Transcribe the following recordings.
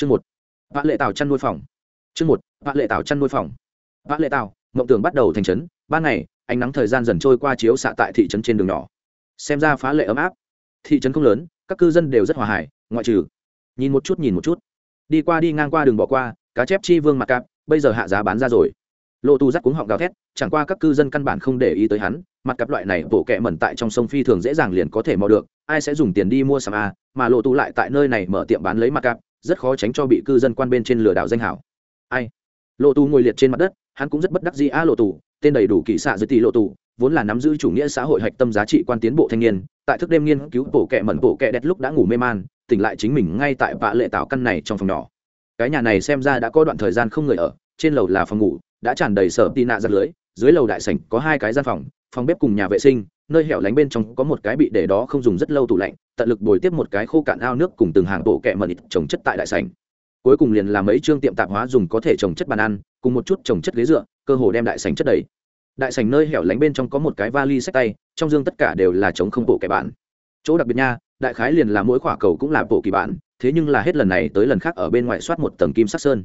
chương một. Vạn lệ tàu chăn nuôi phòng. Chương một. Vạn lệ tàu chăn nuôi phòng. Vạn lệ tàu mộng tưởng bắt đầu thành trấn, ban ngày, ánh nắng thời gian dần trôi qua chiếu xạ tại thị trấn trên đường nhỏ. Xem ra phá lệ ấm áp. Thị trấn không lớn, các cư dân đều rất hòa hải, ngoại trừ. Nhìn một chút, nhìn một chút. Đi qua đi ngang qua đường bỏ qua, cá chép chi vương mặt cạp, bây giờ hạ giá bán ra rồi. Lộ tu rắc cuống họng gào thét, chẳng qua các cư dân căn bản không để ý tới hắn mặt cặp loại này bổ kẹ mẩn tại trong sông phi thường dễ dàng liền có thể mò được, ai sẽ dùng tiền đi mua sắm a mà lộ tu lại tại nơi này mở tiệm bán lấy mặt cặp rất khó tránh cho bị cư dân quan bên trên lừa đảo danh hảo. Ai? Lộ tu ngồi liệt trên mặt đất, hắn cũng rất bất đắc dĩ, a lộ tu tên đầy đủ kỳ xạ dưới tỷ lộ tu vốn là nắm giữ chủ nghĩa xã hội hạch tâm giá trị quan tiến bộ thanh niên, tại thức đêm nghiên cứu bộ kẹ mẩn bộ kẹ đẹp lúc đã ngủ mê man, tỉnh lại chính mình ngay tại vạ lệ tạo căn này trong phòng nhỏ. Cái nhà này xem ra đã có đoạn thời gian không người ở, trên lầu là phòng ngủ, đã tràn đầy sở tị nạ giặt lưới, dưới lầu đại sảnh có hai cái gian phòng phòng bếp cùng nhà vệ sinh nơi hẻo lánh bên trong có một cái bị để đó không dùng rất lâu tủ lạnh, tận lực bồi tiếp một cái khô cạn ao nước cùng từng hàng bộ kẹ mật ít trồng chất tại đại sảnh. Cuối cùng liền làm mấy chương tiệm tạp hóa dùng có thể trồng chất bàn ăn, cùng một chút trồng chất ghế dựa, cơ hồ đem đại sảnh chất đầy. Đại sảnh nơi hẻo lánh bên trong có một cái vali sách tay, trong dương tất cả đều là chống không bộ kẻ bạn. Chỗ đặc biệt nha, đại khái liền là mỗi quả cầu cũng là bộ kỳ bản thế nhưng là hết lần này tới lần khác ở bên ngoài soát một tầng kim sắc sơn.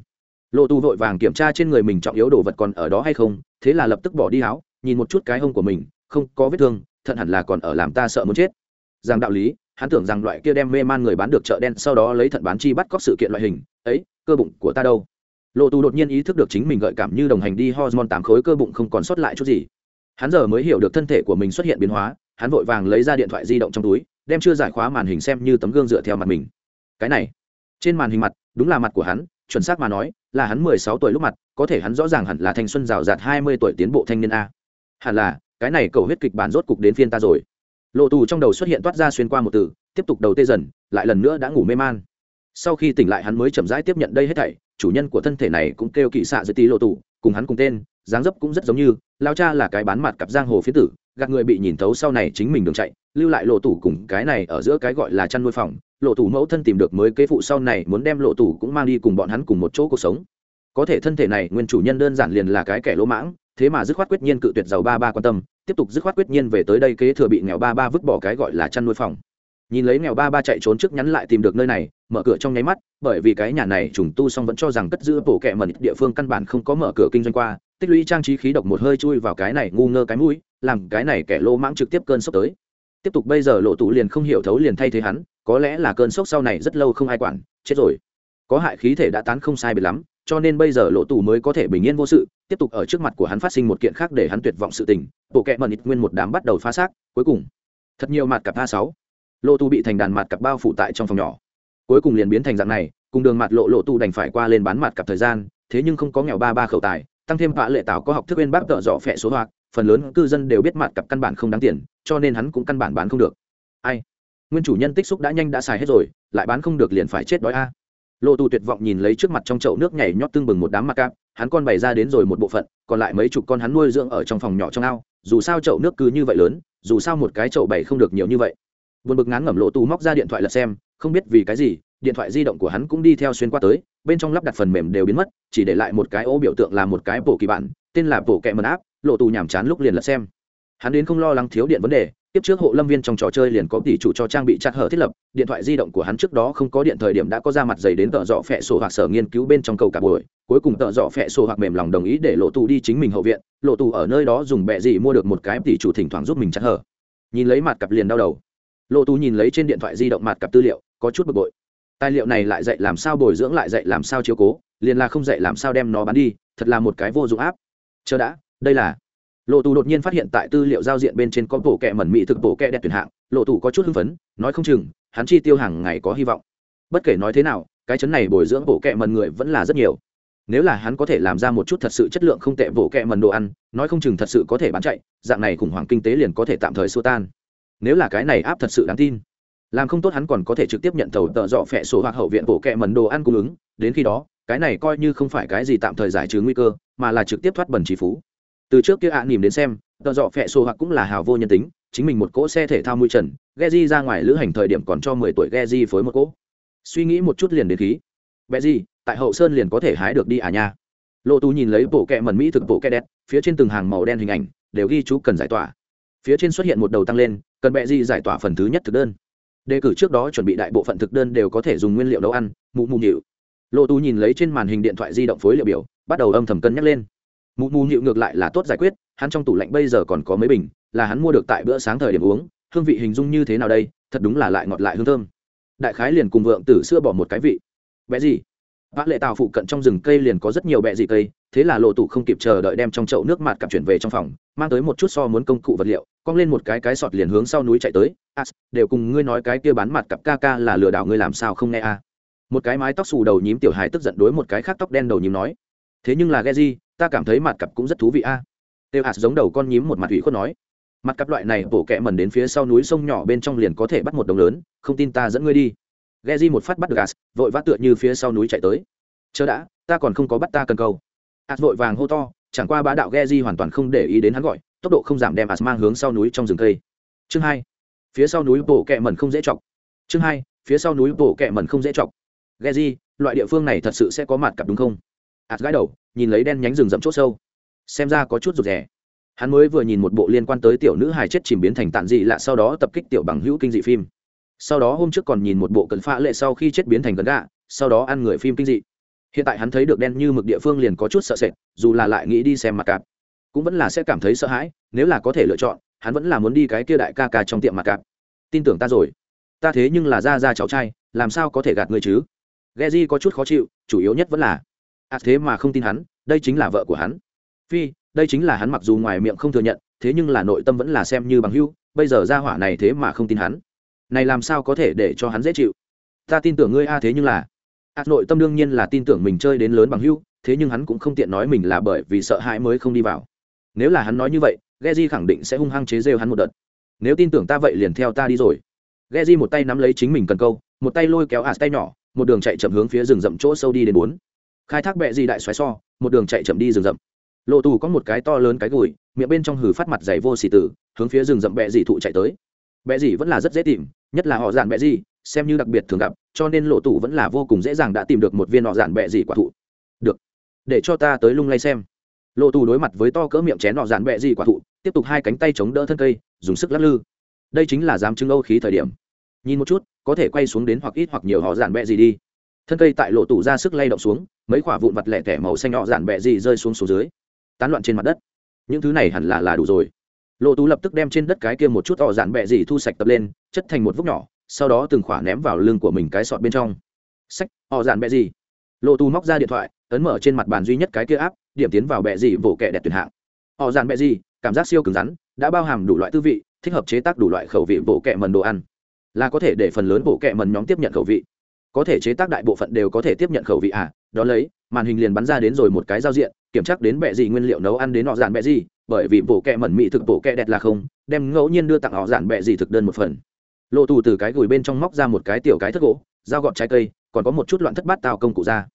Lộ tu vội vàng kiểm tra trên người mình trọng yếu đồ vật còn ở đó hay không, thế là lập tức bỏ đi áo, nhìn một chút cái hông của mình, không có vết thương thận hẳn là còn ở làm ta sợ muốn chết. Rằng đạo lý, hắn tưởng rằng loại kia đem mê man người bán được chợ đen sau đó lấy thận bán chi bắt cóc sự kiện loại hình, ấy, cơ bụng của ta đâu? Lộ tu đột nhiên ý thức được chính mình gợi cảm như đồng hành đi hormone tám khối cơ bụng không còn sót lại chút gì. Hắn giờ mới hiểu được thân thể của mình xuất hiện biến hóa, hắn vội vàng lấy ra điện thoại di động trong túi, đem chưa giải khóa màn hình xem như tấm gương dựa theo mặt mình. Cái này, trên màn hình mặt, đúng là mặt của hắn, chuẩn xác mà nói, là hắn mười sáu tuổi lúc mặt, có thể hắn rõ ràng hẳn là thanh xuân rào rạt hai mươi tuổi tiến bộ thanh niên a. Hẳn là cái này cầu huyết kịch bản rốt cục đến phiên ta rồi. Lộ tù trong đầu xuất hiện toát ra xuyên qua một từ, tiếp tục đầu tê dần, lại lần nữa đã ngủ mê man. Sau khi tỉnh lại hắn mới chậm rãi tiếp nhận đây hết thảy, chủ nhân của thân thể này cũng kêu kỵ xạ dưới tí lộ tù, cùng hắn cùng tên, dáng dấp cũng rất giống như, lao cha là cái bán mặt cặp giang hồ phía tử, gạt người bị nhìn thấu sau này chính mình đường chạy, lưu lại lộ tủ cùng cái này ở giữa cái gọi là chăn nuôi phòng. Lộ tủ mẫu thân tìm được mới kế phụ sau này muốn đem lộ tủ cũng mang đi cùng bọn hắn cùng một chỗ cuộc sống. Có thể thân thể này nguyên chủ nhân đơn giản liền là cái kẻ lỗ mãng, thế mà dứt khoát quyết nhiên cự tuyệt giàu ba ba quan tâm tiếp tục dứt khoát quyết nhiên về tới đây kế thừa bị nghèo ba ba vứt bỏ cái gọi là chăn nuôi phòng. Nhìn lấy nghèo ba ba chạy trốn trước nhắn lại tìm được nơi này, mở cửa trong nháy mắt, bởi vì cái nhà này trùng tu xong vẫn cho rằng cất giữ bộ kẹ mẩn địa phương căn bản không có mở cửa kinh doanh qua, tích lũy trang trí khí độc một hơi chui vào cái này ngu ngơ cái mũi, làm cái này kẻ lô mãng trực tiếp cơn sốc tới. Tiếp tục bây giờ lộ tụ liền không hiểu thấu liền thay thế hắn, có lẽ là cơn sốc sau này rất lâu không ai quản, chết rồi. Có hại khí thể đã tán không sai biệt lắm cho nên bây giờ lộ tù mới có thể bình yên vô sự, tiếp tục ở trước mặt của hắn phát sinh một kiện khác để hắn tuyệt vọng sự tình, bộ kẹ mần ít nguyên một đám bắt đầu phá xác, cuối cùng, thật nhiều mặt cặp a sáu lộ tù bị thành đàn mặt cặp bao phủ tại trong phòng nhỏ. Cuối cùng liền biến thành dạng này, cùng đường mặt lộ lộ tu đành phải qua lên bán mặt cặp thời gian, thế nhưng không có nghèo ba ba khẩu tài, tăng thêm vã lệ tảo có học thức bên bác tợ dọ phẹ số hoạt phần lớn cư dân đều biết mặt cặp căn bản không đáng tiền, cho nên hắn cũng căn bản bán không được. Ai? Nguyên chủ nhân tích xúc đã nhanh đã xài hết rồi, lại bán không được liền phải chết đói a lộ tù tuyệt vọng nhìn lấy trước mặt trong chậu nước nhảy nhót tương bừng một đám mặt cạp hắn con bày ra đến rồi một bộ phận, còn lại mấy chục con hắn nuôi dưỡng ở trong phòng nhỏ trong ao. Dù sao chậu nước cứ như vậy lớn, dù sao một cái chậu bày không được nhiều như vậy. Buồn bực ngán ngẩm lộ tù móc ra điện thoại lật xem, không biết vì cái gì, điện thoại di động của hắn cũng đi theo xuyên qua tới, bên trong lắp đặt phần mềm đều biến mất, chỉ để lại một cái ô biểu tượng là một cái bộ kỳ bản, tên là bộ kẹ mần áp lộ tù nhàm chán lúc liền lật xem. Hắn đến không lo lắng thiếu điện vấn đề tiếp trước hộ lâm viên trong trò chơi liền có tỷ chủ cho trang bị chặt hở thiết lập, điện thoại di động của hắn trước đó không có điện thời điểm đã có ra mặt dày đến tợ dọ phẹ sổ hoặc sở nghiên cứu bên trong cầu cả buổi, cuối cùng tợ dọ phẹ sổ hoặc mềm lòng đồng ý để lộ tù đi chính mình hậu viện, lộ tù ở nơi đó dùng bẹ gì mua được một cái tỷ chủ thỉnh thoảng giúp mình chặt hở. Nhìn lấy mặt cặp liền đau đầu. Lộ tù nhìn lấy trên điện thoại di động mặt cặp tư liệu, có chút bực bội. Tài liệu này lại dạy làm sao bồi dưỡng lại dạy làm sao chiếu cố, liền là không dạy làm sao đem nó bán đi, thật là một cái vô dụng áp. Chờ đã, đây là lộ tù đột nhiên phát hiện tại tư liệu giao diện bên trên có bộ kẹ mẩn mị thực, bộ kẹ đẹp tuyển hạng. Lộ tù có chút hưng phấn, nói không chừng, hắn chi tiêu hàng ngày có hy vọng. Bất kể nói thế nào, cái chấn này bồi dưỡng bộ kẹ mần người vẫn là rất nhiều. Nếu là hắn có thể làm ra một chút thật sự chất lượng không tệ bộ kẹ mần đồ ăn, nói không chừng thật sự có thể bán chạy, dạng này khủng hoảng kinh tế liền có thể tạm thời xua tan. Nếu là cái này áp thật sự đáng tin, làm không tốt hắn còn có thể trực tiếp nhận thầu tợ dọ phẹ sổ hoặc hậu viện bộ kẹ mần đồ ăn cung ứng. Đến khi đó, cái này coi như không phải cái gì tạm thời giải trừ nguy cơ, mà là trực tiếp thoát bẩn trí phú từ trước kia ạ à, nỉm đến xem tờ dọ phẹ sổ hoặc cũng là hào vô nhân tính chính mình một cỗ xe thể thao mui trần Geji ra ngoài lữ hành thời điểm còn cho mười tuổi Geji phối một cỗ. Suy nghĩ một chút liền đến khí. Bé di tại hậu sơn liền có thể hái được đi à nha. Lộ tú nhìn lấy bộ kẹ mần mỹ thực bộ kẹ đẹp phía trên từng hàng màu đen hình ảnh đều ghi chú cần giải tỏa. Phía trên xuất hiện một đầu tăng lên cần bẹ di giải tỏa phần thứ nhất thực đơn. Đề cử trước đó chuẩn bị đại bộ phận thực đơn đều có thể dùng nguyên liệu nấu ăn mụ mụ nhịu. Lộ tú nhìn lấy trên màn hình điện thoại di động phối liệu biểu bắt đầu âm thầm cân nhắc lên mụ mù nhịu ngược lại là tốt giải quyết, hắn trong tủ lạnh bây giờ còn có mấy bình, là hắn mua được tại bữa sáng thời điểm uống, hương vị hình dung như thế nào đây, thật đúng là lại ngọt lại hương thơm. Đại khái liền cùng vượng tử xưa bỏ một cái vị. Bé gì? Bác lệ tàu phụ cận trong rừng cây liền có rất nhiều bẹ dị cây, thế là lộ tủ không kịp chờ đợi đem trong chậu nước mặt cặp chuyển về trong phòng, mang tới một chút so muốn công cụ vật liệu, cong lên một cái cái sọt liền hướng sau núi chạy tới. As đều cùng ngươi nói cái kia bán mặt cặp ca ca là lừa đảo ngươi làm sao không nghe a một cái mái tóc xù đầu nhím tiểu hài tức giận đối một cái khác tóc đen đầu nhím nói. Thế nhưng là ghe gì ta cảm thấy mặt cặp cũng rất thú vị a. Têu hạt giống đầu con nhím một mặt ủy khuất nói. Mặt cặp loại này bổ kẹ mần đến phía sau núi sông nhỏ bên trong liền có thể bắt một đồng lớn, không tin ta dẫn ngươi đi. Ghe di một phát bắt được as vội vã tựa như phía sau núi chạy tới. Chớ đã, ta còn không có bắt ta cần câu. As vội vàng hô to, chẳng qua bá đạo ghe di hoàn toàn không để ý đến hắn gọi, tốc độ không giảm đem as mang hướng sau núi trong rừng cây. Chương hai, phía sau núi bổ kẹ mần không dễ chọc. Chương hai, phía sau núi bổ kẹ mần không dễ chọc. Ghe di loại địa phương này thật sự sẽ có mặt cặp đúng không? Ạt gãi đầu, nhìn lấy đen nhánh rừng rậm chốt sâu. Xem ra có chút rụt rè. Hắn mới vừa nhìn một bộ liên quan tới tiểu nữ hài chết chìm biến thành tàn dị lạ sau đó tập kích tiểu bằng hữu kinh dị phim. Sau đó hôm trước còn nhìn một bộ cận phá lệ sau khi chết biến thành gần gạ, sau đó ăn người phim kinh dị. Hiện tại hắn thấy được đen như mực địa phương liền có chút sợ sệt, dù là lại nghĩ đi xem mặt cạp, cũng vẫn là sẽ cảm thấy sợ hãi, nếu là có thể lựa chọn, hắn vẫn là muốn đi cái kia đại ca ca trong tiệm mặt cạp. Tin tưởng ta rồi. Ta thế nhưng là ra ra cháu trai, làm sao có thể gạt người chứ? Ghe di có chút khó chịu, chủ yếu nhất vẫn là à thế mà không tin hắn, đây chính là vợ của hắn. Phi, đây chính là hắn mặc dù ngoài miệng không thừa nhận, thế nhưng là nội tâm vẫn là xem như bằng hưu bây giờ ra hỏa này thế mà không tin hắn. Này làm sao có thể để cho hắn dễ chịu? Ta tin tưởng ngươi a, thế nhưng là ạt nội tâm đương nhiên là tin tưởng mình chơi đến lớn bằng hưu thế nhưng hắn cũng không tiện nói mình là bởi vì sợ hãi mới không đi vào. Nếu là hắn nói như vậy, Geji khẳng định sẽ hung hăng chế rêu hắn một đợt. Nếu tin tưởng ta vậy liền theo ta đi rồi. Geji một tay nắm lấy chính mình cần câu, một tay lôi kéo ạt tay nhỏ, một đường chạy chậm hướng phía rừng rậm chỗ sâu đi đến bốn khai thác bẹ gì đại xoáy so, một đường chạy chậm đi rừng rậm. Lộ tù có một cái to lớn cái gùi, miệng bên trong hử phát mặt dày vô xì tử, hướng phía rừng rậm bẹ dị thụ chạy tới. Bẹ dị vẫn là rất dễ tìm, nhất là họ dạn bẹ dị xem như đặc biệt thường gặp, cho nên lộ tù vẫn là vô cùng dễ dàng đã tìm được một viên họ dạn bẹ dị quả thụ. Được, để cho ta tới lung lay xem. Lộ tù đối mặt với to cỡ miệng chén họ dạn bẹ dị quả thụ, tiếp tục hai cánh tay chống đỡ thân cây, dùng sức lắc lư. Đây chính là dám chứng âu khí thời điểm. Nhìn một chút, có thể quay xuống đến hoặc ít hoặc nhiều họ dạn bẹ gì đi. Thân cây tại lộ tù ra sức lay động xuống mấy quả vụn vặt lẻ tẻ màu xanh nhỏ giản bẹ gì rơi xuống xuống dưới, tán loạn trên mặt đất. Những thứ này hẳn là là đủ rồi. Lộ tú lập tức đem trên đất cái kia một chút họ giản bẹ gì thu sạch tập lên, chất thành một vốc nhỏ, sau đó từng khỏa ném vào lưng của mình cái sọt bên trong. Sách họ giản bẹ gì. Lộ tú móc ra điện thoại, ấn mở trên mặt bàn duy nhất cái kia áp điểm tiến vào bẹ gì vỗ kẹ đẹp tuyển hạng. Họ giản bẹ gì, cảm giác siêu cứng rắn, đã bao hàm đủ loại tư vị, thích hợp chế tác đủ loại khẩu vị vỗ kẹ mần đồ ăn. Là có thể để phần lớn bộ kẹ mần nhóm tiếp nhận khẩu vị. Có thể chế tác đại bộ phận đều có thể tiếp nhận khẩu vị à? Đó lấy, màn hình liền bắn ra đến rồi một cái giao diện, kiểm tra đến bẹ gì nguyên liệu nấu ăn đến họ dạn bẹ gì, bởi vì bộ kẹ mẩn mị thực bộ kẹ đẹp là không, đem ngẫu nhiên đưa tặng họ dạn bẹ gì thực đơn một phần. Lộ tù từ cái gùi bên trong móc ra một cái tiểu cái thất gỗ, dao gọt trái cây, còn có một chút loạn thất bát tạo công cụ ra.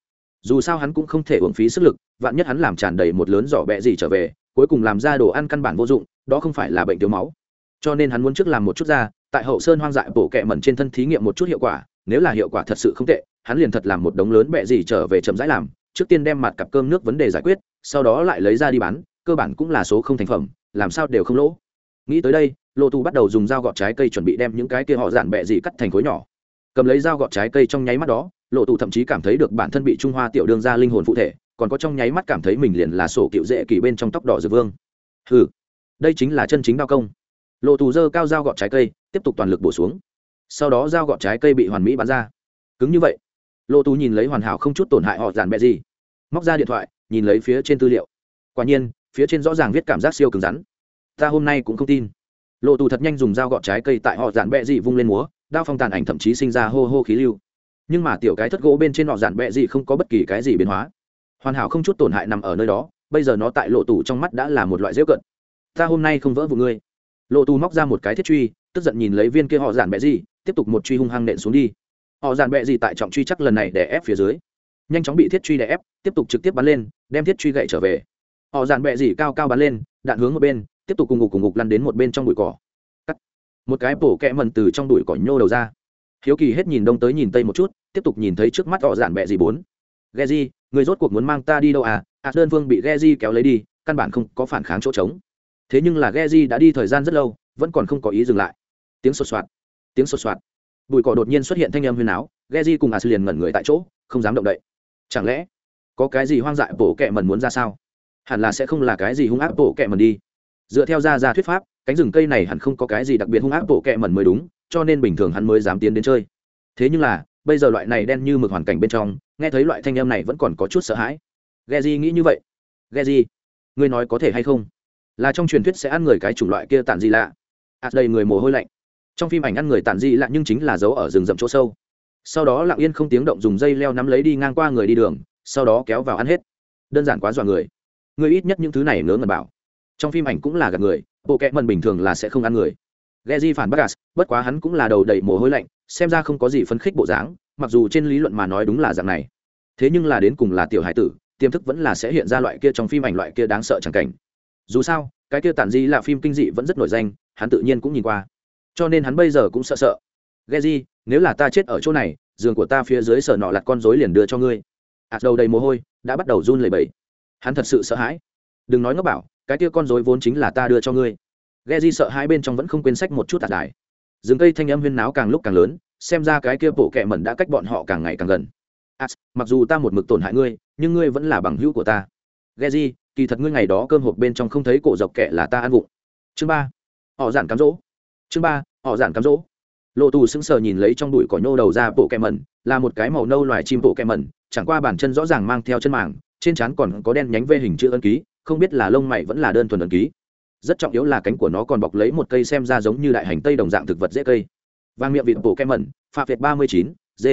Dù sao hắn cũng không thể uổng phí sức lực, vạn nhất hắn làm tràn đầy một lớn giỏ bẹ gì trở về, cuối cùng làm ra đồ ăn căn bản vô dụng, đó không phải là bệnh thiếu máu. Cho nên hắn muốn trước làm một chút ra, tại hậu sơn hoang dại bổ kẹ mẩn trên thân thí nghiệm một chút hiệu quả, nếu là hiệu quả thật sự không tệ hắn liền thật làm một đống lớn bẹ gì trở về chậm rãi làm, trước tiên đem mặt cặp cơm nước vấn đề giải quyết, sau đó lại lấy ra đi bán, cơ bản cũng là số không thành phẩm, làm sao đều không lỗ. Nghĩ tới đây lộ tù bắt đầu dùng dao gọt trái cây chuẩn bị đem những cái kia họ giản bẹ gì cắt thành khối nhỏ. Cầm lấy dao gọt trái cây trong nháy mắt đó lộ tù thậm chí cảm thấy được bản thân bị trung hoa tiểu đương ra linh hồn phụ thể, còn có trong nháy mắt cảm thấy mình liền là sổ cựu dễ kỳ bên trong tóc đỏ dược vương. Ừ đây chính là chân chính đao công. Lộ tù dơ cao dao gọt trái cây, tiếp tục toàn lực bổ xuống. Sau đó dao gọt trái cây bị hoàn mỹ bắn ra. Cứng như vậy lộ tù nhìn lấy hoàn hảo không chút tổn hại họ dàn bẹ gì. Móc ra điện thoại, nhìn lấy phía trên tư liệu. Quả nhiên, phía trên rõ ràng viết cảm giác siêu cứng rắn. Ta hôm nay cũng không tin. Lộ tù thật nhanh dùng dao gọt trái cây tại họ dàn bẹ dị vung lên múa, đao phong tàn ảnh thậm chí sinh ra hô hô khí lưu. Nhưng mà tiểu cái thất gỗ bên trên họ dàn bẹ dị không có bất kỳ cái gì biến hóa. Hoàn hảo không chút tổn hại nằm ở nơi đó, bây giờ nó tại lộ tù trong mắt đã là một loại dễu cận. Ta hôm nay không vỡ vụ ngươi. Lộ tù móc ra một cái thiết truy, tức giận nhìn lấy viên kia họ dàn bẹ dị tiếp tục một truy hung hăng nện xuống đi họ dàn bẹ gì tại trọng truy chắc lần này để ép phía dưới. Nhanh chóng bị thiết truy đè ép, tiếp tục trực tiếp bắn lên, đem thiết truy gậy trở về. Họ dàn bẹ gì cao cao bắn lên, đạn hướng một bên, tiếp tục cùng ngục cùng ngục lăn đến một bên trong bụi cỏ. Cắt. Một cái bổ kẹ mần từ trong bụi cỏ nhô đầu ra. Hiếu kỳ hết nhìn đông tới nhìn tây một chút, tiếp tục nhìn thấy trước mắt họ dàn bẹ gì bốn. Ghe di, người rốt cuộc muốn mang ta đi đâu à? À đơn phương bị ghe di kéo lấy đi, căn bản không có phản kháng chỗ trống. Thế nhưng là ghe di đã đi thời gian rất lâu, vẫn còn không có ý dừng lại. Tiếng sột soạt. Tiếng sột soạt bụi cỏ đột nhiên xuất hiện thanh âm huyền áo ghe di cùng à liền ngẩn người tại chỗ, không dám động đậy. Chẳng lẽ, có cái gì hoang dại bổ kẹ mần muốn ra sao? Hẳn là sẽ không là cái gì hung ác bổ kẹ mần đi. Dựa theo ra ra thuyết pháp, cánh rừng cây này hẳn không có cái gì đặc biệt hung ác bổ kẹ mần mới đúng, cho nên bình thường hắn mới dám tiến đến chơi. Thế nhưng là, bây giờ loại này đen như mực hoàn cảnh bên trong, nghe thấy loại thanh âm này vẫn còn có chút sợ hãi. Ghe di nghĩ như vậy. Ghe di ngươi nói có thể hay không? Là trong truyền thuyết sẽ ăn người cái chủng loại kia tàn gì lạ. Ạt đầy người mồ hôi lạnh trong phim ảnh ăn người tàn di lạ nhưng chính là giấu ở rừng rậm chỗ sâu sau đó lặng yên không tiếng động dùng dây leo nắm lấy đi ngang qua người đi đường sau đó kéo vào ăn hết đơn giản quá dọa người người ít nhất những thứ này ngớ ngẩn bảo trong phim ảnh cũng là gặp người bộ kẹ mần bình thường là sẽ không ăn người Geji phản bác bất quá hắn cũng là đầu đầy mồ hôi lạnh, xem ra không có gì phấn khích bộ dáng, mặc dù trên lý luận mà nói đúng là dạng này. Thế nhưng là đến cùng là tiểu hải tử, tiềm thức vẫn là sẽ hiện ra loại kia trong phim ảnh loại kia đáng sợ chẳng cảnh. Dù sao, cái kia tản di là phim kinh dị vẫn rất nổi danh, hắn tự nhiên cũng nhìn qua. Cho nên hắn bây giờ cũng sợ sợ. Geji, nếu là ta chết ở chỗ này, giường của ta phía dưới sở nọ lặt con rối liền đưa cho ngươi. Ảt đầu đầy mồ hôi, đã bắt đầu run lẩy bẩy. Hắn thật sự sợ hãi. Đừng nói ngốc bảo, cái kia con rối vốn chính là ta đưa cho ngươi ghe di sợ hai bên trong vẫn không quên sách một chút tạt đài rừng cây thanh âm huyên náo càng lúc càng lớn xem ra cái kia bộ kẹ mẩn đã cách bọn họ càng ngày càng gần à, mặc dù ta một mực tổn hại ngươi nhưng ngươi vẫn là bằng hữu của ta ghe di kỳ thật ngươi ngày đó cơm hộp bên trong không thấy cổ dọc kẹ là ta ăn vụng chương ba họ giản cám dỗ chương ba, họ giản cám dỗ. Lộ tù sững sờ nhìn lấy trong bụi cỏ nhô đầu ra bộ kẹ mẩn, là một cái màu nâu loài chim bộ kẹ mẩn, chẳng qua bàn chân rõ ràng mang theo chân màng, trên trán còn có đen nhánh vê hình chữ ân ký, không biết là lông mày vẫn là đơn thuần ân ký. Rất trọng yếu là cánh của nó còn bọc lấy một cây xem ra giống như đại hành tây đồng dạng thực vật dễ cây. Vang miệng vịt bộ kem mẩn pha việt ba mươi chín d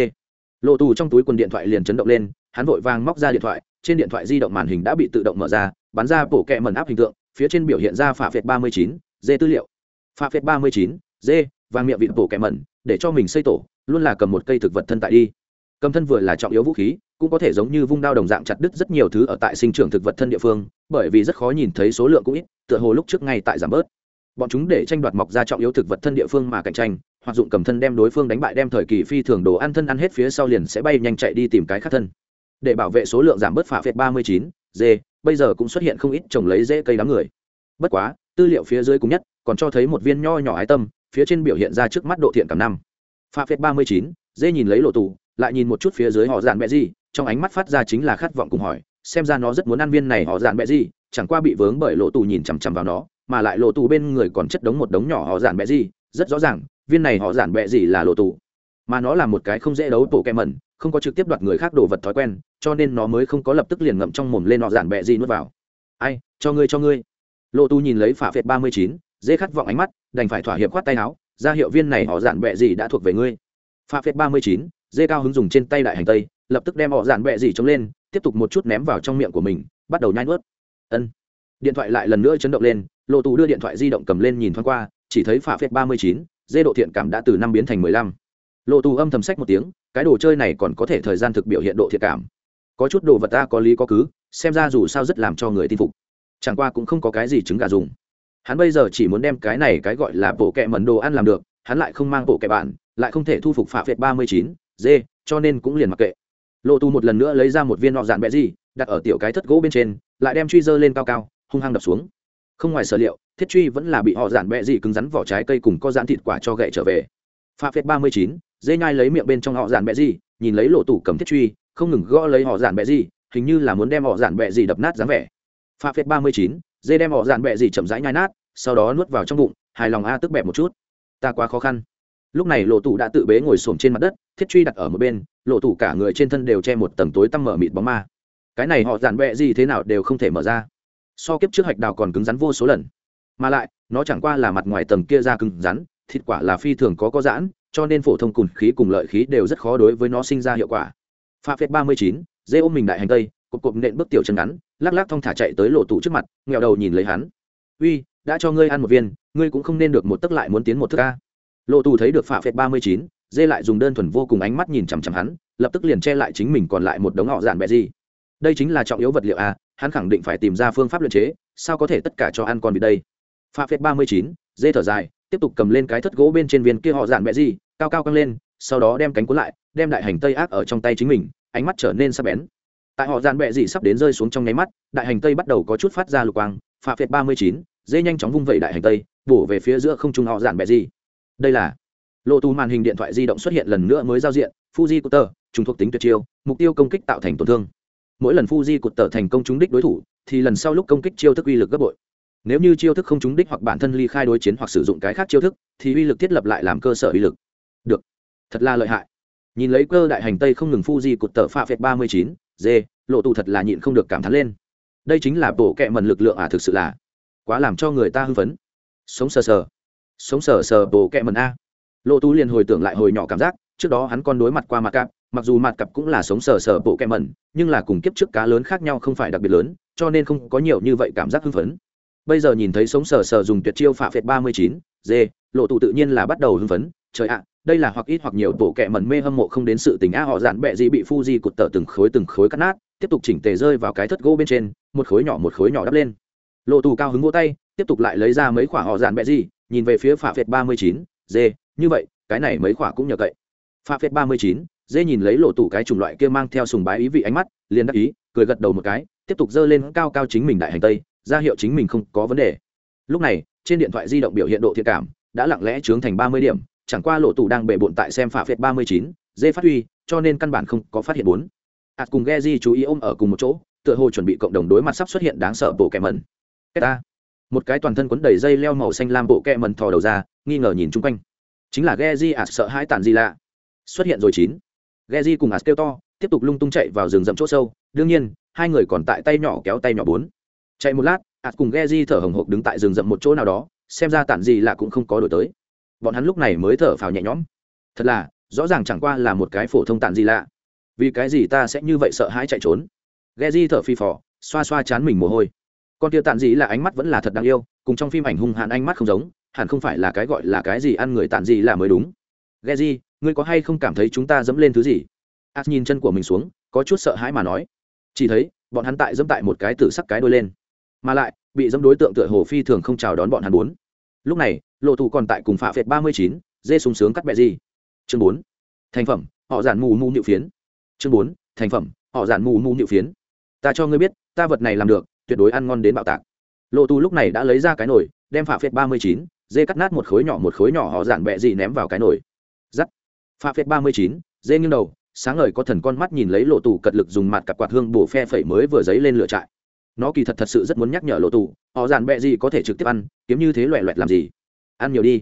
lộ tù trong túi quần điện thoại liền chấn động lên, hắn vội vàng móc ra điện thoại, trên điện thoại di động màn hình đã bị tự động mở ra, bắn ra bộ kẹ mẩn áp hình tượng, phía trên biểu hiện ra phạ việt ba mươi chín d tư liệu phạ việt ba mươi chín miệng vịt bổ kẻ mẩn, để cho mình xây tổ, luôn là cầm một cây thực vật thân tại đi. Cầm thân vừa là trọng yếu vũ khí, cũng có thể giống như vung đao đồng dạng chặt đứt rất nhiều thứ ở tại sinh trưởng thực vật thân địa phương, bởi vì rất khó nhìn thấy số lượng cũng ít, tựa hồ lúc trước ngay tại giảm bớt. Bọn chúng để tranh đoạt mọc ra trọng yếu thực vật thân địa phương mà cạnh tranh, hoặc dụng cầm thân đem đối phương đánh bại đem thời kỳ phi thường đồ ăn thân ăn hết phía sau liền sẽ bay nhanh chạy đi tìm cái khác thân. Để bảo vệ số lượng giảm bớt phá phệt ba mươi chín bây giờ cũng xuất hiện không ít trồng lấy dễ cây đám người. Bất quá, tư liệu phía dưới cùng nhất còn cho thấy một viên nho nhỏ ái tâm, phía trên biểu hiện ra trước mắt độ thiện cảm năm. Pha phép ba mươi chín, dê nhìn lấy lộ tù, lại nhìn một chút phía dưới họ dạn bẹ gì, trong ánh mắt phát ra chính là khát vọng cùng hỏi, xem ra nó rất muốn ăn viên này họ dạn bẹ gì, chẳng qua bị vướng bởi lộ tù nhìn chằm chằm vào nó, mà lại lộ tù bên người còn chất đống một đống nhỏ họ dạn bẹ gì, rất rõ ràng, viên này họ dạn bẹ gì là lộ tù. Mà nó là một cái không dễ đấu tổ kem mẩn, không có trực tiếp đoạt người khác đồ vật thói quen, cho nên nó mới không có lập tức liền ngậm trong mồm lên họ dạn bẹ gì nuốt vào. Ai, cho ngươi cho ngươi. Lộ tù nhìn lấy phả phệt ba mươi chín dễ khát vọng ánh mắt, đành phải thỏa hiệp khoát tay áo, ra hiệu viên này họ giản bẹ gì đã thuộc về ngươi. Pha phép ba mươi chín, dê cao hứng dùng trên tay đại hành tây, lập tức đem họ giản bẹ gì chống lên, tiếp tục một chút ném vào trong miệng của mình, bắt đầu nhai nuốt. Ân. Điện thoại lại lần nữa chấn động lên lộ tù đưa điện thoại di động cầm lên nhìn thoáng qua, chỉ thấy pha phép ba mươi chín, dê độ thiện cảm đã từ năm biến thành mười lăm. Lộ tù âm thầm sách một tiếng, cái đồ chơi này còn có thể thời gian thực biểu hiện độ thiện cảm. Có chút đồ vật ta có lý có cứ, xem ra dù sao rất làm cho người tin phục. Chẳng qua cũng không có cái gì chứng gà dùng hắn bây giờ chỉ muốn đem cái này cái gọi là bộ kẹ mẩn đồ ăn làm được, hắn lại không mang bộ kẹ bạn, lại không thể thu phục phả phệt ba mươi chín, dê, cho nên cũng liền mặc kệ. Lộ Tu một lần nữa lấy ra một viên nọ dạn bẹ gì, đặt ở tiểu cái thất gỗ bên trên, lại đem truy dơ lên cao cao, hung hăng đập xuống. Không ngoài sở liệu, thiết truy vẫn là bị họ dạn bẹ gì cứng rắn vỏ trái cây cùng có dạn thịt quả cho gậy trở về. Pha phết ba mươi chín, dê nhai lấy miệng bên trong họ dạn bẹ gì, nhìn lấy lộ tủ cầm thiết truy, không ngừng gõ lấy họ dạn bẹ gì, hình như là muốn đem họ dạn bẹ gì đập nát dáng vẻ. Pha phết ba mươi chín dê đem họ dạn bẹ gì chậm rãi nhai nát, sau đó nuốt vào trong bụng, hài lòng a à tức bẹp một chút. Ta quá khó khăn. Lúc này lộ tủ đã tự bế ngồi xổm trên mặt đất, thiết truy đặt ở một bên, lộ tủ cả người trên thân đều che một tầng tối tăm mở mịt bóng ma. Cái này họ dạn bẹ gì thế nào đều không thể mở ra. So kiếp trước hạch đào còn cứng rắn vô số lần. Mà lại, nó chẳng qua là mặt ngoài tầng kia ra cứng rắn, thịt quả là phi thường có có giãn, cho nên phổ thông cùn khí cùng lợi khí đều rất khó đối với nó sinh ra hiệu quả. Pha phép ba mươi chín, dê ôm mình đại hành tây, cộp cộp nện bước tiểu chân ngắn lắc lắc thong thả chạy tới lộ tụ trước mặt nghèo đầu nhìn lấy hắn. Uy, đã cho ngươi ăn một viên, ngươi cũng không nên được một tấc lại muốn tiến một thức ca lộ tù thấy được phạ phệt ba mươi chín, dê lại dùng đơn thuần vô cùng ánh mắt nhìn chằm chằm hắn, lập tức liền che lại chính mình còn lại một đống họ dạn bẹ gì. Đây chính là trọng yếu vật liệu a, hắn khẳng định phải tìm ra phương pháp luyện chế, sao có thể tất cả cho ăn con bị đây? Pha phết ba mươi chín, dê thở dài, tiếp tục cầm lên cái thất gỗ bên trên viên kia họ dạn bẹ gì, cao cao căng lên, sau đó đem cánh cuốn lại, đem đại hành tây ác ở trong tay chính mình, ánh mắt trở nên sắc bén tại họ dàn bẹ gì sắp đến rơi xuống trong nháy mắt, đại hành tây bắt đầu có chút phát ra lục quang, phạ phệt ba mươi chín, dê nhanh chóng vung vẩy đại hành tây, bổ về phía giữa không trung họ dàn bẹ gì đây là lộ tù màn hình điện thoại di động xuất hiện lần nữa mới giao diện fuji cụt tờ trùng thuộc tính tuyệt chiêu, mục tiêu công kích tạo thành tổn thương. Mỗi lần fuji cụt tờ thành công trúng đích đối thủ, thì lần sau lúc công kích chiêu thức uy lực gấp bội. Nếu như chiêu thức không trúng đích hoặc bản thân ly khai đối chiến hoặc sử dụng cái khác chiêu thức, thì uy lực thiết lập lại làm cơ sở uy lực. Được. Thật là lợi hại. Nhìn lấy cơ đại hành tây không ngừng fuji cụt tờ pha phệt ba mươi chín dê, lộ tù thật là nhịn không được cảm thán lên. Đây chính là bộ kệ mần lực lượng à thực sự là quá làm cho người ta hưng phấn. Sống sờ sờ. Sống sờ sờ bộ kệ mần a. Lộ tù liền hồi tưởng lại hồi nhỏ cảm giác, trước đó hắn còn đối mặt qua mặt cặp mặc dù mặt cặp cũng là sống sờ sờ bộ kẹ mần, nhưng là cùng kiếp trước cá lớn khác nhau không phải đặc biệt lớn, cho nên không có nhiều như vậy cảm giác hưng phấn. Bây giờ nhìn thấy sống sờ sờ dùng tuyệt chiêu phạ phệt ba mươi chín, dê, lộ tù tự nhiên là bắt đầu hưng phấn, trời ạ đây là hoặc ít hoặc nhiều tổ kẹ mẩn mê hâm mộ không đến sự tình a, họ dạn bẹ gì bị phu di cụt tở từng khối từng khối cắt nát, tiếp tục chỉnh tề rơi vào cái thất gỗ bên trên, một khối nhỏ một khối nhỏ đắp lên. Lộ tù cao hứng vỗ tay, tiếp tục lại lấy ra mấy khoả họ dạn bẹ gì, nhìn về phía phạ phệt ba mươi chín d như vậy, cái này mấy khoả cũng nhờ cậy. Pha phệt ba mươi chín, dê nhìn lấy lộ tù cái chủng loại kia mang theo sùng bái ý vị ánh mắt, liền đắc ý, cười gật đầu một cái, tiếp tục dơ lên cao cao chính mình đại hành tây, ra hiệu chính mình không có vấn đề. Lúc này, trên điện thoại di động biểu hiện độ thiện cảm, đã lặng lẽ trướng thành ba mươi điểm chẳng qua lộ tủ đang bể bộn tại xem phạ phệt ba mươi chín, dê phát huy, cho nên căn bản không có phát hiện bốn. Ạt cùng ghe di chú ý ôm ở cùng một chỗ, tựa hồ chuẩn bị cộng đồng đối mặt sắp xuất hiện đáng sợ bộ kẹ mẩn. Ta. Một cái toàn thân quấn đầy dây leo màu xanh lam bộ kẹ mẩn thò đầu ra, nghi ngờ nhìn chung quanh. Chính là Geji ạt sợ hãi tàn gì lạ. Xuất hiện rồi chín. Geji cùng ạt kêu to, tiếp tục lung tung chạy vào rừng rậm chỗ sâu. Đương nhiên, hai người còn tại tay nhỏ kéo tay nhỏ bốn. Chạy một lát, ạt cùng Geji thở hồng hộc đứng tại rừng rậm một chỗ nào đó, xem ra tản gì lạ cũng không có đổi tới bọn hắn lúc này mới thở phào nhẹ nhõm. Thật là, rõ ràng chẳng qua là một cái phổ thông tàn gì lạ. Vì cái gì ta sẽ như vậy sợ hãi chạy trốn? Geji thở phi phò, xoa xoa chán mình mồ hôi. Con tia tàn gì là ánh mắt vẫn là thật đáng yêu, cùng trong phim ảnh hung hãn ánh mắt không giống, hẳn không phải là cái gọi là cái gì ăn người tàn gì là mới đúng. Ghe di ngươi có hay không cảm thấy chúng ta dẫm lên thứ gì? As nhìn chân của mình xuống, có chút sợ hãi mà nói. Chỉ thấy, bọn hắn tại dẫm tại một cái tử sắc cái đôi lên. Mà lại, bị dẫm đối tượng tựa hồ phi thường không chào đón bọn hắn bốn. Lúc này lộ thủ còn tại cùng phạ phệt ba mươi chín, dê sung sướng cắt bẹ gì. Chương bốn. Thành phẩm, họ giản mù mù nhự phiến. Chương bốn. Thành phẩm, họ giản mù mù nhự phiến. Ta cho ngươi biết, ta vật này làm được, tuyệt đối ăn ngon đến bạo tạc. Lộ tù lúc này đã lấy ra cái nồi, đem phạ phệt ba mươi chín, dê cắt nát một khối nhỏ một khối nhỏ họ giản bẹ gì ném vào cái nồi. Giắt. Phạ phệt ba mươi chín, dê nghiêng đầu, sáng ngời có thần con mắt nhìn lấy lộ tù cật lực dùng mặt cặp quạt hương bổ phe phẩy mới vừa dấy lên lửa trại. Nó kỳ thật thật sự rất muốn nhắc nhở lộ tù họ giản bẹ gì có thể trực tiếp ăn, kiếm như thế loẹ loẹt làm gì? Ăn nhiều đi.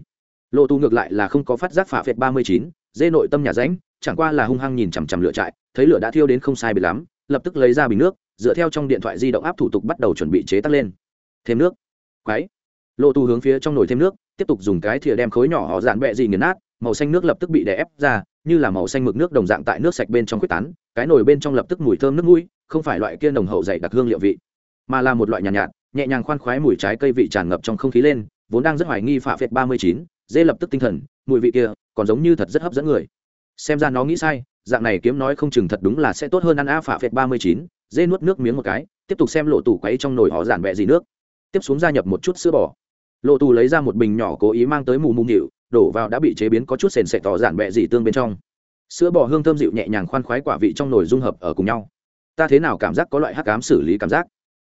Lộ tù ngược lại là không có phát giác phạ phệt ba mươi chín dê nội tâm nhà ránh chẳng qua là hung hăng nhìn chằm chằm lửa trại thấy lửa đã thiêu đến không sai bị lắm lập tức lấy ra bình nước dựa theo trong điện thoại di động áp thủ tục bắt đầu chuẩn bị chế tắt lên. Thêm nước. Quáy lộ tù hướng phía trong nồi thêm nước tiếp tục dùng cái thìa đem khối nhỏ họ dạn bẹ gì nghiền nát màu xanh nước lập tức bị đè ép ra như là màu xanh mực nước đồng dạng tại nước sạch bên trong quyết tán cái nồi bên trong lập tức mùi thơm nước mũi không phải loại kia nồng hậu dày đặc hương liệu vị mà là một loại nhàn nhạt, nhạt nhẹ nhàng khoan khoái mùi trái cây vị tràn ngập trong không khí lên vốn đang rất hoài nghi phạ phệt ba mươi chín, dê lập tức tinh thần, mùi vị kia còn giống như thật rất hấp dẫn người. Xem ra nó nghĩ sai, dạng này kiếm nói không chừng thật đúng là sẽ tốt hơn ăn a phạ phệt ba mươi chín, dê nuốt nước miếng một cái, tiếp tục xem lộ tủ quấy trong nồi họ giản bẹ gì nước. Tiếp xuống gia nhập một chút sữa bò. Lộ tù lấy ra một bình nhỏ cố ý mang tới mù mù nhịu, đổ vào đã bị chế biến có chút sền sệ tỏ giản bẹ dì tương bên trong. Sữa bò hương thơm dịu nhẹ nhàng khoan khoái quả vị trong nồi dung hợp ở cùng nhau. Ta thế nào cảm giác có loại hắc cám xử lý cảm giác.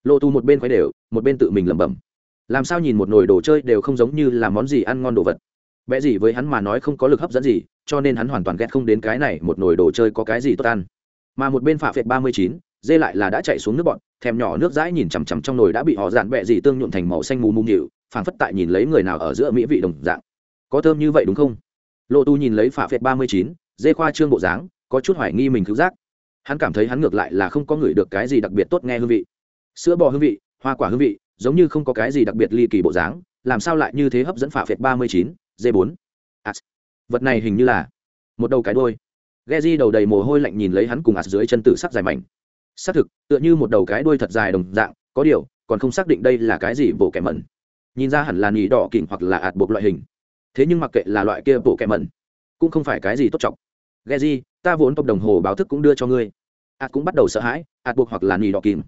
Lộ tù một bên khoái đều, một bên tự mình lẩm bẩm làm sao nhìn một nồi đồ chơi đều không giống như là món gì ăn ngon đồ vật. Bẽ gì với hắn mà nói không có lực hấp dẫn gì, cho nên hắn hoàn toàn ghét không đến cái này một nồi đồ chơi có cái gì tốt ăn. Mà một bên phạ phệt ba mươi chín, dê lại là đã chạy xuống nước bọn, thèm nhỏ nước dãi nhìn chằm chằm trong nồi đã bị họ dạn bẹ gì tương nhuộn thành màu xanh mù mù nhịu, phảng phất tại nhìn lấy người nào ở giữa mỹ vị đồng dạng. Có thơm như vậy đúng không? Lộ tu nhìn lấy phả phệt ba mươi chín, dê khoa trương bộ dáng, có chút hoài nghi mình cứu giác. Hắn cảm thấy hắn ngược lại là không có người được cái gì đặc biệt tốt nghe hương vị. Sữa bò hương vị, hoa quả hương vị giống như không có cái gì đặc biệt ly kỳ bộ dáng, làm sao lại như thế hấp dẫn phả phệt ba mươi chín d bốn? Vật này hình như là một đầu cái đôi ghe di đầu đầy mồ hôi lạnh nhìn lấy hắn cùng ạt dưới chân tử sắc dài mảnh. Xác thực, tựa như một đầu cái đuôi thật dài đồng dạng, có điều, còn không xác định đây là cái gì bộ kẻ mẩn. Nhìn ra hẳn là nỉ đỏ kỉnh hoặc là ạt buộc loại hình. Thế nhưng mặc kệ là loại kia bộ kẻ mẩn, cũng không phải cái gì tốt trọng. Ghe gì ta vốn tộc đồng hồ báo thức cũng đưa cho ngươi. Ạt cũng bắt đầu sợ hãi, ạt buộc hoặc là nỉ đỏ kỉnh.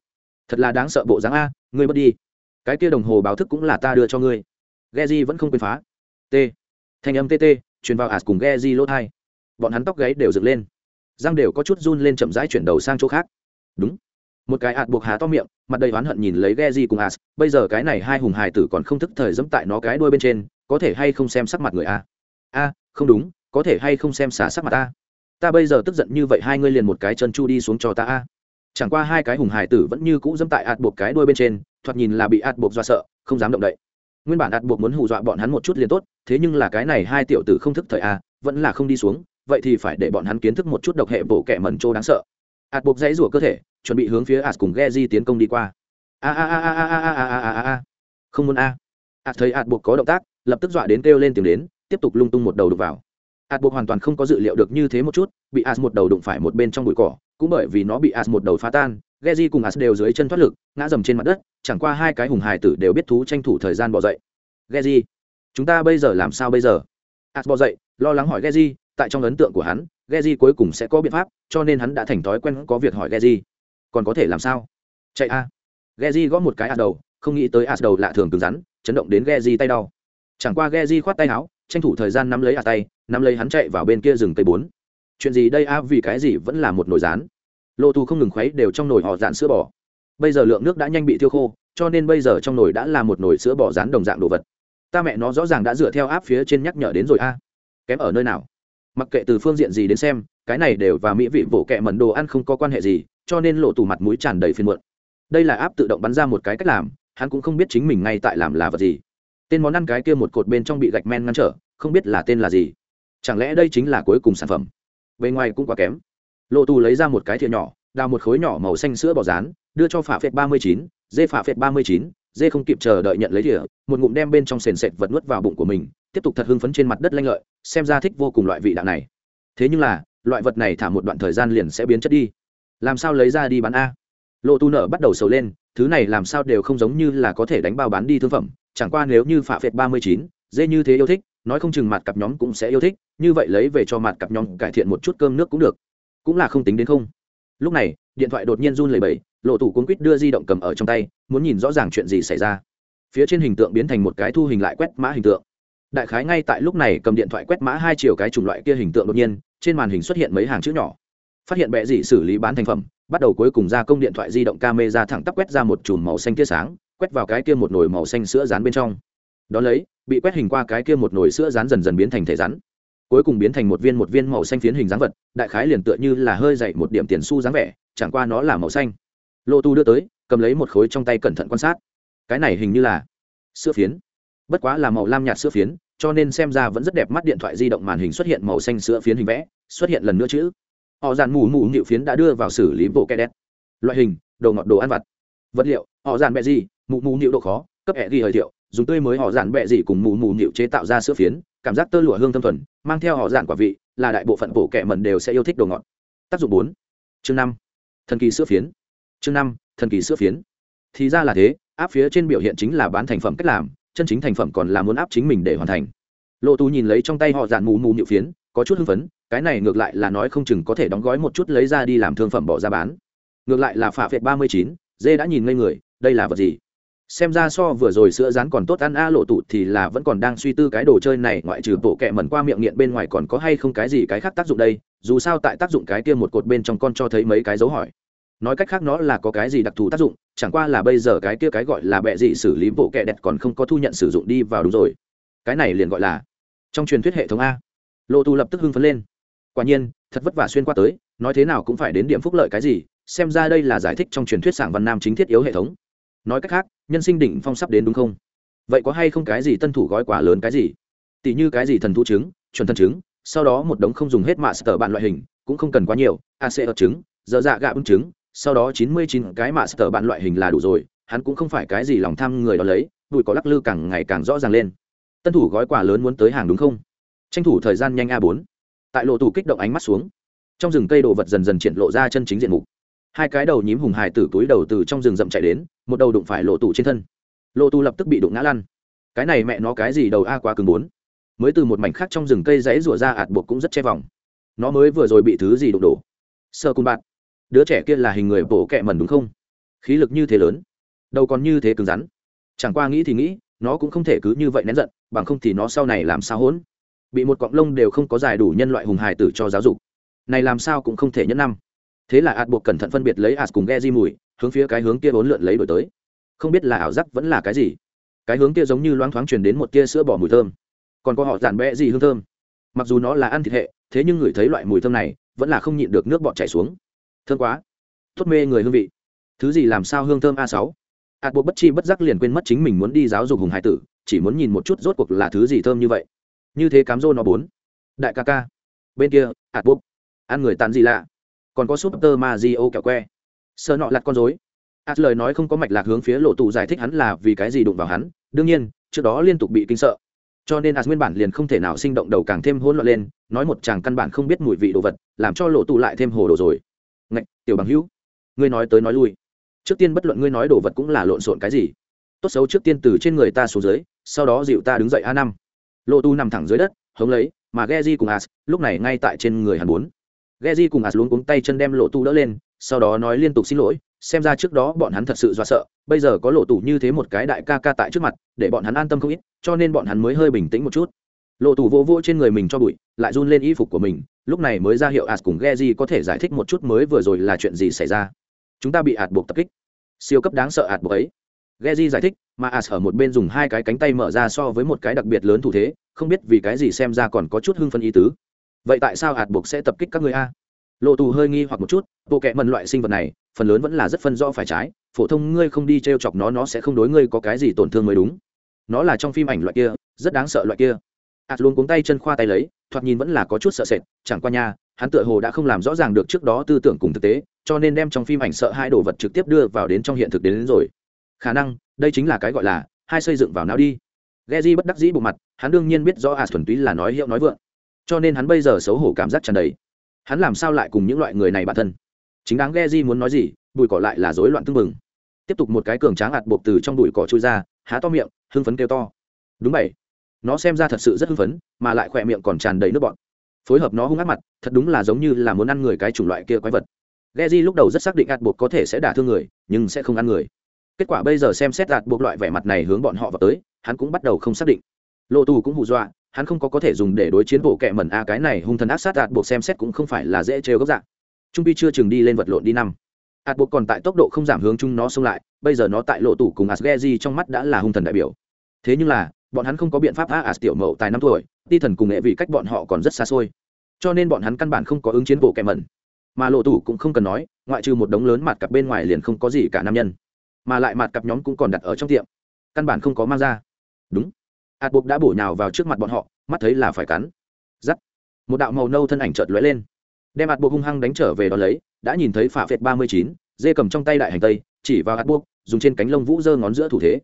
Thật là đáng sợ bộ dáng a, ngươi mất đi cái kia đồng hồ báo thức cũng là ta đưa cho ngươi. Geji vẫn không quên phá. T. Thanh âm tt truyền vào ạt cùng geji lỗ thai. Bọn hắn tóc gáy đều dựng lên. Răng đều có chút run lên chậm rãi chuyển đầu sang chỗ khác. Đúng. Một cái ạt buộc há to miệng, mặt đầy oán hận nhìn lấy geji cùng ạt bây giờ cái này hai hùng hài tử còn không thức thời dẫm tại nó cái đuôi bên trên, có thể hay không xem sắc mặt người a? A, không đúng, có thể hay không xem xả sắc mặt a? Ta bây giờ tức giận như vậy hai ngươi liền một cái chân chu đi xuống cho ta a. Chẳng qua hai cái hùng hải tử vẫn như cũ dẫm tại ạt buộc cái đuôi bên trên thoạt nhìn là bị ạt buộc do sợ, không dám động đậy. Nguyên bản ạt buộc muốn hù dọa bọn hắn một chút liền tốt, thế nhưng là cái này hai tiểu tử không thức thời a vẫn là không đi xuống, vậy thì phải để bọn hắn kiến thức một chút độc hệ bộ kẻ mẩn trô đáng sợ. Ạt buộc dãy rủa cơ thể, chuẩn bị hướng phía ạt cùng ghe di tiến công đi qua. A a a a a a a a a a không muốn a. Ạt thấy ạt buộc có động tác, lập tức dọa đến kêu lên tìm đến, tiếp tục lung tung một đầu đục vào. Ạt buộc hoàn toàn không có dự liệu được như thế một chút, bị ạt một đầu đụng phải một bên trong bụi cỏ, cũng bởi vì nó bị ạt một đầu phá tan Geji cùng As đều dưới chân thoát lực, ngã dầm trên mặt đất, chẳng qua hai cái hùng hài tử đều biết thú tranh thủ thời gian bò dậy. Geji, chúng ta bây giờ làm sao bây giờ? As bò dậy, lo lắng hỏi Geji, tại trong ấn tượng của hắn, Geji cuối cùng sẽ có biện pháp, cho nên hắn đã thành thói quen có việc hỏi Geji. Còn có thể làm sao? Chạy a. À. Geji gõ một cái As đầu, không nghĩ tới As đầu lạ thường cứng rắn, chấn động đến Geji tay đau. Chẳng qua Geji khoát tay áo, tranh thủ thời gian nắm lấy As tay, nắm lấy hắn chạy vào bên kia rừng cây bốn. Chuyện gì đây a vì cái gì vẫn là một nồi rán lộ tù không ngừng khuấy đều trong nồi họ dạn sữa bò. Bây giờ lượng nước đã nhanh bị tiêu khô, cho nên bây giờ trong nồi đã là một nồi sữa bò rán đồng dạng đồ vật. Ta mẹ nó rõ ràng đã dựa theo áp phía trên nhắc nhở đến rồi a. Kém ở nơi nào? Mặc kệ từ phương diện gì đến xem, cái này đều và mỹ vị bổ kẹ mẩn đồ ăn không có quan hệ gì, cho nên lộ tù mặt mũi tràn đầy phiên muộn. Đây là áp tự động bắn ra một cái cách làm, hắn cũng không biết chính mình ngay tại làm là vật gì. Tên món ăn cái kia một cột bên trong bị gạch men ngăn trở, không biết là tên là gì. Chẳng lẽ đây chính là cuối cùng sản phẩm? Bề ngoài cũng quá kém lộ tù lấy ra một cái thìa nhỏ, đào một khối nhỏ màu xanh sữa bò rán, đưa cho phả phệt ba mươi chín, dê phả phệt ba mươi chín, dê không kịp chờ đợi nhận lấy thìa, một ngụm đem bên trong sền sệt vật nuốt vào bụng của mình, tiếp tục thật hưng phấn trên mặt đất lanh lợi, xem ra thích vô cùng loại vị đạo này. Thế nhưng là, loại vật này thả một đoạn thời gian liền sẽ biến chất đi. Làm sao lấy ra đi bán a? Lộ tu nở bắt đầu sầu lên, thứ này làm sao đều không giống như là có thể đánh bao bán đi thương phẩm, chẳng qua nếu như phạ phệt ba mươi chín, dê như thế yêu thích, nói không chừng mặt cặp nhóm cũng sẽ yêu thích, như vậy lấy về cho mặt cặp nhóm cải thiện một chút cơm nước cũng được cũng là không tính đến không. Lúc này, điện thoại đột nhiên run lẩy bẩy, lộ thủ cuốn quýt đưa di động cầm ở trong tay, muốn nhìn rõ ràng chuyện gì xảy ra. Phía trên hình tượng biến thành một cái thu hình lại quét mã hình tượng. Đại khái ngay tại lúc này cầm điện thoại quét mã hai chiều cái chủng loại kia hình tượng đột nhiên, trên màn hình xuất hiện mấy hàng chữ nhỏ. Phát hiện bệ dị xử lý bán thành phẩm, bắt đầu cuối cùng ra công điện thoại di động camera thẳng tắp quét ra một chùm màu xanh tia sáng, quét vào cái kia một nồi màu xanh sữa rán bên trong. Đ ó lấy, bị quét hình qua cái kia một nồi sữa rán dần dần biến thành thể rắn cuối cùng biến thành một viên một viên màu xanh phiến hình dáng vật, đại khái liền tựa như là hơi dậy một điểm tiền xu dáng vẻ, chẳng qua nó là màu xanh. Lô tu đưa tới, cầm lấy một khối trong tay cẩn thận quan sát. Cái này hình như là sữa phiến. Bất quá là màu lam nhạt sữa phiến, cho nên xem ra vẫn rất đẹp mắt điện thoại di động màn hình xuất hiện màu xanh sữa phiến hình vẽ, xuất hiện lần nữa chữ. Họ dàn mù mù nhịu phiến đã đưa vào xử lý bộ kẹ đét. Loại hình, đồ ngọt đồ ăn vặt. Vật liệu, họ dàn bẹ gì, mù mù nhịu độ khó, cấp hẹ ghi hơi thiệu dùng tươi mới họ dạn bẹ dị cùng mù mù nhịu chế tạo ra sữa phiến, cảm giác tơ lụa hương thâm thuần, mang theo họ dạn quả vị, là đại bộ phận bổ kẹ mẩn đều sẽ yêu thích đồ ngọt. Tác dụng bốn. Chương năm. Thần kỳ sữa phiến. Chương năm, thần kỳ sữa phiến. Thì ra là thế, áp phía trên biểu hiện chính là bán thành phẩm cách làm, chân chính thành phẩm còn là muốn áp chính mình để hoàn thành. Lộ tú nhìn lấy trong tay họ dạn mù mù nhự phiến, có chút hưng phấn, cái này ngược lại là nói không chừng có thể đóng gói một chút lấy ra đi làm thương phẩm bỏ ra bán. Ngược lại là phạ phệt ba mươi chín, dê đã nhìn ngây người, đây là vật gì? Xem ra so vừa rồi sữa rán còn tốt, ăn a lộ tụ thì là vẫn còn đang suy tư cái đồ chơi này, ngoại trừ bộ kẹ mẩn qua miệng nghiện bên ngoài còn có hay không cái gì cái khác tác dụng đây? Dù sao tại tác dụng cái kia một cột bên trong con cho thấy mấy cái dấu hỏi. Nói cách khác nó là có cái gì đặc thù tác dụng, chẳng qua là bây giờ cái kia cái gọi là bẹ dị xử lý bộ kẹ đẹp còn không có thu nhận sử dụng đi vào đúng rồi. Cái này liền gọi là trong truyền thuyết hệ thống a. Lộ tu lập tức hưng phấn lên. Quả nhiên, thật vất vả xuyên qua tới, nói thế nào cũng phải đến điểm phúc lợi cái gì, xem ra đây là giải thích trong truyền thuyết sảng văn nam chính thiết yếu hệ thống. Nói cách khác nhân sinh đỉnh phong sắp đến đúng không? Vậy có hay không cái gì tân thủ gói quà lớn cái gì? Tỷ như cái gì thần thú trứng, chuẩn thần trứng, sau đó một đống không dùng hết mạ sở bạn loại hình, cũng không cần quá nhiều ac ở trứng, dở dạ gạ ứng trứng, sau đó chín mươi chín cái mạ sở bạn loại hình là đủ rồi, hắn cũng không phải cái gì lòng tham người đó lấy, bụi có lắc lư càng ngày càng rõ ràng lên. Tân thủ gói quà lớn muốn tới hàng đúng không? Tranh thủ thời gian nhanh a bốn. Tại lộ tủ kích động ánh mắt xuống, trong rừng cây đồ vật dần dần triển lộ ra chân chính diện mục. Hai cái đầu nhím hùng hài tử túi đầu từ trong rừng rậm chạy đến một đầu đụng phải lộ tù trên thân. Lộ tù lập tức bị đụng ngã lăn. Cái này mẹ nó cái gì đầu a quá cứng bốn. Mới từ một mảnh khác trong rừng cây dãy rủa ra ạt buộc cũng rất che vòng. Nó mới vừa rồi bị thứ gì đụng đổ. Sơ cùng bạn. Đứa trẻ kia là hình người bổ kẹ mần đúng không? Khí lực như thế lớn. Đầu còn như thế cứng rắn. Chẳng qua nghĩ thì nghĩ, nó cũng không thể cứ như vậy nén giận, bằng không thì nó sau này làm sao hỗn? Bị một cọng lông đều không có giải đủ nhân loại hùng hài tử cho giáo dục. Này làm sao cũng không thể nhẫn năm. Thế là ạt buộc cẩn thận phân biệt lấy ạt cùng ghe di mùi hướng phía cái hướng kia bốn lượn lấy đổi tới. Không biết là ảo giác vẫn là cái gì. Cái hướng kia giống như loáng thoáng truyền đến một tia sữa bỏ mùi thơm. Còn có họ giản bẽ gì hương thơm. Mặc dù nó là ăn thịt hệ, thế nhưng ngửi thấy loại mùi thơm này vẫn là không nhịn được nước bọt chảy xuống. Thơm quá. Tốt mê người hương vị. Thứ gì làm sao hương thơm a sáu? Ạt bộ bất chi bất giác liền quên mất chính mình muốn đi giáo dục hùng hải tử, chỉ muốn nhìn một chút rốt cuộc là thứ gì thơm như vậy. Như thế cám rô nó bốn. Đại ca ca. Bên kia ạt bộ ăn người tàn gì lạ. Còn có súp tơ ma di ô kẹo que sợ nọ lặt con dối ạt lời nói không có mạch lạc hướng phía lộ tù giải thích hắn là vì cái gì đụng vào hắn. Đương nhiên trước đó liên tục bị kinh sợ. Cho nên ạt nguyên bản liền không thể nào sinh động đầu càng thêm hỗn loạn lên nói một chàng căn bản không biết mùi vị đồ vật làm cho lộ tù lại thêm hồ đồ rồi. Ngạch tiểu bằng hữu ngươi nói tới nói lui. Trước tiên bất luận ngươi nói đồ vật cũng là lộn xộn cái gì. Tốt xấu trước tiên từ trên người ta xuống dưới sau đó dịu ta đứng dậy a năm. Lộ tu nằm thẳng dưới đất hống lấy mà Geji cùng As lúc này ngay tại trên người hắn bốn. Geji cùng As luống cuống tay chân đem lộ tu đỡ lên, sau đó nói liên tục xin lỗi, xem ra trước đó bọn hắn thật sự do sợ, bây giờ có lộ tủ như thế một cái đại ca ca tại trước mặt, để bọn hắn an tâm không ít, cho nên bọn hắn mới hơi bình tĩnh một chút. Lộ tủ vô vô trên người mình cho bụi, lại run lên y phục của mình, lúc này mới ra hiệu ạt cùng Geji có thể giải thích một chút mới vừa rồi là chuyện gì xảy ra. Chúng ta bị ạt buộc tập kích. Siêu cấp đáng sợ ạt buộc ấy. Geji giải thích, mà ạt ở một bên dùng hai cái cánh tay mở ra so với một cái đặc biệt lớn thủ thế, không biết vì cái gì xem ra còn có chút hưng phân ý tứ vậy tại sao ạt buộc sẽ tập kích các người a lộ tù hơi nghi hoặc một chút bộ kệ mần loại sinh vật này phần lớn vẫn là rất phân rõ phải trái phổ thông ngươi không đi t r e o chọc nó nó sẽ không đối ngươi có cái gì tổn thương mới đúng. Nó là trong phim ảnh loại kia rất đáng sợ loại kia. Ạt luôn cuống tay chân khoa tay lấy thoạt nhìn vẫn là có chút sợ sệt chẳng qua nha hắn tựa hồ đã không làm rõ ràng được trước đó tư tưởng cùng thực tế cho nên đem trong phim ảnh sợ hai đồ vật trực tiếp đưa vào đến trong hiện thực đến, đến rồi. Khả năng đây chính là cái gọi là hai xây dựng vào não đi. Geji bất đắc dĩ bộ mặt, hắn đương nhiên biết rõ à thuần túy là nói hiệu nói vượng, cho nên hắn bây giờ xấu hổ cảm giác tràn đầy. Hắn làm sao lại cùng những loại người này bạn thân? Chính đáng Geji muốn nói gì, bụi cỏ lại là rối loạn tưng mừng. Tiếp tục một cái cường tráng ạt bộc từ trong bụi cỏ trôi ra, há to miệng, hưng phấn kêu to. Đúng vậy, nó xem ra thật sự rất hưng phấn, mà lại khỏe miệng còn tràn đầy nước bọt. Phối hợp nó hung ác mặt, thật đúng là giống như là muốn ăn người cái chủng loại kia quái vật. Geji lúc đầu rất xác định ạt bộc có thể sẽ đả thương người, nhưng sẽ không ăn người. Kết quả bây giờ xem xét ạt bộc loại vẻ mặt này hướng bọn họ vào tới, hắn cũng bắt đầu không xác định lộ tù cũng hù dọa hắn không có có thể dùng để đối chiến bộ kệ mẩn a, cái này hung thần ác sát ạt buộc xem xét cũng không phải là dễ trêu gốc dạng. Trung pi chưa chừng đi lên vật lộn đi năm. Ạt buộc còn tại tốc độ không giảm hướng chung nó xông lại, bây giờ nó tại lộ tủ cùng asgeji trong mắt đã là hung thần đại biểu. Thế nhưng là, bọn hắn không có biện pháp a as tiểu mậu tài năm tuổi, ti thần cùng nghệ vì cách bọn họ còn rất xa xôi. Cho nên bọn hắn căn bản không có ứng chiến bộ kệ mẩn. Mà lộ tủ cũng không cần nói, ngoại trừ một đống lớn mặt cặp bên ngoài liền không có gì cả nam nhân. Mà lại mặt cặp nhóm cũng còn đặt ở trong tiệm, căn bản không có mang ra. Đúng hạt bột đã bổ nhào vào trước mặt bọn họ, mắt thấy là phải cắn. Giắt một đạo màu nâu thân ảnh chợt lóe lên. Đem hạt bột hung hăng đánh trở về đó lấy, đã nhìn thấy phạ phệt ba mươi chín, dê cầm trong tay đại hành tây, chỉ vào hạt bột, dùng trên cánh lông vũ giơ ngón giữa thủ thế.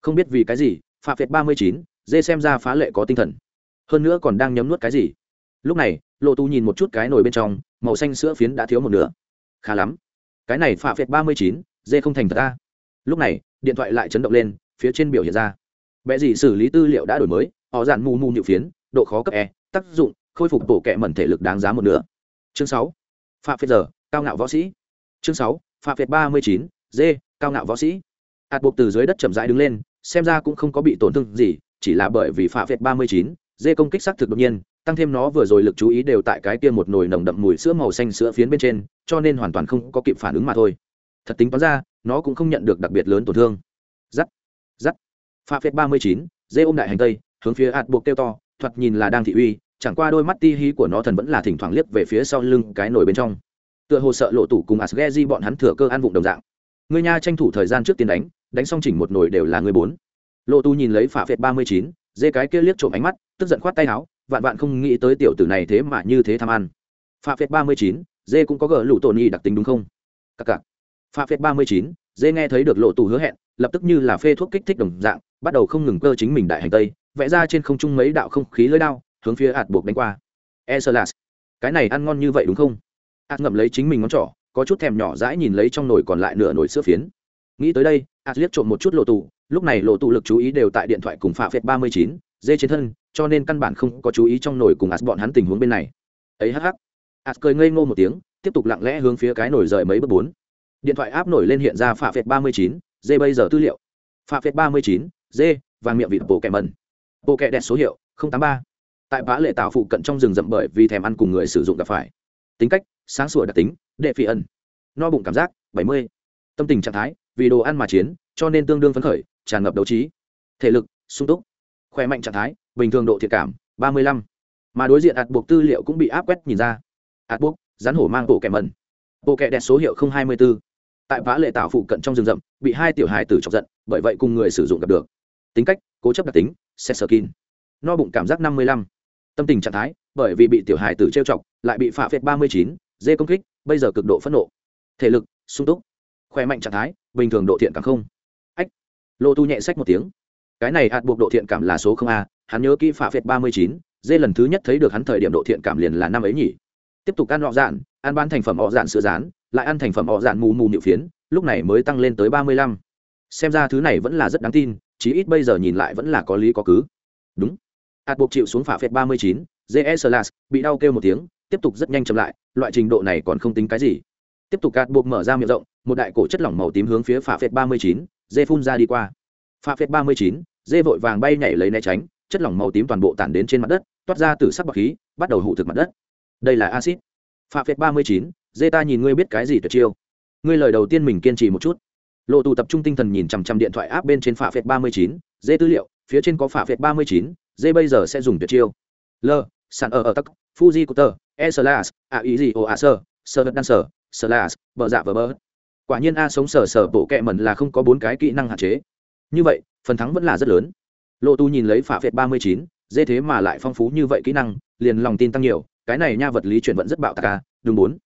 Không biết vì cái gì, phạ phệt ba mươi chín, dê xem ra phá lệ có tinh thần. Hơn nữa còn đang nhấm nuốt cái gì. Lúc này, lộ tu nhìn một chút cái nồi bên trong, màu xanh sữa phiến đã thiếu một nửa. Khá lắm. Cái này phạ phệt ba mươi chín, dê không thành thật ta. Lúc này, điện thoại lại chấn động lên, phía trên biểu hiện ra vẽ gì xử lý tư liệu đã đổi mới, họ dạn mù mù nhự phiến, độ khó cấp e tác dụng, khôi phục bộ kệ mẩn thể lực đáng giá một nửa. Chương sáu, phạm phết giờ, cao ngạo võ sĩ. Chương sáu, phạm phết ba mươi chín d cao ngạo võ sĩ. Hạt buộc từ dưới đất chậm rãi đứng lên, xem ra cũng không có bị tổn thương gì, chỉ là bởi vì phạm phết ba mươi chín d công kích xác thực đột nhiên, tăng thêm nó vừa rồi lực chú ý đều tại cái kia một nồi nồng đậm mùi sữa màu xanh sữa phiến bên trên, cho nên hoàn toàn không có kịp phản ứng mà thôi. Thật tính toán ra, nó cũng không nhận được đặc biệt lớn tổn thương. Giắt pha phết ba mươi chín, dê ôm đại hành tây, hướng phía ạt buộc kêu to, thoạt nhìn là đang thị uy, chẳng qua đôi mắt ti hí của nó thần vẫn là thỉnh thoảng liếc về phía sau lưng cái nồi bên trong. Tựa hồ sợ lộ tủ cùng asgeji bọn hắn thừa cơ ăn vụng đồng dạng. Người nha tranh thủ thời gian trước tiên đánh đánh xong chỉnh một nồi đều là người bốn. Lộ tu nhìn lấy phả phệt ba mươi chín, dê cái kia liếc trộm ánh mắt, tức giận khoát tay áo, vạn vạn không nghĩ tới tiểu tử này thế mà như thế tham ăn. Phả phệt ba mươi chín, dê cũng có gờ lụ tổn y đặc tính đúng không? Cặc cặc. Phả phệt ba mươi chín, dê nghe thấy được lộ tù hứa hẹn lập tức như là phê thuốc kích thích đồng dạng, bắt đầu không ngừng cơ chính mình đại hành tây, vẽ ra trên không trung mấy đạo không khí lưỡi đao, hướng phía ạt buộc đánh qua. E sơ lạt cái này ăn ngon như vậy đúng không? Ạt ngậm lấy chính mình ngón trỏ, có chút thèm nhỏ dãi nhìn lấy trong nồi còn lại nửa nồi sữa phiến. Nghĩ tới đây ạt liếc trộm một chút lộ tù lúc này lộ tù lực chú ý đều tại điện thoại cùng phạ phệt ba mươi chín, dê trên thân, cho nên căn bản không có chú ý trong nồi cùng ạt bọn hắn tình huống bên này. Ấy hắc hắc. Ạt cười ngây ngô một tiếng, tiếp tục lặng lẽ hướng phía cái nồi rời mấy bước bốn. Điện thoại áp nổi lên hiện ra phạ phệt ba mươi chín dê bây giờ tư liệu. Pha phết ba mươi chín dê vàng miệng vịt bộ kẻ mần. Bộ kẻ đẹp số hiệu tám ba. Tại vã lệ tạo phụ cận trong rừng rậm bởi vì thèm ăn cùng người sử dụng gặp phải. Tính cách sáng sủa đặc tính đệ phi ẩn. No bụng cảm giác bảy mươi. Tâm tình trạng thái vì đồ ăn mà chiến cho nên tương đương phấn khởi tràn ngập đấu trí. Thể lực sung túc. Khỏe mạnh trạng thái bình thường độ thiệt cảm ba mươi lăm. Mà đối diện ạt buộc tư liệu cũng bị áp quét nhìn ra. Ạt buộc rắn hổ mang bộ kẻ mần, bộ kẻ đẹp số hiệu hai mươi bốn tại vã lệ tạo phụ cận trong rừng rậm, bị hai tiểu hài tử chọc giận, bởi vậy cùng người sử dụng gặp được. Tính cách, cố chấp đặc tính, xét sơ kín. No bụng cảm giác năm mươi lăm. Tâm tình trạng thái, bởi vì bị tiểu hài tử trêu chọc, lại bị phạ phệt ba mươi chín, dê công kích, bây giờ cực độ phẫn nộ. Thể lực, sung túc. Khỏe mạnh trạng thái, bình thường độ thiện cảm không. Ách. Lô tu nhẹ sách một tiếng. Cái này hạt buộc độ thiện cảm là số không a, hắn nhớ kỹ phạ phệt ba mươi chín, dê lần thứ nhất thấy được hắn thời điểm độ thiện cảm liền là năm ấy nhỉ. Tiếp tục ăn họ dạn, ăn bán thành phẩm họ dạn sữa rán lại ăn thành phẩm họ dạn mù mù nhựa phiến, lúc này mới tăng lên tới ba mươi lăm. Xem ra thứ này vẫn là rất đáng tin, chí ít bây giờ nhìn lại vẫn là có lý có cứ. Đúng. Hạt buộc chịu xuống phả phệt ba mươi chín je slas bị đau kêu một tiếng, tiếp tục rất nhanh chậm lại, loại trình độ này còn không tính cái gì. Tiếp tục hạt buộc mở ra miệng rộng, một đại cổ chất lỏng màu tím hướng phía phả phệt ba mươi chín dê phun ra đi qua. Phả phệt ba mươi chín dê vội vàng bay nhảy lấy né tránh, chất lỏng màu tím toàn bộ tản đến trên mặt đất, toát ra từ sắc bọc khí, bắt đầu hụ thực mặt đất. Đây là acid phạ phệt ba mươi chín dê ta nhìn ngươi biết cái gì tuyệt chiêu. Ngươi lời đầu tiên mình kiên trì một chút. Lộ tù tập trung tinh thần nhìn chằm chằm điện thoại áp bên trên phạ phệt ba mươi chín dê tư liệu phía trên có phạ phệt ba mươi chín dê bây giờ sẽ dùng tuyệt chiêu. L sàn ở ở tắc fuji cutter e slas a ý gì o a sơ sơ đất đan sơ, slas bờ dạ vờ bờ. Quả nhiên a sống sở sở bộ kẹ mẩn là không có bốn cái kỹ năng hạn chế. Như vậy phần thắng vẫn là rất lớn. Lộ tu nhìn lấy phạ phệt ba mươi chín dê thế mà lại phong phú như vậy kỹ năng liền lòng tin tăng nhiều. Cái này nha vật lý chuyển vận rất bạo tạc à đúng bốn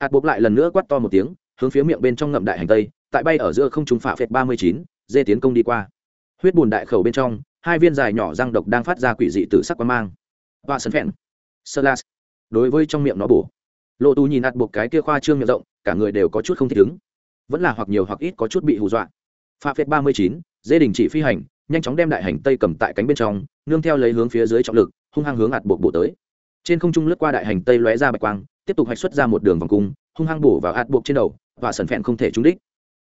hạt bốp lại lần nữa quát to một tiếng, hướng phía miệng bên trong ngậm đại hành tây, tại bay ở giữa không trung phạ phệt ba mươi chín, dê tiến công đi qua. Huyết bùn đại khẩu bên trong, hai viên dài nhỏ răng độc đang phát ra quỷ dị từ sắc quan mang. Và sân phèn sơ las đối với trong miệng nó bổ. Lộ tù nhìn hạt buộc cái kia khoa trương miệng rộng, cả người đều có chút không thích ứng. Vẫn là hoặc nhiều hoặc ít có chút bị hù dọa. Pha phép ba mươi chín, dê đình chỉ phi hành, nhanh chóng đem đại hành tây cầm tại cánh bên trong, nương theo lấy hướng phía dưới trọng lực, hung hăng hướng hạt buộc bộ tới. Trên không trung lướt qua đại hành tây lóe ra bạch quang tiếp tục hạch xuất ra một đường vòng cung, hung hăng bổ vào hạt buộc trên đầu, và sần phẹn không thể trúng đích.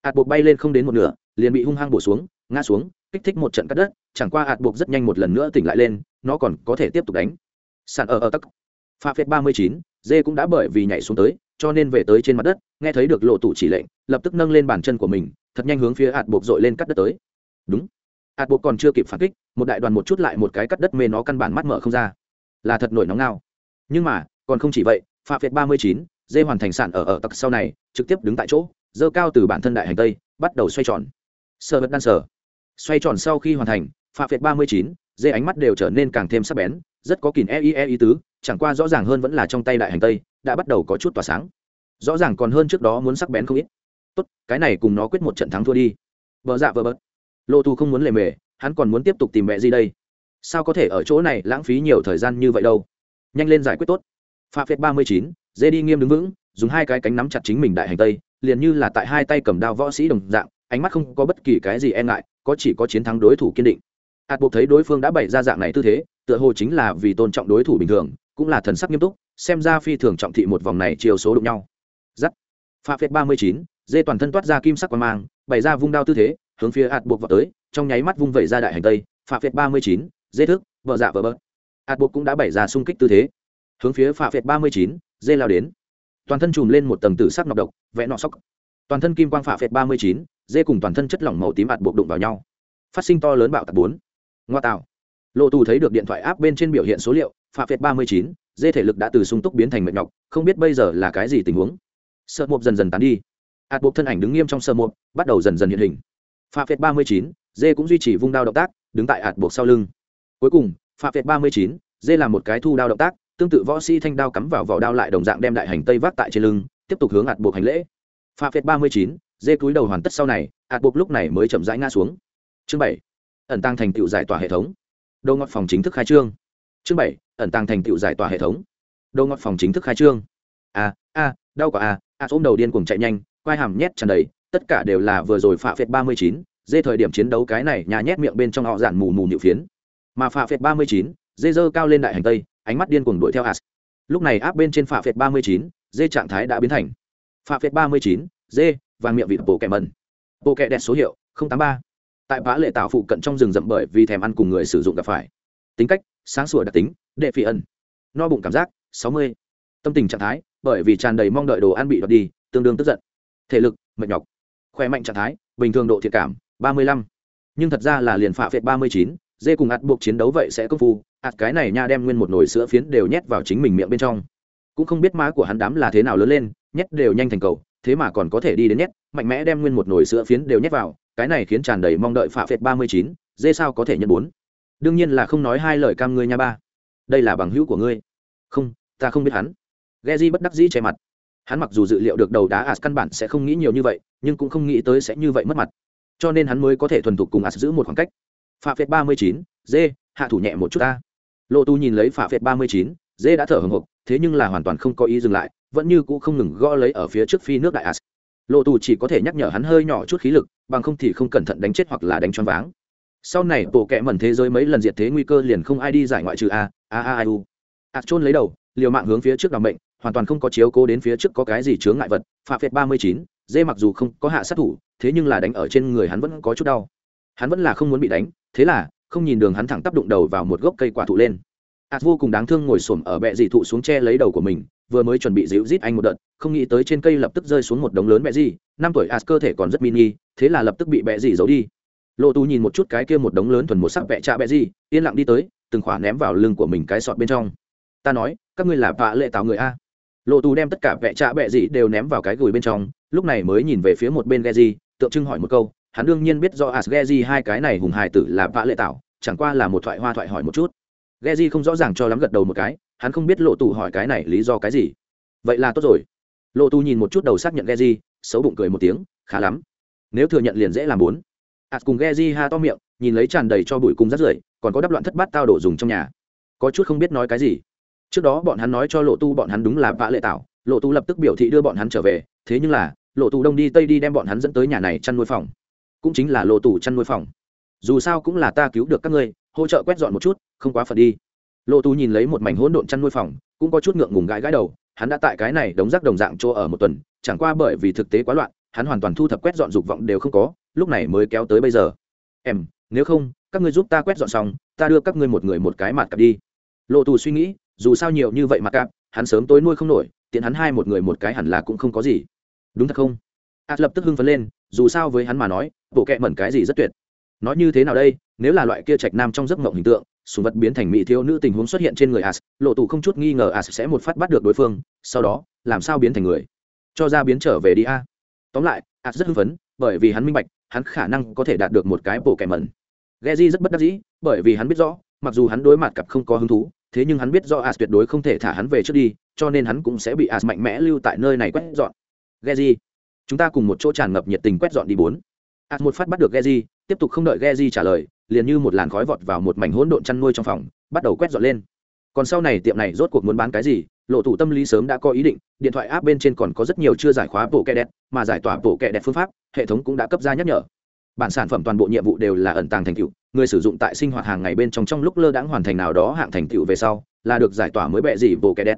Hạt buộc bay lên không đến một nửa, liền bị hung hăng bổ xuống, ngã xuống, kích thích một trận cắt đất, chẳng qua hạt buộc rất nhanh một lần nữa tỉnh lại lên, nó còn có thể tiếp tục đánh. Sàn ở ở tắc. Pha phép ba mươi chín, dê cũng đã bởi vì nhảy xuống tới, cho nên về tới trên mặt đất, nghe thấy được lộ tủ chỉ lệnh, lập tức nâng lên bàn chân của mình, thật nhanh hướng phía hạt buộc dội lên cắt đất tới. Đúng. Hạt buộc còn chưa kịp phản kích, một đại đoàn một chút lại một cái cắt đất mê nó căn bản mắt mở không ra. Là thật nổi nóng nào nhưng mà, còn không chỉ vậy pha việt ba mươi chín, dê hoàn thành sản ở ở tặc sau này, trực tiếp đứng tại chỗ, dơ cao từ bản thân đại hành tây, bắt đầu xoay tròn. Sơ vật đan sở xoay tròn sau khi hoàn thành pha việt ba mươi chín, dê ánh mắt đều trở nên càng thêm sắc bén, rất có kìn e e ý tứ, chẳng qua rõ ràng hơn vẫn là trong tay đại hành tây, đã bắt đầu có chút tỏa sáng. Rõ ràng còn hơn trước đó muốn sắc bén không ít. Tốt, cái này cùng nó quyết một trận thắng thua đi. Vợ dạ vợ bớt lộ tu không muốn lề mề, hắn còn muốn tiếp tục tìm mẹ gì đây? Sao có thể ở chỗ này lãng phí nhiều thời gian như vậy đâu? Nhanh lên giải quyết tốt pha phép ba mươi chín, dê đi nghiêm đứng vững, dùng hai cái cánh nắm chặt chính mình đại hành tây, liền như là tại hai tay cầm đao võ sĩ đồng dạng, ánh mắt không có bất kỳ cái gì e ngại, có chỉ có chiến thắng đối thủ kiên định. Hạt buộc thấy đối phương đã bày ra dạng này tư thế, tựa hồ chính là vì tôn trọng đối thủ bình thường, cũng là thần sắc nghiêm túc, xem ra phi thường trọng thị một vòng này chiều số đụng nhau. Giắt. Pha phép ba mươi chín, dê toàn thân toát ra kim sắc quan mang, bày ra vung đao tư thế, hướng phía hạt buộc vào tới, trong nháy mắt vung vẩy ra đại hành tây. Pha phép ba mươi chín, dê thức, vợ dạ vợ bớt. Hạt buộc cũng đã bày ra xung kích tư thế hướng phía phạ phép ba mươi chín, dê lao đến. Toàn thân chùm lên một tầng tử sắc nọc độc, vẽ nọ sóc. Toàn thân kim quang phạ phệt ba mươi chín, dê cùng toàn thân chất lỏng màu tím ạt buộc đụng vào nhau. Phát sinh to lớn bạo tạc bốn. Ngoa tạo. Lộ tù thấy được điện thoại áp bên trên biểu hiện số liệu, phạ phệt ba mươi chín, dê thể lực đã từ sung túc biến thành mệt nhọc, không biết bây giờ là cái gì tình huống. Sợ mộp dần dần tán đi. Ạt buộc thân ảnh đứng nghiêm trong sợ mộp, bắt đầu dần dần hiện hình. Phạ phệt ba mươi chín, dê cũng duy trì vung đao động tác, đứng tại ạt buộc sau lưng. Cuối cùng, phạ phệt ba mươi chín, dê làm một cái thu đao động tác tương tự võ sĩ thanh đao cắm vào vỏ đao lại đồng dạng đem đại hành tây vác tại trên lưng, tiếp tục hướng ạt buộc hành lễ. Pha phệt ba mươi chín, dê cúi đầu hoàn tất sau này ạt buộc lúc này mới chậm rãi ngã xuống. Chương bảy, ẩn tăng thành tựu giải tỏa hệ thống. Đầu ngọt phòng chính thức khai trương. Chương bảy, ẩn tăng thành tựu giải tỏa hệ thống. Đầu ngọt phòng chính thức khai trương. A a đau quả a à, a ôm đầu điên cuồng chạy nhanh, quai hàm nhét tràn đầy, tất cả đều là vừa rồi phạ phệt ba mươi chín, dê thời điểm chiến đấu cái này nhà nhét miệng bên trong họ giản mù mù nhự phiến. Mà phạ phệt ba mươi chín, dê dơ cao lên đại hành tây ánh mắt điên cuồng đuổi theo as. Lúc này áp bên trên phạ phệt ba mươi chín, dê trạng thái đã biến thành. Phạ phệt ba mươi chín, dê, vàng miệng vịt bộ kẹ mần bộ kẹ đẹp số hiệu tám ba. Tại vã lệ tạo phụ cận trong rừng rậm bởi vì thèm ăn cùng người sử dụng gặp phải. Tính cách, sáng sủa đặc tính, đệ phi ẩn. No bụng cảm giác, sáu mươi. Tâm tình trạng thái, bởi vì tràn đầy mong đợi đồ ăn bị đoạt đi, tương đương tức giận. Thể lực, mệt nhọc. Khỏe mạnh trạng thái, bình thường độ thiệt cảm, ba mươi lăm. Nhưng thật ra là liền phạ phệt ba mươi chín, dê cùng ạt buộc chiến đấu vậy sẽ công phu ạt cái này nha đem nguyên một nồi sữa phiến đều nhét vào chính mình miệng bên trong. Cũng không biết má của hắn đám là thế nào lớn lên, nhét đều nhanh thành cầu, thế mà còn có thể đi đến nhét, mạnh mẽ đem nguyên một nồi sữa phiến đều nhét vào, cái này khiến tràn đầy mong đợi phạ phệt ba mươi chín, dê sao có thể nhận bốn? Đương nhiên là không nói hai lời cam ngươi nha ba. Đây là bằng hữu của ngươi. Không, ta không biết hắn. Ghe di bất đắc dĩ che mặt. Hắn mặc dù dự liệu được đầu đá as căn bản sẽ không nghĩ nhiều như vậy, nhưng cũng không nghĩ tới sẽ như vậy mất mặt. Cho nên hắn mới có thể thuần thục cùng as giữ một khoảng cách. Phạm phệt ba mươi chín, dê, hạ thủ nhẹ một chút ta lộ tu nhìn lấy phạm phệt ba mươi chín, dê đã thở hồng hộc thế nhưng là hoàn toàn không có ý dừng lại, vẫn như cũ không ngừng gõ lấy ở phía trước phi nước đại as. Lộ tu chỉ có thể nhắc nhở hắn hơi nhỏ chút khí lực, bằng không thì không cẩn thận đánh chết hoặc là đánh choáng váng. Sau này bộ kệ mẩn thế giới mấy lần diệt thế nguy cơ liền không ai đi giải ngoại trừ a a a u. As chôn lấy đầu, liều mạng hướng phía trước làm bệnh hoàn toàn không có chiếu cố đến phía trước có cái gì chướng ngại vật. Phạm phệt ba mươi chín, dê mặc dù không có hạ sát thủ, thế nhưng là đánh ở trên người hắn vẫn có chút đau. Hắn vẫn là không muốn bị đánh, thế là không nhìn đường hắn thẳng tắp đụng đầu vào một gốc cây quả thụ lên. Ạt vô cùng đáng thương ngồi xổm ở bệ dì thụ xuống che lấy đầu của mình vừa mới chuẩn bị dịu rít anh một đợt không nghĩ tới trên cây lập tức rơi xuống một đống lớn bệ dì năm tuổi ạt cơ thể còn rất mini thế là lập tức bị bệ dì giấu đi. Lộ tu nhìn một chút cái kia một đống lớn thuần một sắc vẹ trạ bẹ dì, yên lặng đi tới từng khỏa ném vào lưng của mình cái sọt bên trong. Ta nói các ngươi là vạ lệ tạo người a. Lộ tu đem tất cả vẹ trạ bẹ dì đều ném vào cái gùi bên trong lúc này mới nhìn về phía một bên ghe dì, tượng trưng hỏi một câu hắn đương nhiên biết do Asgeri hai cái này hùng hài tử là vạ lệ tạo, chẳng qua là một thoại hoa thoại hỏi một chút. Geji không rõ ràng cho lắm gật đầu một cái, hắn không biết lộ tu hỏi cái này lý do cái gì. Vậy là tốt rồi. Lộ tu nhìn một chút đầu xác nhận geji xấu bụng cười một tiếng, khá lắm. Nếu thừa nhận liền dễ làm bốn. Ạt cùng geji ha to miệng, nhìn lấy tràn đầy cho bụi cung rắt rưởi, còn có đắp loạn thất bát tao đổ dùng trong nhà. Có chút không biết nói cái gì. Trước đó bọn hắn nói cho lộ tu bọn hắn đúng là vạ lệ tạo, lộ tu lập tức biểu thị đưa bọn hắn trở về, thế nhưng là, lộ tu đông đi tây đi đem bọn hắn dẫn tới nhà này chăn nuôi phòng cũng chính là lộ tủ chăn nuôi phòng. Dù sao cũng là ta cứu được các ngươi, hỗ trợ quét dọn một chút, không quá phật đi. Lộ tù nhìn lấy một mảnh hỗn độn chăn nuôi phòng, cũng có chút ngượng ngùng gãi gãi đầu, hắn đã tại cái này đống rác đồng dạng chỗ ở một tuần, chẳng qua bởi vì thực tế quá loạn, hắn hoàn toàn thu thập quét dọn dục vọng đều không có, lúc này mới kéo tới bây giờ. Em, nếu không, các ngươi giúp ta quét dọn xong, ta đưa các ngươi một người một cái mặt cặp đi. Lộ tù suy nghĩ, dù sao nhiều như vậy mặt cặp hắn sớm tối nuôi không nổi, tiện hắn hai một người một cái hẳn là cũng không có gì. Đúng thật không? Ạt lập tức hưng phấn lên, dù sao với hắn mà nói bộ kệ mẩn cái gì rất tuyệt. Nói như thế nào đây? Nếu là loại kia trạch nam trong giấc mộng hình tượng sùng vật biến thành mỹ thiếu nữ tình huống xuất hiện trên người as lộ tù không chút nghi ngờ as sẽ một phát bắt được đối phương sau đó làm sao biến thành người? Cho ra biến trở về đi a. Tóm lại as rất hưng phấn bởi vì hắn minh bạch hắn khả năng có thể đạt được một cái bộ kẻ mẩn. Geji rất bất đắc dĩ, bởi vì hắn biết rõ, mặc dù hắn đối mặt cặp không có hứng thú, thế nhưng hắn biết rõ As tuyệt đối không thể thả hắn về trước đi, cho nên hắn cũng sẽ bị As mạnh mẽ lưu tại nơi này quét dọn. Geji, chúng ta cùng một chỗ tràn ngập nhiệt tình quét dọn đi bốn. As một phát bắt được Geji, tiếp tục không đợi Geji trả lời, liền như một làn khói vọt vào một mảnh hỗn độn chăn nuôi trong phòng, bắt đầu quét dọn lên. Còn sau này tiệm này rốt cuộc muốn bán cái gì, lộ thủ tâm lý sớm đã có ý định, điện thoại áp bên trên còn có rất nhiều chưa giải khóa bộ kẹ đẹp, mà giải tỏa bộ kẹ đẹp phương pháp, hệ thống cũng đã cấp ra nhắc nhở bản sản phẩm toàn bộ nhiệm vụ đều là ẩn tàng thành tựu người sử dụng tại sinh hoạt hàng ngày bên trong trong lúc lơ đãng hoàn thành nào đó hạng thành tựu về sau là được giải tỏa mới bệ gì bộ kẻ đẹp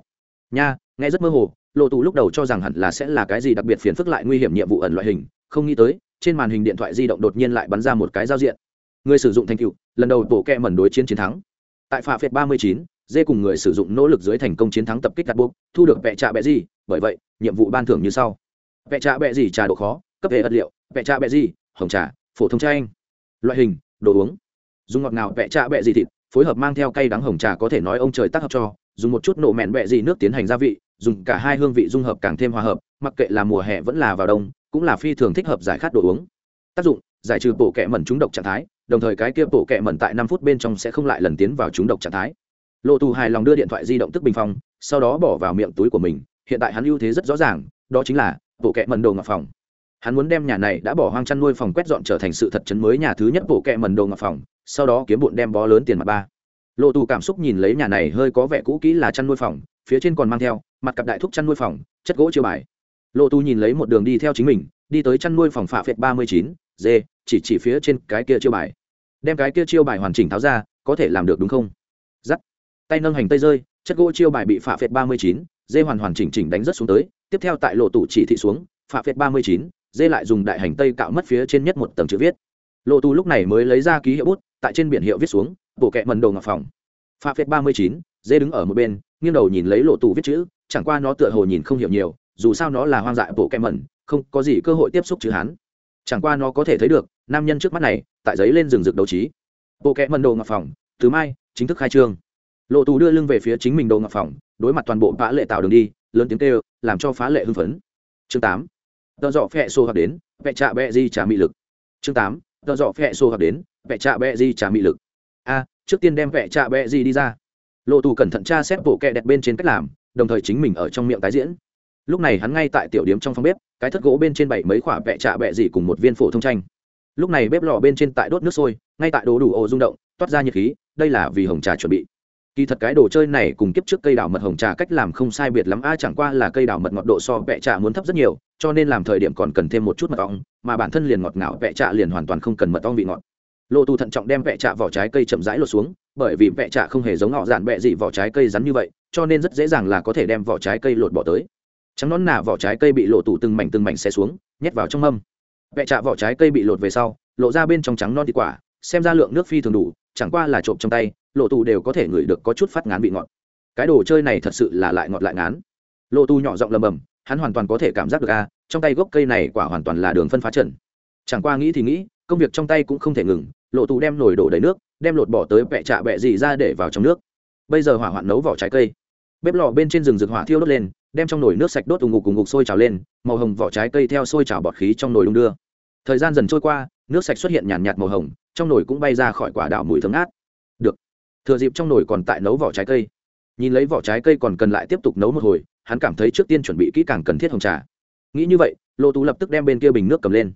nha nghe rất mơ hồ lộ thủ lúc đầu cho rằng hẳn là sẽ là cái gì đặc biệt phiền phức lại nguy hiểm nhiệm vụ ẩn loại hình không nghĩ tới, trên màn hình điện thoại di động đột nhiên lại bắn ra một cái giao diện. Người sử dụng thành tựu, lần đầu bộ kẹ mẩn đối chiến chiến thắng. Tại phà phệt ba mươi chín, dê cùng người sử dụng nỗ lực dưới thành công chiến thắng tập kích đặt buộc, thu được vẹ trạ bẹ gì, bởi vậy, nhiệm vụ ban thưởng như sau. Vẹ trạ bẹ gì trà độ khó, cấp hệ vật liệu, vẹ trạ bẹ gì, hồng trà, phổ thông chai anh. Loại hình, đồ uống. Dùng ngọt ngào vẹ trạ bẹ gì thịt, phối hợp mang theo cây đắng hồng trà có thể nói ông trời tác hợp cho. Dùng một chút nổ mẹn bẹ gì nước tiến hành gia vị, dùng cả hai hương vị dung hợp càng thêm hòa hợp, mặc kệ là mùa hè vẫn là vào đông cũng là phi thường thích hợp giải khát đồ uống. Tác dụng, giải trừ bộ kẹ mẩn trúng độc trạng thái, đồng thời cái kia bộ kẹ mẩn tại năm phút bên trong sẽ không lại lần tiến vào trúng độc trạng thái. Lộ tù hài lòng đưa điện thoại di động tức bình phong, sau đó bỏ vào miệng túi của mình, hiện tại hắn ưu thế rất rõ ràng, đó chính là bộ kẹ mẩn đồ ngọc phòng. Hắn muốn đem nhà này đã bỏ hoang chăn nuôi phòng quét dọn trở thành sự thật chấn mới nhà thứ nhất bộ kẹ mẩn đồ ngọc phòng, sau đó kiếm bụn đem bó lớn tiền mặt ba. Lộ tù cảm xúc nhìn lấy nhà này hơi có vẻ cũ kỹ là chăn nuôi phòng, phía trên còn mang theo, mặt cặp đại thúc chăn nuôi phòng, chất gỗ chiêu bài lộ Tu nhìn lấy một đường đi theo chính mình, đi tới chăn nuôi phòng phạ phệt ba mươi chín d chỉ chỉ phía trên cái kia chiêu bài. Đem cái kia chiêu bài hoàn chỉnh tháo ra, có thể làm được đúng không? Giắt. Tay nâng hành tây rơi, chất gỗ chiêu bài bị phạ phệt ba mươi chín d hoàn hoàn chỉnh chỉnh đánh rất xuống tới, tiếp theo tại lộ tủ chỉ thị xuống, phạ phệt ba mươi chín, dê lại dùng đại hành tây cạo mất phía trên nhất một tầng chữ viết. Lộ tu lúc này mới lấy ra ký hiệu bút, tại trên biển hiệu viết xuống bộ kẹ mần đồ ngọc phòng. Pha phết ba mươi chín, dê đứng ở một bên, nghiêng đầu nhìn lấy lộ tù viết chữ, chẳng qua nó tựa hồ nhìn không hiểu nhiều dù sao nó là hoang dại bộ kẹ mẩn, không có gì cơ hội tiếp xúc chữ hán chẳng qua nó có thể thấy được nam nhân trước mắt này tại giấy lên rừng rực đấu trí. Bộ kẹ mần đồ ngọc phòng thứ mai chính thức khai trương. Lộ tù đưa lưng về phía chính mình đồ ngọc phòng đối mặt toàn bộ phá lệ tạo đường đi lớn tiếng kêu làm cho phá lệ hưng phấn. Chương tám. Tờ dọ phẹ xô hợp đến vẹ trạ bẹ di trả mị lực. Chương tám. Tờ dọ phẹ xô hợp đến vẹ trạ bẹ di trả mị lực. A trước tiên đem vẹ trạ bẹ di đi ra. Lộ tù cẩn thận tra xét bộ kẹ đẹp bên trên cách làm đồng thời chính mình ở trong miệng tái diễn lúc này hắn ngay tại tiểu điếm trong phòng bếp, cái thất gỗ bên trên bảy mấy khoả vẹ trạ bẹ gì cùng một viên phổ thông tranh lúc này bếp lò bên trên tại đốt nước sôi, ngay tại đồ đủ ồ rung động, toát ra nhiệt khí, đây là vì hồng trà chuẩn bị. Kỳ thật cái đồ chơi này cùng kiếp trước cây đào mật hồng trà cách làm không sai biệt lắm, a, chẳng qua là cây đào mật ngọt độ so vẹ trà muốn thấp rất nhiều, cho nên làm thời điểm còn cần thêm một chút mật ong, mà bản thân liền ngọt ngào vẹ trà liền hoàn toàn không cần mật ong vị ngọt. Lộ tù thận trọng đem vẹ trà vỏ trái cây chậm rãi lột xuống, bởi vì vẹ trà không hề giống họ dạn vẹ gì vỏ trái cây rắn như vậy, cho nên rất dễ dàng là có thể đem vỏ trái cây lột bỏ tới trắng nón nà vỏ trái cây bị lộ tủ từng mảnh từng mảnh xe xuống, nhét vào trong mâm. Vẹ trạ vỏ trái cây bị lột về sau, lộ ra bên trong trắng non thịt quả, xem ra lượng nước phi thường đủ, chẳng qua là trộm trong tay, lộ tù đều có thể ngửi được có chút phát ngán bị ngọt. Cái đồ chơi này thật sự là lại ngọt lại ngán. Lộ tù nhỏ giọng lầm bầm, hắn hoàn toàn có thể cảm giác được a, trong tay gốc cây này quả hoàn toàn là đường phân phá trần. Chẳng qua nghĩ thì nghĩ, công việc trong tay cũng không thể ngừng, lộ tù đem nồi đổ đầy nước, đem lột bỏ tới bẹ trạ bẹ gì ra để vào trong nước. Bây giờ hỏa hoạn nấu vỏ trái cây. Bếp lò bên trên rừng rực hỏa thiêu đốt lên đem trong nồi nước sạch đốt ùng ngục cùng ngục sôi trào lên, màu hồng vỏ trái cây theo sôi trào bọt khí trong nồi đung đưa. Thời gian dần trôi qua, nước sạch xuất hiện nhàn nhạt màu hồng, trong nồi cũng bay ra khỏi quả đảo mùi thơm ngát. Được. Thừa dịp trong nồi còn tại nấu vỏ trái cây. Nhìn lấy vỏ trái cây còn cần lại tiếp tục nấu một hồi, hắn cảm thấy trước tiên chuẩn bị kỹ càng cần thiết hồng trà. Nghĩ như vậy, lô tú lập tức đem bên kia bình nước cầm lên.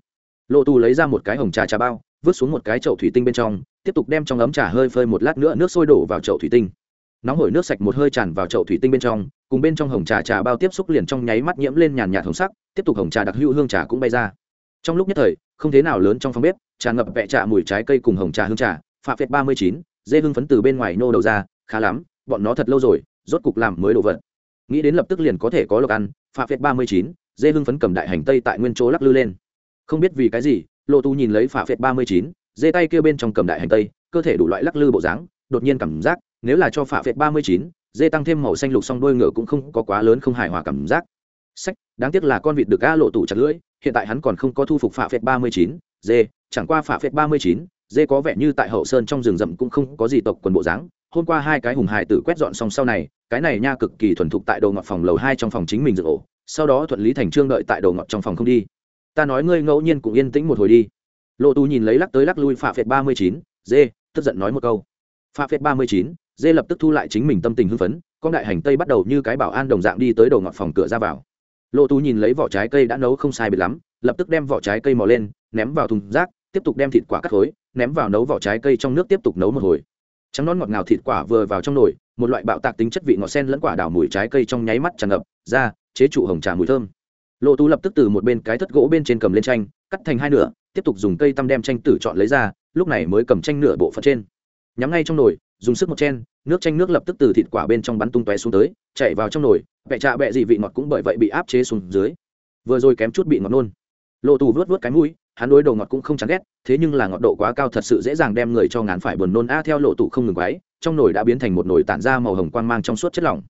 Lô tú lấy ra một cái hồng trà trà bao, vứt xuống một cái chậu thủy tinh bên trong, tiếp tục đem trong ấm trà hơi phơi một lát nữa nước sôi đổ vào chậu thủy tinh. Nóng hổi nước sạch một hơi tràn vào chậu thủy tinh bên trong cùng bên trong hồng trà trà bao tiếp xúc liền trong nháy mắt nhiễm lên nhàn nhạt hồng sắc, tiếp tục hồng trà đặc hữu hương trà cũng bay ra. Trong lúc nhất thời, không thế nào lớn trong phòng bếp tràn ngập vẹ trà mùi trái cây cùng hồng trà hương trà phạm phệt ba mươi chín, dê hương phấn từ bên ngoài nô đầu ra, khá lắm, bọn nó thật lâu rồi, rốt cục làm mới đồ vật. Nghĩ đến lập tức liền có thể có lộc ăn phạm phệt ba mươi chín, dê hương phấn cầm đại hành tây tại nguyên chỗ lắc lư lên. Không biết vì cái gì lộ tu nhìn lấy phạ phệt ba mươi chín, dê tay kia bên trong cầm đại hành tây, cơ thể đủ loại lắc lư bộ dáng, đột nhiên cảm giác, nếu là cho phạ phệt ba mươi chín dê tăng thêm màu xanh lục song đôi ngựa cũng không có quá lớn không hài hòa cảm giác. Sách, đáng tiếc là con vịt được ga lộ tủ chặt lưỡi, hiện tại hắn còn không có thu phục phạ phệt ba mươi chín, dê, chẳng qua phạ phệt ba mươi chín, dê có vẻ như tại hậu sơn trong rừng rậm cũng không có gì tộc quần bộ dáng. Hôm qua hai cái hùng hài tử quét dọn xong sau này, cái này nha cực kỳ thuần thục tại đồ ngọt phòng lầu hai trong phòng chính mình dựng ổ, sau đó thuận lý thành trương đợi tại đồ ngọt trong phòng không đi. Ta nói ngươi ngẫu nhiên cũng yên tĩnh một hồi đi. Lộ tu nhìn lấy lắc tới lắc lui phạ phệt ba mươi chín, dê, tức giận nói một câu. Phạ phệt ba mươi chín dê lập tức thu lại chính mình tâm tình hưng phấn, con đại hành tây bắt đầu như cái bảo an đồng dạng đi tới đầu ngọt phòng cửa ra vào. Lộ tú nhìn lấy vỏ trái cây đã nấu không sai biệt lắm, lập tức đem vỏ trái cây mò lên, ném vào thùng rác, tiếp tục đem thịt quả cắt khối, ném vào nấu vỏ trái cây trong nước tiếp tục nấu một hồi. Trắng non ngọt ngào thịt quả vừa vào trong nồi, một loại bạo tạc tính chất vị ngọt sen lẫn quả đào mùi trái cây trong nháy mắt tràn ngập, ra, chế trụ hồng trà mùi thơm. Lộ tú lập tức từ một bên cái thất gỗ bên trên cầm lên tranh cắt thành hai nửa, tiếp tục dùng cây tăm đem tranh tử chọn lấy ra, lúc này mới cầm tranh nửa bộ phận trên nhắm ngay trong nồi, dùng sức một chen, nước chanh nước lập tức từ thịt quả bên trong bắn tung tóe xuống tới, chạy vào trong nồi vẹ trạ bẹ gì vị ngọt cũng bởi vậy bị áp chế xuống dưới. Vừa rồi kém chút bị ngọt nôn. Lộ tù vớt vớt cái mũi, hắn đối đồ ngọt cũng không chán ghét, thế nhưng là ngọt độ quá cao thật sự dễ dàng đem người cho ngán phải buồn nôn. A, theo lộ tù không ngừng quáy trong nồi đã biến thành một nồi tản ra màu hồng quang mang trong suốt chất lỏng.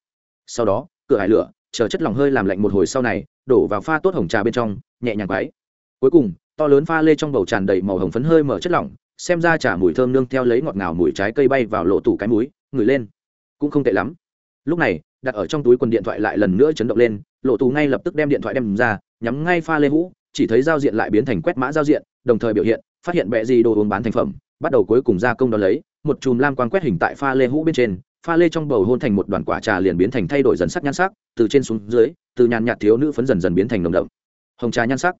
Sau đó, cửa hải lửa, chờ chất lỏng hơi làm lạnh một hồi sau này, đổ vào pha tốt hồng trà bên trong, nhẹ nhàng quáy cuối cùng, to lớn pha lê trong bầu tràn đầy màu hồng phấn hơi mở chất lỏng xem ra trà mùi thơm nương theo lấy ngọt ngào mùi trái cây bay vào lộ tủ cái múi, ngửi lên. Cũng không tệ lắm. Lúc này, đặt ở trong túi quần điện thoại lại lần nữa chấn động lên, lộ tù ngay lập tức đem điện thoại đem ra, nhắm ngay pha lê hũ, chỉ thấy giao diện lại biến thành quét mã giao diện, đồng thời biểu hiện, phát hiện bẹ gì đồ uống bán thành phẩm, bắt đầu cuối cùng gia công đo lấy, một chùm lam quang quét hình tại pha lê hũ bên trên, pha lê trong bầu hôn thành một đoàn quả trà liền biến thành thay đổi dần sắc nhan sắc, từ trên xuống dưới, từ nhàn nhạt thiếu nữ phấn dần dần biến thành nồng đậm. Hồng trà nhan sắc.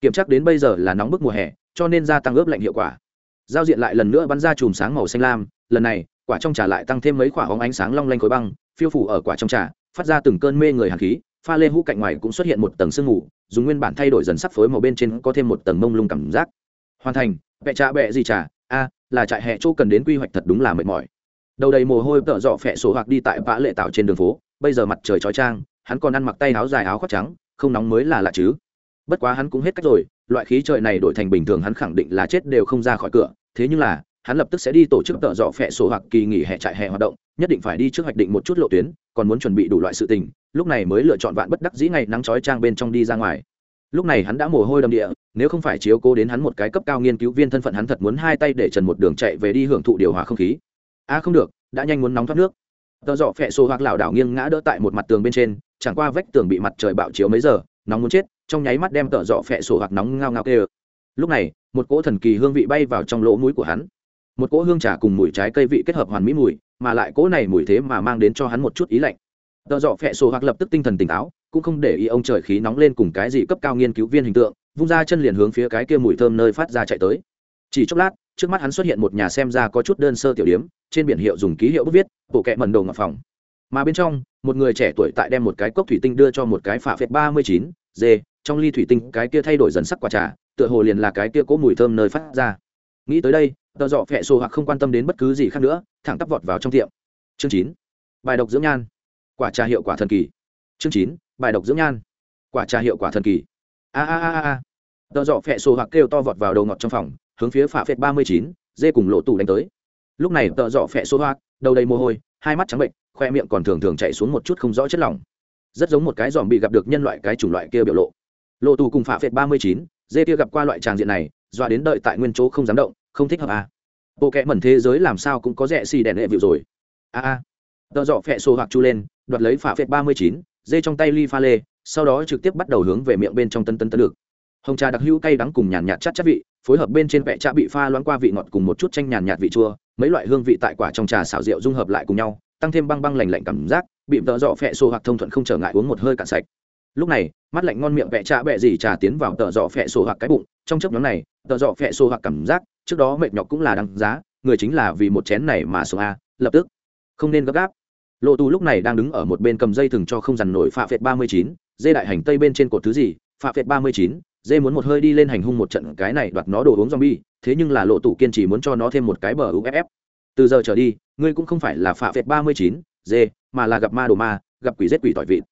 Kiểm tra đến bây giờ là nóng bức mùa hè, cho nên gia tăng ướp lạnh hiệu quả giao diện lại lần nữa bắn ra chùm sáng màu xanh lam. Lần này, quả trong trà lại tăng thêm mấy quả hóng ánh sáng long lanh khối băng, phiêu phủ ở quả trong trà, phát ra từng cơn mê người hàn khí. Pha lê hũ cạnh ngoài cũng xuất hiện một tầng sương mù, dùng nguyên bản thay đổi dần sắc phối màu bên trên có thêm một tầng mông lung cảm giác. Hoàn thành vẽ trà bẹ gì trà? A, là trại hè chỗ cần đến quy hoạch thật đúng là mệt mỏi. Đầu đầy mồ hôi tợ dọ phẹ sổ hoặc đi tại vã lệ tạo trên đường phố, bây giờ mặt trời chói trang, hắn còn ăn mặc tay áo dài áo khoác trắng, không nóng mới là lạ chứ. Bất quá hắn cũng hết cách rồi loại khí trời này đổi thành bình thường hắn khẳng định là chết đều không ra khỏi cửa, thế nhưng là, hắn lập tức sẽ đi tổ chức tợ dọ phẹ sổ hoặc kỳ nghỉ hè trại hè hoạt động, nhất định phải đi trước hoạch định một chút lộ tuyến, còn muốn chuẩn bị đủ loại sự tình, lúc này mới lựa chọn vạn bất đắc dĩ ngày nắng chói trang bên trong đi ra ngoài. Lúc này hắn đã mồ hôi đầm địa, nếu không phải chiếu cố đến hắn một cái cấp cao nghiên cứu viên thân phận hắn thật muốn hai tay để trần một đường chạy về đi hưởng thụ điều hòa không khí. A à không được, đã nhanh muốn nóng thoát nước. Tợ dọ phẹ sổ hoặc lảo đảo nghiêng ngã đỡ tại một mặt tường bên trên, chẳng qua vách tường bị mặt trời bạo chiếu mấy giờ, nóng muốn chết trong nháy mắt đem tợ dọ phẹ sổ hoặc nóng ngao ngao kê lúc này, một cỗ thần kỳ hương vị bay vào trong lỗ mũi của hắn. Một cỗ hương trà cùng mùi trái cây vị kết hợp hoàn mỹ mùi, mà lại cỗ này mùi thế mà mang đến cho hắn một chút ý lạnh. Tợ dọ phẹ sổ hoặc lập tức tinh thần tỉnh táo, cũng không để ý ông trời khí nóng lên cùng cái gì cấp cao nghiên cứu viên hình tượng, vung ra chân liền hướng phía cái kia mùi thơm nơi phát ra chạy tới. Chỉ chốc lát, trước mắt hắn xuất hiện một nhà xem ra có chút đơn sơ tiểu điếm, trên biển hiệu dùng ký hiệu bút viết, bộ kẹ mần đồ ngọc phòng. Mà bên trong, một người trẻ tuổi tại đem một cái cốc thủy tinh đưa cho một cái phả phệt ba mươi chín d trong ly thủy tinh cái kia thay đổi dần sắc quả trà, tựa hồ liền là cái kia cố mùi thơm nơi phát ra. Nghĩ tới đây, tờ dọ phẹ sổ hoặc không quan tâm đến bất cứ gì khác nữa, thẳng tắp vọt vào trong tiệm. Chương chín, bài độc dưỡng nhan. Quả trà hiệu quả thần kỳ. Chương chín, bài độc dưỡng nhan. Quả trà hiệu quả thần kỳ. A a a a tờ dọ phẹ sổ hoặc kêu to vọt vào đầu ngọt trong phòng, hướng phía phạ phệt ba mươi chín, dê cùng lộ tủ đánh tới. Lúc này tợ dọ phẹ số hoa đầu đầy mồ hôi, hai mắt trắng bệnh, khoe miệng còn thường thường chạy xuống một chút không rõ chất lỏng. Rất giống một cái dòm bị gặp được nhân loại cái chủng loại kia biểu lộ lộ tù cùng phạ phệt ba mươi chín, dê kia gặp qua loại tràng diện này, dọa đến đợi tại nguyên chỗ không dám động, không thích hợp à. bộ kẽ mẩn thế giới làm sao cũng có rẻ xì đèn hệ vịu rồi. A a tợ dọ phẹ xô hoặc chu lên, đoạt lấy phạ phệt ba mươi chín, dê trong tay ly pha lê, sau đó trực tiếp bắt đầu hướng về miệng bên trong tân tân tân được. Hồng trà đặc hữu cay đắng cùng nhàn nhạt chắt chất vị, phối hợp bên trên vẹ trà bị pha loãng qua vị ngọt cùng một chút chanh nhàn nhạt vị chua, mấy loại hương vị tại quả trong trà xào rượu dung hợp lại cùng nhau, tăng thêm băng băng lành lạnh cảm giác, bị tợ dọ phẹ xô hoặc thông thuận không trở ngại uống một hơi cạn sạch. Lúc này mắt lạnh ngon miệng vẽ trà bẹ gì trà tiến vào tợ dọ phẹ sổ hoặc cái bụng. Trong chấp nhóm này tợ dọ phẹ sổ hoặc cảm giác, trước đó mệt nhọc cũng là đằng giá, người chính là vì một chén này mà sống a, lập tức. Không nên gấp gáp. Lộ tù lúc này đang đứng ở một bên cầm dây thừng cho không dằn nổi phạ phệt ba mươi chín, dê đại hành tây bên trên cột thứ gì? Phạ phệt ba mươi chín, dê muốn một hơi đi lên hành hung một trận cái này đoạt nó đồ uống zombie, thế nhưng là lộ tù kiên trì muốn cho nó thêm một cái bờ uff từ giờ trở đi, ngươi cũng không phải là phạ phệt ba mươi chín, dê, mà là gặp ma đồ ma, gặp quỷ giết quỷ tỏi vịt.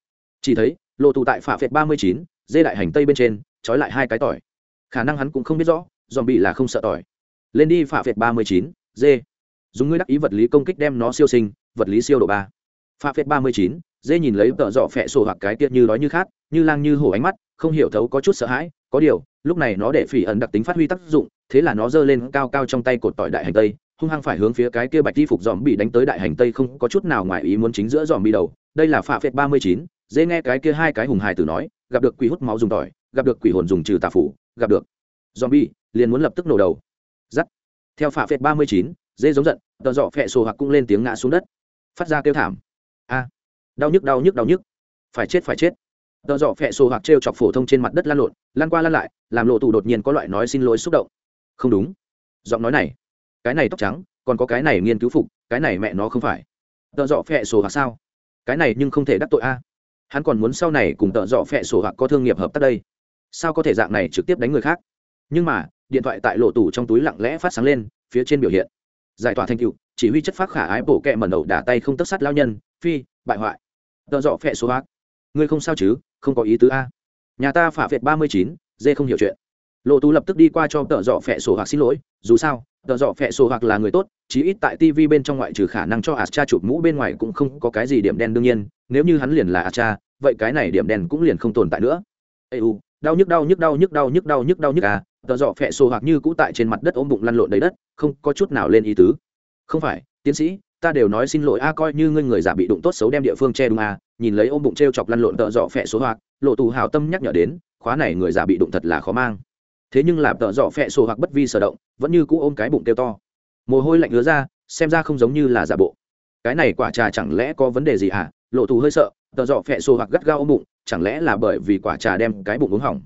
Chỉ thấy lộ tù tại phạ phệt ba mươi chín, dê đại hành tây bên trên, trói lại hai cái tỏi. Khả năng hắn cũng không biết rõ, zombie là không sợ tỏi. Lên đi phạ phệt ba mươi chín, dê. Dùng ngươi đắc ý vật lý công kích đem nó siêu sinh, vật lý siêu độ ba. Phạ phệt ba mươi chín, dê nhìn lấy tợ dọ phẹ sổ hoặc cái tiết như đói như khát, như lang như hổ ánh mắt, không hiểu thấu có chút sợ hãi, có điều, lúc này nó để phỉ ẩn đặc tính phát huy tác dụng, thế là nó giơ lên cao cao trong tay cột tỏi đại hành tây, hung hăng phải hướng phía cái kia bạch đi phục dòm bị đánh tới đại hành tây không có chút nào ngoài ý muốn chính giữa dòm bị đầu. Đây là phạ phệt ba mươi chín dễ nghe cái kia hai cái hùng hài tử nói, gặp được quỷ hút máu dùng tỏi, gặp được quỷ hồn dùng trừ tà phủ, gặp được. Zombie, liền muốn lập tức nổ đầu. Giắt. Theo phạ phệt ba mươi chín, dễ giống giận tờ dọ phẹ sổ hoặc cũng lên tiếng ngã xuống đất. Phát ra kêu thảm. A. Đau nhức đau nhức đau nhức. Phải chết phải chết. Tờ dọ phẹ sổ hoặc t chọc phổ thông trên mặt đất lan lộn, lan qua lan lại, làm lộ tù đột nhiên có loại nói xin lỗi xúc động. Không đúng. Giọng nói này. Cái này tóc trắng, còn có cái này nghiên cứu phục, cái này mẹ nó không phải. Tờ dọ phẹ sổ hoặc sao? Cái này nhưng không thể đắc tội a hắn còn muốn sau này cùng tợ dọ phẹ sổ hoặc có thương nghiệp hợp tác đây. Sao có thể dạng này trực tiếp đánh người khác? Nhưng mà, điện thoại tại lộ tủ trong túi lặng lẽ phát sáng lên, phía trên biểu hiện. Giải tỏa thành cựu chỉ huy chất phát khả ái bổ kẹ mẩn đầu đả tay không tất sát lao nhân, phi, bại hoại. Tợ dọ phẹ số hoặc. Ngươi không sao chứ, không có ý tứ a. Nhà ta phả việt ba mươi chín, dê không hiểu chuyện. Lộ tú lập tức đi qua cho tợ dọ phẹ sổ hoặc xin lỗi, dù sao, tợ dọ phẹ sổ hoặc là người tốt, chí ít tại tv bên trong ngoại trừ khả năng cho ạt cha chụp mũ bên ngoài cũng không có cái gì điểm đen đương nhiên nếu như hắn liền là a cha, vậy cái này điểm đen cũng liền không tồn tại nữa. Ê u, đau nhức đau nhức đau nhức đau nhức đau nhức đau nhức à tờ dọ phẹ xô hoặc như cũ tại trên mặt đất ôm bụng lăn lộn đầy đất, không có chút nào lên ý tứ. Không phải, tiến sĩ, ta đều nói xin lỗi a, coi như ngươi người giả bị đụng tốt xấu đem địa phương che đúng a nhìn lấy ôm bụng t r e o chọc lăn lộn tợ dọ phẹ số hoặc, lộ tù hào tâm nhắc nhở đến, khóa này người giả bị đụng thật là khó mang. Thế nhưng làm tợ dọ phẹ số hoặc bất vi sở động, vẫn như cũ ôm cái bụng kêu to. Mồ hôi lạnh ứa ra, xem ra không giống như là giả bộ. Cái này quả trà chẳng lẽ có vấn đề gì hả lộ tù hơi sợ, tờ dọ phẹ số hoặc gắt gao ôm bụng, chẳng lẽ là bởi vì quả trà đem cái bụng uống hỏng?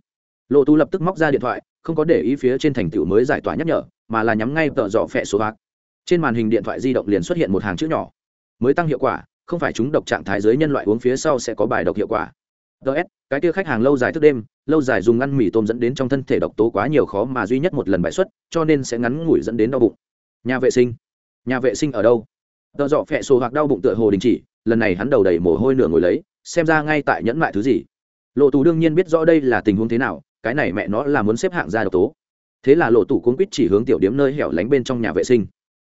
Lộ tù lập tức móc ra điện thoại, không có để ý phía trên thành tựu mới giải tỏa nhắc nhở, mà là nhắm ngay tờ dọ phẹ số hoặc. Trên màn hình điện thoại di động liền xuất hiện một hàng chữ nhỏ. Mới tăng hiệu quả, không phải chúng độc trạng thái giới nhân loại uống phía sau sẽ có bài độc hiệu quả. Ts cái kia khách hàng lâu dài thức đêm, lâu dài dùng ngăn mì tôm dẫn đến trong thân thể độc tố quá nhiều khó mà duy nhất một lần bãi xuất, cho nên sẽ ngắn ngủi dẫn đến đau bụng. Nhà vệ sinh. Nhà vệ sinh ở đâu? Tờ dọ phẹ sổ hoặc đau bụng tựa hồ đình chỉ lần này hắn đầu đầy mồ hôi nửa ngồi lấy, xem ra ngay tại nhẫn mại thứ gì. Lộ tù đương nhiên biết rõ đây là tình huống thế nào, cái này mẹ nó là muốn xếp hạng ra độc tố. Thế là lộ tù cuốn quýt chỉ hướng tiểu điếm nơi hẻo lánh bên trong nhà vệ sinh.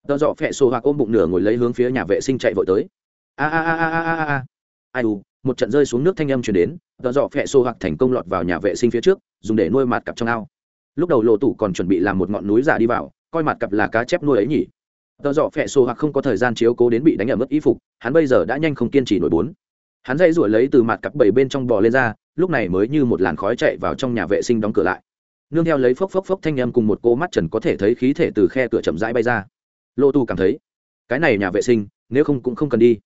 Tợ dọ phẹ xô hoặc ôm bụng nửa ngồi lấy hướng phía nhà vệ sinh chạy vội tới. A a a a a a a. Ai u, một trận rơi xuống nước thanh âm chuyển đến, tợ dọ phẹ xô hoặc thành công lọt vào nhà vệ sinh phía trước, dùng để nuôi mặt cặp trong ao. Lúc đầu lộ tù còn chuẩn bị làm một ngọn núi giả đi vào, coi mặt cặp là cá chép nuôi ấy nhỉ tờ dọ phẹ sổ hoặc không có thời gian chiếu cố đến bị đánh ở mất y phục, hắn bây giờ đã nhanh không kiên trì nổi bốn. Hắn dãy ruổi lấy từ mặt cặp bảy bên trong bò lên ra, lúc này mới như một làn khói chạy vào trong nhà vệ sinh đóng cửa lại. Nương theo lấy phốc phốc phốc thanh em cùng một cô mắt trần có thể thấy khí thể từ khe cửa chậm rãi bay ra. Lô tu cảm thấy, cái này nhà vệ sinh, nếu không cũng không cần đi.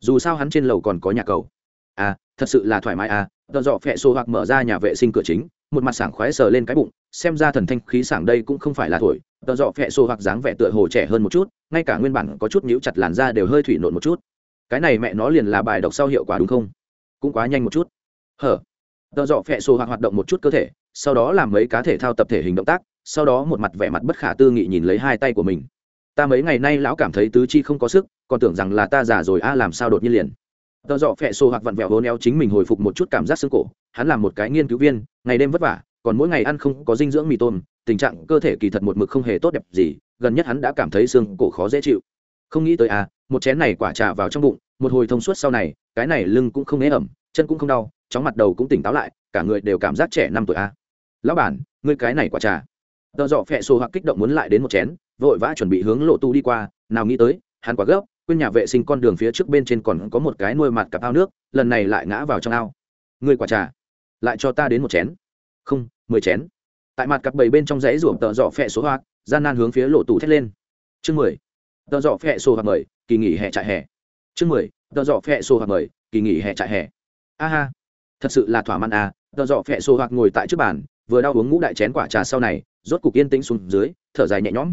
Dù sao hắn trên lầu còn có nhà cầu. À thật sự là thoải mái à tờ dọ phẹ sổ hoặc mở ra nhà vệ sinh cửa chính một mặt sảng khoái sờ lên cái bụng, xem ra thần thanh khí sảng đây cũng không phải là thổi, tờ dọ phẹ xô hoặc dáng vẻ tựa hồ trẻ hơn một chút, ngay cả nguyên bản có chút nhíu chặt làn da đều hơi thủy nộn một chút. Cái này mẹ nó liền là bài đọc sau hiệu quả đúng không? Cũng quá nhanh một chút. Hở. Tờ dọ phẹ xô hoặc hoạt động một chút cơ thể, sau đó làm mấy cá thể thao tập thể hình động tác, sau đó một mặt vẻ mặt bất khả tư nghị nhìn lấy hai tay của mình. Ta mấy ngày nay lão cảm thấy tứ chi không có sức, còn tưởng rằng là ta già rồi, a, làm sao đột nhiên liền? Tờ dọ phẹ xô hoặc vặn vẹo hố neo chính mình hồi phục một chút cảm giác xương cổ. Hắn làm một cái nghiên cứu viên, ngày đêm vất vả, còn mỗi ngày ăn không có dinh dưỡng mì tôm, tình trạng cơ thể kỳ thật một mực không hề tốt đẹp gì, gần nhất hắn đã cảm thấy xương cổ khó dễ chịu. Không nghĩ tới à một chén này quả trà vào trong bụng, một hồi thông suốt sau này, cái này lưng cũng không ế ẩm, chân cũng không đau, chóng mặt đầu cũng tỉnh táo lại, cả người đều cảm giác trẻ năm tuổi a lão bản, ngươi cái này quả trà. Tợ dọ phẹ xô hoặc kích động muốn lại đến một chén, vội vã chuẩn bị hướng lộ tu đi qua, nào nghĩ tới, hắn quá gấp quên nhà vệ sinh con đường phía trước bên trên còn có một cái nuôi mặt cặp ao nước, lần này lại ngã vào trong ao. Người quả trà, lại cho ta đến một chén. Không, mười chén. Tại mặt cặp bảy bên trong dãy ruộng tợ dọ phẹ số hoạt gian nan hướng phía lộ tủ thét lên. Chương mười. Tợ dọ phẹ số hoạt mời, kỳ nghỉ hè trại hè. Chương mười. Tợ dọ phẹ số hoạt mời, kỳ nghỉ hè trại hè. A ha. Thật sự là thỏa mãn à tợ dọ phẹ số hoạt ngồi tại trước bàn, vừa đau uống ngũ đại chén quả trà sau này, rốt cục yên tĩnh xuống dưới, thở dài nhẹ nhõm.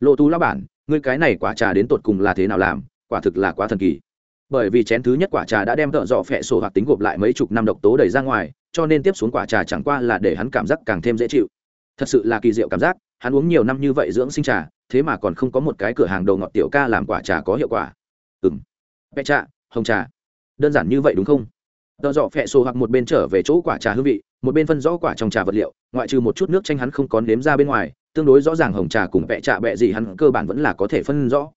Lộ tú lao bản, ngươi cái này quả trà đến tột cùng là thế nào làm? Quả thực là quá thần kỳ. Bởi vì chén thứ nhất quả trà đã đem thợ dọ phẹ sổ hoặc tính gộp lại mấy chục năm độc tố đẩy ra ngoài, cho nên tiếp xuống quả trà chẳng qua là để hắn cảm giác càng thêm dễ chịu. Thật sự là kỳ diệu cảm giác, hắn uống nhiều năm như vậy dưỡng sinh trà, thế mà còn không có một cái cửa hàng đầu ngọt tiểu ca làm quả trà có hiệu quả. Ừng vẽ trà, hồng trà. Đơn giản như vậy đúng không? Tợ dọ phẹ sổ hoặc một bên trở về chỗ quả trà hương vị, một bên phân rõ quả trong trà vật liệu, ngoại trừ một chút nước chanh hắn không có nếm ra bên ngoài, tương đối rõ ràng hồng trà cùng vẽ trà bẹ gì hắn cơ bản vẫn là có thể phân rõ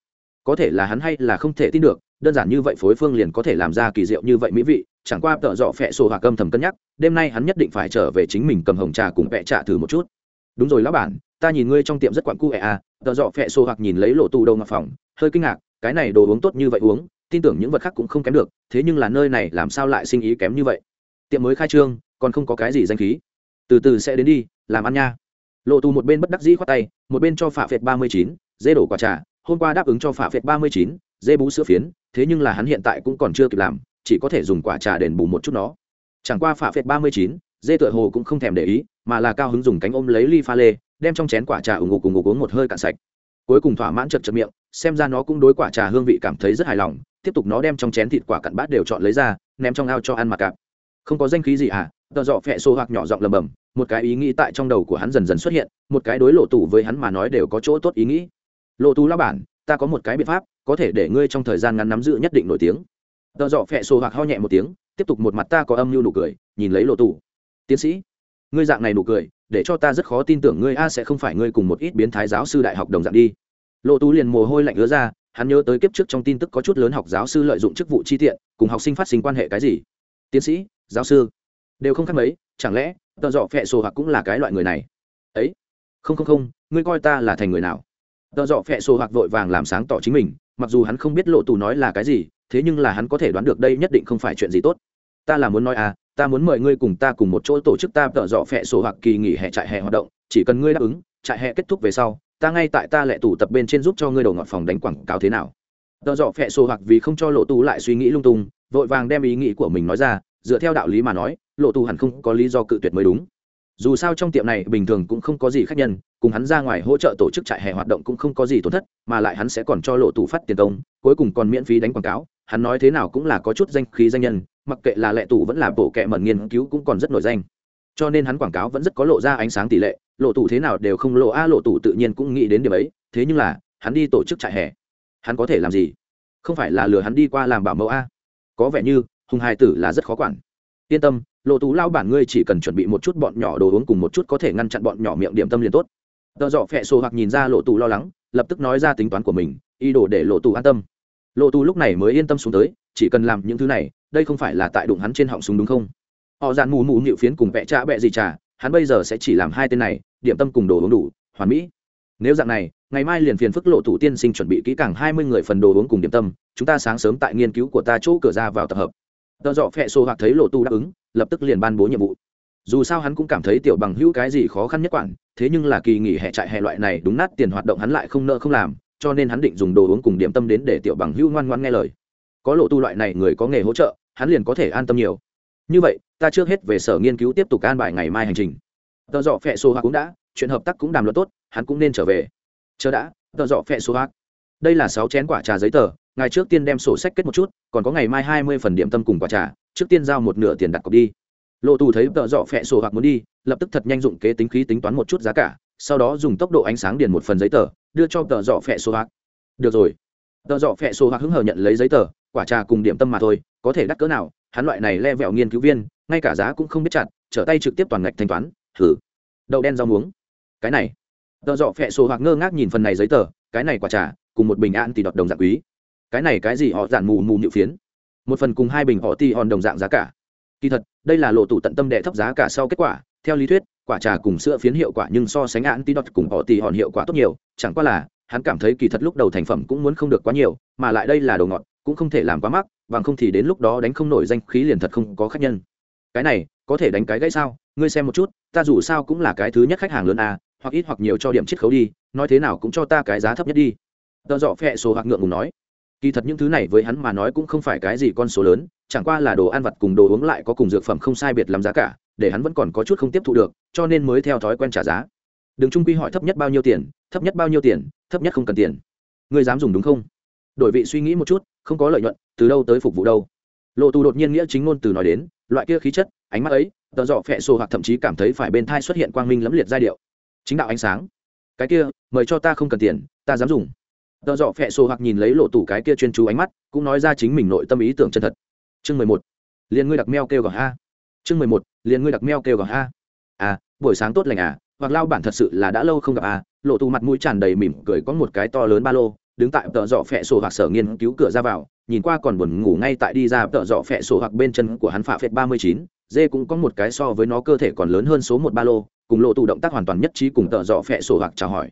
có thể là hắn hay là không thể tin được, đơn giản như vậy phối phương liền có thể làm ra kỳ diệu như vậy mỹ vị, chẳng qua tợ dọ phẹ sổ hoặc âm thầm cân nhắc, đêm nay hắn nhất định phải trở về chính mình cầm hồng trà cùng vẽ trà thử một chút. Đúng rồi lão bản, ta nhìn ngươi trong tiệm rất quặn cu ẹ à tợ dọ phẹ sổ hoặc nhìn lấy lộ tù đầu ngọc phòng, hơi kinh ngạc, cái này đồ uống tốt như vậy uống, tin tưởng những vật khác cũng không kém được, thế nhưng là nơi này làm sao lại sinh ý kém như vậy? Tiệm mới khai trương, còn không có cái gì danh khí. Từ từ sẽ đến đi, làm ăn nha. Lộ tù một bên bất đắc dĩ khoát tay, một bên cho phạ phệt ba mươi chín, dê đổ quả trà hôm qua đáp ứng cho phả phệt ba mươi chín, dê bú sữa phiến, thế nhưng là hắn hiện tại cũng còn chưa kịp làm, chỉ có thể dùng quả trà đền bù một chút nó. Chẳng qua phả phệt ba mươi chín, dê tựa hồ cũng không thèm để ý, mà là cao hứng dùng cánh ôm lấy ly pha lê, đem trong chén quả trà ủng ngục cùng ngục uống một hơi cạn sạch. Cuối cùng thỏa mãn chật chật miệng, xem ra nó cũng đối quả trà hương vị cảm thấy rất hài lòng, tiếp tục nó đem trong chén thịt quả cặn bát đều chọn lấy ra, ném trong ao cho ăn mặc cạp. Không có danh khí gì à tợ dọ phẹ xô hoặc nhỏ giọng lầm bầm, một cái ý nghĩ tại trong đầu của hắn dần dần xuất hiện, một cái đối lộ tủ với hắn mà nói đều có chỗ tốt ý nghĩ lộ tú lao bản, ta có một cái biện pháp, có thể để ngươi trong thời gian ngắn nắm giữ nhất định nổi tiếng. Tợ dọ phẹ sổ hoặc ho nhẹ một tiếng, tiếp tục một mặt ta có âm mưu nụ cười, nhìn lấy lộ tù tiến sĩ, ngươi dạng này nụ cười, để cho ta rất khó tin tưởng ngươi a sẽ không phải ngươi cùng một ít biến thái giáo sư đại học đồng dạng đi. Lộ tú liền mồ hôi lạnh ứa ra, hắn nhớ tới kiếp trước trong tin tức có chút lớn học giáo sư lợi dụng chức vụ chi tiện, cùng học sinh phát sinh quan hệ cái gì. Tiến sĩ, giáo sư, đều không khác mấy, chẳng lẽ tợ dọ phẹ sổ hoặc cũng là cái loại người này? Ấy, không không không, ngươi coi ta là thành người nào? Tợ dọ phẹ sổ hoặc vội vàng làm sáng tỏ chính mình, mặc dù hắn không biết lộ tù nói là cái gì, thế nhưng là hắn có thể đoán được đây nhất định không phải chuyện gì tốt. Ta là muốn nói à ta muốn mời ngươi cùng ta cùng một chỗ tổ chức ta tợ dọ phẹ sổ hoặc kỳ nghỉ hè trại hè hoạt động, chỉ cần ngươi đáp ứng, trại hè kết thúc về sau, ta ngay tại ta lại tủ tập bên trên giúp cho ngươi đầu ngọt phòng đánh quảng cáo thế nào. Tợ dọ phẹ sổ hoặc vì không cho lộ tù lại suy nghĩ lung tung, vội vàng đem ý nghĩ của mình nói ra, dựa theo đạo lý mà nói, lộ tù hẳn không có lý do cự tuyệt mới đúng dù sao trong tiệm này bình thường cũng không có gì khách nhân, cùng hắn ra ngoài hỗ trợ tổ chức trại hè hoạt động cũng không có gì tổn thất, mà lại hắn sẽ còn cho lộ tủ phát tiền công, cuối cùng còn miễn phí đánh quảng cáo, hắn nói thế nào cũng là có chút danh khí danh nhân, mặc kệ là lệ tủ vẫn là bộ kệ mẩn nghiên cứu cũng còn rất nổi danh. Cho nên hắn quảng cáo vẫn rất có lộ ra ánh sáng tỷ lệ, lộ tủ thế nào đều không lộ, a lộ tủ tự nhiên cũng nghĩ đến điểm ấy, thế nhưng là, hắn đi tổ chức trại hè, hắn có thể làm gì? Không phải là lừa hắn đi qua làm bảo mẫu a? Có vẻ như, hùng hai tử là rất khó quản. Yên tâm lộ tú lao bản ngươi chỉ cần chuẩn bị một chút bọn nhỏ đồ uống cùng một chút có thể ngăn chặn bọn nhỏ miệng điểm tâm liền tốt. Tợ dọ phẹ sổ hoặc nhìn ra lộ tù lo lắng, lập tức nói ra tính toán của mình, ý đồ để lộ tù an tâm. Lộ tù lúc này mới yên tâm xuống tới, chỉ cần làm những thứ này, đây không phải là tại đụng hắn trên họng súng đúng không? Họ dàn mù mù nhịu phiến cùng vẽ cha bẹ gì trà, hắn bây giờ sẽ chỉ làm hai tên này, điểm tâm cùng đồ uống đủ, hoàn mỹ. Nếu dạng này, ngày mai liền phiền phức lộ thủ tiên sinh chuẩn bị kỹ càng hai mươi người phần đồ uống cùng điểm tâm, chúng ta sáng sớm tại nghiên cứu của ta chỗ cửa ra vào tập hợp tợ dọ phẹ sổ hoặc thấy lộ tu đáp ứng, lập tức liền ban bố nhiệm vụ. Dù sao hắn cũng cảm thấy tiểu bằng hữu cái gì khó khăn nhất quản thế nhưng là kỳ nghỉ hè trại hè loại này đúng nát tiền hoạt động hắn lại không nợ không làm, cho nên hắn định dùng đồ uống cùng điểm tâm đến để tiểu bằng hữu ngoan ngoan nghe lời. Có lộ tu loại này người có nghề hỗ trợ, hắn liền có thể an tâm nhiều. Như vậy, ta trước hết về sở nghiên cứu tiếp tục an bài ngày mai hành trình. Tợ dọ phẹ xô hoặc cũng đã, chuyện hợp tác cũng đàm luận tốt, hắn cũng nên trở về. Chờ đã tợ dọ phẹ xô hoặc đây là sáu chén quả trà giấy tờ, ngài trước tiên đem sổ sách kết một chút, còn có ngày mai hai mươi phần điểm tâm cùng quả trà, trước tiên giao một nửa tiền đặt cọc đi. Lộ tù thấy tợ dọ phẹ sổ hoặc muốn đi, lập tức thật nhanh dụng kế tính khí tính toán một chút giá cả, sau đó dùng tốc độ ánh sáng điền một phần giấy tờ, đưa cho tợ dọ phẹ sổ hoặc. Được rồi. Tợ dọ phẹ sổ hoặc hứng hờ nhận lấy giấy tờ, quả trà cùng điểm tâm mà thôi, có thể đắt cỡ nào, hắn loại này le vẹo nghiên cứu viên, ngay cả giá cũng không biết chặt, trở tay trực tiếp toàn ngạch thanh toán, thử. Đậu đen rau muống. Cái này. Tợ dọ phẹ sổ hoặc ngơ ngác nhìn phần này giấy tờ, cái này quả trà cùng một bình an tỷ đọt đồng dạng quý. Cái này cái gì họ giản mù mù nhự phiến? Một phần cùng hai bình họ ti hòn đồng dạng giá cả. Kỳ thật, đây là lộ tủ tận tâm đệ thấp giá cả sau kết quả. Theo lý thuyết, quả trà cùng sữa phiến hiệu quả nhưng so sánh án tí đọt cùng họ ti hòn hiệu quả tốt nhiều. Chẳng qua là, hắn cảm thấy kỳ thật lúc đầu thành phẩm cũng muốn không được quá nhiều, mà lại đây là đồ ngọt, cũng không thể làm quá mắc, bằng không thì đến lúc đó đánh không nổi danh khí liền thật không có khách nhân. Cái này, có thể đánh cái gãy sao? Ngươi xem một chút, ta dù sao cũng là cái thứ nhất khách hàng lớn a, hoặc ít hoặc nhiều cho điểm chiết khấu đi, nói thế nào cũng cho ta cái giá thấp nhất đi tờ dọ phẹ số hoặc ngượng ngùng nói, kỳ thật những thứ này với hắn mà nói cũng không phải cái gì con số lớn, chẳng qua là đồ ăn vặt cùng đồ uống lại có cùng dược phẩm không sai biệt làm giá cả, để hắn vẫn còn có chút không tiếp thu được, cho nên mới theo thói quen trả giá. Đừng trung quy hỏi thấp nhất bao nhiêu tiền, thấp nhất bao nhiêu tiền, thấp nhất không cần tiền. Người dám dùng đúng không? Đổi vị suy nghĩ một chút, không có lợi nhuận, từ đâu tới phục vụ đâu. Lộ tù đột nhiên nghĩa chính ngôn từ nói đến, loại kia khí chất, ánh mắt ấy, tờ dọ phẹ sổ hoặc thậm chí cảm thấy phải bên thai xuất hiện quang minh lẫm liệt giai điệu. Chính đạo ánh sáng. Cái kia, mời cho ta không cần tiền, ta dám dùng tợ dọ phẹ sổ hoặc nhìn lấy lộ tủ cái kia chuyên chú ánh mắt, cũng nói ra chính mình nội tâm ý tưởng chân thật. Chương mười một. Liền ngươi đặc meo kêu gào ha. Chương mười một. Liền ngươi đặc meo kêu gào ha. À buổi sáng tốt lành à hoặc lao bản thật sự là đã lâu không gặp à lộ tù mặt mũi tràn đầy mỉm cười có một cái to lớn ba lô, đứng tại tợ dọ phẹ sổ hoặc sở nghiên cứu cửa ra vào, nhìn qua còn buồn ngủ ngay tại đi ra tợ dọ phẹ sổ hoặc bên chân của hắn phạ phệt ba mươi chín, dê cũng có một cái so với nó cơ thể còn lớn hơn số một ba lô, cùng lộ tù động tác hoàn toàn nhất trí cùng tợ dọ phẹ sổ hoặc chào hỏi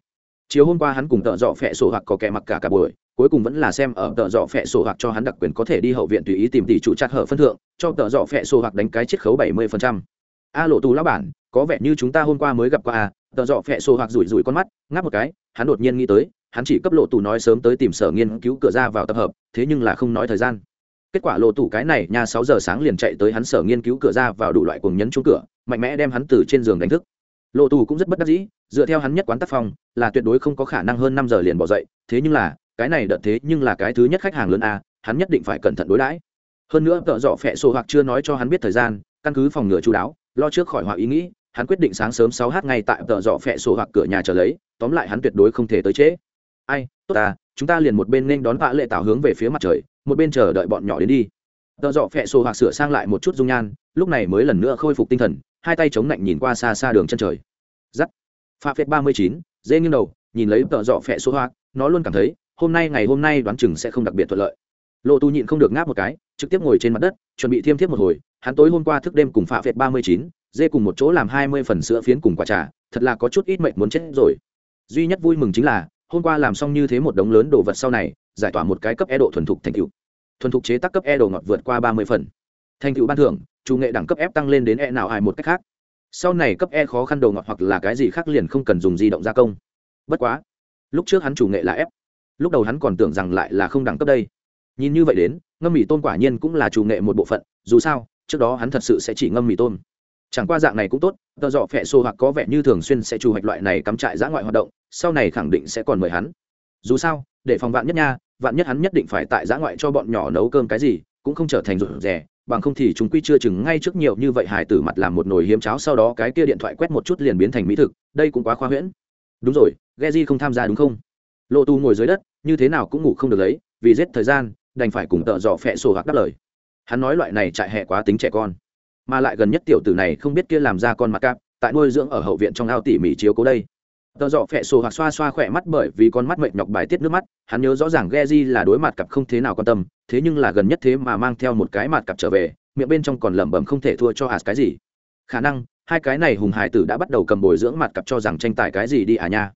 chiều hôm qua hắn cùng tợ dọ phẹ sổ hoặc có kẻ mặc cả cả buổi, cuối cùng vẫn là xem ở tợ dọ phẹ sổ hoặc cho hắn đặc quyền có thể đi hậu viện tùy ý tìm tỷ chủ chặt hở phân thượng, cho tợ dọ phẹ sổ hoặc đánh cái chiết khấu bảy mươi phần trăm. A lộ tù lão bản, có vẻ như chúng ta hôm qua mới gặp qua a tợ dọ phẹ sổ hoặc rủi rủi con mắt, ngáp một cái, hắn đột nhiên nghĩ tới, hắn chỉ cấp lộ tù nói sớm tới tìm sở nghiên cứu cửa ra vào tập hợp, thế nhưng là không nói thời gian. Kết quả lộ tù cái này nhà sáu giờ sáng liền chạy tới hắn sở nghiên cứu cửa ra vào đủ loại cuồng nhấn chung cửa, mạnh mẽ đem hắn từ trên giường đánh thức. Lộ tù cũng rất bất đắc dĩ dựa theo hắn nhất quán tác phong, là tuyệt đối không có khả năng hơn năm giờ liền bỏ dậy, thế nhưng là, cái này đợt thế nhưng là cái thứ nhất khách hàng lớn a, hắn nhất định phải cẩn thận đối đãi. Hơn nữa, tợ dọ phẹ sổ hoặc chưa nói cho hắn biết thời gian, căn cứ phòng ngừa chú đáo, lo trước khỏi họa ý nghĩ, hắn quyết định sáng sớm sáu h ngay tại tợ dọ phẹ sổ hoặc cửa nhà trở lấy, tóm lại hắn tuyệt đối không thể tới trễ. Ai, tốt ta, chúng ta liền một bên nên đón vạ lệ tạo hướng về phía mặt trời, một bên chờ đợi bọn nhỏ đến đi. Tợ dọ phẹ sổ hoặc sửa sang lại một chút dung nhan, lúc này mới lần nữa khôi phục tinh thần, hai tay chống lạnh nhìn qua xa xa đường chân trời. Giắt pha phết ba mươi chín, dễ nghiêng đầu, nhìn lấy tợ dọ phẹ số hoa, nó luôn cảm thấy, hôm nay ngày hôm nay đoán chừng sẽ không đặc biệt thuận lợi. Lộ tu nhịn không được ngáp một cái, trực tiếp ngồi trên mặt đất, chuẩn bị thiêm thiếp một hồi, hắn tối hôm qua thức đêm cùng pha phết ba mươi chín, dê cùng một chỗ làm hai mươi phần sữa phiến cùng quả trà, thật là có chút ít mệnh muốn chết rồi. Duy nhất vui mừng chính là, hôm qua làm xong như thế một đống lớn đồ vật sau này, giải tỏa một cái cấp e độ thuần thục thành cựu thuần thục chế tác cấp e đồ ngọt vượt qua ba mươi phần. Thành cựu ban thưởng, chủ nghệ đẳng cấp ép tăng lên đến e nào ai một cách khác sau này cấp e khó khăn đầu ngọt hoặc là cái gì khác liền không cần dùng di động gia công. Bất quá, lúc trước hắn chủ nghệ là ép lúc đầu hắn còn tưởng rằng lại là không đẳng cấp đây. Nhìn như vậy đến, ngâm mì tôm quả nhiên cũng là chủ nghệ một bộ phận, dù sao, trước đó hắn thật sự sẽ chỉ ngâm mì tôm. Chẳng qua dạng này cũng tốt tờ dọ phẹ xô hoặc có vẻ như thường xuyên sẽ trù hoạch loại này cắm trại giã ngoại hoạt động, sau này khẳng định sẽ còn mời hắn. Dù sao, để phòng vạn nhất nha, vạn nhất hắn nhất định phải tại giã ngoại cho bọn nhỏ nấu cơm cái gì cũng không trở thành rụt rè, bằng không thì chúng quy chưa chừng ngay trước nhiều như vậy hải tử mặt làm một nồi hiếm cháo sau đó cái kia điện thoại quét một chút liền biến thành mỹ thực, đây cũng quá khoa huyễn. Đúng rồi, Geji không tham gia đúng không? Lộ tu ngồi dưới đất, như thế nào cũng ngủ không được lấy, vì giết thời gian, đành phải cùng tợ dò phẹ sổ hoặc đáp lời. Hắn nói loại này chạy hẹ quá tính trẻ con. Mà lại gần nhất tiểu tử này không biết kia làm ra con mặt cạp, tại nuôi dưỡng ở hậu viện trong ao tỉ mỉ chiếu cố đây tờ dọ phẹ sổ hoặc xoa xoa khỏe mắt bởi vì con mắt mệt nhọc bài tiết nước mắt, hắn nhớ rõ ràng Geji là đối mặt cặp không thế nào quan tâm, thế nhưng là gần nhất thế mà mang theo một cái mặt cặp trở về, miệng bên trong còn lẩm bẩm không thể thua cho hạt cái gì. Khả năng, hai cái này hùng hải tử đã bắt đầu cầm bồi dưỡng mặt cặp cho rằng tranh tài cái gì đi à nha.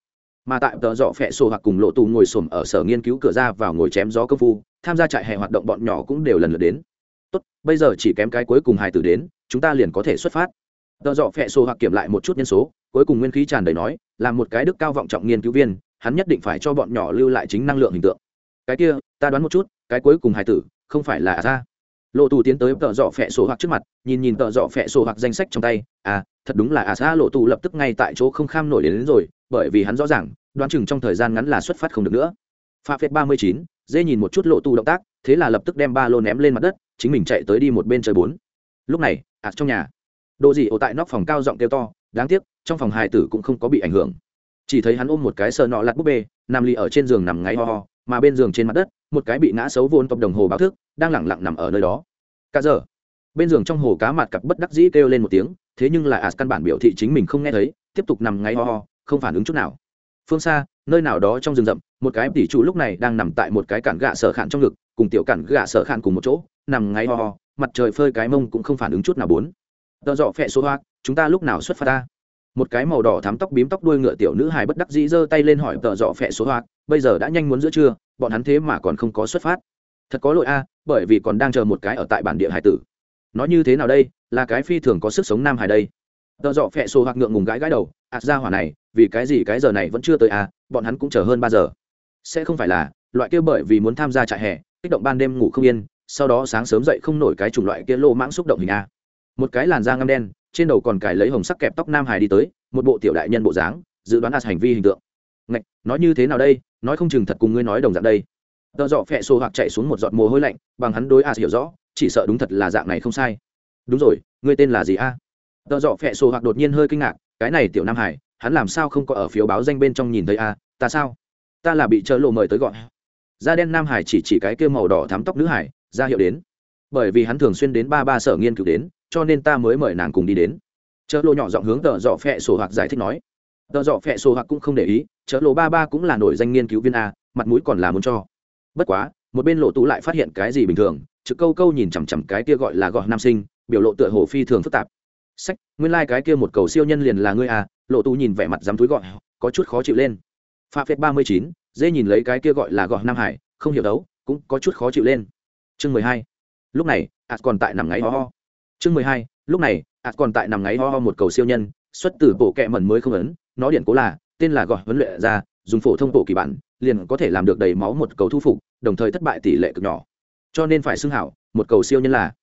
Mà tại tờ dọ phẹ sổ hoặc cùng lộ tù ngồi xổm ở sở nghiên cứu cửa ra vào ngồi chém gió công phu, tham gia trại hè hoạt động bọn nhỏ cũng đều lần lượt đến. Tốt, bây giờ chỉ kém cái cuối cùng hải tử đến, chúng ta liền có thể xuất phát tợ dọ phẹ sổ hoặc kiểm lại một chút nhân số cuối cùng nguyên khí tràn đầy nói là một cái đức cao vọng trọng nghiên cứu viên hắn nhất định phải cho bọn nhỏ lưu lại chính năng lượng hình tượng. Cái kia ta đoán một chút cái cuối cùng hài tử không phải là ra lộ tù tiến tới tợ dọ phẹ sổ hoặc trước mặt nhìn nhìn tợ dọ phẹ sổ hoặc danh sách trong tay à thật đúng là à ra lộ tù lập tức ngay tại chỗ không kham nổi đến, đến rồi bởi vì hắn rõ ràng đoán chừng trong thời gian ngắn là xuất phát không được nữa. Pha phép ba mươi chín dê nhìn một chút lộ tù động tác thế là lập tức đem ba lô ném lên mặt đất chính mình chạy tới đi một bên chơi bốn. Lúc này ạt trong nhà độ gì ổ tại nóc phòng cao giọng kêu to, đáng tiếc, trong phòng hài tử cũng không có bị ảnh hưởng. Chỉ thấy hắn ôm một cái sờ nọ lật búp bê, nằm lì ở trên giường nằm ngáy ho ho, mà bên giường trên mặt đất, một cái bị ngã xấu vốn tập đồng hồ báo thức, đang lẳng lặng nằm ở nơi đó. Cả giờ. Bên giường trong hồ cá mặt cặp bất đắc dĩ kêu lên một tiếng, thế nhưng lại as căn bản biểu thị chính mình không nghe thấy, tiếp tục nằm ngáy ho ho, không phản ứng chút nào. Phương xa, nơi nào đó trong rừng rậm, một cái tỷ chủ lúc này đang nằm tại một cái cản gạ sở khạn trong ngực, cùng tiểu cản gạ sở khạn cùng một chỗ, nằm ngáy ho ho, mặt trời phơi cái mông cũng không phản ứng chút nào bốn tợ dọ phẹ số hoa, chúng ta lúc nào xuất phát ta? Một cái màu đỏ thắm tóc bím tóc đuôi ngựa tiểu nữ hài bất đắc dĩ giơ tay lên hỏi tợ dọ phẹ số hoa, bây giờ đã nhanh muốn giữa trưa, bọn hắn thế mà còn không có xuất phát. Thật có lỗi a, bởi vì còn đang chờ một cái ở tại bản địa hải tử. Nói như thế nào đây, là cái phi thường có sức sống nam hải đây. Tợ dọ phẹ số hoặc ngượng ngùng gãi gãi đầu ạt ra hỏa này, vì cái gì cái giờ này vẫn chưa tới a bọn hắn cũng chờ hơn ba giờ. Sẽ không phải là, loại kia bởi vì muốn tham gia trại hè, kích động ban đêm ngủ không yên, sau đó sáng sớm dậy không nổi cái chủng loại kia lô mãng xúc động hình a một cái làn da ngăm đen, trên đầu còn cài lấy hồng sắc kẹp tóc nam hải đi tới, một bộ tiểu đại nhân bộ dáng, dự đoán as hành vi hình tượng. Ngạch, nói như thế nào đây? Nói không chừng thật cùng ngươi nói đồng dạng đây. Tợ dọ phẹ xô hoặc chạy xuống một giọt mồ hôi lạnh, bằng hắn đối as hiểu rõ, chỉ sợ đúng thật là dạng này không sai. Đúng rồi, ngươi tên là gì a? Tợ dọ phẹ xô hoặc đột nhiên hơi kinh ngạc, cái này tiểu nam hải hắn làm sao không có ở phiếu báo danh bên trong nhìn thấy a? Ta sao? Ta là bị chợ lộ mời tới gọi. Da đen nam hải chỉ chỉ cái kêu màu đỏ thám tóc nữ hải ra hiệu đến. Bởi vì hắn thường xuyên đến ba ba sở nghiên cứu đến cho nên ta mới mời nàng cùng đi đến. Chợ lộ nhỏ giọng hướng tợ dọ phẹ sổ hoặc giải thích nói. Tợ dọ phẹ sổ hoặc cũng không để ý chợ lộ ba ba cũng là nổi danh nghiên cứu viên a, mặt mũi còn là muốn cho. Bất quá, một bên lộ tú lại phát hiện cái gì bình thường trực câu câu nhìn chằm chằm cái kia gọi là gọi nam sinh, biểu lộ tựa hồ phi thường phức tạp. Sách, nguyên lai、like、cái kia một cầu siêu nhân liền là ngươi à lộ tú nhìn vẻ mặt dám túi gọi có chút khó chịu lên. Pha phép ba mươi chín, dê nhìn lấy cái kia gọi là gọi nam hải, không hiểu đấu, cũng có chút khó chịu lên. Chương mười hai. Lúc này ạt còn tại nằm ngáy ho ho chương mười hai, lúc này ạt còn tại nằm ngáy ho ho một cầu siêu nhân, xuất từ bộ kẹ mẩn mới không ấn, nó điện cố là, tên là gọi huấn luyện ra dùng phổ thông bộ kỳ bản, liền có thể làm được đầy máu một cầu thu phục, đồng thời thất bại tỷ lệ cực nhỏ. Cho nên phải xưng hảo, một cầu siêu nhân là.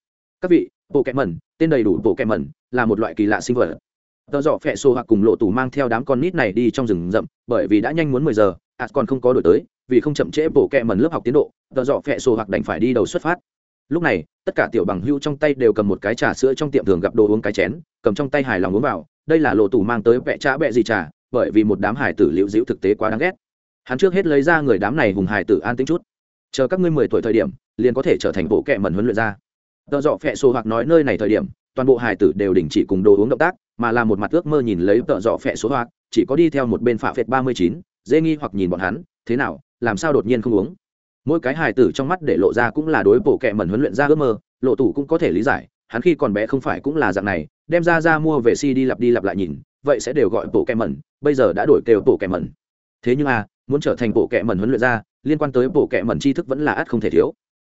Các vị, bộ kẹ mẩn, tên đầy đủ bộ kẹ mẩn, là một loại kỳ lạ sinh vật. Tờ dọ phẹ xô hoặc cùng lộ tù mang theo đám con nít này đi trong rừng rậm, bởi vì đã nhanh muốn mười giờ ạt còn không có đổi tới, vì không chậm trễ bộ kẹ mẩn lớp học tiến độ, tờ dọ phẹ xô hoặc đành phải đi đầu xuất phát lúc này, tất cả tiểu bằng hưu trong tay đều cầm một cái trà sữa trong tiệm thường gặp đồ uống cái chén, cầm trong tay hài lòng uống vào. Đây là lộ tủ mang tới vẹ trà bẹ gì trà, bởi vì một đám hải tử liễu dĩu thực tế quá đáng ghét. Hắn trước hết lấy ra người đám này hùng hải tử an tính chút. Chờ các ngươi mười tuổi thời điểm, liền có thể trở thành bộ kệ mẩn huấn luyện ra tờ dọ phẹ sổ hoặc nói nơi này thời điểm, toàn bộ hải tử đều đình chỉ cùng đồ uống động tác, mà là một mặt ước mơ nhìn lấy tợ dọ phẹ số hoặc, chỉ có đi theo một bên phạ phệt ba mươi chín dễ nghi hoặc nhìn bọn hắn, thế nào, làm sao đột nhiên không uống? Mỗi cái hài tử trong mắt để lộ ra cũng là đối bộ kệ mẩn huấn luyện ra ước mơ, lộ tủ cũng có thể lý giải, hắn khi còn bé không phải cũng là dạng này, đem ra ra mua về si đi lặp đi lặp lại nhìn, vậy sẽ đều gọi bộ kệ mẩn, bây giờ đã đổi kêu bộ kệ mẩn. Thế nhưng à muốn trở thành bộ kệ mẩn huấn luyện ra, liên quan tới bộ kệ mẩn tri thức vẫn là ắt không thể thiếu.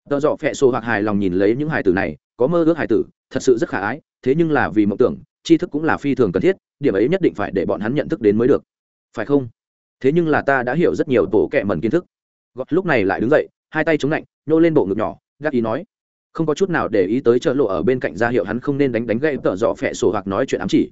Tờ dọ phẹ xô hoặc hài lòng nhìn lấy những hài tử này, có mơ ước hài tử, thật sự rất khả ái, thế nhưng là vì mộng tưởng, tri thức cũng là phi thường cần thiết, điểm ấy nhất định phải để bọn hắn nhận thức đến mới được. Phải không? Thế nhưng là ta đã hiểu rất nhiều bộ kệ mẩn kiến thức gọt lúc này lại đứng dậy, hai tay chống lạnh, nhô lên bộ ngực nhỏ, gác ý nói. Không có chút nào để ý tới chợ lộ ở bên cạnh ra hiệu hắn không nên đánh đánh gậy tợ dọ phẹ sổ hoặc nói chuyện ám chỉ.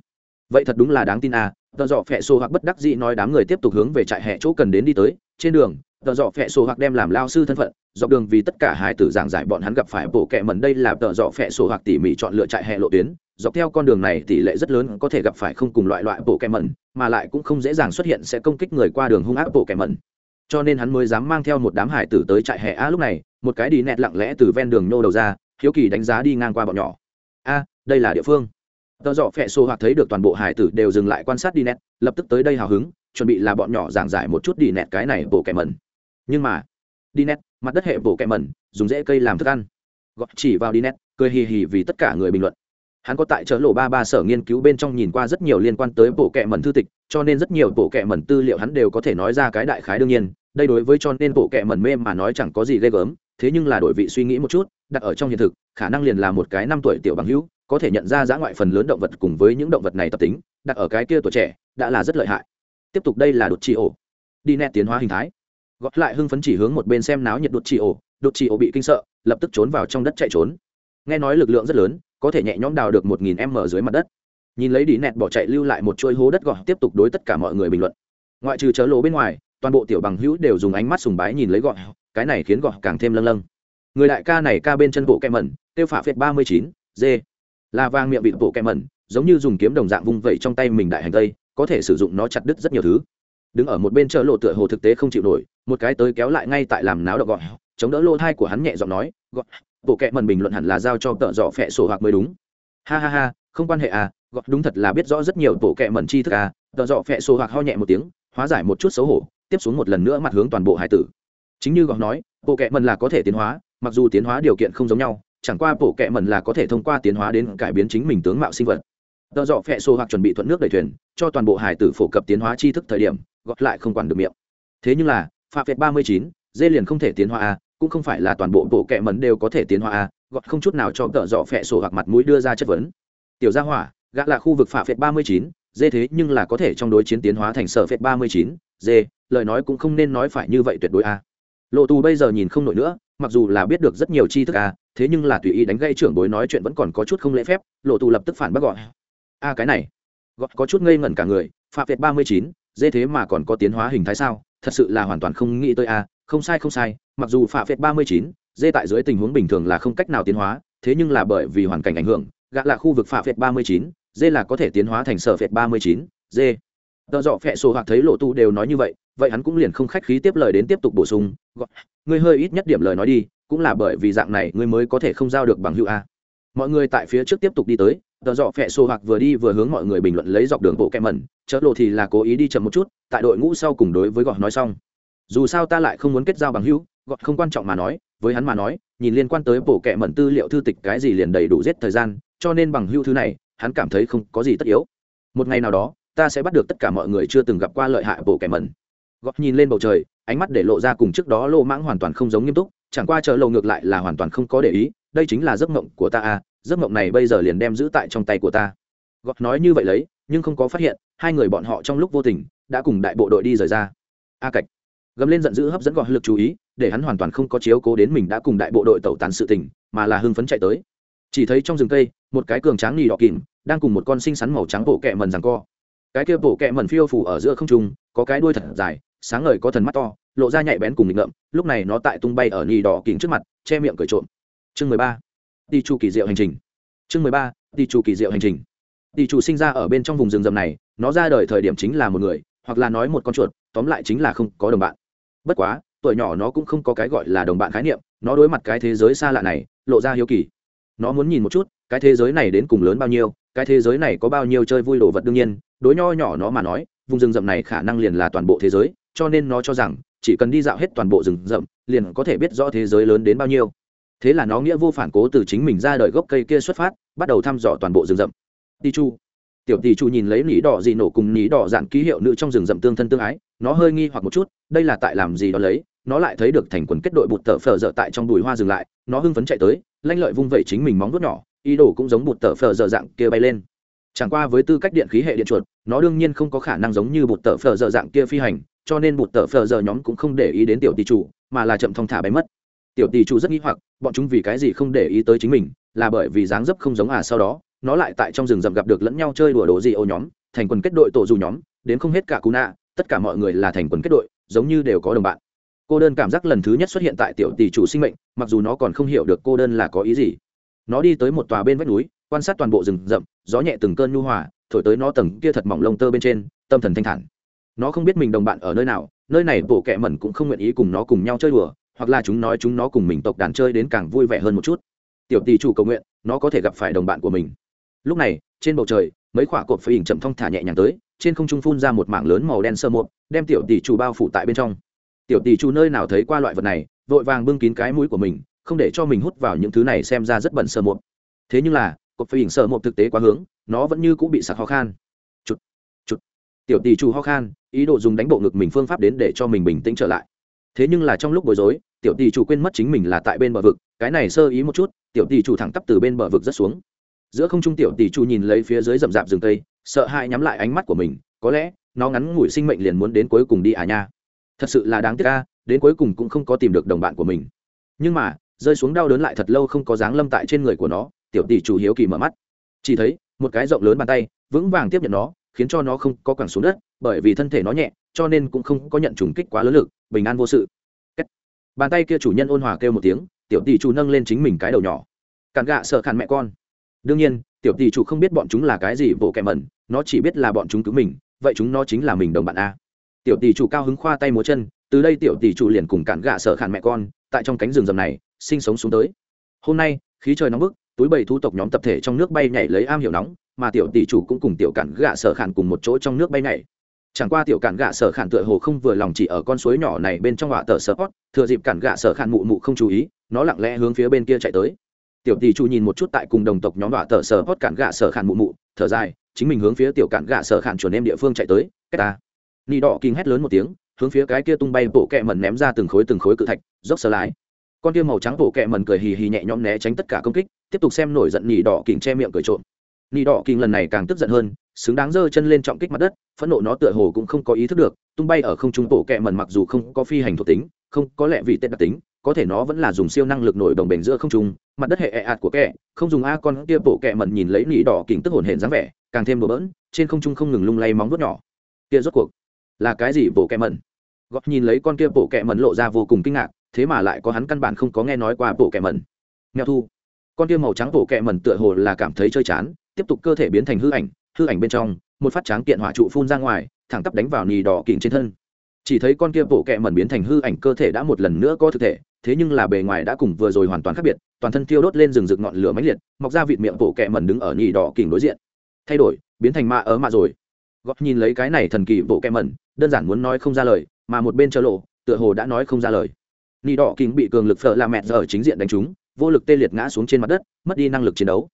Vậy thật đúng là đáng tin à tợ dọ phẹ sổ hoặc bất đắc dĩ nói đám người tiếp tục hướng về trại hè chỗ cần đến đi tới. Trên đường, tợ dọ phẹ sổ hoặc đem làm lao sư thân phận, dọc đường vì tất cả hải tử giảng giải bọn hắn gặp phải bộ kệ mẩn đây là tợ dọ phẹ sổ hoặc tỉ mỉ chọn lựa trại hè lộ tuyến. Dọc theo con đường này, tỷ lệ rất lớn có thể gặp phải không cùng loại loại bộ kệ mẩn, mà lại cũng không dễ dàng xuất hiện sẽ công kích người qua đường hung ác bộ kệ mẩn cho nên hắn mới dám mang theo một đám hải tử tới trại hè a lúc này, một cái đi nẹt lặng lẽ từ ven đường nhô đầu ra, hiếu kỳ đánh giá đi ngang qua bọn nhỏ. A, đây là địa phương. Tờ dọ phẹ xô hoặc thấy được toàn bộ hải tử đều dừng lại quan sát đi nẹt, lập tức tới đây hào hứng, chuẩn bị là bọn nhỏ giảng giải một chút đi nẹt cái này bộ kẻ mẩn. Nhưng mà, đi nẹt, mặt đất hệ bộ kẻ mẩn, dùng rễ cây làm thức ăn. Gọi chỉ vào đi nẹt, cười hì hì vì tất cả người bình luận hắn có tại chợ lộ ba ba sở nghiên cứu bên trong nhìn qua rất nhiều liên quan tới bộ kệ mẩn thư tịch, cho nên rất nhiều bộ kệ mẩn tư liệu hắn đều có thể nói ra cái đại khái đương nhiên. Đây đối với cho nên bộ kệ mẩn mê mà nói chẳng có gì ghê gớm, thế nhưng là đổi vị suy nghĩ một chút, đặt ở trong hiện thực, khả năng liền là một cái năm tuổi tiểu bằng hữu, có thể nhận ra giã ngoại phần lớn động vật cùng với những động vật này tập tính, đặt ở cái kia tuổi trẻ, đã là rất lợi hại. Tiếp tục đây là đột chi ổ. Đi nét tiến hóa hình thái. Gót lại hưng phấn chỉ hướng một bên xem náo nhiệt đột chi ổ, đột chi ổ bị kinh sợ, lập tức trốn vào trong đất chạy trốn. Nghe nói lực lượng rất lớn có thể nhẹ nhõm đào được một nghìn m dưới mặt đất. Nhìn lấy đi nẹt bỏ chạy lưu lại một chuỗi hố đất gọi tiếp tục đối tất cả mọi người bình luận. Ngoại trừ chớ lỗ bên ngoài, toàn bộ tiểu bằng hữu đều dùng ánh mắt sùng bái nhìn lấy gọi cái này khiến gọi càng thêm lâng lâng. Người đại ca này ca bên chân bộ kem mẩn, tiêu phả phết ba mươi chín, d. Là vàng miệng vịt bộ kem mẩn, giống như dùng kiếm đồng dạng vung vẩy trong tay mình đại hành tây, có thể sử dụng nó chặt đứt rất nhiều thứ. Đứng ở một bên chợ lộ tựa hồ thực tế không chịu nổi, một cái tới kéo lại ngay tại làm náo động gọi chống đỡ lô thai của hắn nhẹ giọng nói gọt bộ kệ mần bình luận hẳn là giao cho tợ dọ phẹ sổ hoặc mới đúng. Ha ha ha, không quan hệ à gọt đúng thật là biết rõ rất nhiều bộ kệ mần chi thức à tợ dọ phẹ sổ hoặc ho nhẹ một tiếng, hóa giải một chút xấu hổ, tiếp xuống một lần nữa mặt hướng toàn bộ hải tử. Chính như gọt nói, bộ kệ mần là có thể tiến hóa, mặc dù tiến hóa điều kiện không giống nhau, chẳng qua bộ kệ mần là có thể thông qua tiến hóa đến cải biến chính mình tướng mạo sinh vật. Tợ dọ phẹ sổ hoặc chuẩn bị thuận nước đầy thuyền, cho toàn bộ hải tử phổ cập tiến hóa tri thức thời điểm gọt lại không quản được miệng. Thế nhưng là, phạm việt ba mươi chín, dê liền không thể tiến hóa à cũng không phải là toàn bộ bộ kệ mẩn đều có thể tiến hóa a gọt không chút nào cho tợ dọ phẹ sổ hoặc mặt mũi đưa ra chất vấn. Tiểu gia hỏa, gã là khu vực phạ phệt ba mươi chín, dê thế nhưng là có thể trong đối chiến tiến hóa thành sở phệt ba mươi chín, dê, lời nói cũng không nên nói phải như vậy tuyệt đối a lộ tù bây giờ nhìn không nổi nữa, mặc dù là biết được rất nhiều tri thức a thế nhưng là tùy ý đánh gây trưởng bối nói chuyện vẫn còn có chút không lễ phép, lộ tù lập tức phản bác gọi. A cái này, gọt có chút ngây ngẩn cả người, phạ phệt ba mươi chín, dê thế mà còn có tiến hóa hình thái sao, thật sự là hoàn toàn không nghĩ tới a không sai không sai, mặc dù phạ phệt ba mươi chín, dê tại dưới tình huống bình thường là không cách nào tiến hóa, thế nhưng là bởi vì hoàn cảnh ảnh hưởng gạ là khu vực phạ phệt ba mươi chín, dê là có thể tiến hóa thành sở phệt ba mươi chín, dê. Tợ dọ phẹ sổ hoặc thấy lộ tu đều nói như vậy vậy hắn cũng liền không khách khí tiếp lời đến tiếp tục bổ sung, gọi, ngươi hơi ít nhất điểm lời nói đi, cũng là bởi vì dạng này ngươi mới có thể không giao được bằng hữu a. Mọi người tại phía trước tiếp tục đi tới tợ dọ phẹ sổ hoặc vừa đi vừa hướng mọi người bình luận lấy dọc đường bộ kẹ mẩn chợ lộ thì là cố ý đi chậm một chút, tại đội ngũ sau cùng đối với gọi nói xong dù sao ta lại không muốn kết giao bằng hữu, gọi không quan trọng mà nói, với hắn mà nói, nhìn liên quan tới bổ kẹ mẩn tư liệu thư tịch cái gì liền đầy đủ giết thời gian, cho nên bằng hữu thứ này, hắn cảm thấy không có gì tất yếu. Một ngày nào đó, ta sẽ bắt được tất cả mọi người chưa từng gặp qua lợi hại bổ kẹ mẩn. Gọt nhìn lên bầu trời, ánh mắt để lộ ra cùng trước đó lô mãng hoàn toàn không giống nghiêm túc, chẳng qua chờ lộ ngược lại là hoàn toàn không có để ý, đây chính là giấc mộng của ta à giấc mộng này bây giờ liền đem giữ tại trong tay của ta. Gọt nói như vậy lấy, nhưng không có phát hiện, hai người bọn họ trong lúc vô tình, đã cùng đại bộ đội đi rời ra. A cạch gầm lên giận dữ hấp dẫn gọi lực chú ý, để hắn hoàn toàn không có chiếu cố đến mình đã cùng đại bộ đội tẩu tán sự tình, mà là hưng phấn chạy tới. Chỉ thấy trong rừng cây, một cái cường tráng nỉ đỏ kìm, đang cùng một con xinh xắn màu trắng bộ kẹ mần rằng co. Cái kia bộ kẹ mần phiêu phủ ở giữa không trung, có cái đuôi thật dài, sáng ngời có thần mắt to, lộ ra nhạy bén cùng nghịch ngợm, lúc này nó tại tung bay ở nỉ đỏ kìm trước mặt, che miệng cười trộm. Chương mười ba. Đi chu kỳ diệu hành trình. Chương mười ba. Đi chu kỳ diệu hành trình. Đi chủ sinh ra ở bên trong vùng rừng rậm này, nó ra đời thời điểm chính là một người, hoặc là nói một con chuột, tóm lại chính là không có đồng bạn bất quá, tuổi nhỏ nó cũng không có cái gọi là đồng bạn khái niệm, nó đối mặt cái thế giới xa lạ này, lộ ra hiếu kỳ. Nó muốn nhìn một chút, cái thế giới này đến cùng lớn bao nhiêu, cái thế giới này có bao nhiêu chơi vui đồ vật đương nhiên, đối nho nhỏ nó mà nói, vùng rừng rậm này khả năng liền là toàn bộ thế giới, cho nên nó cho rằng, chỉ cần đi dạo hết toàn bộ rừng rậm, liền có thể biết rõ thế giới lớn đến bao nhiêu. Thế là nó nghĩa vô phản cố từ chính mình ra đời gốc cây kia xuất phát, bắt đầu thăm dò toàn bộ rừng rậm. Đi chu tiểu tỷ chủ nhìn lấy nỉ đỏ gì nổ cùng nỉ đỏ dạn ký hiệu nữ trong rừng rậm tương thân tương ái, nó hơi nghi hoặc một chút, đây là tại làm gì đó lấy, nó lại thấy được thành quần kết đội bụt tờ phờ dở tại trong bụi hoa dừng lại, nó hưng phấn chạy tới, lanh lợi vung vẩy chính mình móng vuốt nhỏ, ý đồ cũng giống bụt tờ phờ dở dạng kia bay lên. Chẳng qua với tư cách điện khí hệ điện chuột, nó đương nhiên không có khả năng giống như bụt tờ phờ dở dạng kia phi hành, cho nên bụt tờ phờ dở nhóm cũng không để ý đến tiểu tỷ chủ, mà là chậm thong thả bay mất. Tiểu tỷ chủ rất nghi hoặc, bọn chúng vì cái gì không để ý tới chính mình, là bởi vì dáng dấp không giống à sau đó nó lại tại trong rừng rậm gặp được lẫn nhau chơi đùa đồ gì ô nhóm, thành quần kết đội tổ dù nhóm, đến không hết cả cú nạ, tất cả mọi người là thành quần kết đội, giống như đều có đồng bạn. Cô đơn cảm giác lần thứ nhất xuất hiện tại tiểu tỷ chủ sinh mệnh, mặc dù nó còn không hiểu được cô đơn là có ý gì. Nó đi tới một tòa bên vách núi, quan sát toàn bộ rừng rậm, gió nhẹ từng cơn nhu hòa, thổi tới nó tầng kia thật mỏng lông tơ bên trên, tâm thần thanh thản. Nó không biết mình đồng bạn ở nơi nào, nơi này bộ kẹ mẩn cũng không nguyện ý cùng nó cùng nhau chơi đùa, hoặc là chúng nói chúng nó cùng mình tộc đàn chơi đến càng vui vẻ hơn một chút. Tiểu tỷ chủ cầu nguyện, nó có thể gặp phải đồng bạn của mình lúc này, trên bầu trời, mấy khoả cột phải hình chậm thong thả nhẹ nhàng tới, trên không trung phun ra một mảng lớn màu đen sơ một đem tiểu tỷ chủ bao phủ tại bên trong. Tiểu tỷ chủ nơi nào thấy qua loại vật này, vội vàng bưng kín cái mũi của mình, không để cho mình hút vào những thứ này xem ra rất bẩn sơ một thế nhưng là, cột phải hình sơ một thực tế quá hướng, nó vẫn như cũng bị sặc ho khan. Chụt chụt. Tiểu tỷ chủ ho khan, ý đồ dùng đánh bộ ngực mình phương pháp đến để cho mình bình tĩnh trở lại. Thế nhưng là trong lúc bối rối, tiểu tỷ chủ quên mất chính mình là tại bên bờ vực, cái này sơ ý một chút, tiểu tỷ chủ thẳng tắp từ bên bờ vực rất xuống giữa không trung tiểu tỷ chủ nhìn lấy phía dưới rậm rạp rừng tây sợ hãi nhắm lại ánh mắt của mình, có lẽ, nó ngắn ngủi sinh mệnh liền muốn đến cuối cùng đi à nha. Thật sự là đáng tiếc ca đến cuối cùng cũng không có tìm được đồng bạn của mình. Nhưng mà, rơi xuống đau đớn lại thật lâu không có dáng lâm tại trên người của nó, tiểu tỷ chủ hiếu kỳ mở mắt. Chỉ thấy, một cái rộng lớn bàn tay, vững vàng tiếp nhận nó, khiến cho nó không có quẳng xuống đất, bởi vì thân thể nó nhẹ, cho nên cũng không có nhận trùng kích quá lớn lực, bình an vô sự. Bàn tay kia chủ nhân ôn hòa kêu một tiếng, tiểu tỷ chủ nâng lên chính mình cái đầu nhỏ. Cản gạ sợ khăn mẹ con đương nhiên, tiểu tỷ chủ không biết bọn chúng là cái gì, bộ kẹ mẩn, nó chỉ biết là bọn chúng cứu mình, vậy chúng nó chính là mình đồng bạn a. Tiểu tỷ chủ cao hứng khoa tay múa chân, từ đây tiểu tỷ chủ liền cùng cản gạ sở khản mẹ con, tại trong cánh rừng rầm này, sinh sống xuống tới. Hôm nay, khí trời nóng bức, túi bầy thu tộc nhóm tập thể trong nước bay nhảy lấy am hiểu nóng, mà tiểu tỷ chủ cũng cùng tiểu cản gạ sở khản cùng một chỗ trong nước bay nhảy. Chẳng qua tiểu cản gạ sở khản tựa hồ không vừa lòng chỉ ở con suối nhỏ này bên trong họa tờ sở hót thừa dịp cản gạ sở khản mụ mụ không chú ý, nó lặng lẽ hướng phía bên kia chạy tới tiểu tỷ chủ nhìn một chút tại cùng đồng tộc nhóm đọa tờ sở hót cản gạ sở khản mụ mụ, thở dài, chính mình hướng phía tiểu cản gạ sở khản chuẩn em địa phương chạy tới cách ta. Nị đỏ kinh hét lớn một tiếng, hướng phía cái kia tung bay bộ kẹ mần ném ra từng khối từng khối cự thạch, dốc sờ lái con kia màu trắng bộ kẹ mần cười hì hì nhẹ nhõm né tránh tất cả công kích, tiếp tục xem nổi giận nị đỏ kình che miệng cười trộm. Nị đỏ kình lần này càng tức giận hơn, xứng đáng giơ chân lên trọng kích mặt đất, phẫn nộ nó tựa hồ cũng không có ý thức được, tung bay ở không trung bộ kẹ mần mặc dù không có phi hành thuộc tính, không có lẽ vị tên đặc tính có thể nó vẫn là dùng siêu năng lực nổi đồng bền giữa không trung, mặt đất hệ ẹ ạt của kẹ không dùng a con kia bộ kẹ mận nhìn lấy nỉ đỏ kình tức hồn hển dáng vẻ, càng thêm bừa bỡn, trên không trung không ngừng lung lay móng vuốt nhỏ. Kia rốt cuộc, là cái gì bộ kẹ mận gọt nhìn lấy con kia bộ kẹ mận lộ ra vô cùng kinh ngạc, thế mà lại có hắn căn bản không có nghe nói qua bộ kẹ mần nghèo thu, con kia màu trắng bộ kẹ mận tựa hồ là cảm thấy chơi chán, tiếp tục cơ thể biến thành hư ảnh hư ảnh bên trong, một phát tráng kiện hỏa trụ phun ra ngoài, thẳng tắp đánh vào nỉ đỏ kỉnh trên thân chỉ thấy con kia bộ kẹ mẩn biến thành hư ảnh cơ thể đã một lần nữa có thực thể, thế nhưng là bề ngoài đã cùng vừa rồi hoàn toàn khác biệt, toàn thân thiêu đốt lên rừng rực ngọn lửa mãnh liệt, mọc ra vịt miệng bộ kẹ mẩn đứng ở nhì đỏ kỉnh đối diện. Thay đổi, biến thành ma ớ mạ rồi. Gót nhìn lấy cái này thần kỳ bộ kẹ mẩn, đơn giản muốn nói không ra lời, mà một bên chớ lộ, tựa hồ đã nói không ra lời. Nhì đỏ kình bị cường lực phở là mẹ giờ chính diện đánh trúng, vô lực tê liệt ngã xuống trên mặt đất, mất đi năng lực chiến đấu.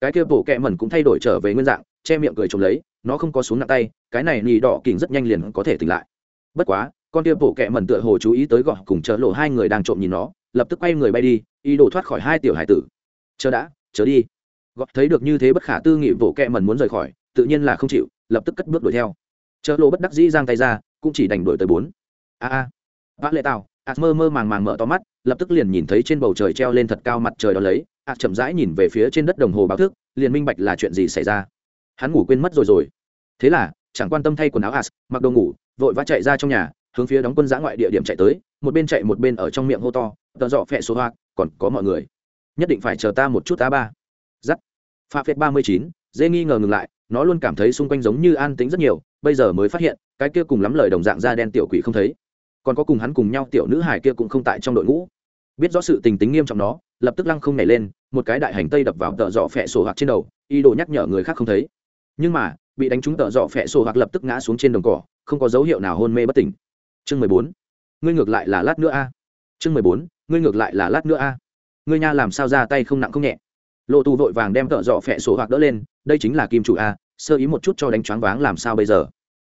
Cái kia bộ kẹ mẩn cũng thay đổi trở về nguyên dạng, che miệng cười trộm lấy, nó không có xuống nặng tay, cái này nhì đỏ kình rất nhanh liền có thể tỉnh lại bất quá, con tia bổ kẹ mẩn tựa hồ chú ý tới gọn cùng chợ lộ hai người đang trộm nhìn nó, lập tức quay người bay đi, ý đồ thoát khỏi hai tiểu hải tử. Chờ đã, chờ đi. Gọt thấy được như thế bất khả tư nghị bổ kẹ mẩn muốn rời khỏi, tự nhiên là không chịu, lập tức cất bước đuổi theo. Chợ lộ bất đắc dĩ giang tay ra, cũng chỉ đành đuổi tới bốn. A a vã lệ tào. Ạt mơ mơ màng màng mở to mắt, lập tức liền nhìn thấy trên bầu trời treo lên thật cao mặt trời đó lấy ạt chậm rãi nhìn về phía trên đất đồng hồ báo thức, liền minh bạch là chuyện gì xảy ra. Hắn ngủ quên mất rồi rồi. Thế là chẳng quan tâm thay quần áo as, mặc đồ ngủ, vội vã chạy ra trong nhà, hướng phía đóng quân giã ngoại địa điểm chạy tới, một bên chạy một bên ở trong miệng hô to, tợ dọ phẹ số hoa, còn có mọi người. Nhất định phải chờ ta một chút ta ba. Giắt. Pha phép ba mươi chín, dễ nghi ngờ ngừng lại, nó luôn cảm thấy xung quanh giống như an tính rất nhiều, bây giờ mới phát hiện, cái kia cùng lắm lời đồng dạng da đen tiểu quỷ không thấy. Còn có cùng hắn cùng nhau tiểu nữ hải kia cũng không tại trong đội ngũ. Biết rõ sự tình tính nghiêm trọng nó, lập tức lăng không nảy lên, một cái đại hành tây đập vào tợ dọ phẹ sổ hoặc trên đầu, ý đồ nhắc nhở người khác không thấy. Nhưng mà bị đánh trúng tợ dọ phẹ sổ hoặc lập tức ngã xuống trên đồng cỏ, không có dấu hiệu nào hôn mê bất tỉnh. Chương mười bốn, ngươi ngược lại là lát nữa a. Chương mười bốn, ngươi ngược lại là lát nữa a. Ngươi nha làm sao ra tay không nặng không nhẹ. Lộ tù vội vàng đem tợ dọ phẹ sổ hoặc đỡ lên, đây chính là kim chủ a, sơ ý một chút cho đánh choáng váng làm sao bây giờ.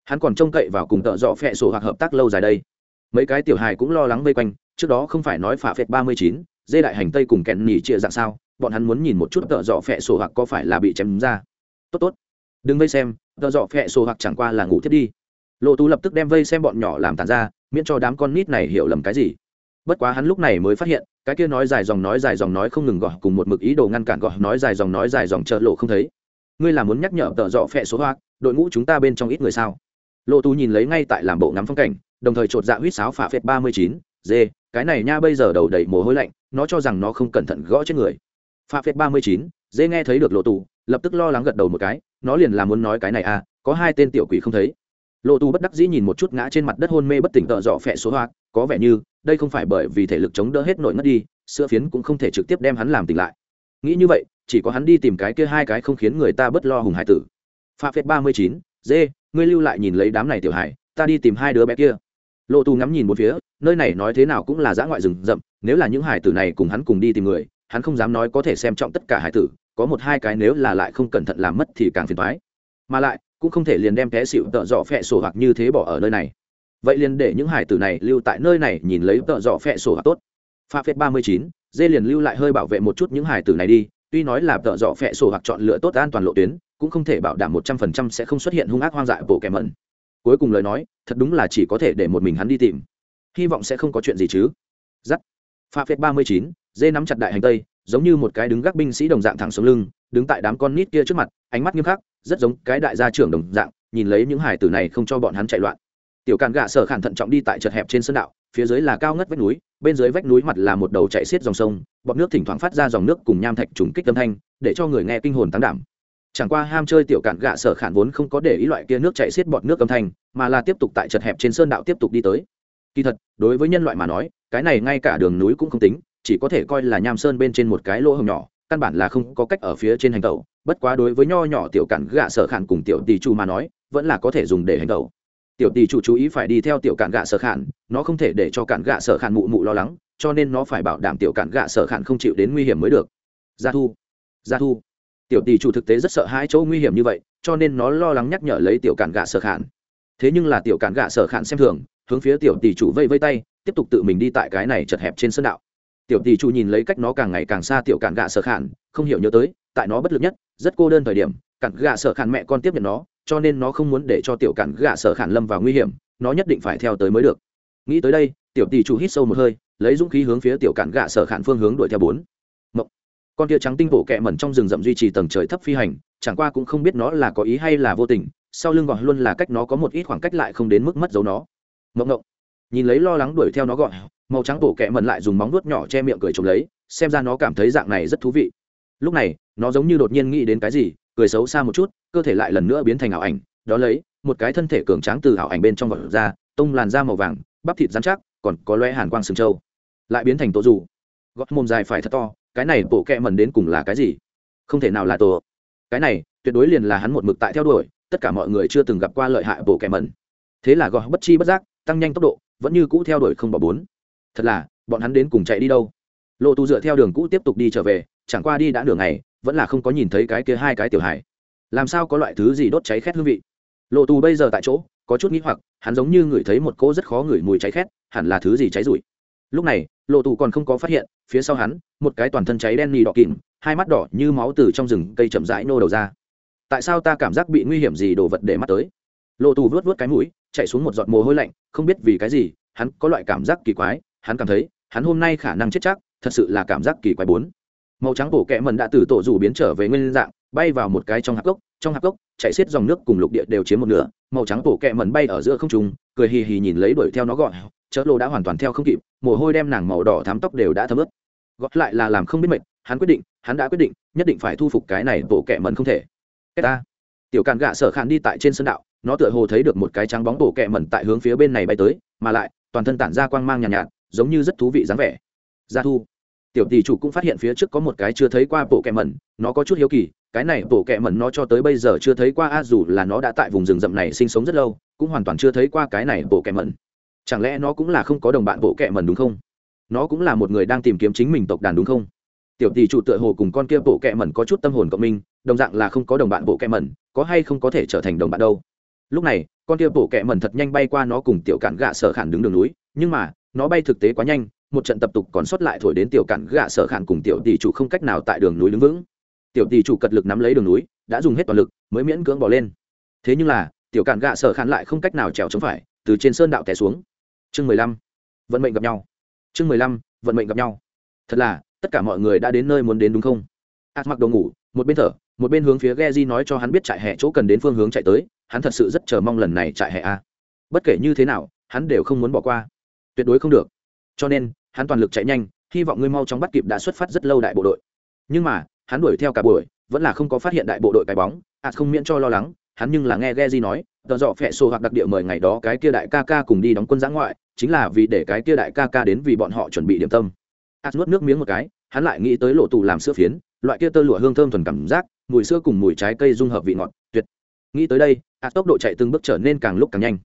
Hắn còn trông cậy vào cùng tợ dọ phẹ sổ hoặc hợp tác lâu dài đây. Mấy cái tiểu hài cũng lo lắng vây quanh, trước đó không phải nói phả phệt ba mươi chín, dê đại hành tây cùng kẹn nhỉ chia dạng sao, bọn hắn muốn nhìn một chút tợ dọ phẹ sổ hoặc có phải là bị chém ra. Tốt tốt đừng vây xem tợ dọ phẹ sổ hoặc chẳng qua là ngủ thiết đi. Lộ tú lập tức đem vây xem bọn nhỏ làm tàn ra, miễn cho đám con nít này hiểu lầm cái gì. Bất quá hắn lúc này mới phát hiện, cái kia nói dài dòng nói dài dòng nói không ngừng gõ cùng một mực ý đồ ngăn cản gõ nói dài dòng nói dài dòng chợ lộ không thấy. Ngươi là muốn nhắc nhở tợ dọ phẹ số hoặc, đội ngũ chúng ta bên trong ít người sao? Lộ tú nhìn lấy ngay tại làm bộ ngắm phong cảnh, đồng thời chột dạ huýt sáo phả phệt ba mươi chín dê cái này nha bây giờ đầu đầy mồ hôi lạnh, nó cho rằng nó không cẩn thận gõ chết người. Phả phệt ba mươi chín dê nghe thấy được lộ tù lập tức lo lắng gật đầu một cái, nó liền là muốn nói cái này à có hai tên tiểu quỷ không thấy. Lộ tù bất đắc dĩ nhìn một chút ngã trên mặt đất hôn mê bất tỉnh tợ dọ phẹ số hoa, có vẻ như, đây không phải bởi vì thể lực chống đỡ hết nội ngất đi, sữa phiến cũng không thể trực tiếp đem hắn làm tỉnh lại. Nghĩ như vậy, chỉ có hắn đi tìm cái kia hai cái không khiến người ta bất lo hùng hải tử. Pha phép ba mươi chín, dê, ngươi lưu lại nhìn lấy đám này tiểu hải ta đi tìm hai đứa bé kia. Lộ tù ngắm nhìn một phía, nơi này nói thế nào cũng là dã ngoại rừng rậm, nếu là những hải tử này cùng hắn cùng đi tìm người, hắn không dám nói có thể xem trọng tất cả hải tử có một hai cái nếu là lại không cẩn thận làm mất thì càng phiền thoái mà lại, cũng không thể liền đem té xịu tợ dọ phẹ sổ hoặc như thế bỏ ở nơi này. Vậy liền để những hải tử này lưu tại nơi này nhìn lấy tợ dọ phẹ sổ hoặc tốt. Pha phép ba mươi chín, dê liền lưu lại hơi bảo vệ một chút những hải tử này đi. Tuy nói là tợ dọ phẹ sổ hoặc chọn lựa tốt an toàn lộ tuyến, cũng không thể bảo đảm một trăm phần trăm sẽ không xuất hiện hung ác hoang dại bộ kẻ mẩn. Cuối cùng lời nói, thật đúng là chỉ có thể để một mình hắn đi tìm. Hy vọng sẽ không có chuyện gì chứ. Giắt. Pha phép ba mươi chín, dê nắm chặt đại hành tây giống như một cái đứng gác binh sĩ đồng dạng thẳng xuống lưng, đứng tại đám con nít kia trước mặt, ánh mắt nghiêm khắc, rất giống cái đại gia trưởng đồng dạng, nhìn lấy những hải tử này không cho bọn hắn chạy loạn. Tiểu càn gạ sở khản thận trọng đi tại chật hẹp trên sân đạo, phía dưới là cao ngất vách núi, bên dưới vách núi mặt là một đầu chạy xiết dòng sông bọt nước thỉnh thoảng phát ra dòng nước cùng nham thạch trùng kích âm thanh, để cho người nghe kinh hồn tăng đảm. Chẳng qua ham chơi tiểu càn gạ sở khản vốn không có để ý loại kia nước chạy xiết bọt nước âm thanh, mà là tiếp tục tại chật hẹp trên sơn đạo tiếp tục đi tới. Kỳ thật, đối với nhân loại mà nói, cái này ngay cả đường núi cũng không tính chỉ có thể coi là nham sơn bên trên một cái lỗ hồng nhỏ, căn bản là không có cách ở phía trên hành tẩu, bất quá đối với nho nhỏ tiểu cản gạ sở khản cùng tiểu tỷ chủ mà nói, vẫn là có thể dùng để hành tẩu. Tiểu tỷ chủ chú ý phải đi theo tiểu cản gạ sở khản nó không thể để cho cản gạ sở khản mụ mụ lo lắng, cho nên nó phải bảo đảm tiểu cản gạ sở khản không chịu đến nguy hiểm mới được. Gia thu gia thu. Tiểu tỷ chủ thực tế rất sợ hai chỗ nguy hiểm như vậy, cho nên nó lo lắng nhắc nhở lấy tiểu cản gạ sở khản thế nhưng là tiểu cản gạ sở khản xem thường, hướng phía tiểu tỷ chủ vây vây tay, tiếp tục tự mình đi tại cái này chật hẹp trên sân đạo tiểu tỷ chủ nhìn lấy cách nó càng ngày càng xa tiểu cản gạ sở khản không hiểu nhớ tới, tại nó bất lực nhất, rất cô đơn thời điểm cản gạ sở khản mẹ con tiếp nhận nó, cho nên nó không muốn để cho tiểu cản gạ sở khản lâm vào nguy hiểm, nó nhất định phải theo tới mới được. Nghĩ tới đây, tiểu tỷ chủ hít sâu một hơi, lấy dũng khí hướng phía tiểu cản gạ sở khản phương hướng đuổi theo bốn. Mộng. con tia trắng tinh bổ kẹ mẩn trong rừng rậm duy trì tầng trời thấp phi hành, chẳng qua cũng không biết nó là có ý hay là vô tình, sau lưng gọi luôn là cách nó có một ít khoảng cách lại không đến mức mất dấu nó. Mộng mộng. Nhìn lấy lo lắng đuổi theo nó gọi màu trắng bổ kẹ mần lại dùng móng nuốt nhỏ che miệng cười trống lấy, xem ra nó cảm thấy dạng này rất thú vị. Lúc này, nó giống như đột nhiên nghĩ đến cái gì, cười xấu xa một chút, cơ thể lại lần nữa biến thành ảo ảnh, đó lấy, một cái thân thể cường tráng từ ảo ảnh bên trong vật ra tung làn da màu vàng, bắp thịt dán chắc, còn có loe hàn quang sừng trâu. Lại biến thành tổ dù gót mồm dài phải thật to, cái này bộ kẹ mần đến cùng là cái gì? Không thể nào là tổ. Cái này, tuyệt đối liền là hắn một mực tại theo đuổi, tất cả mọi người chưa từng gặp qua lợi hại bộ kẹ mần thế là gót bất chi bất giác, tăng nhanh tốc độ, vẫn như cũ theo đuổi không bỏ bốn thật là, bọn hắn đến cùng chạy đi đâu? Lộ tu dựa theo đường cũ tiếp tục đi trở về, chẳng qua đi đã nửa ngày, vẫn là không có nhìn thấy cái kia hai cái tiểu hải làm sao có loại thứ gì đốt cháy khét hương vị? Lộ tù bây giờ tại chỗ, có chút nghĩ hoặc, hắn giống như ngửi thấy một cỗ rất khó ngửi mùi cháy khét, hẳn là thứ gì cháy rụi. Lúc này lộ tù còn không có phát hiện, phía sau hắn, một cái toàn thân cháy đen nì đỏ kìm, hai mắt đỏ như máu từ trong rừng cây chậm rãi nô đầu ra. Tại sao ta cảm giác bị nguy hiểm gì đồ vật để mắt tới? Lộ tù vớt vớt cái mũi, chạy xuống một giọt mồ hôi lạnh, không biết vì cái gì, hắn có loại cảm giác kỳ quái hắn cảm thấy hắn hôm nay khả năng chết chắc thật sự là cảm giác kỳ quái bốn. Màu trắng bổ kẹ mần đã từ tổ rủ biến trở về nguyên dạng bay vào một cái trong hạp cốc trong hạp cốc chạy xiết dòng nước cùng lục địa đều chiếm một nửa màu trắng bổ kẹ mần bay ở giữa không trung cười hì hì nhìn lấy đuổi theo nó gọi chớ lô đã hoàn toàn theo không kịp mồ hôi đem nàng màu đỏ thám tóc đều đã thấm ướt. Gót lại là làm không biết mệt hắn quyết định hắn đã quyết định nhất định phải thu phục cái này bổ kẹ mần không thể. Cái ta. Tiểu càn gạ sở khản đi tại trên sân đạo nó tựa hồ thấy được một cái trắng bóng bổ kẹ mần tại hướng phía bên này bay tới mà lại toàn thân tản ra quang mang nhàn nhạt, nhạt giống như rất thú vị dáng vẻ. Gia thu, tiểu tỷ chủ cũng phát hiện phía trước có một cái chưa thấy qua bộ kẹ mẩn, nó có chút hiếu kỳ, cái này bộ kẹ mẩn nó cho tới bây giờ chưa thấy qua, a, dù là nó đã tại vùng rừng rậm này sinh sống rất lâu, cũng hoàn toàn chưa thấy qua cái này bộ kẹ mẩn. Chẳng lẽ nó cũng là không có đồng bạn bộ kẹ mẩn đúng không? Nó cũng là một người đang tìm kiếm chính mình tộc đàn đúng không? Tiểu tỷ chủ tựa hồ cùng con kia bộ kẹ mẩn có chút tâm hồn cộng minh, đồng dạng là không có đồng bạn bộ kẹ mẩn, có hay không có thể trở thành đồng bạn đâu? Lúc này, con kia bộ kẹ mẩn thật nhanh bay qua nó cùng tiểu cản gạ sở khản đứng đường núi, nhưng mà nó bay thực tế quá nhanh một trận tập tục còn sót lại thổi đến tiểu cản gạ sở khản cùng tiểu tỷ chủ không cách nào tại đường núi đứng vững. Tiểu tỷ chủ cật lực nắm lấy đường núi đã dùng hết toàn lực mới miễn cưỡng bỏ lên. Thế nhưng là tiểu cản gạ sở khản lại không cách nào trèo chống phải từ trên sơn đạo té xuống. Chương mười lăm vận mệnh gặp nhau. Chương mười lăm vận mệnh gặp nhau. Thật là tất cả mọi người đã đến nơi muốn đến đúng không? Ạt mặc đồ ngủ một bên thở một bên hướng phía Geji nói cho hắn biết trại hè chỗ cần đến phương hướng chạy tới, hắn thật sự rất chờ mong lần này trại hè a. Bất kể như thế nào, hắn đều không muốn bỏ qua. Tuyệt đối không được cho nên hắn toàn lực chạy nhanh hy vọng ngươi mau chóng bắt kịp đã xuất phát rất lâu đại bộ đội nhưng mà hắn đuổi theo cả buổi vẫn là không có phát hiện đại bộ đội cái bóng ạt à, không miễn cho lo lắng hắn nhưng là nghe Geji nói, tờ dọ phẹ sổ hoặc đặc địa mời ngày đó cái kia đại ca ca cùng đi đóng quân giã ngoại, chính là vì để cái kia đại ca ca đến vì bọn họ chuẩn bị điểm tâm. Át nuốt nước miếng một cái, hắn lại nghĩ tới lộ tù làm sữa phiến, loại kia tơ lụa hương thơm thuần cảm giác, mùi sữa cùng mùi trái cây dung hợp vị ngọt, tuyệt. Nghĩ tới đây, Át tốc độ chạy từng bước trở nên càng lúc càng nhanh.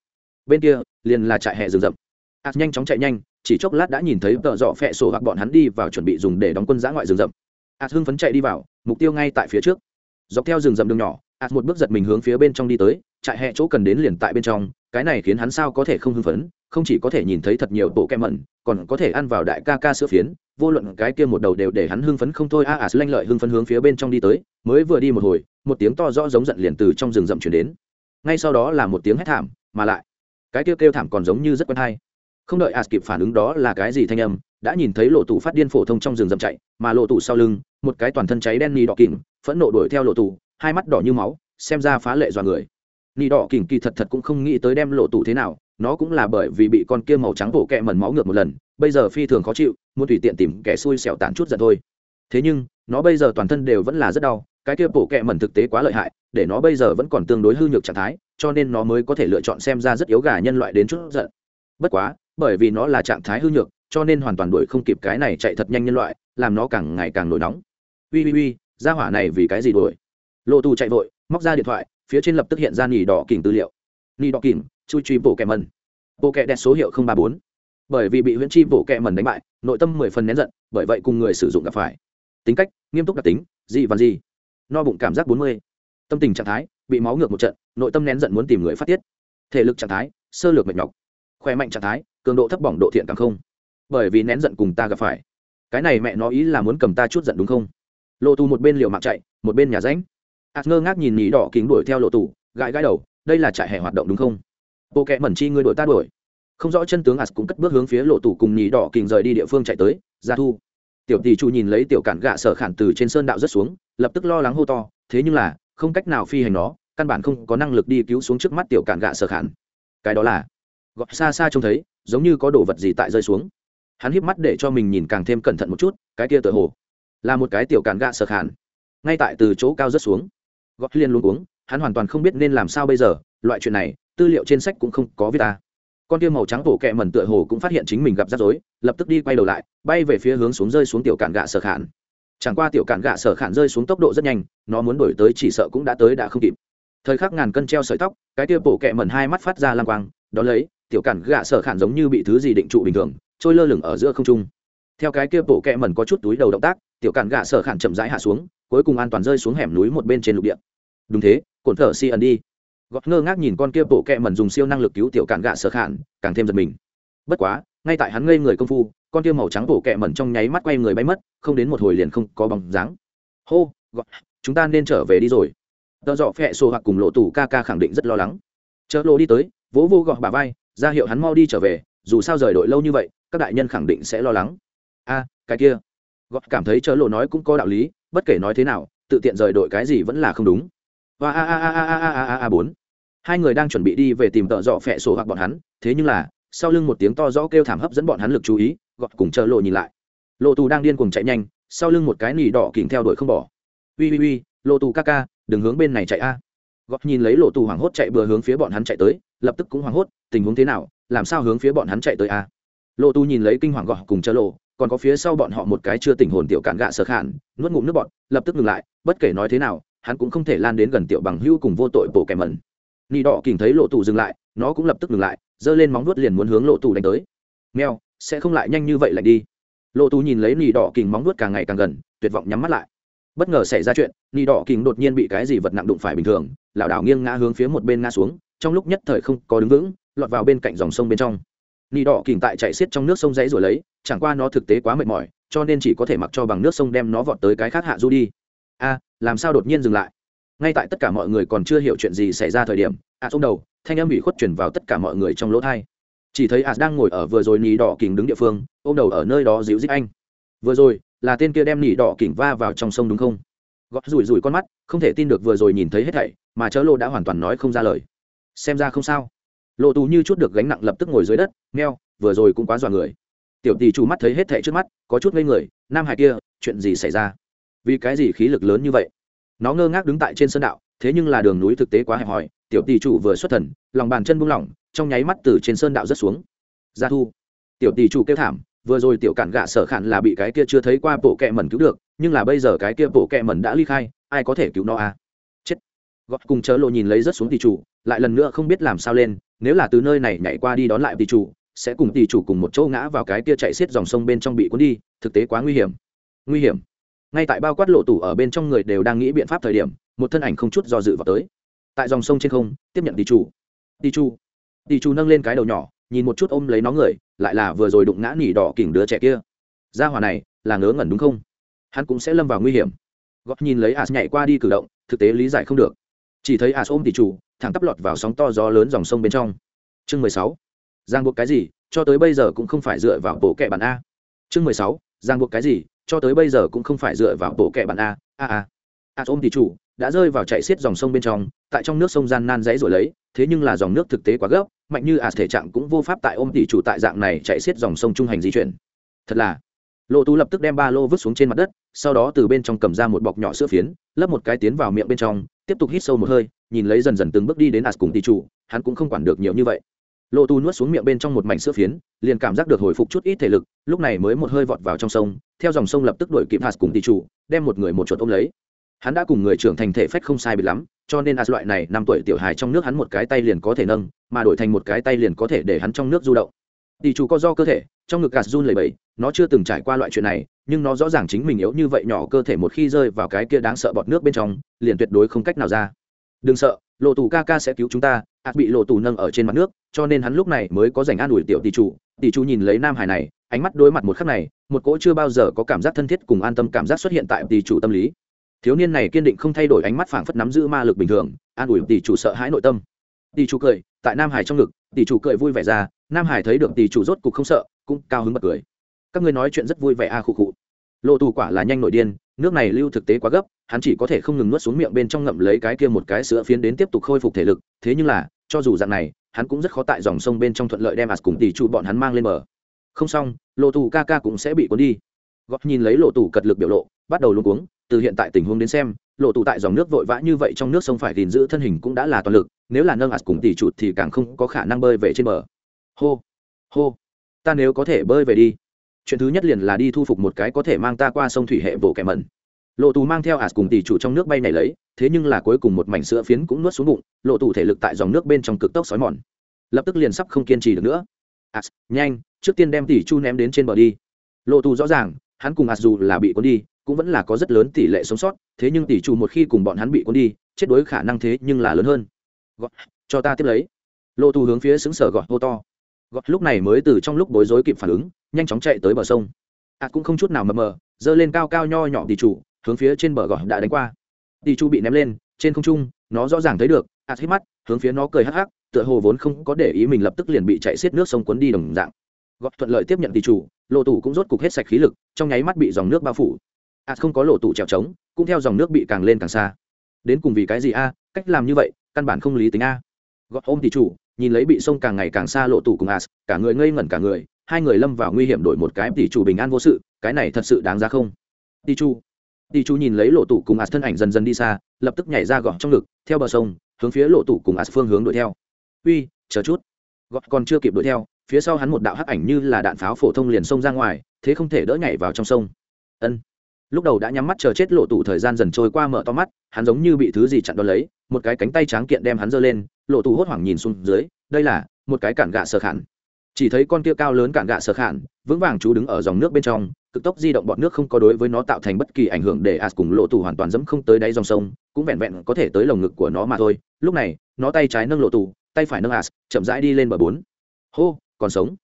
Bên kia, liền là trại hè rừng rậm. Át nhanh chóng chạy nhanh, chỉ chốc lát đã nhìn thấy tợ dọ phẹ sổ hoặc bọn hắn đi vào chuẩn bị dùng để đóng quân giã ngoại rừng rậm. Ạt hưng phấn chạy đi vào mục tiêu ngay tại phía trước. Dọc theo rừng rậm đường nhỏ ạt một bước giật mình hướng phía bên trong đi tới trại hẹ chỗ cần đến liền tại bên trong cái này khiến hắn sao có thể không hưng phấn không chỉ có thể nhìn thấy thật nhiều bộ kem mẩn còn có thể ăn vào đại ca ca sữa phiến vô luận cái kia một đầu đều để hắn hưng phấn không thôi. A à, lanh lợi hưng phấn hướng phía bên trong đi tới mới vừa đi một hồi một tiếng to rõ giống giận liền từ trong rừng rậm chuyển đến. Ngay sau đó là một tiếng hét thảm mà lại cái kêu kêu thảm còn giống như rất quen hay không đợi as kịp phản ứng đó là cái gì thanh âm đã nhìn thấy lộ tụ phát điên phổ thông trong rừng rậm chạy mà lộ tụ sau lưng một cái toàn thân cháy đen nì đỏ kỉnh phẫn nộ đuổi theo lộ tụ, hai mắt đỏ như máu xem ra phá lệ dọa người. Nì đỏ kỉnh kỳ thật thật cũng không nghĩ tới đem lộ tụ thế nào nó cũng là bởi vì bị con kia màu trắng bổ kẹ mẩn máu ngược một lần bây giờ phi thường khó chịu muốn tùy tiện tìm kẻ xui xẻo tàn chút giận thôi. Thế nhưng nó bây giờ toàn thân đều vẫn là rất đau cái kia bổ kẹ mẩn thực tế quá lợi hại để nó bây giờ vẫn còn tương đối hư nhược trạng thái cho nên nó mới có thể lựa chọn xem ra rất yếu gà nhân loại đến chút giận. Bất quá bởi vì nó là trạng thái hư nhược, cho nên hoàn toàn đuổi không kịp cái này chạy thật nhanh nhân loại, làm nó càng ngày càng nổi nóng. Ui ui ui ra hỏa này vì cái gì đuổi? Lộ tù chạy vội, móc ra điện thoại, phía trên lập tức hiện ra nỉ đỏ kỉnh tư liệu. Nỉ đỏ kỉnh, chui truy bộ kẹ mần. Bộ kẹ đẹp số hiệu ba bốn. Bởi vì bị huyễn chi bộ kẹ mần đánh bại, nội tâm mười phần nén giận, bởi vậy cùng người sử dụng gặp phải. Tính cách, nghiêm túc đặc tính gì và gì no bụng cảm giác bốn mươi. Tâm tình trạng thái, bị máu ngược một trận, nội tâm nén giận muốn tìm người phát tiết. Thể lực trạng thái, sơ lược mệt nhọc. Khỏe mạnh trạng thái cường độ thấp bỏng độ thiện càng không? Bởi vì nén giận cùng ta gặp phải. Cái này mẹ nó ý là muốn cầm ta chút giận đúng không? Lộ tù một bên liều mạng chạy, một bên nhà ránh. Ạt ngơ ngác nhìn nhí đỏ kính đuổi theo lộ tù, gãi gãi đầu, đây là trại hè hoạt động đúng không? Bộ kẹ mẩn chi ngươi đuổi ta đuổi. Không rõ chân tướng ạt cũng cất bước hướng phía lộ tù cùng nhí đỏ kính rời đi địa phương chạy tới, ra thu. Tiểu tỷ chu nhìn lấy tiểu cản gạ sở khản từ trên sơn đạo rất xuống, lập tức lo lắng hô to, thế nhưng là, không cách nào phi hành nó, căn bản không có năng lực đi cứu xuống trước mắt tiểu cản gạ sở khản. Cái đó là gọt xa xa trông thấy, giống như có đồ vật gì tại rơi xuống. Hắn híp mắt để cho mình nhìn càng thêm cẩn thận một chút, cái kia tựa hồ là một cái tiểu cản gạ sở khản ngay tại từ chỗ cao rất xuống, gọt liên luôn uống hắn hoàn toàn không biết nên làm sao bây giờ, loại chuyện này, tư liệu trên sách cũng không có viết ta con kia màu trắng bổ kẹ mẩn tựa hồ cũng phát hiện chính mình gặp rắc rối, lập tức đi quay đầu lại, bay về phía hướng xuống rơi xuống tiểu cản gạ sở khản chẳng qua tiểu cản gạ sở khản rơi xuống tốc độ rất nhanh, nó muốn đổi tới chỉ sợ cũng đã tới đã không kịp thời khắc ngàn cân treo sợi tóc, cái kia bổ kẹ mẩn hai mắt phát ra lang quang, đó lấy, tiểu cản gạ sở khản giống như bị thứ gì định trụ bình thường, trôi lơ lửng ở giữa không trung. Theo cái kia bổ kẹ mẩn có chút túi đầu động tác, tiểu cản gạ sở khản chậm rãi hạ xuống, cuối cùng an toàn rơi xuống hẻm núi một bên trên lục địa. Đúng thế, cổn thở si ẩn đi. Gọt ngơ ngác nhìn con kia bộ kẹ mẩn dùng siêu năng lực cứu tiểu cản gạ sở khản, càng thêm giật mình. Bất quá, ngay tại hắn ngây người công phu, con kia màu trắng bộ kẹ mẩn trong nháy mắt quay người bay mất, không đến một hồi liền không có bóng dáng. Hô, gọt. chúng ta nên trở về đi rồi tờ dọ phẹ sổ hoặc cùng lộ tủ ca ca khẳng định rất lo lắng. Chợ lộ đi tới vỗ vô gọ bà vai ra hiệu hắn mau đi trở về dù sao rời đội lâu như vậy các đại nhân khẳng định sẽ lo lắng. A cái kia. Gọi cảm thấy chợ lộ nói cũng có đạo lý bất kể nói thế nào tự tiện rời đội cái gì vẫn là không đúng. Và a a a a a a a a bốn. Hai người đang chuẩn bị đi về tìm tợ dọ phẹ sổ hoặc bọn hắn thế nhưng là sau lưng một tiếng to rõ kêu thảm hấp dẫn bọn hắn lực chú ý gọt cùng chợ lộ nhìn lại. Lộ tù đang điên cuồng chạy nhanh sau lưng một cái nỉ đỏ kình theo đuổi không bỏ. Vui vui vui, lộ tù ca ca đừng hướng bên này chạy a. À. gọt nhìn lấy lộ tù hoảng hốt chạy bừa hướng phía bọn hắn chạy tới, lập tức cũng hoảng hốt, tình huống thế nào, làm sao hướng phía bọn hắn chạy tới a? Lộ tù nhìn lấy kinh hoàng gọt cùng chợ lộ, còn có phía sau bọn họ một cái chưa tỉnh hồn tiểu cản gạ sợ khản nuốt ngụm nước bọn lập tức ngừng lại, bất kể nói thế nào, hắn cũng không thể lan đến gần tiểu bằng hưu cùng vô tội bổ kẻ mẩn. Nị đỏ kìm thấy lộ tù dừng lại, nó cũng lập tức ngừng lại, giơ lên móng vuốt liền muốn hướng lộ tù đánh tới. Mèo, sẽ không lại nhanh như vậy lại đi. Lộ tù nhìn lấy nị đỏ kìm móng vuốt càng ngày càng gần, tuyệt vọng nhắm mắt lại bất ngờ xảy ra chuyện nỉ đỏ kính đột nhiên bị cái gì vật nặng đụng phải bình thường lảo đảo nghiêng ngã hướng phía một bên ngã xuống trong lúc nhất thời không có đứng vững lọt vào bên cạnh dòng sông bên trong. Nỉ đỏ kính tại chạy xiết trong nước sông dãy rồi lấy chẳng qua nó thực tế quá mệt mỏi cho nên chỉ có thể mặc cho bằng nước sông đem nó vọt tới cái khác hạ du đi. A làm sao đột nhiên dừng lại? Ngay tại tất cả mọi người còn chưa hiểu chuyện gì xảy ra thời điểm a à, đầu thanh âm bị khuất chuyển vào tất cả mọi người trong lỗ thai. Chỉ thấy a đang ngồi ở vừa rồi nỉ đỏ kình đứng địa phương ô m đầu ở nơi đó dịu dít anh. Vừa rồi là tên kia đem nỉ đỏ kình va vào trong sông đúng không? Gót rủi rủi con mắt, không thể tin được vừa rồi nhìn thấy hết thảy, mà chớ lộ đã hoàn toàn nói không ra lời. Xem ra không sao. Lộ tù như chút được gánh nặng lập tức ngồi dưới đất, meo, vừa rồi cũng quá dọa người. Tiểu tỷ chủ mắt thấy hết thảy trước mắt, có chút ngây người, nam hải kia, chuyện gì xảy ra? Vì cái gì khí lực lớn như vậy? Nó ngơ ngác đứng tại trên sơn đạo, thế nhưng là đường núi thực tế quá hẹp hòi, tiểu tỷ chủ vừa xuất thần, lòng bàn chân buông lỏng, trong nháy mắt từ trên sơn đạo rất xuống. Ra thu. Tiểu tỷ chủ kêu thảm vừa rồi tiểu cản gạ sở khản là bị cái kia chưa thấy qua bộ kẹ mẩn cứu được, nhưng là bây giờ cái kia bộ kẹ mẩn đã ly khai, ai có thể cứu nó à? Chết. Gọt cùng chớ lộ nhìn lấy rất xuống tỷ chủ, lại lần nữa không biết làm sao lên, nếu là từ nơi này nhảy qua đi đón lại tỷ chủ, sẽ cùng tỷ chủ cùng một chỗ ngã vào cái kia chạy xiết dòng sông bên trong bị cuốn đi, thực tế quá nguy hiểm. Nguy hiểm. Ngay tại bao quát lộ tủ ở bên trong người đều đang nghĩ biện pháp thời điểm, một thân ảnh không chút do dự vào tới. Tại dòng sông trên không, tiếp nhận tỷ chủ. Tỷ chủ. Tỷ chủ nâng lên cái đầu nhỏ nhìn một chút ôm lấy nó người, lại là vừa rồi đụng ngã nỉ đỏ kỉnh đứa trẻ kia. Gia hỏa này, là ngớ ngẩn đúng không? Hắn cũng sẽ lâm vào nguy hiểm. Gót nhìn lấy as nhảy qua đi cử động, thực tế lý giải không được. Chỉ thấy as ôm tỷ chủ, thẳng tắp lọt vào sóng to gió lớn dòng sông bên trong. Chương mười sáu. Giang buộc cái gì, cho tới bây giờ cũng không phải dựa vào bộ kệ bản a. Chương mười sáu. Giang buộc cái gì, cho tới bây giờ cũng không phải dựa vào bộ kệ bản a. A a. As ôm tỷ chủ, đã rơi vào chạy xiết dòng sông bên trong, tại trong nước sông gian nan dãy rồi lấy, thế nhưng là dòng nước thực tế quá gấp mạnh như ạt thể trạng cũng vô pháp tại ôm tỷ chủ tại dạng này chạy xiết dòng sông trung hành di chuyển. Thật là lộ tú lập tức đem ba lô vứt xuống trên mặt đất, sau đó từ bên trong cầm ra một bọc nhỏ sữa phiến, lấp một cái tiến vào miệng bên trong, tiếp tục hít sâu một hơi, nhìn lấy dần dần từng bước đi đến ạt cùng tỷ chủ, hắn cũng không quản được nhiều như vậy. Lộ tu nuốt xuống miệng bên trong một mảnh sữa phiến, liền cảm giác được hồi phục chút ít thể lực, lúc này mới một hơi vọt vào trong sông, theo dòng sông lập tức đuổi kịp hạt cùng tỷ chủ, đem một người một chuột ôm lấy hắn đã cùng người trưởng thành thể phách không sai biệt lắm, cho nên as loại này năm tuổi tiểu hài trong nước hắn một cái tay liền có thể nâng, mà đổi thành một cái tay liền có thể để hắn trong nước du động. Tỷ chủ có do cơ thể, trong ngực gạt run lầy bẫy nó chưa từng trải qua loại chuyện này, nhưng nó rõ ràng chính mình yếu như vậy nhỏ cơ thể một khi rơi vào cái kia đáng sợ bọt nước bên trong, liền tuyệt đối không cách nào ra. Đừng sợ, lộ tù ca ca sẽ cứu chúng ta ạt bị lộ tù nâng ở trên mặt nước, cho nên hắn lúc này mới có dành an ủi tiểu tỷ chủ. Tỷ chủ nhìn lấy nam hải này, ánh mắt đối mặt một khắc này, một cỗ chưa bao giờ có cảm giác thân thiết cùng an tâm cảm giác xuất hiện tại tỷ chủ tâm lý thiếu niên này kiên định không thay đổi ánh mắt phảng phất nắm giữ ma lực bình thường, an ủi tỷ chủ sợ hãi nội tâm. Tỷ chủ cười, tại nam hải trong ngực, tỷ chủ cười vui vẻ ra, nam hải thấy được tỷ chủ rốt cục không sợ, cũng cao hứng bật cười. Các ngươi nói chuyện rất vui vẻ a à khụ khụ. Lộ tù quả là nhanh nội điên, nước này lưu thực tế quá gấp, hắn chỉ có thể không ngừng nuốt xuống miệng bên trong ngậm lấy cái kia một cái sữa phiến đến tiếp tục khôi phục thể lực, thế nhưng là, cho dù dạng này, hắn cũng rất khó tại dòng sông bên trong thuận lợi đem ạt cùng tỷ chủ bọn hắn mang lên bờ. Không xong lộ tù ca ca cũng sẽ bị cuốn đi. Gót nhìn lấy lộ tù cật lực biểu lộ, bắt đầu luôn cuống từ hiện tại tình huống đến xem, lộ tù tại dòng nước vội vã như vậy trong nước sông phải gìn giữ thân hình cũng đã là toàn lực, nếu là nâng ạt cùng tỷ trụt thì càng không có khả năng bơi về trên bờ. Hô hô, ta nếu có thể bơi về đi. Chuyện thứ nhất liền là đi thu phục một cái có thể mang ta qua sông thủy hệ vỗ kẻ mẩn. Lộ tù mang theo ạt cùng tỷ chủ trong nước bay này lấy, thế nhưng là cuối cùng một mảnh sữa phiến cũng nuốt xuống bụng, lộ tù thể lực tại dòng nước bên trong cực tốc xói mòn. Lập tức liền sắp không kiên trì được nữa. Ạt, nhanh, trước tiên đem tỷ chu ném đến trên bờ đi. Lộ tù rõ ràng, hắn cùng ạt dù là bị cuốn đi cũng vẫn là có rất lớn tỷ lệ sống sót, thế nhưng tỷ chủ một khi cùng bọn hắn bị cuốn đi, chết đối khả năng thế nhưng là lớn hơn. Gọi cho ta tiếp lấy. Lộ tù hướng phía xứng sở gọi hô to. Gọi lúc này mới từ trong lúc bối rối kịp phản ứng, nhanh chóng chạy tới bờ sông. Ạt cũng không chút nào mờ mờ, giơ lên cao cao nho nhỏ tỷ chủ, hướng phía trên bờ gọi đã đánh qua. Tỷ chu bị ném lên, trên không trung, nó rõ ràng thấy được ạt hít mắt, hướng phía nó cười hắc hắc, tựa hồ vốn không có để ý mình lập tức liền bị chạy xiết nước sông cuốn đi đồng dạng. Gọt thuận lợi tiếp nhận tỷ chủ lộ tù cũng rốt cục hết sạch khí lực, trong nháy mắt bị dòng nước bao phủ ạt không có lộ tủ trèo trống, cũng theo dòng nước bị càng lên càng xa. Đến cùng vì cái gì a? Cách làm như vậy, căn bản không lý tính a. Gọi ôm tỷ chủ, nhìn lấy bị sông càng ngày càng xa lộ tủ cùng as, cả người ngây ngẩn cả người, hai người lâm vào nguy hiểm đổi một cái tỷ chủ bình an vô sự, cái này thật sự đáng ra không? Tỷ chủ tỷ chủ nhìn lấy lộ tủ cùng as thân ảnh dần dần đi xa, lập tức nhảy ra gọn trong ngực, theo bờ sông, hướng phía lộ tủ cùng as phương hướng đuổi theo. Uy, chờ chút. Gọn còn chưa kịp đuổi theo, phía sau hắn một đạo hắc ảnh như là đạn pháo phổ thông liền xông ra ngoài, thế không thể đỡ nhảy vào trong sông. Ân lúc đầu đã nhắm mắt chờ chết lộ tủ thời gian dần trôi qua mở to mắt, hắn giống như bị thứ gì chặn đón lấy, một cái cánh tay tráng kiện đem hắn giơ lên, lộ tủ hốt hoảng nhìn xuống dưới, đây là, một cái cản gạ sơ khản. Chỉ thấy con kia cao lớn cản gạ sơ khản, vững vàng chú đứng ở dòng nước bên trong, cực tốc di động bọn nước không có đối với nó tạo thành bất kỳ ảnh hưởng để as cùng lộ tủ hoàn toàn dẫm không tới đáy dòng sông, cũng vẹn vẹn có thể tới lồng ngực của nó mà thôi. Lúc này, nó tay trái nâng lộ tủ, tay phải nâng as, chậm rãi đi lên bờ bốn. Hô, còn sống.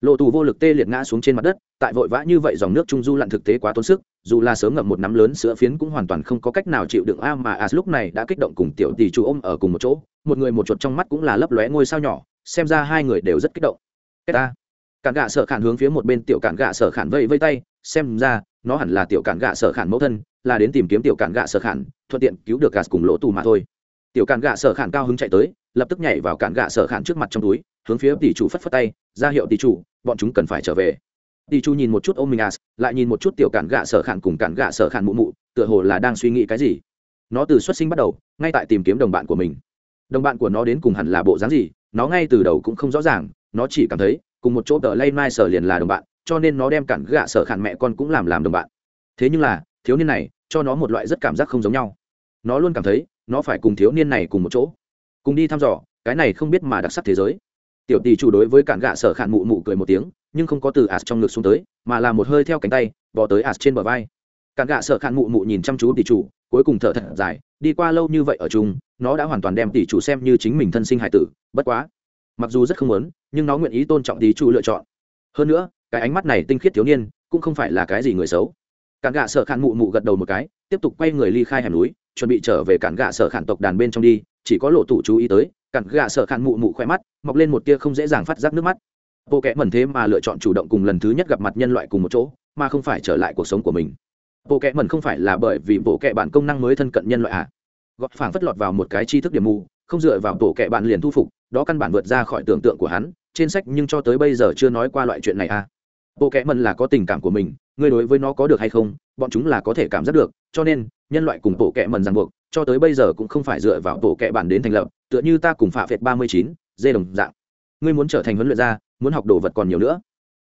Lộ tù vô lực tê liệt ngã xuống trên mặt đất tại vội vã như vậy dòng nước trung du lặn thực tế quá tốn sức, dù là sớm ngậm một nắm lớn sữa phiến cũng hoàn toàn không có cách nào chịu đựng. A, mà as lúc này đã kích động cùng tiểu tỷ chủ ôm ở cùng một chỗ, một người một chuột trong mắt cũng là lấp lóe ngôi sao nhỏ, xem ra hai người đều rất kích động. Ta cản gạ sợ khản hướng phía một bên tiểu cản gạ sợ khản vây vây tay, xem ra nó hẳn là tiểu cản gạ sợ khản mẫu thân, là đến tìm kiếm tiểu cản gạ sợ khản, thuận tiện cứu được gà cùng lỗ tù mà thôi. Tiểu cản gạ sợ khản cao hứng chạy tới, lập tức nhảy vào cản gạ sợ khản trước mặt trong túi, hướng phía tỷ chủ phất phất tay, ra hiệu tỷ chủ, bọn chúng cần phải trở về tỷ chủ nhìn một chút ôm mình as lại nhìn một chút tiểu cản gạ sở khản cùng cản gạ sở khản mụ mụ, tựa hồ là đang suy nghĩ cái gì. Nó từ xuất sinh bắt đầu, ngay tại tìm kiếm đồng bạn của mình. Đồng bạn của nó đến cùng hẳn là bộ dáng gì, nó ngay từ đầu cũng không rõ ràng, nó chỉ cảm thấy, cùng một chỗ tờ lay mai sở liền là đồng bạn, cho nên nó đem cản gạ sở khản mẹ con cũng làm làm đồng bạn. Thế nhưng là, thiếu niên này, cho nó một loại rất cảm giác không giống nhau. Nó luôn cảm thấy, nó phải cùng thiếu niên này cùng một chỗ. Cùng đi thăm dò, cái này không biết mà đặc sắc thế giới. Tiểu tỷ chủ đối với cản gạ sở khản mụ mụ cười một tiếng nhưng không có từ ạt trong ngực xuống tới, mà là một hơi theo cánh tay bỏ tới ạt trên bờ vai. Cản gạ sợ khạn mụ mụ nhìn chăm chú tỷ chủ, cuối cùng thở thật dài, đi qua lâu như vậy ở chung, nó đã hoàn toàn đem tỷ chủ xem như chính mình thân sinh hải tử, bất quá. Mặc dù rất không muốn, nhưng nó nguyện ý tôn trọng tỷ chủ lựa chọn. Hơn nữa, cái ánh mắt này tinh khiết thiếu niên, cũng không phải là cái gì người xấu. Cản gạ sợ khăn mụ mụ gật đầu một cái, tiếp tục quay người ly khai hẻm núi, chuẩn bị trở về cản gạ sợ khản tộc đàn bên trong đi, chỉ có lộ tủ chú ý tới, cản gạ sợ khản mụ mụ khỏe mắt, mọc lên một tia không dễ dàng phát giác nước mắt bộ kẽ mẩn thế mà lựa chọn chủ động cùng lần thứ nhất gặp mặt nhân loại cùng một chỗ, mà không phải trở lại cuộc sống của mình. Bộ kẽ mẩn không phải là bởi vì bộ kẽ bản công năng mới thân cận nhân loại à. gọt phảng phất lọt vào một cái tri thức điểm mù, không dựa vào bộ kẽ bản liền thu phục, đó căn bản vượt ra khỏi tưởng tượng của hắn, trên sách nhưng cho tới bây giờ chưa nói qua loại chuyện này à? Bộ kẽ mẩn là có tình cảm của mình, ngươi đối với nó có được hay không, bọn chúng là có thể cảm giác được, cho nên, nhân loại cùng bộ kẽ mẩn ràng buộc, cho tới bây giờ cũng không phải dựa vào bộ kẽ bản đến thành lập, tựa như ta cùng phạ phệt ba mươi chín, dê đồng dạng. Ngươi muốn trở thành huấn luyện gia muốn học đồ vật còn nhiều nữa.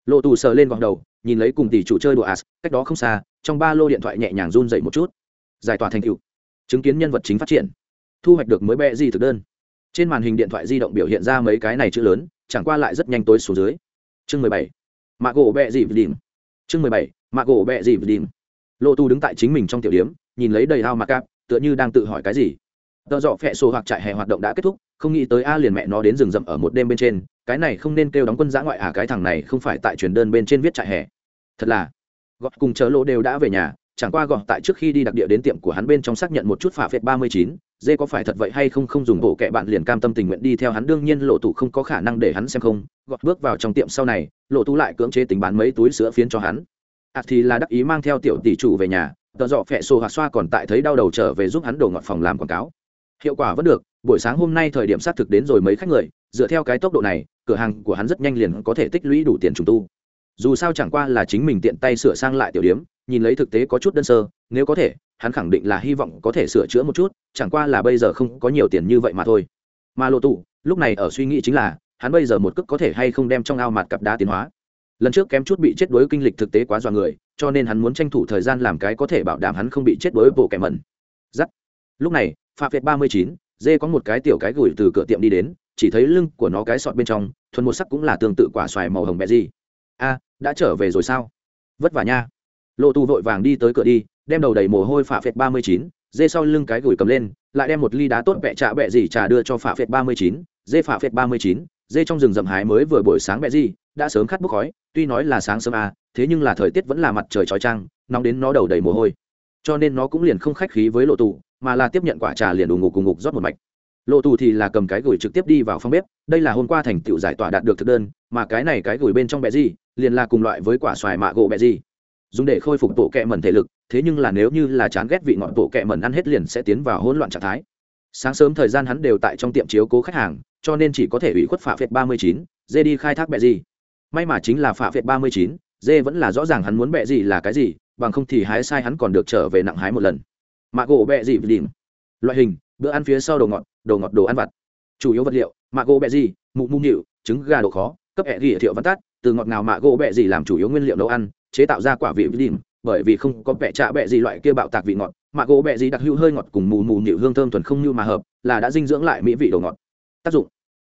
Lộ tù sờ lên vòng đầu, nhìn lấy cùng tỷ chủ chơi đồ as, cách đó không xa, trong ba lô điện thoại nhẹ nhàng run dậy một chút. Giải tỏa thành tựu. Chứng kiến nhân vật chính phát triển. Thu hoạch được mới bẹ gì thực đơn. Trên màn hình điện thoại di động biểu hiện ra mấy cái này chữ lớn, chẳng qua lại rất nhanh tối xuống dưới. Chương mười bảy. Mạ gỗ bẹ gì đìm chương mười bảy. Mạ gỗ bẹ gì đìm lộ tù đứng tại chính mình trong tiểu điếm nhìn lấy đầy hao mặc cáp, tựa như đang tự hỏi cái gì. Tợ dọ phẹ sổ hoặc trại hè hoạt động đã kết thúc, không nghĩ tới a liền mẹ nó đến rừng rậm ở một đêm bên trên cái này không nên kêu đóng quân giã ngoại à cái thằng này không phải tại truyền đơn bên trên viết trại hè. Thật là, gọt cùng chớ lỗ đều đã về nhà, chẳng qua gọt tại trước khi đi đặc địa đến tiệm của hắn bên trong xác nhận một chút phả phệt ba mươi chín, dê có phải thật vậy hay không không dùng bộ kệ bạn liền cam tâm tình nguyện đi theo hắn, đương nhiên lộ tủ không có khả năng để hắn xem không. Gọt bước vào trong tiệm sau này lộ tú lại cưỡng chế tính bán mấy túi sữa phiến cho hắn. À thì là đắc ý mang theo tiểu tỷ chủ về nhà tờ dọ phẹ xô hoặc xoa còn tại thấy đau đầu trở về giúp hắn đổ ngọt phòng làm quảng cáo. Hiệu quả vẫn được, buổi sáng hôm nay thời điểm xác thực đến rồi mấy khách người, dựa theo cái tốc độ này cửa hàng của hắn rất nhanh liền có thể tích lũy đủ tiền trùng tu. Dù sao chẳng qua là chính mình tiện tay sửa sang lại tiểu điếm, nhìn lấy thực tế có chút đơn sơ, nếu có thể, hắn khẳng định là hy vọng có thể sửa chữa một chút, chẳng qua là bây giờ không có nhiều tiền như vậy mà thôi. Mà lộ tụ, lúc này ở suy nghĩ chính là, hắn bây giờ một cước có thể hay không đem trong ao mặt cặp đá tiến hóa. Lần trước kém chút bị chết đuối kinh lịch thực tế quá dọa người, cho nên hắn muốn tranh thủ thời gian làm cái có thể bảo đảm hắn không bị chết đuối bộ kẻ mẩn. Giắt. Lúc này, phạm việt ba mươi chín, dê có một cái tiểu cái gửi từ cửa tiệm đi đến chỉ thấy lưng của nó cái sọt bên trong, thuần một sắc cũng là tương tự quả xoài màu hồng bẹ gì. A, đã trở về rồi sao? Vất vả nha. Lộ tù vội vàng đi tới cửa đi, đem đầu đầy mồ hôi phả phệt ba mươi chín, dê sau lưng cái gửi cầm lên, lại đem một ly đá tốt bẹ trà bẹ gì trà đưa cho phả phệt ba mươi chín, dê phả phệt ba mươi chín, dê trong rừng rậm hái mới vừa buổi sáng bẹ gì, đã sớm khát bốc khói, tuy nói là sáng sớm à thế nhưng là thời tiết vẫn là mặt trời trói trăng nóng đến nó đầu đầy mồ hôi. Cho nên nó cũng liền không khách khí với lộ tù mà là tiếp nhận quả trà liền đủ ngục cùng ngục rót một mạch lộ tù thì là cầm cái gửi trực tiếp đi vào phòng bếp, đây là hôm qua thành tựu giải tỏa đạt được thực đơn, mà cái này cái gửi bên trong bẹ gì, liền là cùng loại với quả xoài mạ gỗ bẹ gì. Dùng để khôi phục bộ kẹ mẩn thể lực, thế nhưng là nếu như là chán ghét vị ngọt bộ kẹ mẩn ăn hết liền sẽ tiến vào hỗn loạn trạng thái. Sáng sớm thời gian hắn đều tại trong tiệm chiếu cố khách hàng, cho nên chỉ có thể ủy khuất phạ phệt ba mươi chín, dê đi khai thác bẹ gì. May mà chính là phạ phệt ba mươi chín, dê vẫn là rõ ràng hắn muốn bẹ gì là cái gì, bằng không thì hái sai hắn còn được trở về nặng hái một lần. Mạ gỗ bẹ gì đỉnh loại hình, bữa ăn phía sau đầu ngọt đồ ngọt đồ ăn vặt. Chủ yếu vật liệu mạ gỗ bẹ gì mụ mụ nhịu trứng gà độ khó, cấp hẹ ghi thiệu văn tắt từ ngọt nào mạ gỗ bẹ gì làm chủ yếu nguyên liệu nấu ăn, chế tạo ra quả vị đỉnh, bởi vì không có bẹ trạ bẹ gì loại kia bạo tạc vị ngọt mạ gỗ bẹ gì đặc hữu hơi ngọt cùng mù mù nhịu hương thơm thuần không như mà hợp, là đã dinh dưỡng lại mỹ vị đồ ngọt. Tác dụng.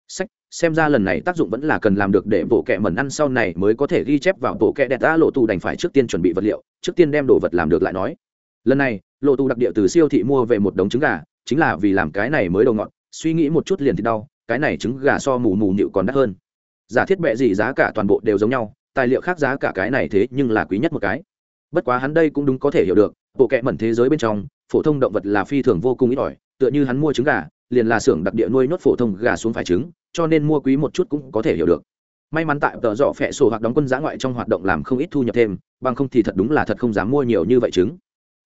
Sách, xem ra lần này tác dụng vẫn là cần làm được để bộ kẹ mẩn ăn sau này mới có thể ghi chép vào bộ kẹ đẹp đã lộ tù đành phải trước tiên chuẩn bị vật liệu, trước tiên đem đồ vật làm được lại nói. Lần này, lộ tù đặc địa từ siêu thị mua về một đống trứng gà chính là vì làm cái này mới đầu ngọn, suy nghĩ một chút liền thì đau cái này trứng gà so mù mù nhịu còn đắt hơn. Giả thiết bẹ gì giá cả toàn bộ đều giống nhau tài liệu khác giá cả cái này thế nhưng là quý nhất một cái. Bất quá hắn đây cũng đúng có thể hiểu được bộ kệ mẩn thế giới bên trong phổ thông động vật là phi thường vô cùng ít ỏi tựa như hắn mua trứng gà liền là xưởng đặc địa nuôi nhốt phổ thông gà xuống phải trứng cho nên mua quý một chút cũng có thể hiểu được. May mắn tại tờ dọ phẹ sổ hoặc đóng quân giã ngoại trong hoạt động làm không ít thu nhập thêm bằng không thì thật đúng là thật không dám mua nhiều như vậy trứng.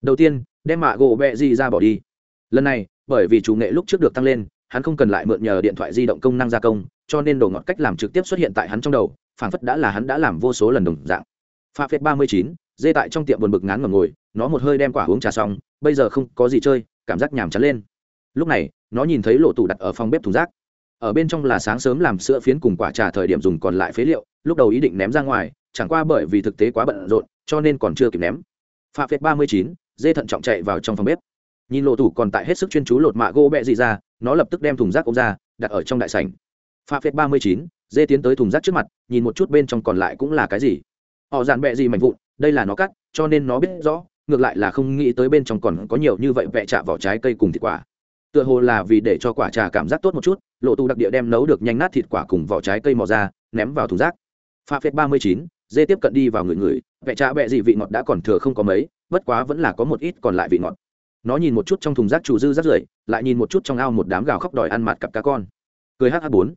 Đầu tiên đem mạ gỗ bẹ gì ra bỏ đi lần này, bởi vì chủ nghệ lúc trước được tăng lên, hắn không cần lại mượn nhờ điện thoại di động công năng gia công, cho nên đồ ngọt cách làm trực tiếp xuất hiện tại hắn trong đầu, phảng phất đã là hắn đã làm vô số lần đồng dạng. Pha phép ba mươi chín, dê tại trong tiệm buồn bực ngán ngầm ngồi, nó một hơi đem quả uống trà xong, bây giờ không có gì chơi, cảm giác nhàm chán lên. Lúc này, nó nhìn thấy lộ tủ đặt ở phòng bếp thùng rác. Ở bên trong là sáng sớm làm sữa phiến cùng quả trà thời điểm dùng còn lại phế liệu, lúc đầu ý định ném ra ngoài, chẳng qua bởi vì thực tế quá bận rộn, cho nên còn chưa kịp ném. Pha phép ba mươi chín, dê thận trọng chạy vào trong phòng bếp nhìn lộ thủ còn tại hết sức chuyên chú lột mạ gỗ bẹ dị ra, nó lập tức đem thùng rác ôm ra, đặt ở trong đại sảnh. Pha phết ba mươi chín, dê tiến tới thùng rác trước mặt, nhìn một chút bên trong còn lại cũng là cái gì. Họ dàn bẹ gì mạnh vụn, đây là nó cắt, cho nên nó biết rõ, ngược lại là không nghĩ tới bên trong còn có nhiều như vậy vẹ chạ vỏ trái cây cùng thịt quả. Tựa hồ là vì để cho quả trà cảm giác tốt một chút, lộ tù đặc địa đem nấu được nhanh nát thịt quả cùng vỏ trái cây mò ra, ném vào thùng rác. Pha phết ba mươi chín, dê tiếp cận đi vào người người vẹ trà bẹ gì vị ngọt đã còn thừa không có mấy, bất quá vẫn là có một ít còn lại vị ngọt nó nhìn một chút trong thùng rác chủ dư rác rưởi, lại nhìn một chút trong ao một đám gào khóc đòi ăn mặt cặp cá con. Cười hh bốn.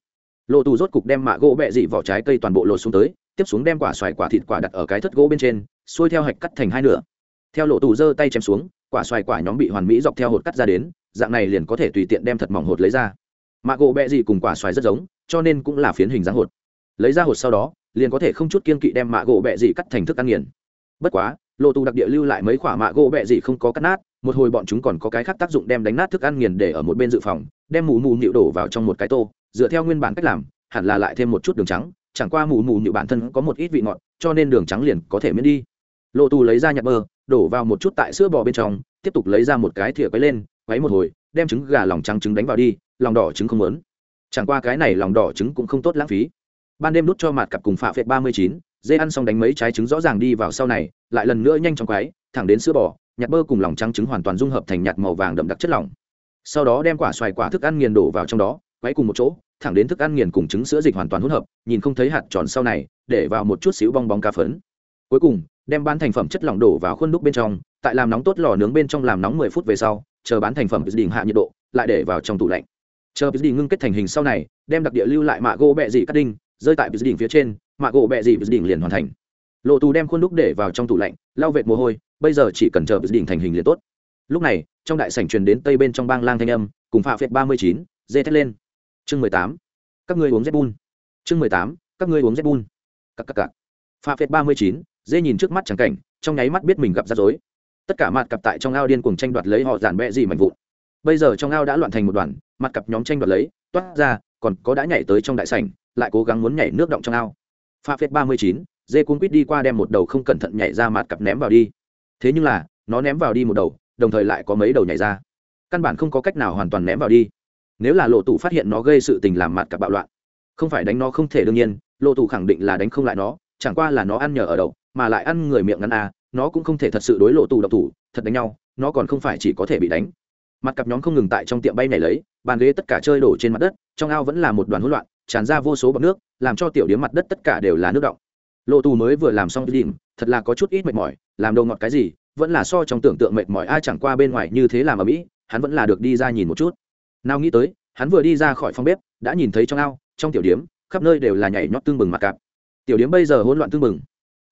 Lộ tù rốt cục đem mạ gỗ bẹ dị vỏ trái cây toàn bộ lột xuống tới, tiếp xuống đem quả xoài quả thịt quả đặt ở cái thất gỗ bên trên, xuôi theo hạch cắt thành hai nửa. Theo lộ tù giơ tay chém xuống, quả xoài quả nhóm bị hoàn mỹ dọc theo hột cắt ra đến, dạng này liền có thể tùy tiện đem thật mỏng hột lấy ra. Mạ gỗ bẹ dị cùng quả xoài rất giống, cho nên cũng là phiến hình dáng hột. Lấy ra hột sau đó, liền có thể không chút kiên kỵ đem mạ gỗ bẹ dị cắt thành thức ăn nghiền. Bất quá lộ tù đặc địa lưu lại mấy quả mạ gỗ bẹ dị không có cắt nát một hồi bọn chúng còn có cái khác tác dụng đem đánh nát thức ăn nghiền để ở một bên dự phòng, đem mù mù nhịu đổ vào trong một cái tô, dựa theo nguyên bản cách làm, hẳn là lại thêm một chút đường trắng, chẳng qua mù mù nhịu bản thân có một ít vị ngọt, cho nên đường trắng liền có thể miễn đi. Lộ tù lấy ra nhặt bơ, đổ vào một chút tại sữa bò bên trong, tiếp tục lấy ra một cái thìa quấy lên, quấy một hồi, đem trứng gà lòng trắng trứng đánh vào đi, lòng đỏ trứng không lớn chẳng qua cái này lòng đỏ trứng cũng không tốt lãng phí. Ban đêm đút cho mặt cặp cùng phạ phệt ba mươi chín dê ăn xong đánh mấy trái trứng rõ ràng đi vào sau này, lại lần nữa nhanh chóng quái thẳng đến sữa bò, nhặt bơ cùng lòng trắng trứng hoàn toàn dung hợp thành nhạt màu vàng đậm đặc chất lỏng. Sau đó đem quả xoài quả thức ăn nghiền đổ vào trong đó, quấy cùng một chỗ, thẳng đến thức ăn nghiền cùng trứng sữa dịch hoàn toàn hỗn hợp, nhìn không thấy hạt tròn sau này, để vào một chút xíu bong bóng cá phấn. Cuối cùng, đem bán thành phẩm chất lỏng đổ vào khuôn đúc bên trong, tại làm nóng tốt lò nướng bên trong làm nóng mười phút về sau, chờ bán thành phẩm đỉnh hạ nhiệt độ, lại để vào trong tủ lạnh. Chờ đỉnh ngưng kết thành hình sau này, đem đặc địa lưu lại mạ gỗ bẹ dị cắt đinh, rơi tại đỉnh phía trên mạ gỗ bẹ dị đỉnh liền hoàn thành. Lộ tù đem khuôn đúc để vào trong tủ lạnh, lau vệt mồ hôi, bây giờ chỉ cần chờ đỉnh thành hình liền tốt. Lúc này, trong đại sảnh truyền đến tây bên trong bang lang thanh âm, cùng phạ phệt ba mươi chín, dê thét lên. Chương mười tám, các ngươi uống zbun chương mười tám, các ngươi uống zbun cặp cặp cặp phạ phết ba mươi chín, dê nhìn trước mắt chẳng cảnh, trong nháy mắt biết mình gặp rắc rối. Tất cả mặt cặp tại trong ao điên cuồng tranh đoạt lấy họ giản bẹ gì mạnh vụn. Bây giờ trong ao đã loạn thành một đoàn, mặt cặp nhóm tranh đoạt lấy, toát ra, còn có đã nhảy tới trong đại sảnh, lại cố gắng muốn nhảy nước động trong ao pha phết ba mươi chín, dê cuốn quýt đi qua đem một đầu không cẩn thận nhảy ra mặt cặp ném vào đi. Thế nhưng là, nó ném vào đi một đầu, đồng thời lại có mấy đầu nhảy ra. Căn bản không có cách nào hoàn toàn ném vào đi. Nếu là lộ tủ phát hiện nó gây sự tình làm mặt cặp bạo loạn, không phải đánh nó không thể đương nhiên, lộ tủ khẳng định là đánh không lại nó, chẳng qua là nó ăn nhờ ở đậu, mà lại ăn người miệng ngắn à nó cũng không thể thật sự đối lộ tụ độc thủ, thật đánh nhau, nó còn không phải chỉ có thể bị đánh. Mặt cặp nhóm không ngừng tại trong tiệm bay này lấy, bàn ghế tất cả chơi đổ trên mặt đất, trong ao vẫn là một đoàn hỗn loạn tràn ra vô số bọc nước, làm cho tiểu điếm mặt đất tất cả đều là nước động. Lộ tù mới vừa làm xong đỉnh thật là có chút ít mệt mỏi, làm đầu ngọt cái gì, vẫn là so trong tưởng tượng mệt mỏi ai chẳng qua bên ngoài như thế làm ở mỹ, hắn vẫn là được đi ra nhìn một chút. Nào nghĩ tới, hắn vừa đi ra khỏi phòng bếp, đã nhìn thấy trong ao, trong tiểu điếm, khắp nơi đều là nhảy nhót tương bừng mặt cạp. Tiểu điếm bây giờ hỗn loạn tương bừng.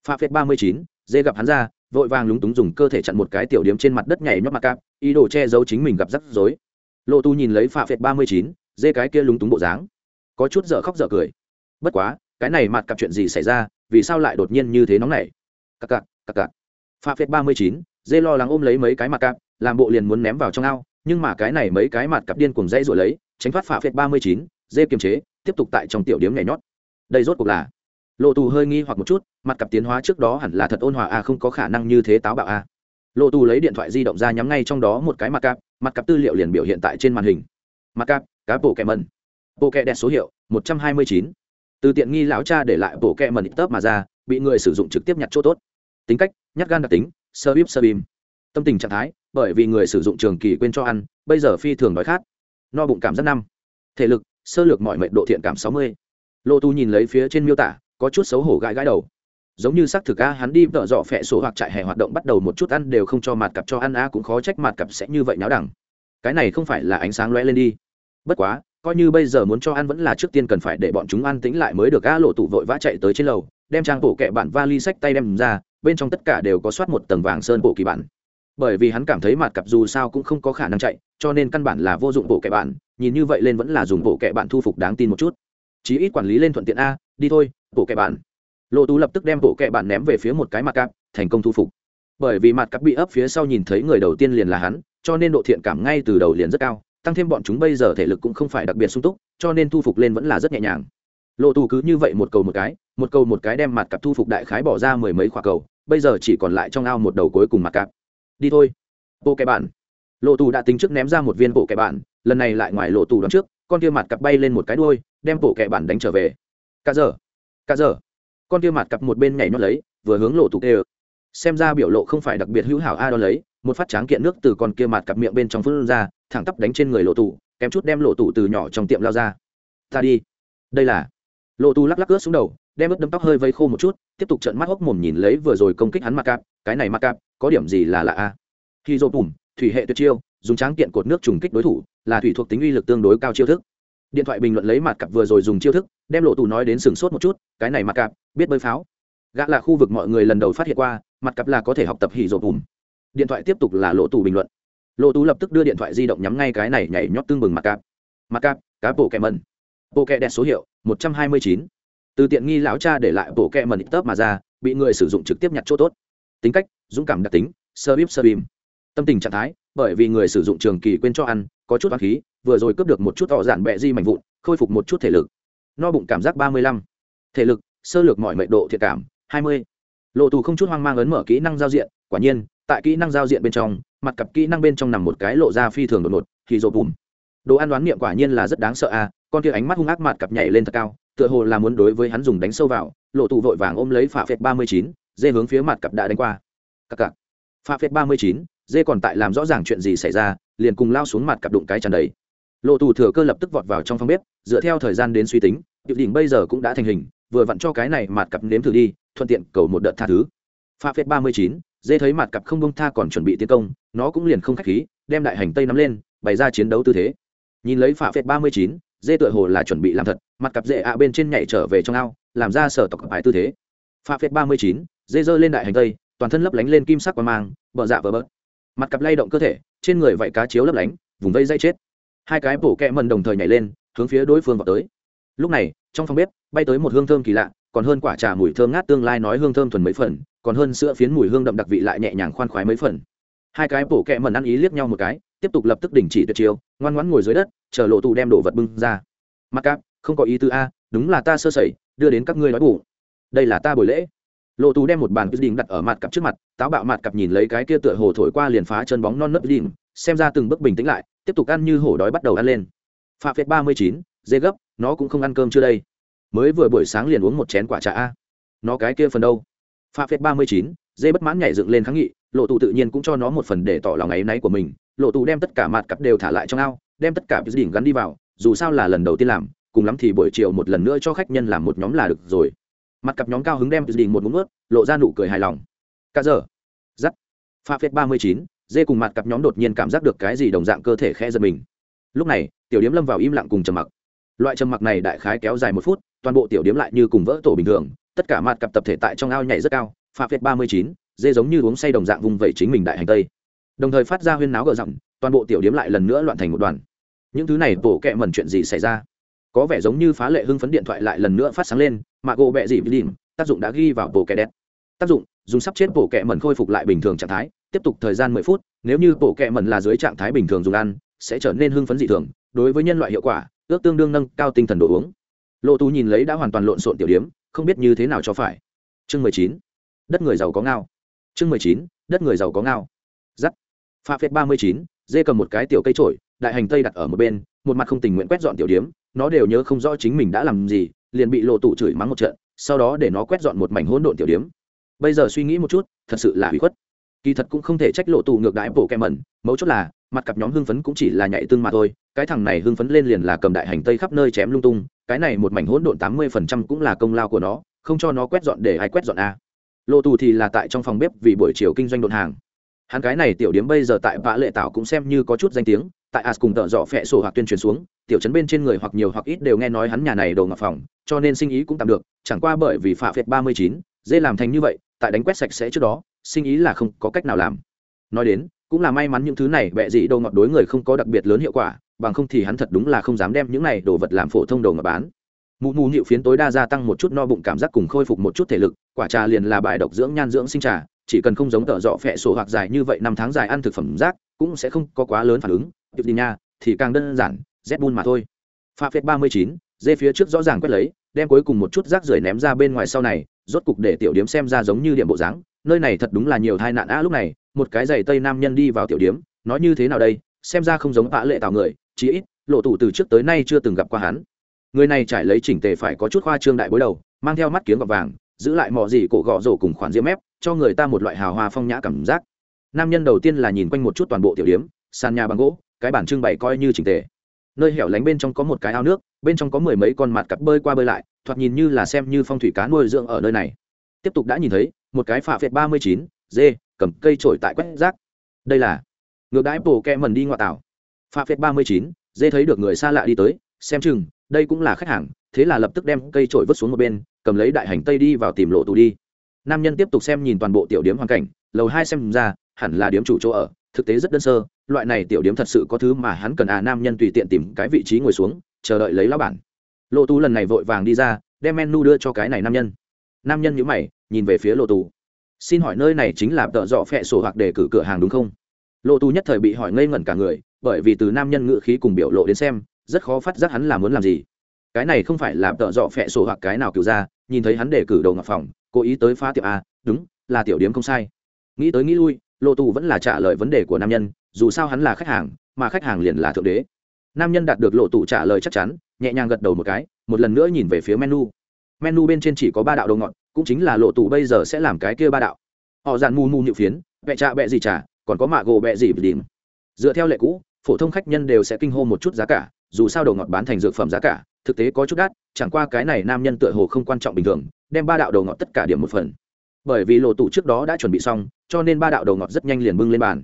Pha phép ba mươi chín, dê gặp hắn ra, vội vàng lúng túng dùng cơ thể chặn một cái tiểu điếm trên mặt đất nhảy nhót mặt cạp, ý đồ che giấu chính mình gặp rắc rối. Lộ tu nhìn lấy pha phép ba mươi chín, dê cái kia lúng túng bộ dáng có chút dở khóc dở cười. Bất quá, cái này mặt cặp chuyện gì xảy ra, vì sao lại đột nhiên như thế nóng này cặc cặc cặc cặc. Pha phết ba mươi chín, dê lo lắng ôm lấy mấy cái mặt cặp, làm bộ liền muốn ném vào trong ao, nhưng mà cái này mấy cái mặt cặp điên cùng dây rồi lấy, tránh thoát Pha phệt ba mươi chín, dê kiềm chế, tiếp tục tại trong tiểu điếm nhảy nhót. Đây rốt cuộc là lộ tù hơi nghi hoặc một chút, mặt cặp tiến hóa trước đó hẳn là thật ôn hòa a, không có khả năng như thế táo bạo a. Lộ tù lấy điện thoại di động ra nhắm ngay trong đó một cái mặt cặp mặt cặp tư liệu liền biểu hiện tại trên màn hình. Mặt cặp, cá bộ kẹ mần bộ kẹ đẹp số hiệu, một trăm hai mươi chín. Từ tiện nghi lão cha để lại bộ kẹ mần tớp mà ra, bị người sử dụng trực tiếp nhặt chỗ tốt. Tính cách, nhát gan đặc tính, sơ bíp sơ bìm. Tâm tình trạng thái, bởi vì người sử dụng trường kỳ quên cho ăn, bây giờ phi thường đói khát. No bụng cảm giác năm. Thể lực, sơ lược mọi mệnh độ thiện cảm sáu mươi. Lô tu nhìn lấy phía trên miêu tả, có chút xấu hổ gãi gãi đầu. Giống như xác thực a hắn đi vợ dọ phẹ sổ hoặc trại hè hoạt động bắt đầu một chút ăn đều không cho mặt cặp cho ăn a cũng khó trách mặt cặp sẽ như vậy náo đẳng. Cái này không phải là ánh sáng lóe lên đi. Bất quá coi như bây giờ muốn cho ăn vẫn là trước tiên cần phải để bọn chúng ăn tĩnh lại mới được. A lộ tụ vội vã chạy tới trên lầu, đem trang bộ kệ bản vali sách tay đem ra, bên trong tất cả đều có soát một tầng vàng sơn bộ kỳ bản bởi vì hắn cảm thấy mặt cặp dù sao cũng không có khả năng chạy, cho nên căn bản là vô dụng bộ kệ bạn, nhìn như vậy lên vẫn là dùng bộ kệ bạn thu phục đáng tin một chút. Chí ít quản lý lên thuận tiện a, đi thôi, bộ kệ bạn. Lộ tú lập tức đem bộ kệ bạn ném về phía một cái mặt cặp, thành công thu phục. Bởi vì mặt cặp bị ấp phía sau nhìn thấy người đầu tiên liền là hắn, cho nên độ thiện cảm ngay từ đầu liền rất cao tăng thêm bọn chúng bây giờ thể lực cũng không phải đặc biệt sung túc, cho nên thu phục lên vẫn là rất nhẹ nhàng. Lộ tù cứ như vậy một cầu một cái, một cầu một cái đem mặt cặp thu phục đại khái bỏ ra mười mấy khoa cầu, bây giờ chỉ còn lại trong ao một đầu cuối cùng mặt cặp. Đi thôi. Bộ kẻ bạn. Lộ tù đã tính trước ném ra một viên bộ kẻ bạn, lần này lại ngoài lộ tù đón trước, con kia mặt cặp bay lên một cái đuôi, đem bộ kẻ bạn đánh trở về. Cả giờ. Cả giờ. Con kia mặt cặp một bên nhảy nhót lấy, vừa hướng lộ tù kê xem ra biểu lộ không phải đặc biệt hữu hảo a đo lấy, một phát tráng kiện nước từ con kia mặt cặp miệng bên trong phun ra thẳng tắp đánh trên người lộ tù, kém chút đem lộ tù từ nhỏ trong tiệm lao ra. Ta đi. Đây là. Lộ tù lắc lắc ướt xuống đầu, đem ướt đâm tóc hơi vây khô một chút, tiếp tục trận mắt hốc mồm nhìn lấy vừa rồi công kích hắn mặc cạp, cái này mặc cạp, có điểm gì là lạ a khi dô bùm, thủy hệ tuyệt chiêu, dùng tráng kiện cột nước trùng kích đối thủ, là thủy thuộc tính uy lực tương đối cao chiêu thức. Điện thoại bình luận lấy mặt cặp vừa rồi dùng chiêu thức, đem lộ tù nói đến sừng sốt một chút, cái này mặc cặp biết bơi pháo. Gã là khu vực mọi người lần đầu phát hiện qua, mặt cặp là có thể học tập hỉ rộp bùm. Điện thoại tiếp tục là lộ tù bình luận lộ tú lập tức đưa điện thoại di động nhắm ngay cái này nhảy nhót tương bừng mặt cạp. Mặt cạp, cá bộ kẹ mần bộ kẹ đẹp số hiệu, một trăm hai mươi chín. Từ tiện nghi lão cha để lại bộ kẹ mần tớp mà ra, bị người sử dụng trực tiếp nhặt chỗ tốt. Tính cách, dũng cảm đặc tính, sơ bíp sơ bìm. Tâm tình trạng thái, bởi vì người sử dụng trường kỳ quên cho ăn, có chút hoang khí, vừa rồi cướp được một chút tỏ giản bẹ di mạnh vụn, khôi phục một chút thể lực. No bụng cảm giác ba mươi lăm. Thể lực, sơ lược mọi mệnh độ thiệt cảm, hai mươi. Lộ tù không chút hoang mang ấn mở kỹ năng giao diện, quả nhiên tại kỹ năng giao diện bên trong, mặt cặp kỹ năng bên trong nằm một cái lộ ra phi thường đột ngột, thì rộp bùm. Đồ ăn đoán niệm quả nhiên là rất đáng sợ à con kia ánh mắt hung ác mặt cặp nhảy lên thật cao, tựa hồ là muốn đối với hắn dùng đánh sâu vào, lộ tù vội vàng ôm lấy phạ phệt ba mươi chín, dê hướng phía mặt cặp đã đánh qua. Cặp cặp phạ phệt ba mươi chín, dê còn tại làm rõ ràng chuyện gì xảy ra, liền cùng lao xuống mặt cặp đụng cái tràn đầy. Lộ tù thừa cơ lập tức vọt vào trong phòng bếp, dựa theo thời gian đến suy tính điệu đỉnh bây giờ cũng đã thành hình, vừa vặn cho cái này mặt cặp nếm thử đi, thuận tiện cầu một đợt tha thứ pha Phết ba mươi chín, dê thấy mặt cặp không bông tha còn chuẩn bị tiến công, nó cũng liền không k h á c h khí, đem đại hành tây nắm lên, bày ra chiến đấu tư thế. Nhìn lấy pha Phết ba mươi chín, dê tựa hồ là chuẩn bị làm thật, mặt cặp dễ ạ bên trên nhảy trở về trong ao, làm ra sở tộc bài tư thế. Pha Phết ba mươi chín, dê giơ lên đại hành tây, toàn thân lấp lánh lên kim sắc và mang bờ dạ vờ bớt mặt cặp lay động cơ thể, trên người vạy cá chiếu lấp lánh, vùng vây dây chết. Hai cái bổ kẹ mần đồng thời nhảy lên, hướng phía đối phương vào tới. Lúc này, trong phòng bếp, bay tới một hương thơm kỳ lạ, còn hơn quả trà mùi thơm ngát tương lai nói hương thơm thuần mấy phần còn hơn sữa phiến mùi hương đậm đặc vị lại nhẹ nhàng khoan khoái mấy phần. Hai cái bổ kẹ mần ăn ý liếc nhau một cái, tiếp tục lập tức đình chỉ tuyệt chiêu, ngoan ngoãn ngồi dưới đất, chờ lộ tù đem đồ vật bưng ra. Mặt cáp, không có ý tư a, đúng là ta sơ sẩy, đưa đến các ngươi nói ngủ đây là ta buổi lễ. Lộ tù đem một bàn quyết định đặt ở mặt cặp trước mặt, táo bạo mặt cặp nhìn lấy cái kia tựa hồ thổi qua liền phá chân bóng non nớt đỉnh, xem ra từng bước bình tĩnh lại, tiếp tục ăn như hổ đói bắt đầu ăn lên. Phạm phết ba mươi chín, dê gấp, nó cũng không ăn cơm chưa đây. Mới vừa buổi sáng liền uống một chén quả trà a. Nó cái kia phần đâu? Pha phết ba mươi chín, dê bất mãn nhảy dựng lên kháng nghị, lộ tù tự nhiên cũng cho nó một phần để tỏ lòng áy náy của mình. Lộ tù đem tất cả mặt cặp đều thả lại trong ao, đem tất cả đỉnh gắn đi vào, dù sao là lần đầu tiên làm, cùng lắm thì buổi chiều một lần nữa cho khách nhân làm một nhóm là được rồi. Mặt cặp nhóm cao hứng đem đỉnh một ngụm ướt lộ ra nụ cười hài lòng. Cả giờ dắt pha phết ba mươi chín, dê cùng mặt cặp nhóm đột nhiên cảm giác được cái gì đồng dạng cơ thể khẽ giật mình. Lúc này, tiểu điếm lâm vào im lặng cùng trầm mặc. Loại trầm mặc này đại khái kéo dài một phút, toàn bộ tiểu điếm lại như cùng vỡ tổ bình thường tất cả mặt cặp tập thể tại trong ao nhảy rất cao pha phết ba mươi chín, dê giống như uống say đồng dạng vùng vẩy chính mình đại hành tây. Đồng thời phát ra huyên náo gờ rộng toàn bộ tiểu điếm lại lần nữa loạn thành một đoàn. Những thứ này bổ kẹ mẩn chuyện gì xảy ra? Có vẻ giống như phá lệ hưng phấn điện thoại lại lần nữa phát sáng lên, mà gỗ bẹ dị đìm tác dụng đã ghi vào bổ kẹ đẹp tác dụng, dùng sắp chết bổ kẹ mẩn khôi phục lại bình thường trạng thái, tiếp tục thời gian mười phút, nếu như bổ kẹ mẩn là dưới trạng thái bình thường dùng ăn, sẽ trở nên hưng phấn dị thường, đối với nhân loại hiệu quả, ước tương đương nâng cao tinh thần đồ uống. Lộ tú nhìn lấy đã hoàn toàn lộn xộn tiểu điếm không biết như thế nào cho phải. Chương mười chín, đất người giàu có ngao. Chương mười chín, đất người giàu có ngao. Giắt. Pha phết ba mươi chín, dê cầm một cái tiểu cây trổi đại hành tây đặt ở một bên, một mặt không tình nguyện quét dọn tiểu điếm, nó đều nhớ không rõ chính mình đã làm gì, liền bị lộ tụ chửi mắng một trận, sau đó để nó quét dọn một mảnh hỗn độn tiểu điếm. Bây giờ suy nghĩ một chút, thật sự là hủy khuất. Kỳ thật cũng không thể trách lộ tụ ngược đại bộ kem mẩn mấu chốt là, mặt cặp nhóm hưng phấn cũng chỉ là nhạy tương mà thôi, cái thằng này hưng phấn lên liền là cầm đại hành tây khắp nơi chém lung tung cái này một mảnh hỗn độn tám mươi phần trăm cũng là công lao của nó, không cho nó quét dọn để ai quét dọn à. a lộ tù thì là tại trong phòng bếp vì buổi chiều kinh doanh đồn hàng. Hắn cái này tiểu điếm bây giờ tại vã lệ tảo cũng xem như có chút danh tiếng, tại as cùng tợ dọ phẹ sổ hoặc tuyên truyền xuống, tiểu trấn bên trên người hoặc nhiều hoặc ít đều nghe nói hắn nhà này đồ ngọc phòng, cho nên sinh ý cũng tạm được, chẳng qua bởi vì phạ phệt ba mươi chín dê làm thành như vậy, tại đánh quét sạch sẽ trước đó, sinh ý là không có cách nào làm. Nói đến, cũng là may mắn những thứ này bẹ dị đồ ngọt đối người không có đặc biệt lớn hiệu quả bằng không thì hắn thật đúng là không dám đem những này đồ vật làm phổ thông đồ mà bán. Mụ mụ nhịu phiến tối đa gia tăng một chút no bụng cảm giác cùng khôi phục một chút thể lực, quả trà liền là bài độc dưỡng nhan dưỡng sinh trà, chỉ cần không giống tợ dọ phẹ sổ hoặc dài như vậy năm tháng dài ăn thực phẩm rác, cũng sẽ không có quá lớn phản ứng. Tiệp đi nha, thì càng đơn giản z bun mà thôi. Pha phép ba mươi chín, dê phía trước rõ ràng quét lấy, đem cuối cùng một chút rác rưởi ném ra bên ngoài sau này, rốt cục để tiểu điếm xem ra giống như điểm bộ dáng. Nơi này thật đúng là nhiều tai nạn á lúc này, một cái giày tây nam nhân đi vào tiểu điếm, nói như thế nào đây, xem ra không giống vã lệ tạo người chí ít, lộ tủ từ trước tới nay chưa từng gặp qua hắn. Người này trải lấy chỉnh tề phải có chút khoa trương đại bối đầu, mang theo mắt kiếm gọt vàng, giữ lại mọi gì cổ gọ rổ cùng khoản diễm mép, cho người ta một loại hào hoa phong nhã cảm giác. Nam nhân đầu tiên là nhìn quanh một chút toàn bộ tiểu điếm, sàn nhà bằng gỗ, cái bản trưng bày coi như chỉnh tề. Nơi hẻo lánh bên trong có một cái ao nước, bên trong có mười mấy con mặt cặp bơi qua bơi lại, thoạt nhìn như là xem như phong thủy cá nuôi dưỡng ở nơi này. Tiếp tục đã nhìn thấy, một cái phạ phệt ba mươi chín, dê, cầm cây trổi tại quét rác. Đây là, ngược đãi bổ kẹ mần đi ngoại tảo. Pha phết ba mươi chín, dê thấy được người xa lạ đi tới, xem chừng, đây cũng là khách hàng, thế là lập tức đem cây trổi vứt xuống một bên, cầm lấy đại hành tây đi vào tìm lộ tù đi. Nam nhân tiếp tục xem nhìn toàn bộ tiểu điếm hoàn cảnh, lầu hai xem ra, hẳn là điếm chủ chỗ ở, thực tế rất đơn sơ, loại này tiểu điếm thật sự có thứ mà hắn cần à nam nhân tùy tiện tìm cái vị trí ngồi xuống, chờ đợi lấy lao bản. Lộ tù lần này vội vàng đi ra, đem menu đưa cho cái này nam nhân. Nam nhân nhữ mày, nhìn về phía lộ tù. Xin hỏi nơi này chính là tợ dọ phẹ sổ hoặc để cử cửa hàng đúng không? Lộ tù nhất thời bị hỏi ngây ngẩn cả người bởi vì từ nam nhân ngự khí cùng biểu lộ đến xem, rất khó phát giác hắn là muốn làm gì. Cái này không phải là tợ dọ phẹ sổ hoặc cái nào cựu ra, nhìn thấy hắn để cử đầu ngọc phòng, cố ý tới phá tiệm a, đúng, là tiểu điếm không sai. Nghĩ tới nghĩ lui lộ tù vẫn là trả lời vấn đề của nam nhân, dù sao hắn là khách hàng, mà khách hàng liền là thượng đế. Nam nhân đạt được lộ tù trả lời chắc chắn, nhẹ nhàng gật đầu một cái, một lần nữa nhìn về phía menu. Menu bên trên chỉ có ba đạo đồ ngọt, cũng chính là lộ tù bây giờ sẽ làm cái kia ba đạo. Họ dàn mù mù nhự phiến vẹ trạ bẹ gì trả còn có mạ gỗ bẹ gì đỉnh dựa theo lệ cũ, phổ thông khách nhân đều sẽ kinh hô một chút giá cả, dù sao đồ ngọt bán thành dược phẩm giá cả, thực tế có chút đắt, chẳng qua cái này nam nhân tựa hồ không quan trọng bình thường, đem ba đạo đồ ngọt tất cả điểm một phần. Bởi vì lộ tủ trước đó đã chuẩn bị xong, cho nên ba đạo đồ ngọt rất nhanh liền bưng lên bàn.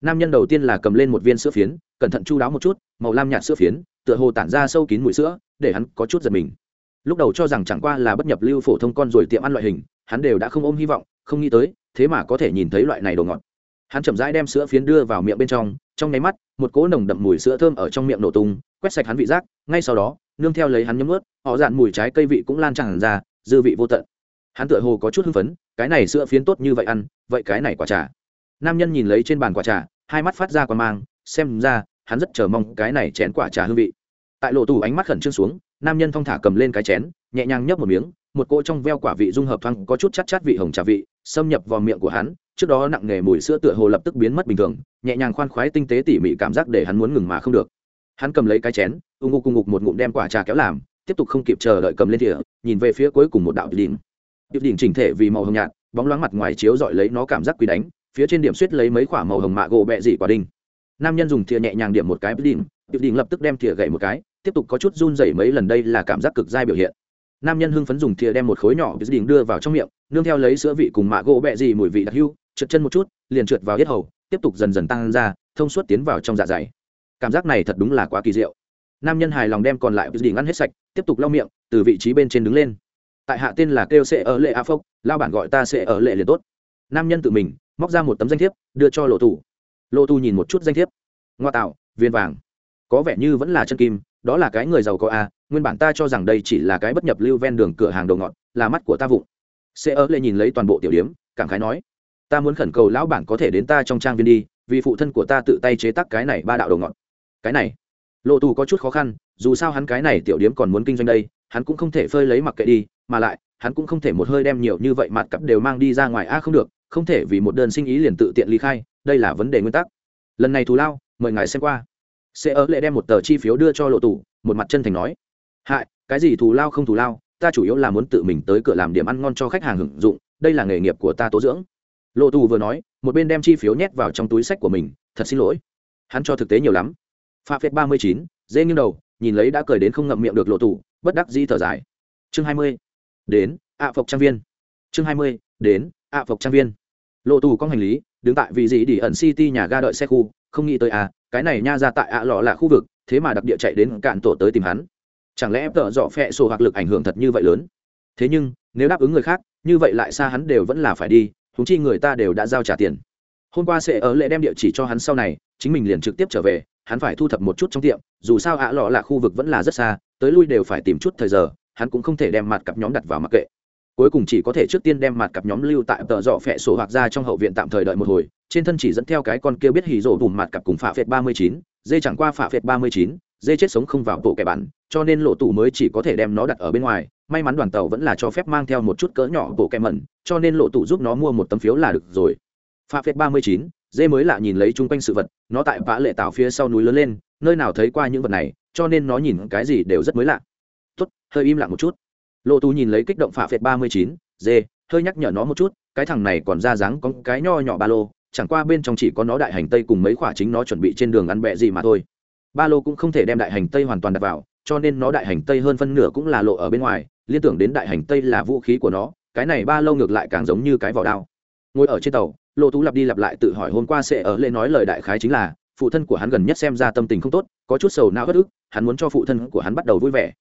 Nam nhân đầu tiên là cầm lên một viên sữa phiến, cẩn thận chu đáo một chút, màu lam nhạt sữa phiến, tựa hồ tản ra sâu kín mùi sữa, để hắn có chút giật mình. Lúc đầu cho rằng chẳng qua là bất nhập lưu phổ thông con rồi tiệm ăn loại hình, hắn đều đã không ôm hy vọng, không nghĩ tới, thế mà có thể nhìn thấy loại này đồ ngọt. Hắn chậm rãi đem sữa phiến đưa vào miệng bên trong trong nháy mắt, một cỗ nồng đậm mùi sữa thơm ở trong miệng nổ tung, quét sạch hắn vị giác, ngay sau đó, nương theo lấy hắn nhấm ướt họ dạn mùi trái cây vị cũng lan tràn ra, dư vị vô tận. Hắn tựa hồ có chút hưng phấn, cái này sữa phiến tốt như vậy ăn, vậy cái này quả trà. Nam nhân nhìn lấy trên bàn quả trà, hai mắt phát ra quả mang, xem ra, hắn rất chờ mong cái này chén quả trà hương vị. Tại lộ tủ ánh mắt khẩn trương xuống, nam nhân thong thả cầm lên cái chén, nhẹ nhàng nhấp một miếng, một cỗ trong veo quả vị dung hợp thoáng có chút chát chát vị hồng trà vị, xâm nhập vào miệng của hắn, trước đó nặng nghề mùi sữa tựa hồ lập tức biến mất bình thường nhẹ nhàng khoan khoái tinh tế tỉ mỉ cảm giác để hắn muốn ngừng mà không được. Hắn cầm lấy cái chén, ung ngục cùng ngục một ngụm đem quả trà kéo làm, tiếp tục không kịp chờ đợi cầm lên thìa, nhìn về phía cuối cùng một đạo đỉnh. Điệp đỉnh chỉnh thể vì màu hồng nhạt, bóng loáng mặt ngoài chiếu dọi lấy nó cảm giác quý đánh, phía trên điểm suýt lấy mấy quả màu hồng mạ gỗ bẹ dị quả đinh. Nam nhân dùng thìa nhẹ nhàng điểm một cái đỉnh, điệp đỉnh lập tức đem thìa gậy một cái, tiếp tục có chút run rẩy mấy lần đây là cảm giác cực dai biểu hiện. Nam nhân hưng phấn dùng thìa đem một khối nhỏ điệp đỉnh đưa vào trong miệng, nương theo lấy sữa vị cùng mạ gỗ bẹ dị mùi vị đặc hưu trượt chân một chút, liền trượt vào yết hầu tiếp tục dần dần tăng ra, thông suốt tiến vào trong dạ dày. Cảm giác này thật đúng là quá kỳ diệu. Nam nhân hài lòng đem còn lại đỉnh ăn hết sạch, tiếp tục lau miệng, từ vị trí bên trên đứng lên. Tại hạ tên là kêu sẽ ở lệ a phốc, lao bản gọi ta sẽ ở lệ liền tốt. Nam nhân tự mình, móc ra một tấm danh thiếp, đưa cho lộ tù lộ tù nhìn một chút danh thiếp. Ngoa tạo, viên vàng. Có vẻ như vẫn là chân kim, đó là cái người giàu có a, nguyên bản ta cho rằng đây chỉ là cái bất nhập lưu ven đường cửa hàng đồ ngọt, là mắt của ta vụng. Sẽ ở lệ nhìn lấy toàn bộ tiểu điếm, cảm khái nói ta muốn khẩn cầu lão bản có thể đến ta trong trang viên đi, vì phụ thân của ta tự tay chế tác cái này ba đạo đồ ngọt. Cái này, lộ tù có chút khó khăn, dù sao hắn cái này tiểu điếm còn muốn kinh doanh đây, hắn cũng không thể phơi lấy mặc kệ đi, mà lại, hắn cũng không thể một hơi đem nhiều như vậy mặt cặp đều mang đi ra ngoài. A, không được, không thể vì một đơn sinh ý liền tự tiện ly khai, đây là vấn đề nguyên tắc. Lần này thù lao, mời ngài xem qua. Sẽ ớ lệ đem một tờ chi phiếu đưa cho lộ tù, một mặt chân thành nói. Hại, cái gì thù lao không thù lao, ta chủ yếu là muốn tự mình tới cửa làm điểm ăn ngon cho khách hàng hưởng dụng, đây là nghề nghiệp của ta tố dưỡng lộ tù vừa nói, một bên đem chi phiếu nhét vào trong túi sách của mình, thật xin lỗi, hắn cho thực tế nhiều lắm. Pha phép ba mươi chín dê nghiêng đầu, nhìn lấy đã cười đến không ngậm miệng được lộ tù bất đắc dĩ thở dài. Chương hai mươi, đến, ạ phộc trang viên. Chương hai mươi, đến, ạ phộc trang viên. Lộ tù có hành lý, đứng tại vị gì đi ẩn city nhà ga đợi xe khu, không nghĩ tới à cái này nha ra tại ạ lọ là khu vực, thế mà đặc địa chạy đến cạn tổ tới tìm hắn. Chẳng lẽ ép tợ dọ phẹ sổ hoặc lực ảnh hưởng thật như vậy lớn? Thế nhưng, nếu đáp ứng người khác, như vậy lại xa hắn đều vẫn là phải đi húng chi người ta đều đã giao trả tiền. Hôm qua sẽ ở lệ đem địa chỉ cho hắn sau này, chính mình liền trực tiếp trở về, hắn phải thu thập một chút trong tiệm, dù sao ạ lọ là khu vực vẫn là rất xa, tới lui đều phải tìm chút thời giờ, hắn cũng không thể đem mặt cặp nhóm đặt vào mặc kệ. Cuối cùng chỉ có thể trước tiên đem mặt cặp nhóm lưu tại tờ dọ phẹ sổ hoặc ra trong hậu viện tạm thời đợi một hồi, trên thân chỉ dẫn theo cái con kia biết hì rổ đùm mặt cặp cùng phạ phệt ba mươi chín, dê chẳng qua phạ phệt ba mươi chín, dê chết sống không vào bộ kẻ bắn, cho nên lộ tủ mới chỉ có thể đem nó đặt ở bên ngoài may mắn đoàn tàu vẫn là cho phép mang theo một chút cỡ nhỏ bộ kẻ mẩn, cho nên lộ tụ giúp nó mua một tấm phiếu là được rồi. Pha phép ba mươi chín, dê mới lạ nhìn lấy chung quanh sự vật, nó tại vã lệ tàu phía sau núi lớn lên, nơi nào thấy qua những vật này, cho nên nó nhìn cái gì đều rất mới lạ. Tốt, hơi im lặng một chút. Lộ tù nhìn lấy kích động phạ phệt ba mươi chín, dê, hơi nhắc nhở nó một chút, cái thằng này còn ra dáng có cái nho nhỏ ba lô, chẳng qua bên trong chỉ có nó đại hành tây cùng mấy khoả chính nó chuẩn bị trên đường ăn bẹ gì mà thôi. Ba lô cũng không thể đem đại hành tây hoàn toàn đặt vào, cho nên nó đại hành tây hơn phân nửa cũng là lộ ở bên ngoài liên tưởng đến đại hành tây là vũ khí của nó, cái này ba lô ngược lại càng giống như cái vỏ đao. Ngồi ở trên tàu lộ tú lặp đi lặp lại tự hỏi hôm qua sẽ ở lễ nói lời đại khái chính là, phụ thân của hắn gần nhất xem ra tâm tình không tốt, có chút sầu não bất ức, hắn muốn cho phụ thân của hắn bắt đầu vui vẻ.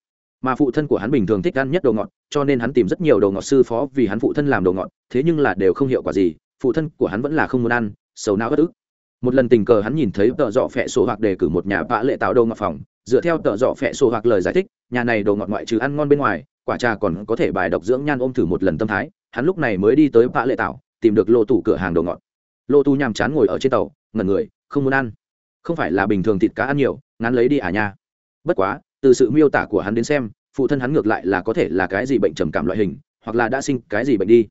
Mà phụ thân của hắn bình thường thích ăn nhất đồ ngọt, cho nên hắn tìm rất nhiều đồ ngọt sư phó vì hắn phụ thân làm đồ ngọt, thế nhưng là đều không hiệu quả gì, phụ thân của hắn vẫn là không muốn ăn, sầu não bất ức. Một lần tình cờ hắn nhìn thấy tợ dọ phẹ sổ hoặc đề cử một nhà vã lệ tạo đồ ngọt phòng, dựa theo tợ dọ phẹ sổ hoặc lời giải thích, nhà này đồ ngọt ngoại trừ ăn ngon bên ngoài quả trà còn có thể bài độc dưỡng nhan ôm thử một lần tâm thái, hắn lúc này mới đi tới vạ lệ tạo tìm được lô tủ cửa hàng đồ ngọt. Lô tu nhàm chán ngồi ở trên tàu, ngẩn người, không muốn ăn. Không phải là bình thường thịt cá ăn nhiều ngắn lấy đi à nha. Bất quá, từ sự miêu tả của hắn đến xem, phụ thân hắn ngược lại là có thể là cái gì bệnh trầm cảm loại hình, hoặc là đã sinh cái gì bệnh đi.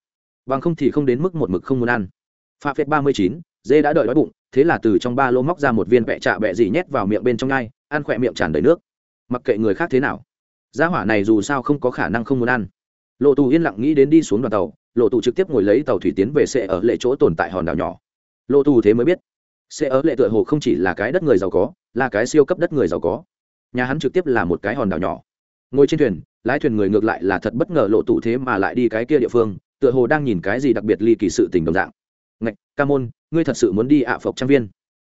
Bằng không thì không đến mức một mực không muốn ăn. Pha phép ba mươi chín, dê đã đợi đói bụng, thế là từ trong ba lô móc ra một viên vẹ trạ bẹ gì nhét vào miệng bên trong ngai ăn khỏe miệng tràn đầy nước. Mặc kệ người khác thế nào gia hỏa này dù sao không có khả năng không muốn ăn. Lộ tù yên lặng nghĩ đến đi xuống đoàn tàu, lộ tù trực tiếp ngồi lấy tàu thủy tiến về xe ở lệ chỗ tồn tại hòn đảo nhỏ. Lộ tù thế mới biết, xe ở lệ tựa hồ không chỉ là cái đất người giàu có, là cái siêu cấp đất người giàu có. Nhà hắn trực tiếp là một cái hòn đảo nhỏ. Ngồi trên thuyền, lái thuyền người ngược lại là thật bất ngờ lộ tụ thế mà lại đi cái kia địa phương, tựa hồ đang nhìn cái gì đặc biệt ly kỳ sự tình đồng dạng. Ngạch, ca môn, ngươi thật sự muốn đi ạ à phộc trang viên.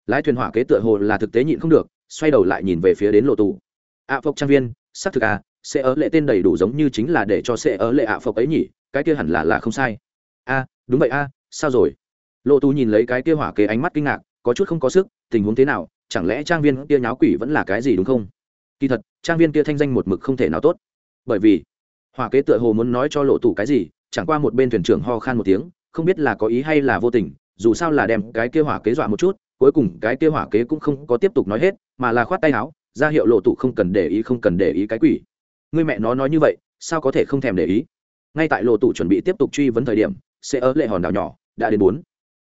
Lái thuyền hỏa kế tựa hồ là thực tế nhịn không được, xoay đầu lại nhìn về phía đến lộ tụ ạ à phộc trang viên xác thực à sẽ ở lệ tên đầy đủ giống như chính là để cho sẽ ở lệ ạ phộc ấy nhỉ, cái kia hẳn là là không sai. A đúng vậy a sao rồi? Lộ tù nhìn lấy cái kia hỏa kế ánh mắt kinh ngạc, có chút không có sức, tình huống thế nào, chẳng lẽ trang viên kia nháo quỷ vẫn là cái gì đúng không? Kỳ thật, trang viên kia thanh danh một mực không thể nào tốt. Bởi vì, hỏa kế tựa hồ muốn nói cho lộ tù cái gì, chẳng qua một bên thuyền trưởng ho khan một tiếng, không biết là có ý hay là vô tình, dù sao là đem cái kia hỏa kế dọa một chút, cuối cùng cái kia hỏa kế cũng không có tiếp tục nói hết, mà là khoát tay áo ra hiệu lộ tụ không cần để ý không cần để ý cái quỷ. Người mẹ nó nói như vậy, sao có thể không thèm để ý? Ngay tại lộ tụ chuẩn bị tiếp tục truy vấn thời điểm, sẽ ở lệ hòn đảo nhỏ, đã đến bốn.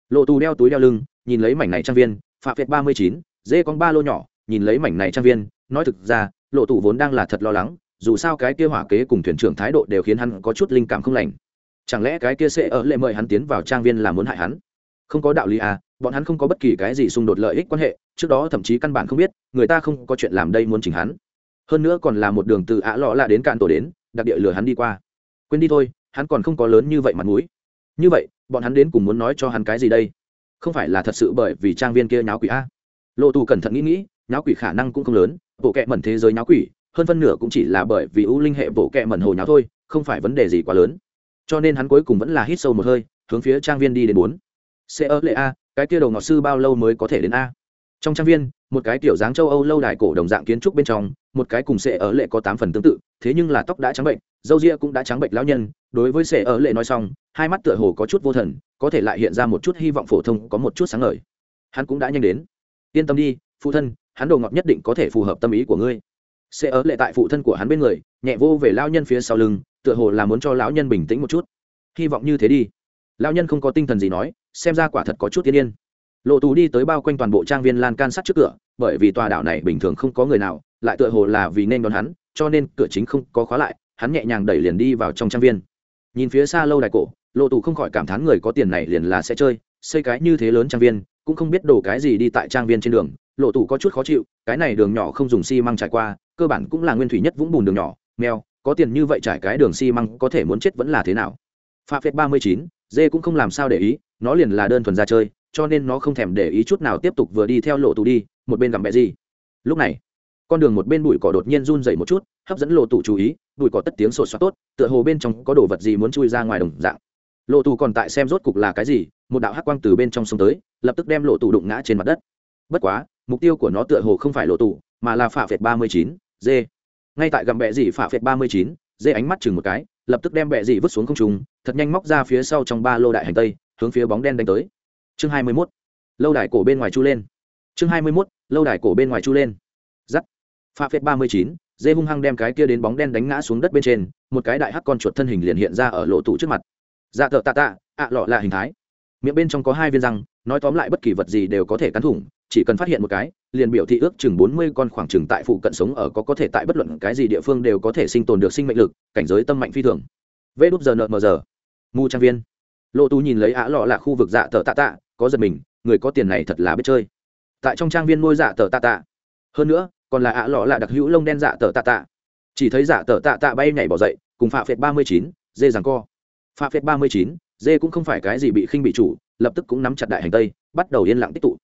Lộ tù đeo túi đeo lưng, nhìn lấy mảnh này trang viên phạm việt ba mươi chín, dê con ba lô nhỏ, nhìn lấy mảnh này trang viên, nói thực ra, lộ tù vốn đang là thật lo lắng, dù sao cái kia hỏa kế cùng thuyền trưởng thái độ đều khiến hắn có chút linh cảm không lành. Chẳng lẽ cái kia sẽ ở lệ mời hắn tiến vào trang viên là muốn hại hắn? Không có đạo lý à bọn hắn không có bất kỳ cái gì xung đột lợi ích quan hệ, trước đó thậm chí căn bản không biết, người ta không có chuyện làm đây muốn chỉnh hắn. Hơn nữa còn là một đường từ ạ lọ lạ đến cạn tổ đến, đặc địa lừa hắn đi qua. Quên đi thôi, hắn còn không có lớn như vậy mặt mũi. Như vậy, bọn hắn đến cùng muốn nói cho hắn cái gì đây? Không phải là thật sự bởi vì trang viên kia nháo quỷ a? Lộ tù cẩn thận nghĩ nghĩ, nháo quỷ khả năng cũng không lớn, bộ kệ mẩn thế giới nháo quỷ, hơn phân nửa cũng chỉ là bởi vì ưu linh hệ bộ kệ mẩn hồ nháo thôi, không phải vấn đề gì quá lớn. Cho nên hắn cuối cùng vẫn là hít sâu một hơi, hướng phía trang viên đi đến bốn sẽ ở lệ a, cái kia đầu ngọc sư bao lâu mới có thể đến a? Trong trang viên, một cái tiểu dáng châu âu lâu đài cổ đồng dạng kiến trúc bên trong, một cái cùng sệ ở lệ có tám phần tương tự, thế nhưng là tóc đã trắng bệnh dâu ria cũng đã trắng bệnh lão nhân. Đối với sệ ở lệ nói xong, hai mắt tựa hồ có chút vô thần, có thể lại hiện ra một chút hy vọng phổ thông, có một chút sáng ngời. Hắn cũng đã nhanh đến. Yên tâm đi, phụ thân, hắn đồ ngọt nhất định có thể phù hợp tâm ý của ngươi. Sẽ ở lệ tại phụ thân của hắn bên người, nhẹ vô về lão nhân phía sau lưng, tựa hồ là muốn cho lão nhân bình tĩnh một chút. Hy vọng như thế đi lão nhân không có tinh thần gì nói, xem ra quả thật có chút tiên yên. Lộ tù đi tới bao quanh toàn bộ trang viên lan can sắt trước cửa, bởi vì tòa đảo này bình thường không có người nào, lại tựa hồ là vì nên đón hắn, cho nên cửa chính không có khóa lại, hắn nhẹ nhàng đẩy liền đi vào trong trang viên. Nhìn phía xa lâu đài cổ, lộ tù không khỏi cảm thán người có tiền này liền là sẽ chơi, xây cái như thế lớn trang viên, cũng không biết đổ cái gì đi tại trang viên trên đường, lộ tù có chút khó chịu, cái này đường nhỏ không dùng xi măng trải qua, cơ bản cũng là nguyên thủy nhất vũng bùn đường nhỏ, mèo, có tiền như vậy trải cái đường xi măng có thể muốn chết vẫn là thế nào? Pha phép ba mươi chín dê cũng không làm sao để ý nó liền là đơn thuần ra chơi cho nên nó không thèm để ý chút nào tiếp tục vừa đi theo lộ tù đi một bên gặm bẹ gì. Lúc này con đường một bên bụi cỏ đột nhiên run dậy một chút hấp dẫn lộ tù chú ý bụi cỏ tất tiếng sột soát tốt tựa hồ bên trong có đồ vật gì muốn chui ra ngoài đồng dạng. Lộ tù còn tại xem rốt cục là cái gì một đạo hắc quang từ bên trong sông tới lập tức đem lộ tù đụng ngã trên mặt đất. Bất quá mục tiêu của nó tựa hồ không phải lộ tù mà là phả phệt ba mươi chín Dê, ngay tại gặm bẹ gì phả phệt ba mươi chín dê ánh mắt chừng một cái lập tức đem bẹ dị vứt xuống không trùng thật nhanh móc ra phía sau trong ba lô đại hành tây, hướng phía bóng đen đánh tới. Chương hai mươi mốt, lâu đài cổ bên ngoài chu lên. Chương hai mươi mốt, lâu đài cổ bên ngoài chu lên. Giắt. Pha phết ba mươi chín, dê hung hăng đem cái kia đến bóng đen đánh ngã xuống đất bên trên, một cái đại hắc con chuột thân hình liền hiện ra ở lộ tủ trước mặt. Dạ thợ tạ tạ, ạ lọ là hình thái. Miệng bên trong có hai viên răng, nói tóm lại bất kỳ vật gì đều có thể cắn thủng chỉ cần phát hiện một cái, liền biểu thị ước chừng bốn mươi con khoảng chừng tại phụ cận sống ở có có thể tại bất luận cái gì địa phương đều có thể sinh tồn được sinh mệnh lực, cảnh giới tâm mạnh phi thường. Vê đúp giờ nợ mờ giờ. Mu trang viên. Lộ tú nhìn lấy ạ lọ là khu vực dạ tờ tạ tạ, có giật mình, người có tiền này thật là biết chơi. Tại trong trang viên nuôi dạ tờ tạ tạ. Hơn nữa, còn là ạ lọ là đặc hữu lông đen dạ tờ tạ tạ. Chỉ thấy dạ tờ tạ tạ bay nhảy bỏ dậy, cùng phạ phệt ba mươi chín, dê rằng co. Phạ phệt ba mươi chín, dê cũng không phải cái gì bị khinh bị chủ, lập tức cũng nắm chặt đại hành tây, bắt đầu yên lặng tích tụ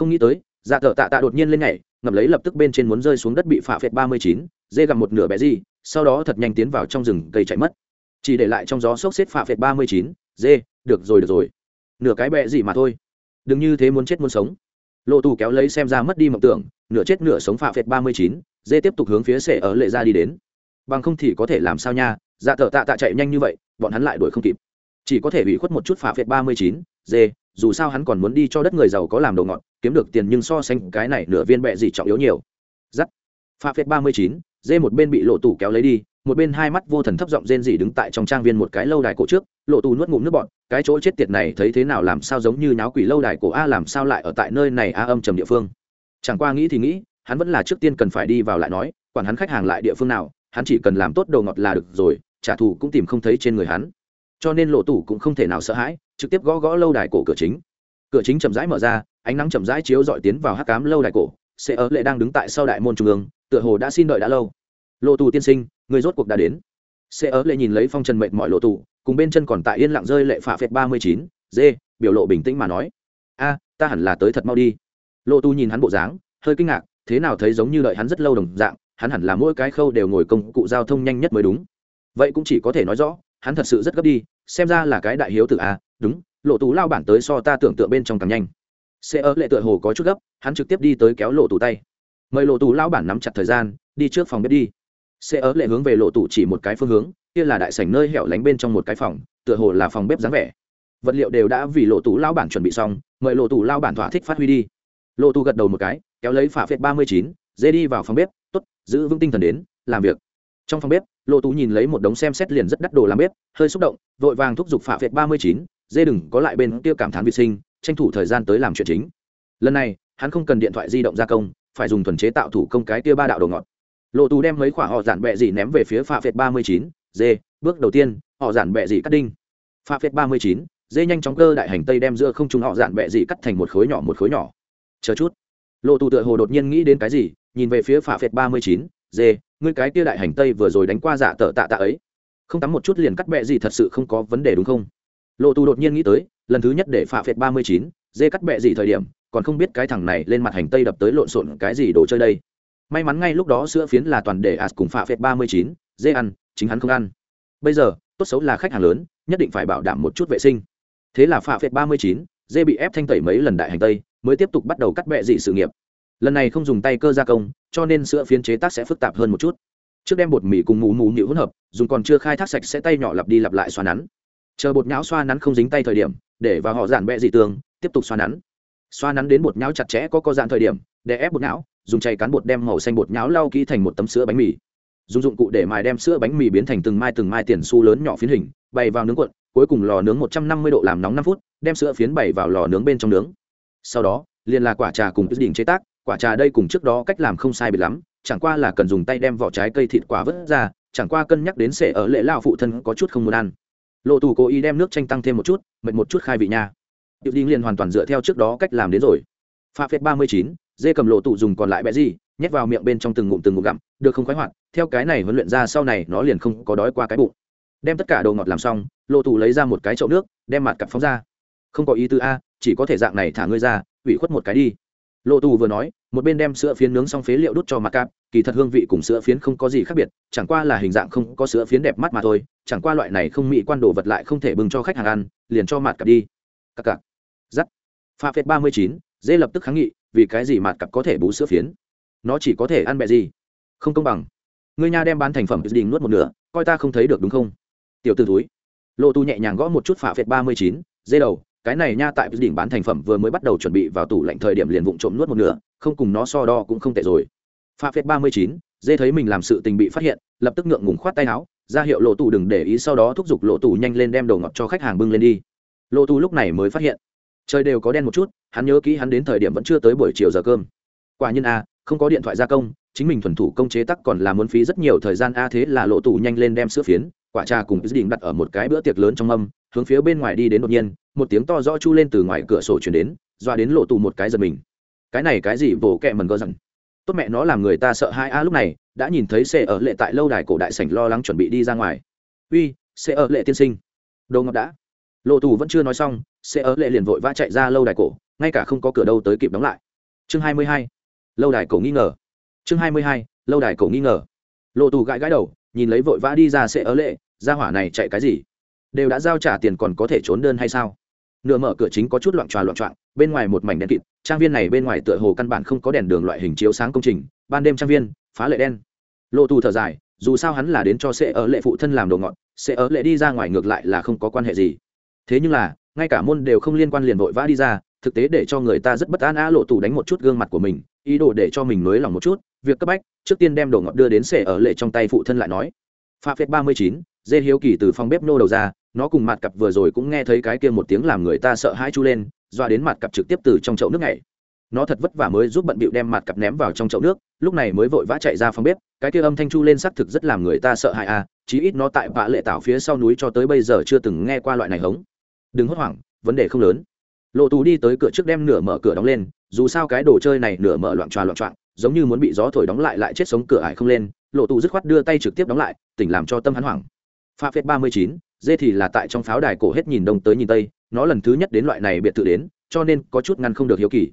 không nghĩ tới dạ tờ tạ tạ đột nhiên lên nhảy ngập lấy lập tức bên trên muốn rơi xuống đất bị phạ phệt ba mươi chín, dê gặp một nửa bé gì, sau đó thật nhanh tiến vào trong rừng cây chạy mất. Chỉ để lại trong gió sốc xếp phạ phệt ba mươi chín, dê, được rồi được rồi. Nửa cái bẹ gì mà thôi. Đừng như thế muốn chết muốn sống. Lộ tù kéo lấy xem ra mất đi mộng tưởng, nửa chết nửa sống phạ phệt ba mươi chín, dê tiếp tục hướng phía sệ ở lệ ra đi đến. Bằng không thì có thể làm sao nha dạ thợ tạ tạ chạy nhanh như vậy, bọn hắn lại đuổi không kịp. Chỉ có thể bị khuất một chút phạ phệt ba mươi chín, dê dù sao hắn còn muốn đi cho đất người giàu có làm đồ ngọt, kiếm được tiền nhưng so sánh cái này nửa viên bẹ gì trọng yếu nhiều. Giắt. Pha phết ba mươi chín, dê một bên bị lộ tù kéo lấy đi, một bên hai mắt vô thần thấp giọng rên rỉ đứng tại trong trang viên một cái lâu đài cổ trước, lộ tù nuốt ngụm nước bọn cái chỗ chết tiệt này thấy thế nào làm sao giống như náo quỷ lâu đài cổ a làm sao lại ở tại nơi này a âm trầm địa phương. Chẳng qua nghĩ thì nghĩ, hắn vẫn là trước tiên cần phải đi vào lại nói, quản hắn khách hàng lại địa phương nào, hắn chỉ cần làm tốt đồ ngọt là được rồi, trả thù cũng tìm không thấy trên người hắn cho nên lộ tủ cũng không thể nào sợ hãi, trực tiếp gõ gõ lâu đài cổ cửa chính. Cửa chính chậm rãi mở ra, ánh nắng chậm rãi chiếu dọi tiến vào hắc cám lâu đài cổ. Sẽ ở lệ đang đứng tại sau đại môn trung ương, tựa hồ đã xin đợi đã lâu. Lộ tù tiên sinh, người rốt cuộc đã đến. Sẽ ở lệ nhìn lấy phong trần mệnh mọi lộ tù cùng bên chân còn tại yên lặng rơi lệ phạ phệt ba mươi chín dê biểu lộ bình tĩnh mà nói. A, ta hẳn là tới thật mau đi. Lộ tù nhìn hắn bộ dáng, hơi kinh ngạc, thế nào thấy giống như đợi hắn rất lâu đồng dạng, hắn hẳn là mỗi cái khâu đều ngồi công cụ giao thông nhanh nhất mới đúng. Vậy cũng chỉ có thể nói rõ hắn thật sự rất gấp đi, xem ra là cái đại hiếu tử a, đúng, lộ tú lao bản tới so ta tưởng tượng bên trong càng nhanh. Xe ớ lệ tựa hồ có chút gấp, hắn trực tiếp đi tới kéo lộ tủ tay. Mời lộ tù lao bản nắm chặt thời gian, đi trước phòng bếp đi. Xe ớ lệ hướng về lộ tủ chỉ một cái phương hướng, kia là đại sảnh nơi hẻo lánh bên trong một cái phòng, tựa hồ là phòng bếp dáng vẻ. Vật liệu đều đã vì lộ tủ lao bản chuẩn bị xong, mời lộ tủ lao bản thỏa thích phát huy đi. Lộ tù gật đầu một cái, kéo lấy phả phết ba mươi chín, dê đi vào phòng bếp t ố t giữ vững tinh thần đến, làm việc. Trong phòng bếp lộ tú nhìn lấy một đống xem xét liền rất đắt đồ làm bếp, hơi xúc động, vội vàng thúc giục phạ việt ba mươi chín, dê đừng có lại bên kia cảm thán vệ sinh, tranh thủ thời gian tới làm chuyện chính. Lần này, hắn không cần điện thoại di động gia công, phải dùng thuần chế tạo thủ công cái kia ba đạo đồ ngọt. Lộ tú đem mấy khoả họ giản bẹ gì ném về phía phạ phệt ba mươi chín, dê, bước đầu tiên, họ giản bẹ gì cắt đinh. Phạ phệt ba mươi chín, dê nhanh chóng cơ đại hành tây đem giữa không trung họ giản bẹ gì cắt thành một khối nhỏ một khối nhỏ. Chờ chút. Lộ tù tựa hồ đột nhiên nghĩ đến cái gì, nhìn về phía phạ phệt ba mươi chín dê ngươi cái kia đại hành tây vừa rồi đánh qua dạ giả tờ tạ tạ ấy. Không tắm một chút liền cắt bẹ gì thật sự không có vấn đề đúng không? Lộ tù đột nhiên nghĩ tới, lần thứ nhất để phạ phệt ba mươi chín dê cắt bẹ gì thời điểm, còn không biết cái thằng này lên mặt hành tây đập tới lộn xộn cái gì đồ chơi đây. May mắn ngay lúc đó sữa phiến là toàn để as cùng phạ phệt ba mươi chín dê ăn, chính hắn không ăn. Bây giờ, tốt xấu là khách hàng lớn, nhất định phải bảo đảm một chút vệ sinh. Thế là phạ phệt ba mươi chín dê bị ép thanh tẩy mấy lần đại hành tây, mới tiếp tục bắt đầu cắt bẹ dị sự nghiệp lần này không dùng tay cơ gia công, cho nên sữa phiến chế tác sẽ phức tạp hơn một chút. Trước đem bột mì cùng mù mù nhịu hỗn hợp, dùng còn chưa khai thác sạch sẽ tay nhỏ lặp đi lặp lại xoa nắn. Chờ bột nhão xoa nắn không dính tay thời điểm, để vào họ giản bẹ dị tường, tiếp tục xoa nắn. Xoa nắn đến bột nhão chặt chẽ có co dạn thời điểm, để ép bột nhão, dùng chày cán bột đem màu xanh bột nhão lau kỹ thành một tấm sữa bánh mì. Dùng dụng cụ để mài đem sữa bánh mì biến thành từng mai từng mai tiền xu lớn nhỏ phiến hình, bày vào nướng cuộn, cuối cùng lò nướng một trăm năm mươi độ làm nóng năm phút, đem sữa phiến bày vào lò nướng bên trong nướng. Sau đó, liền là quả trà cùng đỉnh chế tác quả trà đây cùng trước đó cách làm không sai biệt lắm, chẳng qua là cần dùng tay đem vỏ trái cây thịt quả vớt ra, chẳng qua cân nhắc đến sẽ ở lễ lao phụ thân có chút không muốn ăn. Lộ tù cố ý đem nước chanh tăng thêm một chút, mệt một chút khai vị nha. Điệu đinh liền hoàn toàn dựa theo trước đó cách làm đến rồi. Pha phép ba mươi chín, dê cầm lộ tù dùng còn lại bẹ gì, nhét vào miệng bên trong từng ngụm từng ngụm gặm, được không khoái hoạt, theo cái này huấn luyện ra sau này nó liền không có đói qua cái bụng. Đem tất cả đồ ngọt làm xong, lộ tù lấy ra một cái chậu nước, đem mặt cặp phóng ra. Không có ý tư a, chỉ có thể dạng này thả ngươi ra, ủy khuất một cái đi lộ tù vừa nói một bên đem sữa phiến nướng xong phế liệu đút cho mặt cạp, kỳ thật hương vị cùng sữa phiến không có gì khác biệt chẳng qua là hình dạng không có sữa phiến đẹp mắt mà thôi chẳng qua loại này không mỹ quan đồ vật lại không thể bưng cho khách hàng ăn liền cho mặt cạp đi. Cặp cặp giắt. Pha phết ba mươi chín dễ lập tức kháng nghị vì cái gì mạt cặp có thể bú sữa phiến? Nó chỉ có thể ăn bẹ gì? Không công bằng. Người nha đem bán thành phẩm đình nuốt một nửa coi ta không thấy được đúng không? Tiểu t túi lộ tu nhẹ nhàng gõ một chút phả phệt ba mươi chín dê đầu cái này nha tại đỉnh bán thành phẩm vừa mới bắt đầu chuẩn bị vào tủ lạnh thời điểm liền vụng trộm nuốt một nửa, không cùng nó so đo cũng không tệ rồi. Pha phết ba mươi chín, dê thấy mình làm sự tình bị phát hiện, lập tức ngượng ngùng khoát tay áo, ra hiệu lộ tù đừng để ý sau đó thúc giục lộ tù nhanh lên đem đồ ngọt cho khách hàng bưng lên đi. Lộ tù lúc này mới phát hiện, trời đều có đen một chút, hắn nhớ kỹ hắn đến thời điểm vẫn chưa tới buổi chiều giờ cơm. Quả nhiên a không có điện thoại gia công, chính mình thuần thủ công chế tắc còn là muốn phí rất nhiều thời gian, a thế là lộ tủ nhanh lên đem sữa phiến quả trà cùng dự định đặt ở một cái bữa tiệc lớn trong âm, hướng phía bên ngoài đi đến đột nhiên một tiếng to rõ chu lên từ ngoài cửa sổ chuyển đến doa đến lộ tù một cái giật mình. Cái này cái gì vồ kẹ mần gơ rằng tốt mẹ nó làm người ta sợ hai a lúc này đã nhìn thấy xe ở lệ tại lâu đài cổ đại sảnh lo lắng chuẩn bị đi ra ngoài. Uy xe ở lệ tiên sinh. Đồ ngọc đã. Lộ tù vẫn chưa nói xong xe ở lệ liền vội vã chạy ra lâu đài cổ ngay cả không có cửa đâu tới kịp đóng lại. Chương hai mươi hai. Lâu đài cổ nghi ngờ. Chương hai mươi hai. Lâu đài cổ nghi ngờ. Lộ tù gãi gãi đầu nhìn lấy vội vã đi ra sẽ ở lệ, ra hỏa này chạy cái gì? Đều đã giao trả tiền còn có thể trốn đơn hay sao? Nửa mở cửa chính có chút loạn tròa loạn trọng bên ngoài một mảnh đen kịt, trang viên này bên ngoài tựa hồ căn bản không có đèn đường loại hình chiếu sáng công trình, ban đêm trang viên, phá lệ đen. Lộ tù thở dài, dù sao hắn là đến cho sẽ ở lệ phụ thân làm đồ ngọn sẽ ở lệ đi ra ngoài ngược lại là không có quan hệ gì. Thế nhưng là, ngay cả môn đều không liên quan liền vội vã đi ra thực tế để cho người ta rất bất an a lộ tù đánh một chút gương mặt của mình, ý đồ để cho mình nới lòng một chút, việc cấp bách, trước tiên đem đồ ngọt đưa đến sẽ ở lệ trong tay phụ thân lại nói. Pha phép ba mươi chín, dê hiếu kỳ từ phòng bếp nô đầu ra, nó cùng mặt cặp vừa rồi cũng nghe thấy cái kia một tiếng làm người ta sợ hãi chu lên, doa đến mặt cặp trực tiếp từ trong chậu nước này nó thật vất vả mới giúp bận bịu đem mặt cặp ném vào trong chậu nước, lúc này mới vội vã chạy ra phòng bếp, cái kia âm thanh chu lên xác thực rất làm người ta sợ hãi à chí ít nó tại vạ lệ tảo phía sau núi cho tới bây giờ chưa từng nghe qua loại này hống. Đừng hốt hoảng, vấn đề không lớn lộ tù đi tới cửa trước đem nửa mở cửa đóng lên dù sao cái đồ chơi này nửa mở loạn tròa loạn trọn, giống như muốn bị gió thổi đóng lại lại chết sống cửa ải không lên lộ tù dứt khoát đưa tay trực tiếp đóng lại tỉnh làm cho tâm hắn hoảng. Pha phết ba mươi chín dê thì là tại trong pháo đài cổ hết nhìn đông tới nhìn tây nó lần thứ nhất đến loại này biệt thự đến cho nên có chút ngăn không được hiếu kỳ.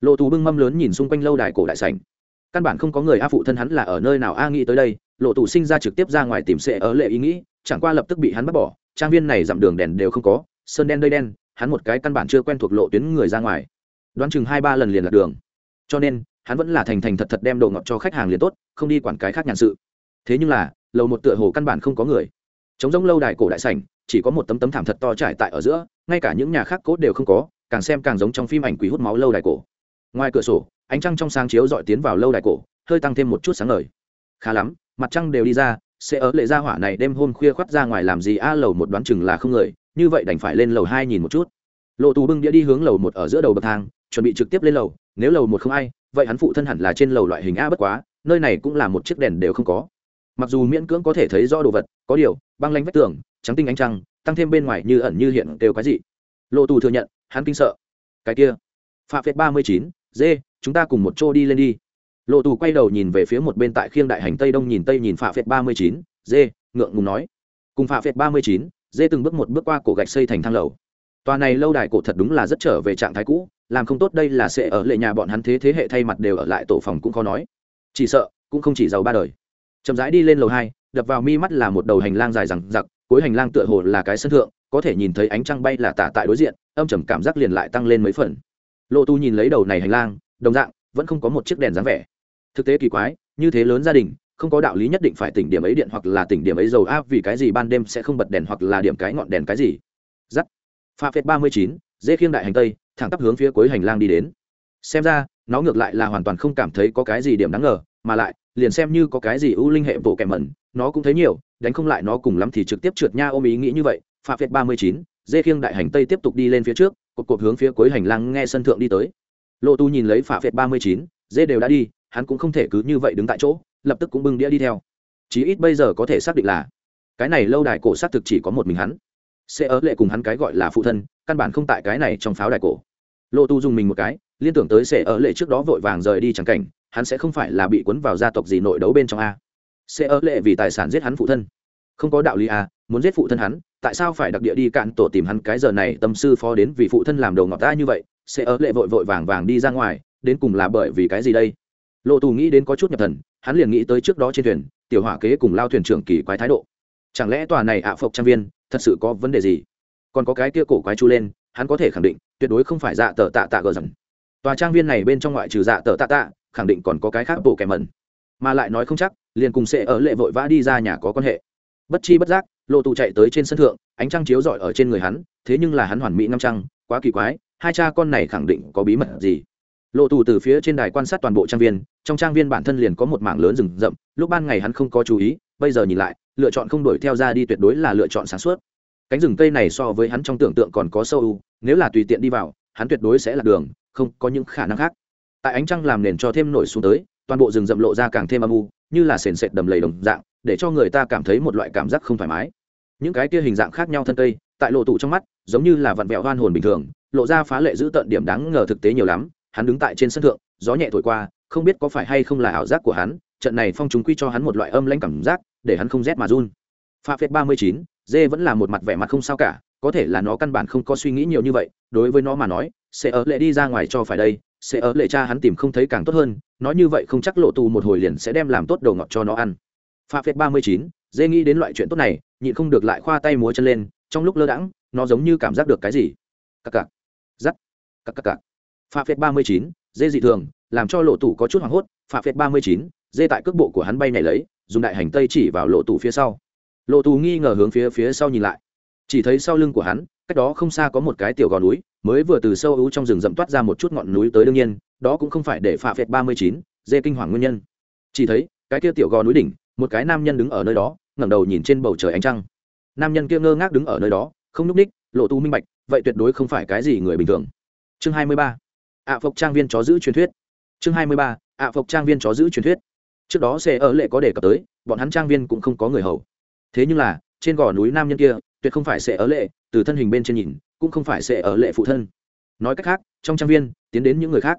Lộ tù bưng mâm lớn nhìn xung quanh lâu đài cổ đại sảnh. Căn bản không có người a phụ thân hắn là ở nơi nào a nghĩ tới đây lộ tù sinh ra trực tiếp ra ngoài tìm sệ ở lệ ý nghĩ chẳng qua lập tức bị hắn bắt bỏ trang viên này dặm đường đèn đều không có sơn đen đây đen hắn một cái căn bản chưa quen thuộc lộ tuyến người ra ngoài. Đoán chừng hai ba lần liền lạc đường. Cho nên, hắn vẫn là thành thành thật thật đem đồ ngọt cho khách hàng liền tốt, không đi quản cái khác nhàn sự. Thế nhưng là, lầu một tựa hồ căn bản không có người. Chống giống lâu đài cổ đại sảnh, chỉ có một tấm tấm thảm thật to trải tại ở giữa, ngay cả những nhà khác cốt đều không có, càng xem càng giống trong phim ảnh quý hút máu lâu đài cổ. Ngoài cửa sổ, ánh trăng trong sáng chiếu dọi tiến vào lâu đài cổ, hơi tăng thêm một chút sáng ngời. Khá lắm, mặt trăng đều đi ra, sẽ ở lệ gia hỏa này đêm hôm khuya khoắt ra ngoài làm gì? A, lầu một đoán chừng là không người như vậy đành phải lên lầu hai nhìn một chút. Lộ tù bưng đĩa đi hướng lầu một ở giữa đầu bậc thang, chuẩn bị trực tiếp lên lầu, nếu lầu một không ai, vậy hắn phụ thân hẳn là trên lầu loại hình a bất quá, nơi này cũng là một chiếc đèn đều không có. Mặc dù miễn cưỡng có thể thấy rõ đồ vật, có điều, băng lanh vách tường, trắng tinh ánh trăng, tăng thêm bên ngoài như ẩn như hiện đều cái gì lộ tù thừa nhận, hắn kinh sợ. Cái kia phạm phết ba mươi chín, dê, chúng ta cùng một chỗ đi lên đi. Lộ tù quay đầu nhìn về phía một bên tại khiêng đại hành tây đông nhìn tây nhìn phạm phết ba mươi chín, dê, ngượng ngùng nói. Cùng phạm phết ba mươi chín dê từng bước một bước qua cổ gạch xây thành thang lầu. Tòa này lâu đài cổ thật đúng là rất trở về trạng thái cũ, làm không tốt đây là sẽ ở lệ nhà bọn hắn thế thế hệ thay mặt đều ở lại tổ phòng cũng khó nói. Chỉ sợ, cũng không chỉ giàu ba đời. Chậm rãi đi lên lầu hai, đập vào mi mắt là một đầu hành lang dài rằng giặc cuối hành lang tựa hồ là cái sân thượng, có thể nhìn thấy ánh trăng bay là tả tại đối diện, âm trầm cảm giác liền lại tăng lên mấy phần. Lộ tu nhìn lấy đầu này hành lang, đồng dạng, vẫn không có một chiếc đèn dáng vẻ. Thực tế kỳ quái, như thế lớn gia đình không có đạo lý nhất định phải tỉnh điểm ấy điện hoặc là tỉnh điểm ấy dầu áp vì cái gì ban đêm sẽ không bật đèn hoặc là điểm cái ngọn đèn cái gì? Giắt. Pha phết ba mươi chín, dễ khiêng đại hành tây, thẳng tắp hướng phía cuối hành lang đi đến. Xem ra, nó ngược lại là hoàn toàn không cảm thấy có cái gì điểm đáng ngờ, mà lại, liền xem như có cái gì ưu linh hệ bộ kẻ mẩn, nó cũng thấy nhiều, đánh không lại nó cùng lắm thì trực tiếp trượt nha ôm ý nghĩ như vậy. Pha phết ba mươi chín dê khiêng đại hành tây tiếp tục đi lên phía trước, cột cột hướng phía cuối hành lang nghe sân thượng đi tới. Lộ tu nhìn lấy phà phết ba mươi chín dê đều đã đi, hắn cũng không thể cứ như vậy đứng tại chỗ lập tức cũng bưng đĩa đi theo. Chí ít bây giờ có thể xác định là, cái này lâu đài cổ xác thực chỉ có một mình hắn. Sẽ ở lệ cùng hắn cái gọi là phụ thân, căn bản không tại cái này trong pháo đài cổ. Lộ tu dùng mình một cái, liên tưởng tới sẽ ở lệ trước đó vội vàng rời đi chẳng cảnh, hắn sẽ không phải là bị cuốn vào gia tộc gì nội đấu bên trong a. Sẽ ở lệ vì tài sản giết hắn phụ thân. Không có đạo lý a, muốn giết phụ thân hắn, tại sao phải đặc địa đi cạn tổ tìm hắn cái giờ này tâm sư phó đến vì phụ thân làm đầu ngọt ta như vậy, sẽ ở lệ vội vội vàng vàng đi ra ngoài, đến cùng là bởi vì cái gì đây? Lộ tù nghĩ đến có chút nhập thần hắn liền nghĩ tới trước đó trên thuyền, tiểu hỏa kế cùng lao thuyền trưởng kỳ quái thái độ. Chẳng lẽ tòa này ạ à phộc trang viên thật sự có vấn đề gì? Còn có cái kia cổ quái chu lên, hắn có thể khẳng định, tuyệt đối không phải dạ tờ tạ tạ gờ dần tòa trang viên này bên trong ngoại trừ dạ tờ tạ tạ, khẳng định còn có cái khác bộ kẻ mẩn. Mà lại nói không chắc, liền cùng sẽ ở lệ vội vã đi ra nhà có quan hệ. Bất chi bất giác lộ tù chạy tới trên sân thượng, ánh trăng chiếu rọi ở trên người hắn, thế nhưng là hắn hoàn mỹ năm trăng, quá kỳ quái, hai cha con này khẳng định có bí mật gì? Lộ tù từ phía trên đài quan sát toàn bộ trang viên, trong trang viên bản thân liền có một mảng lớn rừng rậm, lúc ban ngày hắn không có chú ý, bây giờ nhìn lại, lựa chọn không đuổi theo ra đi tuyệt đối là lựa chọn sáng suốt. Cánh rừng cây này so với hắn trong tưởng tượng còn có sâu nếu là tùy tiện đi vào, hắn tuyệt đối sẽ là đường, không có những khả năng khác. Tại ánh trăng làm nền cho thêm nổi xuống tới, toàn bộ rừng rậm lộ ra càng thêm âm u, như là sền sệt đầm lầy đồng dạng, để cho người ta cảm thấy một loại cảm giác không thoải mái. Những cái kia hình dạng khác nhau thân cây, tại lộ tụ trong mắt, giống như là vặn vẹo hoan hồn bình thường, lộ ra phá lệ giữ tận điểm đáng ngờ thực tế nhiều lắm hắn đứng tại trên sân thượng, gió nhẹ thổi qua, không biết có phải hay không là ảo giác của hắn, trận này phong chúng quy cho hắn một loại âm lãnh cảm giác, để hắn không rét mà run. Pha phép ba mươi chín, dê vẫn là một mặt vẻ mặt không sao cả, có thể là nó căn bản không có suy nghĩ nhiều như vậy, đối với nó mà nói, sẽ ở lệ đi ra ngoài cho phải đây, sẽ ở lệ cha hắn tìm không thấy càng tốt hơn, nói như vậy không chắc lộ tù một hồi liền sẽ đem làm tốt đầu ngọt cho nó ăn. Pha phép ba mươi chín, dê nghĩ đến loại chuyện tốt này, nhịn không được lại khoa tay múa chân lên, trong lúc lơ đãng, nó giống như cảm giác được cái gì? Cặc cặc. Giắt cặc cặc cặc pha phết ba mươi chín, dê dị thường, làm cho lộ tủ có chút hoảng hốt pha phết ba mươi chín, dê tại cước bộ của hắn bay nhảy lấy, dùng đại hành tây chỉ vào lộ tủ phía sau. Lộ tù nghi ngờ hướng phía phía sau nhìn lại. Chỉ thấy sau lưng của hắn, cách đó không xa có một cái tiểu gò núi, mới vừa từ sâu ú trong rừng rậm toát ra một chút ngọn núi tới đương nhiên, đó cũng không phải để phạ phệt ba mươi chín, dê kinh hoàng nguyên nhân. Chỉ thấy, cái kia tiểu gò núi đỉnh, một cái nam nhân đứng ở nơi đó, ngẩng đầu nhìn trên bầu trời ánh trăng. Nam nhân kia ngơ ngác đứng ở nơi đó, không n ú c ních lộ tu minh bạch, vậy tuyệt đối không phải cái gì người bình thường. Chương hai mươi ba ạ phộc trang viên chó giữ truyền thuyết. Chương hai mươi ba, ạ phộc trang viên chó giữ truyền thuyết. Trước đó xe ở lệ có đề cập tới, bọn hắn trang viên cũng không có người hầu. Thế nhưng là, trên gò núi nam nhân kia, tuyệt không phải xe ở lệ, từ thân hình bên trên nhìn, cũng không phải xe ở lệ phụ thân. Nói cách khác, trong trang viên, tiến đến những người khác.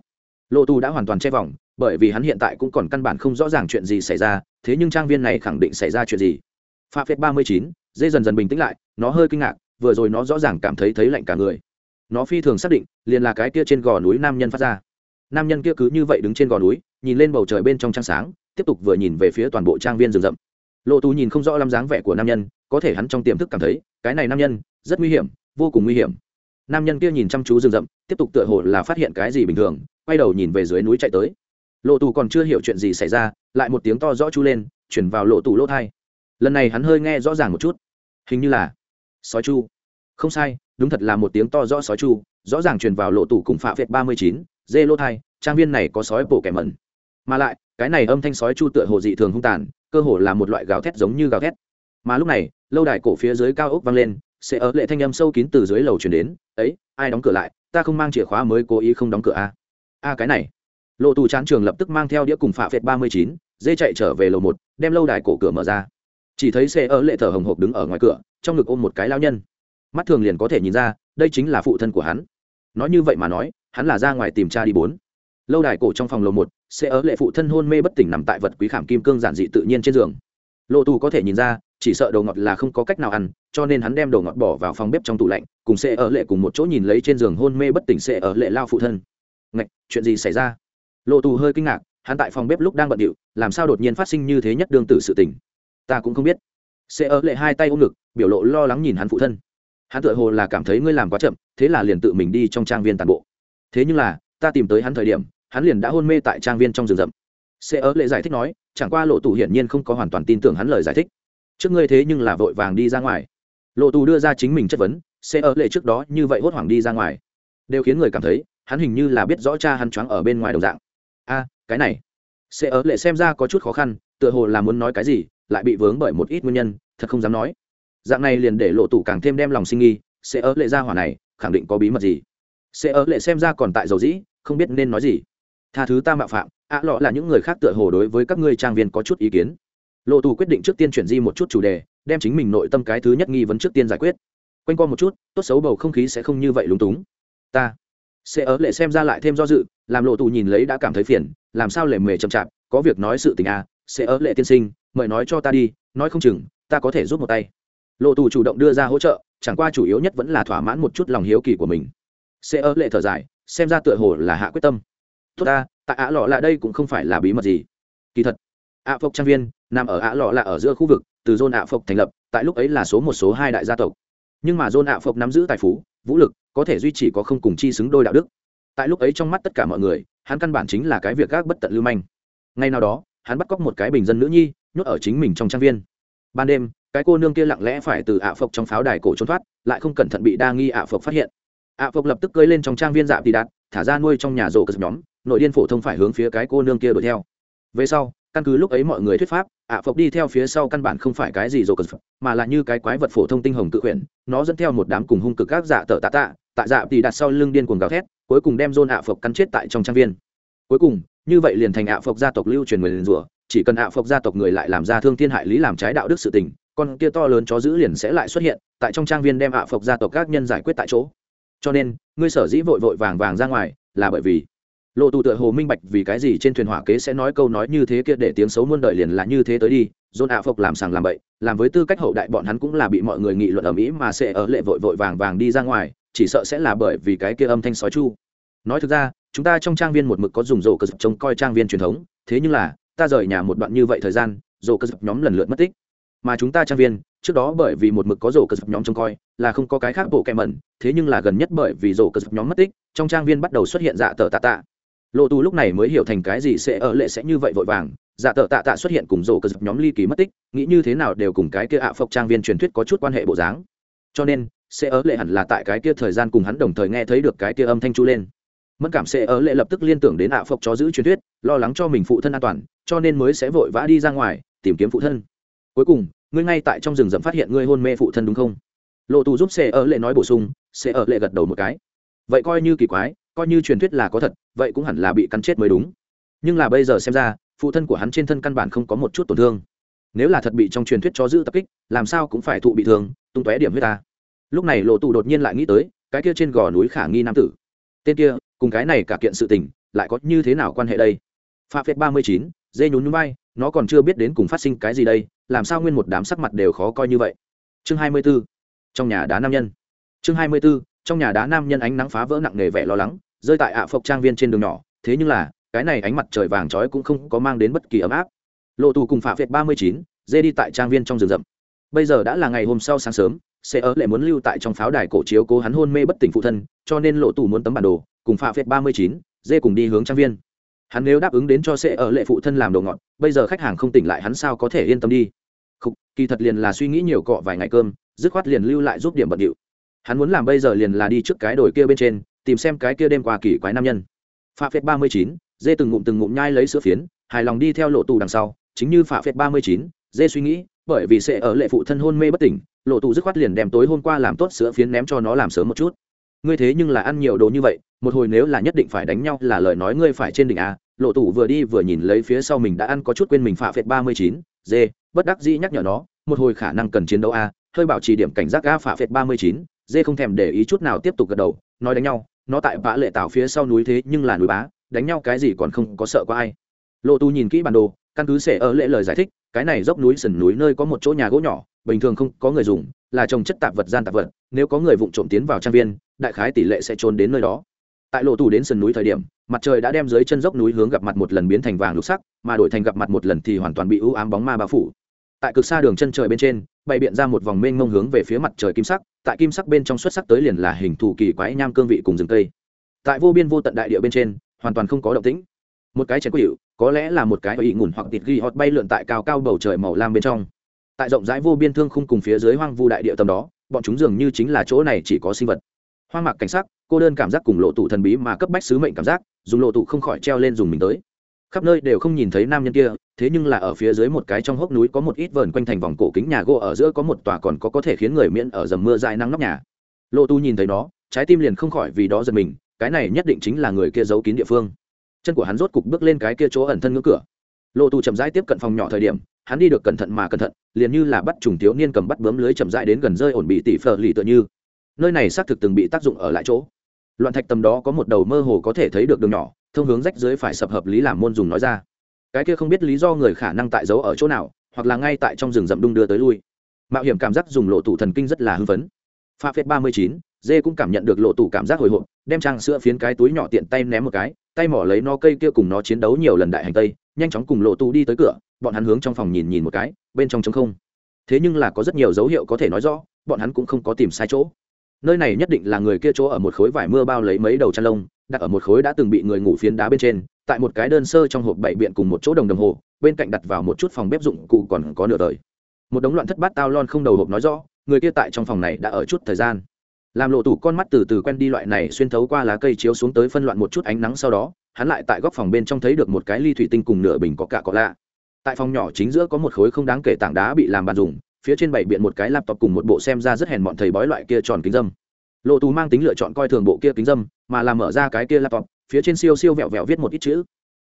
Lộ tù đã hoàn toàn che vòng, bởi vì hắn hiện tại cũng còn căn bản không rõ ràng chuyện gì xảy ra, thế nhưng trang viên này khẳng định xảy ra chuyện gì. Pha phép ba mươi chín dê dần dần bình tĩnh lại, nó hơi kinh ngạc, vừa rồi nó rõ ràng cảm thấy thấy lạnh cả người nó phi thường xác định, liền là cái kia trên gò núi nam nhân phát ra. Nam nhân kia cứ như vậy đứng trên gò núi, nhìn lên bầu trời bên trong trăng sáng, tiếp tục vừa nhìn về phía toàn bộ trang viên rừng rậm. Lộ tù nhìn không rõ lắm dáng vẻ của nam nhân, có thể hắn trong tiềm thức cảm thấy, cái này nam nhân, rất nguy hiểm, vô cùng nguy hiểm. Nam nhân kia nhìn chăm chú rừng rậm, tiếp tục tựa hồ là phát hiện cái gì bình thường, quay đầu nhìn về dưới núi chạy tới. Lộ tù còn chưa hiểu chuyện gì xảy ra, lại một tiếng to rõ chú lên, chuyển vào lộ tù lỗ thai. Lần này hắn hơi nghe rõ ràng một chút. Hình như là sói chu. Không sai đúng thật là một tiếng to rõ sói chu, rõ ràng truyền vào lộ tủ cùng phạ phệt ba mươi chín, dê lô thai, trang viên này có sói bổ kẻ mẩn. Mà lại, cái này âm thanh sói chu tựa hồ dị thường hung tàn, cơ hồ là một loại gào thét giống như gào thét. Mà lúc này, lâu đài cổ phía dưới cao ốc vang lên, sẽ ở lệ thanh âm sâu kín từ dưới lầu chuyển đến, ấy, ai đóng cửa lại? Ta không mang chìa khóa mới cố ý không đóng cửa a a, cái này. Lộ tù chán trường lập tức mang theo đĩa cùng phạ phệt ba mươi chín, dê chạy trở về lầu một, đem lâu đài cổ cửa mở ra. Chỉ thấy xe ở lệ thở hồng hộc đứng ở ngoài cửa, trong ngực ôm một cái lao nhân mắt thường liền có thể nhìn ra, đây chính là phụ thân của hắn. Nói như vậy mà nói, hắn là ra ngoài tìm cha đi bốn. Lâu đài cổ trong phòng lầu một, sẽ ở lệ phụ thân hôn mê bất tỉnh nằm tại vật quý khảm kim cương giản dị tự nhiên trên giường. Lộ tù có thể nhìn ra, chỉ sợ đồ ngọt là không có cách nào ăn, cho nên hắn đem đồ ngọt bỏ vào phòng bếp trong tủ lạnh, cùng sẽ ở lệ cùng một chỗ nhìn lấy trên giường hôn mê bất tỉnh sẽ ở lệ lao phụ thân. Ngạch, chuyện gì xảy ra? Lộ tù hơi kinh ngạc, hắn tại phòng bếp lúc đang bận điệu, làm sao đột nhiên phát sinh như thế nhất đương tử sự tình? Ta cũng không biết. Sẽ ở lệ hai tay ôm ngực, biểu lộ lo lắng nhìn hắn phụ thân hắn tựa hồ là cảm thấy ngươi làm quá chậm, thế là liền tự mình đi trong trang viên tàn bộ. Thế nhưng là, ta tìm tới hắn thời điểm, hắn liền đã hôn mê tại trang viên trong rừng rậm. Sẽ ớ lệ giải thích nói, chẳng qua lộ tù hiển nhiên không có hoàn toàn tin tưởng hắn lời giải thích. Trước ngươi thế nhưng là vội vàng đi ra ngoài. Lộ tù đưa ra chính mình chất vấn, sẽ ớ lệ trước đó như vậy hốt hoảng đi ra ngoài. Đều khiến người cảm thấy, hắn hình như là biết rõ cha hắn choáng ở bên ngoài đồng dạng. A, cái này. Sẽ ớ lệ xem ra có chút khó khăn, tựa hồ là muốn nói cái gì, lại bị vướng bởi một ít nguyên nhân, thật không dám nói dạng này liền để lộ tủ càng thêm đem lòng sinh nghi, sẽ ớ lệ ra hỏa này, khẳng định có bí mật gì? Sẽ ớ lệ xem ra còn tại dầu dĩ, không biết nên nói gì. Tha thứ ta mạo phạm, ạ à lọ là những người khác tựa hồ đối với các ngươi trang viên có chút ý kiến. Lộ tù quyết định trước tiên chuyển di một chút chủ đề, đem chính mình nội tâm cái thứ nhất nghi vấn trước tiên giải quyết. Quanh qua một chút, tốt xấu bầu không khí sẽ không như vậy lúng túng. Ta, sẽ ớ lệ xem ra lại thêm do dự, làm lộ tù nhìn lấy đã cảm thấy phiền, làm sao lệ mề chậm chạp, có việc nói sự tình à sẽ ớ lệ tiên sinh, mời nói cho ta đi, nói không chừng, ta có thể giúp một tay lộ tù chủ động đưa ra hỗ trợ, chẳng qua chủ yếu nhất vẫn là thỏa mãn một chút lòng hiếu kỳ của mình. Sẽ ở lệ thở dài, xem ra tựa hồ là hạ quyết tâm. Tốt ta, tại ạ lọ là đây cũng không phải là bí mật gì. Kỳ thật ạ phộc trang viên nằm ở ạ lọ là ở giữa khu vực, từ dôn ạ phộc thành lập, tại lúc ấy là số một, số hai đại gia tộc. Nhưng mà dôn ạ phộc nắm giữ tài phú, vũ lực, có thể duy trì có không cùng chi xứng đôi đạo đức. Tại lúc ấy trong mắt tất cả mọi người, hắn căn bản chính là cái việc gác bất tận lưu manh. Ngay nào đó, hắn bắt cóc một cái bình dân nữ nhi, nhốt ở chính mình trong trang viên. Ban đêm cái cô nương kia lặng lẽ phải từ ạ phộc trong pháo đài cổ trốn thoát, lại không cẩn thận bị đa nghi ạ phộc phát hiện. ạ phộc lập tức cơi lên trong trang viên dạ tì đạt, thả ra nuôi trong nhà rổ cờ nhóm, nội điên phổ thông phải hướng phía cái cô nương kia đuổi theo. Về sau, căn cứ lúc ấy mọi người thuyết pháp, ạ phộc đi theo phía sau căn bản không phải cái gì rổ cờ, mà là như cái quái vật phổ thông tinh hồng tự quyển nó dẫn theo một đám cùng hung cực các dạ tờ tạ tạ tại dạ tì đặt sau lưng điên cuồng gào thét, cuối cùng đem dôn ạ phộc cắn chết tại trong trang viên. Cuối cùng, như vậy liền thành ạ phộc gia tộc lưu truyền người liền rủa, chỉ cần ạ phộc gia tộc người lại làm ra thương thiên hại lý làm trái đạo đức sự tình con kia to lớn chó giữ liền sẽ lại xuất hiện, tại trong trang viên đem ạ phộc gia tộc các nhân giải quyết tại chỗ. Cho nên, ngươi sở dĩ vội vội vàng vàng ra ngoài, là bởi vì lộ tù tựa hồ minh bạch vì cái gì trên thuyền hỏa kế sẽ nói câu nói như thế kia để tiếng xấu muôn đời liền là như thế tới đi dồn ạ phộc làm sàng làm bậy, làm với tư cách hậu đại bọn hắn cũng là bị mọi người nghị luận ở mỹ mà sẽ ở lệ vội vội vàng vàng đi ra ngoài, chỉ sợ sẽ là bởi vì cái kia âm thanh sói chu. Nói thực ra, chúng ta trong trang viên một mực có dùng rổ cơ dập trông coi trang viên truyền thống, thế nhưng là, ta rời nhà một đoạn như vậy thời gian, rổ cơ dập nhóm lần lượt mất tích mà chúng ta trang viên, trước đó bởi vì một mực có rổ cờ dập nhóm trông coi, là không có cái khác bộ kẹ mẩn, thế nhưng là gần nhất bởi vì rổ cờ dập nhóm mất tích, trong trang viên bắt đầu xuất hiện dạ tờ tạ tạ. Lộ tù lúc này mới hiểu thành cái gì sẽ ở lệ sẽ như vậy vội vàng dạ tờ tạ tạ xuất hiện cùng rổ cờ dập nhóm ly kỳ mất tích, nghĩ như thế nào đều cùng cái kia ạ à phộc trang viên truyền thuyết có chút quan hệ bộ dáng. Cho nên, sẽ ở lệ hẳn là tại cái kia thời gian cùng hắn đồng thời nghe thấy được cái kia âm thanh chu lên. Mất cảm sẽ ở lệ lập tức liên tưởng đến ạ à phộc cho giữ truyền thuyết, lo lắng cho mình phụ thân an toàn, cho nên mới sẽ vội vã đi ra ngoài, tìm kiếm phụ thân cuối cùng, ngươi ngay tại trong rừng rậm phát hiện ngươi hôn mê phụ thân đúng không? Lộ tù giúp xe ở lệ nói bổ sung xe ở lệ gật đầu một cái. Vậy coi như kỳ quái, coi như truyền thuyết là có thật, vậy cũng hẳn là bị cắn chết mới đúng. Nhưng là bây giờ xem ra, phụ thân của hắn trên thân căn bản không có một chút tổn thương. Nếu là thật bị trong truyền thuyết cho giữ tập kích, làm sao cũng phải thụ bị thương, tung tóe điểm huyết ta. Lúc này lộ tù đột nhiên lại nghĩ tới, cái kia trên gò núi khả nghi nam tử. Tên kia, cùng cái này cả kiện sự tình, lại có như thế nào quan hệ đây? Pha phép ba mươi chín, dê nhún nhún bay nó còn chưa biết đến cùng phát sinh cái gì đây làm sao nguyên một đám sắc mặt đều khó coi như vậy? Chương hai mươi b ố trong nhà đá nam nhân. Chương hai mươi b ố trong nhà đá nam nhân ánh nắng phá vỡ nặng nề vẻ lo lắng, rơi tại ạ phộc trang viên trên đường nhỏ. Thế nhưng là, cái này ánh mặt trời vàng trói cũng không có mang đến bất kỳ ấm áp. Lộ tù cùng phạm việt ba mươi chín, dê đi tại trang viên trong rừng rậm. Bây giờ đã là ngày hôm sau sáng sớm xe ở lại muốn lưu tại trong pháo đài cổ chiếu cố hắn hôn mê bất tỉnh phụ thân, cho nên lộ tù muốn tấm bản đồ, cùng phạm việt ba mươi chín, dê cùng đi hướng trang viên. Hắn nếu đáp ứng đến cho xe ở lệ phụ thân làm đồ ngọt, bây giờ khách hàng không tỉnh lại hắn sao có thể yên tâm đi? Khục, kỳ thật liền là suy nghĩ nhiều cọ vài ngày cơm dứt khoát liền lưu lại giúp điểm bận điệu. Hắn muốn làm bây giờ liền là đi trước cái đồi kia bên trên tìm xem cái kia đêm qua kỳ quái nam nhân. Pha phết ba mươi chín dê từng ngụm từng ngụm nhai lấy sữa phiến hài lòng đi theo lộ tù đằng sau chính như pha phết ba mươi chín dê suy nghĩ bởi vì sẽ ở lệ phụ thân hôn mê bất tỉnh lộ tù dứt khoát liền đem tối hôm qua làm tốt sữa phiến ném cho nó làm sớm một chút. Ngươi thế nhưng là ăn nhiều đồ như vậy một hồi nếu là nhất định phải đánh nhau là lời nói ngươi phải trên đỉnh a. Lộ tù vừa đi vừa nhìn lấy phía sau mình đã ăn có chút quên mình phạ phệt ba mươi chín dê bất đắc dĩ nhắc nhở nó, một hồi khả năng cần chiến đấu a, hơi bảo trì điểm cảnh giác a phạ phệt ba mươi chín, dê không thèm để ý chút nào tiếp tục gật đầu, nói đánh nhau, nó tại vã lệ tạo phía sau núi thế nhưng là núi bá, đánh nhau cái gì còn không có sợ có ai. Lộ tu nhìn kỹ bản đồ, căn cứ sẽ ở lệ lời giải thích, cái này dốc núi sườn núi nơi có một chỗ nhà gỗ nhỏ, bình thường không có người dùng, là trồng chất tạp vật gian tạp vật, nếu có người vụng trộm tiến vào trang viên, đại khái tỷ lệ sẽ trốn đến nơi đó. Tại lộ tù đến sườn núi thời điểm, mặt trời đã đem dưới chân dốc núi hướng gặp mặt một lần biến thành vàng lục sắc, mà đổi thành gặp mặt một lần thì hoàn toàn bị ưu ám bóng ma bao phủ tại cực xa đường chân trời bên trên, bày biện ra một vòng mênh mông hướng về phía mặt trời kim sắc, tại kim sắc bên trong xuất sắc tới liền là hình thù kỳ quái nham cương vị cùng rừng cây. Tại vô biên vô tận đại địa bên trên, hoàn toàn không có động tĩnh. Một cái chén quỷ có lẽ là một cái ị ngủn hoặc tịt ghi hot bay lượn tại cao cao bầu trời màu lam bên trong. Tại rộng rãi vô biên thương khung cùng phía dưới hoang vu đại địa tầm đó, bọn chúng dường như chính là chỗ này chỉ có sinh vật. Hoang mạc cảnh sắc, cô đơn cảm giác cùng lộ tụ thần bí mà cấp bách sứ mệnh cảm giác, dùng lộ tụ không khỏi treo lên dùng mình tới khắp nơi đều không nhìn thấy nam nhân kia, thế nhưng là ở phía dưới một cái trong hốc núi có một ít vờn quanh thành vòng cổ kính nhà gỗ ở giữa có một tòa còn có có thể khiến người miễn ở dầm mưa dài nắng nóc nhà. Lộ tu nhìn thấy nó, trái tim liền không khỏi vì đó giật mình, cái này nhất định chính là người kia giấu kín địa phương. Chân của hắn rốt cục bước lên cái kia chỗ ẩn thân ngưỡng cửa. Lộ tu chậm rãi tiếp cận phòng nhỏ thời điểm, hắn đi được cẩn thận mà cẩn thận, liền như là bắt trùng thiếu niên cầm bắt bướm lưới chậm rãi đến gần rơi ổn bị tỷ phở lì tựa như. Nơi này xác thực từng bị tác dụng ở lại chỗ. Loạn thạch tầm đó có một đầu mơ hồ có thể thấy được đường nhỏ thông hướng rách dưới phải sập hợp lý làm môn dùng nói ra. Cái kia không biết lý do người khả năng tại giấu ở chỗ nào, hoặc là ngay tại trong rừng rậm đung đưa tới lui. Mạo hiểm cảm giác dùng lộ tủ thần kinh rất là hưng phấn. Pha phết ba mươi chín, dê cũng cảm nhận được lộ tủ cảm giác hồi hộp, đem trang sữa phiến cái túi nhỏ tiện tay ném một cái, tay mỏ lấy nó cây kia cùng nó chiến đấu nhiều lần đại hành tây, nhanh chóng cùng lộ tủ đi tới cửa, bọn hắn hướng trong phòng nhìn nhìn một cái, bên trong trống không. Thế nhưng là có rất nhiều dấu hiệu có thể nói rõ, bọn hắn cũng không có tìm sai chỗ. Nơi này nhất định là người kia chỗ ở một khối vải mưa bao lấy mấy đầu chăn lông đặt ở một khối đã từng bị người ngủ phiến đá bên trên, tại một cái đơn sơ trong hộp bảy biện cùng một chỗ đồng đồng hồ, bên cạnh đặt vào một chút phòng bếp dụng cụ còn có nửa đời. Một đống loạn thất bát tao lon không đầu hộp nói rõ, người kia tại trong phòng này đã ở chút thời gian. Làm lộ tủ con mắt từ từ quen đi loại này xuyên thấu qua lá cây chiếu xuống tới phân loạn một chút ánh nắng sau đó, hắn lại tại góc phòng bên trong thấy được một cái ly thủy tinh cùng nửa bình có cả có lạ. Tại phòng nhỏ chính giữa có một khối không đáng kể tảng đá bị làm bàn dùng, phía trên bảy biện một cái laptop cùng một bộ xem ra rất hèn bọn thầy bói loại kia tròn kính dâm lộ tù mang tính lựa chọn coi thường bộ kia kính dâm, mà làm mở ra cái kia laptop, phía trên siêu siêu vẹo vẹo viết một ít chữ.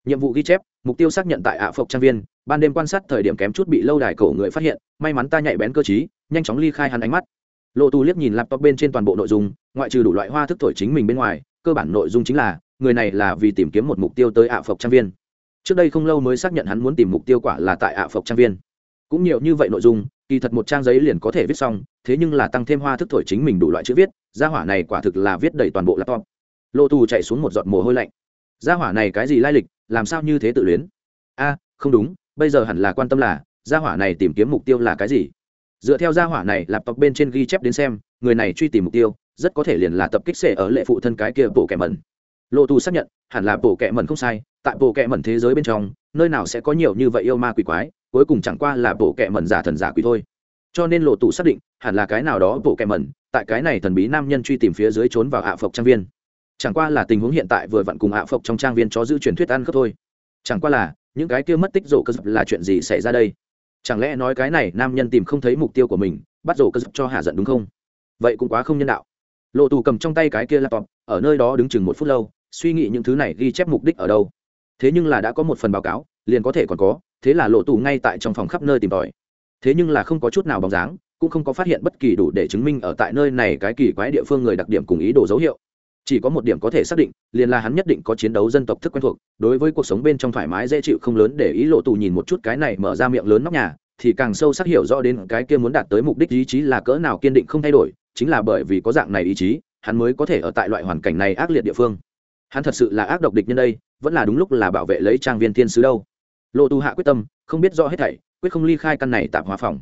Nhiệm vụ ghi chép, mục tiêu xác nhận tại ạ phộc trang viên, ban đêm quan sát thời điểm kém chút bị lâu đài cổ người phát hiện, may mắn ta nhạy bén cơ chí nhanh chóng ly khai hắn ánh mắt. Lộ tù liếc nhìn laptop bên trên toàn bộ nội dung, ngoại trừ đủ loại hoa thức thổi chính mình bên ngoài, cơ bản nội dung chính là, người này là vì tìm kiếm một mục tiêu tới ạ phộc trang viên. Trước đây không lâu mới xác nhận hắn muốn tìm mục tiêu quả là tại ạ phộc trang viên. Cũng nhiều như vậy nội dung, kỳ thật một trang giấy liền có thể viết xong, thế nhưng là tăng thêm hoa thức thổi chính mình đủ loại chữ viết gia hỏa này quả thực là viết đầy toàn bộ laptop. Lộ tù chạy xuống một giọt mồ hôi lạnh. Gia hỏa này cái gì lai lịch, làm sao như thế tự luyến? A, không đúng, bây giờ hẳn là quan tâm là, gia hỏa này tìm kiếm mục tiêu là cái gì? Dựa theo gia hỏa này laptop bên trên ghi chép đến xem, người này truy tìm mục tiêu, rất có thể liền là tập kích xệ ở lệ phụ thân cái kia bộ kẻ mẩn. Lộ tù xác nhận, hẳn là bộ kẻ mẩn không sai, tại bộ kẻ mẩn thế giới bên trong, nơi nào sẽ có nhiều như vậy yêu ma quỷ quái, cuối cùng chẳng qua là bộ kẻ mẩn giả thần giả quỷ thôi. Cho nên lộ tù xác định, hẳn là cái nào đó bộ kẻ mẩn tại cái này thần bí nam nhân truy tìm phía dưới trốn vào ạ phộc trang viên. Chẳng qua là tình huống hiện tại vừa vặn cùng ạ phộc trong trang viên cho giữ truyền thuyết ăn khớp thôi. Chẳng qua là, những cái kia mất tích rổ cơ dập là chuyện gì xảy ra đây? Chẳng lẽ nói cái này nam nhân tìm không thấy mục tiêu của mình, bắt rổ cơ dập cho hạ giận đúng không? Vậy cũng quá không nhân đạo. Lộ tù cầm trong tay cái kia laptop, ở nơi đó đứng chừng một phút lâu, suy nghĩ những thứ này ghi chép mục đích ở đâu. Thế nhưng là đã có một phần báo cáo, liền có thể còn có, thế là lộ tù ngay tại trong phòng khắp nơi tìm tòi. Thế nhưng là không có chút nào bóng dáng cũng không có phát hiện bất kỳ đủ để chứng minh ở tại nơi này cái kỳ quái địa phương người đặc điểm cùng ý đồ dấu hiệu. Chỉ có một điểm có thể xác định, liền là hắn nhất định có chiến đấu dân tộc thức quen thuộc, đối với cuộc sống bên trong thoải mái dễ chịu không lớn để ý lộ tù nhìn một chút cái này mở ra miệng lớn nóc nhà, thì càng sâu sắc hiểu rõ đến cái kia muốn đạt tới mục đích ý chí là cỡ nào kiên định không thay đổi, chính là bởi vì có dạng này ý chí, hắn mới có thể ở tại loại hoàn cảnh này ác liệt địa phương. Hắn thật sự là ác độc địch nhân đây, vẫn là đúng lúc là bảo vệ lấy trang viên thiên sứ đâu. Lộ tu hạ quyết tâm, không biết rõ hết thảy, quyết không ly khai căn này tạm hóa phòng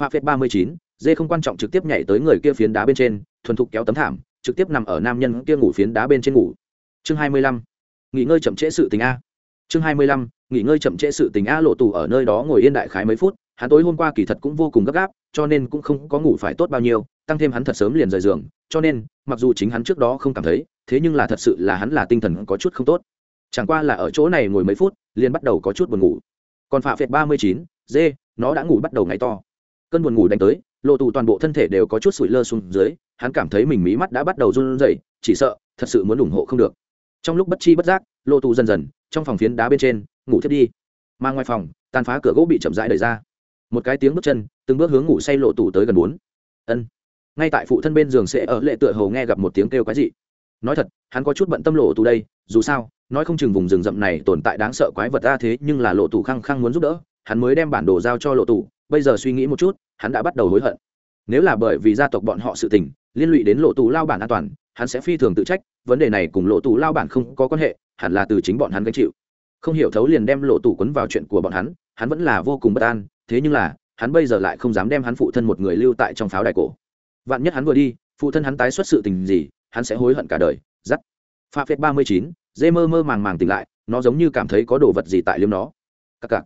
pha phết ba mươi chín, dê không quan trọng trực tiếp nhảy tới người kia phiến đá bên trên, thuần thục kéo tấm thảm, trực tiếp nằm ở nam nhân kia ngủ phiến đá bên trên ngủ. Chương hai mươi lăm, nghỉ ngơi chậm trễ sự tình a. Chương hai mươi lăm, nghỉ ngơi chậm trễ sự tình a lộ tù ở nơi đó ngồi yên đại khái mấy phút, hắn tối hôm qua kỳ thật cũng vô cùng gấp gáp, cho nên cũng không có ngủ phải tốt bao nhiêu, tăng thêm hắn thật sớm liền rời giường, cho nên, mặc dù chính hắn trước đó không cảm thấy, thế nhưng là thật sự là hắn là tinh thần có chút không tốt. Chẳng qua là ở chỗ này ngồi mấy phút, liền bắt đầu có chút buồn ngủ. Còn phạm phệt ba mươi chín, dê, nó đã ngủ bắt đầu ngày to cơn buồn ngủ đánh tới, lộ tù toàn bộ thân thể đều có chút sủi lơ xuống dưới, hắn cảm thấy mình mí mắt đã bắt đầu run rẩy, chỉ sợ, thật sự muốn ủng hộ không được. Trong lúc bất chi bất giác, lộ tù dần dần, trong phòng phiến đá bên trên, ngủ thiết đi. Mà ngoài phòng, tàn phá cửa gỗ bị chậm rãi đẩy ra. Một cái tiếng bước chân, từng bước hướng ngủ say lộ tù tới gần bốn. Ân. Ngay tại phụ thân bên giường sẽ ở lệ tựa hầu nghe gặp một tiếng kêu cái gì nói thật, hắn có chút bận tâm lộ tù đây, dù sao, nói không chừng vùng rừng rậm này tồn tại đáng sợ quái vật ra thế nhưng là lộ tù khăng khăng muốn giúp đỡ, hắn mới đem bản đồ giao cho lộ tù bây giờ suy nghĩ một chút, hắn đã bắt đầu hối hận. Nếu là bởi vì gia tộc bọn họ sự tình, liên lụy đến lộ tù lao bản an toàn, hắn sẽ phi thường tự trách, vấn đề này cùng lộ tù lao bản không có quan hệ, hẳn là từ chính bọn hắn gánh chịu. Không hiểu thấu liền đem lộ tù quấn vào chuyện của bọn hắn hắn vẫn là vô cùng bất an, thế nhưng là, hắn bây giờ lại không dám đem hắn phụ thân một người lưu tại trong pháo đài cổ. Vạn nhất hắn vừa đi, phụ thân hắn tái xuất sự tình gì, hắn sẽ hối hận cả đời, giắt. Pha phép ba mươi chín, dê mơ mơ màng màng tỉnh lại, nó giống như cảm thấy có đồ vật gì tại liếm nó. Cặc cặc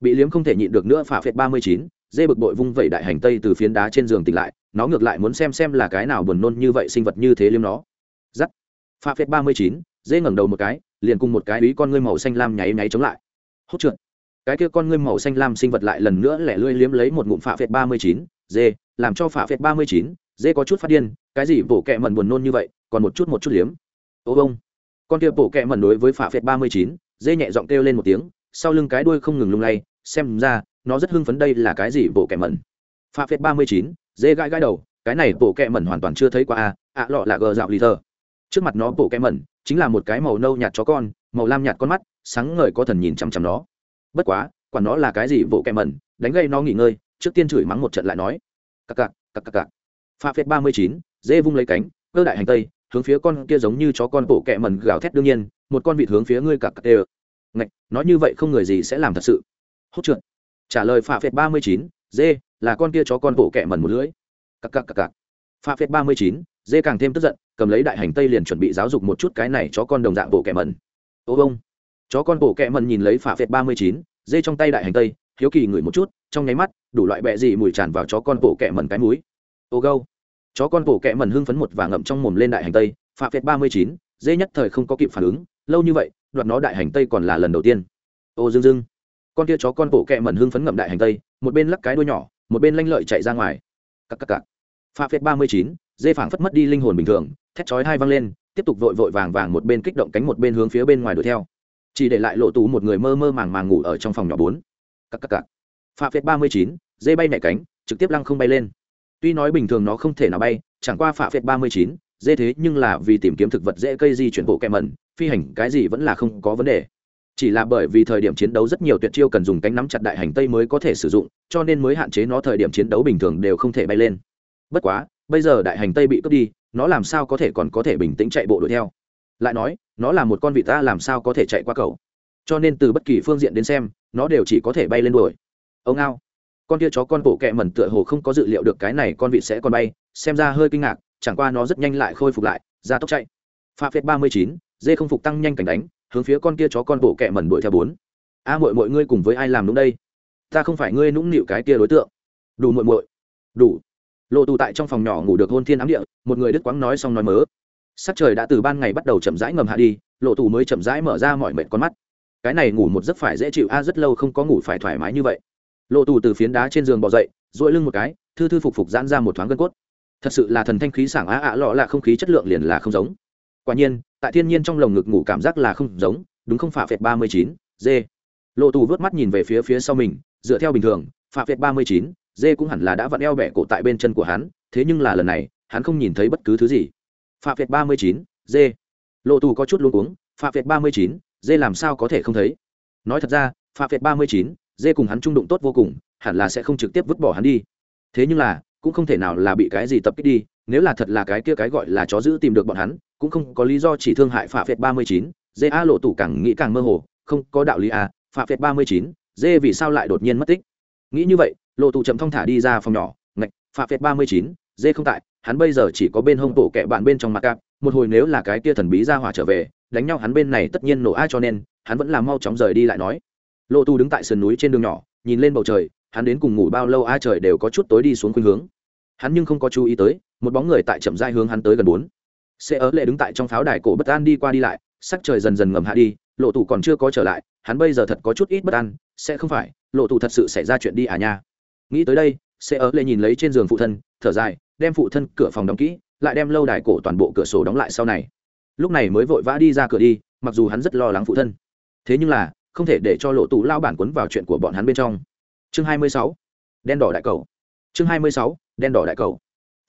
bị liếm không thể nhịn được nữa phả phệt ba mươi chín, dê bực bội vung vẩy đại hành tây từ phiến đá trên giường tỉnh lại, nó ngược lại muốn xem xem là cái nào buồn nôn như vậy sinh vật như thế liếm nó. Giắt. Phả phệt ba mươi chín, dê ngẩng đầu một cái, liền cùng một cái ý con ngươi màu xanh lam nháy nháy chống lại. Hốt trượt. Cái kia con ngươi màu xanh lam sinh vật lại lần nữa lẻ lươi liếm lấy một ngụm phạ phệt ba mươi chín, dê, làm cho phạ phệt ba mươi chín, dê có chút phát điên, cái gì bổ kẹ mẩn buồn nôn như vậy, còn một chút một chút liếm. Ô bông con kia bổ kẹ mẩn đối với phạ phệt ba mươi chín, dê nhẹ giọng kêu lên một tiếng sau lưng cái đuôi không ngừng lung lay, xem ra, nó rất hưng phấn đây là cái gì bộ kẻ mẩn. Pha phết ba mươi chín, dê gãi gãi đầu, cái này bộ kẹ mẩn hoàn toàn chưa thấy qua a, ạ lọ là gờ dạo lì thờ trước mặt nó bộ kẹ mẩn, chính là một cái màu nâu nhạt chó con, màu lam nhạt con mắt, sáng ngời có thần nhìn chằm chằm nó. Bất quá, quản nó là cái gì bộ kẹ mẩn, đánh gây nó nghỉ ngơi, trước tiên chửi mắng một trận lại nói. Cặc cặc cặc cặc cặc. Pha phết ba mươi chín, dê vung lấy cánh, cơ đại hành tây, hướng phía con kia giống như chó con bộ kẹ mẩn gào thét đương nhiên, một con vịt hướng phía ngươi cặc cặc tê ngạch, nói như vậy không người gì sẽ làm thật sự. Hốt trượt. Trả lời phạ phệt ba mươi chín, dê, là con kia chó con bộ kẹ mẩn một lưỡi. Cặc cặc cặc cặc. Phạ phệt ba mươi chín, dê càng thêm tức giận, cầm lấy đại hành tây liền chuẩn bị giáo dục một chút cái này chó con đồng dạng bộ kẹ mẩn. Ô bông chó con bộ kẹ mẩn nhìn lấy phạ phệt ba mươi chín, dê trong tay đại hành tây, hiếu kỳ ngửi một chút, trong nháy mắt, đủ loại bẹ dị mùi tràn vào chó con bộ kẹ mẩn cái múi ô gâu. Chó con bộ kẹ mẩn hưng phấn một và ngậm trong mồm lên đại hành tây. Phạ phệt ba mươi chín, dê nhất thời không có kịp phản ứng, lâu như vậy đoạt nó đại hành tây còn là lần đầu tiên. Ô Dương dưng con kia chó con bộ kẹ mẩn hưng phấn ngậm đại hành tây, một bên lắc cái đuôi nhỏ, một bên lanh lợi chạy ra ngoài. Cắc cắc cắc pha phép ba mươi chín, dê phảng phất mất đi linh hồn bình thường, thét chói hai văng lên, tiếp tục vội vội vàng vàng một bên kích động cánh một bên hướng phía bên ngoài đuổi theo. Chỉ để lại lộ tú một người mơ mơ màng màng ngủ ở trong phòng nhỏ bốn. Cắc cắc cắc pha phép ba mươi chín, dê bay nhẹ cánh, trực tiếp lăng không bay lên. Tuy nói bình thường nó không thể nào bay, chẳng qua pha phép ba mươi chín, dê thế nhưng là vì tìm kiếm thực vật dễ cây di chuyển bộ kẹ mẩn phi hành cái gì vẫn là không có vấn đề. Chỉ là bởi vì thời điểm chiến đấu rất nhiều tuyệt chiêu cần dùng cánh nắm chặt đại hành tây mới có thể sử dụng, cho nên mới hạn chế nó thời điểm chiến đấu bình thường đều không thể bay lên. Bất quá, bây giờ đại hành tây bị cướp đi, nó làm sao có thể còn có thể bình tĩnh chạy bộ đuổi theo? Lại nói, nó là một con vị ta làm sao có thể chạy qua cầu? Cho nên từ bất kỳ phương diện đến xem, nó đều chỉ có thể bay lên đuổi. Ông ao con kia chó con bộ kẹ mẩn tựa hồ không có dự liệu được cái này con vịt sẽ còn bay, xem ra hơi kinh ngạc, chẳng qua nó rất nhanh lại khôi phục lại, ra tốc chạy. Pha phép ba mươi chín dê không phục tăng nhanh cảnh đánh hướng phía con kia chó con bộ kẹ mẩn đuổi theo bốn. A à, mội ngươi cùng với ai làm đúng đây? Ta không phải ngươi nũng nịu cái kia đối tượng. Đủ mội mội đủ. Lộ tù tại trong phòng nhỏ ngủ được hôn thiên ám địa một người đứt quãng nói xong nói mớ. Sắc trời đã từ ban ngày bắt đầu chậm rãi ngầm hạ đi lộ tù mới chậm rãi mở ra mọi mệt con mắt. Cái này ngủ một giấc phải dễ chịu a rất lâu không có ngủ phải thoải mái như vậy. Lộ tù từ phiến đá trên giường bỏ dậy dội lưng một cái thư thư phục phục giãn ra một thoáng gân cốt. Thật sự là thần thanh khí sảng á ạ lọ là không khí chất lượng liền là không giống. Quả nhiên tại thiên nhiên trong lồng ngực ngủ cảm giác là không giống, đúng không? Phạ phệt ba mươi chín d lộ tù vớt mắt nhìn về phía phía sau mình, dựa theo bình thường, phạ phệt ba mươi chín d cũng hẳn là đã vặn eo bẻ cổ tại bên chân của hắn, thế nhưng là lần này, hắn không nhìn thấy bất cứ thứ gì. Phạ phệt ba mươi chín d lộ tù có chút luôn uống phạ phệt ba mươi chín d làm sao có thể không thấy? Nói thật ra, phạ phệt ba mươi chín d cùng hắn trung đụng tốt vô cùng, hẳn là sẽ không trực tiếp vứt bỏ hắn đi. Thế nhưng là, cũng không thể nào là bị cái gì tập kích đi, nếu là thật là cái kia cái gọi là chó giữ tìm được bọn hắn cũng không có lý do chỉ thương hại phạ phệt ba mươi chín d a lộ tủ càng nghĩ càng mơ hồ, không có đạo lý a phạ phệt ba mươi chín d vì sao lại đột nhiên mất tích? Nghĩ như vậy, lộ tủ chậm thong thả đi ra phòng nhỏ, ngạch, phạ phệt ba mươi chín d không tại, hắn bây giờ chỉ có bên hông tổ kẻ bạn bên trong mặt cạp, một hồi nếu là cái kia thần bí ra hỏa trở về, đánh nhau hắn bên này tất nhiên nổ ai cho nên, hắn vẫn làm mau chóng rời đi lại nói. Lộ tu đứng tại sườn núi trên đường nhỏ, nhìn lên bầu trời, hắn đến cùng ngủ bao lâu ai trời đều có chút tối đi xuống khuynh hướng. Hắn nhưng không có chú ý tới, một bóng người tại chậm dai hướng hắn tới gần bốn sẽ ở lệ đứng tại trong pháo đài cổ bất an đi qua đi lại, sắc trời dần dần ngầm hạ đi, lộ tù còn chưa có trở lại, hắn bây giờ thật có chút ít bất an, sẽ không phải, lộ tù thật sự xảy ra chuyện đi à nha nghĩ tới đây, sẽ ở lệ nhìn lấy trên giường phụ thân, thở dài, đem phụ thân cửa phòng đóng kỹ, lại đem lâu đài cổ toàn bộ cửa sổ đóng lại sau này lúc này mới vội vã đi ra cửa đi, mặc dù hắn rất lo lắng phụ thân thế nhưng là, không thể để cho lộ tù lao bản quấn vào chuyện của bọn hắn bên trong chương 26. đen đỏ đại cầu chương 26. đen đỏ đại cầu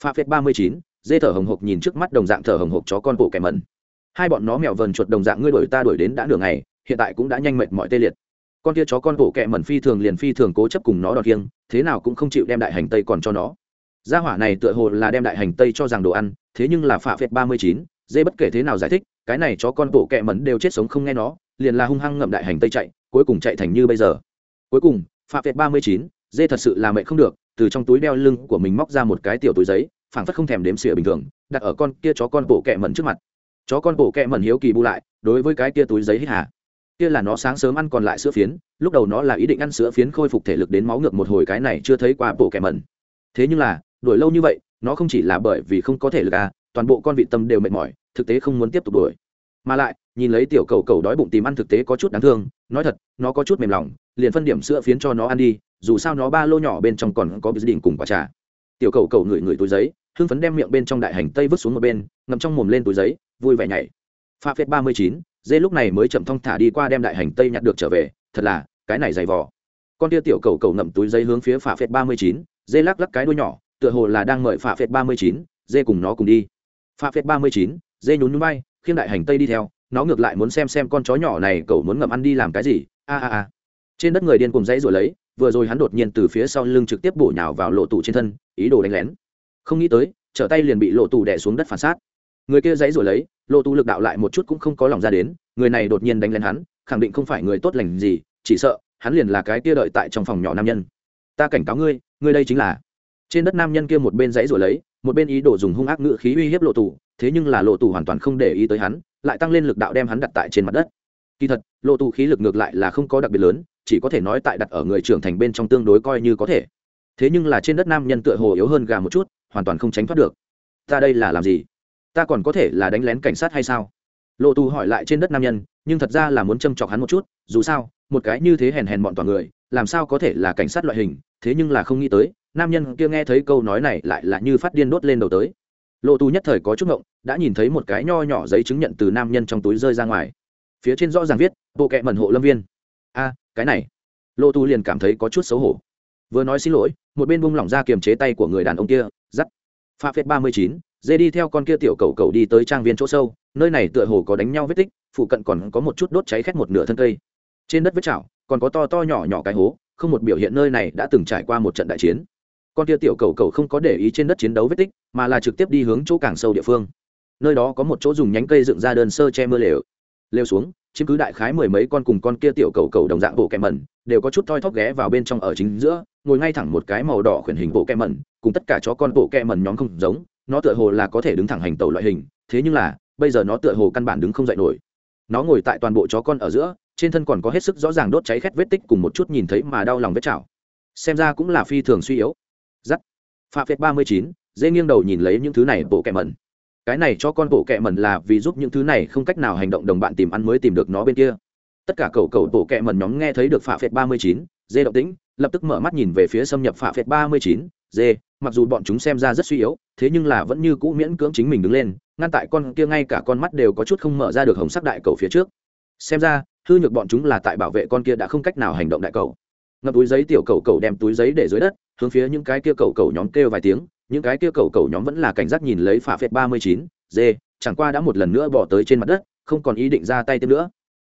pha phết ba mươi chín dê thở hồng hộc nhìn trước mắt đồng dạng thở hồng hộc chó con bộ kẻ mẩn. Hai bọn nó mèo vờn chuột đồng dạng ngươi đuổi ta đuổi đến đã nửa ngày, hiện tại cũng đã nhanh mệt mọi tê liệt. Con kia chó con bộ kẻ mẩn phi thường liền phi thường cố chấp cùng nó đọt kiêng, thế nào cũng không chịu đem đại hành tây còn cho nó. Gia hỏa này tựa hồ là đem đại hành tây cho rằng đồ ăn, thế nhưng là phạ phệt ba mươi chín, dê bất kể thế nào giải thích, cái này chó con bộ kẻ mẩn đều chết sống không nghe nó, liền là hung hăng ngậm đại hành tây chạy, cuối cùng chạy thành như bây giờ. Cuối cùng, phạ phệt ba mươi chín, dê thật sự là mẹ không được, từ trong túi đeo lưng của mình móc ra một cái tiểu túi giấy phảng phất không thèm đếm xỉa bình thường, đặt ở con kia chó con bộ kẹ mẩn trước mặt. Chó con bộ kẹ mẩn hiếu kỳ bu lại, đối với cái kia túi giấy hít hà. Kia là nó sáng sớm ăn còn lại sữa phiến, lúc đầu nó là ý định ăn sữa phiến khôi phục thể lực đến máu ngược một hồi cái này chưa thấy qua bộ kẹ mẩn. Thế nhưng là, đuổi lâu như vậy, nó không chỉ là bởi vì không có thể lực à toàn bộ con vị tâm đều mệt mỏi, thực tế không muốn tiếp tục đuổi. Mà lại, nhìn lấy tiểu cầu cầu đói bụng tìm ăn thực tế có chút đáng thương, nói thật, nó có chút mềm lòng, liền phân điểm sữa phiến cho nó ăn đi, dù sao nó ba lô nhỏ bên trong còn có bị đình cùng quả trà. Tiểu cầu cầu ngửi ngửi túi giấy hưng phấn đem miệng bên trong đại hành tây vứt xuống một bên, ngậm trong mồm lên túi giấy, vui vẻ nhảy. Pha phết ba mươi chín, dê lúc này mới chậm thong thả đi qua đem đại hành tây nhặt được trở về, thật là, cái này dày vò. Con tia tiểu cầu cầu ngậm túi giấy hướng phía pha phết ba mươi chín, dê lắc lắc cái đuôi nhỏ, tựa hồ là đang mời pha phết ba mươi chín, dê cùng nó cùng đi. Pha phết ba mươi chín, dê nhún nhún bay, khiêng đại hành tây đi theo, nó ngược lại muốn xem xem con chó nhỏ này cậu muốn ngậm ăn đi làm cái gì, a a a. Trên đất người điên cùng dãy rồi lấy, vừa rồi hắn đột nhiên từ phía sau lưng trực tiếp bổ nhào vào lộ tủ trên thân, ý đồ đánh lén không nghĩ tới trở tay liền bị lộ tù đè xuống đất phản sát. Người kia dãy rồi lấy lộ tù lực đạo lại một chút cũng không có lòng ra đến người này đột nhiên đánh lén hắn khẳng định không phải người tốt lành gì chỉ sợ hắn liền là cái kia đợi tại trong phòng nhỏ nam nhân. Ta cảnh cáo ngươi ngươi đây chính là. Trên đất nam nhân kia một bên dãy rồi lấy một bên ý đồ dùng hung ác ngữ khí uy hiếp lộ tù, thế nhưng là lộ tù hoàn toàn không để ý tới hắn lại tăng lên lực đạo đem hắn đặt tại trên mặt đất. Kỳ thật lộ tù khí lực ngược lại là không có đặc biệt lớn chỉ có thể nói tại đặt ở người trưởng thành bên trong tương đối coi như có thể. Thế nhưng là trên đất nam nhân tựa hồ yếu hơn gà một chút hoàn toàn không tránh thoát được. Ta đây là làm gì? Ta còn có thể là đánh lén cảnh sát hay sao? Lộ tù hỏi lại trên đất nam nhân, nhưng thật ra là muốn châm chọc hắn một chút, dù sao, một cái như thế hèn hèn bọn toàn người, làm sao có thể là cảnh sát loại hình, thế nhưng là không nghĩ tới, nam nhân kia nghe thấy câu nói này lại là như phát điên đốt lên đầu tới. Lộ tù nhất thời có chút ngộng, đã nhìn thấy một cái nho nhỏ giấy chứng nhận từ nam nhân trong túi rơi ra ngoài. Phía trên rõ ràng viết, bộ kệ mẩn hộ lâm viên. A, cái này. Lộ tù liền cảm thấy có chút xấu hổ. Vừa nói xin lỗi một bên bung lỏng ra kiềm chế tay của người đàn ông kia dắt pha phết ba mươi chín, dê đi theo con kia tiểu cầu cầu đi tới trang viên chỗ sâu, nơi này tựa hồ có đánh nhau vết tích, phụ cận còn có một chút đốt cháy khét một nửa thân cây. Trên đất vết chảo, còn có to to nhỏ nhỏ cái hố, không một biểu hiện nơi này đã từng trải qua một trận đại chiến. Con kia tiểu cầu cầu không có để ý trên đất chiến đấu vết tích, mà là trực tiếp đi hướng chỗ càng sâu địa phương. Nơi đó có một chỗ dùng nhánh cây dựng ra đơn sơ che mưa lều. Lều xuống, chiếm cứ đại khái mười mấy con cùng con kia tiểu cầu cầu đồng dạng bộ kẹm mẩn, đều có chút thoi thóp ghé vào bên trong ở chính giữa ngồi ngay thẳng một cái màu đỏ khuyển hình bộ kẹ mẩn, cùng tất cả chó con bộ kẹ mẩn nhóm không giống, nó tựa hồ là có thể đứng thẳng hành tàu loại hình, thế nhưng là, bây giờ nó tựa hồ căn bản đứng không dậy nổi. Nó ngồi tại toàn bộ chó con ở giữa, trên thân còn có hết sức rõ ràng đốt cháy khét vết tích cùng một chút nhìn thấy mà đau lòng vết chảo. Xem ra cũng là phi thường suy yếu. Giắt. Pha phết ba mươi chín, dễ nghiêng đầu nhìn lấy những thứ này bộ kẹ mẩn. Cái này cho con bộ kẹ mẩn là vì giúp những thứ này không cách nào hành động đồng bạn tìm ăn mới tìm được nó bên kia. Tất cả cầu cầu bộ kẹ mẩn nhóm nghe thấy được phạ phệt ba mươi chín, dê động tĩnh lập tức mở mắt nhìn về phía xâm nhập phạ phệt ba mươi chín dê mặc dù bọn chúng xem ra rất suy yếu, thế nhưng là vẫn như cũ miễn cưỡng chính mình đứng lên, ngăn tại con kia ngay cả con mắt đều có chút không mở ra được hồng sắc đại cầu phía trước. Xem ra, hư nhược bọn chúng là tại bảo vệ con kia đã không cách nào hành động đại cầu. Ngập túi giấy tiểu cầu cầu đem túi giấy để dưới đất, hướng phía những cái kia cầu cầu nhóm kêu vài tiếng, những cái kia cầu cầu nhóm vẫn là cảnh giác nhìn lấy phả phệt ba mươi chín dê chẳng qua đã một lần nữa bỏ tới trên mặt đất, không còn ý định ra tay tiếp nữa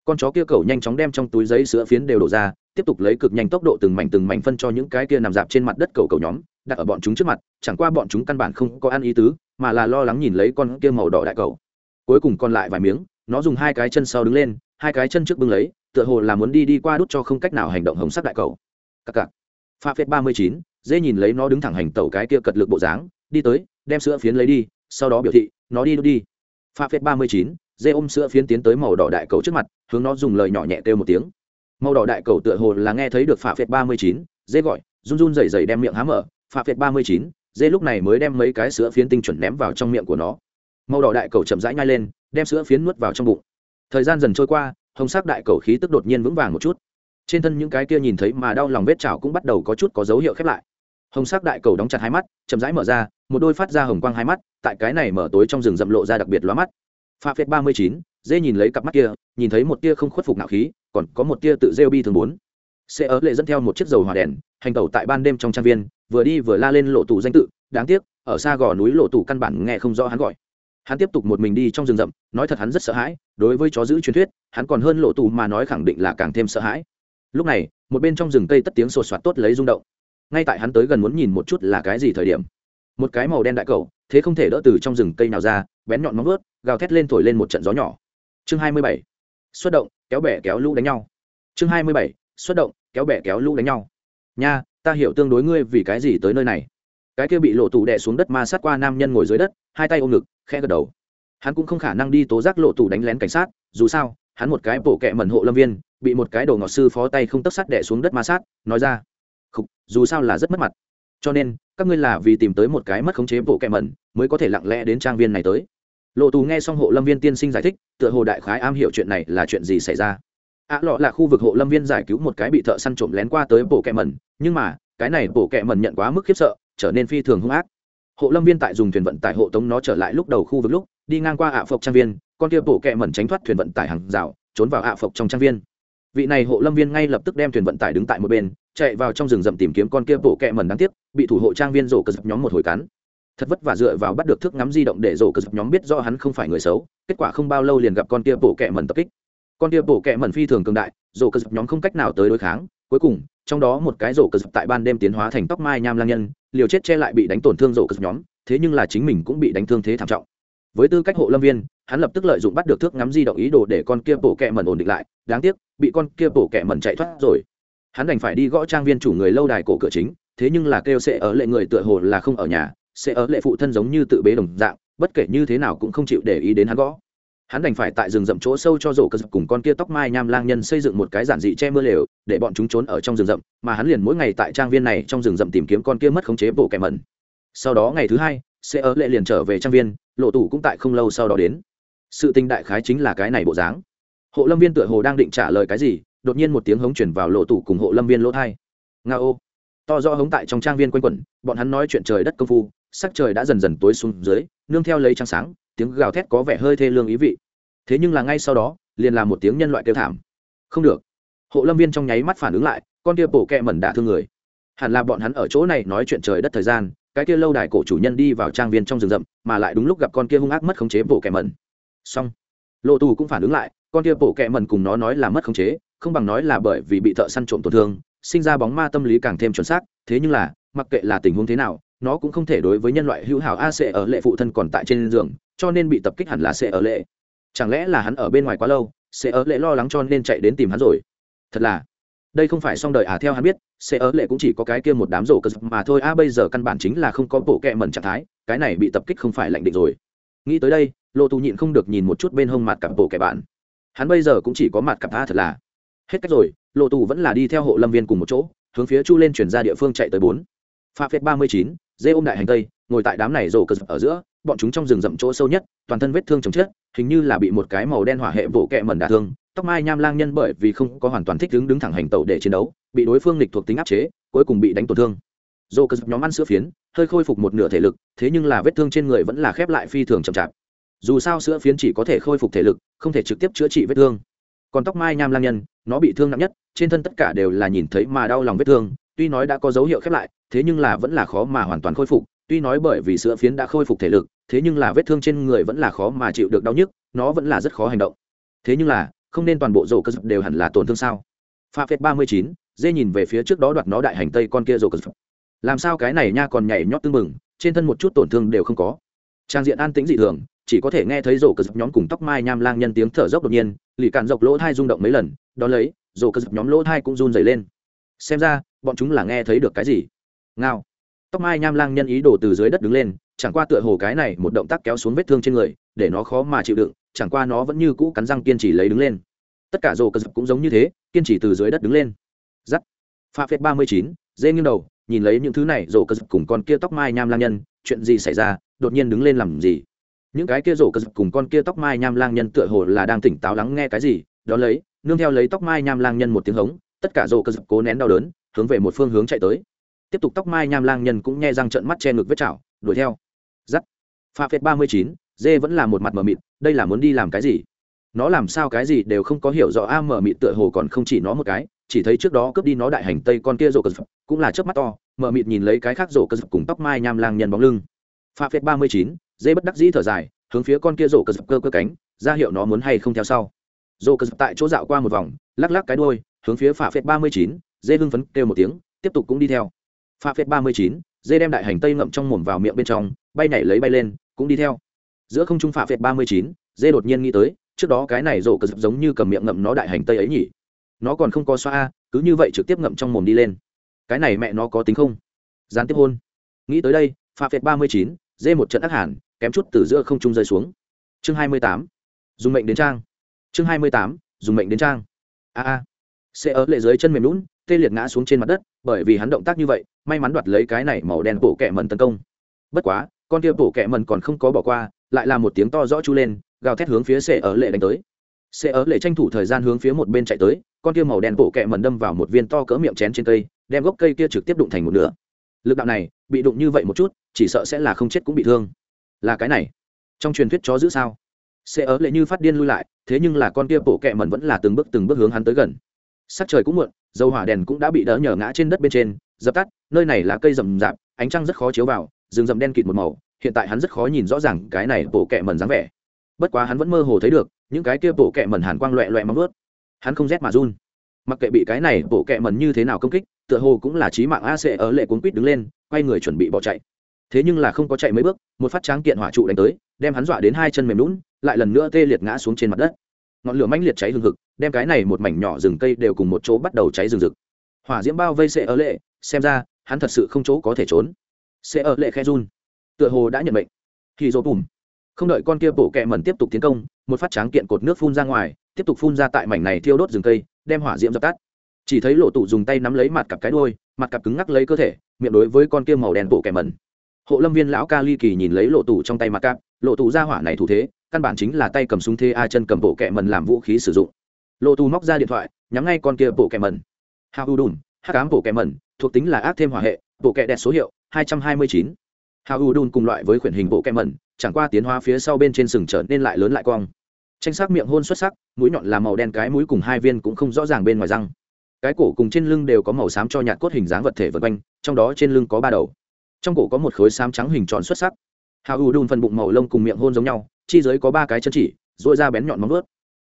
con chó kia cầu nhanh chóng đem trong túi giấy sữa phiến đều đổ ra, tiếp tục lấy cực nhanh tốc độ từng mảnh từng mảnh phân cho những cái kia nằm dạp trên mặt đất cầu cầu nhóm, đặt ở bọn chúng trước mặt, chẳng qua bọn chúng căn bản không có ăn ý tứ, mà là lo lắng nhìn lấy con kia màu đỏ đại cầu. Cuối cùng còn lại vài miếng, nó dùng hai cái chân sau đứng lên, hai cái chân trước bưng lấy, tựa hồ là muốn đi đi qua đút cho không cách nào hành động hồng sắc đại cầu. Cặc cặc. Pha phết ba mươi chín, dễ nhìn lấy nó đứng thẳng hành tẩu cái kia cật lực bộ dáng, đi tới, đem sữa phiến lấy đi, sau đó biểu thị, nó đi đút đi. Pha phết ba mươi chín dê ôm sữa phiến tiến tới màu đỏ đại cầu trước mặt, hướng nó dùng lời nhỏ nhẹ kêu một tiếng. Màu đỏ đại cầu tựa hồ là nghe thấy được phạ phệt ba mươi chín, dê gọi, run run rẩy rẩy đem miệng há mở. Phạ phệt ba mươi chín, dê lúc này mới đem mấy cái sữa phiến tinh chuẩn ném vào trong miệng của nó. Màu đỏ đại cầu chậm rãi nhai lên, đem sữa phiến nuốt vào trong bụng. Thời gian dần trôi qua, hồng sắc đại cầu khí tức đột nhiên vững vàng một chút. Trên thân những cái kia nhìn thấy mà đau lòng vết chảo cũng bắt đầu có chút có dấu hiệu khép lại. Hồng sắc đại cầu đóng chặt hai mắt, chậm rãi mở ra, một đôi phát ra hồng quang hai mắt, tại cái này mở tối trong rừng rậm lộ ra đặc biệt lóa mắt pha phết ba mươi chín, dê nhìn lấy cặp mắt kia, nhìn thấy một tia không khuất phục nạo khí, còn có một tia tự rêu bi thường bốn. Xe ớ lệ dẫn theo một chiếc dầu hỏa đèn, hành tẩu tại ban đêm trong trang viên, vừa đi vừa la lên lộ tủ danh tự, đáng tiếc, ở xa gò núi lộ tủ căn bản nghe không rõ hắn gọi. Hắn tiếp tục một mình đi trong rừng rậm, nói thật hắn rất sợ hãi, đối với chó giữ truyền thuyết, hắn còn hơn lộ tù mà nói khẳng định là càng thêm sợ hãi. Lúc này, một bên trong rừng cây tất tiếng sột soạt tốt lấy rung động. Ngay tại hắn tới gần muốn nhìn một chút là cái gì thời điểm một cái màu đen đại cầu thế không thể đỡ từ trong rừng cây nào ra bén nhọn móng ướt gào thét lên thổi lên một trận gió nhỏ. Chương hai mươi bảy xuất động kéo bẻ kéo lũ đánh nhau. Chương hai mươi bảy xuất động kéo bẻ kéo lũ đánh nhau. Nha ta hiểu tương đối ngươi vì cái gì tới nơi này. Cái kia bị lộ tủ đè xuống đất ma sát qua nam nhân ngồi dưới đất hai tay ôm ngực khe gật đầu. Hắn cũng không khả năng đi tố giác lộ tủ đánh lén cảnh sát dù sao hắn một cái bổ kẹ mẩn hộ lâm viên bị một cái đồ ngọt sư phó tay không tấc sắt đè xuống đất ma sát nói ra Khục, dù sao là rất mất mặt cho nên các ngươi là vì tìm tới một cái mất khống chế bộ kẹ mẩn mới có thể lặng lẽ đến trang viên này tới. Lộ tù nghe xong hộ lâm viên tiên sinh giải thích tựa hồ đại khái am hiểu chuyện này là chuyện gì xảy ra. Ạ à, lọ là khu vực hộ lâm viên giải cứu một cái bị thợ săn trộm lén qua tới bộ kẹ mẩn nhưng mà cái này bộ kẹ mẩn nhận quá mức khiếp sợ trở nên phi thường hung ác. Hộ lâm viên tại dùng thuyền vận tải hộ tống nó trở lại lúc đầu khu vực lúc đi ngang qua ạ à phộc trang viên con kia bộ kẹ mẩn tránh thoát thuyền vận tải hàng rào trốn vào ạ à phộc trong trang viên vị này hộ lâm viên ngay lập tức đem thuyền vận tải đứng tại một bên, chạy vào trong rừng rậm tìm kiếm con kia bộ kẹ mẩn đáng tiếc, bị thủ hộ trang viên rổ cờ dập nhóm một hồi cắn. Thật vất vả dựa vào bắt được thước ngắm di động để rổ cờ dập nhóm biết do hắn không phải người xấu, kết quả không bao lâu liền gặp con kia bộ kẹ mẩn tập kích. Con kia bộ kẹ mẩn phi thường cường đại, rổ cờ dập nhóm không cách nào tới đối kháng, cuối cùng, trong đó một cái rổ cờ dập tại ban đêm tiến hóa thành tóc mai nham lang nhân, liều chết che lại bị đánh tổn thương rổ cờ dập nhóm, thế nhưng là chính mình cũng bị đánh thương thế thảm trọng với tư cách hộ lâm viên, hắn lập tức lợi dụng bắt được thước ngắm di động ý đồ để con kia bổ kẹ mẩn ổn định lại, đáng tiếc, bị con kia bổ kẹ mẩn chạy thoát rồi. Hắn đành phải đi gõ trang viên chủ người lâu đài cổ cửa chính, thế nhưng là kêu sẽ ở lệ người tựa hồ là không ở nhà, sẽ ở lệ phụ thân giống như tự bế đồng dạng, bất kể như thế nào cũng không chịu để ý đến hắn gõ. Hắn đành phải tại rừng rậm chỗ sâu cho rổ cơ dập cùng con kia tóc mai nham lang nhân xây dựng một cái giản dị che mưa lều, để bọn chúng trốn ở trong rừng rậm, mà hắn liền mỗi ngày tại trang viên này trong rừng rậm tìm kiếm con kia mất khống chế bộ kẻ mẩn. Sau đó ngày thứ hai sẽ ở lệ liền trở về trang viên, lộ tủ cũng tại không lâu sau đó đến. Sự tình đại khái chính là cái này bộ dáng. Hộ lâm viên tựa hồ đang định trả lời cái gì, đột nhiên một tiếng hống chuyển vào lộ tủ cùng hộ lâm viên lỗ thai nga ô. To do hống tại trong trang viên quanh quẩn, bọn hắn nói chuyện trời đất công phu, sắc trời đã dần dần tối xuống dưới, nương theo lấy trăng sáng, tiếng gào thét có vẻ hơi thê lương ý vị. Thế nhưng là ngay sau đó, liền là một tiếng nhân loại kêu thảm. Không được. Hộ lâm viên trong nháy mắt phản ứng lại, con kia bổ kẹ mẩn đả thương người. Hẳn là bọn hắn ở chỗ này nói chuyện trời đất thời gian cái kia lâu đài cổ chủ nhân đi vào trang viên trong rừng rậm, mà lại đúng lúc gặp con kia hung ác mất khống chế bộ kẻ mẩn. Xong lộ tù cũng phản ứng lại, con kia bộ kẻ mẩn cùng nó nói là mất khống chế, không bằng nói là bởi vì bị thợ săn trộm tổn thương, sinh ra bóng ma tâm lý càng thêm chuẩn xác, thế nhưng là, mặc kệ là tình huống thế nào, nó cũng không thể đối với nhân loại hữu hảo a sẽ ở lệ phụ thân còn tại trên giường, cho nên bị tập kích hẳn là sẽ ở lệ. Chẳng lẽ là hắn ở bên ngoài quá lâu sẽ ở lệ lo lắng cho nên chạy đến tìm hắn rồi? Thật là đây không phải xong đời à theo hắn biết, sẽ ở lệ cũng chỉ có cái kia một đám rổ cơ mà thôi. A bây giờ căn bản chính là không có bộ kẹ mẩn trạng thái, cái này bị tập kích không phải lạnh định rồi. Nghĩ tới đây lộ tù nhịn không được nhìn một chút bên hông mặt cặp bộ kẻ bạn. Hắn bây giờ cũng chỉ có mặt cặp tha thật là. Hết cách rồi lộ tù vẫn là đi theo hộ lâm viên cùng một chỗ, hướng phía chu lên chuyển ra địa phương chạy tới bốn. Pha phép ba mươi chín, dê ôm đại hành tây, ngồi tại đám này rổ cơ ở giữa, bọn chúng trong rừng rậm chỗ sâu nhất, toàn thân vết thương chồng chết, hình như là bị một cái màu đen hỏa hệ bộ kẹ mẩn đả thương tóc mai nham lang nhân bởi vì không có hoàn toàn thích đứng đứng thẳng hành tẩu để chiến đấu, bị đối phương lịch thuộc tính áp chế, cuối cùng bị đánh tổn thương. Dô cơ nhóm ăn sữa phiến, hơi khôi phục một nửa thể lực, thế nhưng là vết thương trên người vẫn là khép lại phi thường chậm chạp. Dù sao sữa phiến chỉ có thể khôi phục thể lực, không thể trực tiếp chữa trị vết thương. Còn tóc mai nham lang nhân, nó bị thương nặng nhất, trên thân tất cả đều là nhìn thấy mà đau lòng vết thương, tuy nói đã có dấu hiệu khép lại, thế nhưng là vẫn là khó mà hoàn toàn khôi phục, tuy nói bởi vì sữa phiến đã khôi phục thể lực, thế nhưng là vết thương trên người vẫn là khó mà chịu được đau nhức, nó vẫn là rất khó hành động. Thế nhưng là không nên toàn bộ rổ cơ dập đều hẳn là tổn thương sao? Pha phép ba mươi chín, dê nhìn về phía trước đó đoạt nó đại hành tây con kia rổ cơ dập làm sao cái này nha còn nhảy nhót tưng mừng trên thân một chút tổn thương đều không có. Trang diện an tĩnh dị thường, chỉ có thể nghe thấy rổ cơ dập nhóm cùng tóc mai nham lang nhân tiếng thở dốc đột nhiên, lì cạn dọc lỗ thai rung động mấy lần, đón lấy, rổ cơ dập nhóm lỗ thai cũng run dày lên. Xem ra, bọn chúng là nghe thấy được cái gì? Ngao. Tóc mai nham lang nhân ý đồ từ dưới đất đứng lên, chẳng qua tựa hồ cái này một động tác kéo xuống vết thương trên người, để nó khó mà chịu đựng chẳng qua nó vẫn như cũ cắn răng kiên trì lấy đứng lên. Tất cả rổ cơ dập cũng giống như thế, kiên trì từ dưới đất đứng lên. Giắt. Pha phép ba mươi chín, dê nghiêng đầu, nhìn lấy những thứ này rổ cơ dập cùng con kia tóc mai nham lang nhân, chuyện gì xảy ra, đột nhiên đứng lên làm gì? Những cái kia rổ cơ dập cùng con kia tóc mai nham lang nhân tựa hồ là đang tỉnh táo lắng nghe cái gì đó lấy, nương theo lấy tóc mai nham lang nhân một tiếng hống, tất cả rổ cơ dập cố nén đau đớn, hướng về một phương hướng chạy tới. Tiếp tục tóc mai nham lang nhân cũng nghe răng trận mắt che ngực vết chảo, đuổi theo. Giắt. Pha phép ba mươi chín dê vẫn là một mặt mờ mịt, đây là muốn đi làm cái gì? Nó làm sao cái gì đều không có hiểu rõ, a, mờ mịt tựa hồ còn không chỉ nó một cái, chỉ thấy trước đó cướp đi nó đại hành tây con kia rổ cờ dập cũng là chớp mắt to, mờ mịt nhìn lấy cái khác rổ cờ dập cùng tóc mai nham lang nhân bóng lưng. Pha phép ba mươi chín, dê bất đắc dĩ thở dài, hướng phía con kia rổ cờ dập cơ cơ cánh, ra hiệu nó muốn hay không theo sau. Rổ cờ dập tại chỗ dạo qua một vòng, lắc lắc cái đôi hướng phía pha phép ba mươi chín, dê hưng phấn kêu một tiếng, tiếp tục cũng đi theo. Pha phép ba mươi chín, dê đem đại hành tây ngậm trong mồm vào miệng bên trong, bay nhảy lấy bay lên, cũng đi theo giữa không trung pha vẹt ba mươi chín, dê đột nhiên nghĩ tới, trước đó cái này rổ cờ giống như cầm miệng ngậm nó đại hành tây ấy nhỉ. Nó còn không có xoa a, cứ như vậy trực tiếp ngậm trong mồm đi lên. Cái này mẹ nó có tính không? Gián tiếp hôn. Nghĩ tới đây pha vẹt ba mươi chín, dê một trận ác hẳn, kém chút từ giữa không trung rơi xuống. Chương hai mươi tám, dùng mệnh đến trang. Chương hai mươi tám, dùng mệnh đến trang. A a. Xe ở lệ dưới chân mềm lún tê liệt ngã xuống trên mặt đất, bởi vì hắn động tác như vậy, may mắn đoạt lấy cái này màu đen bổ kẹ mần tấn công. Bất quá, con kia bổ kẹ mần còn không có bỏ qua lại là một tiếng to rõ chu lên, gào thét hướng phía xe ở lệ đánh tới. Xe ở lệ tranh thủ thời gian hướng phía một bên chạy tới, con kia màu đen bổ kẹ mần đâm vào một viên to cỡ miệng chén trên cây, đem gốc cây kia trực tiếp đụng thành một nửa. Lực đạo này, bị đụng như vậy một chút, chỉ sợ sẽ là không chết cũng bị thương. Là cái này. Trong truyền thuyết chó giữ sao? Xe ở lệ như phát điên lui lại, thế nhưng là con kia bổ kẹ mần vẫn là từng bước từng bước hướng hắn tới gần. Sắc trời cũng muộn, dầu hỏa đèn cũng đã bị đỡ nhờ ngã trên đất bên trên, dập tắt, nơi này là cây rậm rạp, ánh trăng rất khó chiếu vào, rừng rậm đen kịt một màu hiện tại hắn rất khó nhìn rõ ràng cái này bộ kệ mẩn dáng vẻ. Bất quá hắn vẫn mơ hồ thấy được, những cái kia bộ kệ mẩn hàn quang loẹ loẹ móng ướt hắn không rét mà run. Mặc kệ bị cái này bộ kệ mẩn như thế nào công kích, tựa hồ cũng là trí mạng a sẽ ở lệ cuốn quýt đứng lên, quay người chuẩn bị bỏ chạy. Thế nhưng là không có chạy mấy bước, một phát tráng kiện hỏa trụ đánh tới, đem hắn dọa đến hai chân mềm lún, lại lần nữa tê liệt ngã xuống trên mặt đất. Ngọn lửa mãnh liệt cháy hừng hực, đem cái này một mảnh nhỏ rừng cây đều cùng một chỗ bắt đầu cháy rừng rực. Hỏa diễm bao vây sẽ ở lệ, xem ra, hắn thật sự không chỗ có thể trốn. Sẽ ở lệ khe run tựa hồ đã nhận mệnh, thì dỗ bùm không đợi con kia bổ kẹ mẩn tiếp tục tiến công một phát tráng kiện cột nước phun ra ngoài tiếp tục phun ra tại mảnh này thiêu đốt rừng cây đem hỏa diễm dập tắt. Chỉ thấy lộ tụ dùng tay nắm lấy mặt cặp cái đuôi mặt cặp cứng ngắc lấy cơ thể miệng đối với con kia màu đen bổ kẹ mẩn. Hộ lâm viên lão ca ly kỳ nhìn lấy lộ tụ trong tay mặt cặp lộ tụ ra hỏa này thủ thế căn bản chính là tay cầm súng thê a chân cầm bộ kẹ mần làm vũ khí sử dụng. Lộ tù móc ra điện thoại nhắm ngay con kia bộ kẹ mần hào u đùn hát cám bộ kẹ mần thuộc tính là ác thêm hỏa hệ bộ kẹ đẹp số hiệu hai trăm hai mươi chín hào u đun cùng loại với khuyển hình bộ kem mẩn, chẳng qua tiến hóa phía sau bên trên sừng trở nên lại lớn lại cong. Tranh sắc miệng hôn xuất sắc, mũi nhọn là màu đen, cái mũi cùng hai viên cũng không rõ ràng bên ngoài răng. Cái cổ cùng trên lưng đều có màu xám cho nhạt cốt hình dáng vật thể vật quanh, trong đó trên lưng có ba đầu. Trong cổ có một khối xám trắng hình tròn xuất sắc. Hào u đun phần bụng màu lông cùng miệng hôn giống nhau, chi dưới có ba cái chân chỉ dội ra bén nhọn móng vớt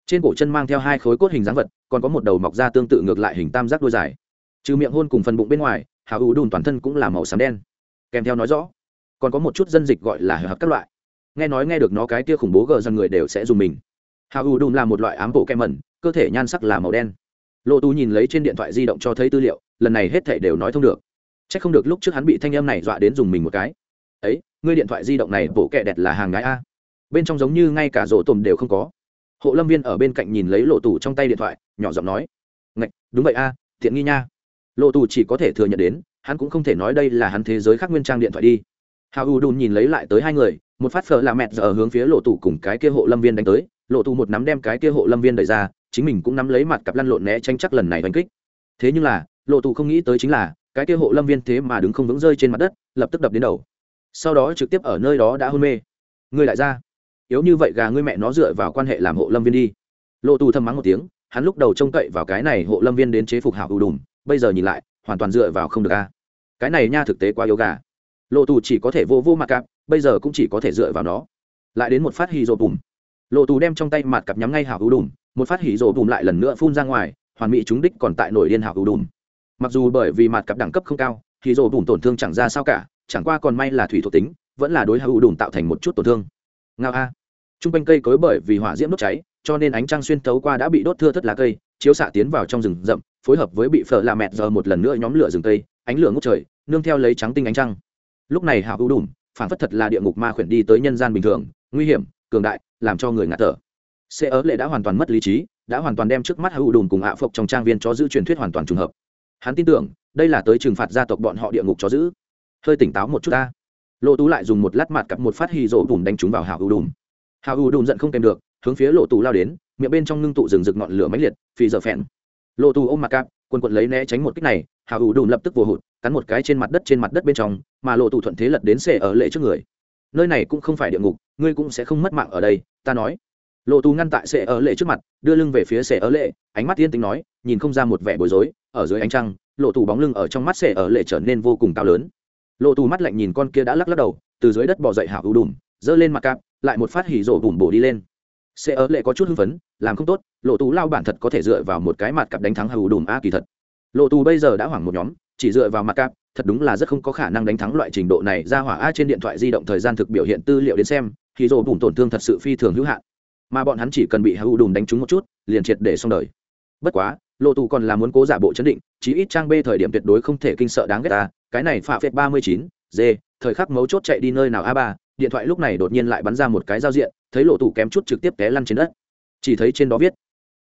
trên cổ chân mang theo hai khối cốt hình dáng vật, còn có một đầu mọc ra tương tự ngược lại hình tam giác đôi dài. Trừ miệng hôn cùng phần bụng bên ngoài, hào u đun toàn thân cũng là màu xám đen. Kèm theo nói rõ còn có một chút dân dịch gọi là hợp các loại. Nghe nói nghe được nó cái kia khủng bố gờ rằng người đều sẽ dùng mình. Hào u đùm là một loại ám bộ kem mẩn, cơ thể nhan sắc là màu đen. Lộ tú nhìn lấy trên điện thoại di động cho thấy tư liệu, lần này hết thể đều nói thông được. C h ắ c không được lúc trước hắn bị thanh em này dọa đến dùng mình một cái. Ấy, ngươi điện thoại di động này bộ kẹ đẹp là hàng gái a. Bên trong giống như ngay cả rổ tùm đều không có. Hộ lâm viên ở bên cạnh nhìn lấy lộ tù trong tay điện thoại, nhỏ giọng nói, ngạch, đúng vậy a thiện nghi nha. Lộ tù chỉ có thể thừa nhận đến, hắn cũng không thể nói đây là hắn thế giới khác nguyên trang điện thoại đi hào u đùn nhìn lấy lại tới hai người, một phát phở là mẹ giờ hướng phía lộ tù cùng cái kia hộ lâm viên đánh tới, lộ tù một nắm đem cái kia hộ lâm viên đẩy ra, chính mình cũng nắm lấy mặt cặp lăn lộn né tranh chắc lần này đánh kích. Thế nhưng là, lộ tù không nghĩ tới chính là, cái kia hộ lâm viên thế mà đứng không vững rơi trên mặt đất, lập tức đập đến đầu. Sau đó trực tiếp ở nơi đó đã hôn mê. Ngươi lại ra. Yếu như vậy gà ngươi mẹ nó dựa vào quan hệ làm hộ lâm viên đi. Lộ tù thầm mắng một tiếng, hắn lúc đầu trông cậy vào cái này hộ lâm viên đến chế phục hảo ưu đùm bây giờ nhìn lại, hoàn toàn dựa vào không được a. Cái này nha thực tế quá yếu gà lộ tù chỉ có thể vô vô mặt cạp, bây giờ cũng chỉ có thể dựa vào nó. Lại đến một phát hì rồ bùm. Lộ tù đem trong tay mặt cặp nhắm ngay hảo hữu đùm một phát hỉ rồ bùm lại lần nữa phun ra ngoài hoàn mỹ chúng đích còn tại nổi điên hảo hữu đùm. Mặc dù bởi vì mặt cặp đẳng cấp không cao hì rồ bùm tổn thương chẳng ra sao cả chẳng qua còn may là thủy thuộc tính vẫn là đối hữu đùm tạo thành một chút tổn thương. Ngao a. T r u n g quanh cây cối bởi vì hỏa diễm đốt cháy cho nên ánh trăng xuyên tấu qua đã bị đốt thưa thất lá cây chiếu xạ tiến vào trong rừng rậm phối hợp với bị phở là mẹt giờ một lần nữa nhóm lửa rừng cây ánh lửa ngốc trời nương theo lấy trắng tinh ánh trăng lúc này hào ưu đùm, phản phất thật là địa ngục ma khuyển đi tới nhân gian bình thường, nguy hiểm, cường đại, làm cho người ngạt thở. Xe ớ lệ đã hoàn toàn mất lý trí, đã hoàn toàn đem trước mắt hữu đùm cùng hạ phộc trong trang viên cho giữ truyền thuyết hoàn toàn trùng hợp. Hắn tin tưởng, đây là tới trừng phạt gia tộc bọn họ địa ngục cho giữ. Hơi tỉnh táo một chút ta. Lộ tú lại dùng một lát mặt cặp một phát hì rổ đùm đánh trúng vào hào hữu đùm. Hào hữu đùm giận không kèm được, hướng phía lộ tú lao đến, miệng bên trong ngưng tụ rừng rực ngọn lửa mãnh liệt, phì giờ phèn. Lộ tú ôm mặt cặp quần quận lấy né tránh một kích này, hào hữu đùm lập tức vô hụt cắn một cái trên mặt đất trên mặt đất bên trong, mà lộ tù thuận thế lật đến xệ ở lệ trước người. Nơi này cũng không phải địa ngục, ngươi cũng sẽ không mất mạng ở đây, ta nói. Lộ tù ngăn tại xệ ở lệ trước mặt, đưa lưng về phía xệ ở lệ, ánh mắt tiên tính nói, nhìn không ra một vẻ bối rối, ở dưới ánh trăng, lộ tù bóng lưng ở trong mắt xệ ở lệ trở nên vô cùng cao lớn. Lộ tù mắt lạnh nhìn con kia đã lắc lắc đầu, từ dưới đất bỏ dậy hảo ưu đùm, giơ lên mặt cạp, lại một phát hỉ rổ bùm bổ đi lên. Xe ở lệ có chút hưng phấn, làm không tốt, lộ tù lao bản thật có thể dựa vào một cái mặt cặp đánh thắng hảo đùm a kỳ thật. Lộ tù bây giờ đã hoảng một nhóm chỉ dựa vào mặt cạp, thật đúng là rất không có khả năng đánh thắng loại trình độ này. Ra hỏa a trên điện thoại di động thời gian thực biểu hiện tư liệu đến xem khi rổ đủ tổn thương thật sự phi thường hữu hạn. Mà bọn hắn chỉ cần bị hữu đùm đánh trúng một chút, liền triệt để xong đời. Bất quá lộ tù còn là muốn cố giả bộ chấn định, chí ít trang b thời điểm tuyệt đối không thể kinh sợ đáng ghét ta. Cái này phạ phệt ba mươi chín d thời khắc mấu chốt chạy đi nơi nào a ba? Điện thoại lúc này đột nhiên lại bắn ra một cái giao diện, thấy lộ tù kém chút trực tiếp té lăn trên đất. Chỉ thấy trên đó viết,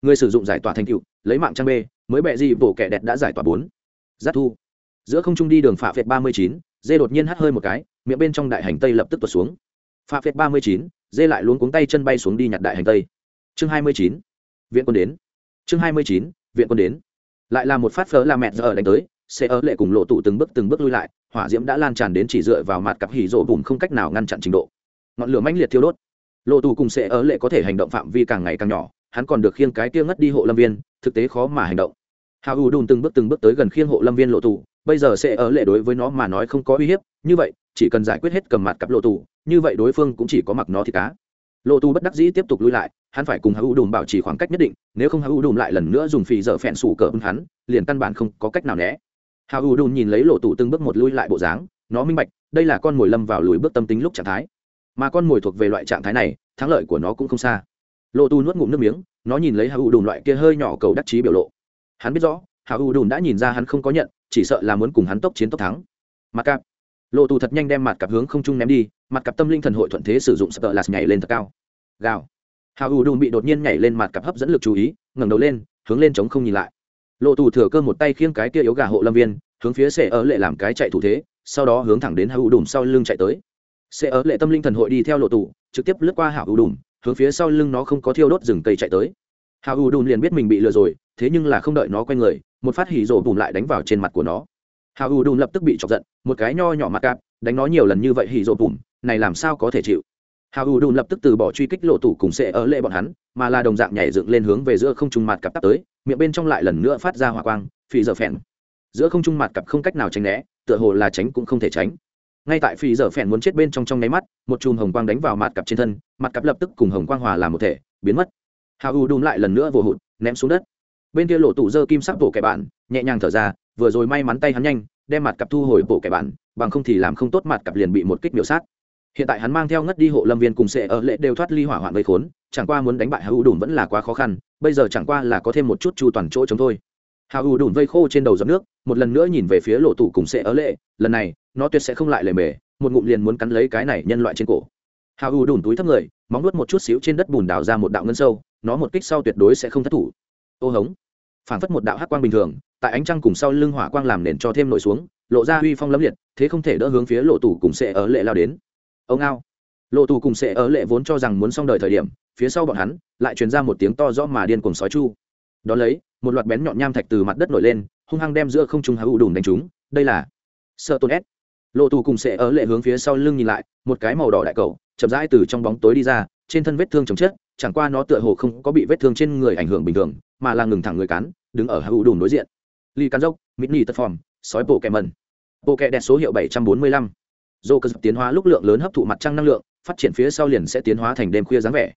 người sử dụng giải tỏa thành tựu, lấy mạng trang b, mới bẹ gì bổ kẻ đẹp đã giải tỏa bốn. Giáp thu giữa không trung đi đường phạ phệt ba mươi chín, dê đột nhiên hắt hơi một cái, miệng bên trong đại hành tây lập tức tuột xuống. Phạ phệt ba mươi chín, dê lại luống cuống tay chân bay xuống đi nhặt đại hành tây. Chương hai mươi chín, viện quân đến. Chương hai mươi chín, viện quân đến. Lại là một phát phở là mẹ giờ đánh tới, xe ở lệ cùng lộ tụ từng bước từng bước lui lại, hỏa diễm đã lan tràn đến chỉ dựa vào mặt cặp hỉ rộ bùn không cách nào ngăn chặn trình độ. Ngọn lửa mãnh liệt thiêu đốt. Lộ tụ cùng xe ở lệ có thể hành động phạm vi càng ngày càng nhỏ, hắn còn được khiêng cái kia ngất đi hộ lâm viên, thực tế khó mà hành động. Hào ù đùn từng bước từng bước tới gần khiêng hộ lâm viên lộ tụ bây giờ sẽ ở lệ đối với nó mà nói không có uy hiếp, như vậy, chỉ cần giải quyết hết cầm mặt cặp lộ tù, như vậy đối phương cũng chỉ có mặc nó thì cá. Lộ tu bất đắc dĩ tiếp tục lui lại, hắn phải cùng hữu đùm bảo trì khoảng cách nhất định, nếu không hữu đùm lại lần nữa dùng phì dở phèn sủ cờ ứng hắn, liền căn bản không có cách nào né. Hữu đùm nhìn lấy lộ tù từng bước một lui lại bộ dáng, nó minh bạch, đây là con mồi lâm vào lùi bước tâm tính lúc trạng thái. Mà con mồi thuộc về loại trạng thái này, thắng lợi của nó cũng không xa. Lộ tu nuốt ngụm nước miếng, nó nhìn lấy hữu đùm loại kia hơi nhỏ cầu đắc chí biểu lộ. Hắn biết rõ Hào U Đùn đã nhìn ra hắn không có nhận, chỉ sợ là muốn cùng hắn tốc chiến tốc thắng. Mặt cạp. Lộ tù thật nhanh đem mặt cặp hướng không trung ném đi, mặt cặp tâm linh thần hội thuận thế sử dụng sợ là nhảy lên thật cao. Gào. Hào U đùn bị đột nhiên nhảy lên mặt cặp hấp dẫn lực chú ý, ngẩng đầu lên, hướng lên trống không nhìn lại. Lộ tù thừa cơ một tay khiêng cái kia yếu gà hộ lâm viên, hướng phía xe ở lệ làm cái chạy thủ thế, sau đó hướng thẳng đến hào U đùn sau lưng chạy tới. Xe ở lệ tâm linh thần hội đi theo lộ tù, trực tiếp lướt qua hào U đùn, hướng phía sau lưng nó không có thiêu đốt rừng cây chạy tới. Hào U đùn liền biết mình bị lừa rồi thế nhưng là không đợi nó quay người, một phát hỉ rổ bùm lại đánh vào trên mặt của nó. Hào ù đùn lập tức bị chọc giận, một cái nho nhỏ mặt cạp, đánh nó nhiều lần như vậy hỉ rộ bùm, này làm sao có thể chịu? Hào ủ đùn lập tức từ bỏ truy kích lộ tủ cùng sẽ ở lệ bọn hắn, mà là đồng dạng nhảy dựng lên hướng về giữa không trung mặt cặp tắp tới, miệng bên trong lại lần nữa phát ra hỏa quang, phì giờ phèn. Giữa không trung mặt cặp không cách nào tránh né, tựa hồ là tránh cũng không thể tránh. Ngay tại phì giờ phèn muốn chết bên trong trong nháy mắt, một chùm hồng quang đánh vào mặt cặp trên thân, mặt cặp lập tức cùng hồng quang hòa làm một thể, biến mất. Hào ủ đùn lại lần nữa vô hụt, ném xuống đất bên kia lộ tủ dơ kim sắc bộ kẻ bạn, nhẹ nhàng thở ra, vừa rồi may mắn tay hắn nhanh, đem mặt cặp thu hồi bộ kẻ bạn, bằng không thì làm không tốt mặt cặp liền bị một kích miểu sát. Hiện tại hắn mang theo ngất đi hộ lâm viên cùng sệ ở lệ đều thoát ly hỏa hoạn gây khốn, chẳng qua muốn đánh bại hữu đùn vẫn là quá khó khăn, bây giờ chẳng qua là có thêm một chút chu toàn chỗ chống thôi. Hào u đùn vây khô trên đầu giọt nước, một lần nữa nhìn về phía lộ tủ cùng sệ ở lệ lần này, nó tuyệt sẽ không lại lề mề, một ngụm liền muốn cắn lấy cái này nhân loại trên cổ. Hào u đùn túi thấp người, móng nuốt một chút xíu trên đất bùn đào ra một đạo ngân sâu, nó một kích sau tuyệt đối sẽ không thất thủ ô hống. Phảng phất một đạo hắc quang bình thường, tại ánh trăng cùng sau lưng hỏa quang làm nền cho thêm nổi xuống, lộ ra uy phong lẫm liệt, thế không thể đỡ hướng phía lộ tủ cùng sệ ở lệ lao đến. Ông ao lộ tù cùng sệ ở lệ vốn cho rằng muốn xong đời thời điểm, phía sau bọn hắn, lại truyền ra một tiếng to rõ mà điên cùng sói chu. Đ ó lấy, một loạt bén nhọn nham thạch từ mặt đất nổi lên, hung hăng đem giữa không trung hữu đùn đánh chúng đây là sợ tôn ép lộ tù cùng sệ ở lệ hướng phía sau lưng nhìn lại, một cái màu đỏ đại cầu, chậm rãi từ trong bóng tối đi ra, trên thân vết thương chồng chết chẳng qua nó tựa hồ không có bị vết thương trên người ảnh hưởng bình thường, mà là ngừng thẳng người cắn đứng ở hữu đùn đối diện. Ly cắn dốc, mít nỉ tật phòm, sói bộ kẹ mần bộ kẹ đẹp số hiệu bảy trăm bốn mươi lăm. Dô cơ tiến hóa lúc lượng lớn hấp thụ mặt trăng năng lượng, phát triển phía sau liền sẽ tiến hóa thành đêm khuya dáng vẻ.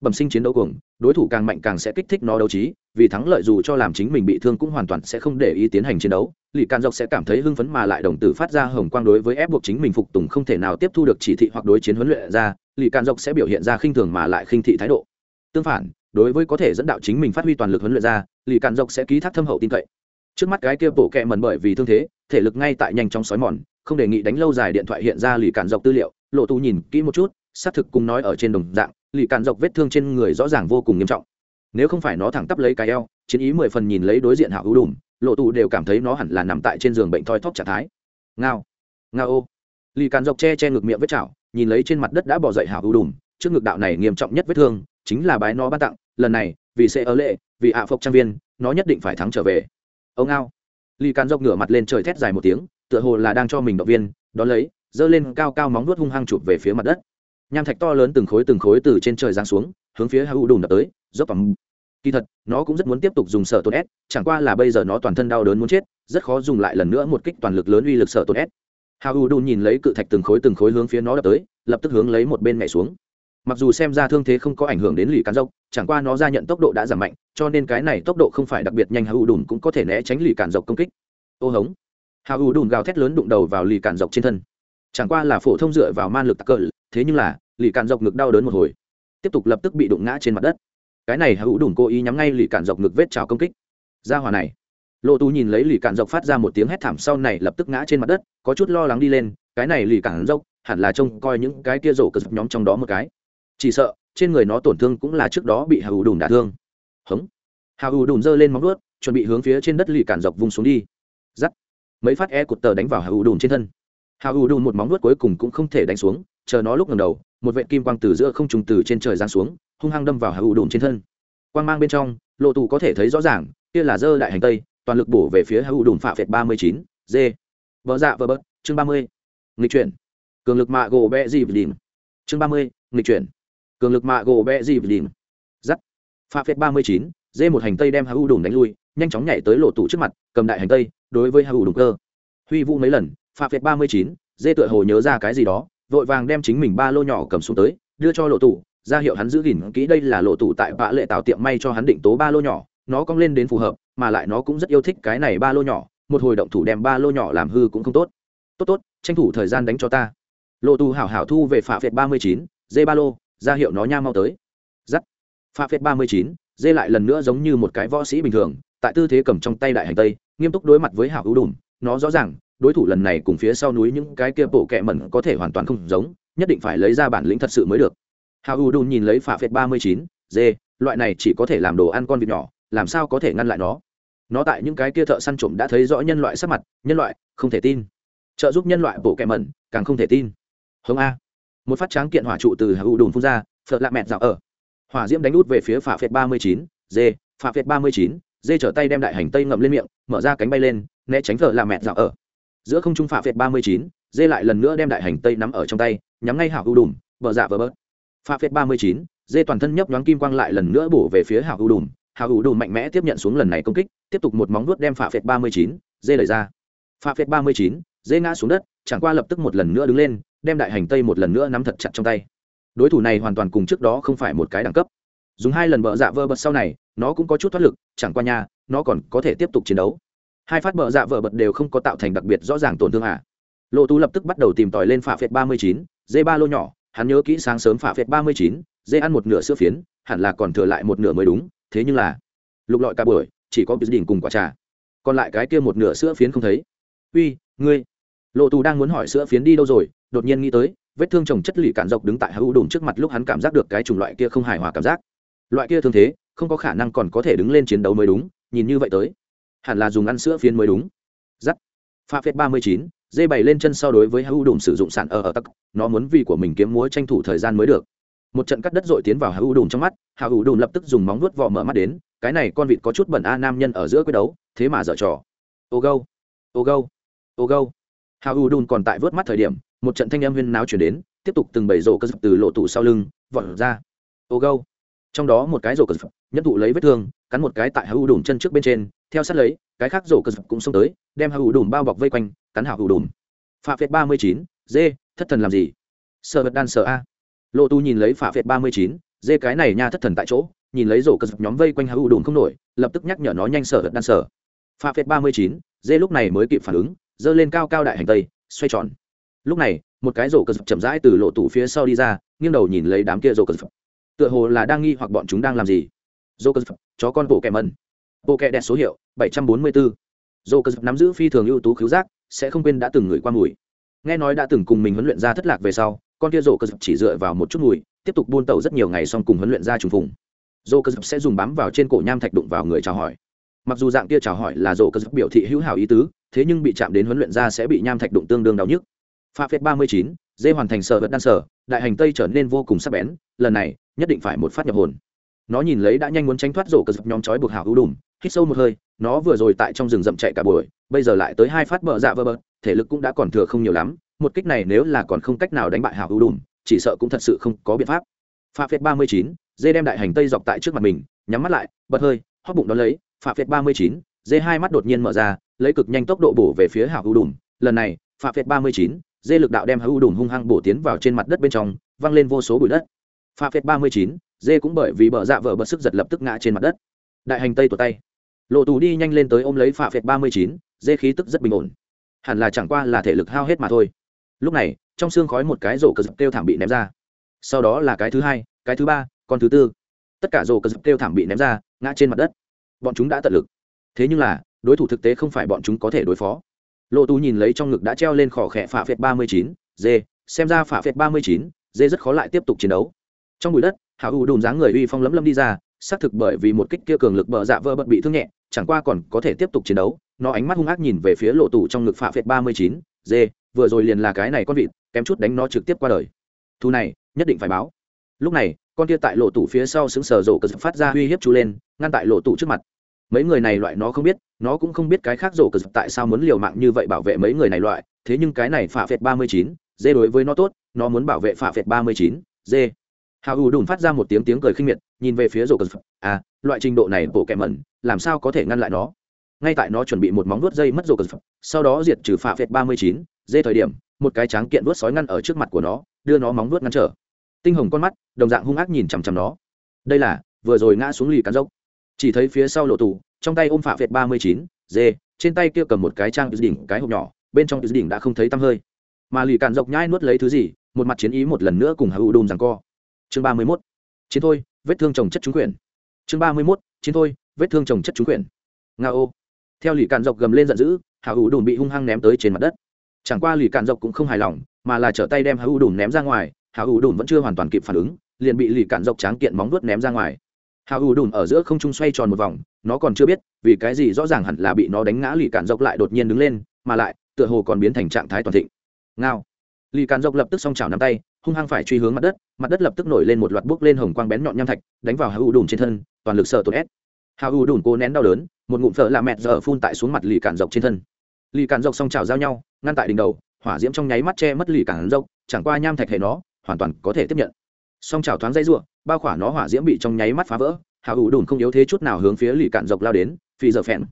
Bẩm sinh chiến đấu cuồng, đối thủ càng mạnh càng sẽ kích thích nó đấu trí, vì thắng lợi dù cho làm chính mình bị thương cũng hoàn toàn sẽ không để ý tiến hành chiến đấu. Lì càn dọc sẽ cảm thấy hưng phấn mà lại đồng tử phát ra hồng quang đối với ép buộc chính mình phục tùng không thể nào tiếp thu được chỉ thị hoặc đối chiến huấn luyện ra lì càn dọc sẽ biểu hiện ra khinh thường mà lại khinh thị thái độ. Tương phản, đối với có thể dẫn đạo chính mình phát huy toàn lực huấn luyện ra, lì càn dọc sẽ ký thác thâm hậu tin cậy. Trước mắt cái kia bổ kẹ mần bởi vì thương thế, thể lực ngay tại nhanh chóng sói mòn, không đề nghị đánh lâu dài điện thoại hiện ra lì càn dọc tư liệu, lộ tù nhìn kỹ một chút, xác thực cùng nói ở trên đồng dạng, lì càn dọc vết thương trên người rõ ràng vô cùng nghiêm trọng. Nếu không phải nó thẳng tắp lấy cái eo, chiến ý mười phần nhìn lấy đối diện hảo hữu đùm, lộ tù đều cảm thấy nó hẳn là nằm tại trên giường bệnh thoi thóp trạng thái. Ngao ngao ô. Lì càn dọc che che ngực miệng vết chảo nhìn lấy trên mặt đất đã bỏ dậy hảo hữu đùm trước ngực đạo này nghiêm trọng nhất vết thương chính là bái nó ban tặng lần này vì sẽ ở lệ vì ạ phộc trang viên nó nhất định phải thắng trở về. Ông ao, lì càn dốc ngửa mặt lên trời thét dài một tiếng tựa hồ là đang cho mình động viên đón lấy giơ lên cao cao móng nuốt hung hăng chụp về phía mặt đất. Nham thạch to lớn từng khối từng khối từ trên trời giáng xuống hướng phía hữu đùn đập tới dốc bằng kỳ thật nó cũng rất muốn tiếp tục dùng sở tốt s chẳng qua là bây giờ nó toàn thân đau đớn muốn chết rất khó dùng lại lần nữa một kích toàn lực lớn uy lực sở tốt s hau đùn nhìn lấy cự thạch từng khối từng khối hướng phía nó đập tới, lập tức hướng lấy một bên mẹ xuống. Mặc dù xem ra thương thế không có ảnh hưởng đến lì cản dốc, chẳng qua nó ra nhận tốc độ đã giảm mạnh, cho nên cái này tốc độ không phải đặc biệt nhanh hau đùn cũng có thể né tránh lì cản dọc công kích. Ô hống. Hau đùn gào thét lớn đụng đầu vào lì cản dọc trên thân. Chẳng qua là phổ thông dựa vào man lực tắc cỡ, thế nhưng là, lì cản dọc ngực đau đớn một hồi, tiếp tục lập tức bị đụng ngã trên mặt đất. Cái này hữu đùn cố ý nhắm ngay lì cản dọc ngực vết trào công kích. Ra hòa này lộ tù nhìn lấy lì cản dọc phát ra một tiếng hét thảm sau này lập tức ngã trên mặt đất, có chút lo lắng đi lên, cái này lì cản dọc hẳn là trông coi những cái kia rổ cờ dọc nhóm trong đó một cái. Chỉ sợ, trên người nó tổn thương cũng là trước đó bị hữu đùn đả thương. Hống. Hữu đùn giơ lên móng vuốt, chuẩn bị hướng phía trên đất lì cản dọc vùng xuống đi. Giắt. Mấy phát e cụt tờ đánh vào hữu đùn trên thân. Hữu đùn một móng vuốt cuối cùng cũng không thể đánh xuống, chờ nó lúc ngầm đầu, một vệ kim quang từ giữa không trùng từ trên trời giáng xuống, hung hăng đâm vào hào ù đùn trên thân. Quang mang bên trong lộ tù có thể thấy rõ ràng, kia là dơ đại hành tây toàn lực bổ về phía hữu ủ đùm phạ phệt ba mươi chín d vợ dạ vợ bớt, chương ba mươi. Nghịch chuyển. Cường lực mạ gỗ bẹ dịp đìm chương ba mươi, nghịch chuyển. Cường lực mạ gỗ bẹ dịp đìm giắt. Phạ phệt ba mươi chín d một hành tây đem hạ ủ đùm đánh lui, nhanh chóng nhảy tới lộ tủ trước mặt, cầm đại hành tây, đối với hạ ủ đùm cơ. Huy vũ mấy lần, phạ phệt ba mươi chín d tựa hồ nhớ ra cái gì đó, vội vàng đem chính mình ba lô nhỏ cầm xuống tới, đưa cho lộ tủ, ra hiệu hắn giữ gìn kỹ đây là lộ tủ tại vã lệ tạo tiệm may cho hắn định tố ba lô nhỏ nó cong lên đến phù hợp, mà lại nó cũng rất yêu thích cái này ba lô nhỏ, một hồi động thủ đem ba lô nhỏ làm hư cũng không tốt. Tốt tốt, tranh thủ thời gian đánh cho ta. Lộ tù hảo hảo thu về phạ phệt ba mươi chín, dê ba lô, ra hiệu nó nha mau tới. Giắt. Phạ phệt ba mươi chín, dê lại lần nữa giống như một cái võ sĩ bình thường, tại tư thế cầm trong tay đại hành tây, nghiêm túc đối mặt với hảo hữu đùm, nó rõ ràng, đối thủ lần này cùng phía sau núi những cái kia bộ kẹ mẩn có thể hoàn toàn không giống, nhất định phải lấy ra bản lĩnh thật sự mới được. Hào u đun nhìn lấy phà phệt ba mươi chín, dê, loại này chỉ có thể làm đồ ăn con vịt nhỏ làm sao có thể ngăn lại nó? Nó tại những cái kia thợ săn trộm đã thấy rõ nhân loại sắc mặt, nhân loại, không thể tin. Trợ giúp nhân loại bộ kẹ mẩn, càng không thể tin. Hông a. Một phát tráng kiện hỏa trụ từ hào u phun ra phật lạ mẹt dạo ở. Hỏa diễm đánh út về phía phả phệt ba mươi chín dê phả phệt ba mươi chín dê trở tay đem đại hành tây ngậm lên miệng, mở ra cánh bay lên, né tránh phật lạ mẹt dạo ở. Giữa không trung phạ phệt ba mươi chín dê lại lần nữa đem đại hành tây nắm ở trong tay, nhắm ngay hảo hữu đùm vợ dạ vợ bớt. Pha phệt ba mươi chín dê toàn thân nhấp nhoáng kim quang lại lần nữa bổ về phía hào hữu đùm hào hữu đủ mạnh mẽ tiếp nhận xuống lần này công kích, tiếp tục một móng vuốt đem phạ phệt ba mươi chín, dê lời ra. Phạ phệt ba mươi chín, dê ngã xuống đất, chẳng qua lập tức một lần nữa đứng lên, đem đại hành tây một lần nữa nắm thật chặt trong tay. Đối thủ này hoàn toàn cùng trước đó không phải một cái đẳng cấp. Dùng hai lần bờ dạ vơ bật sau này, nó cũng có chút thoát lực, chẳng qua nha, nó còn có thể tiếp tục chiến đấu. Hai phát bờ dạ vợ bật đều không có tạo thành đặc biệt rõ ràng tổn thương à. lộ tú lập tức bắt đầu tìm tòi lên phạ phệt ba mươi chín, dê ba lô nhỏ, hắn nhớ kỹ sáng sớm phạ phệt ba mươi chín, dê ăn một nửa sữa phiến, hẳn là còn thừa lại một nửa mới đúng thế nhưng là, lục lọi cả buổi, chỉ có bị đỉnh cùng quả trà. Còn lại cái kia một nửa sữa phiến không thấy. Uy, ngươi. Lộ tù đang muốn hỏi sữa phiến đi đâu rồi, đột nhiên nghĩ tới, vết thương chồng chất lì cản dọc đứng tại hữu đùm trước mặt lúc hắn cảm giác được cái chủng loại kia không hài hòa cảm giác. Loại kia thương thế, không có khả năng còn có thể đứng lên chiến đấu mới đúng, nhìn như vậy tới. Hẳn là dùng ăn sữa phiến mới đúng. Giắt pha phép ba mươi chín, dê bày lên chân so đối với hữu đùm sử dụng sản ở ở tắc, nó muốn vì của mình kiếm múa tranh thủ thời gian mới được một trận cắt đất dội tiến vào hữu đùm trong mắt hữu đùm lập tức dùng móng vuốt vỏ mở mắt đến, cái này con vịt có chút bẩn a nam nhân ở giữa quyết đấu, thế mà dở trò. Ô gâu ô gâu ô gâu. Hữu còn tại vớt mắt thời điểm, một trận thanh âm huyên náo chuyển đến, tiếp tục từng bầy rổ cơ dập từ lộ tủ sau lưng, vọt ra. Ô gâu. Trong đó một cái rổ cơ dập nhân thụ lấy vết thương, cắn một cái tại hữu chân trước bên trên, theo sát lấy, cái khác rổ cơ dập cũng xông tới, đem hữu bao bọc vây quanh, cắn hữu đùm phạm phệt ba mươi chín, dê, thất thần làm gì? Sợ vật đan sợ a lộ tu nhìn lấy phạ phệt ba mươi chín, dê cái này nha thất thần tại chỗ, nhìn lấy rổ cờ dập nhóm vây quanh hữu đùn không nổi, lập tức nhắc nhở nó nhanh sở, đan sở. Pha phệt ba mươi chín, dê lúc này mới kịp phản ứng, giơ lên cao cao đại hành tây, xoay tròn. Lúc này, một cái rổ cờ dập chậm rãi từ lộ tủ phía sau đi ra, nghiêng đầu nhìn lấy đám kia rổ cờ dập tựa hồ là đang nghi hoặc bọn chúng đang làm gì. Rổ cờ dập chó con bộ kẹ mân bộ kẹ đẹp số hiệu, bảy trăm bốn mươi bốn rổ cờ dập nắm giữ phi thường ưu tú cứu giác, sẽ không quên đã từng ngửi qua mùi. Nghe nói đã từng cùng mình huấn luyện ra thất lạc về sau con kia rổ cơ dập chỉ dựa vào một chút mùi, tiếp tục buôn tàu rất nhiều ngày xong cùng huấn luyện ra trùng phùng. Rổ cơ dập sẽ dùng bám vào trên cổ nham thạch đụng vào người chào hỏi. Mặc dù dạng kia chào hỏi là rổ cơ dập biểu thị hữu hảo ý tứ, thế nhưng bị chạm đến huấn luyện ra sẽ bị nham thạch đụng tương đương đau nhức. Pha phép ba mươi chín, dê hoàn thành sở vật đan sở, đại hành tây trở nên vô cùng sắc bén, lần này, nhất định phải một phát nhập hồn. Nó nhìn lấy đã nhanh muốn tránh thoát rổ cơ dập nhóm chói buộc hảo hữu đùm, hít sâu một hơi, nó vừa rồi tại trong rừng rậm chạy cả buổi, bây giờ lại tới hai phát bờ dạ vơ bờ, thể lực cũng đã còn thừa không nhiều lắm một kích này nếu là còn không cách nào đánh bại hào hữu đùm, chỉ sợ cũng thật sự không có biện pháp. Pha phết ba mươi chín, dê đem đại hành tây dọc tại trước mặt mình, nhắm mắt lại, bật hơi, hóp bụng đón lấy pha phết ba mươi chín, dê hai mắt đột nhiên mở ra, lấy cực nhanh tốc độ bổ về phía hào hữu đùm. Lần này pha phết ba mươi chín, dê lực đạo đem hữu đùm hung hăng bổ tiến vào trên mặt đất bên trong, văng lên vô số bụi đất. Pha phết ba mươi chín, dê cũng bởi vì bờ dạ vợ bật sức giật lập tức ngã trên mặt đất. Đại hành tây tuột tay. Lộ tù đi nhanh lên tới ôm lấy pha phệt ba mươi chín, dê khí tức rất bình ổn. Hẳn là chẳng qua là thể lực hao hết mà thôi lúc này, trong xương khói một cái rổ cờ dập kêu thảm bị ném ra. Sau đó là cái thứ hai, cái thứ ba, con thứ tư. Tất cả rổ cờ dập kêu thảm bị ném ra, ngã trên mặt đất. Bọn chúng đã tận lực. Thế nhưng là, đối thủ thực tế không phải bọn chúng có thể đối phó. Lộ tú nhìn lấy trong ngực đã treo lên khỏ khẽ phạ phệt ba mươi chín, dê. Xem ra phạ phệt ba mươi chín, dê rất khó lại tiếp tục chiến đấu. Trong bụi đất, hạ u đùm dáng người uy phong lấm lấm đi ra, xác thực bởi vì một kích kia cường lực bờ dạ vỡ bận bị thương nhẹ, chẳng qua còn có thể tiếp tục chiến đấu. Nó ánh mắt hung ác nhìn về phía lộ tủ trong ngực phạ phệt ba mươi chín, dê vừa rồi liền là cái này con vịt, kém chút đánh nó trực tiếp qua đời. Thu này, nhất định phải báo. Lúc này, con kia tại lộ tủ phía sau xứng sờ rổ cờ phát ra uy hiếp chú lên, ngăn tại lộ tủ trước mặt. Mấy người này loại nó không biết, nó cũng không biết cái khác rổ cờ tại sao muốn liều mạng như vậy bảo vệ mấy người này loại, thế nhưng cái này phạ phệt ba mươi chín, dê đối với nó tốt, nó muốn bảo vệ phạ phệt ba mươi chín, dê. Hào ù đùn phát ra một tiếng tiếng cười khinh miệt, nhìn về phía rổ cờ à loại trình độ này bộ kẻ mẩn, làm sao có thể ngăn lại nó? Ngay tại nó chuẩn bị một móng vuốt dây mất rổ cờ sau đó diệt trừ phạ phệt ba mươi chín dê thời điểm, một cái tráng kiện vuốt sói ngăn ở trước mặt của nó, đưa nó móng vuốt ngăn trở. Tinh hồng con mắt, đồng dạng hung ác nhìn chằm chằm nó. Đây là, vừa rồi ngã xuống lì cắn dốc. Chỉ thấy phía sau lộ tù, trong tay ôm phạ việt ba mươi chín, dê, trên tay kia cầm một cái trang đỉnh, cái hộp nhỏ, bên trong đỉnh đã không thấy tăm hơi. Mà lì cạn dốc nhai nuốt lấy thứ gì, một mặt chiến ý một lần nữa cùng hữu đùm rằng co. Chương ba mươi mốt, chiến thôi, vết thương trồng chất trúng quyển. Chương ba mươi mốt, chiến thôi, vết thương trồng chất trúng quyển. Nga ô. Theo lì cạn dọc gầm lên giận dữ hào u đùm bị hung hăng ném tới trên mặt đất chẳng qua lì cạn dọc cũng không hài lòng, mà là trở tay đem hà u đùn ném ra ngoài, hà u đùn vẫn chưa hoàn toàn kịp phản ứng, liền bị lì cạn dọc tráng kiện móng vuốt ném ra ngoài. Hà u đùn ở giữa không trung xoay tròn một vòng, nó còn chưa biết, vì cái gì rõ ràng hẳn là bị nó đánh ngã lì cạn dọc lại đột nhiên đứng lên, mà lại, tựa hồ còn biến thành trạng thái toàn thịnh. Ngao. Lì cạn dọc lập tức song chảo nắm tay, hung hăng phải truy hướng mặt đất mặt đất lập tức nổi lên một loạt bước lên hồng quang bén nhọn nham thạch, đánh vào hà u đùn trên thân, toàn lực sợ tột ép. Hà u đùn cố nén đau đớn, một ngụm phở là mẹt giờ phun tại xuống mặt lì cạn dọc trên thân. Lì cạn dọc song chảo giao nhau ngăn tại đỉnh đầu hỏa diễm trong nháy mắt che mất lì cản dốc, chẳng qua nham thạch hệ nó hoàn toàn có thể tiếp nhận. Song trào thoáng dây r bao khỏa nó hỏa diễm bị trong nháy mắt phá vỡ hạ ủ đùn không yếu thế chút nào hướng phía lì cản dọc lao đến phi giờ phèn.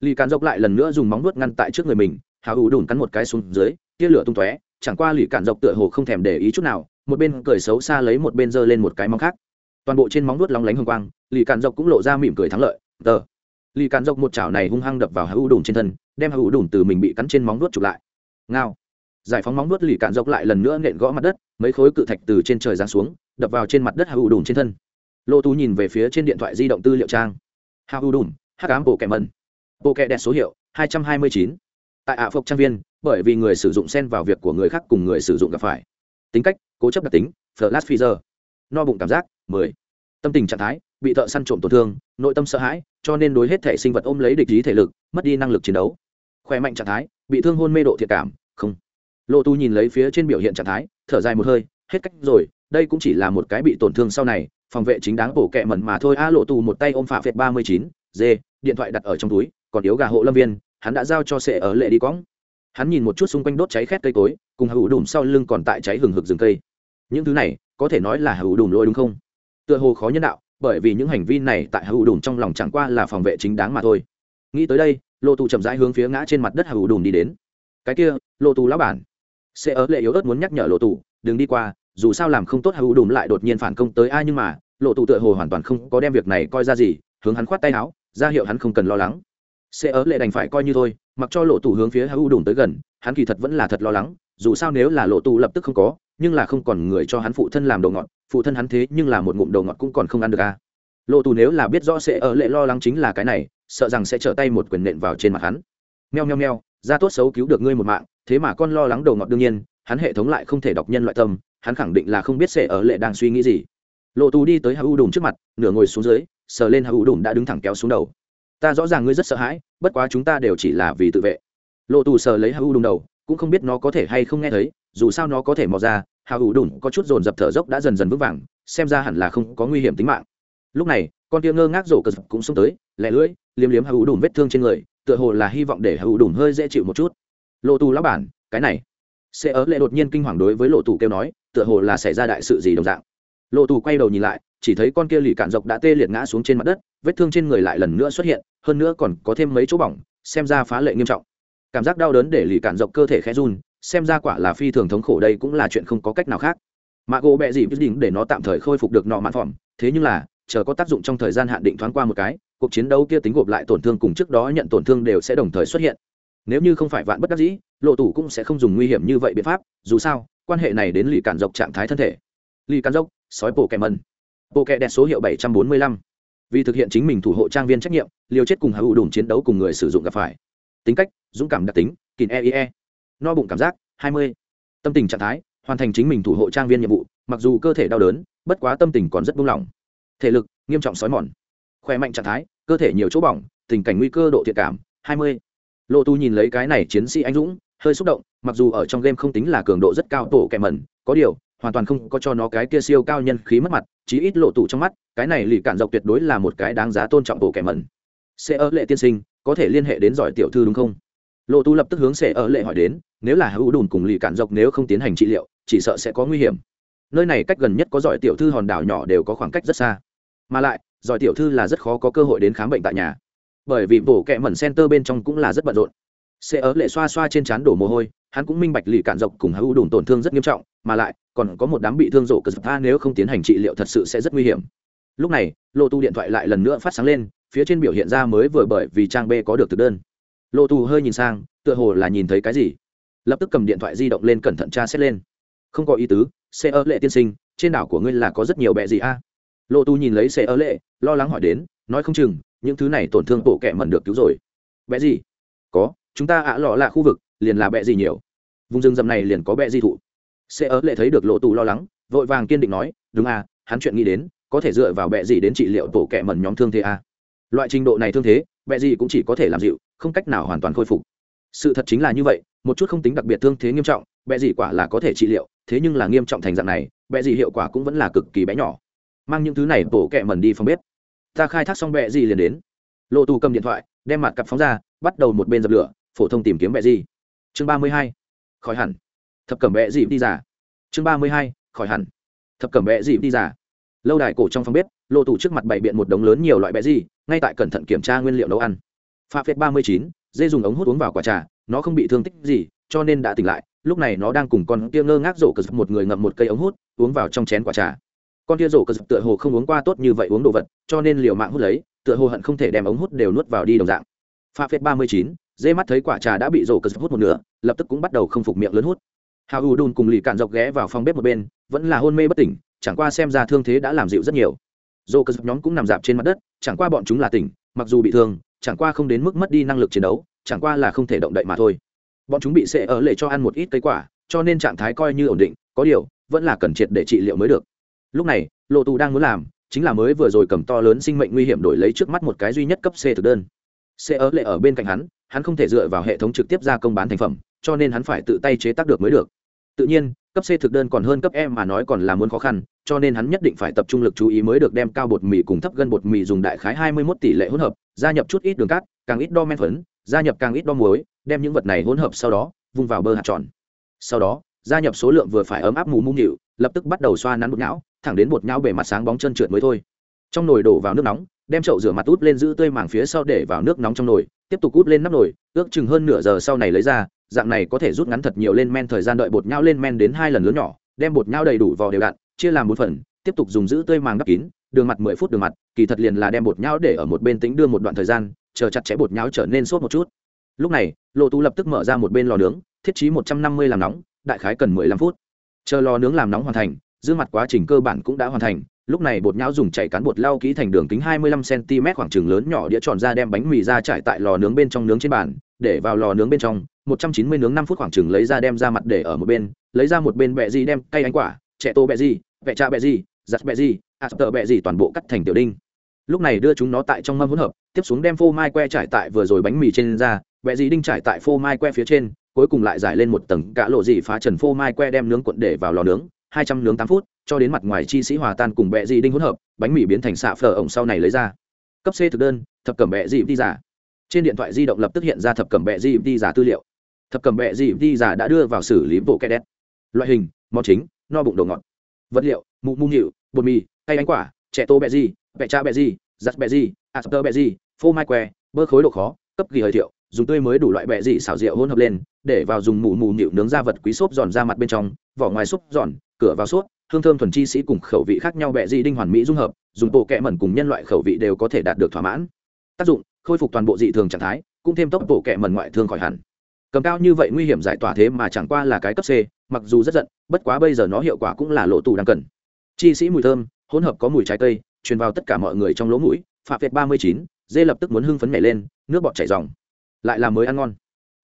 Lì cản dọc lại lần nữa dùng móng nuốt ngăn tại trước người mình hạ ủ đùn cắn một cái xuống dưới tia lửa tung tóe chẳng qua lì cản dọc tựa hồ không thèm để ý chút nào một bên cười xấu xa lấy một bên giơ lên một cái móng khác. Toàn bộ trên móng nuốt lóng lánh hồng quang lì cản dọc cũng lộ ra mỉm cười thắng lợi tờ. Lì cản dọc một chảo này hung hăng đập vào hạ ủ đùn trên thân đem hạ ủ đùn từ mình bị cắn trên móng nuốt chụp lại ngao. Giải phóng móng nuốt lì cạn dốc lại lần nữa nện gõ mặt đất, mấy khối cự thạch từ trên trời giáng xuống, đập vào trên mặt đất hào đùn trên thân. Lô tú nhìn về phía trên điện thoại di động tư liệu trang. Hào đùn, hắc ám bộ kẻ mẩn. Bộ kẻ đẹp số hiệu, hai trăm hai mươi chín. Tại ạ phục trang viên, bởi vì người sử dụng xen vào việc của người khác cùng người sử dụng gặp phải. Tính cách, cố chấp đặc tính, flash freezer no bụng cảm giác, mười. Tâm tình trạng thái, bị thợ săn trộm tổn thương, nội tâm sợ hãi, cho nên đối hết thể sinh vật ôm lấy địch ý thể lực, mất đi năng lực chiến đấu. Khỏe mạnh trạng thái bị thương hôn mê độ thiệt cảm, không. Lộ tu nhìn lấy phía trên biểu hiện trạng thái, thở dài một hơi, hết cách rồi, đây cũng chỉ là một cái bị tổn thương sau này, phòng vệ chính đáng bổ kẹ mẩn mà thôi. A lộ tù một tay ôm phạ phệt ba mươi chín, d, điện thoại đặt ở trong túi, còn yếu gà hộ lâm viên, hắn đã giao cho sệ ở lệ đi cõng. Hắn nhìn một chút xung quanh đốt cháy khét cây cối, cùng hữu đùm sau lưng còn tại cháy hừng hực rừng cây. Những thứ này, có thể nói là hữu đùm lôi đúng không? Tựa hồ khó nhân đạo, bởi vì những hành vi này tại hữu đùm trong lòng chẳng qua là phòng vệ chính đáng mà thôi. Nghĩ tới đây lộ tù chậm rãi hướng phía ngã trên mặt đất Hầu đùm đi đến. Cái kia lộ tù lão bản. Sẽ ở lệ yếu ớt muốn nhắc nhở lộ tù, đừng đi qua, dù sao làm không tốt Hầu đùm lại đột nhiên phản công tới ai nhưng mà lộ tù tựa hồ hoàn toàn không có đem việc này coi ra gì, hướng hắn khoát tay áo, ra hiệu hắn không cần lo lắng. Sẽ ở lệ đành phải coi như thôi, mặc cho lộ tù hướng phía Hầu đùm tới gần, hắn kỳ thật vẫn là thật lo lắng, dù sao nếu là lộ tù lập tức không có, nhưng là không còn người cho hắn phụ thân làm đồ ngọt, phụ thân hắn thế nhưng là một ngụm đồ ngọt cũng còn không ăn được à. lộ tù nếu là biết rõ sẽ ở lệ lo lắng chính là cái này sợ rằng sẽ trở tay một quyền nện vào trên mặt hắn. Meo meo meo, ra tốt xấu cứu được ngươi một mạng, thế mà con lo lắng đầu ngọt đương nhiên, hắn hệ thống lại không thể đọc nhân loại tâm, hắn khẳng định là không biết sẽ ở lệ đang suy nghĩ gì. Lộ tù đi tới hạ u đùm trước mặt, nửa ngồi xuống dưới, sờ lên hạ u đùm đã đứng thẳng kéo xuống đầu. Ta rõ ràng ngươi rất sợ hãi, bất quá chúng ta đều chỉ là vì tự vệ. Lộ tù sờ lấy hạ u đùm đầu, cũng không biết nó có thể hay không nghe thấy, dù sao nó có thể mò ra hạ u đùm có chút dồn dập thở dốc đã dần dần vững vàng, xem ra hẳn là không có nguy hiểm tính mạng. Lúc này, con tia ngơ ngác rổ cờ cũng xông tới lẻ lưỡi, liếm liếm hạ u đùm vết thương trên người, tựa hồ là hy vọng để hạ u đùm hơi dễ chịu một chút. Lộ tù lão bản, cái này. Sẽ ớ lệ đột nhiên kinh hoàng đối với lộ tù kêu nói, tựa hồ là xảy ra đại sự gì đồng dạng. Lộ tù quay đầu nhìn lại, chỉ thấy con kia lì cạn dọc đã tê liệt ngã xuống trên mặt đất, vết thương trên người lại lần nữa xuất hiện, hơn nữa còn có thêm mấy chỗ bỏng, xem ra phá lệ nghiêm trọng. Cảm giác đau đớn để lì cạn dọc cơ thể khẽ run, xem ra quả là phi thường thống khổ đây cũng là chuyện không có cách nào khác. Mà gỗ bẹ gì quyết định để nó tạm thời khôi phục được nọ mạn phỏng, thế nhưng là, chờ có tác dụng trong thời gian hạn định thoáng qua một cái cuộc chiến đấu kia tính gộp lại tổn thương cùng trước đó nhận tổn thương đều sẽ đồng thời xuất hiện. Nếu như không phải vạn bất đắc dĩ, lộ tủ cũng sẽ không dùng nguy hiểm như vậy biện pháp, dù sao, quan hệ này đến lì cản dọc trạng thái thân thể. Lì cản dốc sói bộ kẻ mần bộ kẻ đẹp số hiệu bảy trăm bốn mươi lăm. Vì thực hiện chính mình thủ hộ trang viên trách nhiệm, liều chết cùng hữu đùm chiến đấu cùng người sử dụng gặp phải. Tính cách, dũng cảm đặc tính kín e e. No bụng cảm giác, hai mươi. Tâm tình trạng thái, hoàn thành chính mình thủ hộ trang viên nhiệm vụ, mặc dù cơ thể đau đớn, bất quá tâm tình còn rất buông lỏng. Thể lực, nghiêm trọng sói mòn khỏe mạnh trạng thái, cơ thể nhiều chỗ bỏng, tình cảnh nguy cơ độ thiệt cảm, hai mươi. Lộ tu nhìn lấy cái này chiến sĩ anh dũng, hơi xúc động, mặc dù ở trong game không tính là cường độ rất cao tổ kẻ mẩn, có điều, hoàn toàn không có cho nó cái kia siêu cao nhân khí mất mặt, chí ít lộ tủ trong mắt, cái này lì cản dọc tuyệt đối là một cái đáng giá tôn trọng tổ kẻ mẩn. Sẽ ở lệ tiên sinh, có thể liên hệ đến giỏi tiểu thư đúng không? Lộ tu lập tức hướng sẽ ở lệ hỏi đến, nếu là hữu đùn cùng lì cản dọc nếu không tiến hành trị liệu, chỉ sợ sẽ có nguy hiểm. Nơi này cách gần nhất có giỏi tiểu thư hòn đảo nhỏ đều có khoảng cách rất xa. Mà lại giỏi tiểu thư là rất khó có cơ hội đến khám bệnh tại nhà. Bởi vì bổ kẹ mẩn center bên trong cũng là rất bận rộn. Sẽ ở lệ xoa xoa trên trán đổ mồ hôi, hắn cũng minh bạch lì cạn dọc cùng hữu đùn tổn thương rất nghiêm trọng, mà lại, còn có một đám bị thương rộ cờ tha nếu không tiến hành trị liệu thật sự sẽ rất nguy hiểm. Lúc này, lô tu điện thoại lại lần nữa phát sáng lên, phía trên biểu hiện ra mới vừa bởi vì trang b có được thực đơn. Lô tu hơi nhìn sang, tựa hồ là nhìn thấy cái gì. Lập tức cầm điện thoại di động lên cẩn thận tra xét lên. Không có ý tứ xe ở lệ tiên sinh, trên đảo của ngươi là có rất nhiều bẹ gì a? à? Lô tu nhìn lấy xe ơ lệ, lo lắng hỏi đến, nói không chừng, những thứ này tổn thương bộ kẻ mẩn được cứu rồi. Bẹ gì? Có, chúng ta ạ lọ là khu vực, liền là bẹ gì nhiều. Vùng rừng rậm này liền có bẹ gì thụ. Xe ơ lệ thấy được lộ Tu lo lắng, vội vàng kiên định nói, đúng à hắn chuyện nghĩ đến, có thể dựa vào bẹ gì đến trị liệu tổ kẻ mẩn nhóm thương thế à. loại trình độ này thương thế, bẹ gì cũng chỉ có thể làm dịu, không cách nào hoàn toàn khôi phục. Sự thật chính là như vậy, một chút không tính đặc biệt thương thế nghiêm trọng, bẹ gì quả là có thể trị liệu, thế nhưng là nghiêm trọng thành dạng này, bẹ gì hiệu quả cũng vẫn là cực kỳ bé nhỏ mang những thứ này tổ kẹ mẩn đi phòng bếp. Ta khai thác xong bẹ gì liền đến. Lộ tù cầm điện thoại, đem mặt cặp phóng ra, bắt đầu một bên dập lửa, phổ thông tìm kiếm bẹ gì. Chương ba mươi hai, khỏi hẳn. Thập cẩm bẹ gì đi giả chương ba mươi hai, khỏi hẳn. Thập cẩm bẹ gì đi giả lâu đài cổ trong phòng bếp, lộ tù trước mặt bày biện một đống lớn nhiều loại bẹ gì, ngay tại cẩn thận kiểm tra nguyên liệu nấu ăn. Pha phết ba mươi chín, dê dùng ống hút uống vào quả trà, nó không bị thương tích gì, cho nên đã tỉnh lại, lúc này nó đang cùng con kia ngơ ngác rổ cờ một người ngậm một cây ống hút, uống vào trong chén quả trà con tia rổ cờ tựa hồ không uống qua tốt như vậy uống đồ vật, cho nên liều mạng hút lấy, tựa hồ hận không thể đem ống hút đều nuốt vào đi đồng dạng. Pha phết ba mươi chín, dê mắt thấy quả trà đã bị rổ cờ hút một nửa, lập tức cũng bắt đầu không phục miệng lớn hút. Hào u đun cùng lì cạn dọc ghé vào phòng bếp một bên, vẫn là hôn mê bất tỉnh, chẳng qua xem ra thương thế đã làm dịu rất nhiều. Dô cơ nhóm cũng nằm dạp trên mặt đất, chẳng qua bọn chúng là tỉnh, mặc dù bị thương, chẳng qua không đến mức mất đi năng lực chiến đấu, chẳng qua là không thể động đậy mà thôi. Bọn chúng bị sệ ở lệ cho ăn một ít cây quả, cho nên trạng thái coi như ổn định, có điều, vẫn là cần triệt để trị liệu mới được lúc này, lộ tù đang muốn làm, chính là mới vừa rồi cầm to lớn sinh mệnh nguy hiểm đổi lấy trước mắt một cái duy nhất cấp c thực đơn. C ở lệ ở bên cạnh hắn hắn không thể dựa vào hệ thống trực tiếp ra công bán thành phẩm, cho nên hắn phải tự tay chế tác được mới được. Tự nhiên, cấp c thực đơn còn hơn cấp e mà nói còn là muốn khó khăn, cho nên hắn nhất định phải tập trung lực chú ý mới được đem cao bột mì cùng thấp gân bột mì dùng đại khái hai mươi 21 tỷ lệ hỗn hợp, gia nhập chút ít đường cát, càng ít đo men phấn, gia nhập càng ít đo muối, đem những vật này hỗn hợp sau đó vung vào bơ hạt tròn. Sau đó, gia nhập số lượng vừa phải ấm áp mù mù nhịu lập tức bắt đầu xoa nắn bột nhão, thẳng đến bột nhão bề mặt sáng bóng chân trượt mới thôi. Trong nồi đổ vào nước nóng, đem chậu rửa mặt út lên giữ tươi màng phía sau để vào nước nóng trong nồi, tiếp tục út lên nắp nồi, ước chừng hơn nửa giờ sau này lấy ra, dạng này có thể rút ngắn thật nhiều lên men thời gian đợi bột nhão lên men đến hai lần lớn nhỏ, đem bột nhão đầy đủ vào đều đặn, chia làm bốn phần, tiếp tục dùng giữ tươi màng đắp kín, đường mặt mười phút đường mặt, kỳ thật liền là đem bột nhão để ở một bên tính đưa một đoạn thời gian, chờ chặt chẽ bột nhão trở nên sốt một chút. Lúc này lộ tú lập tức mở ra một bên lò nướng, thiết trí một trăm năm mươi làm nóng, đại khái cần mười lăm phút chờ lò nướng làm nóng hoàn thành dương mặt quá trình cơ bản cũng đã hoàn thành lúc này bột nhão dùng chảy cán bột lau kỹ thành đường kính 25 cm khoảng chừng lớn nhỏ đĩa tròn ra đem bánh mì ra trải tại lò nướng bên trong nướng trên bàn, để vào lò nướng bên trong, 190 nướng 5 phút khoảng chừng lấy ra đem ra mặt để ở một bên, lấy ra một bên bẹ gì đem cây ánh quả, trẻ tô bẹ gì, vẹ cha bẹ gì, giặt bẹ gì, ạt tợ bẹ gì toàn bộ cắt thành tiểu đinh. Lúc này đưa chúng nó tại trong mâm hỗn hợp, tiếp xuống đem phô mai que trải tại vừa rồi bánh mì trên ra, bẹ gì đinh trải tại phô mai que phía trên, cuối cùng lại giải lên một tầng cả lộ gì phá trần phô mai que đem nướng cuộn để vào lò nướng, 200 nướng tám phút, cho đến mặt ngoài chi sĩ hòa tan cùng bẹ dị đinh hỗn hợp bánh mì biến thành xạ phở ổng sau này lấy ra. Cấp c thực đơn thập cẩm bẹ dị đi giả. Trên điện thoại di động lập tức hiện ra thập cẩm bẹ dị đi giả tư liệu. Thập cẩm bẹ dị đi giả đã đưa vào xử lý bộ kẹt đét. Loại hình món chính no bụng đồ ngọt. Vật liệu mụ mụ nhịu bột mì cây ánh quả trẻ tô bẹ dị bẹ cha bẹ dị giặt bẹ dị à, asper bẹ dị phô mai que bơ khối độ khó cấp kỳ hơi thiệu, dùng tươi mới đủ loại bẹ dị xảo rượu hỗn hợp lên, để vào dùng mù mù nịu nướng ra vật quý xốp giòn ra mặt bên trong, vỏ ngoài xốp giòn, cửa vào suốt hương thơm thuần chi sĩ cùng khẩu vị khác nhau bẹ dị đinh hoàn mỹ dung hợp, dùng bộ kẹ mẩn cùng nhân loại khẩu vị đều có thể đạt được thỏa mãn. Tác dụng, khôi phục toàn bộ dị thường trạng thái, cũng thêm tốc bộ kẹ mẩn ngoại thương khỏi hẳn. Cầm cao như vậy nguy hiểm giải tỏa thế mà chẳng qua là cái cấp c, mặc dù rất giận, bất quá bây giờ nó hiệu quả cũng là lộ tù đang cần. Chi sĩ mùi thơm, hỗn hợp có mùi trái cây, truyền vào tất cả mọi người trong lỗ mũi phạm việt ba mươi chín dê lập tức muốn hưng phấn nhảy lên, nước bọt chảy dòng lại là mới ăn ngon.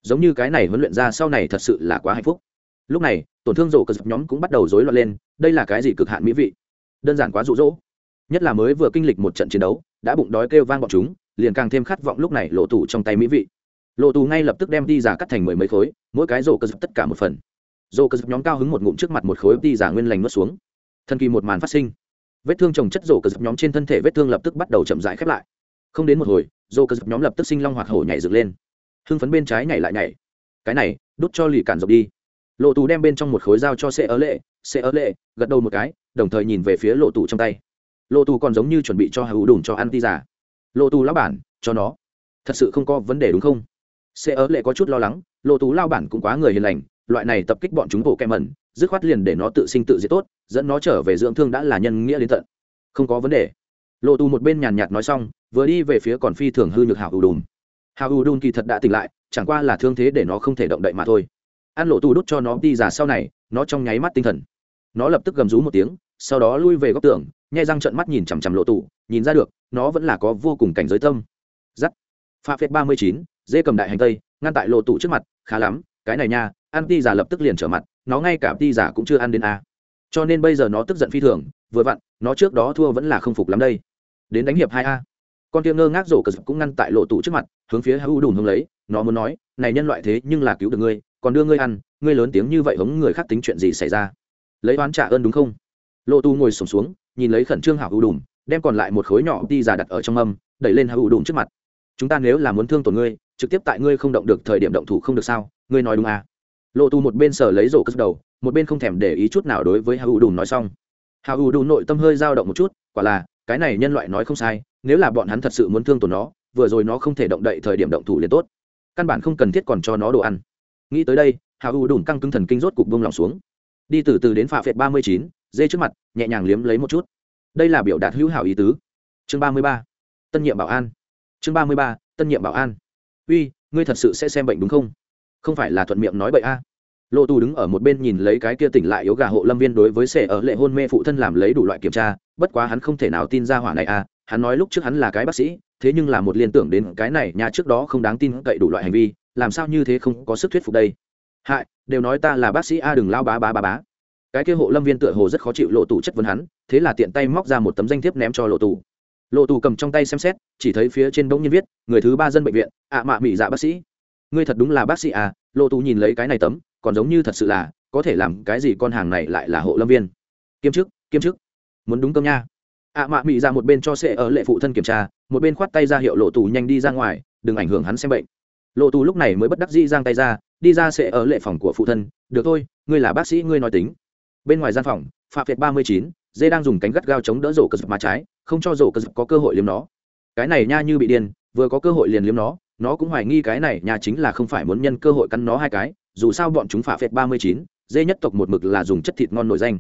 Giống như cái này huấn luyện ra sau này thật sự là quá hạnh phúc. Lúc này, tổn thương rổ cờ dập nhóm cũng bắt đầu rối loạn lên, đây là cái gì cực hạn mỹ vị? Đơn giản quá rụ rỗ nhất là mới vừa kinh lịch một trận chiến đấu, đã bụng đói kêu vang bọn chúng, liền càng thêm khát vọng lúc này lộ tủ trong tay mỹ vị. Lộ tù ngay lập tức đem đi giả cắt thành mười mấy khối, mỗi cái rổ cờ dập tất cả một phần. Rổ cờ dập nhóm cao hứng một ngụm trước mặt một khối đi giả nguyên lành nuốt xuống. Thần kỳ một màn phát sinh. Vết thương trồng chất rổ cờ dập nhóm trên thân thể vết thương lập tức bắt đầu chậm rãi khép lại không đến một hồi dô cơ dập nhóm lập tức sinh long hoạt hổ nhảy dựng lên. Hưng phấn bên trái nhảy lại nhảy. Cái này, đút cho lì cản dọc đi. Lộ tù đem bên trong một khối dao cho xe ớ lệ xe ớ lệ, gật đầu một cái, đồng thời nhìn về phía lộ tù trong tay. Lộ tù còn giống như chuẩn bị cho hữu đùn cho ăn ti giả lộ tù lao bản, cho nó. Thật sự không có vấn đề đúng không? Xe ớ lệ có chút lo lắng, lộ tù lao bản cũng quá người hiền lành, loại này tập kích bọn chúng bộ kem mẩn, dứt khoát liền để nó tự sinh tự diệt tốt, dẫn nó trở về dưỡng thương đã là nhân nghĩa đến tận. Không có vấn đề lộ tù một bên nhàn nhạt nói xong, vừa đi về phía còn phi thường hư nhược hào ưu đùn. Hào ưu đùn kỳ thật đã tỉnh lại, chẳng qua là thương thế để nó không thể động đậy mà thôi. Ăn lộ tù đút cho nó đi giả sau này, nó trong nháy mắt tinh thần. Nó lập tức gầm rú một tiếng, sau đó lui về góc tường, nhai răng trận mắt nhìn chằm chằm lộ tù nhìn ra được, nó vẫn là có vô cùng cảnh giới tâm. Giắt. Pha phép ba mươi chín, dê cầm đại hành tây, ngăn tại lộ tù trước mặt, khá lắm, cái này nha, ăn ti giả lập tức liền trở mặt, nó ngay cả ti giả cũng chưa ăn đến a. Cho nên bây giờ nó tức giận phi thường, vừa vặn, nó trước đó thua vẫn là không phục lắm đây đến đánh hiệp hai a. Con tiêm ngơ ngác rổ cờ cũng ngăn tại lộ tù trước mặt hướng phía hữu đùn hướng lấy nó muốn nói này nhân loại thế nhưng là cứu được ngươi còn đưa ngươi ăn ngươi lớn tiếng như vậy hống người khác tính chuyện gì xảy ra? Lấy oán trả ơn đúng không? Lộ tu ngồi sổm xuống, xuống nhìn lấy khẩn trương hảo hữu đùn đem còn lại một khối nhỏ đi giả đặt ở trong âm đẩy lên hữu đùn trước mặt. Chúng ta nếu là muốn thương tổn ngươi trực tiếp tại ngươi không động được thời điểm động thủ không được sao? Ngươi nói đúng à? Lộ tu một bên sở lấy rổ cất đầu một bên không thèm để ý chút nào đối với hữu đùn nói xong. Hào đùn nội tâm hơi dao động một chút quả là cái này nhân loại nói không sai, nếu là bọn hắn thật sự muốn thương tổn nó, vừa rồi nó không thể động đậy thời điểm động thủ liền tốt. Căn bản không cần thiết còn cho nó đồ ăn. Nghĩ tới đây hạ u đùn căng cứng thần kinh rốt cục bông lòng xuống. Đi từ từ đến phạ phệt ba mươi chín, dê trước mặt, nhẹ nhàng liếm lấy một chút. Đây là biểu đạt hữu hảo ý tứ. Chương ba mươi ba, tân nhiệm bảo an. Chương ba mươi ba, tân nhiệm bảo an. Uy, ngươi thật sự sẽ xem bệnh đúng không? Không phải là thuận miệng nói bậy a. à lộ tù đứng ở một bên nhìn lấy cái kia tỉnh lại yếu gà hộ lâm viên đối với sẻ ở lệ hôn mê phụ thân làm lấy đủ loại kiểm tra, bất quá hắn không thể nào tin ra hỏa này à? hắn nói lúc trước hắn là cái bác sĩ, thế nhưng là một liên tưởng đến cái này, nhà trước đó không đáng tin cậy đủ loại hành vi, làm sao như thế không có sức thuyết phục đây? Hại, đều nói ta là bác sĩ a, đừng lao bá bá bá bá. Cái kia hộ lâm viên tựa hồ rất khó chịu lộ tù chất vấn hắn, thế là tiện tay móc ra một tấm danh thiếp ném cho lộ tù lộ tù cầm trong tay xem xét, chỉ thấy phía trên bỗng nhiên viết, người thứ ba dân bệnh viện, ạ mạ mỹ dạ bác sĩ. Ngươi thật đúng là bác sĩ à? Lộ tù nhìn lấy cái này tấm còn giống như thật sự là, có thể làm cái gì con hàng này lại là hộ lâm viên. Kiêm chức kiêm chức. Muốn đúng cơm nha. Ạ mạ mị ra một bên cho sệ ở lệ phụ thân kiểm tra, một bên khoát tay ra hiệu lộ tù nhanh đi ra ngoài, đừng ảnh hưởng hắn xem bệnh. Lộ tù lúc này mới bất đắc dĩ giang tay ra, đi ra sệ ở lệ phòng của phụ thân, được thôi, ngươi là bác sĩ, ngươi nói tính. Bên ngoài gian phòng, phạm việt ba mươi chín, dê đang dùng cánh gắt gao chống đỡ rổ cơ dập má trái, không cho rổ cơ dập có cơ hội liếm nó. Cái này nha như bị điên, vừa có cơ hội liền liếm nó nó cũng hoài nghi cái này nha chính là không phải muốn nhân cơ hội cắn nó hai cái dù sao bọn chúng phả phệt ba mươi chín, dê nhất tộc một mực là dùng chất thịt ngon nổi danh.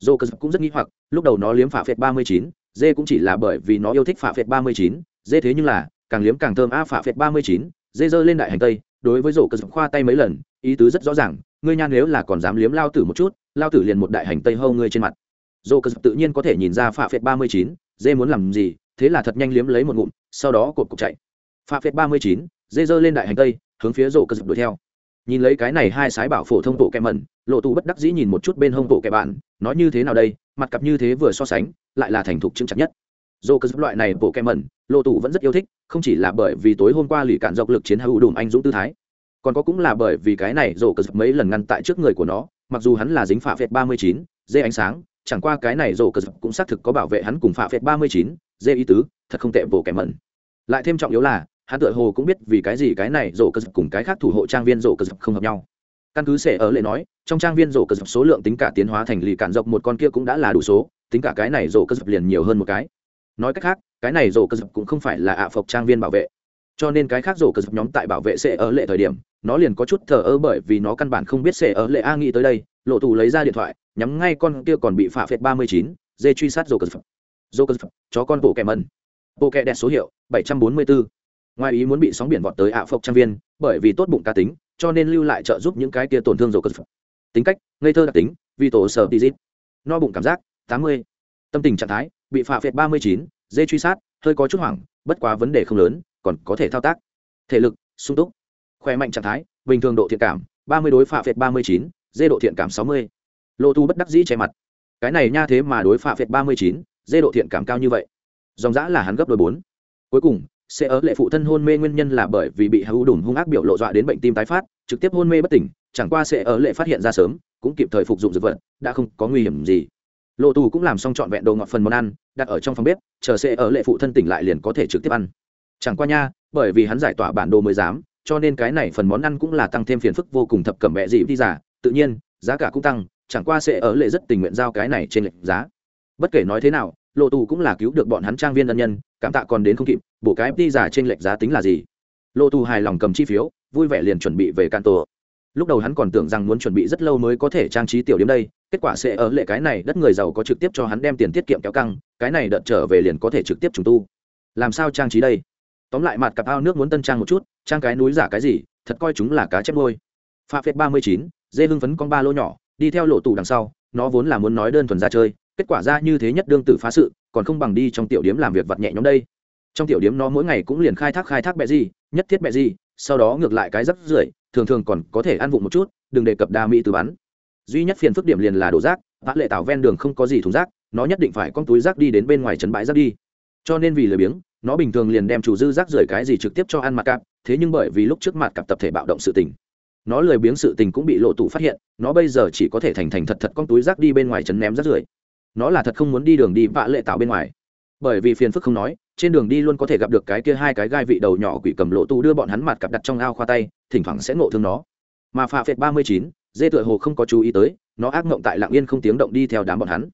Rổ cơ dập cũng rất nghi hoặc, lúc đầu nó liếm phả phệt ba mươi chín, dê cũng chỉ là bởi vì nó yêu thích phả phệt ba mươi chín, dê thế nhưng là, càng liếm càng thơm a phả phệt ba mươi chín, dê giơ lên đại hành tây, đối với rổ cơ dập khoa tay mấy lần, ý tứ rất rõ ràng, ngươi nha nếu là còn dám liếm lao tử một chút, lao tử liền một đại hành tây hâu ngươi trên mặt. Dô cơ tự nhiên có thể nhìn ra pha phệt ba mươi chín, dê muốn làm gì, thế là thật nhanh liếm lấy một ngụm, sau đó cột cục chạy. Pha phệt ba mươi chín, dê giơ lên đại hành tây, hướng phía dô cơ đuổi theo nhìn lấy cái này hai sái bảo phổ thông bộ kẹ mẩn, lộ tù bất đắc dĩ nhìn một chút bên hông bộ kẹ bạn, nói như thế nào đây, mặt cặp như thế vừa so sánh, lại là thành thục chững chặt nhất. Dô cơ loại này bộ kẹ mẩn, lộ tù vẫn rất yêu thích, không chỉ là bởi vì tối hôm qua lì cạn dọc lực chiến hữu đùm anh dũng tư thái, còn có cũng là bởi vì cái này dô cơ mấy lần ngăn tại trước người của nó, mặc dù hắn là dính phạ phệt ba mươi chín, dê ánh sáng, chẳng qua cái này dô cơ giúp cũng xác thực có bảo vệ hắn cùng phạ phệt ba mươi chín, dê ý tứ, thật không tệ bộ kẹ mẩn. Lại thêm trọng yếu là hắn tựa hồ cũng biết vì cái gì cái này rổ cờ dập cùng cái khác thủ hộ trang viên rổ cờ dập không hợp nhau. Căn cứ sẽ ở lệ nói, trong trang viên rổ cờ dập số lượng tính cả tiến hóa thành lì cản dọc một con kia cũng đã là đủ số, tính cả cái này rổ cờ dập liền nhiều hơn một cái. Nói cách khác, cái này rổ cờ dập cũng không phải là ạ phộc trang viên bảo vệ. Cho nên cái khác rổ cờ dập nhóm tại bảo vệ sẽ ở lệ thời điểm, nó liền có chút thờ ơ bởi vì nó căn bản không biết sẽ ở lệ a nghĩ tới đây, lộ tù lấy ra điện thoại, nhắm ngay con kia còn bị phạ phệt ba mươi chín, dê truy sát rổ cờ dập. Rổ cờ dập, chó con bộ kẻ mân bộ kẻ đẹp số hiệu bảy trăm bốn mươi bốn ngoài ý muốn bị sóng biển vọt tới ạ phộc trang viên, bởi vì tốt bụng cá tính, cho nên lưu lại trợ giúp những cái kia tổn thương dầu cờ phật tính cách, ngây thơ đặc tính, vì tổ sở tizit no bụng cảm giác, tám mươi. Tâm tình trạng thái, bị phạ phệt ba mươi chín, dê truy sát, hơi có chút hoảng, bất quá vấn đề không lớn, còn có thể thao tác. Thể lực, sung túc. Khỏe mạnh trạng thái, bình thường độ thiện cảm, ba mươi đối phạ phệt ba mươi chín, dê độ thiện cảm sáu mươi. Lộ tu bất đắc dĩ che mặt. Cái này nha thế mà đối phạ phệt ba mươi chín, dê độ thiện cảm cao như vậy. Dòng dã là hắn gấp đôi bốn. Cuối cùng sẽ ở lệ phụ thân hôn mê nguyên nhân là bởi vì bị hữu đùm hung ác biểu lộ dọa đến bệnh tim tái phát, trực tiếp hôn mê bất tỉnh, chẳng qua sẽ ở lệ phát hiện ra sớm, cũng kịp thời phục dụng dược vật, đã không có nguy hiểm gì. Lộ tù cũng làm xong trọn vẹn đồ ngọt phần món ăn, đặt ở trong phòng bếp, chờ sẽ ở lệ phụ thân tỉnh lại liền có thể trực tiếp ăn. Chẳng qua nha, bởi vì hắn giải tỏa bản đồ mới dám, cho nên cái này phần món ăn cũng là tăng thêm phiền phức vô cùng thập cẩm bẹ dị đi giả tự nhiên, giá cả cũng tăng, chẳng qua sẽ ở lệ rất tình nguyện giao cái này trên lệnh giá. Bất kể nói thế nào, lộ tù cũng là cứu được bọn hắn trang viên ân nhân, cảm tạ còn đến không kịp bộ cái đi giả trên lệch giá tính là gì? Lộ tù hài lòng cầm chi phiếu, vui vẻ liền chuẩn bị về can tổ. Lúc đầu hắn còn tưởng rằng muốn chuẩn bị rất lâu mới có thể trang trí tiểu điểm đây, kết quả sẽ ở lệ cái này đất người giàu có trực tiếp cho hắn đem tiền tiết kiệm kéo căng, cái này đợt trở về liền có thể trực tiếp trùng tu. Làm sao trang trí đây? Tóm lại mặt cặp ao nước muốn tân trang một chút, trang cái núi giả cái gì, thật coi chúng là cá chép ngôi. Pha phết ba mươi chín, dê hưng phấn con ba lô nhỏ, đi theo lộ tù đằng sau, nó vốn là muốn nói đơn thuần ra chơi, kết quả ra như thế nhất đương tử phá sự, còn không bằng đi trong tiểu điếm làm việc vặt nhẹ nhóm đây trong tiểu điểm nó mỗi ngày cũng liền khai thác khai thác bẹ gì, nhất thiết bẹ gì, sau đó ngược lại cái rắc rưởi, thường thường còn có thể ăn vụng một chút, đừng đề cập đa mỹ từ bắn. Duy nhất phiền phức điểm liền là đổ rác, vã lệ tảo ven đường không có gì thùng rác, nó nhất định phải con túi rác đi đến bên ngoài trấn bãi rác đi. Cho nên vì lười biếng, nó bình thường liền đem chủ dư rác rưởi cái gì trực tiếp cho ăn mặt cạp, thế nhưng bởi vì lúc trước mặt cặp tập thể bạo động sự tình, nó lười biếng sự tình cũng bị lộ tủ phát hiện, nó bây giờ chỉ có thể thành thành thật thật con túi rác đi bên ngoài chấn ném rác rưởi. Nó là thật không muốn đi đường đi vạ lệ tạo bên ngoài. Bởi vì phiền phức không nói trên đường đi luôn có thể gặp được cái kia hai cái gai vị đầu nhỏ quỷ cầm lộ tu đưa bọn hắn mặt cặp đặt trong ao khoa tay, thỉnh thoảng sẽ ngộ thương nó. Mà phạ phệt ba mươi chín, dê tựa hồ không có chú ý tới, nó ác mộng tại lạng yên không tiếng động đi theo đám bọn hắn.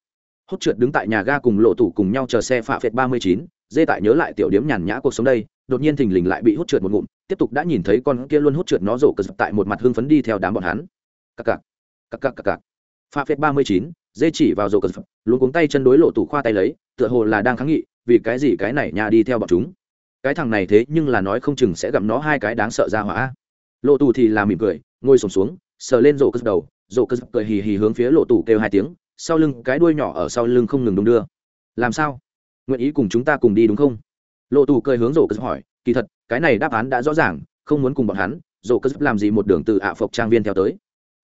Hút trượt đứng tại nhà ga cùng lộ tủ cùng nhau chờ xe phạ phệt ba mươi chín, dê tại nhớ lại tiểu điếm nhàn nhã cuộc sống đây, đột nhiên thình lình lại bị hút trượt một ngụm, tiếp tục đã nhìn thấy con kia luôn hút trượt nó rổ cờ tại một mặt hưng phấn đi theo đám bọn hắn. Cặc cặc cặc cặc cặc cặc. Phạ phệt ba mươi chín, dê chỉ vào rổ cờ luôn cuống tay chân đối lộ tủ khoa tay lấy, tựa hồ là đang kháng nghị vì cái gì cái này nhà đi theo bọn chúng? Cái thằng này thế nhưng là nói không chừng sẽ gặm nó hai cái đáng sợ ra hỏa. Lộ tù thì là mỉm cười, ngồi sổm xuống, sờ lên rổ cất đầu. Rổ cất cười hì hì hướng phía lộ tù kêu hai tiếng, sau lưng cái đuôi nhỏ ở sau lưng không ngừng đung đưa. Làm sao? Nguyện ý cùng chúng ta cùng đi đúng không? Lộ tù cười hướng rổ cất hỏi, kỳ thật, cái này đáp án đã rõ ràng, không muốn cùng bọn hắn rổ cất làm gì một đường từ ạ phộc trang viên theo tới.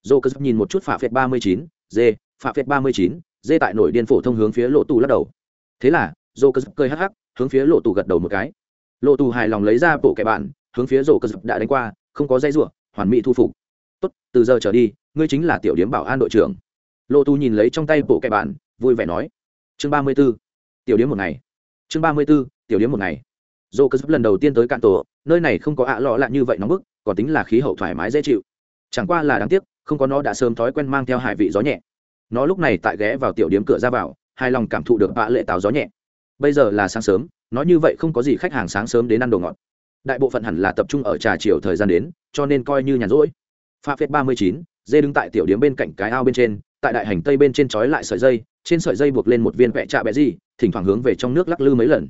Rổ cất nhìn một chút phạ phệt ba mươi chín dê phạ phệt ba mươi chín dê tại nổi điên phổ thông hướng phía lộ tù lắc đầu. Thế là rổ cờ cười hắc hắc, hướng phía lộ tù gật đầu một cái. Lộ tù hài lòng lấy ra bộ kẻ bạn, hướng phía rổ cờ đã đánh qua, không có dây rủa, hoàn mỹ thu phục. Tốt, từ giờ trở đi, ngươi chính là tiểu điếm bảo an đội trưởng. Lộ tù nhìn lấy trong tay bộ kẻ bạn, vui vẻ nói. Chương ba mươi b ố tiểu điếm một ngày. Chương ba mươi b ố tiểu điếm một ngày. Dô cơ lần đầu tiên tới cạn tổ, nơi này không có ạ lọ lạ như vậy nóng bức, còn tính là khí hậu thoải mái dễ chịu. Chẳng qua là đáng tiếc, không có nó đã sớm thói quen mang theo hải vị gió nhẹ. Nó lúc này tại ghé vào tiểu điếm cửa ra vào, hài lòng cảm thụ được bạ lệ táo gió nhẹ bây giờ là sáng sớm, nói như vậy không có gì khách hàng sáng sớm đến ăn đồ ngọt. Đại bộ phận hẳn là tập trung ở trà chiều thời gian đến, cho nên coi như nhàn rỗi. Pha phết ba mươi chín, dê đứng tại tiểu điếm bên cạnh cái ao bên trên, tại đại hành tây bên trên trói lại sợi dây, trên sợi dây buộc lên một viên vẹ trạ bẹ gì, thỉnh thoảng hướng về trong nước lắc lư mấy lần.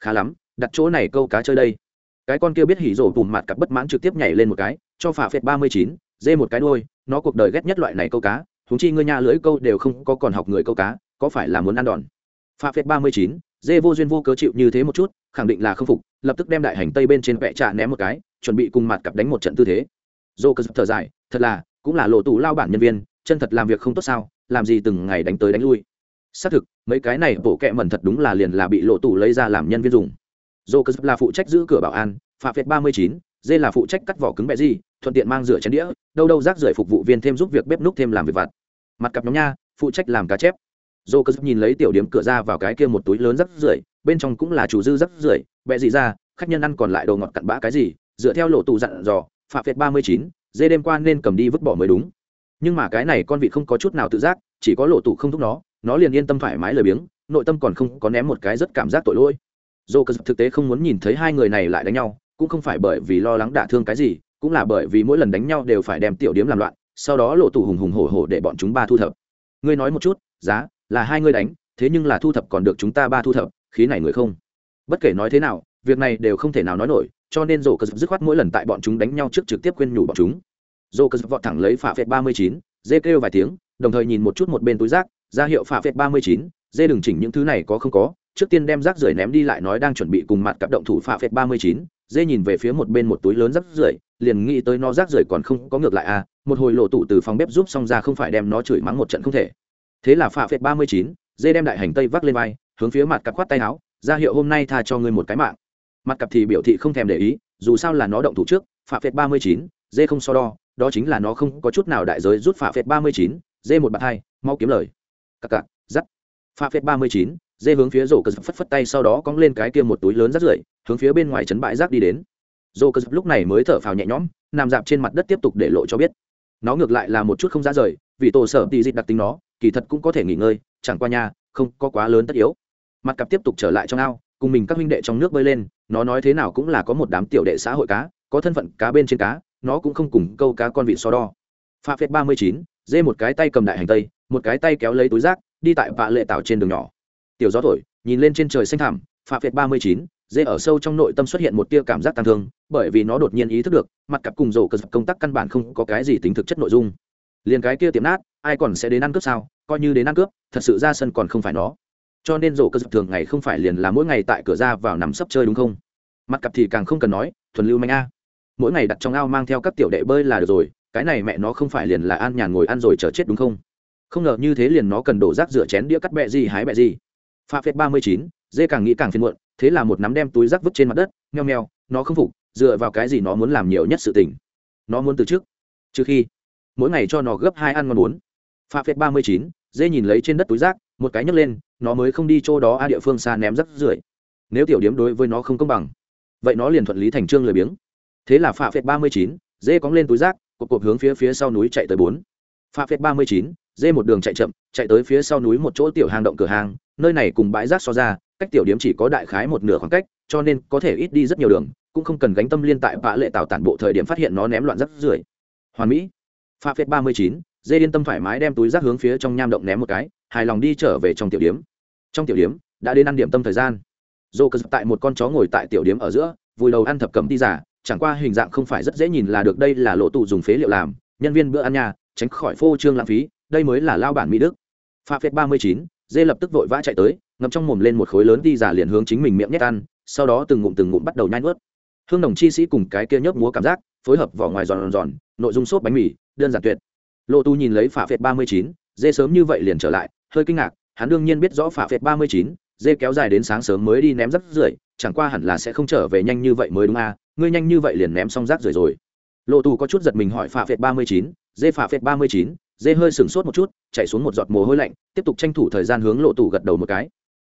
Khá lắm, đặt chỗ này câu cá chơi đây. Cái con kia biết hỉ rổ bùm mặt cặp bất mãn trực tiếp nhảy lên một cái, cho phà phệt ba mươi chín, dê một cái đôi nó cuộc đời ghét nhất loại này câu cá thúng chi ngươi nhà lưỡi câu đều không có còn học người câu cá, có phải là muốn ăn đòn? Phà phệt ba mươi chín dê vô duyên vô cớ chịu như thế một chút, khẳng định là không phục, lập tức đem đại hành tây bên trên vẹ trà ném một cái, chuẩn bị cùng mặt cặp đánh một trận tư thế. Dô cơ thở dài, thật là, cũng là lộ tù lao bản nhân viên, chân thật làm việc không tốt sao, làm gì từng ngày đánh tới đánh lui. Xác thực, mấy cái này bộ kẹ mẩn thật đúng là liền là bị lộ tù lấy ra làm nhân viên dùng. Dô cơ là phụ trách giữ cửa bảo an, phạm Việt ba mươi chín, dê là phụ trách cắt vỏ cứng bẹ gì, thuận tiện mang rửa chén đĩa, đâu đâu rác rưởi phục vụ viên thêm giúp việc bếp núc thêm làm việc vặt. Mặt cặp nhóm nha, phụ trách làm cá chép dô cơ nhìn lấy tiểu điếm cửa ra vào cái kia một túi lớn rất rưởi, bên trong cũng là chủ dư rất rưởi, bẹ gì ra, khách nhân ăn còn lại đồ ngọt cặn bã cái gì, dựa theo lộ tù dặn dò, phạm phệt ba mươi chín, dê đêm qua nên cầm đi vứt bỏ mới đúng. Nhưng mà cái này con vị không có chút nào tự giác, chỉ có lộ tù không thúc nó nó liền yên tâm thoải mái lười biếng, nội tâm còn không có ném một cái rất cảm giác tội lỗi. Dô cơ thực tế không muốn nhìn thấy hai người này lại đánh nhau, cũng không phải bởi vì lo lắng đả thương cái gì, cũng là bởi vì mỗi lần đánh nhau đều phải đem tiểu điếm làm loạn, sau đó lộ tù hùng hùng hổ hổ để bọn chúng ba thu thập. Ngươi nói một chút, giá là hai ngươi đánh, thế nhưng là thu thập còn được chúng ta ba thu thập, khí này người không. Bất kể nói thế nào, việc này đều không thể nào nói nổi, cho nên rổ cơ dứt khoát mỗi lần tại bọn chúng đánh nhau trước trực tiếp khuyên nhủ bọn chúng. Rổ cơ vọt thẳng lấy phạ phệt ba mươi chín, dê kêu vài tiếng, đồng thời nhìn một chút một bên túi rác, ra hiệu phạ phệt ba mươi chín, dê đừng chỉnh những thứ này có không có, trước tiên đem rác rưởi ném đi lại nói đang chuẩn bị cùng mặt cặp động thủ phạ phệt ba mươi chín, dê nhìn về phía một bên một túi lớn rác rưởi, liền nghĩ tới nó rác rưởi còn không có ngược lại à một hồi lộ tụ từ phòng bếp giúp xong ra không phải đem nó chửi mắng một trận không thể thế là phạ phệt ba mươi chín, dê đem đại hành tây vác lên vai, hướng phía mặt cặp khoát tay áo, ra hiệu hôm nay tha cho ngươi một cái mạng. Mặt cặp thì biểu thị không thèm để ý, dù sao là nó động thủ trước, phạ phệt ba mươi chín, dê không so đo, đó chính là nó không có chút nào đại giới rút phạ phệt ba mươi chín, dê một bạt hai, mau kiếm lời. Cặp cặp dắt phạ phệt ba mươi chín, dê hướng phía rổ cờ phất phất tay sau đó cóng lên cái kia một túi lớn rác rưởi, hướng phía bên ngoài trấn bãi rác đi đến. Rổ cờ lúc này mới thở phào nhẹ nhõm, nằm dạp trên mặt đất tiếp tục để lộ cho biết. Nó ngược lại là một chút không ra rời, vì tổ sở tì dịch đặc tính nó kỳ thật cũng có thể nghỉ ngơi, chẳng qua nhà không có quá lớn tất yếu. Mặt cặp tiếp tục trở lại trong ao, cùng mình các huynh đệ trong nước bơi lên, nó nói thế nào cũng là có một đám tiểu đệ xã hội cá, có thân phận cá bên trên cá, nó cũng không cùng câu cá con vịt so đo. Pha phép ba mươi chín, dê một cái tay cầm đại hành tây, một cái tay kéo lấy túi rác, đi tại vạ lệ tạo trên đường nhỏ. Tiểu gió thổi, nhìn lên trên trời xanh thẳm pha phép ba mươi chín, dê ở sâu trong nội tâm xuất hiện một tia cảm giác tàn thương, bởi vì nó đột nhiên ý thức được, mặt cặp cùng rổ cơ công tác căn bản không có cái gì tính thực chất nội dung. Liền cái kia tiệm nát ai còn sẽ đến ăn cướp sao? Coi như đến ăn cướp, thật sự ra sân còn không phải nó. Cho nên rổ cơ thường ngày không phải liền là mỗi ngày tại cửa ra vào nằm sấp chơi đúng không? Mặt cặp thì càng không cần nói, thuần lưu manh a, mỗi ngày đặt trong ao mang theo các tiểu đệ bơi là được rồi, cái này mẹ nó không phải liền là an nhàn ngồi ăn rồi chờ chết đúng không? Không ngờ như thế liền nó cần đổ rác rửa chén đĩa cắt bẹ gì hái bẹ gì. Pha phép ba mươi chín, dê càng nghĩ càng phiền muộn, thế là một nắm đem túi rác vứt trên mặt đất nheo nheo nó không phục, dựa vào cái gì nó muốn làm nhiều nhất sự tình? Nó muốn từ trước, trừ khi mỗi ngày cho nó gấp hai ăn ngon muốn pha phết ba mươi chín, dê nhìn lấy trên đất túi rác, một cái nhấc lên, nó mới không đi chỗ đó, a địa phương xa ném rác rưởi. Nếu tiểu điếm đối với nó không công bằng, vậy nó liền thuận lý thành trương lười biếng. Thế là pha phết ba mươi chín, dê cóng lên túi rác, cột cột hướng phía phía sau núi chạy tới bốn. Pha phết ba mươi chín, dê một đường chạy chậm, chạy tới phía sau núi một chỗ tiểu hang động cửa hàng, nơi này cùng bãi rác so ra, cách tiểu điếm chỉ có đại khái một nửa khoảng cách, cho nên có thể ít đi rất nhiều đường, cũng không cần gánh tâm liên tại vã lệ tạo tản bộ thời điểm phát hiện nó ném loạn rắc rưởi. Hoàn mỹ. Pha phết ba mươi chín dê yên tâm thoải mái đem túi rác hướng phía trong nham động ném một cái, hài lòng đi trở về trong tiểu điếm. Trong tiểu điếm, đã đến ăn điểm tâm thời gian. Dô cơ tại một con chó ngồi tại tiểu điếm ở giữa, vùi đầu ăn thập cẩm đi giả, chẳng qua hình dạng không phải rất dễ nhìn là được đây là lộ tụ dùng phế liệu làm, nhân viên bữa ăn nhà, tránh khỏi phô trương lãng phí, đây mới là lao bản mỹ đức. Pha phết ba mươi chín, dê lập tức vội vã chạy tới, ngậm trong mồm lên một khối lớn đi giả liền hướng chính mình miệng nhét ăn, sau đó từng ngụm từng ngụm bắt đầu nhai nuốt. Hương đồng chi sĩ cùng cái kia nhớp múa cảm giác, phối hợp vỏ ngoài giòn giòn, nội dung xốp bánh mì, đơn giản tuyệt lộ tu nhìn lấy phả phệt ba mươi chín, dê sớm như vậy liền trở lại, hơi kinh ngạc, hắn đương nhiên biết rõ phả phệt ba mươi chín, dê kéo dài đến sáng sớm mới đi ném rác rưởi, chẳng qua hẳn là sẽ không trở về nhanh như vậy mới đúng à ngươi nhanh như vậy liền ném xong rác rưởi rồi. Lộ tù có chút giật mình hỏi phả phệt ba mươi chín, dê phả phệt ba mươi chín, dê hơi sửng sốt một chút, chạy xuống một giọt mồ hôi lạnh, tiếp tục tranh thủ thời gian hướng lộ tù gật đầu một cái.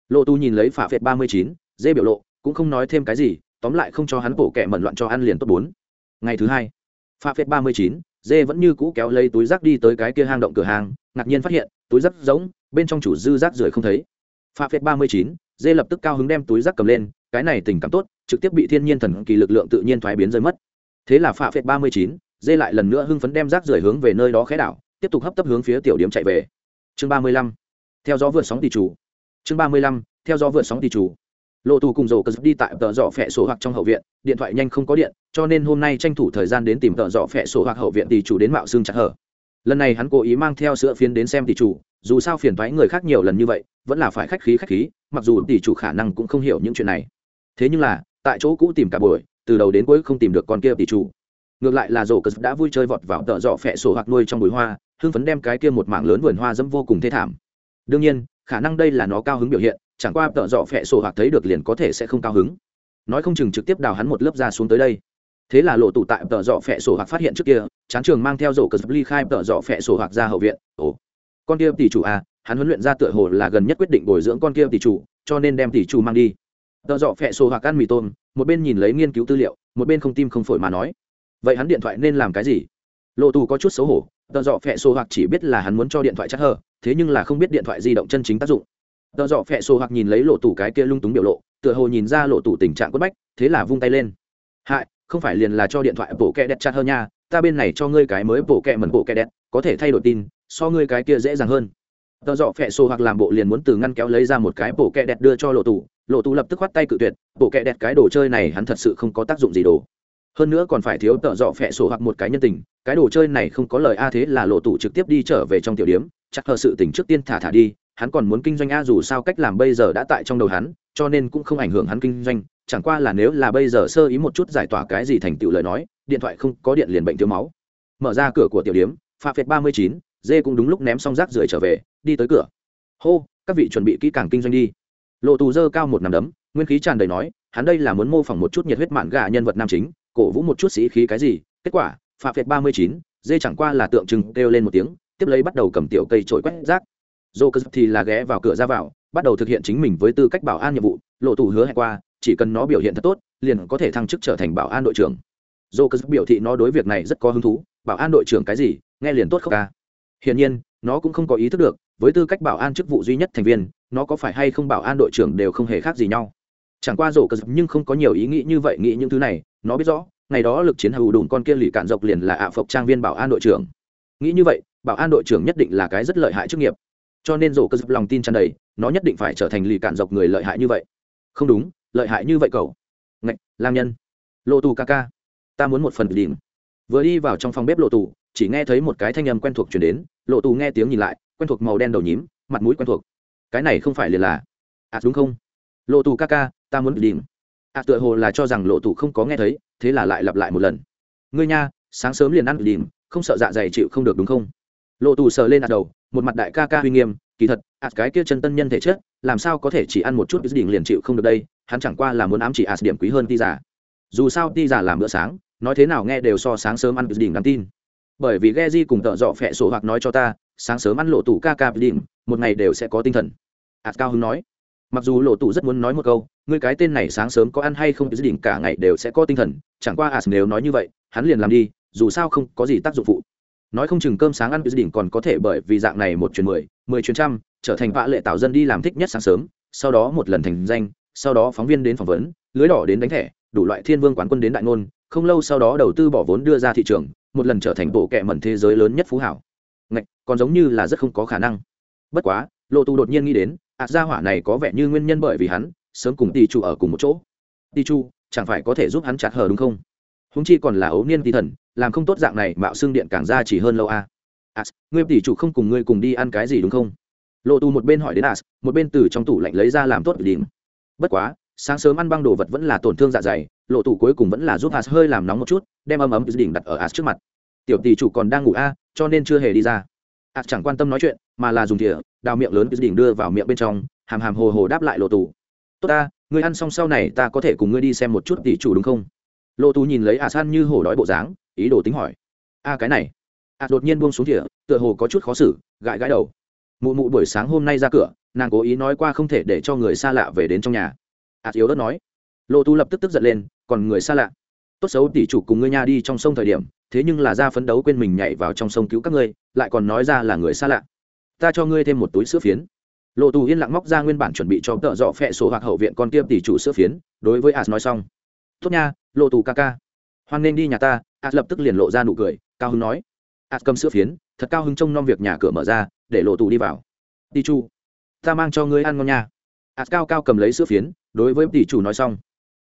Lộ tù nhìn lấy phả phệt ba mươi chín, dê biểu lộ, cũng không nói thêm cái gì, tóm lại không cho hắn bổ kẹ mẩn loạn cho ăn liền tốt bốn. Ngày thứ hai, phả phệt ba mươi chín dê vẫn như cũ kéo lấy túi rác đi tới cái kia hang động cửa hàng, ngạc nhiên phát hiện, túi rác giống bên trong chủ dư rác rưởi không thấy. Pha phép ba mươi chín, dê lập tức cao hứng đem túi rác cầm lên, cái này tình cảm tốt, trực tiếp bị thiên nhiên thần kỳ lực lượng tự nhiên thoái biến rơi mất. Thế là pha phép ba mươi chín, dê lại lần nữa hưng phấn đem rác rưởi hướng về nơi đó khé đảo, tiếp tục hấp tấp hướng phía tiểu điểm chạy về. Chương ba mươi lăm, theo gió vượt sóng tỷ chủ. Chương ba mươi lăm, theo gió vượt sóng tỷ chủ lộ tù cùng rổ cờ đi tại tờ dọ phẹ sổ hoặc trong hậu viện, điện thoại nhanh không có điện, cho nên hôm nay tranh thủ thời gian đến tìm tờ dọ phẹ sổ hoặc hậu viện tỷ chủ đến mạo xương chặt hở. Lần này hắn cố ý mang theo sữa phiến đến xem tỷ chủ, dù sao phiền thoái người khác nhiều lần như vậy, vẫn là phải khách khí khách khí, mặc dù tỷ chủ khả năng cũng không hiểu những chuyện này. Thế nhưng là, tại chỗ cũ tìm cả buổi, từ đầu đến cuối không tìm được con kia tỷ chủ. Ngược lại là rổ cờ đã vui chơi vọt vào tợ dọ phẹ sổ hoặc nuôi trong bụi hoa, hưng phấn đem cái kia một mảng lớn vườn hoa dẫm vô cùng thê thảm. Đương nhiên khả năng đây là nó cao hứng biểu hiện, chẳng qua tợ dọ phẹ sổ hoặc thấy được liền có thể sẽ không cao hứng. Nói không chừng trực tiếp đào hắn một lớp ra xuống tới đây. Thế là lộ tụ tại tợ dọ phẹ sổ hoặc phát hiện trước kia, chán trường mang theo rổ cờ ly khai tợ dọ phẹ sổ hoặc ra hậu viện. Ồ, con kia tỷ chủ à hắn huấn luyện ra tựa hồ là gần nhất quyết định bồi dưỡng con kia tỷ chủ, cho nên đem tỷ chủ mang đi. Tợ dọ phẹ sổ hoặc ăn mì tôm, một bên nhìn lấy nghiên cứu tư liệu, một bên không tim không phổi mà nói. Vậy hắn điện thoại nên làm cái gì? Lộ tù có chút xấu hổ tờ dọ phẹ sổ hoặc chỉ biết là hắn muốn cho điện thoại chắc hờ, thế nhưng là không biết điện thoại di động chân chính tác dụng. Tờ dọ phẹ sổ hoặc nhìn lấy lộ tủ cái kia lung túng biểu lộ, tựa hồ nhìn ra lộ tủ tình trạng quất bách, thế là vung tay lên. Hại, không phải liền là cho điện thoại bộ kẹ đẹp chặt hơn nha, ta bên này cho ngươi cái mới bộ kẹ mẩn bộ kẹ đẹp có thể thay đổi tin, so ngươi cái kia dễ dàng hơn. Tờ dọ phẹ sổ hoặc làm bộ liền muốn từ ngăn kéo lấy ra một cái bộ kẹ đẹp đưa cho lộ tủ lộ tủ lập tức khoát tay cự tuyệt bộ kẹ đẹp cái đồ chơi này hắn thật sự không có tác dụng gì đồ hơn nữa còn phải thiếu tợ dọ phẹ sổ hoặc một cái nhân tình, cái đồ chơi này không có lời a thế là lộ tù trực tiếp đi trở về trong tiểu điếm, chắc hờ sự tỉnh trước tiên thả thả đi, hắn còn muốn kinh doanh a dù sao cách làm bây giờ đã tại trong đầu hắn, cho nên cũng không ảnh hưởng hắn kinh doanh, chẳng qua là nếu là bây giờ sơ ý một chút giải tỏa cái gì thành tựu lời nói, điện thoại không có điện liền bệnh thiếu máu. Mở ra cửa của tiểu điếm, pha phệt ba mươi chín, dê cũng đúng lúc ném xong rác rưởi trở về, đi tới cửa. Hô, các vị chuẩn bị kỹ càng kinh doanh đi. Lộ tù dơ cao một nằm đấm, nguyên khí tràn đầy nói, hắn đây là muốn mô phỏng một chút nhiệt huyết mạn gà nhân vật nam chính cổ vũ một chút sĩ khí cái gì, kết quả, phạm phệt ba mươi chín, dê chẳng qua là tượng trưng kêu lên một tiếng, tiếp lấy bắt đầu cầm tiểu cây trổi quét rác. Dô cơ thì là ghé vào cửa ra vào, bắt đầu thực hiện chính mình với tư cách bảo an nhiệm vụ, lộ tù hứa hẹn qua, chỉ cần nó biểu hiện thật tốt, liền có thể thăng chức trở thành bảo an đội trưởng. Dô cơ biểu thị nó đối việc này rất có hứng thú, bảo an đội trưởng cái gì, nghe liền tốt không ca. Hiển nhiên, nó cũng không có ý thức được, với tư cách bảo an chức vụ duy nhất thành viên, nó có phải hay không bảo an đội trưởng đều không hề khác gì nhau. Chẳng qua rổ cơ nhưng không có nhiều ý nghĩ như vậy, nghĩ những thứ này nó biết rõ, ngày đó lực chiến hữu đùn con kia lì cạn dọc liền là ạ à phộc trang viên bảo an đội trưởng. Nghĩ như vậy, bảo an đội trưởng nhất định là cái rất lợi hại chức nghiệp. Cho nên rổ cơ dập lòng tin tràn đầy, nó nhất định phải trở thành lì cạn dọc người lợi hại như vậy. Không đúng, lợi hại như vậy cậu. Ngạch, lang nhân. Lộ tù ca ca, ta muốn một phần điểm vừa đi vào trong phòng bếp lộ tù, chỉ nghe thấy một cái thanh âm quen thuộc chuyển đến. Lộ tù nghe tiếng nhìn lại, quen thuộc màu đen đầu nhím, mặt mũi quen thuộc. Cái này không phải liền là. À đúng không? Lộ tù ca ca, ta muốn ạ à tựa hồ là cho rằng lộ thủ không có nghe thấy, thế là lại lặp lại một lần. Ngươi nha, sáng sớm liền ăn điểm không sợ dạ dày chịu không được đúng không? Lộ tù sờ lên ạt đầu, một mặt đại ca ca uy nghiêm, kỳ thật ạt cái kia chân tân nhân thể chất, làm sao có thể chỉ ăn một chút đỉnh liền chịu không được đây, hắn chẳng qua là muốn ám chỉ ạt điểm quý hơn ti giả dù sao ti giả làm bữa sáng, nói thế nào nghe đều so sáng sớm ăn đỉnh đáng tin. Bởi vì Geji cùng tợ dọ phẹ sổ hoặc nói cho ta, sáng sớm ăn lộ tủ ca ca đỉnh, một ngày đều sẽ có tinh thần. Ạt cao hứng nói mặc dù lộ tụ rất muốn nói một câu người cái tên này sáng sớm có ăn hay không dự định cả ngày đều sẽ có tinh thần, chẳng qua as nếu nói như vậy, hắn liền làm đi, dù sao không có gì tác dụng phụ. Nói không chừng cơm sáng ăn dự định còn có thể bởi vì dạng này một chuyến mười mười chuyến trăm, trở thành vạ lệ tạo dân đi làm thích nhất sáng sớm, sau đó một lần thành danh, sau đó phóng viên đến phỏng vấn, lưới đỏ đến đánh thẻ, đủ loại thiên vương quán quân đến đại ngôn, không lâu sau đó đầu tư bỏ vốn đưa ra thị trường, một lần trở thành bộ kệ mẩn thế giới lớn nhất phú hảo. Ngạch, còn giống như là rất không có khả năng. Bất quá, lộ tụ đột nhiên nghĩ đến ạt gia hỏa này có vẻ như nguyên nhân bởi vì hắn sớm cùng tỷ chủ ở cùng một chỗ. Tỷ chủ, chẳng phải có thể giúp hắn chặt hờ đúng không? Húng chi còn là ấu niên tỷ thần làm không tốt dạng này mạo xương điện càng ra chỉ hơn lâu a. À. as ngươi tỷ chủ không cùng ngươi cùng đi ăn cái gì đúng không? Lộ tù một bên hỏi đến as một bên từ trong tủ lạnh lấy ra làm tốt đỉnh bất quá sáng sớm ăn băng đồ vật vẫn là tổn thương dạ dày lộ tù cuối cùng vẫn là giúp as hơi làm nóng một chút đem ấm ấm đỉnh đặt ở as trước mặt. Tiểu tỷ chủ còn đang ngủ a cho nên chưa hề đi ra. As chẳng quan tâm nói chuyện mà là dùng thìa, đào miệng lớn đỉnh đưa vào miệng bên trong, hàm hàm hồ hồ đáp lại lộ tù. Tốt ta người ăn xong sau này ta có thể cùng ngươi đi xem một chút tỷ chủ đúng không? Lộ tù nhìn lấy a san như hổ đói bộ dáng, ý đồ tính hỏi. A, cái này. A đột nhiên buông xuống thìa, tựa hồ có chút khó xử, gãi gãi đầu. Mụ mụ buổi sáng hôm nay ra cửa, nàng cố ý nói qua không thể để cho người xa lạ về đến trong nhà. A yếu đất nói. Lộ tù lập tức tức giận lên, còn người xa lạ? Tốt xấu tỷ chủ cùng ngươi nha đi trong sông thời điểm, thế nhưng là ra phấn đấu quên mình nhảy vào trong sông cứu các ngươi, lại còn nói ra là người xa lạ ta cho ngươi thêm một túi sữa phiến. Lộ tù yên lặng móc ra nguyên bản chuẩn bị cho tợ dọ phẹ sổ hoặc hậu viện con tiêm tỷ chủ sữa phiến, đối với as nói xong. Tốt nha, lộ tù ca ca. Hoan nên đi nhà ta as lập tức liền lộ ra nụ cười, cao hưng nói. As cầm sữa phiến, thật cao hưng trông nom việc nhà cửa mở ra, để lộ tù đi vào. Tỷ chu ta mang cho ngươi ăn ngon nha. As cao cao cầm lấy sữa phiến, đối với tỷ chủ nói xong.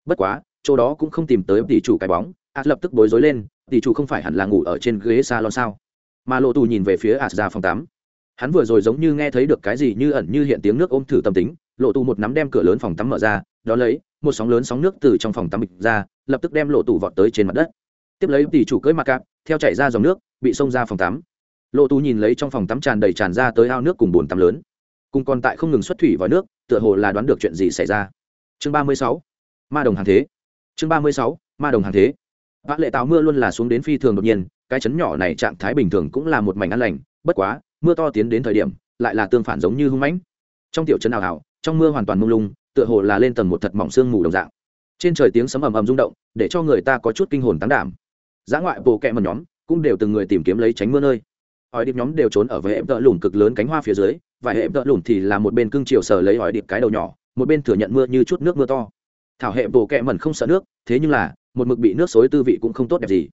Bất quá, chỗ đó cũng không tìm tới tỷ chủ cái bóng as lập tức bối rối lên, tỷ chủ không phải hẳn là ngủ ở trên ghế salon sao? Mà lộ tù nhìn về phía as ra phòng tắm hắn vừa rồi giống như nghe thấy được cái gì như ẩn như hiện tiếng nước ôm thử tâm tính, lộ tù một nắm đem cửa lớn phòng tắm mở ra, đó lấy, một sóng lớn sóng nước từ trong phòng tắm bịch ra, lập tức đem lộ tù vọt tới trên mặt đất. Tiếp lấy tỷ chủ cưỡi mặt cạp, theo chảy ra dòng nước, bị xông ra phòng tắm. Lộ tù nhìn lấy trong phòng tắm tràn đầy tràn ra tới ao nước cùng bồn tắm lớn. Cùng còn tại không ngừng xuất thủy vào nước, tựa hồ là đoán được chuyện gì xảy ra. Chương ba mươi sáu, ma đồng hàng thế. Chương ba mươi sáu, ma đồng hàng thế. Vã lệ táo mưa luôn là xuống đến phi thường đột nhiên, cái chấn nhỏ này trạng thái bình thường cũng là một mảnh ăn lành, bất quá mưa to tiến đến thời điểm, lại là tương phản giống như hung mãnh. Trong tiểu trấn ảo ảo, trong mưa hoàn toàn mông lung, tựa hồ là lên tầng một thật mỏng sương mù đồng dạng. Trên trời tiếng sấm ầm ầm rung động, để cho người ta có chút kinh hồn tán đảm. Giá ngoại bộ kẹ mật nhóm, cũng đều từng người tìm kiếm lấy tránh mưa nơi. Hỏi điệp nhóm đều trốn ở với hệm tợ lùn cực lớn cánh hoa phía dưới và hệm tợ lùn thì là một bên cưng chiều sờ lấy hỏi điệp cái đầu nhỏ, một bên thừa nhận mưa như chút nước mưa to. Thảo hệ bộ kẹ mẩn không sợ nước, thế nhưng là, một mực bị nước xối tư vị cũng không tốt đẹp gì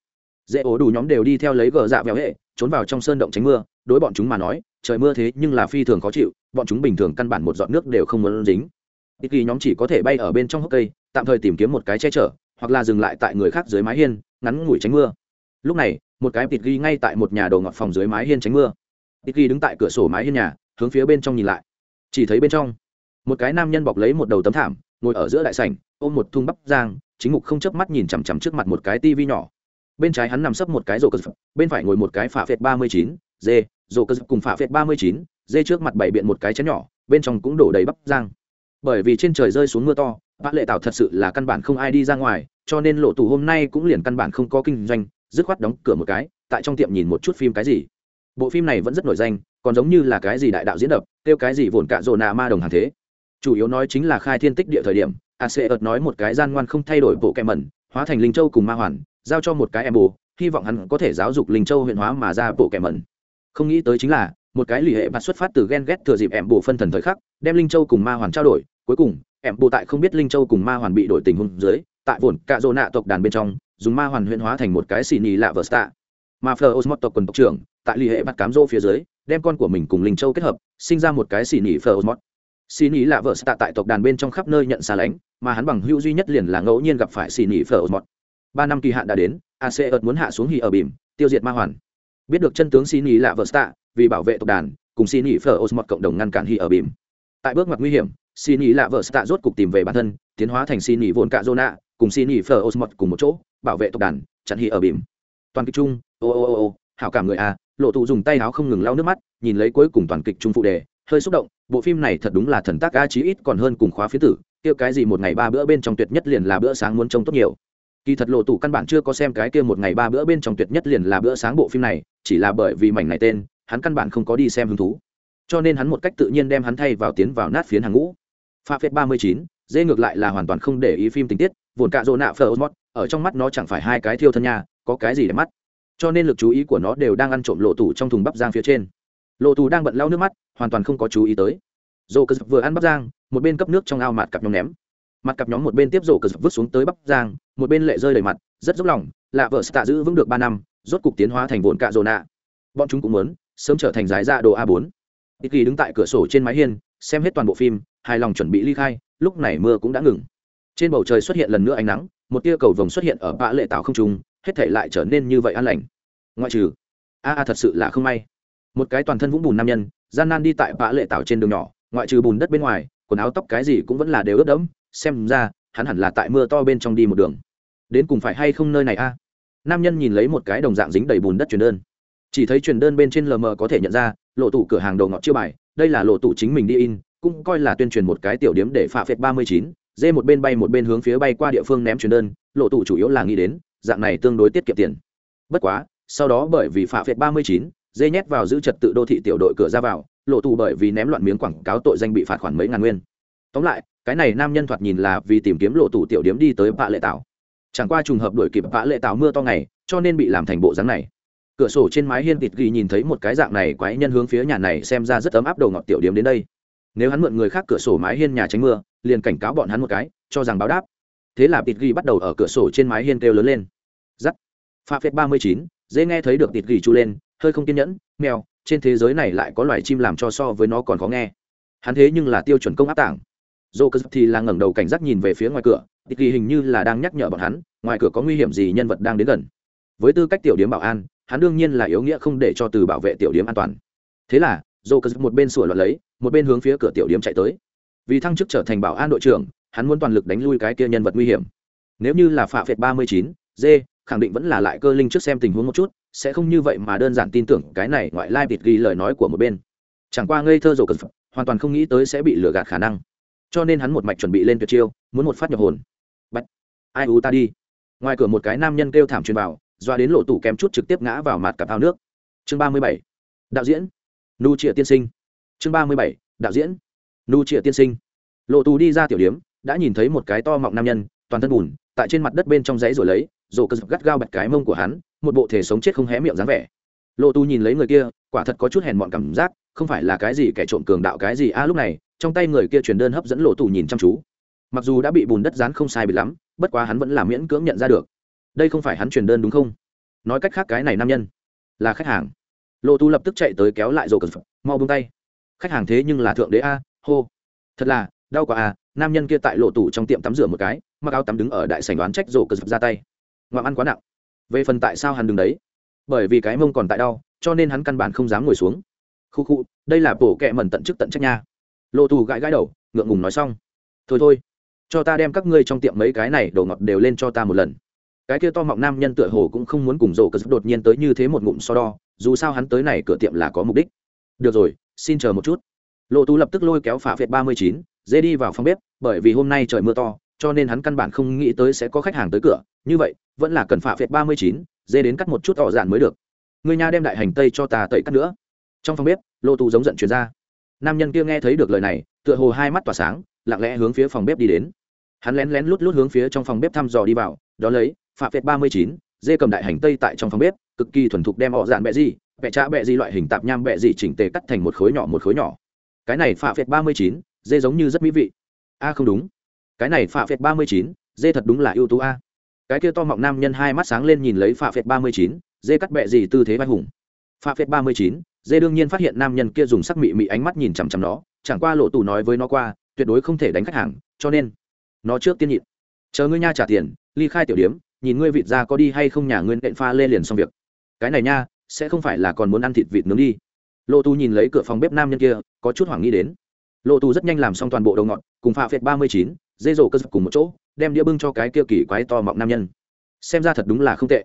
dễ ố đủ nhóm đều đi theo lấy gờ dạ vẹo hệ, trốn vào trong sơn động tránh mưa. Đối bọn chúng mà nói, trời mưa thế nhưng là phi thường khó chịu, bọn chúng bình thường căn bản một giọt nước đều không muốn dính. Ít kỳ nhóm chỉ có thể bay ở bên trong hốc cây, tạm thời tìm kiếm một cái che chở, hoặc là dừng lại tại người khác dưới mái hiên, ngắn ngủi tránh mưa. Lúc này, một cái tịt ghi ngay tại một nhà đồ ngọt phòng dưới mái hiên tránh mưa. Tịt ghi đứng tại cửa sổ mái hiên nhà, hướng phía bên trong nhìn lại. Chỉ thấy bên trong, một cái nam nhân bọc lấy một đầu tấm thảm, ngồi ở giữa đại sảnh, ôm một thung bắp giang chính mục không chớp mắt nhìn chằm chằm trước mặt một cái tivi nhỏ bên trái hắn nằm sấp một cái rổ cơ bên phải ngồi một cái phả phệt ba mươi chín dê, rổ cơ cùng phả phệt ba mươi chín dê trước mặt bảy biện một cái chén nhỏ bên trong cũng đổ đầy bắp giang bởi vì trên trời rơi xuống mưa to vã lệ tạo thật sự là căn bản không ai đi ra ngoài cho nên lộ tù hôm nay cũng liền căn bản không có kinh doanh dứt khoát đóng cửa một cái tại trong tiệm nhìn một chút phim cái gì. Bộ phim này vẫn rất nổi danh còn giống như là cái gì đại đạo diễn đập kêu cái gì vồn cạ rồ nà ma đồng hàng thế. Chủ yếu nói chính là khai thiên tích địa thời điểm a sẽ ợt nói một cái gian ngoan không thay đổi bộ kẹ mẩn hóa thành linh châu cùng ma hoàn giao cho một cái em bù, hy vọng hắn có thể giáo dục linh châu huyện hóa mà ra bộ kẻ mẩn. Không nghĩ tới chính là một cái lì hệ bạt xuất phát từ ghen ghét thừa dịp em bù phân thần thời khắc đem linh châu cùng ma hoàn trao đổi. Cuối cùng em bù tại không biết linh châu cùng ma hoàn bị đổi tình huống dưới tại vồn cạ dỗ nạ tộc đàn bên trong dùng ma hoàn huyện hóa thành một cái xì nhì lạ vờ stạ. Mà phờ osmot tộc quần tộc trưởng tại lì hệ bắt cám rô phía dưới đem con của mình cùng linh châu kết hợp sinh ra một cái xì nhì phờ osmot. Xì nhì lạ vờ stạ tại tộc đàn bên trong khắp nơi nhận xa lánh mà hắn bằng hữu duy nhất liền là ngẫu nhiên gặp phải xì nhì phờ osmot ba năm kỳ hạn đã đến ac ợt muốn hạ xuống hì ở bìm, tiêu diệt ma hoàn. Biết được chân tướng xin ý lạ vợ stạ, vì bảo vệ tộc đàn, cùng xin ý phở osmot cộng đồng ngăn cản hì ở bìm. Tại bước ngoặt nguy hiểm xin ý lạ vợ stạ rốt cục tìm về bản thân, tiến hóa thành xin ý vồn cạ zona cùng xin ý phở osmot cùng một chỗ, bảo vệ tộc đàn, chặn hì ở bìm. Toàn kịch chung, ô ô ô ô, hảo cảm người a, lộ tụ dùng tay áo không ngừng lau nước mắt, nhìn lấy cuối cùng toàn kịch chung phụ đề, hơi xúc động, bộ phim này thật đúng là thần tác a chí ít còn hơn cùng khóa phía tử kia cái gì một ngày ba bữa bên trong tuyệt nhất liền là bữa sáng muốn trông tốt nhiều kỳ thật lộ tủ căn bản chưa có xem cái kia một ngày ba bữa bên trong tuyệt nhất liền là bữa sáng bộ phim này chỉ là bởi vì mảnh này tên hắn căn bản không có đi xem hứng thú. Cho nên hắn một cách tự nhiên đem hắn thay vào tiến vào nát phiến hàng ngũ. Pha phép ba mươi chín dê ngược lại là hoàn toàn không để ý phim tình tiết vồn cạ rỗ nạ phờ osmot ở trong mắt nó chẳng phải hai cái thiêu thân nhà, có cái gì để mắt. Cho nên lực chú ý của nó đều đang ăn trộm lộ tủ trong thùng bắp giang phía trên. Lộ tù đang bận lau nước mắt hoàn toàn không có chú ý tới. Dồ cờ vừa ăn bắp giang một bên cấp nước trong ao mạt cặp nhóm ném mặt cặp nhóm một bên tiếp rổ cờ vứt xuống tới bắp giang, một bên lệ rơi đầy mặt, rất dốc lòng, lạ vợ tạ giữ vững được ba năm, rốt cục tiến hóa thành vồn cạ rồ nạ. Bọn chúng cũng muốn sớm trở thành giải ra đồ a bốn. Ít kỳ đứng tại cửa sổ trên mái hiên, xem hết toàn bộ phim, hài lòng chuẩn bị ly khai, lúc này mưa cũng đã ngừng. Trên bầu trời xuất hiện lần nữa ánh nắng, một tia cầu vồng xuất hiện ở bã lệ tảo không trung, hết thể lại trở nên như vậy an lành. Ngoại trừ, a a thật sự là không may. Một cái toàn thân vũng bùn nam nhân, gian nan đi tại bã lệ tảo trên đường nhỏ, ngoại trừ bùn đất bên ngoài, quần áo tóc cái gì cũng vẫn là đều ướt đẫm xem ra, hắn hẳn là tại mưa to bên trong đi một đường. Đến cùng phải hay không nơi này a? Nam nhân nhìn lấy một cái đồng dạng dính đầy bùn đất truyền đơn. Chỉ thấy truyền đơn bên trên lờ mờ có thể nhận ra, lộ tủ cửa hàng đầu ngọt chưa bài, đây là lộ tủ chính mình đi in, cũng coi là tuyên truyền một cái tiểu điếm để phạ phệt ba mươi chín, dê một bên bay một bên hướng phía bay qua địa phương ném truyền đơn, lộ tủ chủ yếu là nghĩ đến, dạng này tương đối tiết kiệm tiền. Bất quá, sau đó bởi vì phạ phệt ba mươi chín, dê nhét vào giữ trật tự đô thị tiểu đội cửa ra vào, lộ tù bởi vì ném loạn miếng quảng cáo tội danh bị phạt khoản mấy ngàn nguyên. Tóm lại cái này nam nhân thoạt nhìn là vì tìm kiếm lộ tủ tiểu điếm đi tới vạ lệ tạo chẳng qua trùng hợp đuổi kịp vạ lệ tạo mưa to ngày, cho nên bị làm thành bộ dáng này. Cửa sổ trên mái hiên tịt ghi nhìn thấy một cái dạng này quái nhân hướng phía nhà này xem ra rất ấm áp đầu ngọt tiểu điếm đến đây. Nếu hắn mượn người khác cửa sổ mái hiên nhà tránh mưa, liền cảnh cáo bọn hắn một cái, cho rằng báo đáp. Thế là tịt ghi bắt đầu ở cửa sổ trên mái hiên kêu lớn lên. Giắt pha phép ba mươi chín, dễ nghe thấy được tịt ghi chu lên, hơi không kiên nhẫn, mèo, trên thế giới này lại có loài chim làm cho so với nó còn khó nghe. Hắn thế nhưng là tiêu chuẩn công áp tảng dô cơ thì là ngẩng đầu cảnh giác nhìn về phía ngoài cửa tịt hình như là đang nhắc nhở bọn hắn, ngoài cửa có nguy hiểm gì nhân vật đang đến gần. Với tư cách tiểu điếm bảo an, hắn đương nhiên là yếu nghĩa không để cho từ bảo vệ tiểu điếm an toàn. Thế là, dô cơ một bên sủa loạn lấy, một bên hướng phía cửa tiểu điếm chạy tới. Vì thăng chức trở thành bảo an đội trưởng, hắn muốn toàn lực đánh lui cái kia nhân vật nguy hiểm. Nếu như là Phạm phệt ba mươi chín d khẳng định vẫn là lại cơ linh trước xem tình huống một chút, sẽ không như vậy mà đơn giản tin tưởng cái này ngoại lai bịt ghi lời nói của một bên. Chẳng qua ngây thơ dồ cần hoàn toàn không nghĩ tới sẽ bị lừa gạt khả năng cho nên hắn một mạch chuẩn bị lên tuyệt chiêu, muốn một phát nhập hồn. Bạch, ai u ta đi? Ngoài cửa một cái nam nhân kêu thảm truyền vào, doa đến lộ tủ kém chút trực tiếp ngã vào mặt cặp ao nước. Chương ba mươi bảy, đạo diễn. Nu trịa tiên sinh. Chương ba mươi bảy, đạo diễn. Nu trịa tiên sinh. Lộ tù đi ra tiểu điếm đã nhìn thấy một cái to mọng nam nhân, toàn thân bùn, tại trên mặt đất bên trong giấy rồi lấy, rổ cơ gắt gao bạch cái mông của hắn, một bộ thể sống chết không hé miệng dáng vẻ. Lộ tu nhìn lấy người kia, quả thật có chút hèn mọn cảm giác, không phải là cái gì kẻ trộm cường đạo cái gì. A, lúc này trong tay người kia truyền đơn hấp dẫn lộ tù nhìn chăm chú. Mặc dù đã bị bùn đất dán không sai bị lắm, bất quá hắn vẫn là miễn cưỡng nhận ra được. Đây không phải hắn truyền đơn đúng không? Nói cách khác cái này nam nhân là khách hàng. Lộ tù lập tức chạy tới kéo lại rổ cơ mau bông tay. Khách hàng thế nhưng là thượng đế a, hô. Thật là, đau quá à nam nhân kia tại lộ tủ trong tiệm tắm rửa một cái, mặc áo tắm đứng ở đại sảnh đoán trách rổ cơ ra tay. Ngoạm ăn quá nặng. Về phần tại sao hắn đứng đấy? Bởi vì cái mông còn tại đau, cho nên hắn căn bản không dám ngồi xuống. Khu khu, đây là bổ kẹ mẩn tận chức tận trách nha lộ tù gãi gãi đầu, ngượng ngùng nói xong. Thôi thôi, cho ta đem các ngươi trong tiệm mấy cái này đồ ngọt đều lên cho ta một lần. Cái kia to mọng nam nhân tựa hồ cũng không muốn cùng rổ cờ đột nhiên tới như thế một ngụm so đo, dù sao hắn tới này cửa tiệm là có mục đích. Được rồi, xin chờ một chút. Lộ tú lập tức lôi kéo phả phệt ba mươi chín, dê đi vào phòng bếp, bởi vì hôm nay trời mưa to, cho nên hắn căn bản không nghĩ tới sẽ có khách hàng tới cửa. Như vậy, vẫn là cần phả phệt ba mươi chín, dê đến cắt một chút tỏ dạn mới được. Người nhà đem đại hành tây cho ta tẩy cắt nữa. Trong phòng bếp, lô tù giống giận chuyển ra nam nhân kia nghe thấy được lời này, tựa hồ hai mắt tỏa sáng, lặng lẽ hướng phía phòng bếp đi đến. Hắn lén lén lút lút hướng phía trong phòng bếp thăm dò đi vào, đó lấy, Phạm phệt ba mươi chín, dê cầm đại hành tây tại trong phòng bếp, cực kỳ thuần thục đem họ dạn bẹ gì, bẹ trạ bẹ gì loại hình tạp nham bẹ gì chỉnh tề cắt thành một khối nhỏ một khối nhỏ. Cái này Phạm phệt ba mươi chín, dê giống như rất mỹ vị. A, không đúng. Cái này Phạm phệt ba mươi chín, dê thật đúng là ưu tú a. Cái kia to mọng nam nhân hai mắt sáng lên nhìn lấy Phạm phệt ba mươi chín, dê cắt bẹ gì tư thế vai hùng pha phết ba mươi chín, dê đương nhiên phát hiện nam nhân kia dùng sắc mị mị ánh mắt nhìn chằm chằm nó, chẳng qua lộ tù nói với nó qua, tuyệt đối không thể đánh khách hàng, cho nên nó trước tiên nhịn. Chờ ngươi nha trả tiền, ly khai tiểu điếm, nhìn ngươi vịt ra có đi hay không nhà ngươi nện pha lê liền xong việc. Cái này nha, sẽ không phải là còn muốn ăn thịt vịt nướng đi. Lộ tù nhìn lấy cửa phòng bếp nam nhân kia, có chút hoảng nghĩ đến. Lộ tù rất nhanh làm xong toàn bộ đầu ngọn cùng Pha phệt ba mươi chín, dê rổ cơ dập cùng một chỗ, đem đĩa bưng cho cái kia kỳ quái to mọng nam nhân. Xem ra thật đúng là không tệ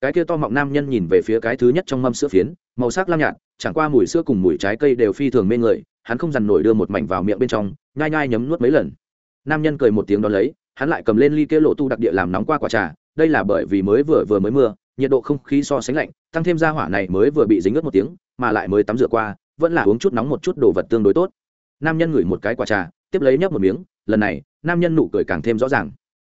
cái kia to mọng nam nhân nhìn về phía cái thứ nhất trong mâm sữa phiến, màu sắc lam nhạt, chẳng qua mùi sữa cùng mùi trái cây đều phi thường mê người, hắn không dằn nổi đưa một mảnh vào miệng bên trong, nhai nhai nhấm nuốt mấy lần. Nam nhân cười một tiếng đón lấy, hắn lại cầm lên ly kia lộ tu đặc địa làm nóng qua quả trà, đây là bởi vì mới vừa vừa mới mưa, nhiệt độ không khí so sánh lạnh, tăng thêm ra hỏa này mới vừa bị dính ướt một tiếng, mà lại mới tắm rửa qua, vẫn là uống chút nóng một chút đồ vật tương đối tốt. Nam nhân ngửi một cái quả trà, tiếp lấy nhấp một miếng, lần này, nam nhân nụ cười càng thêm rõ ràng.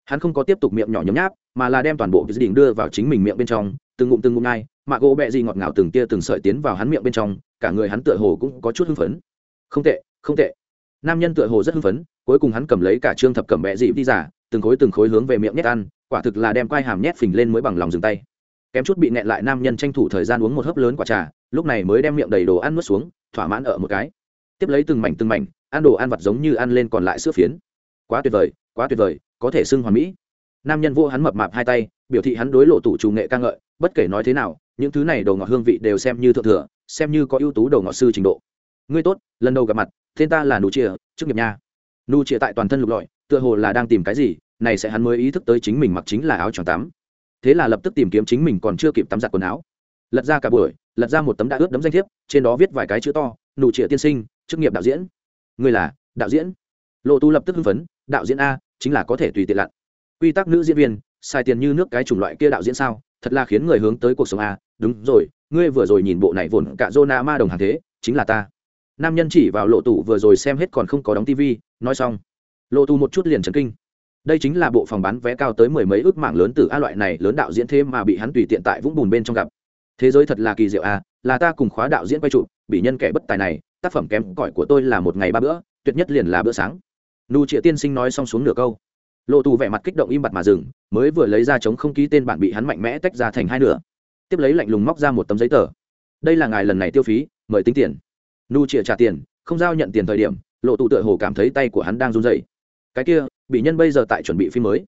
Hắn không có tiếp tục miệng nhỏ nhấm nháp mà là đem toàn bộ dự định đưa vào chính mình miệng bên trong, từng ngụm từng ngụm ngai mạ gỗ bẹ gì ngọt ngào từng tia từng sợi tiến vào hắn miệng bên trong, cả người hắn tựa hồ cũng có chút hưng phấn. Không tệ không tệ. Nam nhân tựa hồ rất hưng phấn, cuối cùng hắn cầm lấy cả trương thập cầm bẹ dị đi giả từng khối từng khối hướng về miệng nhét ăn, quả thực là đem quai hàm nhét phình lên mới bằng lòng dừng tay. Kém chút bị nẹn lại nam nhân tranh thủ thời gian uống một hớp lớn quả trà, lúc này mới đem miệng đầy đồ ăn nuốt xuống, thỏa mãn ở một cái. Tiếp lấy từng mảnh từng mảnh, ăn đồ ăn vặt giống như ăn lên còn lại sữa phiến. Quá tuyệt vời, quá tuyệt vời, có thể xưng hoàn mỹ nam nhân vô hắn mập mạp hai tay, biểu thị hắn đối lộ tủ chủ nghệ ca ngợi, bất kể nói thế nào, những thứ này đầu ngọt hương vị đều xem như thượng thừa, xem như có ưu tú đầu ngọt sư trình độ. Ngươi tốt, lần đầu gặp mặt, tên ta là nụ chia chức nghiệp nha. Nụ chia tại toàn thân lục lọi, tựa hồ là đang tìm cái gì, này sẽ hắn mới ý thức tới chính mình mặc chính là áo choàng tắm. Thế là lập tức tìm kiếm chính mình còn chưa kịp tắm giặt quần áo. Lật ra cả buổi, lật ra một tấm đã ướt đấm danh thiếp, trên đó viết vài cái chữ to, nụ chia tiên sinh, chức nghiệp đạo diễn. Ngươi là đạo diễn? Lộ tu lập tức hưng phấn, đạo diễn a, chính là có thể tùy tiện lặn quy tắc nữ diễn viên xài tiền như nước cái chủng loại kia đạo diễn sao? Thật là khiến người hướng tới cuộc sống a đúng rồi ngươi vừa rồi nhìn bộ này vồn cả Zona ma đồng hàng thế chính là ta. Nam nhân chỉ vào lộ tủ vừa rồi xem hết còn không có đóng tv nói xong. Lộ tù một chút liền trần kinh. Đây chính là bộ phòng bán vé cao tới mười mấy ước mạng lớn từ a loại này lớn đạo diễn thế mà bị hắn tùy tiện tại vũng bùn bên trong gặp. Thế giới thật là kỳ diệu à, là ta cùng khóa đạo diễn quay trụ bị nhân kẻ bất tài này tác phẩm kém cỏi của tôi là một ngày ba bữa tuyệt nhất liền là bữa sáng. Nụ triệu tiên sinh nói xong xuống nửa câu lộ tù vẻ mặt kích động im bặt mà dừng, mới vừa lấy ra chống không ký tên bản bị hắn mạnh mẽ tách ra thành hai nửa. Tiếp lấy lạnh lùng móc ra một tấm giấy tờ. Đây là ngài lần này tiêu phí, mời tính tiền. Nu chịa trả tiền, không giao nhận tiền thời điểm lộ tù tựa hồ cảm thấy tay của hắn đang run dậy cái kia, bị nhân bây giờ tại chuẩn bị phim mới.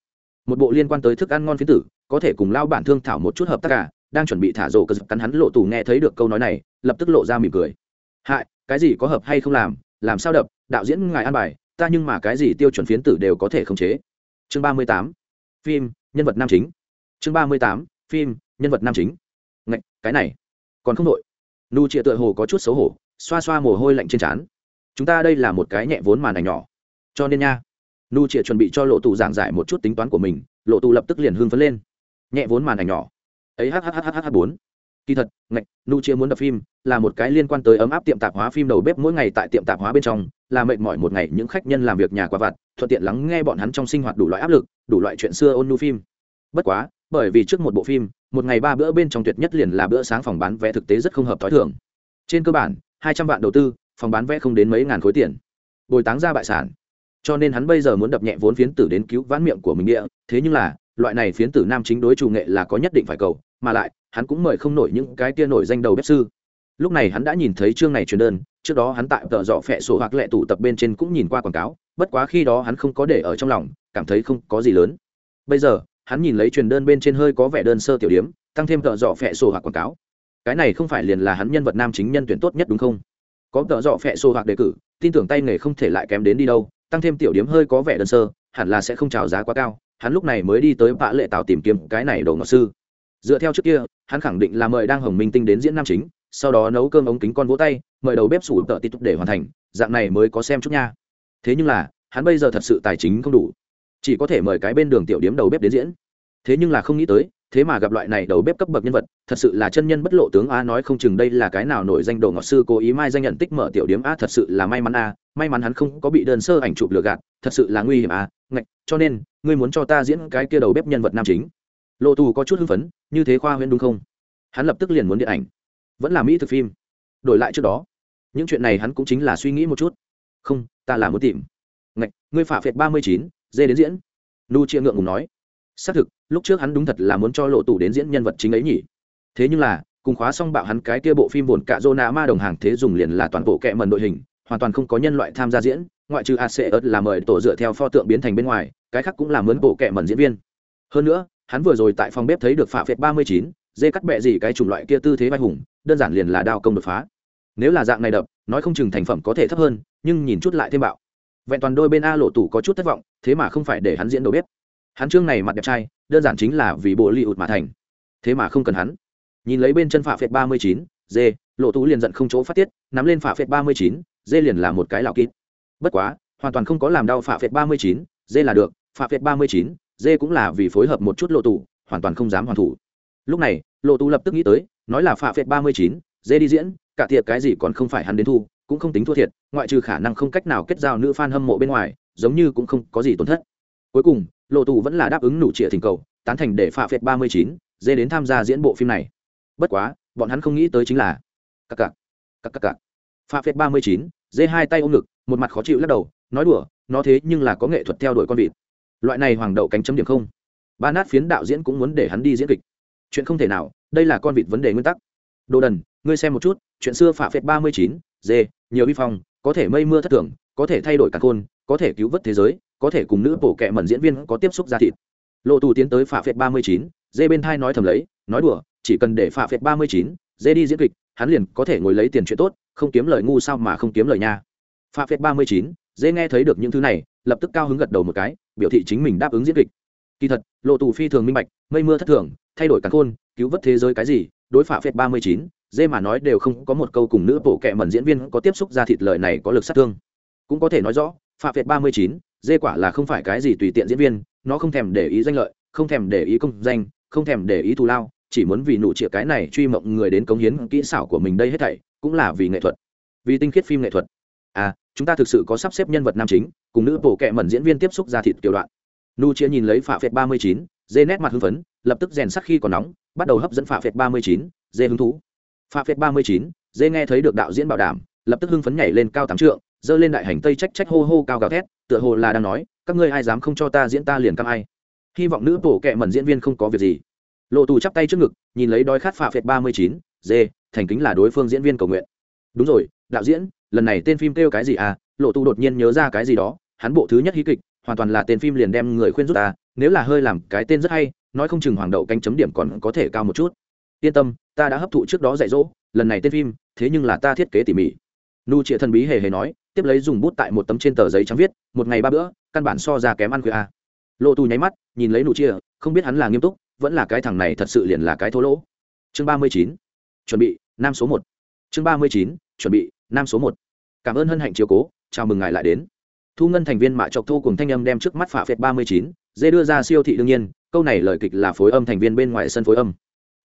Một bộ liên quan tới thức ăn ngon phiến tử, có thể cùng lao bản thương thảo một chút hợp tác cả đang chuẩn bị thả rổ cơ cắn hắn lộ tù nghe thấy được câu nói này, lập tức lộ ra mỉm cười. Hại, cái gì có hợp hay không làm làm sao đập, đạo diễn ngài an bài, ta nhưng mà cái gì tiêu chuẩn phiến tử đều có thể khống chế chương ba mươi tám phim nhân vật nam chính. Chương ba mươi tám phim nhân vật nam chính. Ngạch, cái này còn không đội. Nu trịa tựa hồ có chút xấu hổ xoa xoa mồ hôi lạnh trên trán. Chúng ta đây là một cái nhẹ vốn màn ảnh nhỏ. Cho nên nha nu trịa chuẩn bị cho lộ tù giảng giải một chút tính toán của mình lộ tù lập tức liền hưng phấn lên. Nhẹ vốn màn ảnh nhỏ. Ấy hhhh bốn kỳ thật, ngạch nu chia muốn đập phim là một cái liên quan tới ấm áp tiệm tạp hóa phim đầu bếp mỗi ngày tại tiệm tạp hóa bên trong, là mệt mỏi một ngày những khách nhân làm việc nhà quả vặt, thuận tiện lắng nghe bọn hắn trong sinh hoạt đủ loại áp lực, đủ loại chuyện xưa ôn nu phim. Bất quá, bởi vì trước một bộ phim, một ngày ba bữa bên trong tuyệt nhất liền là bữa sáng phòng bán vé thực tế rất không hợp t h ó i thường. Trên cơ bản, hai trăm vạn đầu tư, phòng bán vé không đến mấy ngàn khối tiền. Bồi táng ra bại sản. Cho nên hắn bây giờ muốn đập nhẹ vốn phiến tử đến cứu vãn miệng của mình địa, thế nhưng là, loại này phiến tử nam chính đối chủ nghệ là có nhất định phải cầu, mà lại hắn cũng mời không nổi những cái tia nổi danh đầu bếp sư. Lúc này hắn đã nhìn thấy chương này truyền đơn, trước đó hắn tại tờ dọ phẹ sổ hoặc lệ tủ tập bên trên cũng nhìn qua quảng cáo, bất quá khi đó hắn không có để ở trong lòng, cảm thấy không có gì lớn. Bây giờ, hắn nhìn lấy truyền đơn bên trên hơi có vẻ đơn sơ tiểu điếm tăng thêm tợ dọ phẹ sổ hoặc quảng cáo. Cái này không phải liền là hắn nhân vật nam chính nhân tuyển tốt nhất đúng không? Có tợ dọ phẹ sổ hoặc đề cử, tin tưởng tay nghề không thể lại kém đến đi đâu, tăng thêm tiểu điếm hơi có vẻ đơn sơ, hẳn là sẽ không trào giá quá cao. Hắn lúc này mới đi tới bạ lệ tạo tìm kiếm cái này đồ ngọc sư dựa theo trước kia, hắn khẳng định là mời đang hồng minh tinh đến diễn nam chính, sau đó nấu cơm ống kính con vỗ tay, mời đầu bếp sủ tợ tít để hoàn thành, dạng này mới có xem chút nha. Thế nhưng là, hắn bây giờ thật sự tài chính không đủ. Chỉ có thể mời cái bên đường tiểu điếm đầu bếp đến diễn. Thế nhưng là không nghĩ tới, thế mà gặp loại này đầu bếp cấp bậc nhân vật, thật sự là chân nhân bất lộ tướng a nói không chừng đây là cái nào nổi danh đồ ngọc sư cố ý mai danh nhận tích mở tiểu điếm a thật sự là may mắn a, may mắn hắn không có bị đơn sơ ảnh chụp lừa gạt, thật sự là nguy hiểm a, ngạch, cho nên, ngươi muốn cho ta diễn cái kia đầu bếp nhân vật nam chính lộ tù có chút hưng phấn, như thế khoa huyễn đúng không? Hắn lập tức liền muốn điện ảnh. Vẫn là mỹ thực phim. Đổi lại trước đó, những chuyện này hắn cũng chính là suy nghĩ một chút. Không, ta là muốn tìm. Ngạch, ngươi phả phệt ba mươi chín dê đến diễn. Nu chia ngượng ngùng nói. Xác thực, lúc trước hắn đúng thật là muốn cho lộ tù đến diễn nhân vật chính ấy nhỉ. Thế nhưng là, cùng khóa xong bạo hắn cái kia bộ phim vồn cạ dô nạ ma đồng hàng thế dùng liền là toàn bộ kẹ mần đội hình, hoàn toàn không có nhân loại tham gia diễn, ngoại trừ ac ớt là mời tổ dựa theo pho tượng biến thành bên ngoài, cái khác cũng là mướn bộ kẹ mần diễn viên. Hơn nữa hắn vừa rồi tại phòng bếp thấy được phạ phệt ba mươi chín, dê cắt bẹ gì cái chủng loại kia tư thế vai hùng, đơn giản liền là đao công đột phá. Nếu là dạng này đập, nói không chừng thành phẩm có thể thấp hơn, nhưng nhìn chút lại thêm bạo. Vẹn toàn đôi bên a lộ tủ có chút thất vọng, thế mà không phải để hắn diễn đầu bếp. Hắn trương này mặt đẹp trai, đơn giản chính là vì bộ li ụt mà thành. Thế mà không cần hắn. Nhìn lấy bên chân phạ phệt ba mươi chín, dê, lộ tú liền giận không chỗ phát tiết, nắm lên phạ phệt ba mươi chín, dê liền là một cái lào kít. Bất quá, hoàn toàn không có làm đau phạ phệt ba mươi chín, dê là được, phạ phệt ba mươi chín dê cũng là vì phối hợp một chút lộ tù, hoàn toàn không dám hoàn thủ. Lúc này, lộ tù lập tức nghĩ tới, nói là phạ phệt ba mươi chín, dê đi diễn, cả thiệt cái gì còn không phải hắn đến thu, cũng không tính thua thiệt, ngoại trừ khả năng không cách nào kết giao nữ f a n hâm mộ bên ngoài, giống như cũng không có gì tổn thất. Cuối cùng, lộ tù vẫn là đáp ứng nụ trịa thỉnh cầu, tán thành để phạ phệt ba mươi chín, dê đến tham gia diễn bộ phim này. Bất quá, bọn hắn không nghĩ tới chính là cặc cặc cặc cặc cặc. Pha phép ba mươi chín, dê hai tay ôm ngực, một mặt khó chịu lắc đầu, nói đùa, nó thế nhưng là có nghệ thuật theo đuổi con vịt loại này hoàng đậu cánh chấm điểm không. Ba nát phiến đạo diễn cũng muốn để hắn đi diễn kịch. Chuyện không thể nào, đây là con vịt vấn đề nguyên tắc. Đồ đần, ngươi xem một chút, chuyện xưa phạ phệt ba mươi chín dê nhiều vi phong, có thể mây mưa thất thường, có thể thay đổi cả khôn, có thể cứu vớt thế giới, có thể cùng nữ bổ kẹ mẩn diễn viên có tiếp xúc ra thịt. Lộ tù tiến tới phạ phệt ba mươi chín dê bên thai nói thầm lấy, nói đùa, chỉ cần để phạ phệt ba mươi chín dê đi diễn kịch, hắn liền có thể ngồi lấy tiền chuyện tốt, không kiếm lời ngu sao mà không kiếm lời nha. Phạ phệt ba mươi chín dê nghe thấy được những thứ này lập tức cao hứng gật đầu một cái, biểu thị chính mình đáp ứng diễn kịch. Kỳ thật, lộ tù phi thường minh bạch, mây mưa thất thường, thay đổi cắn khôn, cứu vớt thế giới cái gì, đối phả phệt ba mươi chín, dê mà nói đều không có một câu cùng nữ bộ kệ mẩn diễn viên có tiếp xúc ra thịt lợi này có lực sát thương. Cũng có thể nói rõ, phạ phệt ba mươi chín, dê quả là không phải cái gì tùy tiện diễn viên, nó không thèm để ý danh lợi, không thèm để ý công danh, không thèm để ý thù lao, chỉ muốn vì nụ chĩa cái này truy mộng người đến cống hiến kỹ xảo của mình đây hết thảy, cũng là vì nghệ thuật. Vì tinh khiết phim nghệ thuật. À chúng ta thực sự có sắp xếp nhân vật nam chính, cùng nữ bộ kệ mẩn diễn viên tiếp xúc ra thịt kiểu đoạn. Nu chia nhìn lấy phạ phệt ba mươi chín, dê nét mặt hưng phấn, lập tức rèn sắc khi còn nóng, bắt đầu hấp dẫn phạ phệt ba mươi chín, dê hứng thú. Phạ phệt ba mươi chín, dê nghe thấy được đạo diễn bảo đảm, lập tức hưng phấn nhảy lên cao tám trượng, giơ lên đại hành tây trách trách hô hô cao gào thét, tựa hồ là đang nói, các ngươi ai dám không cho ta diễn ta liền căm ai. Hy vọng nữ bổ kệ mẩn diễn viên không có việc gì. Lộ tù chắp tay trước ngực, nhìn lấy đói khát phạ phệt ba mươi chín, dê, thành kính là đối phương diễn viên cầu nguyện. Đúng rồi, đạo diễn lần này tên phim kêu cái gì à? Lộ Tu đột nhiên nhớ ra cái gì đó. Hắn bộ thứ nhất hí kịch, hoàn toàn là tên phim liền đem người khuyên rút ta nếu là hơi làm cái tên rất hay, nói không chừng hoàng đậu canh chấm điểm còn có thể cao một chút. Yên tâm, ta đã hấp thụ trước đó dạy dỗ, lần này tên phim, thế nhưng là ta thiết kế tỉ mỉ. Nu trịa thần bí hề hề nói, tiếp lấy dùng bút tại một tấm trên tờ giấy trắng viết, một ngày ba bữa, căn bản so ra kém ăn khuya a lộ Tu nháy mắt, nhìn lấy nụ chia không biết hắn là nghiêm túc, vẫn là cái thằng này thật sự liền là cái thô lỗ. Chương ba mươi chín, chuẩn bị, nam số một. Chương ba mươi chín, chuẩn bị, nam số một cảm ơn hân hạnh chiều cố, chào mừng ngài lại đến. Thu ngân thành viên mạ chọc thu cùng thanh âm đem trước mắt phả phệt ba mươi chín, dê đưa ra siêu thị đương nhiên, câu này lời kịch là phối âm thành viên bên ngoài sân phối âm.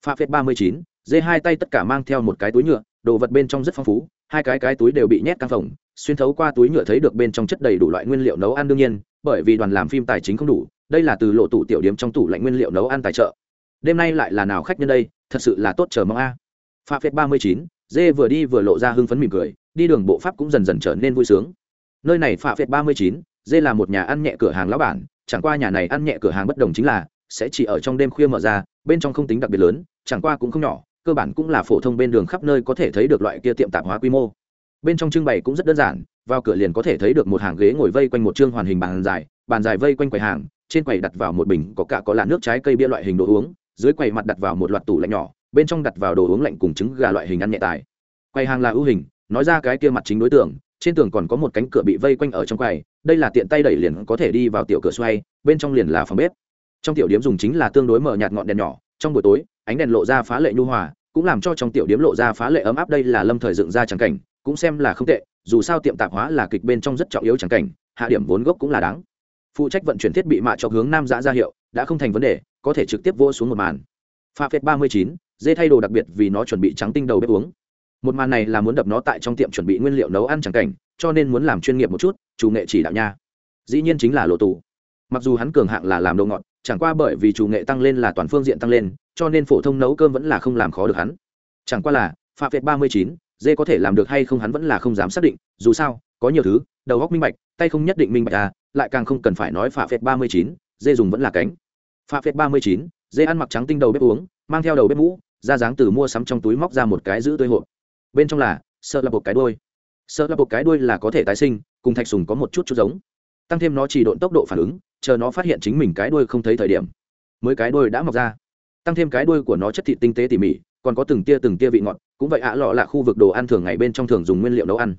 Phả phệt ba mươi chín, dê hai tay tất cả mang theo một cái túi nhựa, đồ vật bên trong rất phong phú, hai cái cái túi đều bị nhét căng phòng xuyên thấu qua túi nhựa thấy được bên trong chất đầy đủ loại nguyên liệu nấu ăn đương nhiên, bởi vì đoàn làm phim tài chính không đủ, đây là từ lộ tủ tiểu điếm trong tủ lạnh nguyên liệu nấu ăn tài trợ. Đêm nay lại là nào khách nhân đây, thật sự là tốt chờ mong a. Pha phép ba mươi chín dê vừa đi vừa lộ ra hưng phấn mỉm cười, đi đường bộ pháp cũng dần dần trở nên vui sướng. Nơi này pha phệt ba mươi chín, dê là một nhà ăn nhẹ cửa hàng lão bản, chẳng qua nhà này ăn nhẹ cửa hàng bất đồng chính là, sẽ chỉ ở trong đêm khuya mở ra, bên trong không tính đặc biệt lớn, chẳng qua cũng không nhỏ, cơ bản cũng là phổ thông bên đường khắp nơi có thể thấy được loại kia tiệm tạp hóa quy mô. Bên trong trưng bày cũng rất đơn giản, vào cửa liền có thể thấy được một hàng ghế ngồi vây quanh một chương hoàn hình bàn dài bàn dài vây quanh quầy hàng, trên quầy đặt vào một bình có cả có là nước trái cây bia loại hình đồ uống, dưới quầy mặt đặt vào một loạt tủ lạnh nhỏ bên trong đặt vào đồ uống lạnh cùng trứng gà loại hình ăn nhẹ tài. Quầy hàng là ưu hình, nói ra cái kia mặt chính đối tượng, trên tường còn có một cánh cửa bị vây quanh ở trong quầy, đây là tiện tay đẩy liền có thể đi vào tiểu cửa xoay, bên trong liền là phòng bếp. Trong tiểu điếm dùng chính là tương đối mở nhạt ngọn đèn nhỏ, trong buổi tối, ánh đèn lộ ra phá lệ nhu hòa, cũng làm cho trong tiểu điếm lộ ra phá lệ ấm áp, đây là lâm thời dựng ra trắng cảnh, cũng xem là không tệ, dù sao tiệm tạp hóa là kịch bên trong rất trọng yếu trắng cảnh, hạ điểm vốn gốc cũng là đáng. Phụ trách vận chuyển thiết bị mạ cho hướng nam giã ra hiệu, đã không thành vấn đề, có thể trực tiếp vô xuống một màn. Pha phép ba mươi chín dê thay đồ đặc biệt vì nó chuẩn bị trắng tinh đầu bếp uống. Một màn này là muốn đập nó tại trong tiệm chuẩn bị nguyên liệu nấu ăn chẳng cảnh, cho nên muốn làm chuyên nghiệp một chút, chủ nghệ chỉ đạo nha. Dĩ nhiên chính là lộ tù. Mặc dù hắn cường hạng là làm đồ ngọt, chẳng qua bởi vì chủ nghệ tăng lên là toàn phương diện tăng lên, cho nên phổ thông nấu cơm vẫn là không làm khó được hắn. Chẳng qua là pha phết ba mươi chín, dê có thể làm được hay không hắn vẫn là không dám xác định, dù sao, có nhiều thứ, đầu góc minh bạch, tay không nhất định minh bạch à lại càng không cần phải nói pha phệt ba mươi chín, dê dùng vẫn là cánh. Pha phệt ba mươi chín, dê ăn mặc trắng tinh đầu bếp uống, mang theo đầu bếp mũ ra dáng từ mua sắm trong túi móc ra một cái giữ tươi hộp. Bên trong là, sợ là một cái đuôi. Sợ là một cái đuôi là có thể tái sinh, cùng thạch sùng có một chút chút giống. Tăng thêm nó chỉ độn tốc độ phản ứng, chờ nó phát hiện chính mình cái đuôi không thấy thời điểm, mới cái đuôi đã mọc ra. Tăng thêm cái đuôi của nó chất thịt tinh tế tỉ mỉ, còn có từng tia từng tia vị ngọt, cũng vậy ạ, lọ là khu vực đồ ăn thường ngày bên trong thường dùng nguyên liệu nấu ăn.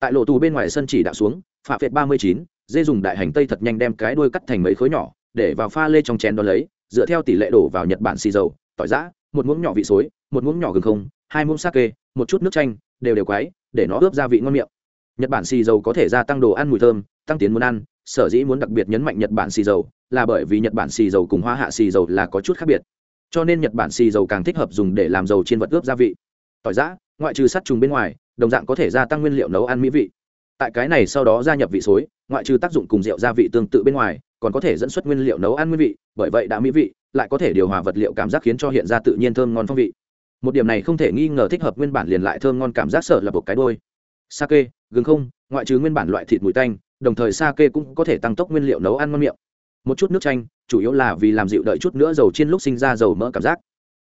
Tại lộ tù bên ngoài sân chỉ đạo xuống, phạ phệt ba mươi chín, dê dùng đại hành tây thật nhanh đem cái đuôi cắt thành mấy khối nhỏ, để vào pha lê trong chén đó lấy, dựa theo tỷ lệ đổ vào nhật bản xì dầu, tỏi giã một muỗng nhỏ vị xối, một muỗng nhỏ gừng không, hai muỗng sake, một chút nước chanh, đều đều quái, để nó ướp gia vị ngon miệng. Nhật bản xì dầu có thể gia tăng đồ ăn mùi thơm, tăng tiến muốn ăn, sở dĩ muốn đặc biệt nhấn mạnh nhật bản xì dầu là bởi vì nhật bản xì dầu cùng hoa hạ xì dầu là có chút khác biệt. Cho nên nhật bản xì dầu càng thích hợp dùng để làm dầu trên vật ướp gia vị. Tỏi giã, ngoại trừ sát trùng bên ngoài, đồng dạng có thể gia tăng nguyên liệu nấu ăn mỹ vị. Tại cái này sau đó gia nhập vị xối, ngoại trừ tác dụng cùng rượu gia vị tương tự bên ngoài, còn có thể dẫn xuất nguyên liệu nấu ăn nguyên vị, bởi vậy đã mỹ vị lại có thể điều hòa vật liệu cảm giác khiến cho hiện ra tự nhiên thơm ngon phong vị. Một điểm này không thể nghi ngờ thích hợp nguyên bản liền lại thơm ngon cảm giác sợ là một cái đôi. Sake, gừng không, ngoại trừ nguyên bản loại thịt mùi tanh, đồng thời sake cũng có thể tăng tốc nguyên liệu nấu ăn ngon miệng. Một chút nước chanh, chủ yếu là vì làm dịu đợi chút nữa dầu chiên lúc sinh ra dầu mỡ cảm giác.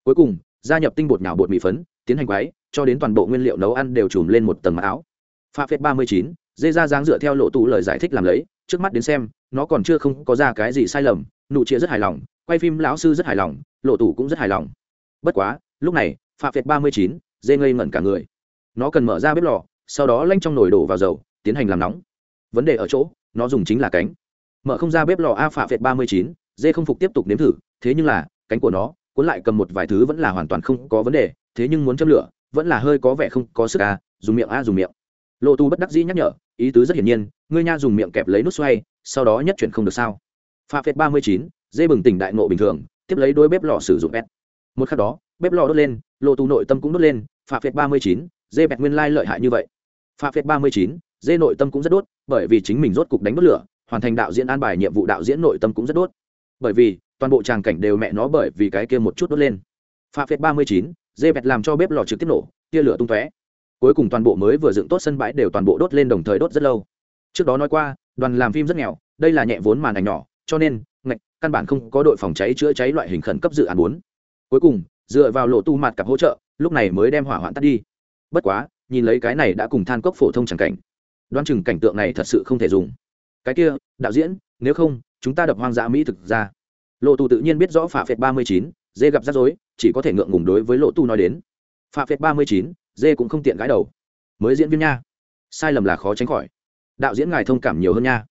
Cuối cùng, gia nhập tinh bột nhào bột mì phấn, tiến hành quái, cho đến toàn bộ nguyên liệu nấu ăn đều trùm lên một tầng áo. Pha phết ba mươi chín, dê ra dáng dựa theo lộ tủ lời giải thích làm lấy, trước mắt đến xem, nó còn chưa không có ra cái gì sai lầm, nụ chia rất hài lòng quay phim lão sư rất hài lòng, lộ tủ cũng rất hài lòng. Bất quá, lúc này, Phạm Việt ba mươi chín, dê ngây ngẩn cả người. Nó cần mở ra bếp lò, sau đó lanh trong nồi đổ vào dầu, tiến hành làm nóng. Vấn đề ở chỗ, nó dùng chính là cánh. Mở không ra bếp lò a Phạm Việt ba mươi chín, dê không phục tiếp tục nếm thử, thế nhưng là, cánh của nó, cuốn lại cầm một vài thứ vẫn là hoàn toàn không có vấn đề, thế nhưng muốn châm lửa, vẫn là hơi có vẻ không có sức a, dùng miệng a dùng miệng. Lộ tu bất đắc dĩ nhắc nhở, ý tứ rất hiển nhiên, ngươi nha dùng miệng kẹp lấy nút xoay, sau đó nhất chuyển không được sao. Pha phết ba mươi chín dê bừng tỉnh đại ngộ bình thường, tiếp lấy đôi bếp lò sử dụng pet một khắc đó, bếp lò đốt lên lộ tu nội tâm cũng đốt lên pha phết ba mươi chín, dê bẹt nguyên lai lợi hại như vậy. Pha phết ba mươi chín, dê nội tâm cũng rất đốt, bởi vì chính mình rốt cục đánh đốt lửa, hoàn thành đạo diễn an bài nhiệm vụ đạo diễn nội tâm cũng rất đốt. Bởi vì, toàn bộ tràng cảnh đều mẹ nó bởi vì cái kia một chút đốt lên. Pha phết ba mươi chín, dê bẹt làm cho bếp lò trực tiếp nổ, tia lửa tung tóe. Cuối cùng toàn bộ mới vừa dựng tốt sân bãi đều toàn bộ đốt lên đồng thời đốt rất lâu. Trước đó nói qua, đoàn làm phim rất nghèo, đây là nhẹ vốn màn ảnh nhỏ, cho nên căn bản không có đội phòng cháy chữa cháy loại hình khẩn cấp dự án bốn. Cuối cùng, dựa vào lộ tu mặt cặp hỗ trợ, lúc này mới đem hỏa hoạn tắt đi. Bất quá, nhìn lấy cái này đã cùng than cốc phổ thông chẳng cảnh, đoán chừng cảnh tượng này thật sự không thể dùng. Cái kia, đạo diễn, nếu không, chúng ta đập hoang dã mỹ thực ra. Lộ tu tự nhiên biết rõ phạ phệt ba mươi chín, dê gặp rắc rối, chỉ có thể ngượng ngùng đối với lộ tu nói đến. Phạ phệt ba mươi chín, dê cũng không tiện gãi đầu. Mới diễn viên nha. Sai lầm là khó tránh khỏi. Đạo diễn ngài thông cảm nhiều hơn nha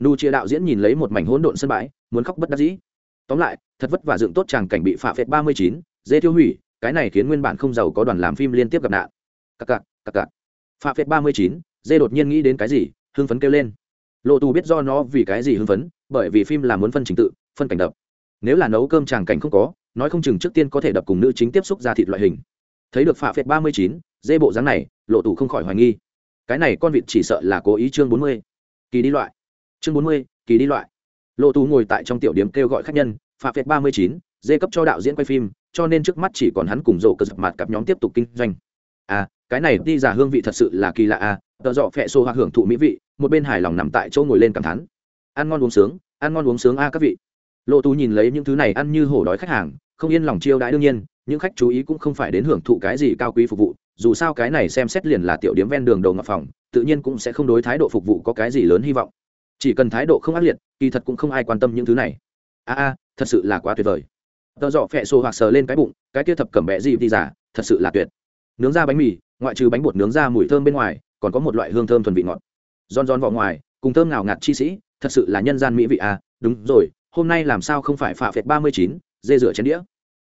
nu chia đạo diễn nhìn lấy một mảnh hỗn độn sân bãi, muốn khóc bất đắc dĩ. Tóm lại, thật vất vả dựng tốt tràng cảnh bị phạ phệt ba mươi chín dễ tiêu hủy, cái này khiến nguyên bản không giàu có đoàn làm phim liên tiếp gặp nạn. Cặc cặc cặc cặc. Phạ phệt ba mươi chín, dê đột nhiên nghĩ đến cái gì, hưng phấn kêu lên. Lộ tù biết do nó vì cái gì hưng phấn, bởi vì phim là muốn phân trình tự, phân cảnh đập. Nếu là nấu cơm tràng cảnh không có, nói không chừng trước tiên có thể đập cùng nữ chính tiếp xúc ra thịt loại hình. Thấy được phạ phệt ba mươi chín, dê bộ dáng này, lộ tù không khỏi hoài nghi. Cái này con vịt chỉ sợ là cố ý chương bốn mươi. Kỳ đi loại chương bốn mươi, kỳ đi loại. Lộ tù ngồi tại trong tiểu điểm kêu gọi khách nhân phạm phệt ba mươi chín, dê cấp cho đạo diễn quay phim, cho nên trước mắt chỉ còn hắn cùng rổ cờ dập mặt cặp nhóm tiếp tục kinh doanh. À cái này đi giả hương vị thật sự là kỳ lạ à tợ dọ phẹ xô hoặc hưởng thụ mỹ vị, một bên hài lòng nằm tại chỗ ngồi lên cảm thán. Ăn ngon uống sướng, ăn ngon uống sướng a các vị. Lộ tú nhìn lấy những thứ này ăn như hổ đói khách hàng, không yên lòng chiêu đãi đương nhiên, những khách chú ý cũng không phải đến hưởng thụ cái gì cao quý phục vụ, dù sao cái này xem xét liền là tiểu điếm ven đường đầu ngọc phòng, tự nhiên cũng sẽ không đối thái độ phục vụ có cái gì lớn hy vọng chỉ cần thái độ không ác liệt, kỳ thật cũng không ai quan tâm những thứ này. A a, thật sự là quá tuyệt vời. Tợ dọ phẹ xô hoặc sờ lên cái bụng, cái kia thập cẩm bẹ gì đi giả, thật sự là tuyệt. Nướng ra bánh mì, ngoại trừ bánh bột nướng ra mùi thơm bên ngoài, còn có một loại hương thơm thuần vị ngọt. Giòn giòn vỏ ngoài, cùng thơm ngào ngạt chi sĩ, thật sự là nhân gian mỹ vị à đúng rồi, hôm nay làm sao không phải phạ phẹt ba mươi chín, dê rửa chén đĩa.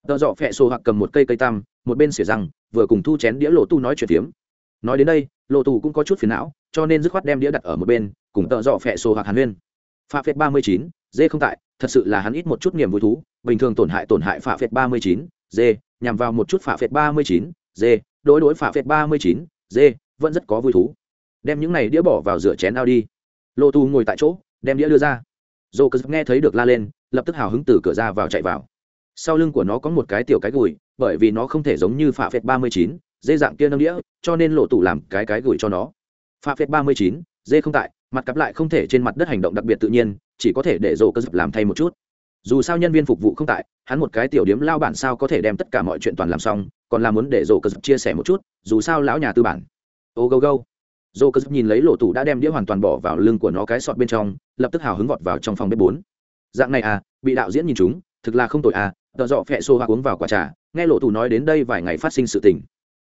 Tợ dọ phẹ xô hoặc cầm một cây cây tăm một bên xỉa răng, vừa cùng thu chén đĩa lộ tu nói chuyện tiếm nói đến đây, lộ tù cũng có chút phiền não, cho nên dứt khoát đem đĩa đặt ở một bên cùng tợ dọ phẹ sổ hoặc hàn huyên. Pha phết ba mươi chín, dê không tại, thật sự là hắn ít một chút niềm vui thú. Bình thường tổn hại tổn hại pha phết ba mươi chín, dê, nhằm vào một chút pha phết ba mươi chín, dê, đối đối pha phết ba mươi chín, dê, vẫn rất có vui thú. Đem những này đĩa bỏ vào rửa chén ao đi. Lô tu ngồi tại chỗ, đem đĩa đưa ra. Dô cứ nghe thấy được la lên, lập tức hào hứng từ cửa ra vào chạy vào. Sau lưng của nó có một cái tiểu cái gùi, bởi vì nó không thể giống như phạ phệt ba mươi chín, dê dạng kia nâng đĩa, cho nên lộ tủ làm cái cái gửi cho nó. Phạ phệt ba mươi chín, dê không tại mặt cặp lại không thể trên mặt đất hành động đặc biệt tự nhiên, chỉ có thể để rổ cơ làm thay một chút. Dù sao nhân viên phục vụ không tại, hắn một cái tiểu điếm lao bản sao có thể đem tất cả mọi chuyện toàn làm xong, còn là muốn để rổ cơ chia sẻ một chút, dù sao lão nhà tư bản. Ô gâu gâu. Dô cơ nhìn lấy lộ tủ đã đem đĩa hoàn toàn bỏ vào lưng của nó cái sọt bên trong, lập tức hào hứng vọt vào trong phòng bếp bốn. Dạng này à bị đạo diễn nhìn chúng, thực là không tội à tợ dọ phẹ xô hoa uống vào quả trà, nghe lộ tủ nói đến đây vài ngày phát sinh sự tình.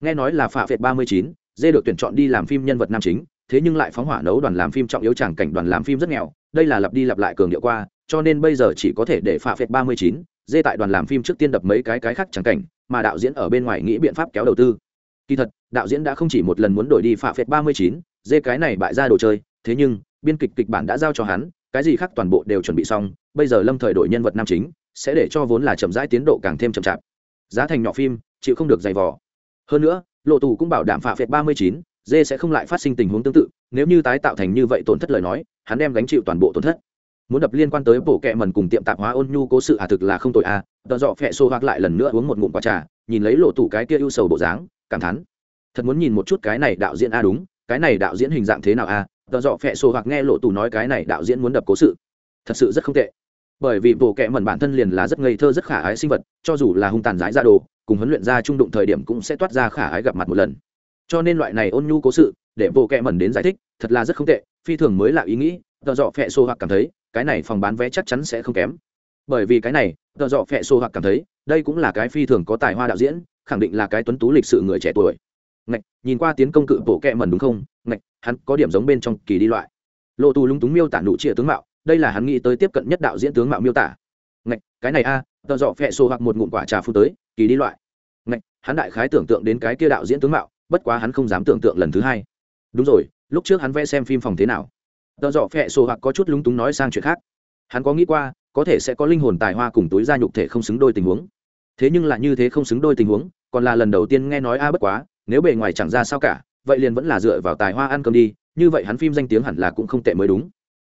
Nghe nói là phạ phệt ba mươi chín, dê được tuyển chọn đi làm phim nhân vật nam chính thế nhưng lại phóng hỏa nấu đoàn làm phim trọng yếu chẳng cảnh đoàn làm phim rất nghèo, đây là lặp đi lặp lại cường điệu qua, cho nên bây giờ chỉ có thể để phạ phệt ba mươi chín, dê tại đoàn làm phim trước tiên đập mấy cái cái khác chẳng cảnh, mà đạo diễn ở bên ngoài nghĩ biện pháp kéo đầu tư. Kỳ thật, đạo diễn đã không chỉ một lần muốn đổi đi phạ phệt ba mươi chín, dê cái này bại ra đồ chơi, thế nhưng, biên kịch kịch bản đã giao cho hắn, cái gì khác toàn bộ đều chuẩn bị xong, bây giờ lâm thời đổi nhân vật nam chính, sẽ để cho vốn là chậm rãi tiến độ càng thêm chậm chạp. Giá thành nhỏ phim, chịu không được dày vò. Hơn nữa, lộ tù cũng bảo đảm phạ phệt ba mươi chín dê sẽ không lại phát sinh tình huống tương tự, nếu như tái tạo thành như vậy tổn thất lời nói, hắn đem gánh chịu toàn bộ tổn thất. Muốn đập liên quan tới bộ kẹ mần cùng tiệm tạp hóa ôn nhu cố sự à thực là không tội à tợ dọ phẹ xô hoặc lại lần nữa uống một ngụm quả trà, nhìn lấy lộ tủ cái kia ưu sầu bộ dáng, cảm thán. Thật muốn nhìn một chút cái này đạo diễn a đúng, cái này đạo diễn hình dạng thế nào a tợ dọ phẹ xô hoặc nghe lộ tủ nói cái này đạo diễn muốn đập cố sự. Thật sự rất không tệ. Bởi vì bộ kẹ mần bản thân liền là rất ngây thơ rất khả ái sinh vật, cho dù là hung tàn dãi ra đồ, cùng huấn luyện ra trung đụng thời điểm cũng sẽ toát ra khả ái gặp mặt một lần cho nên loại này ôn nhu cố sự để bộ kẹ mẩn đến giải thích thật là rất không tệ phi thường mới là ý nghĩ tờ dọ phẹ xô hoặc cảm thấy cái này phòng bán vé chắc chắn sẽ không kém. Bởi vì cái này tờ dọ phẹ xô hoặc cảm thấy đây cũng là cái phi thường có tài hoa đạo diễn khẳng định là cái tuấn tú lịch sự người trẻ tuổi. Ngạch nhìn qua tiến công cự bộ kẹ mẩn đúng không? Ngạch hắn có điểm giống bên trong kỳ đi loại. Lộ tù lúng túng miêu tả nụ trịa tướng mạo đây là hắn nghĩ tới tiếp cận nhất đạo diễn tướng mạo miêu tả. Ngạch cái này a à, tợ dọ phẹ xô hoặc một ngụm quả trà phu tới kỳ đi loại. Ngạch hắn đại khái tưởng tượng đến cái kia đạo diễn tướng mạo bất quá hắn không dám tưởng tượng lần thứ hai. Đúng rồi, lúc trước hắn vẽ xem phim phòng thế nào? Tợ dọ phẹ sổ hoặc có chút lúng túng nói sang chuyện khác. Hắn có nghĩ qua, có thể sẽ có linh hồn tài hoa cùng túi ra nhục thể không xứng đôi tình huống. Thế nhưng là như thế không xứng đôi tình huống, còn là lần đầu tiên nghe nói, a, bất quá, nếu bề ngoài chẳng ra sao cả, vậy liền vẫn là dựa vào tài hoa ăn cơm đi, như vậy hắn phim danh tiếng hẳn là cũng không tệ mới đúng.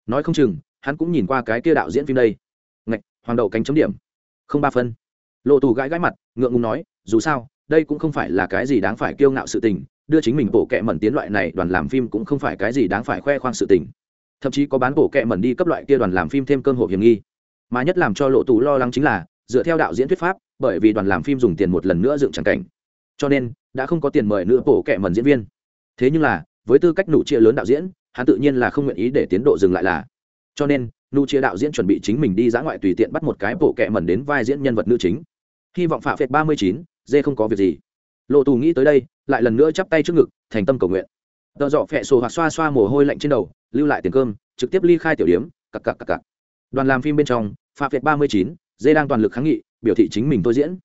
Nói không chừng, hắn cũng nhìn qua cái kia đạo diễn phim đây. Ngạch, hoàng đậu cánh chấm điểm. Không ba phân. Lộ tù gãi gãi mặt, ngượng ngùng nói, dù sao đây cũng không phải là cái gì đáng phải kiêu ngạo sự tình, đưa chính mình bộ kệ mẩn tiến loại này, đoàn làm phim cũng không phải cái gì đáng phải khoe khoang sự tình. Thậm chí có bán bộ kệ mẩn đi cấp loại kia đoàn làm phim thêm cơm hộp hiểm nghi. Mà nhất làm cho lộ tù lo lắng chính là, dựa theo đạo diễn thuyết pháp, bởi vì đoàn làm phim dùng tiền một lần nữa dựng tràng cảnh. Cho nên, đã không có tiền mời nữa bộ kệ mẩn diễn viên. Thế nhưng là, với tư cách nụ chia lớn đạo diễn, hắn tự nhiên là không nguyện ý để tiến độ dừng lại là. Cho nên, nụ chia đạo diễn chuẩn bị chính mình đi dã ngoại tùy tiện bắt một cái bộ kệ mẩn đến vai diễn nhân vật nữ chính. Hy vọng phạm phệt ba mươi chín dê không có việc gì. Lộ tù nghĩ tới đây, lại lần nữa chắp tay trước ngực, thành tâm cầu nguyện. Tợ dọ phẹ sổ hoặc xoa xoa mồ hôi lạnh trên đầu, lưu lại tiền cơm, trực tiếp ly khai tiểu điếm, cặc cặc cặc cặp đoàn làm phim bên trong pha việt ba mươi chín, dê đang toàn lực kháng nghị, biểu thị chính mình tôi diễn.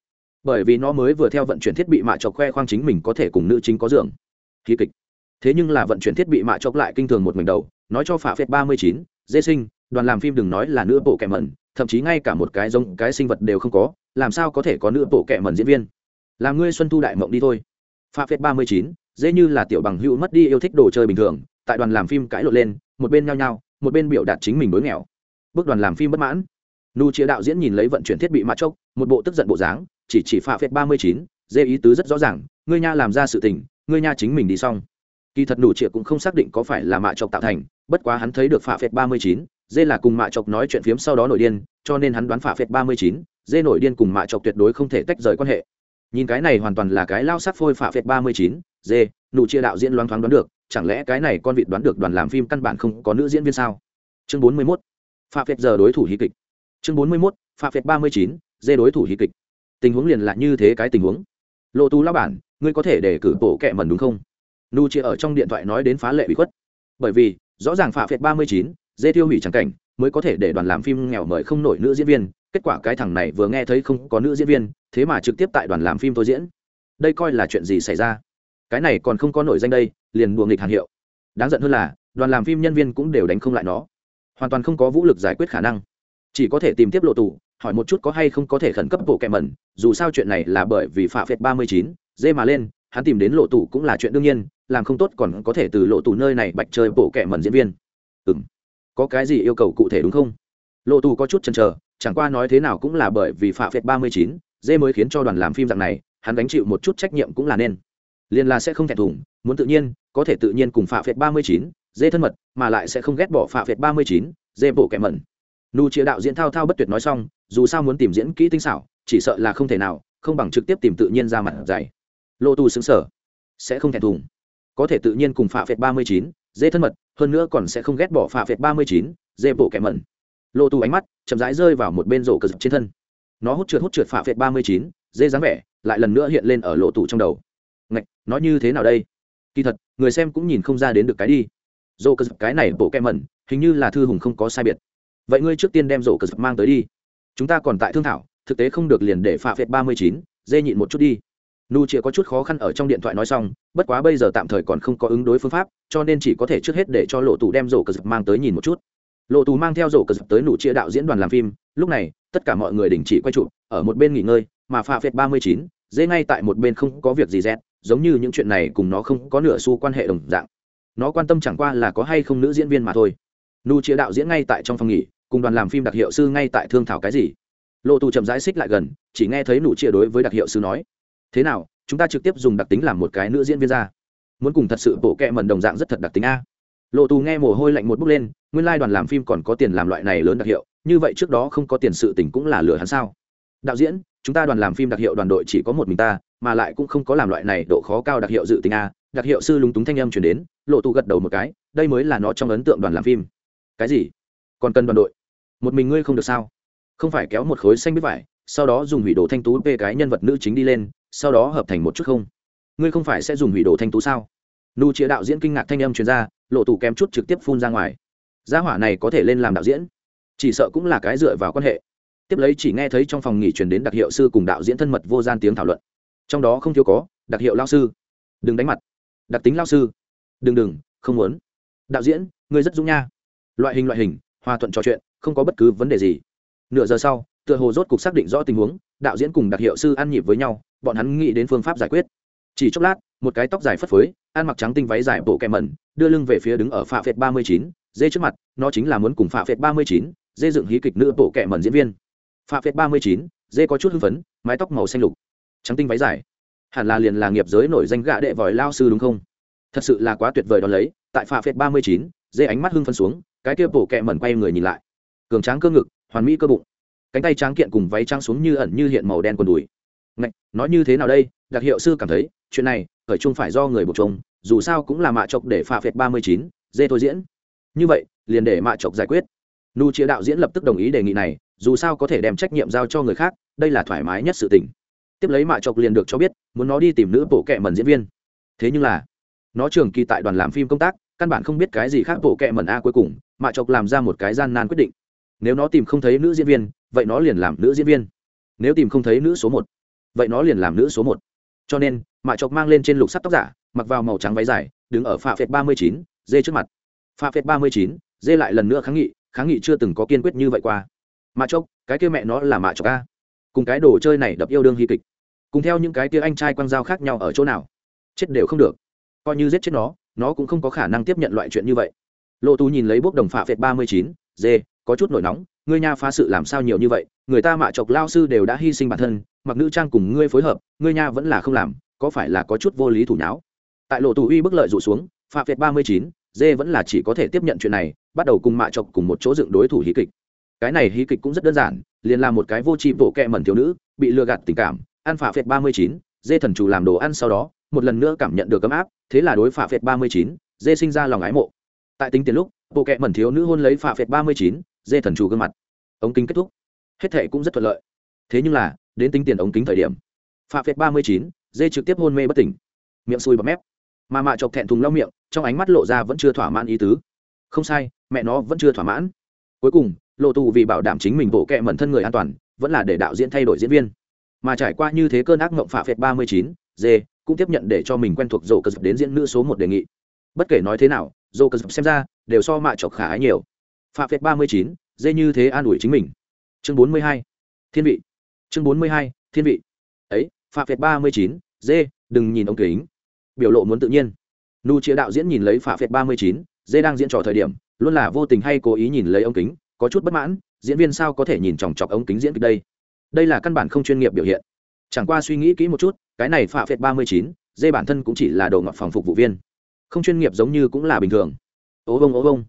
Bởi vì nó mới vừa theo vận chuyển thiết bị mạ chọc khoe khoang chính mình có thể cùng nữ chính có giường khí kịch. Thế nhưng là vận chuyển thiết bị mạ chọc lại kinh thường một mình đầu, nói cho phạm việt ba mươi chín, dê sinh, đoàn làm phim đừng nói là nữ bộ kẻ mẩn, thậm chí ngay cả một cái giống cái sinh vật đều không có, làm sao có thể có nữ bộ kẻ mẩn diễn viên? Là ngươi xuân thu đại mộng đi thôi. Phạm việt ba mươi chín, dễ như là tiểu bằng hữu mất đi yêu thích đồ chơi bình thường, tại đoàn làm phim cãi lộn lên, một bên nhao nhao, một bên biểu đạt chính mình đối nghèo. Bước đoàn làm phim bất mãn. Nu chia đạo diễn nhìn lấy vận chuyển thiết bị mã chốc, một bộ tức giận bộ dáng, chỉ chỉ pha phép ba mươi chín, dê ý tứ rất rõ ràng, ngươi nha làm ra sự tình, ngươi nha chính mình đi xong. Kỳ thật nụ chia cũng không xác định có phải là mạ chọc tạo thành, bất quá hắn thấy được phạ phép ba mươi chín, dê là cùng mạ chọc nói chuyện phiếm sau đó nổi điên, cho nên hắn đoán phạ phép ba mươi chín, dê nổi điên cùng mạ chọc tuyệt đối không thể tách rời quan hệ nhìn cái này hoàn toàn là cái lao sắc phôi pha phệt ba mươi chín d, nụ chia đạo diễn loáng thoáng đoán được chẳng lẽ cái này con vịt đoán được đoàn làm phim căn bản không có nữ diễn viên sao? Chương bốn mươi mốt pha phệt giờ đối thủ hí kịch. Chương bốn mươi mốt pha phệt ba mươi chín d đối thủ hí kịch. Tình huống liền là như thế cái tình huống. Lộ tu lao bản ngươi có thể để cử bộ kẹ mần đúng không? Nụ chia ở trong điện thoại nói đến phá lệ bị khuất. Bởi vì rõ ràng pha phệt ba mươi chín dê tiêu hủy trắng cảnh mới có thể để đoàn làm phim nghèo mời không nổi nữ diễn viên kết quả cái thằng này vừa nghe thấy không có nữ diễn viên, thế mà trực tiếp tại đoàn làm phim tôi diễn. Đây coi là chuyện gì xảy ra? Cái này còn không có nổi danh đây, liền đùa nghịch hàn hiệu. Đáng giận hơn là, đoàn làm phim nhân viên cũng đều đánh không lại nó. Hoàn toàn không có vũ lực giải quyết khả năng. Chỉ có thể tìm tiếp lộ tù, hỏi một chút có hay không có thể khẩn cấp bộ kẹ mẩn. Dù sao chuyện này là bởi vì phạm phệt ba mươi chín, dê mà lên, hắn tìm đến lộ tù cũng là chuyện đương nhiên, làm không tốt còn có thể từ lộ tù nơi này bạch chơi bộ kẹ mẩn diễn viên. Ừ m có cái gì yêu cầu cụ thể đúng không? Lộ tù có chút chần chờ chẳng qua nói thế nào cũng là bởi vì phạm phệt ba mươi chín, dê mới khiến cho đoàn làm phim dạng này, hắn gánh chịu một chút trách nhiệm cũng là nên. Liên là sẽ không thẹn thùng, muốn tự nhiên, có thể tự nhiên cùng phạm phệt ba mươi chín, dê thân mật, mà lại sẽ không ghét bỏ phạm phệt ba mươi chín, dê bộ kẻ mẩn. Nụ chia đạo diễn thao thao bất tuyệt nói xong, dù sao muốn tìm diễn kỹ tinh xảo, chỉ sợ là không thể nào, không bằng trực tiếp tìm tự nhiên ra mặt dày lô tu xứng sở. Sẽ không thẹn thùng. Có thể tự nhiên cùng phạm phệt ba mươi chín, dê thân mật, hơn nữa còn sẽ không ghét bỏ phạm phệt ba mươi chín, dê bộ kẻ mẩn lô tu ánh mắt chậm rãi rơi vào một bên rổ cờ trên thân. Nó hút trượt hút trượt phạ phệt ba mươi chín, dê dáng vẻ, lại lần nữa hiện lên ở lộ tủ trong đầu. Ngạch, nó như thế nào đây? Kỳ thật, người xem cũng nhìn không ra đến được cái đi. Dô cơ cái này bộ kem mẩn, hình như là thư hùng không có sai biệt. Vậy ngươi trước tiên đem rổ cơ mang tới đi. Chúng ta còn tại thương thảo, thực tế không được liền để phạ phệt ba mươi chín, dê nhịn một chút đi. Nu chĩa có chút khó khăn ở trong điện thoại nói xong, bất quá bây giờ tạm thời còn không có ứng đối phương pháp, cho nên chỉ có thể trước hết để cho lộ tù đem rổ cơ mang tới nhìn một chút lộ tù mang theo rổ cờ tới nụ chia đạo diễn đoàn làm phim, lúc này, tất cả mọi người đình chỉ quay trụ ở một bên nghỉ ngơi, mà pha phệt ba mươi chín dễ ngay tại một bên không có việc gì rét giống như những chuyện này cùng nó không có nửa xu quan hệ đồng dạng. Nó quan tâm chẳng qua là có hay không nữ diễn viên mà thôi. Nụ chia đạo diễn ngay tại trong phòng nghỉ, cùng đoàn làm phim đặc hiệu sư ngay tại thương thảo cái gì. Lộ tù chậm rãi xích lại gần, chỉ nghe thấy nụ chia đối với đặc hiệu sư nói, thế nào, chúng ta trực tiếp dùng đặc tính làm một cái nữ diễn viên ra. Muốn cùng thật sự bộ kẹ mần đồng dạng rất thật đặc tính a lộ tù nghe mồ hôi lạnh một bước lên, nguyên lai đoàn làm phim còn có tiền làm loại này lớn đặc hiệu, như vậy trước đó không có tiền sự tỉnh cũng là lừa hắn sao? Đạo diễn, chúng ta đoàn làm phim đặc hiệu đoàn đội chỉ có một mình ta, mà lại cũng không có làm loại này độ khó cao đặc hiệu dự tính a. Đặc hiệu sư lúng túng thanh âm chuyển đến lộ tù gật đầu một cái, đây mới là nó trong ấn tượng đoàn làm phim. Cái gì? Còn cần đoàn đội? Một mình ngươi không được sao? Không phải kéo một khối xanh bít vải, sau đó dùng hủy đồ thanh tú p cái nhân vật nữ chính đi lên, sau đó hợp thành một chút không? Ngươi không phải sẽ dùng hủy đồ thanh tú sao? Nụ chĩa đạo diễn kinh ngạc thanh âm chuyên gia lộ tù kém chút trực tiếp phun ra ngoài. Gia hỏa này có thể lên làm đạo diễn, chỉ sợ cũng là cái dựa vào quan hệ. Tiếp lấy chỉ nghe thấy trong phòng nghỉ truyền đến đặc hiệu sư cùng đạo diễn thân mật vô gian tiếng thảo luận. Trong đó không thiếu có, đặc hiệu lao sư. Đừng đánh mặt. Đặc tính lao sư. Đừng đừng, không muốn. Đạo diễn, ngươi rất dũng nha. Loại hình loại hình, hòa thuận trò chuyện, không có bất cứ vấn đề gì. Nửa giờ sau, tựa hồ rốt cục xác định rõ tình huống, đạo diễn cùng đặc hiệu sư ăn nhịp với nhau, bọn hắn nghĩ đến phương pháp giải quyết chỉ chốc lát một cái tóc dài phất phới ăn mặc trắng tinh váy dài bộ kẹ mẩn đưa lưng về phía đứng ở phạ phệt ba mươi chín dê trước mặt nó chính là muốn cùng phạ phệt ba mươi chín dê dựng hí kịch nữ bộ kẹ mẩn diễn viên. Phạ phệt ba mươi chín dê có chút hưng phấn mái tóc màu xanh lục trắng tinh váy dài. Hẳn là liền là nghiệp giới nổi danh gạ đệ vòi lao sư đúng không? Thật sự là quá tuyệt vời đón lấy tại phạ phệt ba mươi chín dê ánh mắt hưng phấn xuống cái kia bộ kẹ mẩn quay người nhìn lại. Cường tráng cơ ngực hoàn mỹ cơ bụng. Cánh tay tráng kiện cùng váy trắng xuống như ẩn như hiện màu đen quần đùi. Ngạch, nói như thế nào đây? Đặc hiệu sư cảm thấy chuyện này, khởi chung phải do người buộc chung dù sao cũng là mạ chọc để phạ phệt ba mươi chín, dê thôi diễn. Như vậy, liền để mạ chọc giải quyết. Nu chia đạo diễn lập tức đồng ý đề nghị này, dù sao có thể đem trách nhiệm giao cho người khác, đây là thoải mái nhất sự tình. Tiếp lấy mạ chọc liền được cho biết, muốn nó đi tìm nữ bộ kệ mẩn diễn viên. Thế nhưng là, nó trường kỳ tại đoàn làm phim công tác, căn bản không biết cái gì khác bộ kệ mẩn a cuối cùng, mạ chọc làm ra một cái gian nan quyết định. Nếu nó tìm không thấy nữ diễn viên, vậy nó liền làm nữ diễn viên. Nếu tìm không thấy nữ số một, vậy nó liền làm nữ số một cho nên, mạ chọc mang lên trên lục sắt tóc giả, mặc vào màu trắng váy dài, đứng ở pha phệt ba mươi chín, dê trước mặt. Pha phệt ba mươi chín, dê lại lần nữa kháng nghị kháng nghị chưa từng có kiên quyết như vậy qua. Mạ chọc, cái kia mẹ nó là mạ chọc a. Cùng cái đồ chơi này đập yêu đương hy kịch. Cùng theo những cái kia anh trai quang dao khác nhau ở chỗ nào? Chết đều không được. Coi như giết chết nó nó cũng không có khả năng tiếp nhận loại chuyện như vậy. Lộ tú nhìn lấy bốc đồng phạ phệt ba mươi chín, dê, có chút nổi nóng, ngươi nha phá sự làm sao nhiều như vậy, người ta mạ chọc lao sư đều đã hy sinh bản thân mặc nữ trang cùng ngươi phối hợp, ngươi nha vẫn là không làm, có phải là có chút vô lý thủ nháo? Tại lộ tù uy bức lợi rụ xuống, phạm việt ba mươi chín, dê vẫn là chỉ có thể tiếp nhận chuyện này, bắt đầu cùng mạ chọc cùng một chỗ dựng đối thủ hí kịch. Cái này hí kịch cũng rất đơn giản, liền là một cái vô tri bộ kẹ mẩn thiếu nữ, bị lừa gạt tình cảm, ăn phạm việt ba mươi chín, dê thần chủ làm đồ ăn sau đó, một lần nữa cảm nhận được ấm áp, thế là đối phạm việt ba mươi chín, dê sinh ra lòng ái mộ. Tại tính tiền lúc, bộ kẹ mẩn thiếu nữ hôn lấy phạm việt ba mươi chín, dê thần chủ gương mặt. Ống kính kết thúc. Hết thệ cũng rất thuận lợi. Thế nhưng là đến tính tiền ống kính thời điểm. Phạm việt ba mươi chín, dê trực tiếp hôn mê bất tỉnh. Miệng sùi bọt mép. Mà mạ chọc thẹn thùng lau miệng, trong ánh mắt lộ ra vẫn chưa thỏa mãn ý tứ. Không sai, mẹ nó vẫn chưa thỏa mãn. Cuối cùng, lộ tù vì bảo đảm chính mình bộ kệ mẩn thân người an toàn, vẫn là để đạo diễn thay đổi diễn viên. Mà trải qua như thế cơn ác mộng Phạm phệt ba mươi chín, dê cũng tiếp nhận để cho mình quen thuộc dỗ cơ dập đến diễn nữ số một đề nghị. Bất kể nói thế nào, dỗ cơ dập xem ra, đều so mạ chọc khả ái nhiều. Phạm phệt ba mươi chín, dê như thế an ủi chính mình. Chương bốn mươi hai. Thiên vị chương bốn mươi hai, thiên vị. Ấy pha phệt ba mươi chín, dê, đừng nhìn ông kính. Biểu lộ muốn tự nhiên. Nu chia đạo diễn nhìn lấy pha phệt ba mươi chín, dê đang diễn trò thời điểm, luôn là vô tình hay cố ý nhìn lấy ống kính, có chút bất mãn, diễn viên sao có thể nhìn chòng chọc ống kính diễn kịch đây? Đây là căn bản không chuyên nghiệp biểu hiện. Chẳng qua suy nghĩ kỹ một chút, cái này pha phệt ba mươi chín, dê bản thân cũng chỉ là đồ ngọt phòng phục vụ viên. Không chuyên nghiệp giống như cũng là bình thường. Ố bông ố bông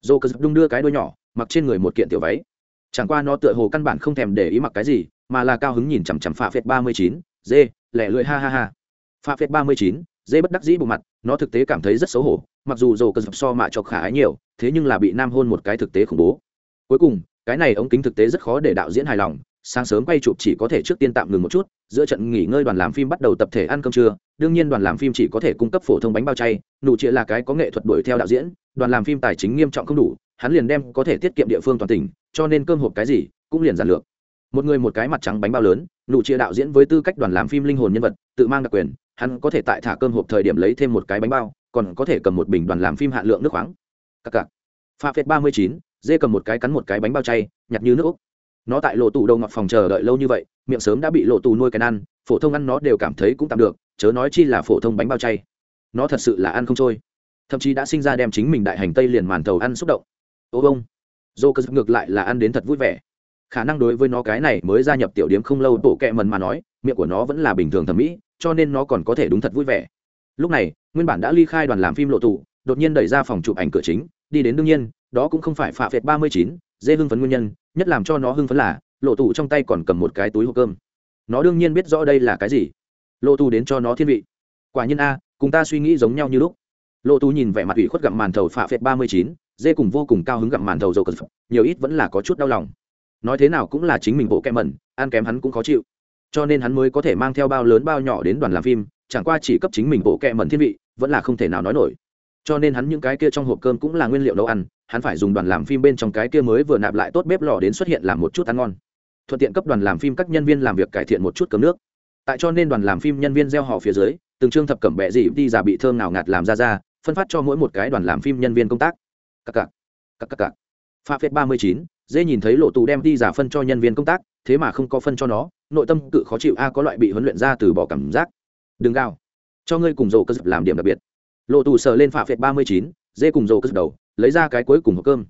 dô cơ đung đưa cái đôi nhỏ, mặc trên người một kiện tiểu váy. Chẳng qua nó tựa hồ căn bản không thèm để ý mặc cái gì mà là cao hứng nhìn chằm chằm phạ phệt ba mươi chín, dê, lẻ lưỡi, ha ha ha. Pha phệt ba mươi chín, dê bất đắc dĩ bộ mặt, nó thực tế cảm thấy rất xấu hổ, mặc dù dồ cần so mạ cho khả ái nhiều, thế nhưng là bị nam hôn một cái thực tế khủng bố. Cuối cùng, cái này ống kính thực tế rất khó để đạo diễn hài lòng, sáng sớm quay chụp chỉ có thể trước tiên tạm ngừng một chút, giữa trận nghỉ ngơi đoàn làm phim bắt đầu tập thể ăn cơm trưa, đương nhiên đoàn làm phim chỉ có thể cung cấp phổ thông bánh bao chay, nụ chĩa là cái có nghệ thuật đuổi theo đạo diễn, đoàn làm phim tài chính nghiêm trọng không đủ, hắn liền đem có thể tiết kiệm địa phương toàn tỉnh, cho nên cơm hộp cái gì cũng liền giản lược một người một cái mặt trắng bánh bao lớn, nụ chia đạo diễn với tư cách đoàn làm phim linh hồn nhân vật, tự mang đặc quyền, hắn có thể tại thả cơm hộp thời điểm lấy thêm một cái bánh bao, còn có thể cầm một bình đoàn làm phim hạn lượng nước khoáng. Cặc cặc. Pha phết ba mươi chín, dê cầm một cái cắn một cái bánh bao chay, nhặt như nước úc. Nó tại lộ tủ đầu ngọc phòng chờ đợi lâu như vậy, miệng sớm đã bị lộ tù nuôi cái ăn, phổ thông ăn nó đều cảm thấy cũng tạm được, chớ nói chi là phổ thông bánh bao chay. Nó thật sự là ăn không trôi. Thậm chí đã sinh ra đem chính mình đại hành tây liền màn tàu ăn xúc động. Ô bông dô cơ ngược lại là ăn đến thật vui vẻ khả năng đối với nó cái này mới gia nhập tiểu điếm không lâu, bộ kẹ mần mà nói, miệng của nó vẫn là bình thường thẩm mỹ, cho nên nó còn có thể đúng thật vui vẻ. Lúc này, nguyên bản đã ly khai đoàn làm phim lộ tụ, đột nhiên đẩy ra phòng chụp ảnh cửa chính, đi đến đương nhiên, đó cũng không phải phạ phệt ba mươi chín dê hưng phấn nguyên nhân, nhất làm cho nó hưng phấn là, lộ tụ trong tay còn cầm một cái túi hộp cơm. Nó đương nhiên biết rõ đây là cái gì. Lộ tù đến cho nó thiên vị. Quả nhiên a, cùng ta suy nghĩ giống nhau như lúc. Lộ tù nhìn vẻ mặt ủy khuất gặm màn thầu phạ phệt ba mươi chín, dê cùng vô cùng cao hứng gặm màn thầu dầu cờ nhiều ít vẫn là có chút đau lòng nói thế nào cũng là chính mình bộ kẹm mẩn, ăn kém hắn cũng khó chịu. Cho nên hắn mới có thể mang theo bao lớn bao nhỏ đến đoàn làm phim, chẳng qua chỉ cấp chính mình bộ kẹm mẩn thiên vị, vẫn là không thể nào nói nổi. Cho nên hắn những cái kia trong hộp cơm cũng là nguyên liệu nấu ăn, hắn phải dùng đoàn làm phim bên trong cái kia mới vừa nạp lại tốt bếp lò đến xuất hiện làm một chút ăn ngon. Thuận tiện cấp đoàn làm phim các nhân viên làm việc cải thiện một chút cơm nước. Tại cho nên đoàn làm phim nhân viên gieo họ phía dưới, từng trương thập cẩm bẹ dị đi già bị thơm nào ngạt làm ra ra, phân phát cho mỗi một cái đoàn làm phim nhân viên công tác. Cặc cặc cặc cặc cặc pha phết ba mươi chín dê nhìn thấy lộ tù đem đi giả phân cho nhân viên công tác, thế mà không có phân cho nó, nội tâm cự khó chịu, a, có loại bị huấn luyện ra từ bỏ cảm giác. Đừng gào. Cho ngươi cùng rổ cơ dập làm điểm đặc biệt. Lộ tù sờ lên phạ phệt ba mươi chín dê cùng rổ cơ dập đầu, lấy ra cái cuối cùng hộp cơm.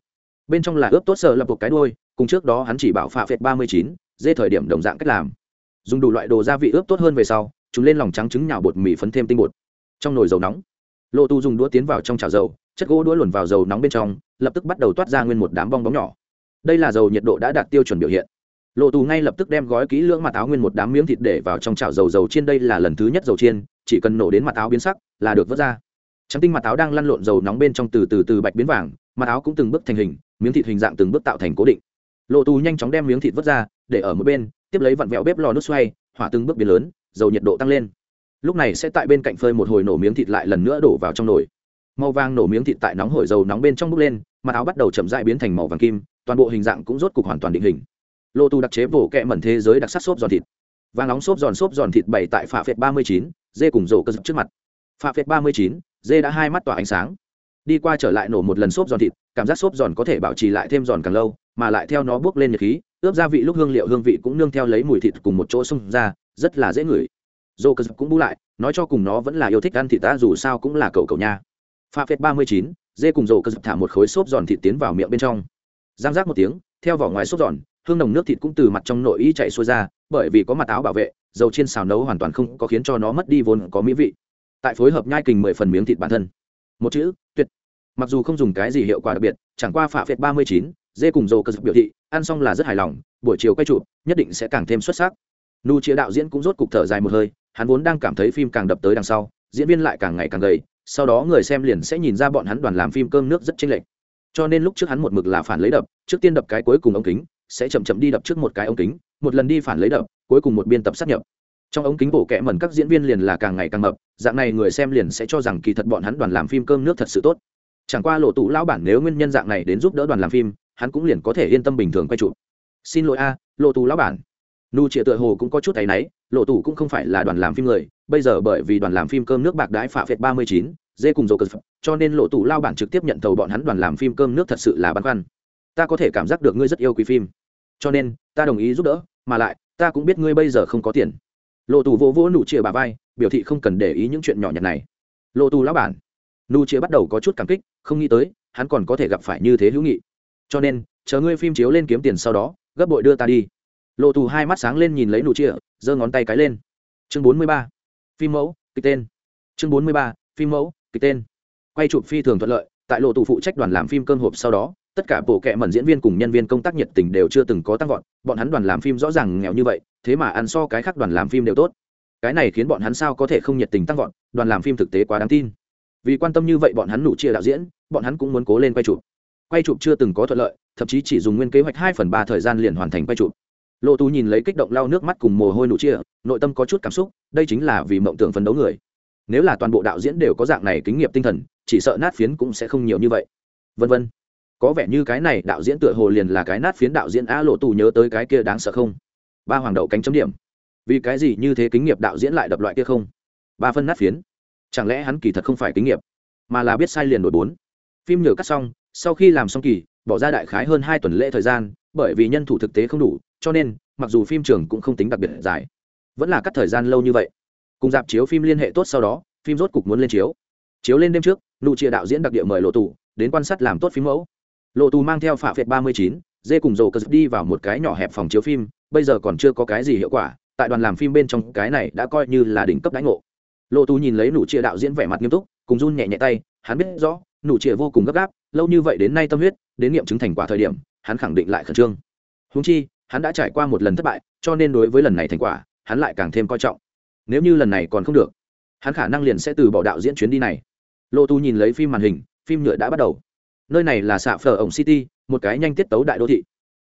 Bên trong là ướp tốt sờ lập một cái đôi cùng trước đó hắn chỉ bảo phạ phệt ba mươi chín dê thời điểm đồng dạng cách làm. Dùng đủ loại đồ gia vị ướp tốt hơn về sau, chúng lên lòng trắng trứng nhào bột mì phấn thêm tinh bột. Trong nồi dầu nóng, lộ tù dùng đũa tiến vào trong chảo dầu chất gỗ đũa luồn vào dầu nóng bên trong, lập tức bắt đầu toát ra nguyên một đám bong bóng nhỏ. Đây là dầu nhiệt độ đã đạt tiêu chuẩn biểu hiện. Lộ tù ngay lập tức đem gói kỹ lưỡng mặt áo nguyên một đám miếng thịt để vào trong chảo dầu dầu chiên. Đây là lần thứ nhất dầu chiên, chỉ cần nổ đến mặt áo biến sắc là được vớt ra. Trắng tinh mặt áo đang lăn lộn dầu nóng bên trong từ từ từ bạch biến vàng, mặt áo cũng từng bước thành hình, miếng thịt hình dạng từng bước tạo thành cố định. Lộ tù nhanh chóng đem miếng thịt vớt ra, để ở một bên, tiếp lấy vặn vẹo bếp lò nước xoay, hỏa từng bước biến lớn, dầu nhiệt độ tăng lên. Lúc này sẽ tại bên cạnh phơi một hồi nổ miếng thịt lại lần nữa đổ vào trong nồi màu vàng nổ miếng thịt tại nóng hổi dầu nóng bên trong bốc lên mặt áo bắt đầu chậm dại biến thành màu vàng kim, toàn bộ hình dạng cũng rốt cục hoàn toàn định hình. Lô tu đặc chế vỗ kẹ mẩn thế giới đặc sắc xốp giòn thịt. Vàng nóng xốp giòn xốp giòn thịt bày tại phạ phệt ba mươi chín, dê cùng rổ cơ trước mặt. Phạ phệt ba mươi chín, dê đã hai mắt tỏa ánh sáng. Đi qua trở lại nổ một lần xốp giòn thịt, cảm giác xốp giòn có thể bảo trì lại thêm giòn càng lâu, mà lại theo nó bước lên nhiệt khí, ướp gia vị lúc hương liệu hương vị cũng nương theo lấy mùi thịt cùng một chỗ xông ra, rất là dễ ngửi. Dô cơ cũng bú lại, nói cho cùng nó vẫn là yêu thích ăn thịt ta dù sao cũng là cậu cậu nha pha phết ba mươi chín, dê cùng rổ cơ thả một khối xốp giòn thịt tiến vào miệng bên trong. Giang giác một tiếng, theo vỏ ngoài xốp giòn, hương nồng nước thịt cũng từ mặt trong nội y chạy xuôi ra, bởi vì có mặt áo bảo vệ, dầu trên xào nấu hoàn toàn không có khiến cho nó mất đi vốn có mỹ vị. Tại phối hợp nhai kình mười phần miếng thịt bản thân. Một chữ, tuyệt. Mặc dù không dùng cái gì hiệu quả đặc biệt, chẳng qua phạ phệt ba mươi chín, dê cùng dầu cơ biểu thị, ăn xong là rất hài lòng, buổi chiều quay chụp, nhất định sẽ càng thêm xuất sắc. Nu chia đạo diễn cũng rốt cục thở dài một hơi, hắn vốn đang cảm thấy phim càng đập tới đằng sau, diễn viên lại càng ngày càng gầy sau đó người xem liền sẽ nhìn ra bọn hắn đoàn làm phim cơm nước rất chênh lệch. Cho nên lúc trước hắn một mực là phản lấy đập, trước tiên đập cái cuối cùng ống kính, sẽ chậm chậm đi đập trước một cái ống kính, một lần đi phản lấy đập, cuối cùng một biên tập sát nhập. Trong ống kính bổ kẽ mẩn các diễn viên liền là càng ngày càng mập, dạng này người xem liền sẽ cho rằng kỳ thật bọn hắn đoàn làm phim cơm nước thật sự tốt. Chẳng qua lộ tụ lão bản nếu nguyên nhân dạng này đến giúp đỡ đoàn làm phim, hắn cũng liền có thể yên tâm bình thường quay trụ xin lỗi a, lộ tụ lão bản nu trịa tựa hồ cũng có chút thấy náy, lộ tụ cũng không phải là đoàn làm phim người, bây giờ bởi vì đoàn làm phim cơm nước bạc đãi phạ phệt ba mươi chín, dê cùng dầu cờ cho nên lộ tụ lao bản trực tiếp nhận thầu bọn hắn đoàn làm phim cơm nước thật sự là băn khoăn. Ta có thể cảm giác được ngươi rất yêu quý phim. Cho nên, ta đồng ý giúp đỡ, mà lại, ta cũng biết ngươi bây giờ không có tiền. Lộ tù vỗ vỗ nụ chia bà vai, biểu thị không cần để ý những chuyện nhỏ nhặt này. Lộ tù lão bản. Nụ chia bắt đầu có chút cảm kích, không nghĩ tới, hắn còn có thể gặp phải như thế hữu nghị. Cho nên, chờ ngươi phim chiếu lên kiếm tiền sau đó, gấp bội đưa ta đi lộ tù hai mắt sáng lên nhìn lấy nụ chia giơ ngón tay cái lên. Chương bốn mươi ba, phim mẫu, kịch tên. Chương bốn mươi ba, phim mẫu, kịch tên. Quay chụp phi thường thuận lợi, tại lộ tù phụ trách đoàn làm phim cơm hộp sau đó, tất cả bộ kệ mẩn diễn viên cùng nhân viên công tác nhiệt tình đều chưa từng có tăng vọt, bọn hắn đoàn làm phim rõ ràng nghèo như vậy, thế mà ăn so cái khác đoàn làm phim đều tốt. Cái này khiến bọn hắn sao có thể không nhiệt tình tăng vọt, đoàn làm phim thực tế quá đáng tin. Vì quan tâm như vậy bọn hắn nụ chia đạo diễn, bọn hắn cũng muốn cố lên quay chụp. Quay chụp chưa từng có thuận lợi, thậm chí chỉ dùng nguyên kế hoạch hai phần ba thời gian liền hoàn thành quay chụp lộ tù nhìn lấy kích động lau nước mắt cùng mồ hôi nụ chia, nội tâm có chút cảm xúc, đây chính là vì mộng tưởng phấn đấu người. Nếu là toàn bộ đạo diễn đều có dạng này kinh nghiệm tinh thần, chỉ sợ nát phiến cũng sẽ không nhiều như vậy. Vân vân. Có vẻ như cái này đạo diễn tựa hồ liền là cái nát phiến đạo diễn a lộ tù nhớ tới cái kia đáng sợ không? Ba hoàng đậu cánh chấm điểm. Vì cái gì như thế kính nghiệp đạo diễn lại đập loại kia không? Ba phân nát phiến. Chẳng lẽ hắn kỳ thật không phải kính nghiệp? Mà là biết sai liền đổi bốn. Phim nhờ cắt xong, sau khi làm xong kỳ, bỏ ra đại khái hơn hai tuần lễ thời gian, bởi vì nhân thủ thực tế không đủ cho nên, mặc dù phim trường cũng không tính đặc biệt dài, vẫn là cắt thời gian lâu như vậy. Cùng dạp chiếu phim liên hệ tốt sau đó, phim rốt cục muốn lên chiếu. Chiếu lên đêm trước, nụ chia đạo diễn đặc địa mời lộ tù đến quan sát làm tốt phim mẫu. Lộ tù mang theo phạ phệt ba mươi chín, dê cùng rổ cờ đi vào một cái nhỏ hẹp phòng chiếu phim, bây giờ còn chưa có cái gì hiệu quả, tại đoàn làm phim bên trong cái này đã coi như là đỉnh cấp đánh ngộ. Lộ tù nhìn lấy nụ chia đạo diễn vẻ mặt nghiêm túc, cùng run nhẹ nhẹ tay, hắn biết rõ, nụ chia vô cùng gấp gáp, lâu như vậy đến nay tâm huyết, đến nghiệm chứng thành quả thời điểm, hắn khẳng định lại khẩn trương. Húng chi hắn đã trải qua một lần thất bại, cho nên đối với lần này thành quả, hắn lại càng thêm coi trọng. Nếu như lần này còn không được, hắn khả năng liền sẽ từ bỏ đạo diễn chuyến đi này. Lộ tu nhìn lấy phim màn hình, phim nhựa đã bắt đầu. Nơi này là xạ phở ổng city, một cái nhanh tiết tấu đại đô thị.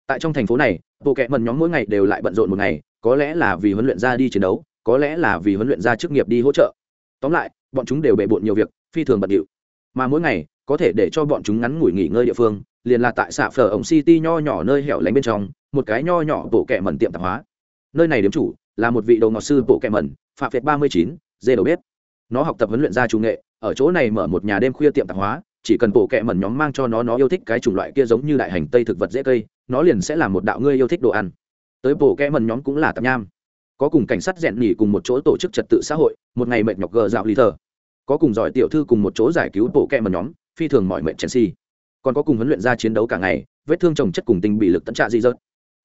Tại trong thành phố này, bộ kệ mần nhóm mỗi ngày đều lại bận rộn một ngày, có lẽ là vì huấn luyện ra đi chiến đấu, có lẽ là vì huấn luyện ra chức nghiệp đi hỗ trợ. Tóm lại, bọn chúng đều bề bộn nhiều việc, phi thường bận điệu. Mà mỗi ngày có thể để cho bọn chúng ngắn ngủi nghỉ ngơi địa phương, liền là tại xạ phở ổng city nho nhỏ nơi hẻo lánh bên trong, một cái nho nhỏ bộ kẹ mẩn tiệm tạp hóa. Nơi này điểm chủ là một vị đầu ngọt sư bộ kẹ mẩn, phạm việt ba mươi chín, dê đầu bếp. Nó học tập huấn luyện ra chủ nghệ, ở chỗ này mở một nhà đêm khuya tiệm tạp hóa, chỉ cần bộ kẹ mẩn nhóm mang cho nó nó yêu thích cái chủng loại kia giống như đại hành tây thực vật dễ cây, nó liền sẽ là một đạo ngươi yêu thích đồ ăn. Tới bộ kẹ mẩn nhóm cũng là tạp nham. Có cùng cảnh sát rèn nhỉ cùng một chỗ tổ chức trật tự xã hội, một ngày mệt nhọc gờ dạo lý thờ. Có cùng giỏi tiểu thư cùng một chỗ giải cứu bộ kẹ mẩn nhóm phi thường mọi mệnh chelsea. Còn có cùng huấn luyện ra chiến đấu cả ngày, vết thương trồng chất cùng tình bị lực tận trạ di dợt.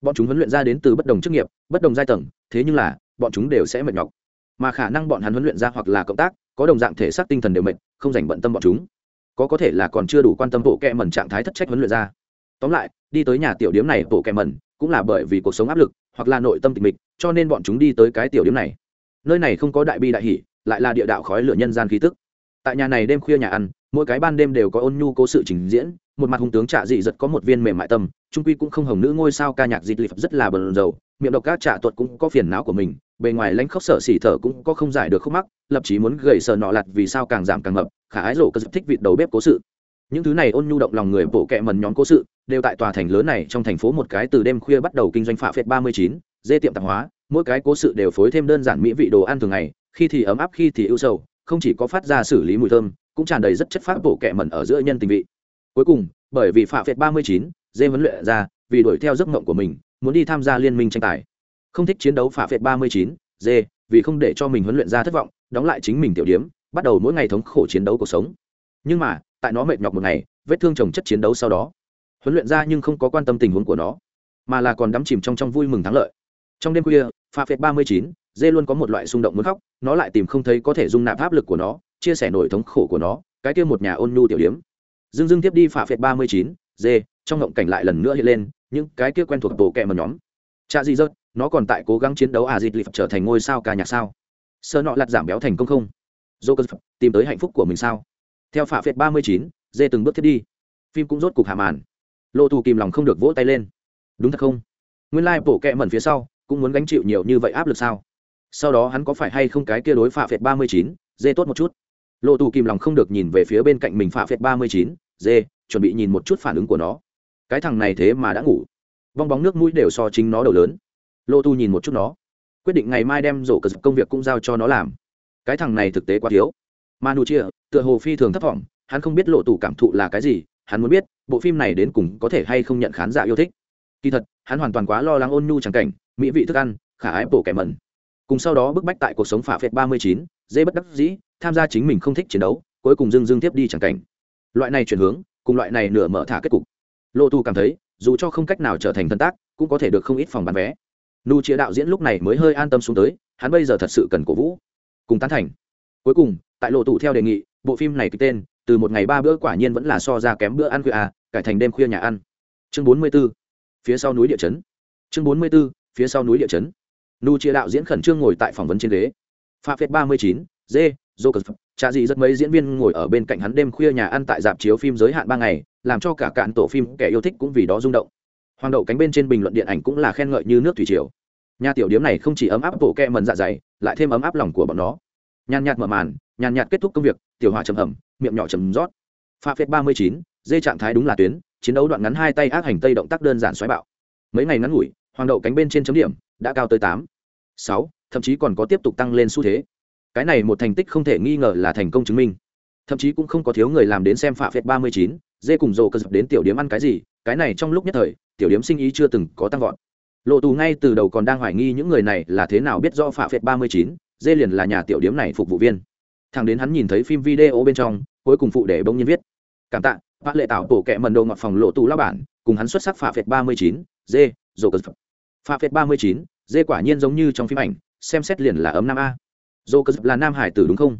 Bọn chúng huấn luyện ra đến từ bất đồng chức nghiệp, bất đồng giai tầng, thế nhưng là, bọn chúng đều sẽ mệt nhọc. Mà khả năng bọn hắn huấn luyện ra hoặc là cộng tác, có đồng dạng thể xác tinh thần đều mệt, không dành bận tâm bọn chúng. Có có thể là còn chưa đủ quan tâm bộ kẹ mẩn trạng thái thất trách huấn luyện ra. Tóm lại, đi tới nhà tiểu điếm này, bộ kẹ mẩn, cũng là bởi vì cuộc sống áp lực, hoặc là nội tâm tịch mịch, cho nên bọn chúng đi tới cái tiểu điếm này. Nơi này không có đại bi đại hỷ, lại là địa đạo khói lửa nhân gian khí tức tại nhà này đêm khuya nhà ăn, mỗi cái ban đêm đều có ôn nhu cố sự trình diễn, một mặt hung tướng trạ dị giật có một viên mềm mại tâm, trung quy cũng không hồng nữ ngôi sao ca nhạc dịt lịp rất là bờn dầu miệng độc các trạ tuột cũng có phiền não của mình, bề ngoài lãnh khóc sở xỉ thở cũng có không giải được khúc mắc, lập chí muốn gầy sờ nọ lặt vì sao càng giảm càng mập, khả ái rổ cơ dịp thích vịt đầu bếp cố sự. Những thứ này ôn nhu động lòng người bộ kệ mần nhóm cố sự, đều tại tòa thành lớn này trong thành phố một cái từ đêm khuya bắt đầu kinh doanh phạ phệt ba mươi chín, dê tiệm tạp hóa, mỗi cái cố sự đều phối thêm đơn giản mỹ vị đồ ăn thường ngày, khi thì ấm áp, khi thì ưu sầu không chỉ có phát ra xử lý mùi thơm, cũng tràn đầy rất chất phát bộ kệ mẩn ở giữa nhân tình vị. Cuối cùng, bởi vì phạm phệt ba mươi chín, dê huấn luyện ra, vì đuổi theo giấc mộng của mình, muốn đi tham gia liên minh tranh tài. Không thích chiến đấu phạm phệt ba mươi chín, dê, vì không để cho mình huấn luyện ra thất vọng, đóng lại chính mình tiểu điếm bắt đầu mỗi ngày thống khổ chiến đấu cuộc sống. Nhưng mà, tại nó mệt nhọc một ngày, vết thương trồng chất chiến đấu sau đó. Huấn luyện ra nhưng không có quan tâm tình huống của nó, mà là còn đắm chìm trong trong vui mừng thắng lợi trong đêm khuya pha phệt ba mươi chín, dê luôn có một loại xung động muốn khóc, nó lại tìm không thấy có thể dung nạp áp lực của nó, chia sẻ nổi thống khổ của nó, cái kia một nhà ôn nhu tiểu điếm. Dưng dưng tiếp đi pha phệt ba mươi chín, dê, trong ngộng cảnh lại lần nữa hiện lên, những cái kia quen thuộc bộ kẹ mờ nhóm. Cha gì rớt nó còn tại cố gắng chiến đấu à dịt lịp trở thành ngôi sao ca nhạc sao? Sơ nọ lặt giảm béo thành công không? Dô tìm tới hạnh phúc của mình sao? Theo phạ phệt ba mươi chín, dê từng bước thiết đi. Phim cũng rốt cục hạ màn. Lộ thù kìm lòng không được vỗ tay lên. Đúng thật không? Nguyên lai、like、bộ kẹ mẩn phía sau cũng muốn gánh chịu nhiều như vậy áp lực sao? Sau đó hắn có phải hay không cái kia đối phạ phệt ba mươi chín? Dê tốt một chút. Lộ tù kìm lòng không được nhìn về phía bên cạnh mình phạ phệt ba mươi chín. Dê, chuẩn bị nhìn một chút phản ứng của nó. Cái thằng này thế mà đã ngủ. Bong bóng nước mũi đều so chính nó đầu lớn. Lộ tù nhìn một chút nó. Quyết định ngày mai đem rổ cờ công việc cũng giao cho nó làm. Cái thằng này thực tế quá thiếu. Manu chia tựa hồ phi thường thất vọng. Hắn không biết lộ tù cảm thụ là cái gì. Hắn muốn biết, bộ phim này đến cùng có thể hay không nhận khán giả yêu thích. Kỳ thật, hắn hoàn toàn quá lo lắng ôn nhu trắng cảnh mỹ vị thức ăn, khả ái bổ kẻ mẩn. Cùng sau đó bức bách tại cuộc sống phả phệt ba mươi chín dễ bất đắc dĩ, tham gia chính mình không thích chiến đấu, cuối cùng dưng dưng tiếp đi chẳng cảnh. Loại này chuyển hướng, cùng loại này nửa mở thả kết cục. Lộ tu cảm thấy, dù cho không cách nào trở thành thân tác, cũng có thể được không ít phòng bán vé. Nu chĩa đạo diễn lúc này mới hơi an tâm xuống tới, hắn bây giờ thật sự cần cổ vũ. Cùng tán thành. Cuối cùng, tại lộ tụ theo đề nghị, bộ phim này ký tên, từ một ngày ba bữa quả nhiên vẫn là so ra kém bữa ăn khuya à cải thành đêm khuya nhà ăn. Chương bốn mươi 44. phía sau núi địa chấn. Chương bốn mươi 44 phía sau núi địa chấn. Nu chia đạo diễn khẩn trương ngồi tại phỏng vấn trên ghế. Pha phết ba mươi chín, dê, joker. Cờ cha gì rất mấy diễn viên ngồi ở bên cạnh hắn đêm khuya nhà ăn tại dạp chiếu phim giới hạn ba ngày, làm cho cả cạn tổ phim kẻ yêu thích cũng vì đó rung động. Hoàng đậu cánh bên trên bình luận điện ảnh cũng là khen ngợi như nước thủy triều. Nhà tiểu điếm này không chỉ ấm áp bộ kẹ mần dạ dày, lại thêm ấm áp lòng của bọn nó. Nhàn nhạt mở màn, nhàn nhạt kết thúc công việc, tiểu hòa trầm ẩm, miệng nhỏ trầm rót. Pha phết ba mươi chín, dê trạng thái đúng là tuyến, chiến đấu đoạn ngắn hai tay ác hành tây động tác đơn giản xoáy bạo. Mấy ngày ngắn ngủi hoàng đậu cánh bên trên chấm điểm, đã cao tới tám, sáu, thậm chí còn có tiếp tục tăng lên xu thế. Cái này một thành tích không thể nghi ngờ là thành công chứng minh. Thậm chí cũng không có thiếu người làm đến xem phạ phệt ba mươi chín, dê cùng rộ cơ dập đến tiểu điếm ăn cái gì, cái này trong lúc nhất thời, tiểu điếm sinh ý chưa từng có tăng vọt. Lộ tù ngay từ đầu còn đang hoài nghi những người này là thế nào biết rõ phạ phệt ba mươi chín, dê liền là nhà tiểu điếm này phục vụ viên. Thằng đến hắn nhìn thấy phim video bên trong, cuối cùng phụ để bông nhiên viết. Cảm tạ, vã lệ tạo tổ kẹ mần đồ ngọt phòng lộ tù lao bản, cùng hắn xuất sắc phạ phệt ba mươi chín, dê dồ cờ pha phết ba mươi chín, dê quả nhiên giống như trong phim ảnh, xem xét liền là ấm nam a. Dồ cờ là nam hải tử đúng không?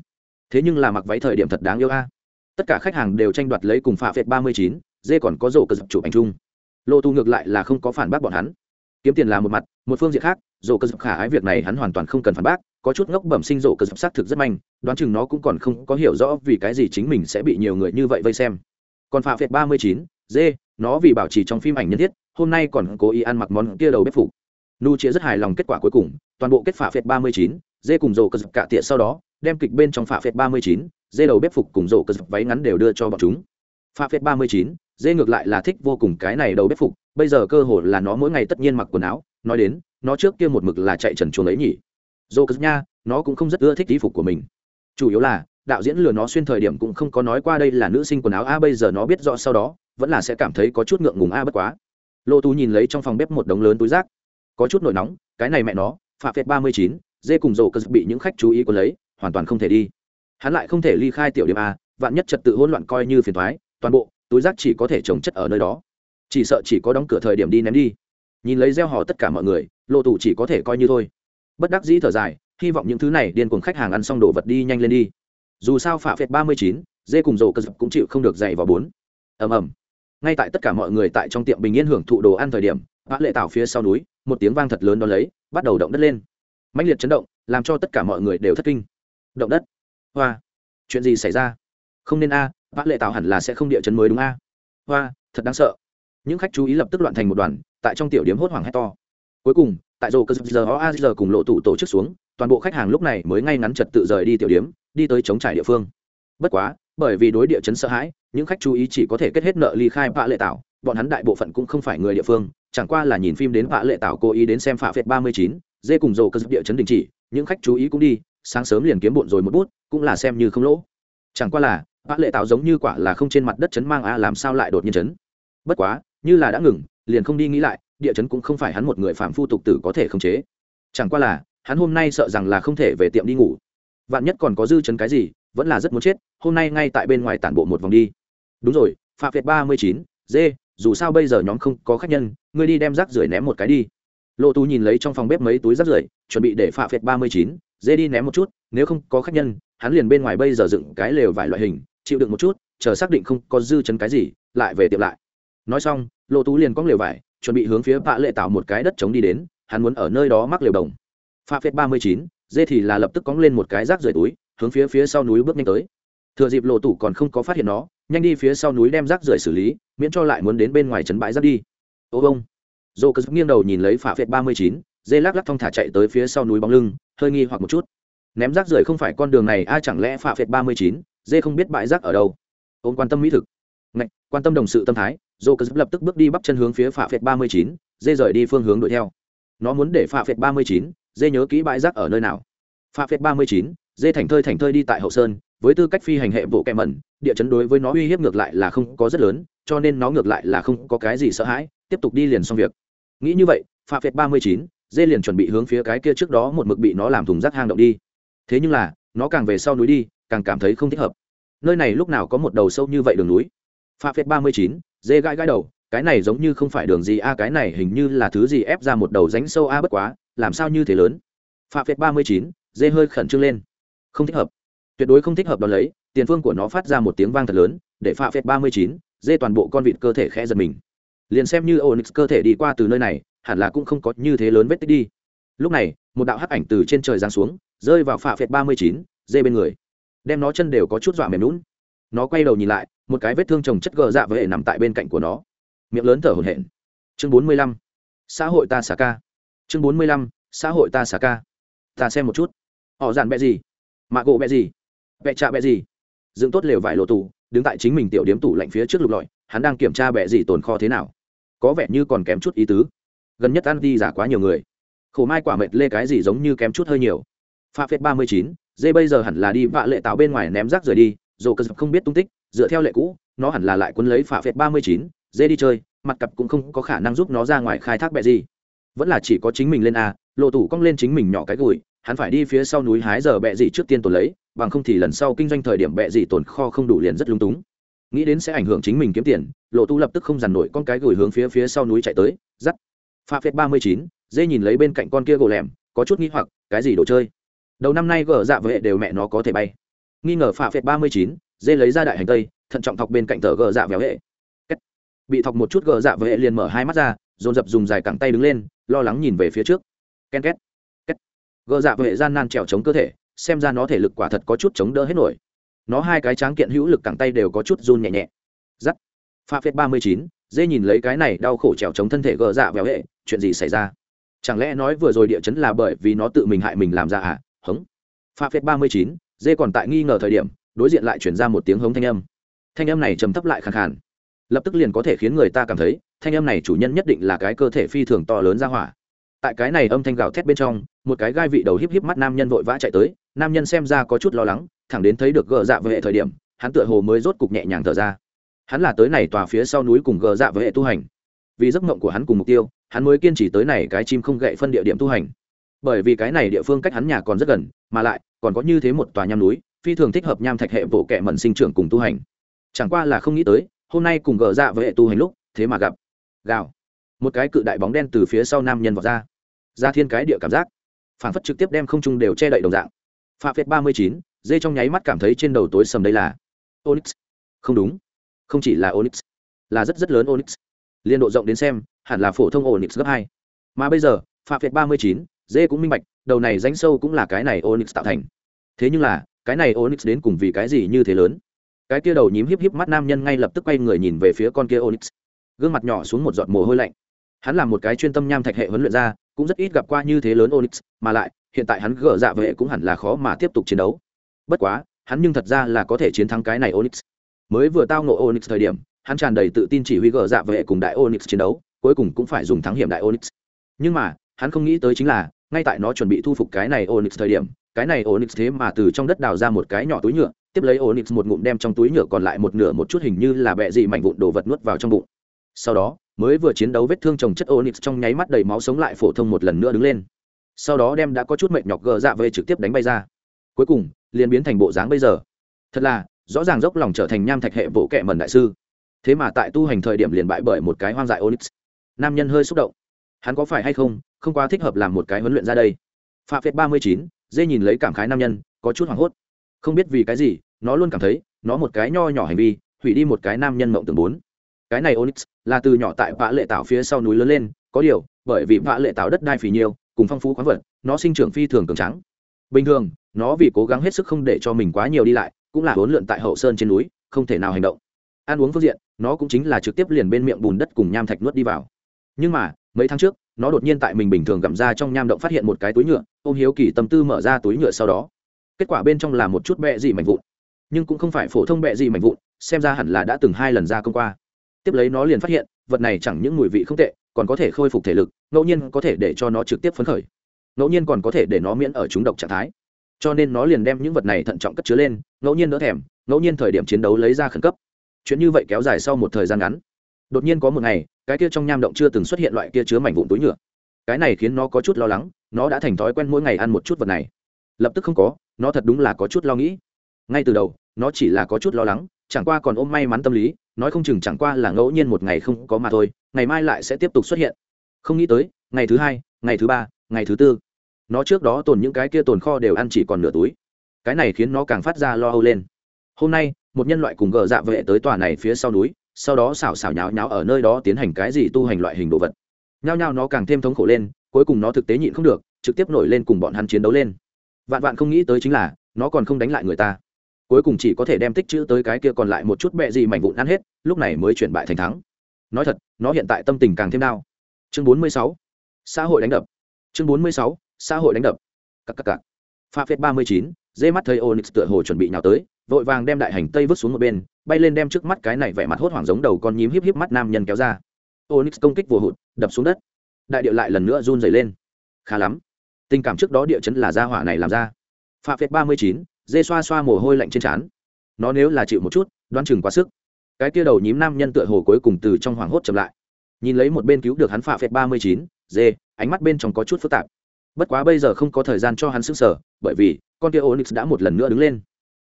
Thế nhưng là mặc váy thời điểm thật đáng yêu a. Tất cả khách hàng đều tranh đoạt lấy cùng pha phết ba mươi chín, dê còn có rổ cờ chụp ảnh chung. Lô tu ngược lại là không có phản bác bọn hắn. Kiếm tiền là một mặt, một phương diện khác, rổ cơ dập khả ái việc này hắn hoàn toàn không cần phản bác, có chút ngốc bẩm sinh rổ cơ dập xác thực rất manh, đoán chừng nó cũng còn không có hiểu rõ vì cái gì chính mình sẽ bị nhiều người như vậy vây xem. Còn phạm phệt ba mươi chín, dê, nó vì bảo trì trong phim ảnh nhân thiết hôm nay còn cố ý ăn mặc món kia đầu bếp phục nu chia rất hài lòng kết quả cuối cùng, toàn bộ kết phả phệt ba mươi chín, dê cùng rổ cơ dập cạ tiệ sau đó, đem kịch bên trong phả phệt ba mươi chín, dê đầu bếp phục cùng rổ cơ dập váy ngắn đều đưa cho bọn chúng. Phả phệt ba mươi chín, dê ngược lại là thích vô cùng cái này đầu bếp phục, bây giờ cơ hội là nó mỗi ngày tất nhiên mặc quần áo, nói đến, nó trước kia một mực là chạy trần chuồng ấy nhỉ. Dô cất nha, nó cũng không rất ưa thích y phục của mình. Chủ yếu là, đạo diễn lừa nó xuyên thời điểm cũng không có nói qua đây là nữ sinh quần áo, a, bây giờ nó biết rõ sau đó, vẫn là sẽ cảm thấy có chút ngượng ngùng, a, bất quá lô tú nhìn lấy trong phòng bếp một đống lớn túi rác. Có chút nổi nóng, cái này mẹ nó phạm phệt ba mươi chín, dê cùng rổ cơ bị những khách chú ý của lấy, hoàn toàn không thể đi. Hắn lại không thể ly khai tiểu điểm a, vạn nhất trật tự hỗn loạn coi như phiền thoái toàn bộ túi rác chỉ có thể trồng chất ở nơi đó. Chỉ sợ chỉ có đóng cửa thời điểm đi ném đi. Nhìn lấy gieo họ tất cả mọi người lộ tủ chỉ có thể coi như thôi. Bất đắc dĩ thở dài, hy vọng những thứ này điên cuồng khách hàng ăn xong đồ vật đi nhanh lên đi. Dù sao phạ phệt ba mươi chín, dê cùng rổ cơ dập cũng chịu không được dày vào bốn. Ầm ầm ngay tại tất cả mọi người tại trong tiệm bình yên hưởng thụ đồ ăn thời điểm, vã lệ tảo phía sau núi, một tiếng vang thật lớn đ ó lấy, bắt đầu động đất lên. Mạnh liệt chấn động, làm cho tất cả mọi người đều thất kinh. Động đất. Hoa. Chuyện gì xảy ra? Không nên a, vã lệ tảo hẳn là sẽ không địa chấn mới đúng a. Hoa, thật đáng sợ. Những khách chú ý lập tức loạn thành một đoàn, tại trong tiểu điểm hốt hoảng hét to. Cuối cùng, tại rô cơ giờ o giờ cùng lộ tụ tổ chức xuống, toàn bộ khách hàng lúc này mới ngay ngắn trật tự rời đi tiểu điểm, đi tới chống trải địa phương. Bất quá, bởi vì đối địa chấn sợ hãi những khách chú ý chỉ có thể kết hết nợ ly khai vạ lệ tảo, bọn hắn đại bộ phận cũng không phải người địa phương, chẳng qua là nhìn phim đến vạ lệ tảo cố ý đến xem phạ phệt ba mươi chín, dê cùng rổ cơ địa chấn đình chỉ, những khách chú ý cũng đi, sáng sớm liền kiếm bộn rồi một bút, cũng là xem như không lỗ. Chẳng qua là, vạ lệ tảo giống như quả là không trên mặt đất chấn mang a, làm sao lại đột nhiên chấn? Bất quá, như là đã ngừng, liền không đi nghĩ lại, địa chấn cũng không phải hắn một người phạm phu tục tử có thể khống chế. Chẳng qua là, hắn hôm nay sợ rằng là không thể về tiệm đi ngủ. Vạn nhất còn có dư chấn cái gì, vẫn là rất muốn chết, hôm nay ngay tại bên ngoài tản bộ một vòng đi đúng rồi, phạm việt ba mươi chín, dê, dù sao bây giờ nhóm không có khách nhân, ngươi đi đem rác rưởi ném một cái đi. Lộ tú nhìn lấy trong phòng bếp mấy túi rác rưởi, chuẩn bị để phạm việt ba mươi chín, dê đi ném một chút, nếu không có khách nhân, hắn liền bên ngoài bây giờ dựng cái lều vải loại hình, chịu đựng một chút, chờ xác định không có dư chấn cái gì, lại về tiệm lại. Nói xong, lộ tú liền cóng lều vải, chuẩn bị hướng phía vạ lệ tạo một cái đất trống đi đến, hắn muốn ở nơi đó mắc lều đồng. Pha phết ba mươi chín, dê thì là lập tức cóng lên một cái rác rời túi, hướng phía phía sau núi bước nhanh tới. Thừa dịp lộ tủ còn không có phát hiện nó nhanh đi phía sau núi đem rác rưởi xử lý miễn cho lại muốn đến bên ngoài trấn bãi rác đi. Ô bông dô cơ nghiêng đầu nhìn lấy phả phệt ba mươi chín dê lắc lắc thong thả chạy tới phía sau núi bóng lưng hơi nghi hoặc một chút. Ném rác rưởi không phải con đường này ai chẳng lẽ phả phệt ba mươi chín dê không biết bãi rác ở đâu? Ôm quan tâm mỹ thực. Ngạch, quan tâm đồng sự tâm thái dô cơ lập tức bước đi bắp chân hướng phía phả phệt ba mươi chín dê rời đi phương hướng đuổi theo. Nó muốn để phả phệt ba mươi chín dê nhớ kỹ bãi rác ở nơi nào. Phả phệt ba mươi chín dê thành thơi thành thơi đi tại hậu sơn với tư cách phi hành hệ bộ kẹ mẩn, địa chấn đối với nó uy hiếp ngược lại là không có rất lớn, cho nên nó ngược lại là không có cái gì sợ hãi, tiếp tục đi liền xong việc. Nghĩ như vậy pha phệt ba mươi chín, dê liền chuẩn bị hướng phía cái kia trước đó một mực bị nó làm thùng rác hang động đi. Thế nhưng là, nó càng về sau núi đi, càng cảm thấy không thích hợp. Nơi này lúc nào có một đầu sâu như vậy đường núi? Pha phết ba mươi chín, dê gãi gãi đầu, cái này giống như không phải đường gì a, cái này hình như là thứ gì ép ra một đầu ránh sâu a, bất quá, làm sao như thế lớn? Pha phết ba mươi chín, dê hơi khẩn trương lên. Không thích hợp tuyệt đối không thích hợp đ ó lấy, tiền phương của nó phát ra một tiếng vang thật lớn, để pha phép ba mươi chín, dê toàn bộ con vịt cơ thể khẽ giật mình. Liền xem như onyx cơ thể đi qua từ nơi này, hẳn là cũng không có như thế lớn vết tích đi. Lúc này, một đạo hắc ảnh từ trên trời giáng xuống, rơi vào phạ phệt ba mươi chín, dê bên người. Đem nó chân đều có chút dọa mềm lún nó quay đầu nhìn lại, một cái vết thương trồng chất gờ dạ với hệ nằm tại bên cạnh của nó. Miệng lớn thở hổn hển. Chương bốn mươi lăm. Xã hội ta xả ca. Chương bốn mươi lăm. Xã hội ta xả ca. Ta xem một chút. Họ dàn bẹ gì? Mạ gỗ bẹ gì? Bẹ trạ bẹ gì? Dựng tốt lều vải lộ tù đứng tại chính mình tiểu điếm tủ lạnh phía trước lục lọi, hắn đang kiểm tra bẹ gì tồn kho thế nào. Có vẻ như còn kém chút ý tứ. Gần nhất ăn đi giả quá nhiều người. Khổ mai quả mệt lê cái gì giống như kém chút hơi nhiều. Pha phết ba mươi chín, dê bây giờ hẳn là đi vạ lệ tạo bên ngoài ném rác rời đi dồ cơ không biết tung tích, dựa theo lệ cũ, nó hẳn là lại quân lấy pha phết ba mươi chín, dê đi chơi, mặt cặp cũng không có khả năng giúp nó ra ngoài khai thác bẹ gì. Vẫn là chỉ có chính mình lên a, lộ tủ cong lên chính mình nhỏ cái gùi, hắn phải đi phía sau núi hái giờ bẹ gì trước tiên tồn lấy bằng không thì lần sau kinh doanh thời điểm bẹ gì tồn kho không đủ liền rất lung túng. Nghĩ đến sẽ ảnh hưởng chính mình kiếm tiền, lộ tu lập tức không dằn nổi con cái gửi hướng phía phía sau núi chạy tới, dắt. Pha phép ba mươi chín, dê nhìn lấy bên cạnh con kia gỗ lẻm, có chút nghi hoặc, cái gì đồ chơi? Đầu năm nay gờ dạ vệ đều mẹ nó có thể bay. Nghi ngờ pha phép ba mươi chín, dê lấy ra đại hành tây, thận trọng thọc bên cạnh tờ gờ dạ véo hệ. Bị thọc một chút gờ dạ vệ liền mở hai mắt ra, dồn dập dùng dài cẳng tay đứng lên, lo lắng nhìn về phía trước. Ken két. Gỡ gờ dạ vệ gian nan trèo chống cơ thể xem ra nó thể lực quả thật có chút chống đỡ hết nổi. Nó hai cái tráng kiện hữu lực cẳng tay đều có chút run nhẹ nhẹ. Giắt. Pha phết ba mươi chín, dê nhìn lấy cái này đau khổ trèo chống thân thể gờ dạ véo hệ, chuyện gì xảy ra? Chẳng lẽ nói vừa rồi địa chấn là bởi vì nó tự mình hại mình làm ra à? Hống. Pha phết ba mươi chín, dê còn tại nghi ngờ thời điểm, đối diện lại chuyển ra một tiếng hống thanh âm. Thanh âm này trầm thấp lại khẳng khàn. Lập tức liền có thể khiến người ta cảm thấy, thanh âm này chủ nhân nhất định là cái cơ thể phi thường to lớn ra hỏa tại cái này âm thanh gào thét bên trong, một cái gai vị đầu híp híp mắt nam nhân vội vã chạy tới, nam nhân xem ra có chút lo lắng, thẳng đến thấy được gờ dạ với hệ thời điểm, hắn tựa hồ mới rốt cục nhẹ nhàng thở ra. Hắn là tới này tòa phía sau núi cùng gờ dạ với hệ tu hành. Vì giấc mộng của hắn cùng mục tiêu, hắn mới kiên trì tới này cái chim không gậy phân địa điểm tu hành. Bởi vì cái này địa phương cách hắn nhà còn rất gần, mà lại, còn có như thế một tòa nham núi, phi thường thích hợp nham thạch hệ bộ kệ mẩn sinh trưởng cùng tu hành. Chẳng qua là không nghĩ tới, hôm nay cùng gờ dạ với hệ tu hành lúc, thế mà gặp. Gào. Một cái cự đại bóng đen từ phía sau nam nhân vọt ra ra thiên cái địa cảm giác. Phản phất trực tiếp đem không trung đều che đậy đồng dạng. Pha phết ba mươi chín, dê trong nháy mắt cảm thấy trên đầu tối sầm đây là onyx. Không đúng. Không chỉ là onyx, là rất rất lớn onyx. Liên độ rộng đến xem, hẳn là phổ thông onyx gấp hai. Mà bây giờ pha phết ba mươi chín, dê cũng minh bạch, đầu này rãnh sâu cũng là cái này onyx tạo thành. Thế nhưng là, cái này onyx đến cùng vì cái gì như thế lớn? Cái kia đầu nhím híp híp mắt nam nhân ngay lập tức quay người nhìn về phía con kia onyx. Gương mặt nhỏ xuống một giọt mồ hôi lạnh. Hắn là một cái chuyên tâm nham thạch hệ huấn luyện ra cũng rất ít gặp qua như thế lớn onyx, mà lại, hiện tại hắn gỡ dạ vệ cũng hẳn là khó mà tiếp tục chiến đấu. Bất quá, hắn nhưng thật ra là có thể chiến thắng cái này onyx. Mới vừa tao ngộ onyx thời điểm, hắn tràn đầy tự tin chỉ huy gỡ dạ vệ cùng đại onyx chiến đấu, cuối cùng cũng phải dùng thắng hiểm đại onyx. Nhưng mà, hắn không nghĩ tới chính là, ngay tại nó chuẩn bị thu phục cái này onyx thời điểm, cái này onyx thế mà từ trong đất đào ra một cái nhỏ túi nhựa, tiếp lấy onyx một ngụm đem trong túi nhựa còn lại một nửa một chút hình như là bẹ gì mảnh vụn đồ vật nuốt vào trong bụng sau đó, mới vừa chiến đấu vết thương trồng chất onyx trong nháy mắt đầy máu sống lại phổ thông một lần nữa đứng lên. Sau đó đem đã có chút mệt nhọc gờ dạ về trực tiếp đánh bay ra. Cuối cùng, liền biến thành bộ dáng bây giờ. Thật là, rõ ràng dốc lòng trở thành nham thạch hệ bộ kệ mần đại sư. Thế mà tại tu hành thời điểm liền bại bởi một cái hoang dại onyx. Nam nhân hơi xúc động. Hắn có phải hay không không quá thích hợp làm một cái huấn luyện ra đây. Phạm phết ba mươi chín, dê nhìn lấy cảm khái nam nhân, có chút hoảng hốt. Không biết vì cái gì, nó luôn cảm thấy, nó một cái nho nhỏ hành vi, hủy đi một cái nam nhân mộng tưởng bốn cái này onyx là từ nhỏ tại vã lệ tạo phía sau núi lớn lên, có điều, bởi vì vã lệ tạo đất đai phì nhiều cùng phong phú khoáng vật, nó sinh trưởng phi thường cường trắng bình thường, nó vì cố gắng hết sức không để cho mình quá nhiều đi lại, cũng là huấn luyện tại hậu sơn trên núi, không thể nào hành động. Ăn uống phương diện, nó cũng chính là trực tiếp liền bên miệng bùn đất cùng nham thạch nuốt đi vào. Nhưng mà, mấy tháng trước, nó đột nhiên tại mình bình thường gặm ra trong nham động phát hiện một cái túi nhựa ô m hiếu kỳ tâm tư mở ra túi nhựa sau đó. Kết quả bên trong là một chút bẹ dị mảnh vụn. Nhưng cũng không phải phổ thông bẹ dị mảnh vụn, xem ra hẳn là đã từng hai lần ra công qua tiếp lấy nó liền phát hiện, vật này chẳng những mùi vị không tệ, còn có thể khôi phục thể lực, ngẫu nhiên có thể để cho nó trực tiếp phấn khởi. Ngẫu nhiên còn có thể để nó miễn ở chúng độc trạng thái. Cho nên nó liền đem những vật này thận trọng cất chứa lên, ngẫu nhiên đỡ thèm, ngẫu nhiên thời điểm chiến đấu lấy ra khẩn cấp. Chuyện như vậy kéo dài sau một thời gian ngắn. Đột nhiên có một ngày, cái kia trong nham động chưa từng xuất hiện loại kia chứa mảnh vụn túi nhựa. Cái này khiến nó có chút lo lắng, nó đã thành thói quen mỗi ngày ăn một chút vật này. Lập tức không có, nó thật đúng là có chút lo nghĩ. Ngay từ đầu, nó chỉ là có chút lo lắng chẳng qua còn ôm may mắn tâm lý, nói không chừng chẳng qua là ngẫu nhiên một ngày không có mà thôi, ngày mai lại sẽ tiếp tục xuất hiện. Không nghĩ tới, ngày thứ hai, ngày thứ ba, ngày thứ tư. Nó trước đó tồn những cái kia tồn kho đều ăn chỉ còn nửa túi. Cái này khiến nó càng phát ra lo âu lên. Hôm nay, một nhân loại cùng gờ dạ vệ tới tòa này phía sau núi, sau đó xảo xảo nháo nháo ở nơi đó tiến hành cái gì tu hành loại hình đồ vật. Nhao nhao nó càng thêm thống khổ lên, cuối cùng nó thực tế nhịn không được, trực tiếp nổi lên cùng bọn hắn chiến đấu lên. Vạn vạn không nghĩ tới chính là, nó còn không đánh lại người ta cuối cùng chỉ có thể đem tích chữ tới cái kia còn lại một chút bẹ gì mảnh vụn ăn hết, lúc này mới chuyển bại thành thắng. Nói thật, nó hiện tại tâm tình càng thêm đau. Chương bốn mươi sáu, xã hội đánh đập. Chương bốn mươi sáu, xã hội đánh đập. Cặp cặp cặp pha phết ba mươi chín, dê mắt thấy onyx tựa hồ chuẩn bị nhào tới, vội vàng đem đại hành tây vứt xuống một bên, bay lên đem trước mắt cái này vẻ mặt hốt hoảng giống đầu con nhím híp híp mắt nam nhân kéo ra. Onyx công kích vồ hụt, đập xuống đất. Đại điệu lại lần nữa run dày lên. Khá lắm. Tình cảm trước đó địa chấn là gia hỏa này làm ra. Pha phết ba mươi chín dê xoa xoa mồ hôi lạnh trên trán. Nó nếu là chịu một chút, đoán chừng quá sức. Cái kia đầu nhím nam nhân tựa hồ cuối cùng từ trong hoảng hốt chậm lại. Nhìn lấy một bên cứu được hắn phạ phẹt ba mươi chín, dê, ánh mắt bên trong có chút phức tạp. Bất quá bây giờ không có thời gian cho hắn sức sở bởi vì con kia onyx đã một lần nữa đứng lên.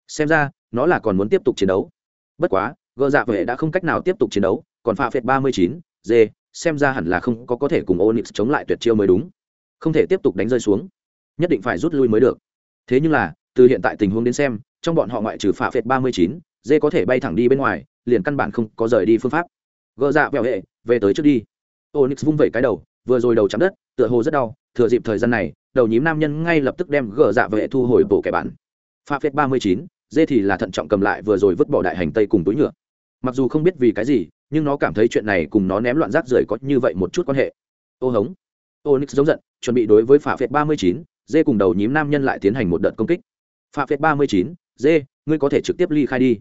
Xem ra, nó là còn muốn tiếp tục chiến đấu. Bất quá gờ dạ vệ đã không cách nào tiếp tục chiến đấu, còn phạ phẹt ba mươi chín, dê, xem ra hẳn là không có có thể cùng onyx chống lại tuyệt chiêu mới đúng. Không thể tiếp tục đánh rơi xuống. Nhất định phải rút lui mới được. Thế nhưng là từ hiện tại tình huống đến xem, trong bọn họ ngoại trừ phạ phệt ba mươi chín, dê có thể bay thẳng đi bên ngoài, liền căn bản không có rời đi phương pháp. Gỡ dạ vẹo hệ, về tới trước đi. Onyx vung vẩy cái đầu, vừa rồi đầu chạm đất, tựa hồ rất đau, thừa dịp thời gian này, đầu nhím nam nhân ngay lập tức đem gỡ dạ vệ thu hồi bổ kẻ bản pha phết ba mươi chín, dê thì là thận trọng cầm lại vừa rồi vứt bỏ đại hành tây cùng túi nhựa. Mặc dù không biết vì cái gì, nhưng nó cảm thấy chuyện này cùng nó ném loạn rác rưởi có như vậy một chút quan hệ. Ô hống. Onyx giống giận, chuẩn bị đối với pha phết ba mươi chín, dê cùng đầu nhím nam nhân lại tiến hành một đợt công kích pha phết ba mươi chín, dê, ngươi có thể trực tiếp ly khai đi.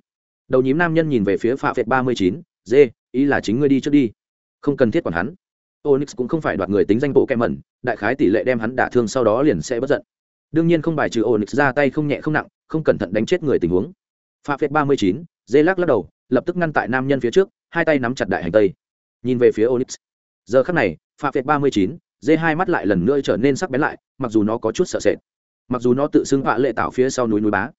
Đầu nhím nam nhân nhìn về phía pha phết ba mươi chín, dê, ý là chính ngươi đi trước đi. Không cần thiết quản hắn. Onyx cũng không phải đoạt người tính danh bộ kem mẩn, đại khái tỷ lệ đem hắn đả thương sau đó liền sẽ bất giận. Đương nhiên không bài trừ onyx ra tay không nhẹ không nặng, không cẩn thận đánh chết người tình huống. Pha phết ba mươi chín, dê lắc lắc đầu, lập tức ngăn tại nam nhân phía trước, hai tay nắm chặt đại hành tây. Nhìn về phía onyx. Giờ khắc này pha phết ba mươi chín, dê hai mắt lại lần nữa trở nên sắc bén lại, mặc dù nó có chút sợ sệt mặc dù nó tự xưng họa lệ tạo phía sau núi núi bá.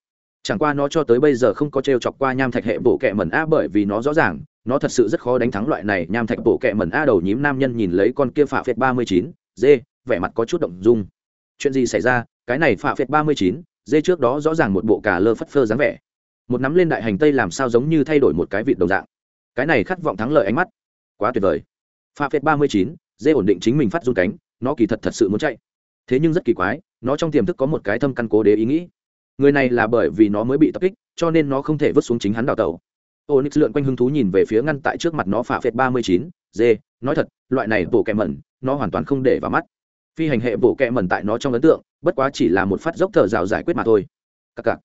Chẳng qua nó cho tới bây giờ không có t r e o chọc qua nham thạch hệ bộ kẹ mẩn a bởi vì nó rõ ràng, nó thật sự rất khó đánh thắng loại này nham thạch bộ kẹ mẩn a đầu nhím nam nhân nhìn lấy con kia phạ phệt ba mươi chín dê vẻ mặt có chút động dung. Chuyện gì xảy ra? Cái này phạ phệt ba mươi chín dê trước đó rõ ràng một bộ cà lơ phất phơ dáng vẻ. Một nắm lên đại hành tây làm sao giống như thay đổi một cái vịt đồng dạng. Cái này khát vọng thắng lợi ánh mắt. Quá tuyệt vời. Pha phết ba mươi chín dê ổn định chính mình phát run cánh, nó kỳ thật thật sự muốn chạy thế nhưng rất kỳ quái nó trong tiềm thức có một cái thâm căn cố đế ý nghĩ người này là bởi vì nó mới bị tập kích cho nên nó không thể vứt xuống chính hắn đào tẩu Onyx lượn quanh hứng thú nhìn về phía ngăn tại trước mặt nó phả phệt 39, D, nói thật, loại này bộ kẹ mẩn, nó hoàn toàn không để vào mắt. Phi hành hệ bộ kẹ mẩn tại nó trong ấn tượng, bất quá chỉ là một phát dốc thở rào giải quyết mà thôi. Các cặc.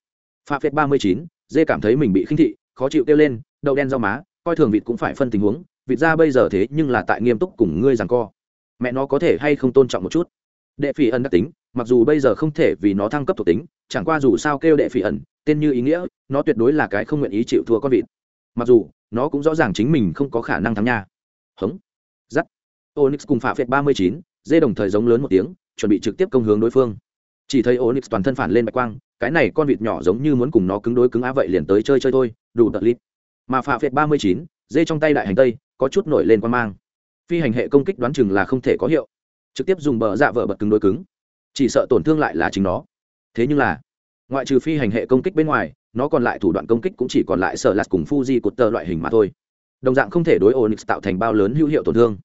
ba phệt 39, D cảm thấy mình bị khinh thị, khó chịu kêu lên, đầu đen rau má, coi thường vịt cũng phải phân tình huống, vịt ra bây giờ thế nhưng là tại nghiêm túc cùng ngươi rằng co. Mẹ nó có thể hay không tôn trọng một chút. Đệ phỉ ẩn đặc tính, mặc dù bây giờ không thể vì nó thăng cấp thuộc tính, chẳng qua dù sao kêu đệ phỉ ẩn, tên như ý nghĩa, nó tuyệt đối là cái không nguyện ý chịu thua con vịt. Mặc dù nó cũng rõ ràng chính mình không có khả năng thắng nha. Hống. Giắt. Onyx cùng phạ phệt ba mươi chín dê đồng thời giống lớn một tiếng chuẩn bị trực tiếp công hướng đối phương. Chỉ thấy onyx toàn thân phản lên bạch quang cái này con vịt nhỏ giống như muốn cùng nó cứng đối cứng á vậy liền tới chơi chơi thôi đủ tật lít. Mà phạ phệt ba mươi chín dê trong tay đại hành tây có chút nổi lên quan mang. Phi hành hệ công kích đoán chừng là không thể có hiệu trực tiếp dùng bờ dạ vợ bật cứng đối cứng. Chỉ sợ tổn thương lại là chính nó. Thế nhưng là, ngoại trừ phi hành hệ công kích bên ngoài, nó còn lại thủ đoạn công kích cũng chỉ còn lại sợ lạt cùng fuji cột tờ loại hình mà thôi. Đồng dạng không thể đối onyx tạo thành bao lớn hữu hiệu tổn thương.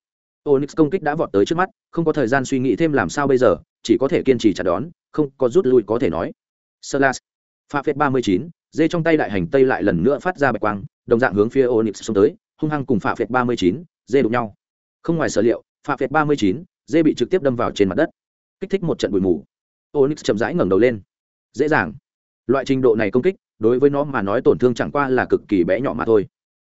Onyx công kích đã vọt tới trước mắt, không có thời gian suy nghĩ thêm làm sao bây giờ, chỉ có thể kiên trì chặt đón, không có rút lui có thể nói. Sợ lạt pha phép ba mươi chín, dê trong tay đại hành tây lại lần nữa phát ra bạch quang, đồng dạng hướng phía onyx xông tới, hung hăng cùng pha phép ba mươi chín, dê đụng nhau. Không ngoài sở liệu, pha phép ba mươi chín dê bị trực tiếp đâm vào trên mặt đất, kích thích một trận bụi mù. Onyx chậm rãi ngẩng đầu lên. Dễ dàng. Loại trình độ này công kích, đối với nó mà nói tổn thương chẳng qua là cực kỳ bé nhỏ mà thôi.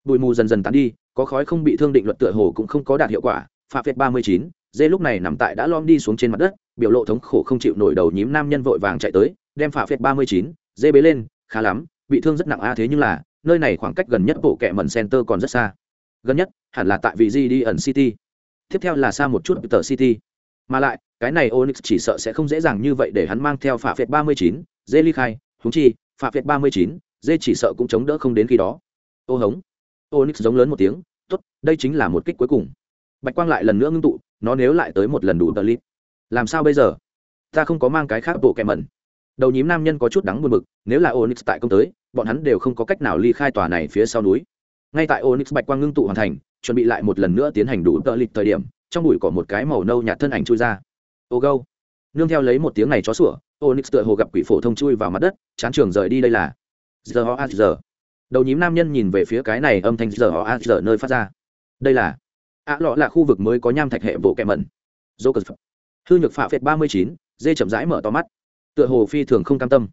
Bụi mù dần dần tán đi, có khói không bị thương định luật tựa hồ cũng không có đạt hiệu quả. Pha việt ba mươi chín, dê lúc này nằm tại đã lom đi xuống trên mặt đất, biểu lộ thống khổ không chịu nổi đầu nhím nam nhân vội vàng chạy tới, đem pha việt ba mươi chín, dê bế lên, khá lắm, bị thương rất nặng a, thế nhưng là, nơi này khoảng cách gần nhất bộ kẹ mần center còn rất xa. Gần nhất, hẳn là tại vị di đi ẩn city tiếp theo là xa một chút tờ city. Mà lại, cái này onyx chỉ sợ sẽ không dễ dàng như vậy để hắn mang theo Phạm phệt ba mươi chín, dê ly khai, húng chi, phạ việt ba mươi chín, dê chỉ sợ cũng chống đỡ không đến khi đó. Ô hống. Onyx giống lớn một tiếng, tốt, đây chính là một kích cuối cùng. Bạch quang lại lần nữa ngưng tụ, nó nếu lại tới một lần đủ tờ lip. Làm sao bây giờ? Ta không có mang cái khác bộ kẹ mẩn. Đầu nhím nam nhân có chút đắng buồn bực, nếu là onyx tại công tới, bọn hắn đều không có cách nào ly khai tòa này phía sau núi. Ngay tại onyx bạch quang ngưng tụ hoàn thành chuẩn bị lại một lần nữa tiến hành đủ tợ lịch thời điểm, trong bụi có một cái màu nâu nhạt thân ảnh chui ra. Ô gâu. Nương theo lấy một tiếng này chó sủa, onyx tựa hồ gặp quỷ phổ thông chui vào mặt đất, chán trường rời đi đây là giờ ho a giờ đầu nhím nam nhân nhìn về phía cái này âm thanh giờ ho a giờ nơi phát ra. Đây là ạ lọ là khu vực mới có nham thạch hệ bộ kẹ mẩn. Dô cờ hư nhược phạ phệt ba mươi chín, dê chậm rãi mở to mắt. Tựa hồ phi thường không cam tâm.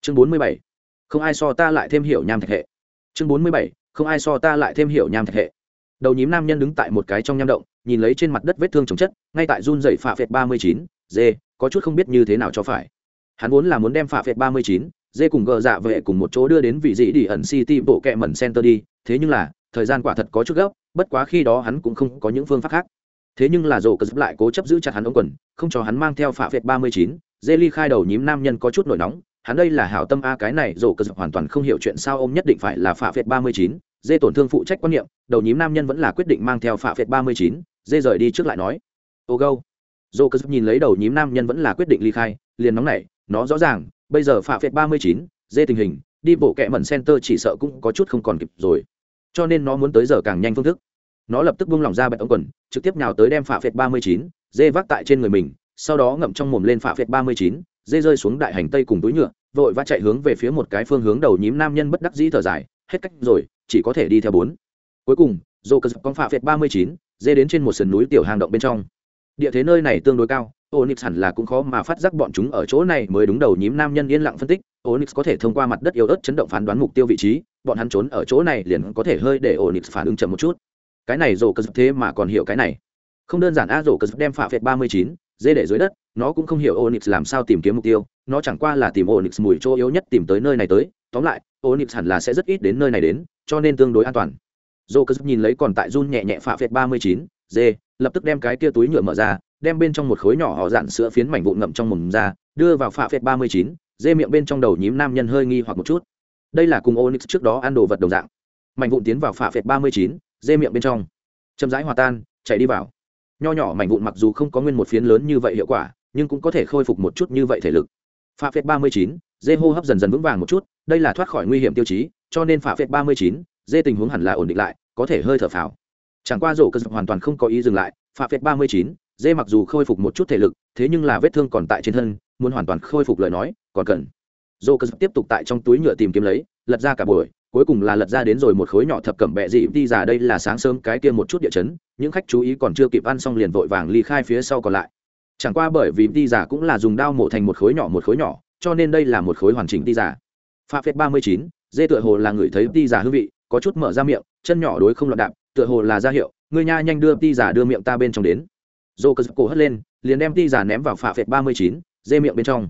Chương bốn mươi bảy. Không ai so ta lại thêm hiểu nham thạch hệ. Chương bốn mươi bảy. Không ai so ta lại thêm hiểu nham thạch hệ đầu nhím nam nhân đứng tại một cái trong nham động, nhìn lấy trên mặt đất vết thương chồng chất, ngay tại run dậy phạ phệt ba mươi chín, dê, có chút không biết như thế nào cho phải. Hắn vốn là muốn đem phạ phệt ba mươi chín, dê cùng gờ dạ vệ cùng một chỗ đưa đến vị dị đi ẩn city bộ kẹ mẩn center đi, thế nhưng là, thời gian quả thật có chút gấp, bất quá khi đó hắn cũng không có những phương pháp khác. Thế nhưng là dồ cờ giúp lại cố chấp giữ chặt hắn ống quần, không cho hắn mang theo phạ phệt ba mươi chín, dê ly khai đầu nhím nam nhân có chút nổi nóng, hắn đây là hảo tâm a, cái này dồ cờ hoàn toàn không hiểu chuyện sao ông nhất định phải là phạ phệt ba mươi chín dê tổn thương phụ trách quan niệm, đầu nhím nam nhân vẫn là quyết định mang theo phạ phệt ba mươi chín, dê rời đi trước lại nói. Ô gâu. Dô cơ nhìn lấy đầu nhím nam nhân vẫn là quyết định ly khai, liền nóng nảy, nó rõ ràng, bây giờ phạ phệt ba mươi chín, dê tình hình, đi bộ kẹ mẩn center chỉ sợ cũng có chút không còn kịp rồi. Cho nên nó muốn tới giờ càng nhanh phương thức. Nó lập tức buông lỏng ra bạch ống quần, trực tiếp nhào tới đem phạ phệt ba mươi chín, dê vác tại trên người mình, sau đó ngậm trong mồm lên phạ phệt ba mươi chín, dê rơi xuống đại hành tây cùng túi nhựa, vội vã chạy hướng về phía một cái phương hướng đầu nhím nam nhân bất đắc dĩ thở dài, hết cách rồi chỉ có thể đi theo bốn cuối cùng dô cơ con phạ phệt ba mươi chín dê đến trên một sườn núi tiểu hang động bên trong địa thế nơi này tương đối cao Onyx hẳn là cũng khó mà phát giác bọn chúng ở chỗ này mới đúng đầu nhím nam nhân yên lặng phân tích, Onyx có thể thông qua mặt đất yếu ớt chấn động phán đoán mục tiêu vị trí, bọn hắn trốn ở chỗ này liền có thể hơi để Onyx phản ứng chậm một chút. Cái này rồ cơ thế mà còn hiểu cái này. Không đơn giản a rồ cơ đem phạ phệt 39, dê để dưới đất, nó cũng không hiểu Onyx làm sao tìm kiếm mục tiêu, nó chẳng qua là tìm Onyx mùi chỗ yếu nhất tìm tới nơi này tới, tóm lại, Onyx hẳn là sẽ rất ít đến nơi này đến, cho nên tương đối an toàn. Rồ cơ nhìn lấy còn tại run nhẹ nhẹ phạ phệt 39, d lập tức đem cái kia túi nhựa mở ra, đem bên trong một khối nhỏ họ dạn sữa phiến mảnh vụn ngậm trong mồm ra đưa vào phạ phệt ba mươi chín dê miệng bên trong đầu nhím nam nhân hơi nghi hoặc một chút. Đây là cùng onyx trước đó ăn đồ vật đồng dạng. Mảnh vụn tiến vào phạ phệt ba mươi chín dê miệng bên trong. Chậm rãi hòa tan chạy đi vào. Nho nhỏ mảnh vụn mặc dù không có nguyên một phiến lớn như vậy hiệu quả nhưng cũng có thể khôi phục một chút như vậy thể lực. Phạ phệt ba mươi chín dê hô hấp dần dần vững vàng một chút đây là thoát khỏi nguy hiểm tiêu chí cho nên phạ phệt ba mươi chín, dê tình huống hẳn là ổn định lại, có thể hơi thở phào. Chẳng qua rổ cơ hoàn toàn không có ý dừng lại, phạ phệt ba mươi chín, dê mặc dù khôi phục một chút thể lực, thế nhưng là vết thương còn tại trên thân, muốn hoàn toàn khôi phục lời nói, còn cần. Rổ cơ tiếp tục tại trong túi nhựa tìm kiếm lấy, lật ra cả buổi, cuối cùng là lật ra đến rồi một khối nhỏ thập cẩm bẹ dị đi ra đây là sáng sớm cái kia một chút địa chấn, những khách chú ý còn chưa kịp ăn xong liền vội vàng ly khai phía sau còn lại. Chẳng qua bởi vì đi giả cũng là dùng đao mổ thành một khối nhỏ một khối nhỏ, cho nên đây là một khối hoàn chỉnh đi giả pha phép ba mươi chín dê tựa hồ là người thấy Ti giả hương vị, có chút mở ra miệng, chân nhỏ đối không loạn đạp, tựa hồ là ra hiệu người nha, nhanh đưa Ti giả đưa miệng ta bên trong đến. Dô cơ cổ hất lên, liền đem ti giả ném vào phạ phệt ba mươi chín, dê miệng bên trong.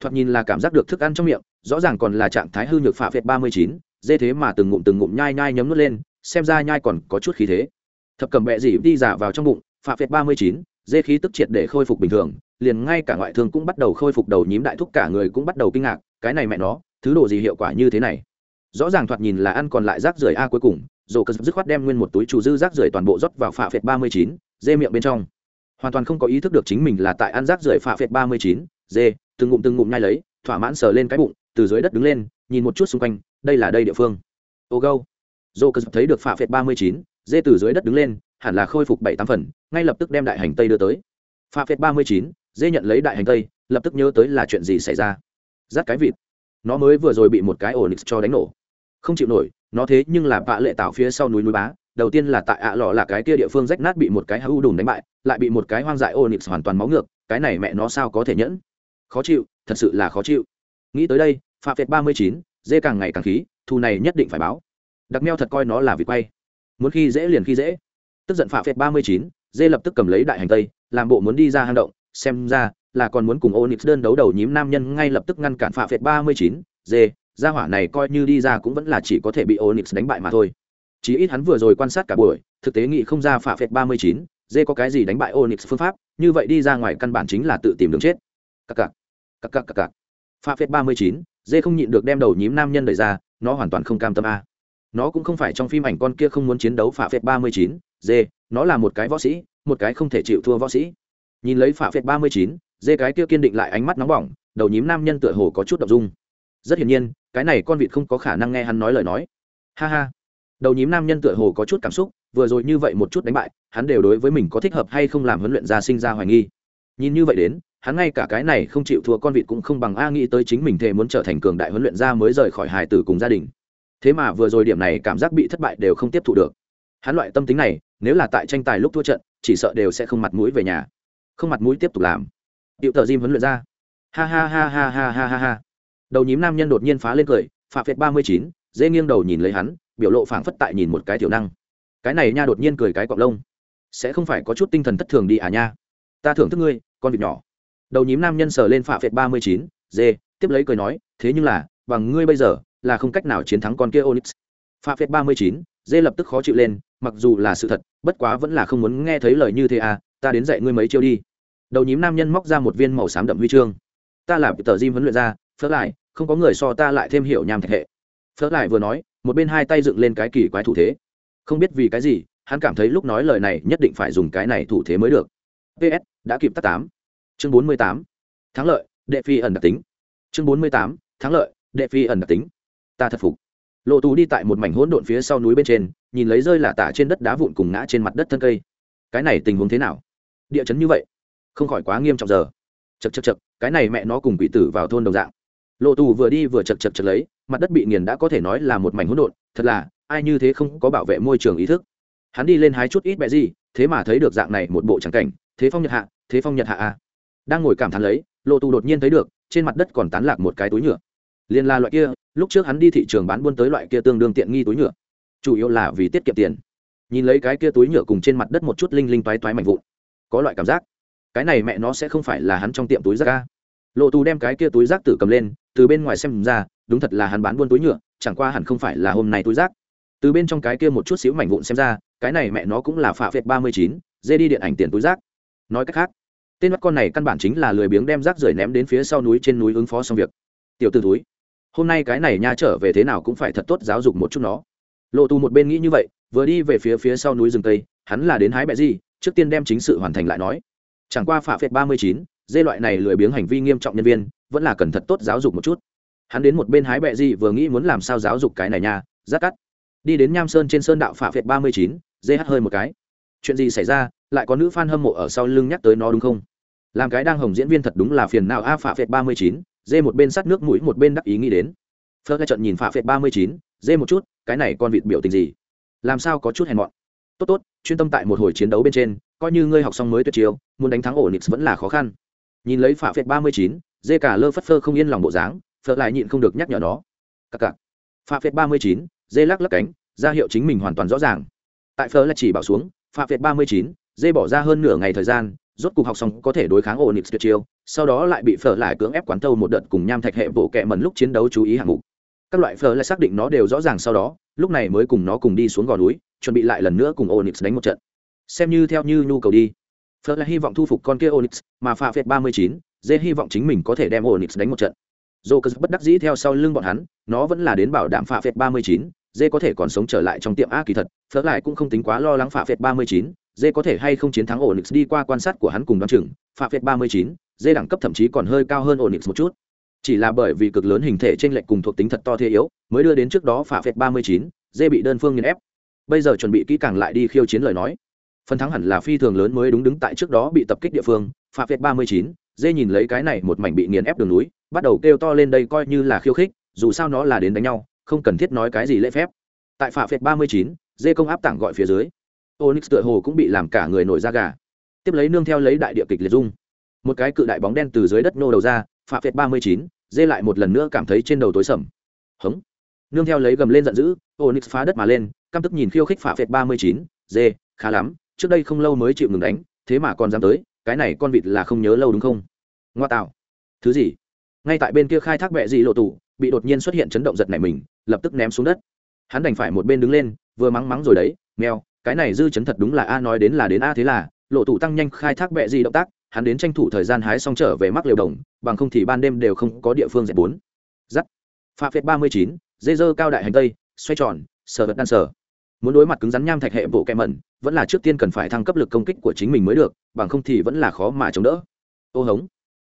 Thoạt nhìn là cảm giác được thức ăn trong miệng, rõ ràng còn là trạng thái hư nhược phạ phệt ba mươi chín, dê thế mà từng ngụm từng ngụm nhai nhai nhấm nuốt lên, xem ra nhai còn có chút khí thế. Thập cầm bẹ dỉ Ti giả vào trong bụng, phạ phệt ba mươi chín, dê khí tức triệt để khôi phục bình thường, liền ngay cả ngoại thương cũng bắt đầu khôi phục đầu nhím đại thúc cả người cũng bắt đầu kinh ngạc, cái này mẹ nó, thứ đồ gì hiệu quả như thế này? Rõ ràng thoạt nhìn là ăn còn lại rác rưởi a cuối cùng, dồ cất dứt khoát đem nguyên một túi chủ dư rác rưởi toàn bộ rót vào phạ phệt ba mươi chín, dê miệng bên trong. Hoàn toàn không có ý thức được chính mình là tại ăn rác rưởi phạ phệt ba mươi chín, dê, từng ngụm từng ngụm nhai lấy, thỏa mãn sờ lên cái bụng, từ dưới đất đứng lên, nhìn một chút xung quanh, đây là đây địa phương. Ô gâu. Dồ cơ thấy được phạ phệt ba mươi chín, dê từ dưới đất đứng lên, hẳn là khôi phục bảy tám phần, ngay lập tức đem đại hành tây đưa tới. Phạ phệt ba mươi chín, dê nhận lấy đại hành tây, lập tức nhớ tới là chuyện gì xảy ra. Rát cái vịt. Nó mới vừa rồi bị một cái ổ nix cho đánh nổ không chịu nổi, nó thế nhưng là vạ lệ tạo phía sau núi núi bá, đầu tiên là tại ạ lọ là cái kia địa phương rách nát bị một cái hữu đùn đánh bại, lại bị một cái hoang dại onyx hoàn toàn máu ngược, cái này mẹ nó sao có thể nhẫn? Khó chịu, thật sự là khó chịu. Nghĩ tới đây pha phệt ba mươi chín, dê càng ngày càng khí, thù này nhất định phải báo. Đặc meo thật coi nó là việc quay. Muốn khi dễ liền khi dễ. Tức giận pha phệt ba mươi chín, dê lập tức cầm lấy đại hành tây, làm bộ muốn đi ra hang động, xem ra là còn muốn cùng onyx đơn đấu đầu nhím nam nhân ngay lập tức ngăn cản pha phệt ba mươi chín, dê gia hỏa này coi như đi ra cũng vẫn là chỉ có thể bị onyx đánh bại mà thôi. Chí ít hắn vừa rồi quan sát cả buổi, thực tế nghĩ không ra phạ phệt ba mươi chín, dê có cái gì đánh bại onyx phương pháp, như vậy đi ra ngoài căn bản chính là tự tìm đường chết. Các cặc các cặc các cặc. Phạ phệt ba mươi chín, dê không nhịn được đem đầu nhím nam nhân đẩy ra, nó hoàn toàn không cam tâm a. Nó cũng không phải trong phim ảnh con kia không muốn chiến đấu phạ phệt ba mươi chín, dê, nó là một cái võ sĩ, một cái không thể chịu thua võ sĩ. Nhìn lấy phạ phệt ba mươi chín, dê cái kia kiên định lại ánh mắt nóng bỏng, đầu nhím nam nhân tựa hồ có chút động dung. Rất hiển nhiên cái này con vịt không có khả năng nghe hắn nói lời nói. Ha ha. Đầu nhím nam nhân tựa hồ có chút cảm xúc, vừa rồi như vậy một chút đánh bại, hắn đều đối với mình có thích hợp hay không làm huấn luyện ra sinh ra hoài nghi. Nhìn như vậy đến, hắn ngay cả cái này không chịu thua con vịt cũng không bằng a nghĩ tới chính mình thề muốn trở thành cường đại huấn luyện ra mới rời khỏi hài tử cùng gia đình. Thế mà vừa rồi điểm này cảm giác bị thất bại đều không tiếp thu được. Hắn loại tâm tính này, nếu là tại tranh tài lúc thua trận, chỉ sợ đều sẽ không mặt mũi về nhà. Không mặt mũi tiếp tục làm. Điệu tờ diêm huấn luyện ra ha ha ha ha ha ha ha ha đầu nhím nam nhân đột nhiên phá lên cười phạm phệt ba mươi chín, dễ nghiêng đầu nhìn lấy hắn, biểu lộ phảng phất tại nhìn một cái tiểu năng. Cái này nha đột nhiên cười cái cọc lông. Sẽ không phải có chút tinh thần thất thường đi à nha. Ta thưởng thức ngươi, con vịt nhỏ. Đầu nhím nam nhân sờ lên phạm phệt ba mươi chín, dê, tiếp lấy cười nói, thế nhưng là, bằng ngươi bây giờ, là không cách nào chiến thắng con kia onyx. Phạm phệt ba mươi chín, dê lập tức khó chịu lên, mặc dù là sự thật, bất quá vẫn là không muốn nghe thấy lời như thế à ta đến dạy ngươi mấy chiêu đi. Đầu nhím nam nhân móc ra một viên màu xám đậm huy chương. Ta là tờ diêm huấn luyện ra, phớt lại không có người so ta lại thêm hiểu nham thạch hệ. Phớt lại vừa nói, một bên hai tay dựng lên cái kỳ quái thủ thế. Không biết vì cái gì, hắn cảm thấy lúc nói lời này nhất định phải dùng cái này thủ thế mới được. Ps đã kịp tắt tám. Chương bốn mươi tám. Thắng lợi, đệ phi ẩn đặc tính. Chương bốn mươi tám. Thắng lợi, đệ phi ẩn đặc tính. Ta thật phục. Lộ tù đi tại một mảnh hỗn độn phía sau núi bên trên, nhìn lấy rơi là tả trên đất đá vụn cùng ngã trên mặt đất thân cây. Cái này tình huống thế nào? Địa chấn như vậy? Không khỏi quá nghiêm trọng giờ. Chật chật chật cái này mẹ nó cùng quỷ tử vào thôn đồng dạng lộ tù vừa đi vừa chật chật chật lấy, mặt đất bị nghiền đã có thể nói là một mảnh hỗn độn, thật là, ai như thế không có bảo vệ môi trường ý thức. Hắn đi lên hái chút ít bẹ gì, thế mà thấy được dạng này một bộ trắng cảnh, thế phong nhật hạ, thế phong nhật hạ a đang ngồi cảm thán lấy lộ tù đột nhiên thấy được, trên mặt đất còn tán lạc một cái túi nhựa. Liên la loại kia, lúc trước hắn đi thị trường bán buôn tới loại kia tương đương tiện nghi túi nhựa. Chủ yếu là vì tiết kiệm tiền. Nhìn lấy cái kia túi nhựa cùng trên mặt đất một chút linh linh toái toái mạnh vụn, có loại cảm giác. Cái này mẹ nó sẽ không phải là hắn trong tiệm túi rác ca lộ tù đem cái kia túi rác tử cầm lên từ bên ngoài xem ra, đúng thật là hắn bán buôn túi nhựa, chẳng qua hẳn không phải là hôm nay túi rác. Từ bên trong cái kia một chút xíu mảnh vụn xem ra, cái này mẹ nó cũng là phạ phệt ba mươi chín, dê đi điện ảnh tiền túi rác. Nói cách khác, tên mắt con này căn bản chính là lười biếng đem rác rưởi ném đến phía sau núi trên núi ứng phó xong việc. Tiểu t ử túi hôm nay cái này nha trở về thế nào cũng phải thật tốt giáo dục một chút nó. Lộ tù một bên nghĩ như vậy, vừa đi về phía phía sau núi rừng tây, hắn là đến hái bẹ gì, trước tiên đem chính sự hoàn thành lại nói. Chẳng qua phạ phệt ba mươi chín, dê loại này lười biếng hành vi nghiêm trọng nhân viên vẫn là cần thật tốt giáo dục một chút. Hắn đến một bên hái bẹ gì vừa nghĩ muốn làm sao giáo dục cái này nha rác cắt. Đi đến nham sơn trên sơn đạo phạ phệt ba mươi chín, dê hơi một cái. Chuyện gì xảy ra, lại có nữ f a n hâm mộ ở sau lưng nhắc tới nó đúng không? Làm cái đang hồng diễn viên thật đúng là phiền nào a, phạ phệt ba mươi chín, dê một bên sắt nước mũi, một bên đắc ý nghĩ đến. Phớt ra trận nhìn phạ phệt ba mươi chín, dê một chút, cái này con vịt biểu tình gì? Làm sao có chút hèn mọn? Tốt tốt, chuyên tâm tại một hồi chiến đấu bên trên, coi như ngươi học xong mới tuyệt chiêu, muốn đánh thắng ổ nix vẫn là khó khăn. Nhìn lấy phạ phệt ba mươi chín dê cả lơ phất phơ không yên lòng bộ dáng, phở lại nhịn không được nhắc nhở nó. Cặc cặc. Pha phệt ba mươi chín, dê lắc lắc cánh, ra hiệu chính mình hoàn toàn rõ ràng. Tại phở là chỉ bảo xuống, Pha phệt ba mươi chín, dê bỏ ra hơn nửa ngày thời gian, rốt cuộc học xong có thể đối kháng ổn định tuyệt chiêu, sau đó lại bị phở lại cưỡng ép quán thâu một đợt cùng nham thạch hệ bộ kẹ mần lúc chiến đấu chú ý hạng mục. Các loại phở lại xác định nó đều rõ ràng sau đó, lúc này mới cùng nó cùng đi xuống gò núi, chuẩn bị lại lần nữa cùng onyx đánh một trận. Xem như theo như nhu cầu đi. Phở lại hy vọng thu phục con kia onyx, mà pha phệt ba mươi chín dê hy vọng chính mình có thể đem onyx đánh một trận. Joker bất đắc dĩ theo sau lưng bọn hắn, nó vẫn là đến bảo đảm phạ phệt ba mươi chín, dê có thể còn sống trở lại trong tiệm a kỳ thật phớt lại cũng không tính quá lo lắng phạ phệt ba mươi chín, dê có thể hay không chiến thắng onyx đi qua quan sát của hắn cùng đoán chừng, phạ phệt ba mươi chín, dê đẳng cấp thậm chí còn hơi cao hơn onyx một chút. Chỉ là bởi vì cực lớn hình thể trên lệch cùng thuộc tính thật to thế yếu, mới đưa đến trước đó phạ phệt ba mươi chín, dê bị đơn phương nghiền ép. Bây giờ chuẩn bị kỹ càng lại đi khiêu chiến lời nói. Phần thắng hẳn là phi thường lớn mới đúng đứng tại trước đó bị tập kích địa phương, phạ phệt ba mươi chín dê nhìn lấy cái này một mảnh bị nghiền ép đường núi, bắt đầu kêu to lên đây coi như là khiêu khích, dù sao nó là đến đánh nhau, không cần thiết nói cái gì lễ phép. Tại phả phệt ba mươi chín, dê công áp tảng gọi phía dưới. Onyx tựa hồ cũng bị làm cả người nổi da gà. Tiếp lấy nương theo lấy đại địa kịch liệt dung một cái cự đại bóng đen từ dưới đất nô đầu ra, phạ phệt ba mươi chín, dê lại một lần nữa cảm thấy trên đầu tối sầm. Hống. Nương theo lấy gầm lên giận dữ, onyx phá đất mà lên, căm tức nhìn khiêu khích phạ phệt ba mươi chín, dê, khá lắm, trước đây không lâu mới chịu ngừng đánh, thế mà còn dám tới cái này con vịt là không nhớ lâu đúng không? Ngoa tạo. Thứ gì? Ngay tại bên kia khai thác bẹ gì lộ tủ, bị đột nhiên xuất hiện chấn động giật này mình, lập tức ném xuống đất. Hắn đành phải một bên đứng lên, vừa mắng mắng rồi đấy, mèo, cái này dư chấn thật đúng là a nói đến là đến a thế là, lộ tủ tăng nhanh khai thác bẹ gì động tác, hắn đến tranh thủ thời gian hái xong trở về mắc liều đồng, bằng không thì ban đêm đều không có địa phương dẹp bốn. Giắt. Pha phép ba mươi chín, dê dơ cao đại hành tây, xoay tròn sờ vật đan sờ muốn đối mặt cứng rắn nham thạch hệ bộ kẹ mẩn, vẫn là trước tiên cần phải thăng cấp lực công kích của chính mình mới được, bằng không thì vẫn là khó mà chống đỡ. Ô hống.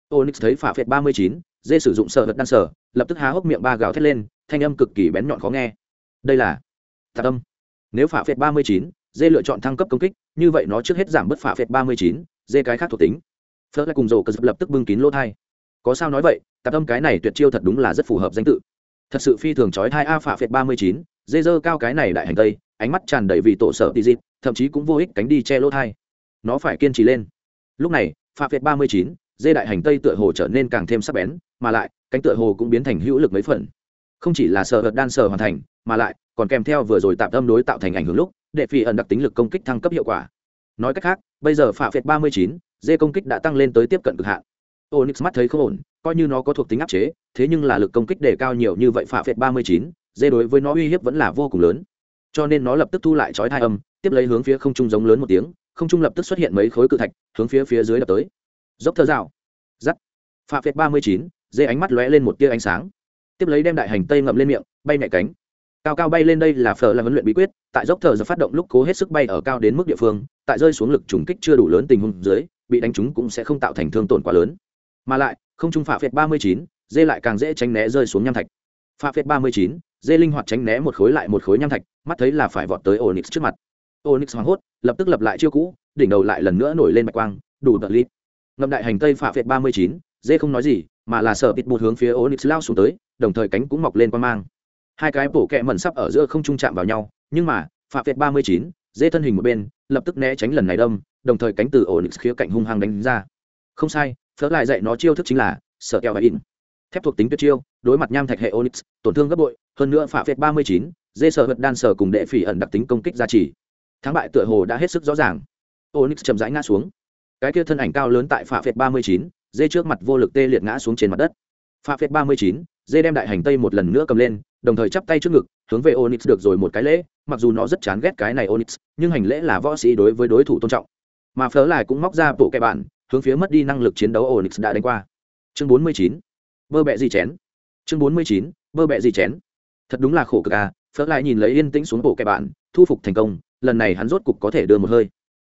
Onyx thấy phả phết ba mươi chín, dê sử dụng sợ vật đan sở, lập tức há hốc miệng ba gào thét lên, thanh âm cực kỳ bén nhọn khó nghe. Đây là tạc âm nếu phả phệt ba mươi chín, dê lựa chọn thăng cấp công kích, như vậy nó trước hết giảm bớt phả phệt ba mươi chín, dê cái khác thuộc tính. Phớt lại cùng rổ cờ dập lập tức bưng kín lỗ thai. Có sao nói vậy tạp âm cái này tuyệt chiêu thật đúng là rất phù hợp danh tự. Thật sự phi thường trói thai a phả phệt ba mươi chín, dê dơ cao cái này đại hành tây ánh mắt tràn đầy vì tổ sở tì dịp thậm chí cũng vô ích cánh đi che lỗ thai. Nó phải kiên trì lên. Lúc này, Pha phệt ba mươi chín, dê đại hành tây tựa hồ trở nên càng thêm sắc bén, mà lại, cánh tựa hồ cũng biến thành hữu lực mấy phần. Không chỉ là sợ hợt đan sờ hoàn thành, mà lại, còn kèm theo vừa rồi tạm tâm đối tạo thành ảnh hưởng lúc để phi ẩn đặc tính lực công kích thăng cấp hiệu quả. Nói cách khác, bây giờ phạ phệt ba mươi chín, dê công kích đã tăng lên tới tiếp cận cực hạn. Onyx mắt thấy không ổn, coi như nó có thuộc tính áp chế, thế nhưng là lực công kích đề cao nhiều như vậy phạ phệt ba mươi chín, dê đối với nó uy hiếp vẫn là vô cùng lớn cho nên nó lập tức thu lại chói thai âm, tiếp lấy hướng phía không trung giống lớn một tiếng, không trung lập tức xuất hiện mấy khối cự thạch, hướng phía phía dưới đập tới. Dốc thơ rào giắt. Phạ phệt ba mươi chín, dê ánh mắt lóe lên một tia ánh sáng. Tiếp lấy đem đại hành tây ngậm lên miệng, bay nhẹ cánh. Cao cao bay lên đây là phở là huấn luyện bí quyết, tại dốc thờ giờ phát động lúc cố hết sức bay ở cao đến mức địa phương, tại rơi xuống lực trùng kích chưa đủ lớn tình huống dưới, bị đánh trúng cũng sẽ không tạo thành thương tổn quá lớn. Mà lại, không trung phạ phệt ba mươi chín, dê lại càng dễ tránh né rơi xuống nham thạch. Phạ phệt ba mươi chín dê linh hoạt tránh né một khối lại một khối nham thạch, mắt thấy là phải vọt tới onyx trước mặt. Onyx hoảng hốt, lập tức lập lại chiêu cũ, đỉnh đầu lại lần nữa nổi lên bạch quang, đủ đợt lít. Ngậm đại hành tây phạ phệt ba mươi chín, dê không nói gì, mà là sợ bịt một hướng phía onyx lao xuống tới, đồng thời cánh cũng mọc lên quan mang. Hai cái bổ kẹ mẩn sắp ở giữa không trung chạm vào nhau, nhưng mà, phạ phệt ba mươi chín, dê thân hình một bên, lập tức né tránh lần này đâm, đồng thời cánh từ onyx khía cạnh hung hăng đánh ra. Không sai, phớt lại dạy nó chiêu thức chính là, sợ kẹo và in thép thuộc tính tuyệt chiêu, đối mặt nham thạch hệ onyx, tổn thương gấp bội, hơn nữa phạ phệt ba mươi chín, dê sợ vật đan sở cùng đệ phỉ ẩn đặc tính công kích gia trì. Thắng bại tựa hồ đã hết sức rõ ràng. Onyx chậm rãi ngã xuống. Cái kia thân ảnh cao lớn tại phạ phệt ba mươi chín, dê trước mặt vô lực tê liệt ngã xuống trên mặt đất. Phạ phệt ba mươi chín, dê đem đại hành tây một lần nữa cầm lên, đồng thời chắp tay trước ngực, hướng về onyx được rồi một cái lễ, mặc dù nó rất chán ghét cái này onyx, nhưng hành lễ là võ sĩ đối với đối thủ tôn trọng. Mà phớ lại cũng móc ra bộ kẻ bạn, hướng phía mất đi năng lực chiến đấu onyx đã đánh qua. Chương bốn mươi chín bơ bẹ gì chén? Chương bốn mươi chín, bơ bẹ gì chén? Thật đúng là khổ cực à phớt lại nhìn lấy yên tĩnh xuống bộ kẻ bạn, thu phục thành công, lần này hắn rốt cục có thể đưa một hơi.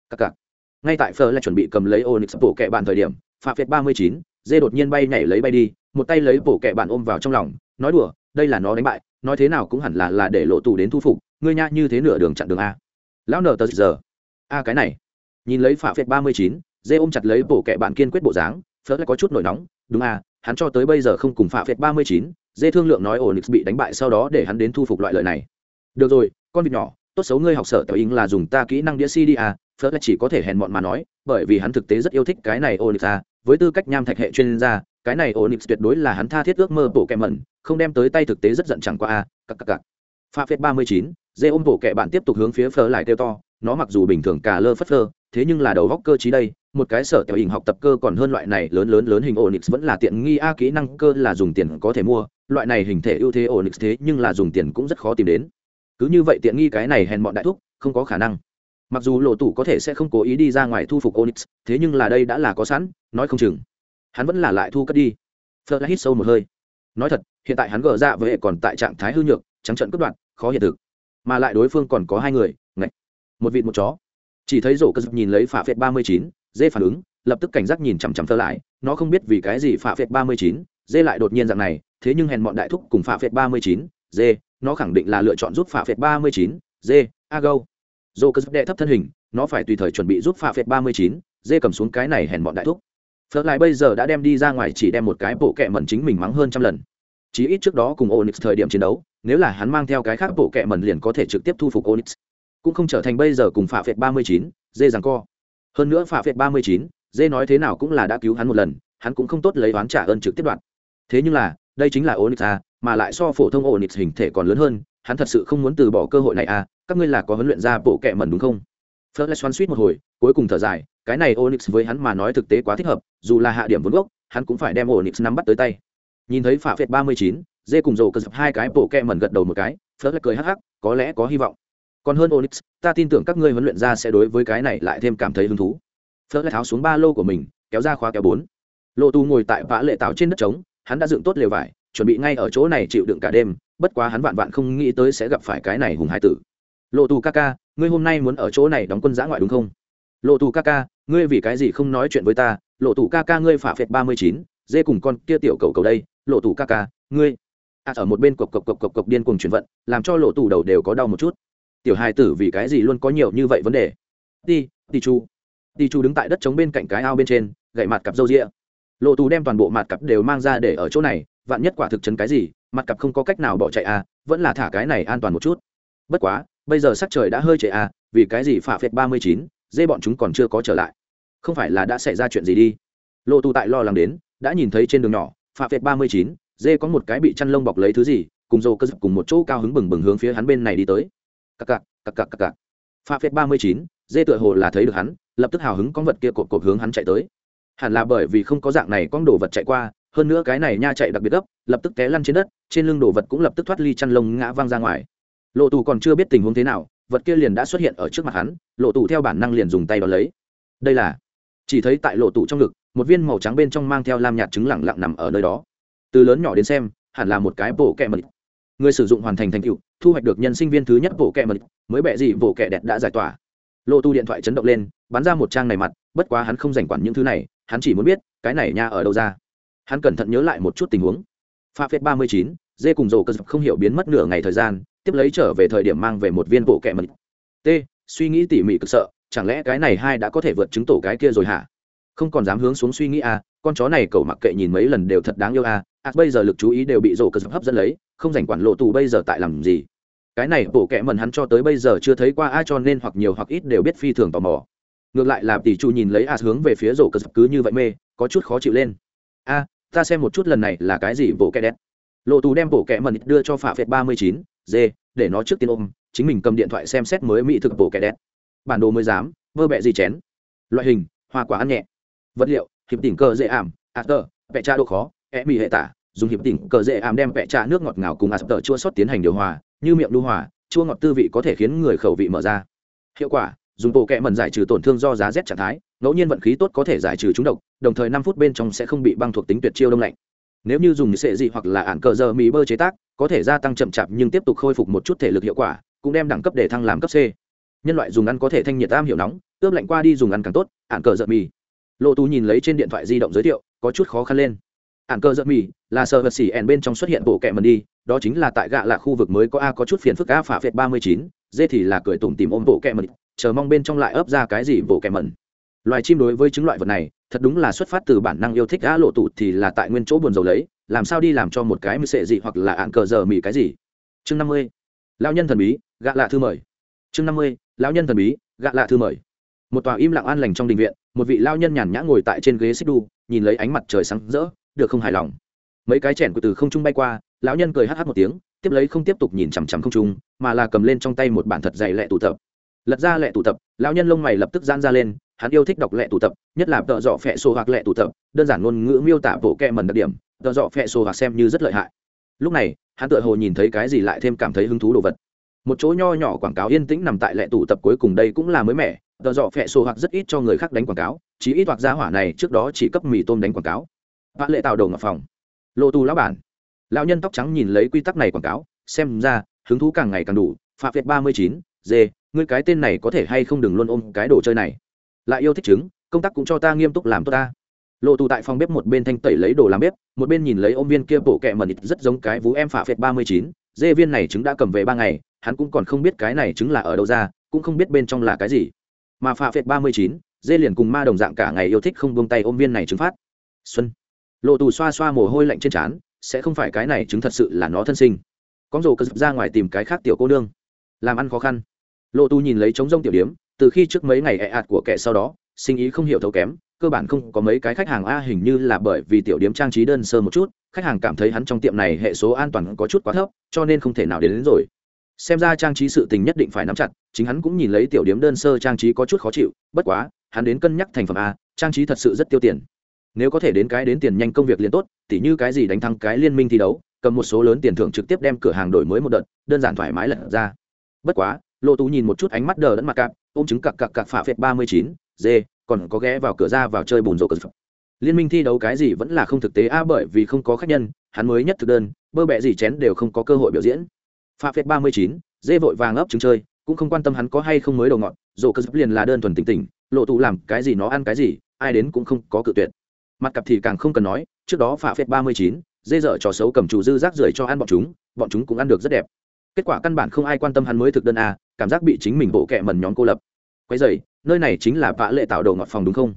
Cặc cặc. Ngay tại phở lại chuẩn bị cầm lấy onyx bộ kẻ bạn thời điểm phạm việt ba mươi chín, dê đột nhiên bay nhảy lấy bay đi, một tay lấy bộ kẻ bạn ôm vào trong lòng, nói đùa, đây là nó đánh bại, nói thế nào cũng hẳn là là để lộ tù đến thu phục, ngươi nha như thế nửa đường chặn đường a. Lão nở tờ giờ a, cái này. Nhìn lấy phạm việt ba mươi chín, dê ôm chặt lấy bộ kẻ bạn kiên quyết bộ dáng, phở lại có chút nổi nóng, đúng a hắn cho tới bây giờ không cùng phạm phệt ba mươi chín, dê thương lượng nói onyx bị đánh bại sau đó để hắn đến thu phục loại lợi này. Được rồi, con vịt nhỏ, tốt xấu ngươi học sở tiểu ứng là dùng ta kỹ năng đĩa cd à phớt chỉ có thể hèn mọn mà nói, bởi vì hắn thực tế rất yêu thích cái này onyx à với tư cách nham thạch hệ chuyên gia, cái này onyx tuyệt đối là hắn tha thiết ước mơ bộ kẹ mẩn, không đem tới tay thực tế rất giận chẳng qua à cặc cặc cặc. Pha phết ba mươi chín, dê ôm bộ kệ bạn tiếp tục hướng phía phở lại kêu to, nó mặc dù bình thường cả lơ phất phơ, thế nhưng là đầu góc cơ trí đây một cái sở tiểu hình học tập cơ còn hơn loại này lớn lớn lớn hình onyx vẫn là tiện nghi, a, kỹ năng cơ là dùng tiền có thể mua, loại này hình thể ưu thế onyx thế nhưng là dùng tiền cũng rất khó tìm đến. Cứ như vậy tiện nghi cái này hèn bọn đại thúc, không có khả năng. Mặc dù lộ tủ có thể sẽ không cố ý đi ra ngoài thu phục onyx, thế nhưng là đây đã là có sẵn, nói không chừng. Hắn vẫn là lại thu cất đi. Phật hít sâu một hơi. Nói thật, hiện tại hắn gờ ra với hệ còn tại trạng thái hư nhược, trắng trận cất đoạn khó hiện thực. Mà lại đối phương còn có hai người, ngạch, một vịt một chó. Chỉ thấy rổ cơ nhìn lấy phả phệt ba mươi chín dê phản ứng, lập tức cảnh giác nhìn chằm chằm thơ lại, nó không biết vì cái gì phạ phệt ba mươi chín, dê lại đột nhiên dạng này, thế nhưng hèn bọn đại thúc cùng phạ phệt ba mươi chín, dê, nó khẳng định là lựa chọn giúp phạ phệt ba mươi chín, dê, a go dô cơ đệ thấp thân hình, nó phải tùy thời chuẩn bị giúp phạ phệt ba mươi chín, dê cầm xuống cái này hèn bọn đại thúc. Phớt lại bây giờ đã đem đi ra ngoài chỉ đem một cái bộ kẹ mẩn chính mình mắng hơn trăm lần. Chí ít trước đó cùng onyx thời điểm chiến đấu, nếu là hắn mang theo cái khác bộ kệ mẩn liền có thể trực tiếp thu phục onyx. Cũng không trở thành bây giờ cùng phạ phệt ba mươi chín, dê rằng co hơn nữa phạ phệt ba mươi chín dê nói thế nào cũng là đã cứu hắn một lần hắn cũng không tốt lấy oán trả ơn trực tiếp đoạn thế nhưng là đây chính là onyx a mà lại so phổ thông onyx hình thể còn lớn hơn hắn thật sự không muốn từ bỏ cơ hội này à các ngươi là có huấn luyện ra bộ kẹ mẩn đúng không Fleur xoắn suýt một hồi, cuối cùng thở dài, cái này Onyx với hắn mà nói thực tế quá thích hợp, dù là hạ điểm vốn gốc, hắn cũng phải đem Onyx nắm bắt tới tay. Nhìn thấy phạ phệt 39, dê cùng rồ cơ dập hai cái bộ kẹ mẩn gật đầu một cái, Fleur cười hắc hắc, có lẽ có hy vọng. Còn hơn Onyx, ta tin tưởng các ngươi huấn luyện ra sẽ đối với cái này lại thêm cảm thấy hứng thú. phớt lại tháo xuống ba lô của mình, kéo ra khóa kéo bốn. Lộ Tu ngồi tại vã lệ tạo trên đất trống, hắn đã dựng tốt lều vải, chuẩn bị ngay ở chỗ này chịu đựng cả đêm, bất quá hắn vạn vạn không nghĩ tới sẽ gặp phải cái này hùng hai tử. Lộ tù ca ca ngươi hôm nay muốn ở chỗ này đóng quân giã ngoại đúng không? Lộ tù ca ca ngươi vì cái gì không nói chuyện với ta? Lộ tù ca ca ngươi phả phệt ba mươi chín dê cùng con kia tiểu cầu cầu đây. Lộ tù ca ca ngươi. À, ở một bên cộc cộc cộc cộc cộc điên cuồng chuyển vận làm cho lộ tù đầu đều có đau một chút tiểu hai tử vì cái gì luôn có nhiều như vậy vấn đề? Đi đi chu. Đi chu đứng tại đất chống bên cạnh cái ao bên trên, gậy mặt cặp râu rịa lộ tù đem toàn bộ mặt cặp đều mang ra để ở chỗ này, vạn nhất quả thực chấn cái gì, mặt cặp không có cách nào bỏ chạy à vẫn là thả cái này an toàn một chút. Bất quá, bây giờ sắc trời đã hơi trễ à vì cái gì phạ phệt ba mươi chín, dê bọn chúng còn chưa có trở lại. Không phải là đã xảy ra chuyện gì đi? Lộ tù tại lo lắng đến, đã nhìn thấy trên đường nhỏ phạ phệt ba mươi chín, dê có một cái bị chăn lông bọc lấy thứ gì, cùng dô cơ dập cùng một chỗ cao hứng bừng bừng hướng phía hắn bên này đi tới cặc cặc cặc cặc cặc cặc. Pha phết ba mươi chín, dê tựa hồ là thấy được hắn, lập tức hào hứng con vật kia cột cột hướng hắn chạy tới. Hẳn là bởi vì không có dạng này con đồ vật chạy qua, hơn nữa cái này nha chạy đặc biệt gấp, lập tức té lăn trên đất, trên lưng đồ vật cũng lập tức thoát ly chăn lông ngã văng ra ngoài. Lộ tù còn chưa biết tình huống thế nào, vật kia liền đã xuất hiện ở trước mặt hắn, lộ tù theo bản năng liền dùng tay đ ó lấy. Đây là, chỉ thấy tại lộ tù trong ngực, một viên màu trắng bên trong mang theo lam nhạt trứng lẳng lặng nằm ở nơi đó. Từ lớn nhỏ đến xem, hẳn là một cái bộ kẹ mật người sử dụng hoàn thành thành tựu, thu hoạch được nhân sinh viên thứ nhất bộ kẹ mật mới bẹ gì bộ kẹ đẹp đã giải tỏa. Lộ tu điện thoại chấn động lên, bắn ra một trang này mặt, bất quá hắn không dành quản những thứ này, hắn chỉ muốn biết, cái này nha ở đâu ra. Hắn cẩn thận nhớ lại một chút tình huống. Pha phết ba mươi chín, dê cùng rổ cơ không hiểu biến mất nửa ngày thời gian, tiếp lấy trở về thời điểm mang về một viên bộ kẹ mật t, suy nghĩ tỉ mỉ cực sợ, chẳng lẽ cái này hai đã có thể vượt chứng tổ cái kia rồi hả? Không còn dám hướng xuống suy nghĩ à con chó này cậu mặc kệ nhìn mấy lần đều thật đáng yêu à à bây giờ lực chú ý đều bị rổ cơ hấp dẫn lấy không dành quản lộ tù bây giờ tại làm gì. Cái này bổ kẹ mần hắn cho tới bây giờ chưa thấy qua ai cho nên hoặc nhiều hoặc ít đều biết phi thường tò mò. Ngược lại là tỷ chủ nhìn lấy a hướng về phía rổ cơ cứ như vậy mê có chút khó chịu lên. A ta xem một chút lần này là cái gì bộ kẹ đen lộ tù đem bổ kẹ mần đưa cho phạ phệt ba mươi chín d để nó trước tiên ôm chính mình cầm điện thoại xem xét mới mỹ thực bổ kẹ đen bản đồ mới dám vơ bẹ gì chén. Loại hình hoa quả ăn nhẹ. Vật liệu hiệp tỉnh cơ dễ ảm a tờ, vẽ tra độ khó e mỹ hệ tả dùng hiệp tỉnh cờ dễ ảm đem vẽ trà nước ngọt ngào cùng ạt tờ chua sót tiến hành điều hòa, như miệng đu hòa, chua ngọt tư vị có thể khiến người khẩu vị mở ra. Hiệu quả, dùng bộ kẹ mần giải trừ tổn thương do giá rét trạng thái, ngẫu nhiên vận khí tốt có thể giải trừ chúng độc, đồng thời năm phút bên trong sẽ không bị băng thuộc tính tuyệt chiêu đông lạnh. Nếu như dùng sệ dị hoặc là ản cờ giờ mì bơ chế tác, có thể gia tăng chậm chạp nhưng tiếp tục khôi phục một chút thể lực hiệu quả, cũng đem đẳng cấp để thăng làm cấp c. Nhân loại dùng ăn có thể thanh nhiệt tam hiệu nóng, ướp lạnh qua đi dùng ăn càng tốt, ản cờ giờ mì. Lộ tú nhìn lấy trên điện thoại di động giới thiệu, có chút khó khăn lên ản cơ giật mì, là sợ vật xỉ ẻn bên trong xuất hiện bộ kẹ mần đi, đó chính là tại gạ là khu vực mới có a có chút phiền phức a phả phệt ba mươi chín, dê thì là cười tủm tìm ôm bộ kẹ mần, chờ mong bên trong lại ấp ra cái gì bộ kẹ mần. Loài chim đối với chứng loại vật này, thật đúng là xuất phát từ bản năng yêu thích gã lộ tụ thì là tại nguyên chỗ buồn dầu lấy, làm sao đi làm cho một cái mười sệ dị hoặc là ạn cờ giờ mì cái gì? Chương năm mươi, lão nhân thần bí, gạ lạ thư mời. Chương năm mươi, lão nhân thần bí, gạ lạ thư mời. Một tòa im lặng an lành trong đình viện, một vị lao nhân nhàn nhã ngồi tại trên ghế xích đu, nhìn lấy ánh mặt trời sáng rỡ được không hài lòng. Mấy cái chèn của từ không trung bay qua, lão nhân cười hh một tiếng, tiếp lấy không tiếp tục nhìn chằm chằm không trung, mà là cầm lên trong tay một bản thật dày lẹ tụ tập. Lật ra lẹ tụ tập, lão nhân lông mày lập tức gian ra lên, hắn yêu thích đọc lẹ tụ tập, nhất là tợ dọ phẹ sổ hoặc lẹ tụ tập, đơn giản ngôn ngữ miêu tả bộ kẹ mần đặc điểm, tợ dọ phẹ sổ hoặc xem như rất lợi hại. Lúc này, hắn tựa hồ nhìn thấy cái gì lại thêm cảm thấy hứng thú đồ vật. Một chỗ nho nhỏ quảng cáo yên tĩnh nằm tại lẹ tụ tập cuối cùng đây cũng là mới mẻ, tợ dọ phẹ sổ hoặc rất ít cho người khác đánh quảng cáo chỉ ít hoặc giá hỏa này trước đó chỉ cấp mì tôm đánh quảng cáo vã lệ tạo đầu ngọc phòng. Lộ tù lão bản. Lão nhân tóc trắng nhìn lấy quy tắc này quảng cáo xem ra hứng thú càng ngày càng đủ. Phạm việt ba mươi chín dê, ngươi cái tên này có thể hay không đừng luôn ôm cái đồ chơi này. Lại yêu thích trứng công tác cũng cho ta nghiêm túc làm tốt ta. Lộ tù tại phòng bếp một bên thanh tẩy lấy đồ làm bếp một bên nhìn lấy ôm viên kia bộ kẹ mần ít rất giống cái vú em phạ phệt ba mươi chín. Dê viên này trứng đã cầm về ba ngày hắn cũng còn không biết cái này trứng là ở đâu ra cũng không biết bên trong là cái gì. Mà phạ phệt ba mươi chín dê liền cùng ma đồng dạng cả ngày yêu thích không buông tay ôm viên này trứng phát. Xuân lộ tù xoa xoa mồ hôi lạnh trên trán sẽ không phải cái này chứng thật sự là nó thân sinh. Con rồ cơ ra ngoài tìm cái khác tiểu cô nương. Làm ăn khó khăn. Lộ tù nhìn lấy trống rông tiểu điếm từ khi trước mấy ngày ẹ ạt của kẻ sau đó sinh ý không hiểu thấu kém cơ bản không có mấy cái khách hàng a hình như là bởi vì tiểu điếm trang trí đơn sơ một chút khách hàng cảm thấy hắn trong tiệm này hệ số an toàn có chút quá thấp cho nên không thể nào đến, đến rồi. Xem ra trang trí sự tình nhất định phải nắm chặt chính hắn cũng nhìn lấy tiểu điếm đơn sơ trang trí có chút khó chịu bất quá hắn đến cân nhắc thành phẩm a trang trí thật sự rất tiêu tiền nếu có thể đến cái đến tiền nhanh công việc liền tốt, tỉ như cái gì đánh thắng cái liên minh thi đấu, cầm một số lớn tiền thưởng trực tiếp đem cửa hàng đổi mới một đợt, đơn giản thoải mái lật ra. Bất quá lộ tú nhìn một chút ánh mắt đờ đẫn mặt cạp, ôm chứng cặc cặc cặc phạ phệt ba mươi chín dê còn có ghé vào cửa ra vào chơi bùn rổ cờ liên minh thi đấu cái gì vẫn là không thực tế a bởi vì không có khách nhân, hắn mới nhất thực đơn, bơ bẹ gì chén đều không có cơ hội biểu diễn. Pha phết ba mươi chín dê vội vàng ấp trứng chơi, cũng không quan tâm hắn có hay không mới đầu ngọn rổ cơ liền là đơn thuần tỉnh tỉnh lộ tụ làm cái gì nó ăn cái gì, ai đến cũng không có cự tuyệt mặt cặp thì càng không cần nói, trước đó phạ phết ba mươi chín, dê dở trò xấu cầm chủ dư rác rưởi cho ăn bọn chúng bọn chúng cũng ăn được rất đẹp. Kết quả căn bản không ai quan tâm hắn mới thực đơn a, cảm giác bị chính mình bộ kẹ mần nhóm cô lập. Quay dày nơi này chính là vã lệ tạo đầu ngọt phòng đúng không?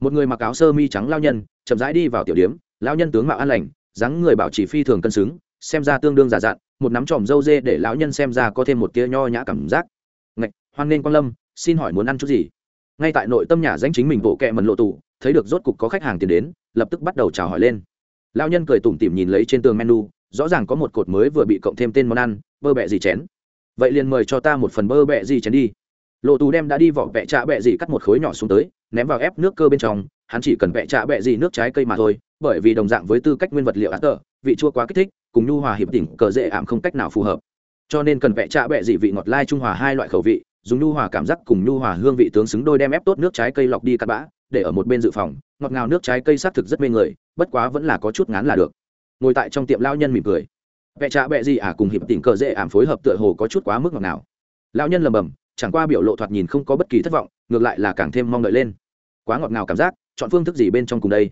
Một người mặc áo sơ mi trắng lao nhân, chậm rãi đi vào tiểu điếm lao nhân tướng mạo an lành, dáng người bảo chỉ phi thường cân xứng, xem ra tương đương giả dặn một nắm tròm dâu dê để lão nhân xem ra có thêm một tia nho nhã cảm giác. Ngạch, hoan nghênh quan lâm, xin hỏi muốn ăn chút gì? Ngay tại nội tâm nhà danh chính mình bộ kẹ mần lộ tù thấy được rốt cục có khách hàng tiền đến, lập tức bắt đầu chào hỏi lên. Lao nhân cười tủm tỉm nhìn lấy trên tường menu, rõ ràng có một cột mới vừa bị cộng thêm tên món ăn, bơ bẹ gì chén. Vậy liền mời cho ta một phần bơ bẹ gì chén đi. Lộ tù đem đã đi vỏ bẹ trạ bẹ gì cắt một khối nhỏ xuống tới, ném vào ép nước cơ bên trong, hắn chỉ cần bẹ trạ bẹ gì nước trái cây mà thôi, bởi vì đồng dạng với tư cách nguyên vật liệu át tờ, vị chua quá kích thích, cùng nhu hòa hiệp tỉnh cờ dễ ảm không cách nào phù hợp. Cho nên cần bẹ trạ bẹ gì vị ngọt lai trung hòa hai loại khẩu vị, dùng nhu hòa cảm giác cùng nhu hòa hương vị tướng xứng đôi đem ép tốt nước trái cây lọc đi cắt bã để ở một bên dự phòng, ngọt ngào nước trái cây xác thực rất mê người, bất quá vẫn là có chút ngán là được. Ngồi tại trong tiệm lao nhân mỉm cười. Vẽ trạ bẹ gì à cùng hiệp tình cờ dễ ảm phối hợp tựa hồ có chút quá mức ngọt ngào. lão nhân lầm bầm, chẳng qua biểu lộ thoạt nhìn không có bất kỳ thất vọng, ngược lại là càng thêm mong đợi lên. Quá ngọt ngào cảm giác, chọn phương thức gì bên trong cùng đây?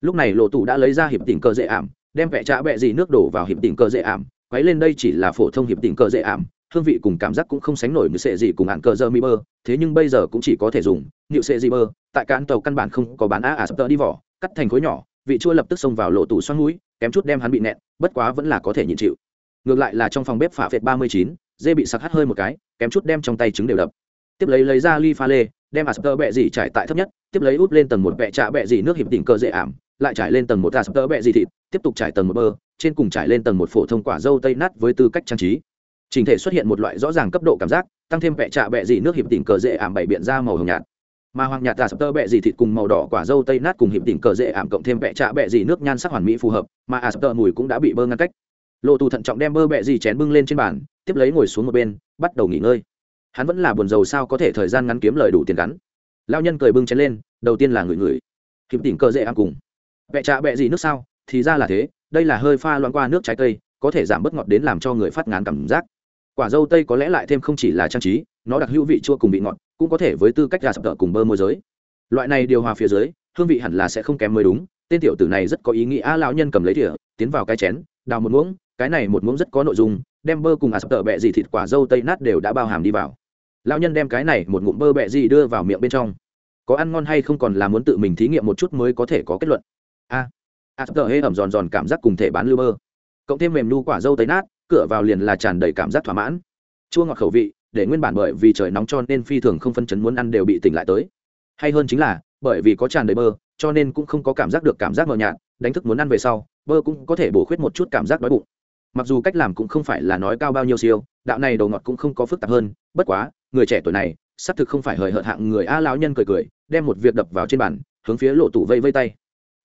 Lúc này lộ tủ đã lấy ra hiệp tình cờ dễ ảm, đem vẽ trạ bẹ gì nước đổ vào hiệp tình cờ dễ ảm, quấy lên đây chỉ là phổ thông hiệp tình cờ dễ ảm hương vị cùng cảm giác cũng không sánh nổi như sệ gì cùng hạn cờ dơ mi bơ, thế nhưng bây giờ cũng chỉ có thể dùng nịu sệ gì bơ, tại cán tàu căn bản không có bán a à sập tơ đi vỏ, cắt thành khối nhỏ, vị chua lập tức xông vào lộ tủ xoắn mũi, kém chút đem hắn bị nẹn bất quá vẫn là có thể nhịn chịu. Ngược lại là trong phòng bếp phả phệt ba mươi chín, dê bị sặc hắt hơi một cái, kém chút đem trong tay trứng đều đập. Tiếp lấy lấy ra ly pha lê, đem a sập tơ bẹ gì trải tại thấp nhất, tiếp lấy út lên tầng một bẹ trạ bẹ gì nước hiệp đỉnh cơ dễ ảm, lại trải lên tầng một a sập tơ bẹ gì thịt, tiếp tục trải tầng một bơ, trên cùng trải lên tầng một phổ thông quả dâu tây nát với tư cách trang trí chỉnh thể xuất hiện một loại rõ ràng cấp độ cảm giác, tăng thêm vẹ trạ bẹ dị nước hiệp tỉnh cờ dễ ảm bảy biện ra màu hồng nhạt. Mà hoàng nhạt tà sập tơ bẹ dị thịt cùng màu đỏ quả dâu tây nát cùng hiệp tỉnh cờ dễ ảm cộng thêm vẹ trạ bẹ dị nước nhan sắc hoàn mỹ phù hợp, mà à sập tơ mùi cũng đã bị bơ ngăn cách. Lộ tù thận trọng đem bơ bẹ dị chén bưng lên trên bàn, tiếp lấy ngồi xuống một bên, bắt đầu nghỉ ngơi. Hắn vẫn là buồn rầu sao có thể thời gian ngắn kiếm lời đủ tiền gắn. Lao nhân cười bưng chén lên, đầu tiên là người người hiệp tỉnh cờ dễ ảm cùng. Vẹ trạ bẹ dị nước sao? Thì ra là thế, đây là hơi pha loãng qua nước trái cây, có thể giảm bớt ngọt đến làm cho người phát ngán cảm giác quả dâu tây có lẽ lại thêm không chỉ là trang trí, nó đặc hữu vị chua cùng vị ngọt, cũng có thể với tư cách gà sập tợ cùng bơ môi giới. Loại này điều hòa phía dưới, hương vị hẳn là sẽ không kém mới đúng, tên tiểu tử này rất có ý nghĩa, a, lão nhân cầm lấy thìa, tiến vào cái chén, đào một muỗng, cái này một muỗng rất có nội dung, đem bơ cùng gà sập tợ bẹ gì thịt quả dâu tây nát đều đã bao hàm đi vào. Lão nhân đem cái này một ngụm bơ bẹ gì đưa vào miệng bên trong. Có ăn ngon hay không còn là muốn tự mình thí nghiệm một chút mới có thể có kết luận. A a sập tợ hê ẩm giòn giòn cảm giác cùng thể bán lưu bơ. Cộng thêm mềm nu quả dâu tây nát cửa vào liền là tràn đầy cảm giác thỏa mãn. Chua ngọt khẩu vị, để nguyên bản bởi vì trời nóng cho nên phi thường không phân chấn muốn ăn đều bị tỉnh lại tới. Hay hơn chính là, bởi vì có tràn đầy bơ, cho nên cũng không có cảm giác được cảm giác mờ nhạt, đánh thức muốn ăn về sau, bơ cũng có thể bổ khuyết một chút cảm giác đói bụng. Mặc dù cách làm cũng không phải là nói cao bao nhiêu siêu, đạo này đầu ngọt cũng không có phức tạp hơn, bất quá, người trẻ tuổi này, xác thực không phải hời hợt hạng người a lão nhân cười cười, đem một việc đập vào trên bàn, hướng phía lộ tủ vây vây tay.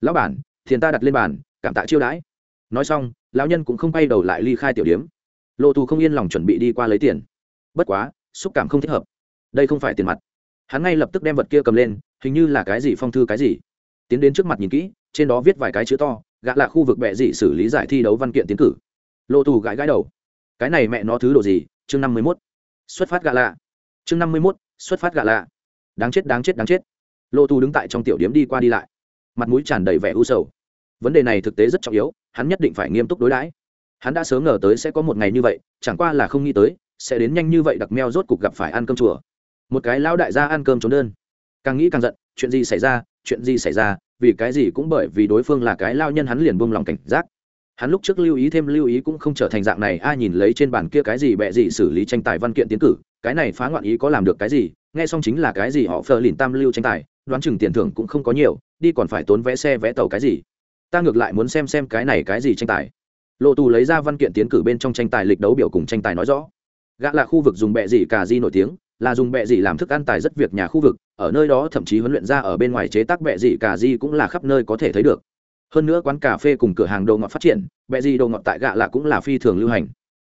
Lão bản, thiền ta đặt lên bàn, cảm tạ chiêu đãi. Nói xong lão nhân cũng không bay đầu lại ly khai tiểu điếm. Lộ tù không yên lòng chuẩn bị đi qua lấy tiền. Bất quá, xúc cảm không thích hợp. Đây không phải tiền mặt. Hắn ngay lập tức đem vật kia cầm lên, hình như là cái gì phong thư cái gì. Tiến đến trước mặt nhìn kỹ, trên đó viết vài cái chữ to, gã là khu vực bệ dị xử lý giải thi đấu văn kiện tiến cử. Lộ tù gãi gãi đầu. Cái này mẹ nó thứ đồ gì? Chương năm mươi mốt. Xuất phát gạ lạ. Chương năm mươi mốt, xuất phát gạ lạ. Đáng chết đáng chết đáng chết. Lộ tù đứng tại trong tiểu điếm đi qua đi lại. Mặt mũi tràn đầy vẻ u sầu vấn đề này thực tế rất trọng yếu, hắn nhất định phải nghiêm túc đối đãi. Hắn đã sớm ngờ tới sẽ có một ngày như vậy, chẳng qua là không nghĩ tới, sẽ đến nhanh như vậy đặc meo rốt cục gặp phải ăn cơm chùa. Một cái lão đại gia ăn cơm trốn đơn. Càng nghĩ càng giận, chuyện gì xảy ra, chuyện gì xảy ra, vì cái gì cũng bởi vì đối phương là cái lao nhân hắn liền buông lòng cảnh giác. Hắn lúc trước lưu ý thêm lưu ý cũng không trở thành dạng này, ai nhìn lấy trên bàn kia cái gì bẹ gì xử lý tranh tài văn kiện tiến cử, cái này phá ngoạn ý có làm được cái gì, nghe xong chính là cái gì họ phờ lìn tam lưu tranh tài, đoán chừng tiền thưởng cũng không có nhiều, đi còn phải tốn vé xe vé tàu cái gì ta ngược lại muốn xem xem cái này cái gì tranh tài. Lộ tù lấy ra văn kiện tiến cử bên trong tranh tài lịch đấu biểu cùng tranh tài nói rõ. Gã là khu vực dùng bẹ dị cà di nổi tiếng, là dùng bẹ dị làm thức ăn tài rất việc nhà khu vực, ở nơi đó thậm chí huấn luyện ra ở bên ngoài chế tác bẹ dị cà di cũng là khắp nơi có thể thấy được. Hơn nữa quán cà phê cùng cửa hàng đồ ngọt phát triển bẹ dị đồ ngọt tại gạ là cũng là phi thường lưu hành.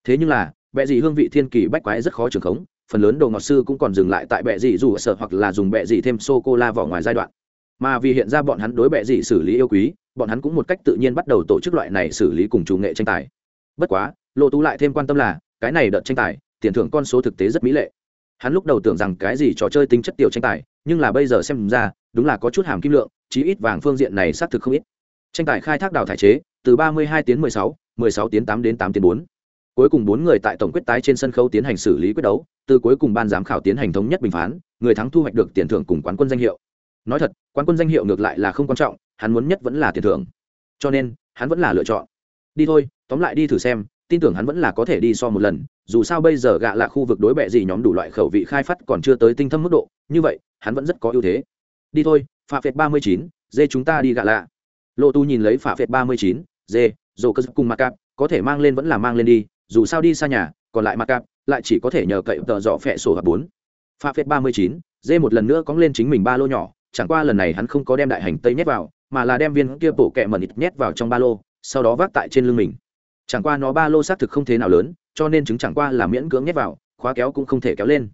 Thế nhưng là bẹ dị hương vị thiên kỳ bách quái rất khó trường khống, phần lớn đồ ngọt sư cũng còn dừng lại tại bẹ dị dù sợ hoặc là dùng bẹ dị thêm sô cô la vỏ ngoài giai đoạn. Mà vì hiện ra bọn hắn đối bẹ dị xử lý yêu quý bọn hắn cũng một cách tự nhiên bắt đầu tổ chức loại này xử lý cùng chủ nghệ tranh tài. Bất quá lộ tú lại thêm quan tâm là cái này đợt tranh tài tiền thưởng con số thực tế rất mỹ lệ. Hắn lúc đầu tưởng rằng cái gì trò chơi tính chất tiểu tranh tài nhưng là bây giờ xem ra đúng là có chút hàm kim lượng chí ít vàng phương diện này xác thực không ít. Tranh tài khai thác đào thải chế từ 32 tiến 16, 16 tiến 8 đến 8 tiến 4. cuối cùng bốn người tại tổng quyết tái trên sân khấu tiến hành xử lý quyết đấu từ cuối cùng ban giám khảo tiến hành thống nhất bình phán người thắng thu hoạch được tiền thưởng cùng quán quân danh hiệu. Nói thật quán quân danh hiệu ngược lại là không quan trọng hắn muốn nhất vẫn là tiền thưởng. Cho nên, hắn vẫn là lựa chọn. Đi thôi, tóm lại đi thử xem, tin tưởng hắn vẫn là có thể đi so một lần, dù sao bây giờ gạ là khu vực đối bệ gì nhóm đủ loại khẩu vị khai phát còn chưa tới tinh thâm mức độ, như vậy, hắn vẫn rất có ưu thế. Đi thôi, phạ phệt ba mươi chín, dê chúng ta đi gạ lạ. Lộ tu nhìn lấy phạ phệt ba mươi chín, dê dồ cơ cùng mặc cạp có thể mang lên vẫn là mang lên đi, dù sao đi xa nhà, còn lại mặc cạp lại chỉ có thể nhờ cậy tờ dọ phẹ sổ hợp bốn. Phạ phệt ba mươi chín, dê một lần nữa cóng lên chính mình ba lô nhỏ, chẳng qua lần này hắn không có đem đại hành tây nhét vào mà là đem viên kia bộ kẹ mẩn ít nhét vào trong ba lô, sau đó vác tại trên lưng mình. Chẳng qua nó ba lô xác thực không thế nào lớn, cho nên chứng chẳng qua là miễn cưỡng nhét vào, khóa kéo cũng không thể kéo lên.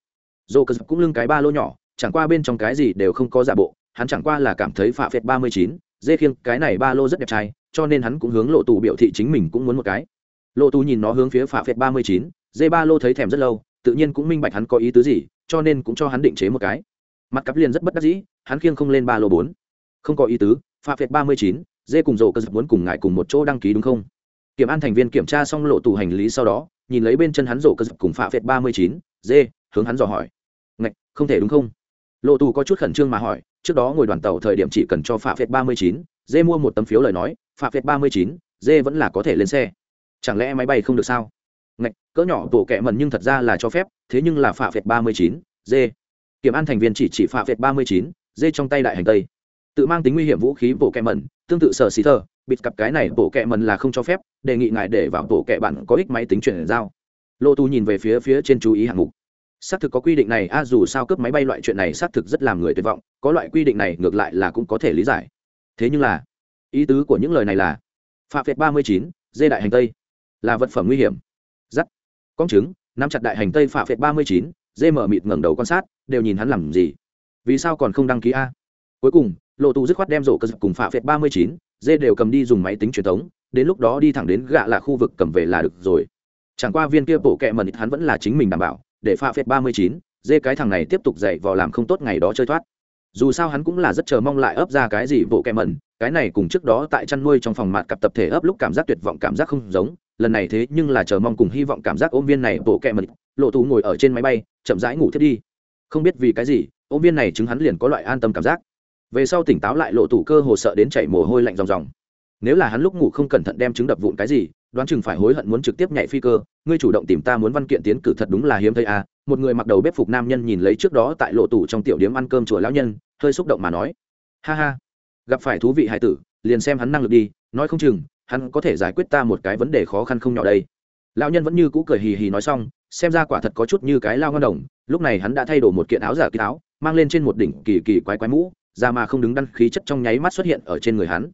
Dô cơ cũng lưng cái ba lô nhỏ, chẳng qua bên trong cái gì đều không có giả bộ, hắn chẳng qua là cảm thấy phạ phệt ba mươi chín dê khiêng, cái này ba lô rất đẹp trai, cho nên hắn cũng hướng lộ tù biểu thị chính mình cũng muốn một cái. Lộ tú nhìn nó hướng phía phạ phệt ba mươi chín, dê ba lô thấy thèm rất lâu, tự nhiên cũng minh bạch hắn có ý tứ gì, cho nên cũng cho hắn định chế một cái. Mặt cặp liền rất bất đắc dĩ, hắn khiêng không lên ba lô bốn. Không có ý tứ pha phệt ba mươi chín, dê cùng rổ cơ dập muốn cùng ngài cùng một chỗ đăng ký đúng không? Kiểm an thành viên kiểm tra xong lộ tủ hành lý sau đó, nhìn lấy bên chân hắn rổ cơ dập cùng pha phệt ba mươi chín, dê, hướng hắn dò hỏi. Ngạch, không thể đúng không? Lộ tù có chút khẩn trương mà hỏi, trước đó ngồi đoàn tàu thời điểm chỉ cần cho pha phệt ba mươi chín, dê mua một tấm phiếu lời nói pha phệt ba mươi chín, dê vẫn là có thể lên xe. Chẳng lẽ máy bay không được sao? Ngạch, cỡ nhỏ tổ kẹ mần nhưng thật ra là cho phép, thế nhưng là pha phệt ba mươi chín, dê. Kiểm an thành viên chỉ chỉ pha phệt ba mươi chín, dê trong tay đại hành tây tự mang tính nguy hiểm vũ khí bộ kẹ mần tương tự sở xì thơ bịt cặp cái này bộ kẹ mần là không cho phép, đề nghị ngài để vào bộ kẹ bạn có ích máy tính chuyển giao. Lô tu nhìn về phía phía trên chú ý hạng mục. Xác thực có quy định này, a, dù sao cướp máy bay loại chuyện này xác thực rất làm người tuyệt vọng, có loại quy định này ngược lại là cũng có thể lý giải. Thế nhưng là, ý tứ của những lời này là, phạm việt ba mươi chín, dê đại hành tây, là vật phẩm nguy hiểm. Giắt. Con chứng nắm chặt đại hành tây phạm việt ba mươi chín, dê mở mịt ngẩng đầu quan sát, đều nhìn hắn làm gì. Vì sao còn không đăng ký a? Cuối cùng lộ tù dứt khoát đem rổ cơ dập cùng phạ phệt ba mươi chín, dê đều cầm đi dùng máy tính truyền thống, đến lúc đó đi thẳng đến gạ là khu vực cầm về là được rồi. Chẳng qua viên kia bổ kẹ mần hắn vẫn là chính mình đảm bảo, để pha phết ba mươi chín, dê cái thằng này tiếp tục dạy vò làm không tốt ngày đó chơi thoát. Dù sao hắn cũng là rất chờ mong lại ấp ra cái gì bộ kẹ mẩn, cái này cùng trước đó tại chăn nuôi trong phòng mặt cặp tập thể ấp lúc cảm giác tuyệt vọng, cảm giác không giống, lần này thế nhưng là chờ mong cùng hy vọng cảm giác ôm viên này bộ kẹ mẩn. Lộ tù ngồi ở trên máy bay, chậm rãi ngủ thiết đi. Không biết vì cái gì, ôm viên này chứng hắn liền có loại an tâm cảm giác về sau tỉnh táo lại lộ tủ cơ hồ sợ đến chảy mồ hôi lạnh ròng ròng. Nếu là hắn lúc ngủ không cẩn thận đem trứng đập vụn cái gì, đoán chừng phải hối hận muốn trực tiếp nhảy phi cơ. Ngươi chủ động tìm ta muốn văn kiện tiến cử thật đúng là hiếm thấy à. Một người mặc đầu bếp phục nam nhân nhìn lấy trước đó tại lộ tủ trong tiểu điếm ăn cơm chùa lão nhân, hơi xúc động mà nói. Ha ha, gặp phải thú vị hải tử, liền xem hắn năng lực đi, nói không chừng, hắn có thể giải quyết ta một cái vấn đề khó khăn không nhỏ đây. Lão nhân vẫn như cũ cười hì hì nói xong, xem ra quả thật có chút như cái lao ngon đồng. Lúc này hắn đã thay đổi một kiện áo giả kỳ áo, mang lên trên một đỉnh kỳ kỳ quái quái mũ ra mà không đứng đắn khí chất trong nháy mắt xuất hiện ở trên người hắn.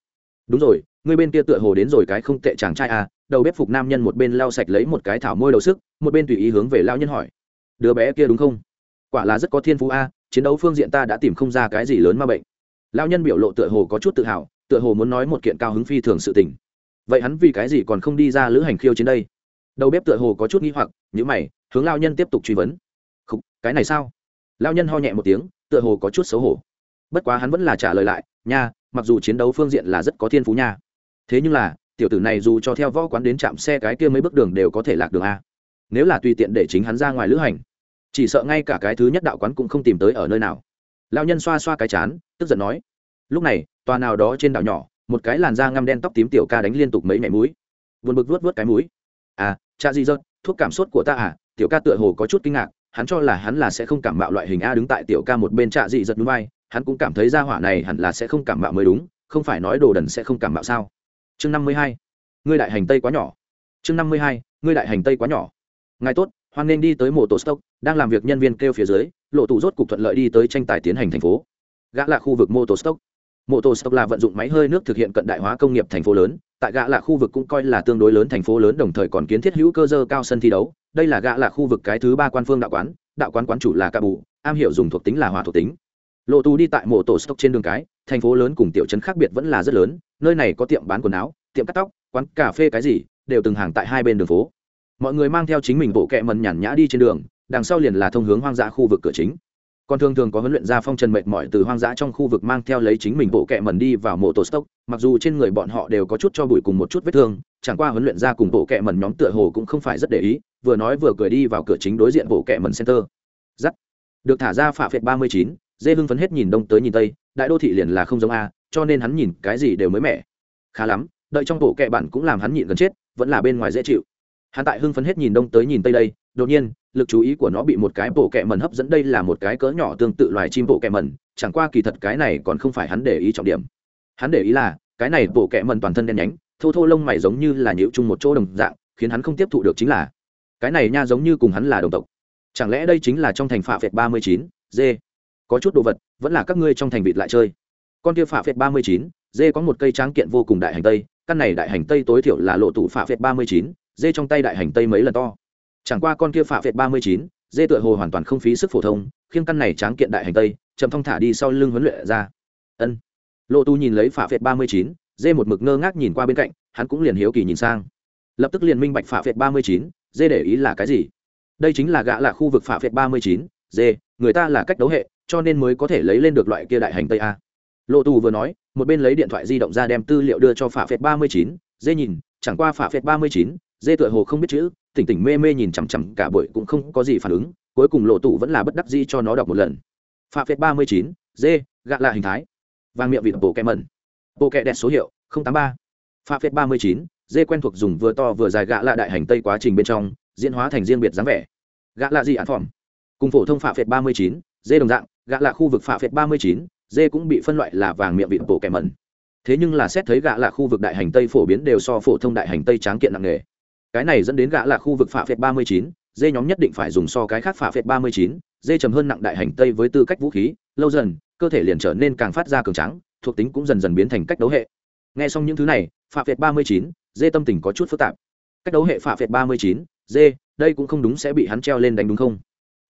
Đúng rồi người bên kia tựa hồ đến rồi cái không tệ chàng trai à đầu bếp phục nam nhân một bên lau sạch lấy một cái thảo môi đầu sức một bên tùy ý hướng về lao nhân hỏi. Đứa bé kia đúng không? Quả là rất có thiên phú a chiến đấu phương diện ta đã tìm không ra cái gì lớn ma bệnh. Lao nhân biểu lộ tựa hồ có chút tự hào tựa hồ muốn nói một kiện cao hứng phi thường sự tình. Vậy hắn vì cái gì còn không đi ra lữ hành khiêu chiến đây? Đầu bếp tựa hồ có chút nghi hoặc nhữ mày hướng lao nhân tiếp tục truy vấn. Khúc, cái này sao? Lao nhân ho nhẹ một tiếng tựa hồ có chút xấu hổ bất quá hắn vẫn là trả lời lại, nha, mặc dù chiến đấu phương diện là rất có thiên phú nha. Thế nhưng là, tiểu tử này dù cho theo võ quán đến trạm xe cái kia mấy bước đường đều có thể lạc đường a. Nếu là tùy tiện để chính hắn ra ngoài lữ hành, chỉ sợ ngay cả cái thứ nhất đạo quán cũng không tìm tới ở nơi nào. Lao nhân xoa xoa cái chán, tức giận nói, lúc này, tòa nào đó trên đảo nhỏ, một cái làn da ngăm đen tóc tím tiểu ca đánh liên tục mấy mẻ mũi. Vượt bực vuốt vuốt cái mũi. À cha di dợt thuốc cảm sốt của ta à? Tiểu ca tựa hồ có chút kinh ngạc, hắn cho là hắn là sẽ không cảm mạo loại hình a đứng tại tiểu ca một bên trạ dị giật núi vai hắn cũng cảm thấy ra hỏa này hẳn là sẽ không cảm mạo mới đúng, không phải nói đồ đần sẽ không cảm mạo sao? Chương năm mươi hai, ngươi đại hành tây quá nhỏ. Chương năm mươi hai, ngươi đại hành tây quá nhỏ. Ngài tốt, hoan nên đi tới mộ tổ stock đang làm việc nhân viên kêu phía dưới, lộ tủ rốt cục thuận lợi đi tới tranh tài tiến hành thành phố. Gã là khu vực mô tổ stock mô tổ stock là vận dụng máy hơi nước thực hiện cận đại hóa công nghiệp thành phố lớn, tại gã là khu vực cũng coi là tương đối lớn thành phố lớn, đồng thời còn kiến thiết hữu cơ dơ cao sân thi đấu. Đây là gã là khu vực cái thứ ba quan phương đạo quán đạo quán quán chủ là ca bù am hiểu dùng thuộc tính là hòa thuộc tính lộ tù đi tại mộ tổ stock trên đường cái, thành phố lớn cùng tiểu trấn khác biệt vẫn là rất lớn, nơi này có tiệm bán quần áo, tiệm cắt tóc, quán cà phê cái gì, đều từng hàng tại hai bên đường phố. Mọi người mang theo chính mình bộ kẹ mần nhàn nhã đi trên đường, đằng sau liền là thông hướng hoang dã khu vực cửa chính. Còn thường thường có huấn luyện gia phong trần mệt mỏi từ hoang dã trong khu vực mang theo lấy chính mình bộ kẹ mần đi vào mộ tổ stock, mặc dù trên người bọn họ đều có chút cho bụi cùng một chút vết thương, chẳng qua huấn luyện gia cùng bộ kẹ mần nhóm tựa hồ cũng không phải rất để ý, vừa nói vừa cười đi vào cửa chính đối diện bộ kẹ mần center. Giắt được thả ra phạ phệt ba mươi chín dê hưng phấn hết nhìn đông tới nhìn tây, đại đô thị liền là không giống a, cho nên hắn nhìn cái gì đều mới mẻ. Khá lắm, đợi trong bộ kệ bản cũng làm hắn nhịn gần chết, vẫn là bên ngoài dễ chịu. Hắn tại hưng phấn hết nhìn đông tới nhìn tây đây, đột nhiên, lực chú ý của nó bị một cái bộ kệ mần hấp dẫn đây là một cái cỡ nhỏ tương tự loài chim bộ kệ mần chẳng qua kỳ thật cái này còn không phải hắn để ý trọng điểm. Hắn để ý là, cái này bộ kệ mần toàn thân đen nhánh, thô thô lông mày giống như là nhiễu chung một chỗ đồng dạng, khiến hắn không tiếp thụ được chính là, cái này nha giống như cùng hắn là đồng tộc. Chẳng lẽ đây chính là trong thành phạ phệt ba mươi chín, dê? Có chút đồ vật, vẫn là các ngươi trong thành vịt lại chơi. Con kia phả phệt ba mươi chín, dê có một cây tráng kiện vô cùng đại hành tây, căn này đại hành tây tối thiểu là lộ tủ phả phệt ba mươi chín, dê trong tay đại hành tây mấy lần to. Chẳng qua con kia phả phệt ba mươi chín, dê tựa hồ hoàn toàn không phí sức phổ thông, khiêng căn này tráng kiện đại hành tây, chậm thong thả đi sau lưng huấn luyện ra. Ân. Lộ tu nhìn lấy phả phệt ba mươi chín, dê một mực ngơ ngác nhìn qua bên cạnh, hắn cũng liền hiếu kỳ nhìn sang. Lập tức liền minh bạch phả phệt ba mươi chín, dê để ý là cái gì? Đây chính là gã là khu vực phả phệt ba mươi chín, dê, người ta là cách đấu hệ cho nên mới có thể lấy lên được loại kia đại hành tây a. Lộ tù vừa nói, một bên lấy điện thoại di động ra đem tư liệu đưa cho phạ phệt ba mươi chín, dê nhìn, chẳng qua phạ phệt ba mươi chín, dê tựa hồ không biết chữ, tỉnh tỉnh mê mê nhìn chằm chằm cả buổi cũng không có gì phản ứng, cuối cùng lộ tù vẫn là bất đắc dĩ cho nó đọc một lần. Phạ phệt ba mươi chín, dê, gạ là hình thái. Vàng miệng vịt bộ kẹ mẩn. Bộ kẹ đẹp số hiệu tám ba. Phạ phệt ba mươi chín, dê quen thuộc dùng vừa to vừa dài gạ lạ đại hành tây quá trình bên trong, diễn hóa thành riêng biệt dáng vẻ. Gạ lạ gì ạn phỏng cùng phổ thông phạ phệt ba mươi chín, dê đồng dạng gạ là khu vực phạ phệt ba mươi chín dê cũng bị phân loại là vàng miệng vịn bộ kẻ mẩn. Thế nhưng là xét thấy gạ là khu vực đại hành tây phổ biến đều so phổ thông đại hành tây tráng kiện nặng nghề cái này dẫn đến gạ là khu vực phạ phệt ba mươi chín dê nhóm nhất định phải dùng so cái khác phạ phệt ba mươi chín dê trầm hơn nặng đại hành tây với tư cách vũ khí, lâu dần, cơ thể liền trở nên càng phát ra cường trắng thuộc tính cũng dần dần biến thành cách đấu hệ. Nghe xong những thứ này, phạ phệt ba mươi chín dê tâm tình có chút phức tạp. Cách đấu hệ phạ phệt ba mươi chín dê đây cũng không đúng sẽ bị hắn treo lên đánh đúng không?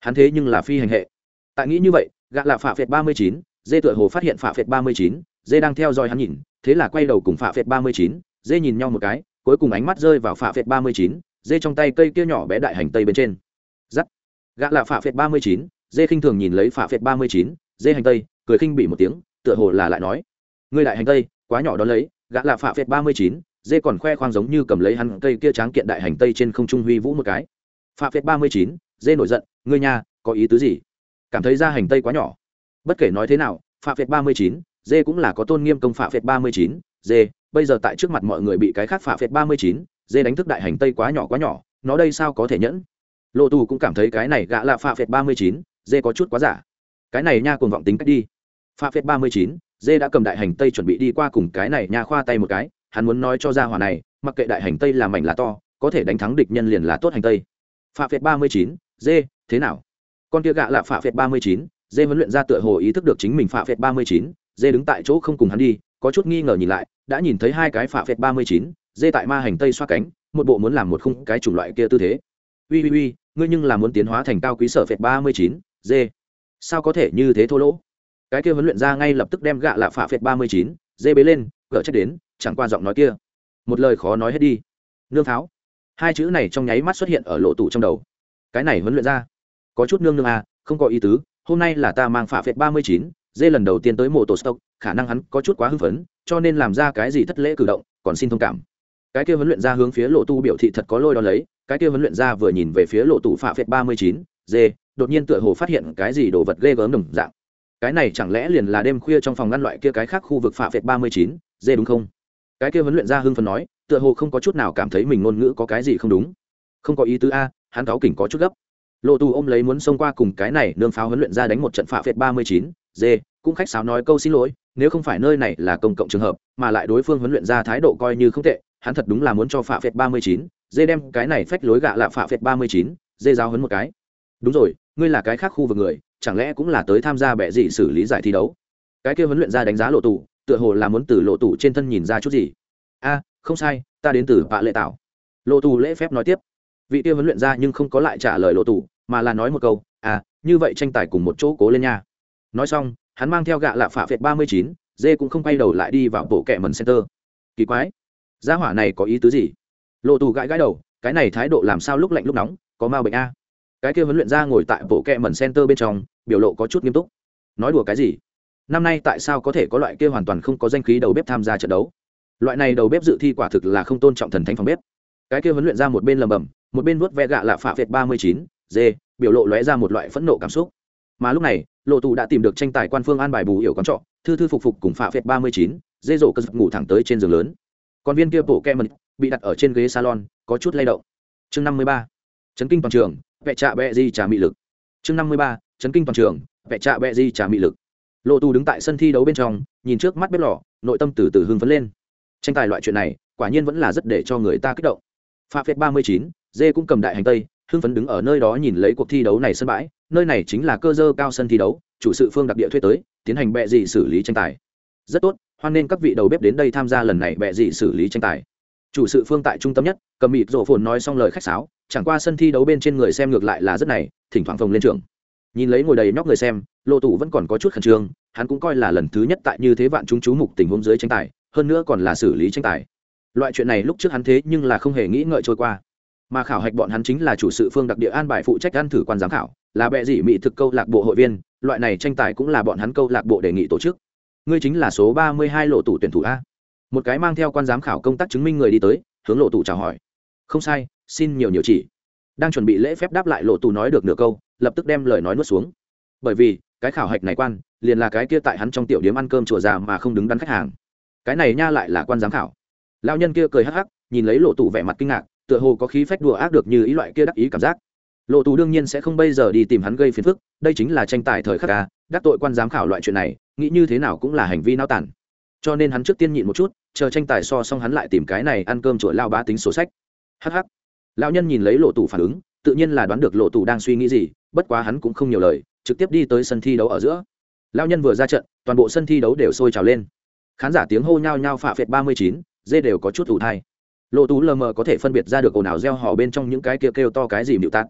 Hắn thế nhưng là phi hành hệ. Tại nghĩ như vậy gạ là phạ phệt ba mươi chín, dê tựa hồ phát hiện phạ phệt ba mươi chín, dê đang theo dõi hắn nhìn, thế là quay đầu cùng phạ phệt ba mươi chín, dê nhìn nhau một cái, cuối cùng ánh mắt rơi vào phạ phệt ba mươi chín, dê trong tay cây kia nhỏ bé đại hành tây bên trên. Giắt. Gã là phạ phệt ba mươi chín, dê khinh thường nhìn lấy phạ phệt ba mươi chín, dê hành tây, cười khinh bị một tiếng, tựa hồ là lại nói. Người đại hành tây, quá nhỏ đó lấy, gã là phạ phệt ba mươi chín, dê còn khoe khoang giống như cầm lấy hắn cây kia tráng kiện đại hành tây trên không trung huy vũ một cái. Phạ phệt ba mươi chín, dê nổi giận, ngươi nhà có ý tứ gì? Cảm thấy ra hành tây quá nhỏ. Bất kể nói thế nào phạm phệt ba mươi chín, dê cũng là có tôn nghiêm công phạm phệt ba mươi chín, dê, bây giờ tại trước mặt mọi người bị cái khác phạm phệt ba mươi chín, dê đánh thức đại hành tây quá nhỏ quá nhỏ, nó đây sao có thể nhẫn? Lộ tù cũng cảm thấy cái này gã là phạm phệt ba mươi chín, dê có chút quá giả. Cái này nha cùng vọng tính cách đi. Phạm phệt ba mươi chín, dê đã cầm đại hành tây chuẩn bị đi qua cùng cái này nha khoa tay một cái, hắn muốn nói cho ra hỏa này, mặc kệ đại hành tây là mảnh là to, có thể đánh thắng địch nhân liền là tốt hành tây. Phạm phệt ba mươi chín, dê, thế nào? Con kia gạ là phạ phệt ba mươi chín dê huấn luyện ra tựa hồ ý thức được chính mình phạ phệt ba mươi chín dê đứng tại chỗ không cùng hắn đi có chút nghi ngờ nhìn lại đã nhìn thấy hai cái phạ phệt ba mươi chín dê tại ma hành tây xoa cánh một bộ muốn làm một khung cái chủng loại kia tư thế. Ui ui ui ngươi nhưng là muốn tiến hóa thành cao quý sở phệt ba mươi chín dê. Sao có thể như thế thô lỗ? Cái kia huấn luyện ra ngay lập tức đem gạ lạ phạ phệt ba mươi chín dê bế lên gỡ trách đến chẳng qua giọng nói kia. Một lời khó nói hết đi. Nương tháo, hai chữ này trong nháy mắt xuất hiện ở lộ tủ trong đầu. Cái này huấn luyện ra có chút nương nương à không có ý tứ, hôm nay là ta mang phạ phệt ba mươi chín, dê lần đầu tiên tới mộ tổ stock, khả năng hắn có chút quá hưng phấn, cho nên làm ra cái gì thất lễ cử động, còn xin thông cảm. Cái kia huấn luyện ra hướng phía lộ tu biểu thị thật có lôi đ ó lấy, cái kia huấn luyện ra vừa nhìn về phía lộ tủ phạ phệt ba mươi chín, dê, đột nhiên tựa hồ phát hiện cái gì đồ vật ghê gớm đồng dạng. Cái này chẳng lẽ liền là đêm khuya trong phòng ngăn loại kia cái khác khu vực phạ phệt ba mươi chín, dê đúng không? Cái kia huấn luyện ra hưng phấn nói, tựa hồ không có chút nào cảm thấy mình ngôn ngữ có cái gì không đúng. Không có ý tứ a, hắn cáo kỉnh có chút gấp lộ tù ôm lấy muốn xông qua cùng cái này nương pháo huấn luyện ra đánh một trận phạ phệt ba mươi chín, dê, cũng khách sáo nói câu xin lỗi, nếu không phải nơi này là công cộng trường hợp, mà lại đối phương huấn luyện ra thái độ coi như không tệ, hắn thật đúng là muốn cho phạ phệt ba mươi chín, dê đem cái này phách lối gạ lạ phạ phệt ba mươi chín, dê giao hấn một cái. Đúng rồi, ngươi là cái khác khu vực người, chẳng lẽ cũng là tới tham gia bệ gì xử lý giải thi đấu? Cái kia huấn luyện ra đánh giá lộ tù tựa hồ là muốn từ lộ tù trên thân nhìn ra chút gì. A, không sai, ta đến từ bạ lệ tảo. Lộ tù lễ phép nói tiếp vị kia huấn luyện ra nhưng không có lại trả lời lộ tù, mà là nói một câu à như vậy tranh tài cùng một chỗ cố lên nha. Nói xong, hắn mang theo gạ lạ phạ phệt ba mươi chín, dê cũng không quay đầu lại đi vào bộ kẹ mần center. Kỳ quái, gia hỏa này có ý tứ gì? Lộ tù gãi gãi đầu, cái này thái độ làm sao lúc lạnh lúc nóng, có ma bệnh a? Cái kia huấn luyện ra ngồi tại bộ kẹ mần center bên trong, biểu lộ có chút nghiêm túc. Nói đùa cái gì? Năm nay tại sao có thể có loại kia hoàn toàn không có danh khí đầu bếp tham gia trận đấu? Loại này đầu bếp dự thi quả thực là không tôn trọng thần thánh phòng bếp. Cái kia huấn luyện ra một bên lầm bầm một bên vuốt ve gạ lạ phạ phệt ba mươi chín dê biểu lộ lóe ra một loại phẫn nộ cảm xúc. Mà lúc này, lộ tù đã tìm được tranh tài quan phương an bài bù hiểu con trọ, thư thư phục phục cùng phạ phệt ba mươi chín dê rổ cơ ngủ thẳng tới trên giường lớn. Còn viên kia bộ kem bị đặt ở trên ghế salon, có chút lay động. Chương năm mươi ba, chấn kinh toàn trường, vẹ trạ bẹ di trả mị lực. Chương năm mươi ba, chấn kinh toàn trường, vẹ trạ bẹ di trả mị lực. Lộ tù đứng tại sân thi đấu bên trong, nhìn trước mắt bếp lò, nội tâm từ từ hưng phấn lên. Tranh tài loại chuyện này, quả nhiên vẫn là rất để cho người ta kích động pha phép ba mươi chín, dê cũng cầm đại hành tây, hưng phấn đứng ở nơi đó nhìn lấy cuộc thi đấu này sân bãi. Nơi này chính là cơ dơ cao sân thi đấu, chủ sự phương đặc địa thuê tới, tiến hành bệ dị xử lý tranh tài. Rất tốt, hoan nên các vị đầu bếp đến đây tham gia lần này bệ dị xử lý tranh tài. Chủ sự phương tại trung tâm nhất, cầm mịt rổ phồn nói xong lời khách sáo, chẳng qua sân thi đấu bên trên người xem ngược lại là rất này, thỉnh thoảng phồng lên trường nhìn lấy ngồi đầy nhóc người xem lộ tủ vẫn còn có chút khẩn trương, hắn cũng coi là lần thứ nhất tại như thế vạn chúng chú mục tình huống dưới tranh tài, hơn nữa còn là xử lý tranh tài loại chuyện này lúc trước hắn thế nhưng là không hề nghĩ ngợi trôi qua. Mà khảo hạch bọn hắn chính là chủ sự phương đặc địa an bài phụ trách ăn thử quan giám khảo, là bệ dị mỹ thực câu lạc bộ hội viên, loại này tranh tài cũng là bọn hắn câu lạc bộ đề nghị tổ chức. Ngươi chính là số ba mươi hai lộ tủ tuyển thủ a. Một cái mang theo quan giám khảo công tác chứng minh người đi tới, hướng lộ tủ chào hỏi. Không sai, xin nhiều nhiều chỉ. Đang chuẩn bị lễ phép đáp lại lộ tủ nói được nửa câu, lập tức đem lời nói nuốt xuống. Bởi vì, cái khảo hạch này quan, liền là cái kia tại hắn trong tiểu điếm ăn cơm chùa già mà không đứng đắn khách hàng. Cái này nha lại là quan giám khảo lao nhân kia cười hắc hắc, nhìn lấy lộ tủ vẻ mặt kinh ngạc, tựa hồ có khí phách đùa ác được như ý loại kia đắc ý cảm giác. Lộ tù đương nhiên sẽ không bây giờ đi tìm hắn gây phiền phức, đây chính là tranh tài thời khắc ca đắc tội quan giám khảo loại chuyện này, nghĩ như thế nào cũng là hành vi nao tản. Cho nên hắn trước tiên nhịn một chút, chờ tranh tài so xong hắn lại tìm cái này ăn cơm chuỗi lao bá tính sổ sách. Hh lão nhân nhìn lấy lộ tù phản ứng, tự nhiên là đoán được lộ tù đang suy nghĩ gì, bất quá hắn cũng không nhiều lời, trực tiếp đi tới sân thi đấu ở giữa. Lão nhân vừa ra trận, toàn bộ sân thi đấu đều sôi trào lên. Khán giả tiếng hô nhao nhao phạ phệt ba mươi chín dê đều có chút ủ thai. Lộ tú lờ mờ có thể phân biệt ra được ồn ào reo hò bên trong những cái kêu kêu to cái gì mịu tạt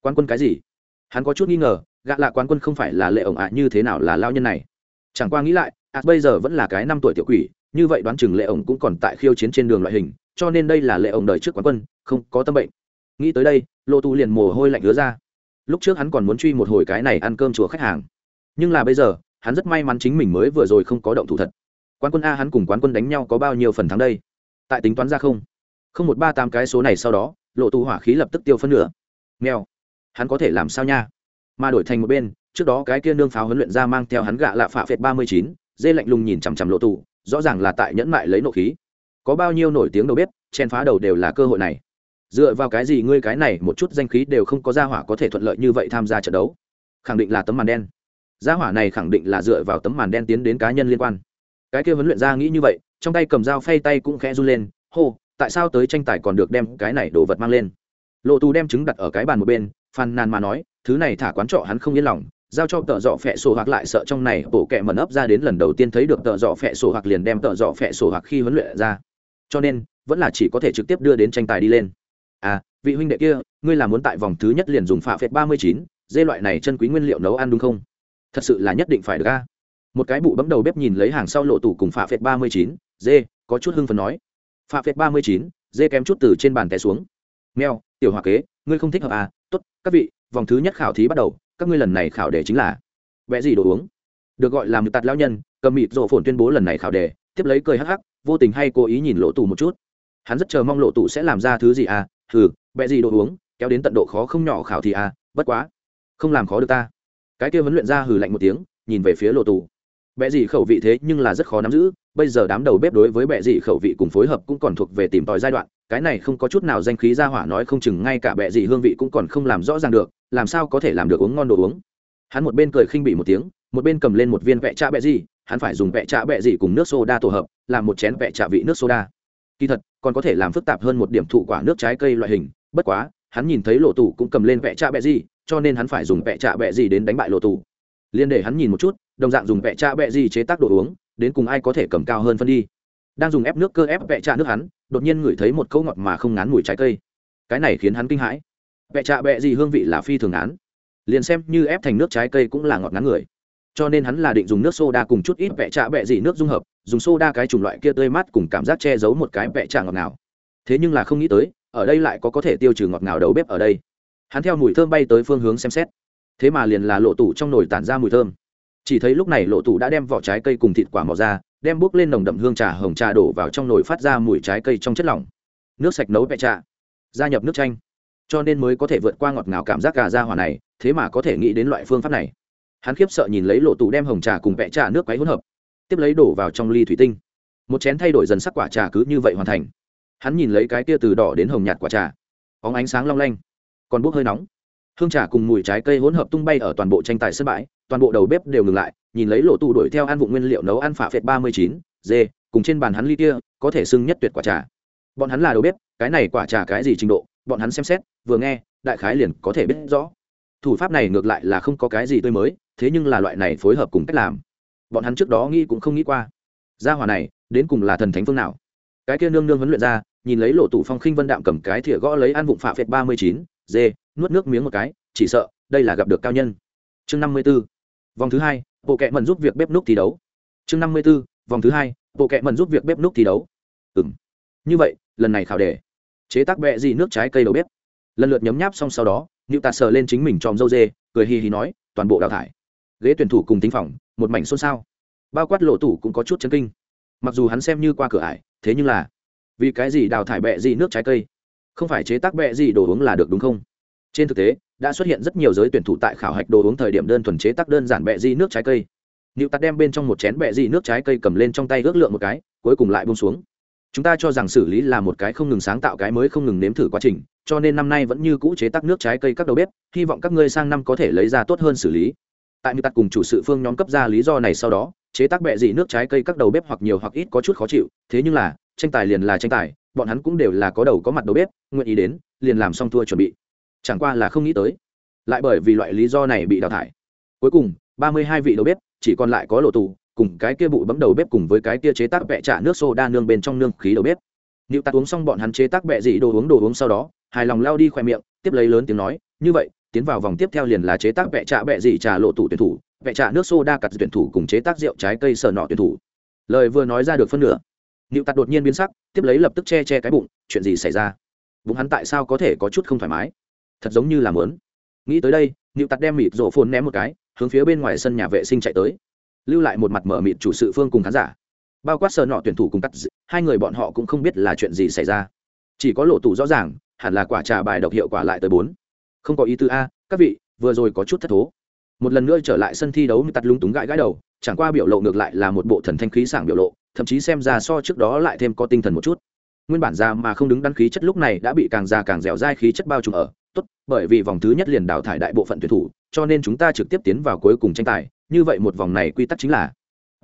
quan quân cái gì? Hắn có chút nghi ngờ gạ lạ quan quân không phải là lệ ổng ạ như thế nào là lao nhân này. Chẳng qua nghĩ lại, ạ bây giờ vẫn là cái năm tuổi tiểu quỷ, như vậy đoán chừng lệ ổng cũng còn tại khiêu chiến trên đường loại hình, cho nên đây là lệ ổng đời trước quán quân, không có tâm bệnh. Nghĩ tới đây lộ tu liền mồ hôi lạnh hứa ra. Lúc trước hắn còn muốn truy một hồi cái này ăn cơm chùa khách hàng. Nhưng là bây giờ, hắn rất may mắn chính mình mới vừa rồi không có động thủ thật quán quân a hắn cùng quán quân đánh nhau có bao nhiêu phần thắng đây? Tại tính toán ra không? Không một ba tám cái số này sau đó, lộ tù hỏa khí lập tức tiêu phân nửa. Nghèo hắn có thể làm sao nha? Mà đổi thành một bên, trước đó cái kia nương pháo huấn luyện ra mang theo hắn gạ lạ phạ phệt ba mươi chín, dê lạnh lùng nhìn chằm chằm lộ tù, rõ ràng là tại nhẫn mại lấy nộ khí. Có bao nhiêu nổi tiếng đầu bếp chen phá đầu đều là cơ hội này. Dựa vào cái gì ngươi cái này một chút danh khí đều không có gia hỏa có thể thuận lợi như vậy tham gia trận đấu? Khẳng định là tấm màn đen. Gia hỏa này khẳng định là dựa vào tấm màn đen tiến đến cá nhân liên quan cái kia huấn luyện ra nghĩ như vậy, trong tay cầm dao phay tay cũng khẽ run lên, hô, tại sao tới tranh tài còn được đem cái này đồ vật mang lên? Lộ tù đem trứng đặt ở cái bàn một bên, phàn nàn mà nói, thứ này thả quán trọ hắn không yên lòng, giao cho tợ dọ phẹ sổ hoặc lại sợ trong này bổ kẹ mẩn ấp ra đến lần đầu tiên thấy được tợ dọ phẹ sổ hoặc liền đem tợ dọ phẹ sổ hoặc khi huấn luyện ra. Cho nên, vẫn là chỉ có thể trực tiếp đưa đến tranh tài đi lên. À vị huynh đệ kia, ngươi là muốn tại vòng thứ nhất liền dùng phạ phệt ba mươi chín, dê loại này chân quý nguyên liệu nấu ăn đúng không? Thật sự là nhất định phải được a một cái bụ bấm đầu bếp nhìn lấy hàng sau lộ tủ cùng phạ phệt ba mươi chín, dê, có chút hưng phần nói. Phạ phệt ba mươi chín, dê kém chút từ trên bàn té xuống. Mèo, tiểu hòa kế, ngươi không thích hợp à? Tốt, các vị, vòng thứ nhất khảo thí bắt đầu, các ngươi lần này khảo đề chính là vẽ gì đồ uống? Được gọi là mực tạt lão nhân, cầm mịt rộ phồn tuyên bố lần này khảo đề, tiếp lấy cười hắc hắc, vô tình hay cố ý nhìn lộ tù một chút. Hắn rất chờ mong lộ tù sẽ làm ra thứ gì à? Hừ, vẽ gì đồ uống, kéo đến tận độ khó không nhỏ khảo thì à? Bất quá, không làm khó được ta. Cái kia vấn luyện ra hừ lạnh một tiếng, nhìn về phía lộ tù bệ gì khẩu vị thế nhưng là rất khó nắm giữ, bây giờ đám đầu bếp đối với bệ dị khẩu vị cùng phối hợp cũng còn thuộc về tìm tòi giai đoạn, cái này không có chút nào danh khí ra hỏa nói không chừng ngay cả bệ dị hương vị cũng còn không làm rõ ràng được, làm sao có thể làm được uống ngon đồ uống. Hắn một bên cười khinh bị một tiếng, một bên cầm lên một viên vẹ trạ bẹ dị hắn phải dùng vẹ trạ bẹ dị cùng nước soda tổ hợp, làm một chén vẹ trạ vị nước soda. Kỳ thật, còn có thể làm phức tạp hơn một điểm thụ quả nước trái cây loại hình, bất quá, hắn nhìn thấy lộ tủ cũng cầm lên vẹ trạ bẹ dị cho nên hắn phải dùng vẹ trạ bẹ dị đến đánh bại lộ tủ liên để hắn nhìn một chút, đồng dạng dùng vẹ cha bẹ gì chế tác đồ uống, đến cùng ai có thể cầm cao hơn phân đi. Đang dùng ép nước cơ ép vẹ cha nước hắn, đột nhiên ngửi thấy một câu ngọt mà không ngán mùi trái cây. Cái này khiến hắn kinh hãi. Vẹ cha bẹ gì hương vị là phi thường ngán. Liền xem như ép thành nước trái cây cũng là ngọt ngán người. Cho nên hắn là định dùng nước soda cùng chút ít vẹ trà bẹ gì nước dung hợp, dùng soda cái chủng loại kia tươi mát cùng cảm giác che giấu một cái vẹ trà ngọt ngào. Thế nhưng là không nghĩ tới, ở đây lại có có thể tiêu trừ ngọt ngào đầu bếp ở đây. Hắn theo mùi thơm bay tới phương hướng xem xét thế mà liền là lộ tủ trong nồi tản ra mùi thơm. Chỉ thấy lúc này lộ tủ đã đem vỏ trái cây cùng thịt quả mò ra, đem bốc lên nồng đậm hương trà hồng trà đổ vào trong nồi phát ra mùi trái cây trong chất lỏng. Nước sạch nấu vẹ trà, gia nhập nước chanh. Cho nên mới có thể vượt qua ngọt ngào cảm giác gà ra hỏa này, thế mà có thể nghĩ đến loại phương pháp này. Hắn khiếp sợ nhìn lấy lộ tủ đem hồng trà cùng bẹ trà nước quấy hỗn hợp, tiếp lấy đổ vào trong ly thủy tinh. Một chén thay đổi dần sắc quả trà cứ như vậy hoàn thành. Hắn nhìn lấy cái tia từ đỏ đến hồng nhạt quả trà. Óng ánh sáng long lanh, còn bốc hơi nóng hương trà cùng mùi trái cây hỗn hợp tung bay ở toàn bộ tranh tài sân bãi, toàn bộ đầu bếp đều ngừng lại, nhìn lấy lộ tù đuổi theo ăn vụ nguyên liệu nấu ăn phả phệt ba mươi chín, dê, cùng trên bàn hắn ly kia, có thể xưng nhất tuyệt quả trà. Bọn hắn là đầu bếp, cái này quả trà cái gì trình độ, bọn hắn xem xét, vừa nghe, đại khái liền có thể biết rõ. Thủ pháp này ngược lại là không có cái gì tươi mới, thế nhưng là loại này phối hợp cùng cách làm. Bọn hắn trước đó nghĩ cũng không nghĩ qua. Gia hòa này, đến cùng là thần thánh phương nào? Cái kia nương nương huấn luyện ra, nhìn lấy lộ tủ phong khinh vân đạm cầm cái thìa gõ lấy ăn vụng phạ phệt ba mươi chín, dê nuốt nước miếng một cái, chỉ sợ, đây là gặp được cao nhân. Chương năm mươi b ố vòng thứ hai, bộ kệ mần giúp việc bếp núc thi đấu. Chương năm mươi b ố vòng thứ hai, bộ kệ mần giúp việc bếp núc thi đấu. Ừng như vậy, lần này khảo đề. Chế tác bẹ gì nước trái cây đầu bếp. Lần lượt nhấm nháp xong sau đó Nữu tạt sờ lên chính mình tròm dâu dê, cười hì hì nói, toàn bộ đào thải. Ghế tuyển thủ cùng tính phòng, một mảnh xôn xao. Bao quát lộ tủ cũng có chút chân kinh. Mặc dù hắn xem như qua cửa ải, thế nhưng là, vì cái gì đào thải bẹ gì nước trái cây? Không phải chế tác bẹ gì đồ uống là được đúng không? Trên thực tế, đã xuất hiện rất nhiều giới tuyển thủ tại khảo hạch đồ uống thời điểm đơn thuần chế tác đơn giản bẹ di nước trái cây. Nịu tạt đem bên trong một chén bẹ di nước trái cây cầm lên trong tay ước lượng một cái, cuối cùng lại bông xuống. Chúng ta cho rằng xử lý là một cái không ngừng sáng tạo cái mới không ngừng nếm thử quá trình, cho nên năm nay vẫn như cũ chế tác nước trái cây các đầu bếp, hy vọng các ngươi sang năm có thể lấy ra tốt hơn xử lý. Tại như tạt cùng chủ sự phương nhóm cấp ra lý do này sau đó, chế tác bẹ dị nước trái cây các đầu bếp hoặc nhiều hoặc ít có chút khó chịu, thế nhưng là, tranh tài liền là tranh tài, bọn hắn cũng đều là có đầu có mặt đầu bếp, nguyện ý đến, liền làm xong thua chuẩn bị chẳng qua là không nghĩ tới lại bởi vì loại lý do này bị đào thải cuối cùng ba mươi hai vị đầu bếp chỉ còn lại có lộ tù cùng cái kia bụi bấm đầu bếp cùng với cái kia chế tác bẹ trả nước xô đa nương bên trong nương khí đầu bếp Niệu Tạt uống xong bọn hắn chế tác bẹ gì đồ uống đồ uống sau đó, hài lòng lao đi khoe miệng, tiếp lấy lớn tiếng nói, như vậy, tiến vào vòng tiếp theo liền là chế tác bẹ trà bẹ gì trà lộ tủ tuyển thủ, bẹ trà nước soda cặt tuyển thủ cùng chế tác rượu trái cây sở nọ tuyển thủ. Lời vừa nói ra được phân nửa, Niệu Tạt đột nhiên biến sắc, tiếp lấy lập tức che che cái bụng, chuyện gì xảy ra? Bụng hắn tại sao có thể có chút không thoải mái? Thật giống như là muốn. Nghĩ tới đây, nịu tặc đem mịt rổ phồn ném một cái, hướng phía bên ngoài sân nhà vệ sinh chạy tới. Lưu lại một mặt mở mịt chủ sự phương cùng khán giả. Bao quát sờ nọ tuyển thủ cùng cắt d... hai người bọn họ cũng không biết là chuyện gì xảy ra. Chỉ có lộ tủ rõ ràng hẳn là quả trà bài độc hiệu quả lại tới bốn. Không có ý tư a các vị vừa rồi có chút thất thố. Một lần nữa trở lại sân thi đấu tắt lúng túng gãi gãi đầu chẳng qua biểu lộ ngược lại là một bộ thần thanh khí sảng biểu lộ thậm chí xem ra so trước đó lại thêm có tinh thần một chút. Nguyên bản ra mà không đứng đắn khí chất lúc này đã bị càng già càng dẻo dai khí chất bao trùm ở tốt, bởi vì vòng thứ nhất liền đào thải đại bộ phận tuyển thủ, cho nên chúng ta trực tiếp tiến vào cuối cùng tranh tài. Như vậy một vòng này quy tắc chính là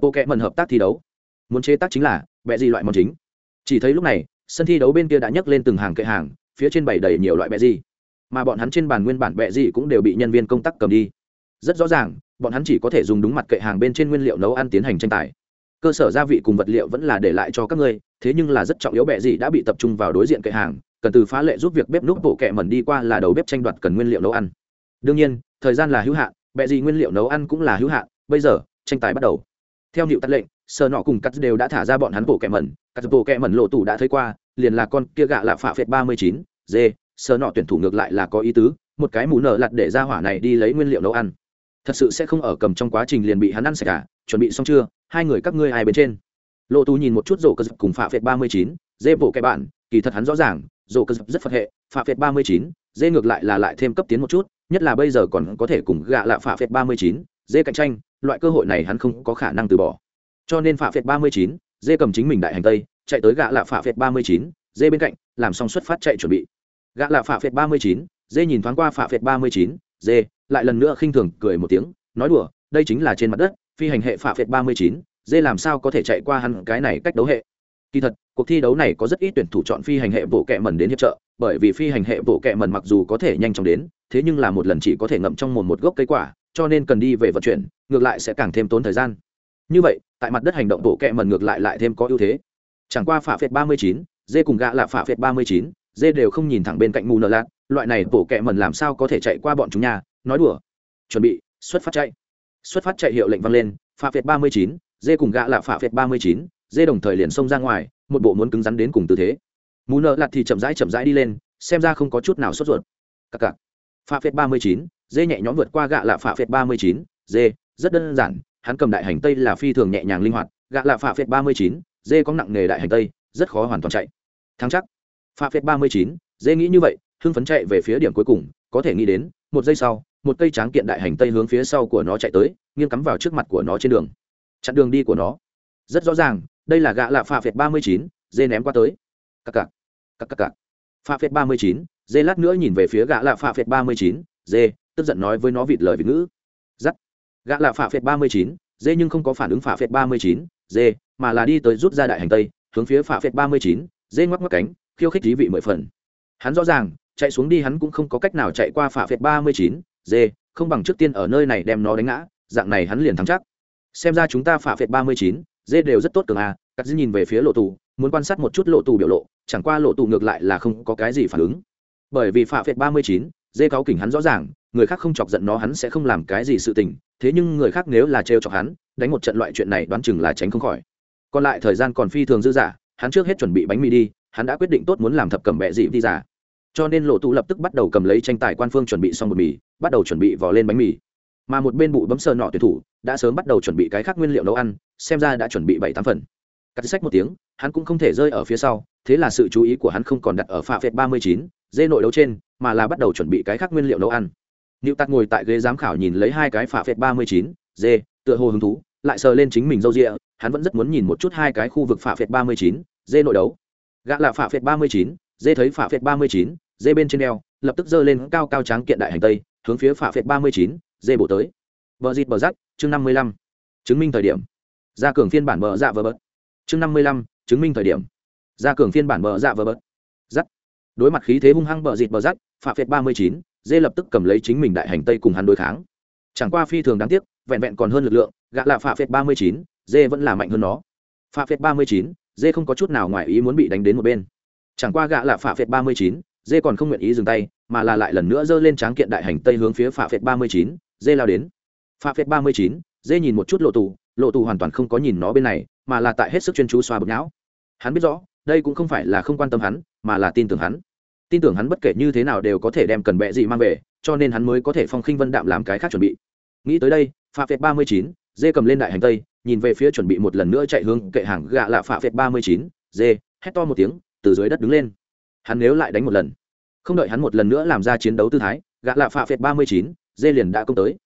bộ kệ mần hợp tác thi đấu. Muốn chế tác chính là bẹ gì loại món chính. Chỉ thấy lúc này, sân thi đấu bên kia đã nhấc lên từng hàng kệ hàng, phía trên bày đầy nhiều loại bẹ gì. Mà bọn hắn trên bàn nguyên bản bẹ gì cũng đều bị nhân viên công tác cầm đi. Rất rõ ràng, bọn hắn chỉ có thể dùng đúng mặt kệ hàng bên trên nguyên liệu nấu ăn tiến hành tranh tài. Cơ sở gia vị cùng vật liệu vẫn là để lại cho các ngươi, thế nhưng là rất trọng yếu bẹ gì đã bị tập trung vào đối diện kệ hàng cần từ phá lệ giúp việc bếp núc bộ kệ mẩn đi qua là đầu bếp tranh đoạt cần nguyên liệu nấu ăn. Đương nhiên, thời gian là hữu hạn, bẹ gì nguyên liệu nấu ăn cũng là hữu hạn, bây giờ, tranh tài bắt đầu. Theo nịu tắt lệnh sờ nọ cùng cắt đều đã thả ra bọn hắn bộ kẹ mẩn cắt bộ kẹ mẩn lộ tủ đã thấy qua, liền là con kia gạ lạ phạ phệt ba mươi chín dê sờ nọ tuyển thủ ngược lại là có ý tứ, một cái mù nở lặt để ra hỏa này đi lấy nguyên liệu nấu ăn. Thật sự sẽ không ở cầm trong quá trình liền bị hắn ăn sạch cả, chuẩn bị xong chưa, hai người các ngươi ai bên trên. Lộ tù nhìn một chút rổ cơ cùng phạ phệt ba mươi chín dê bộ kẹ bạn, kỳ thật hắn rõ ràng dồ cơ dập rất phật hệ, phạ phệt ba mươi chín, dê ngược lại là lại thêm cấp tiến một chút, nhất là bây giờ còn có thể cùng gạ lạ phạ phệt ba mươi chín, dê cạnh tranh, loại cơ hội này hắn không có khả năng từ bỏ. Cho nên phạ phệt ba mươi chín, dê cầm chính mình đại hành tây, chạy tới gạ lạ phạ phệt ba mươi chín, dê bên cạnh, làm xong xuất phát chạy chuẩn bị. Gạ lạ phạ phệt ba mươi chín, dê nhìn thoáng qua phạ phệt ba mươi chín, dê lại lần nữa khinh thường cười một tiếng, nói đùa, đây chính là trên mặt đất, phi hành hệ phạ phệt ba mươi chín, dê làm sao có thể chạy qua hắn cái này cách đấu hệ. Kỳ thật cuộc thi đấu này có rất ít tuyển thủ chọn phi hành hệ bộ kệ mẩn đến hiệp trợ, bởi vì phi hành hệ bộ kệ mẩn mặc dù có thể nhanh chóng đến, thế nhưng là một lần chỉ có thể ngậm trong mồm một gốc cây quả, cho nên cần đi về vận chuyển, ngược lại sẽ càng thêm tốn thời gian. Như vậy, tại mặt đất hành động bộ kệ mẩn ngược lại lại thêm có ưu thế. Chẳng qua phạ phệt ba mươi chín, dê cùng gạ là phạ phệt ba mươi chín, dê đều không nhìn thẳng bên cạnh mù nợ lạc loại này bộ kệ mẩn làm sao có thể chạy qua bọn chúng nhà nói đùa. Chuẩn bị, xuất phát chạy. Xuất phát chạy hiệu lệnh vang lên, phạ phệt ba mươi chín, dê cùng gạ là phạ phệt ba mươi chín, dê đồng thời liền xông ra ngoài một bộ muốn cứng rắn đến cùng tư thế. Mù nợ lặt thì chậm rãi chậm rãi đi lên, xem ra không có chút nào sốt ruột. Cặc cặc. Pha phết ba mươi chín, dê nhẹ nhõm vượt qua gạ lạ pha phết ba mươi chín, dê, rất đơn giản, hắn cầm đại hành tây là phi thường nhẹ nhàng linh hoạt, gạ lạ pha phết ba mươi chín, dê có nặng nghề đại hành tây, rất khó hoàn toàn chạy. Thắng chắc. Pha phết ba mươi chín, dê nghĩ như vậy, hưng phấn chạy về phía điểm cuối cùng, có thể nghĩ đến, một giây sau, một cây tráng kiện đại hành tây hướng phía sau của nó chạy tới, nghiêng cắm vào trước mặt của nó trên đường. Chặn đường đi của nó. Rất rõ ràng đây là gạ lạ pha phệt ba mươi chín, dê ném qua tới. Cặc cặc cặc cặc cặc. Pha phệt ba mươi chín, dê lát nữa nhìn về phía gạ lạ pha phệt ba mươi chín, dê, tức giận nói với nó vịt lời vịt ngữ. Giắt. Gạ lạ pha phệt ba mươi chín, dê nhưng không có phản ứng pha phệt ba mươi chín, dê, mà là đi tới rút ra đại hành tây, hướng phía pha phệt ba mươi chín, dê ngoắc ngoắc cánh, khiêu khích thí vị mười phần. Hắn rõ ràng, chạy xuống đi hắn cũng không có cách nào chạy qua pha phệt ba mươi chín, dê, không bằng trước tiên ở nơi này đem nó đánh ngã, dạng này hắn liền thắng chắc. Xem ra chúng ta pha phệt ba mươi chín dê đều rất tốt cường à cắt dĩ nhìn về phía lộ tù, muốn quan sát một chút lộ tù biểu lộ, chẳng qua lộ tù ngược lại là không có cái gì phản ứng. Bởi vì phạ phệt ba mươi chín, dê cáo kỉnh hắn rõ ràng, người khác không chọc giận nó hắn sẽ không làm cái gì sự tình, thế nhưng người khác nếu là trêu chọc hắn, đánh một trận loại chuyện này đoán chừng là tránh không khỏi. Còn lại thời gian còn phi thường dư dả, hắn trước hết chuẩn bị bánh mì đi, hắn đã quyết định tốt muốn làm thập cẩm bẹ dị đi giả cho nên lộ tù lập tức bắt đầu cầm lấy tranh tài quan phương chuẩn bị xong một mì, bắt đầu chuẩn bị vò lên bánh mì mà một bên bụ bấm sờ nọ tuyển thủ đã sớm bắt đầu chuẩn bị cái khác nguyên liệu nấu ăn xem ra đã chuẩn bị bảy tám phần cắt sách một tiếng hắn cũng không thể rơi ở phía sau thế là sự chú ý của hắn không còn đặt ở pha phệt ba mươi chín dê nội đấu trên mà là bắt đầu chuẩn bị cái khác nguyên liệu nấu ăn Niệu Tạt ngồi tại ghế giám khảo nhìn lấy hai cái phạ phệt ba mươi chín, dê, tựa hồ hứng thú, lại sờ lên chính mình râu ria, hắn vẫn rất muốn nhìn một chút hai cái khu vực phạ phệt ba mươi chín, dê nội đấu. Gã là phạ phệt ba mươi chín, dê thấy phạ phệt ba mươi chín, dê bên trên đeo, lập tức giơ lên cao cao tráng kiện đại hành tây, hướng phía phạ phệt ba mươi chín, dê bổ tới. Bờ dịt bờ rắc, chương năm mươi lăm, Chứng minh thời điểm. Gia cường phiên bản bờ dạ vờ bớt. Chương năm mươi lăm, chứng minh thời điểm. Gia cường phiên bản bờ dạ vờ bớt. Rắc. Đối mặt khí thế hung hăng bờ dịt bờ rắc, phạm phệt ba mươi chín, dê lập tức cầm lấy chính mình đại hành tây cùng hắn đối kháng chẳng qua phi thường đáng tiếc vẹn vẹn còn hơn lực lượng gạ là phạm phệt ba mươi chín dê vẫn là mạnh hơn nó Phạm phệt ba mươi chín dê không có chút nào ngoài ý muốn bị đánh đến một bên chẳng qua gạ là phạm phệt ba mươi chín dê còn không nguyện ý dừng tay mà là lại lần nữa giơ lên tráng kiện đại hành tây hướng phía phạm phệt ba mươi chín dê lao đến. Pha phép ba mươi chín, dê nhìn một chút lộ tù lộ tù hoàn toàn không có nhìn nó bên này, mà là tại hết sức chuyên chú xoa bực não. Hắn biết rõ, đây cũng không phải là không quan tâm hắn, mà là tin tưởng hắn. Tin tưởng hắn bất kể như thế nào đều có thể đem cần bẹ gì mang về, cho nên hắn mới có thể phong khinh vân đạm làm cái khác chuẩn bị. Nghĩ tới đây pha phép ba mươi chín, dê cầm lên đại hành tây, nhìn về phía chuẩn bị một lần nữa chạy hướng kệ hàng gạ lạ pha phép ba mươi chín, dê, hét to một tiếng, từ dưới đất đứng lên. Hắn nếu lại đánh một lần, không đợi hắn một lần nữa làm ra chiến đấu tư thái, gạ lạ pha phép ba mươi chín dê liền đã công tới.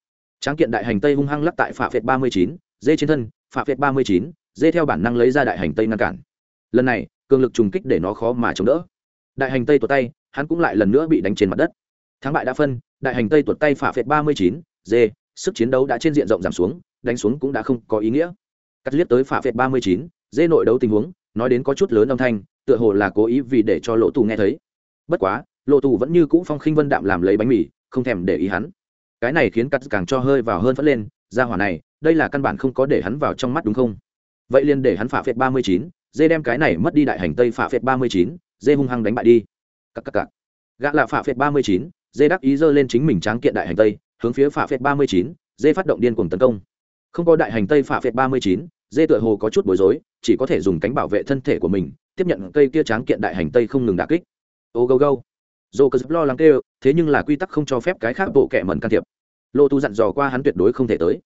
Tráng kiện đại hành tây hung hăng lắc tại Phạm phệt ba mươi chín dê trên thân Phạm phệt ba mươi chín dê theo bản năng lấy ra đại hành tây ngăn cản. Lần này cường lực trùng kích để nó khó mà chống đỡ. Đại hành tây tuột tay hắn cũng lại lần nữa bị đánh trên mặt đất. Thắng bại đã phân đại hành tây tuột tay Phạm phệt ba mươi chín Dê, sức chiến đấu đã trên diện rộng giảm xuống đánh xuống cũng đã không có ý nghĩa. Cắt liếc tới Phạm phệt ba mươi chín Dê nội đấu tình huống nói đến có chút lớn âm thanh tựa hồ là cố ý vì để cho lỗ tù nghe thấy. Bất quá lộ tù vẫn như cũ phong khinh vân đạm làm lấy bánh mì không thèm để ý hắn cái này khiến cắt càng cho hơi vào hơn phất lên, ra hỏa này, đây là căn bản không có để hắn vào trong mắt đúng không? Vậy liền để hắn phả phệt ba mươi chín, dê đem cái này mất đi đại hành tây phả phệt ba mươi chín, dê hung hăng đánh bại đi. Cắc cắc cắc gã là phạ phệt ba mươi chín, dê đắc ý dơ lên chính mình tráng kiện đại hành tây, hướng phía phạ phệt ba mươi chín, dê phát động điên cuồng tấn công. Không có đại hành tây phạ phệt ba mươi chín, dê tựa hồ có chút bối rối, chỉ có thể dùng cánh bảo vệ thân thể của mình, tiếp nhận cây kia tráng kiện đại hành tây không ngừng đà kích. Ô gâu gâu. Dô cơ lo lắng kêu, thế nhưng là quy tắc không cho phép cái khác bộ kẻ mẩn can thiệp lô tu dặn dò qua hắn tuyệt đối không thể tới.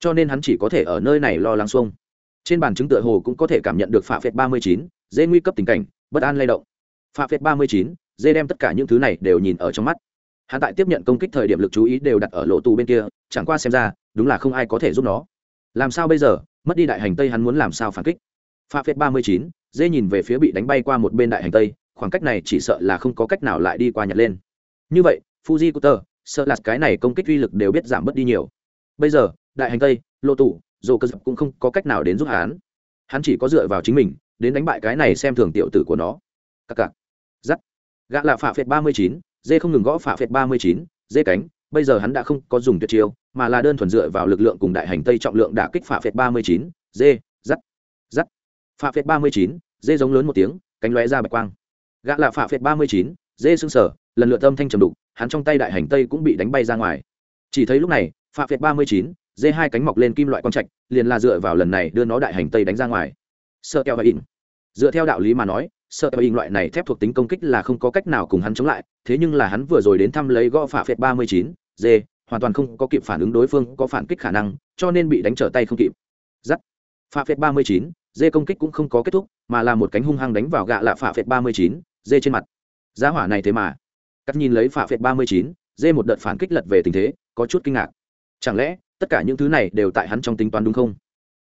Cho nên hắn chỉ có thể ở nơi này lo lắng xuông. Trên bàn chứng tựa hồ cũng có thể cảm nhận được phạm phệt ba mươi chín, dê nguy cấp tình cảnh, bất an lay động. Phạm phệt ba mươi chín, dê đem tất cả những thứ này đều nhìn ở trong mắt. Hắn tại tiếp nhận công kích thời điểm lực chú ý đều đặt ở lộ tù bên kia, chẳng qua xem ra, đúng là không ai có thể giúp nó. Làm sao bây giờ? Mất đi đại hành tây hắn muốn làm sao phản kích? Pha phết ba mươi chín, dê nhìn về phía bị đánh bay qua một bên đại hành tây, khoảng cách này chỉ sợ là không có cách nào lại đi qua nhặt lên. Như vậy fuji cutter sợ là cái này công kích uy lực đều biết giảm bớt đi nhiều. Bây giờ, đại hành tây lộ tù dồ cơ dập cũng không có cách nào đến giúp hắn. Hắn chỉ có dựa vào chính mình, đến đánh bại cái này xem thường tiểu tử của nó. Cặc cặc. Giắt. Gã là phạ phệt ba mươi chín, dê không ngừng gõ phạ phệt ba mươi chín, dê cánh. Bây giờ hắn đã không có dùng tuyệt chiêu, mà là đơn thuần dựa vào lực lượng cùng đại hành tây trọng lượng đã kích phạ phệt ba mươi chín, dê dắt dắt phạ phệt ba mươi chín, dê giống lớn một tiếng, cánh lóe ra bạch quang. Gã là phạ phệt ba mươi chín, dê sưng sở lần lượt âm thanh trầm đục hắn trong tay đại hành tây cũng bị đánh bay ra ngoài. Chỉ thấy lúc này phạm việt ba mươi chín, dê hai cánh mọc lên kim loại quang trạch, liền là dựa vào lần này đưa nó đại hành tây đánh ra ngoài. Sợ kẹo và in dựa theo đạo lý mà nói, sợ tờ in loại này thép thuộc tính công kích là không có cách nào cùng hắn chống lại, thế nhưng là hắn vừa rồi đến thăm lấy gõ phạ phệt ba mươi chín d hoàn toàn không có kịp phản ứng đối phương có phản kích khả năng, cho nên bị đánh trở tay không kịp. Giắt. Phạ phệt ba mươi chín d công kích cũng không có kết thúc, mà là một cánh hung hăng đánh vào gạ lạ phạ phệt ba mươi chín d trên mặt. Giá hỏa này thế mà cắt nhìn lấy phạ phệt ba mươi chín, dê một đợt phản kích lật về tình thế, có chút kinh ngạc. Chẳng lẽ, tất cả những thứ này đều tại hắn trong tính toán đúng không?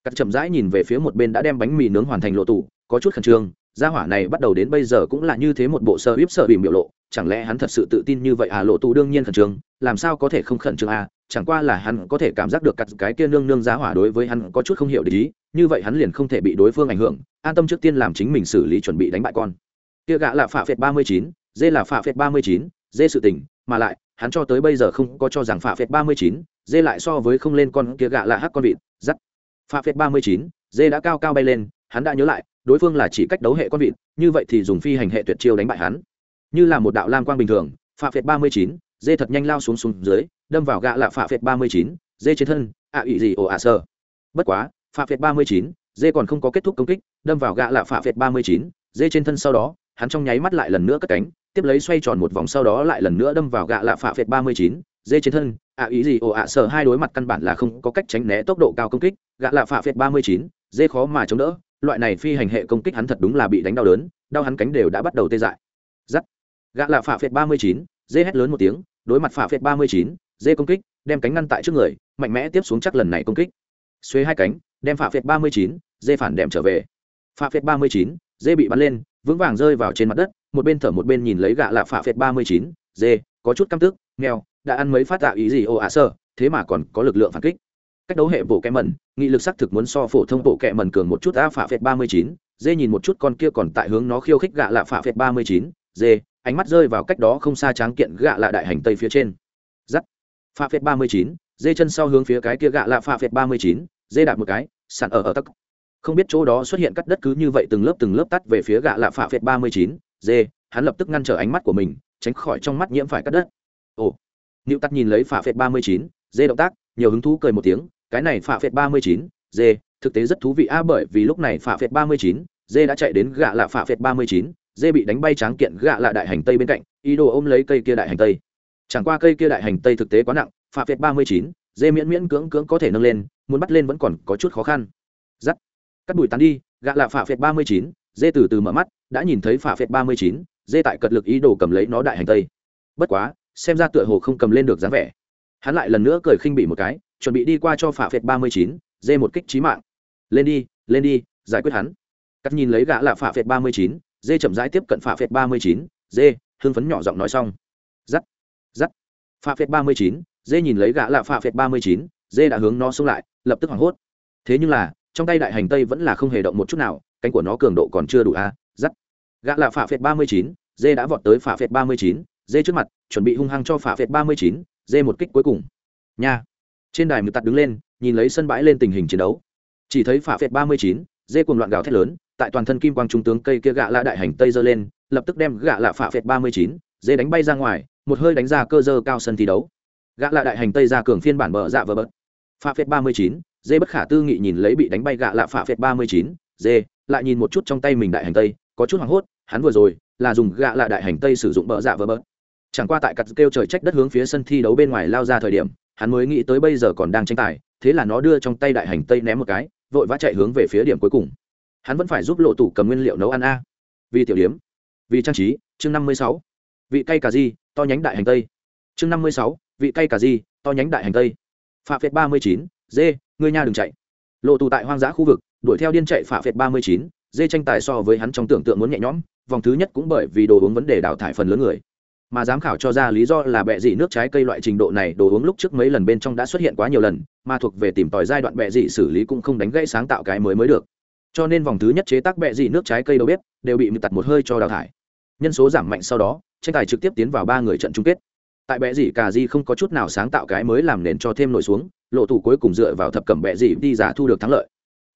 Cắt chậm rãi nhìn về phía một bên đã đem bánh mì nướng hoàn thành lộ tủ, có chút khẩn trương, gia hỏa này bắt đầu đến bây giờ cũng là như thế một bộ sơ íp sợ bị biểu lộ, chẳng lẽ hắn thật sự tự tin như vậy à? Lộ tù đương nhiên khẩn trương, làm sao có thể không khẩn trương à? Chẳng qua là hắn có thể cảm giác được cặt cái kia nương nương giá hỏa đối với hắn có chút không hiểu để ý, như vậy hắn liền không thể bị đối phương ảnh hưởng, an tâm trước tiên làm chính mình xử lý chuẩn bị đánh bại con. Kia gã là phạ phệt ba mươi chín dê là phạ phệt ba mươi chín, dê sự tình, mà lại, hắn cho tới bây giờ không có cho rằng phạ phệt ba mươi chín, dê lại so với không lên con kia gạ là hắc con vịt dắt phạ phệt ba mươi chín, dê đã cao cao bay lên, hắn đã nhớ lại, đối phương là chỉ cách đấu hệ con vịt, như vậy thì dùng phi hành hệ tuyệt chiêu đánh bại hắn. Như là một đạo lam quang bình thường, phạ phệt ba mươi chín, dê thật nhanh lao xuống xuống dưới, đâm vào gạ lạ phạ phệt ba mươi chín, dê trên thân, ạ ị gì ồ ạ sơ. Bất quá, phạ phệt ba mươi chín, dê còn không có kết thúc công kích, đâm vào gạ lạ phạ phệt ba mươi chín, dê trên thân sau đó, hắn trong nháy mắt lại lần nữa cất cánh tiếp lấy xoay tròn một vòng sau đó lại lần nữa đâm vào gạ lạ phạ phệt ba mươi chín, dê trên thân, ạ ý gì ồ ạ sợ hai đối mặt căn bản là không có cách tránh né tốc độ cao công kích, gạ lạ phạ phệt ba mươi chín, dê khó mà chống đỡ, loại này phi hành hệ công kích hắn thật đúng là bị đánh đau đớn, đau hắn cánh đều đã bắt đầu tê dại. Giắt. Gạ lạ phạ phệt ba mươi chín, dê hét lớn một tiếng, đối mặt phạ phệt ba mươi chín, dê công kích, đem cánh ngăn tại trước người, mạnh mẽ tiếp xuống chắc lần này công kích. Xuế hai cánh, đem phạ phệt ba mươi chín, dê phản đệm trở về. Phạ phệt ba mươi chín, dê bị bắn lên, vững vàng rơi vào trên mặt đất một bên thở một bên nhìn lấy gạ lạ phạ phệt ba mươi chín, dê, có chút căm tức, nghèo, đã ăn mấy phát tạo ý gì ô ạ sơ, thế mà còn có lực lượng phản kích. Cách đấu hệ bộ kẹ mẩn, nghị lực xác thực muốn so phổ thông bộ kẹ mẩn cường một chút a phạ phệt ba mươi chín, dê nhìn một chút con kia còn tại hướng nó khiêu khích gạ lạ phạ phệt ba mươi chín, dê, ánh mắt rơi vào cách đó không xa tráng kiện gạ lạ đại hành tây phía trên. Giắt. Phạ phệt ba mươi chín, dê chân sau hướng phía cái kia gạ lạ phạ phệt ba mươi chín, dê đạp một cái, sẵn ở ở tắc. Không biết chỗ đó xuất hiện cắt đất cứ như vậy từng lớp từng lớp tắt về phía gạ lạ phạ phệt ba mươi chín dê hắn lập tức ngăn trở ánh mắt của mình tránh khỏi trong mắt nhiễm phải cắt đất ồ nịu Tắt nhìn lấy phạ phệt ba mươi chín, dê động tác, nhiều hứng thú cười một tiếng, cái này phạ phệt ba mươi chín, dê, thực tế rất thú vị a bởi vì lúc này phạ phệt ba mươi chín, dê đã chạy đến gạ lạ phạ phệt ba mươi chín, dê bị đánh bay tráng kiện gạ lạ đại hành tây bên cạnh, ý đồ ôm lấy cây kia đại hành tây. Chẳng qua cây kia đại hành tây thực tế quá nặng, phạ phệt ba mươi chín, dê miễn miễn cưỡng cưỡng có thể nâng lên, muốn bắt lên vẫn còn có chút khó khăn. Dắt, cắt đùi tán đi, gạ lạ phạ phệt ba mươi chín, dê từ từ mở mắt, đã nhìn thấy phạ phệt ba mươi chín, dê tại cật lực ý đồ cầm lấy nó đại hành tây. Bất quá, xem ra tựa hồ không cầm lên được dáng vẻ. Hắn lại lần nữa cười khinh bị một cái chuẩn bị đi qua cho phả phệt ba mươi chín dê một kích trí mạng. Lên đi lên đi giải quyết hắn. Cắt nhìn lấy gã là phả phệt ba mươi chín dê chậm rãi tiếp cận phả phệt ba mươi chín dê hưng phấn nhỏ giọng nói xong. Giắt giắt. Phả phệt ba mươi chín dê nhìn lấy gã là phả phệt ba mươi chín dê đã hướng nó xông lại lập tức hoảng hốt. Thế nhưng là trong tay đại hành tây vẫn là không hề động một chút nào cánh của nó cường độ còn chưa đủ a à? giắt. Gã là phả phệt ba mươi chín, dê đã vọt tới phả phệt ba mươi chín, dê trước mặt, chuẩn bị hung hăng cho phả phệt ba mươi chín, dê một kích cuối cùng. Nha. Trên đài mực tạt đứng lên, nhìn lấy sân bãi lên tình hình chiến đấu. Chỉ thấy phả phệt ba mươi chín, dê cùng loạn gào thét lớn, tại toàn thân kim quang trung tướng cây kia gạ lạ đại hành tây giơ lên, lập tức đem gạ lạ phả phệt ba mươi chín, dê đánh bay ra ngoài, một hơi đánh ra cơ dơ cao sân thi đấu. Gạ lạ đại hành tây ra cường phiên bản bờ dạ vờ bớt phả phệt ba mươi chín, dê bất khả tư nghị nhìn lấy bị đánh bay gạ lạ phả phệt ba mươi chín, dê lại nhìn một chút trong tay mình đại hành tây, có chút hoảng hốt, hắn vừa rồi là dùng gạ lạ đại hành tây sử dụng bờ dạ vỡ bớt chẳng qua tại cặt kêu trời trách đất hướng phía sân thi đấu bên ngoài lao ra thời điểm, hắn mới nghĩ tới bây giờ còn đang tranh tài, thế là nó đưa trong tay đại hành tây ném một cái, vội vã chạy hướng về phía điểm cuối cùng. Hắn vẫn phải giúp lộ tủ cầm nguyên liệu nấu ăn a. Vì tiểu điếm vì trang trí, chương năm mươi sáu. Vị cây cà di to nhánh đại hành tây. Chương năm mươi sáu, vị cây cà di to nhánh đại hành tây. Phạm việt ba mươi chín, dê ngươi nha đừng chạy. Lộ tù tại hoang dã khu vực đuổi theo điên chạy phạ phệt ba mươi chín, dê tranh tài so với hắn trong tưởng tượng muốn nhẹ nhõm, vòng thứ nhất cũng bởi vì đồ uống vấn đề đào thải phần lớn người. Mà giám khảo cho ra lý do là bẹ dị nước trái cây loại trình độ này đồ uống lúc trước mấy lần bên trong đã xuất hiện quá nhiều lần, mà thuộc về tìm tòi giai đoạn bẹ dị xử lý cũng không đánh gãy sáng tạo cái mới mới được. Cho nên vòng thứ nhất chế tác bẹ dị nước trái cây đâu biết đều bị tặt một hơi cho đào thải. Nhân số giảm mạnh sau đó, tranh tài trực tiếp tiến vào ba người trận chung kết. Tại bẹ dị cà di không có chút nào sáng tạo cái mới làm nền cho thêm nổi xuống, lộ thủ cuối cùng dựa vào thập cẩm bẹ dị đi giả thu được thắng lợi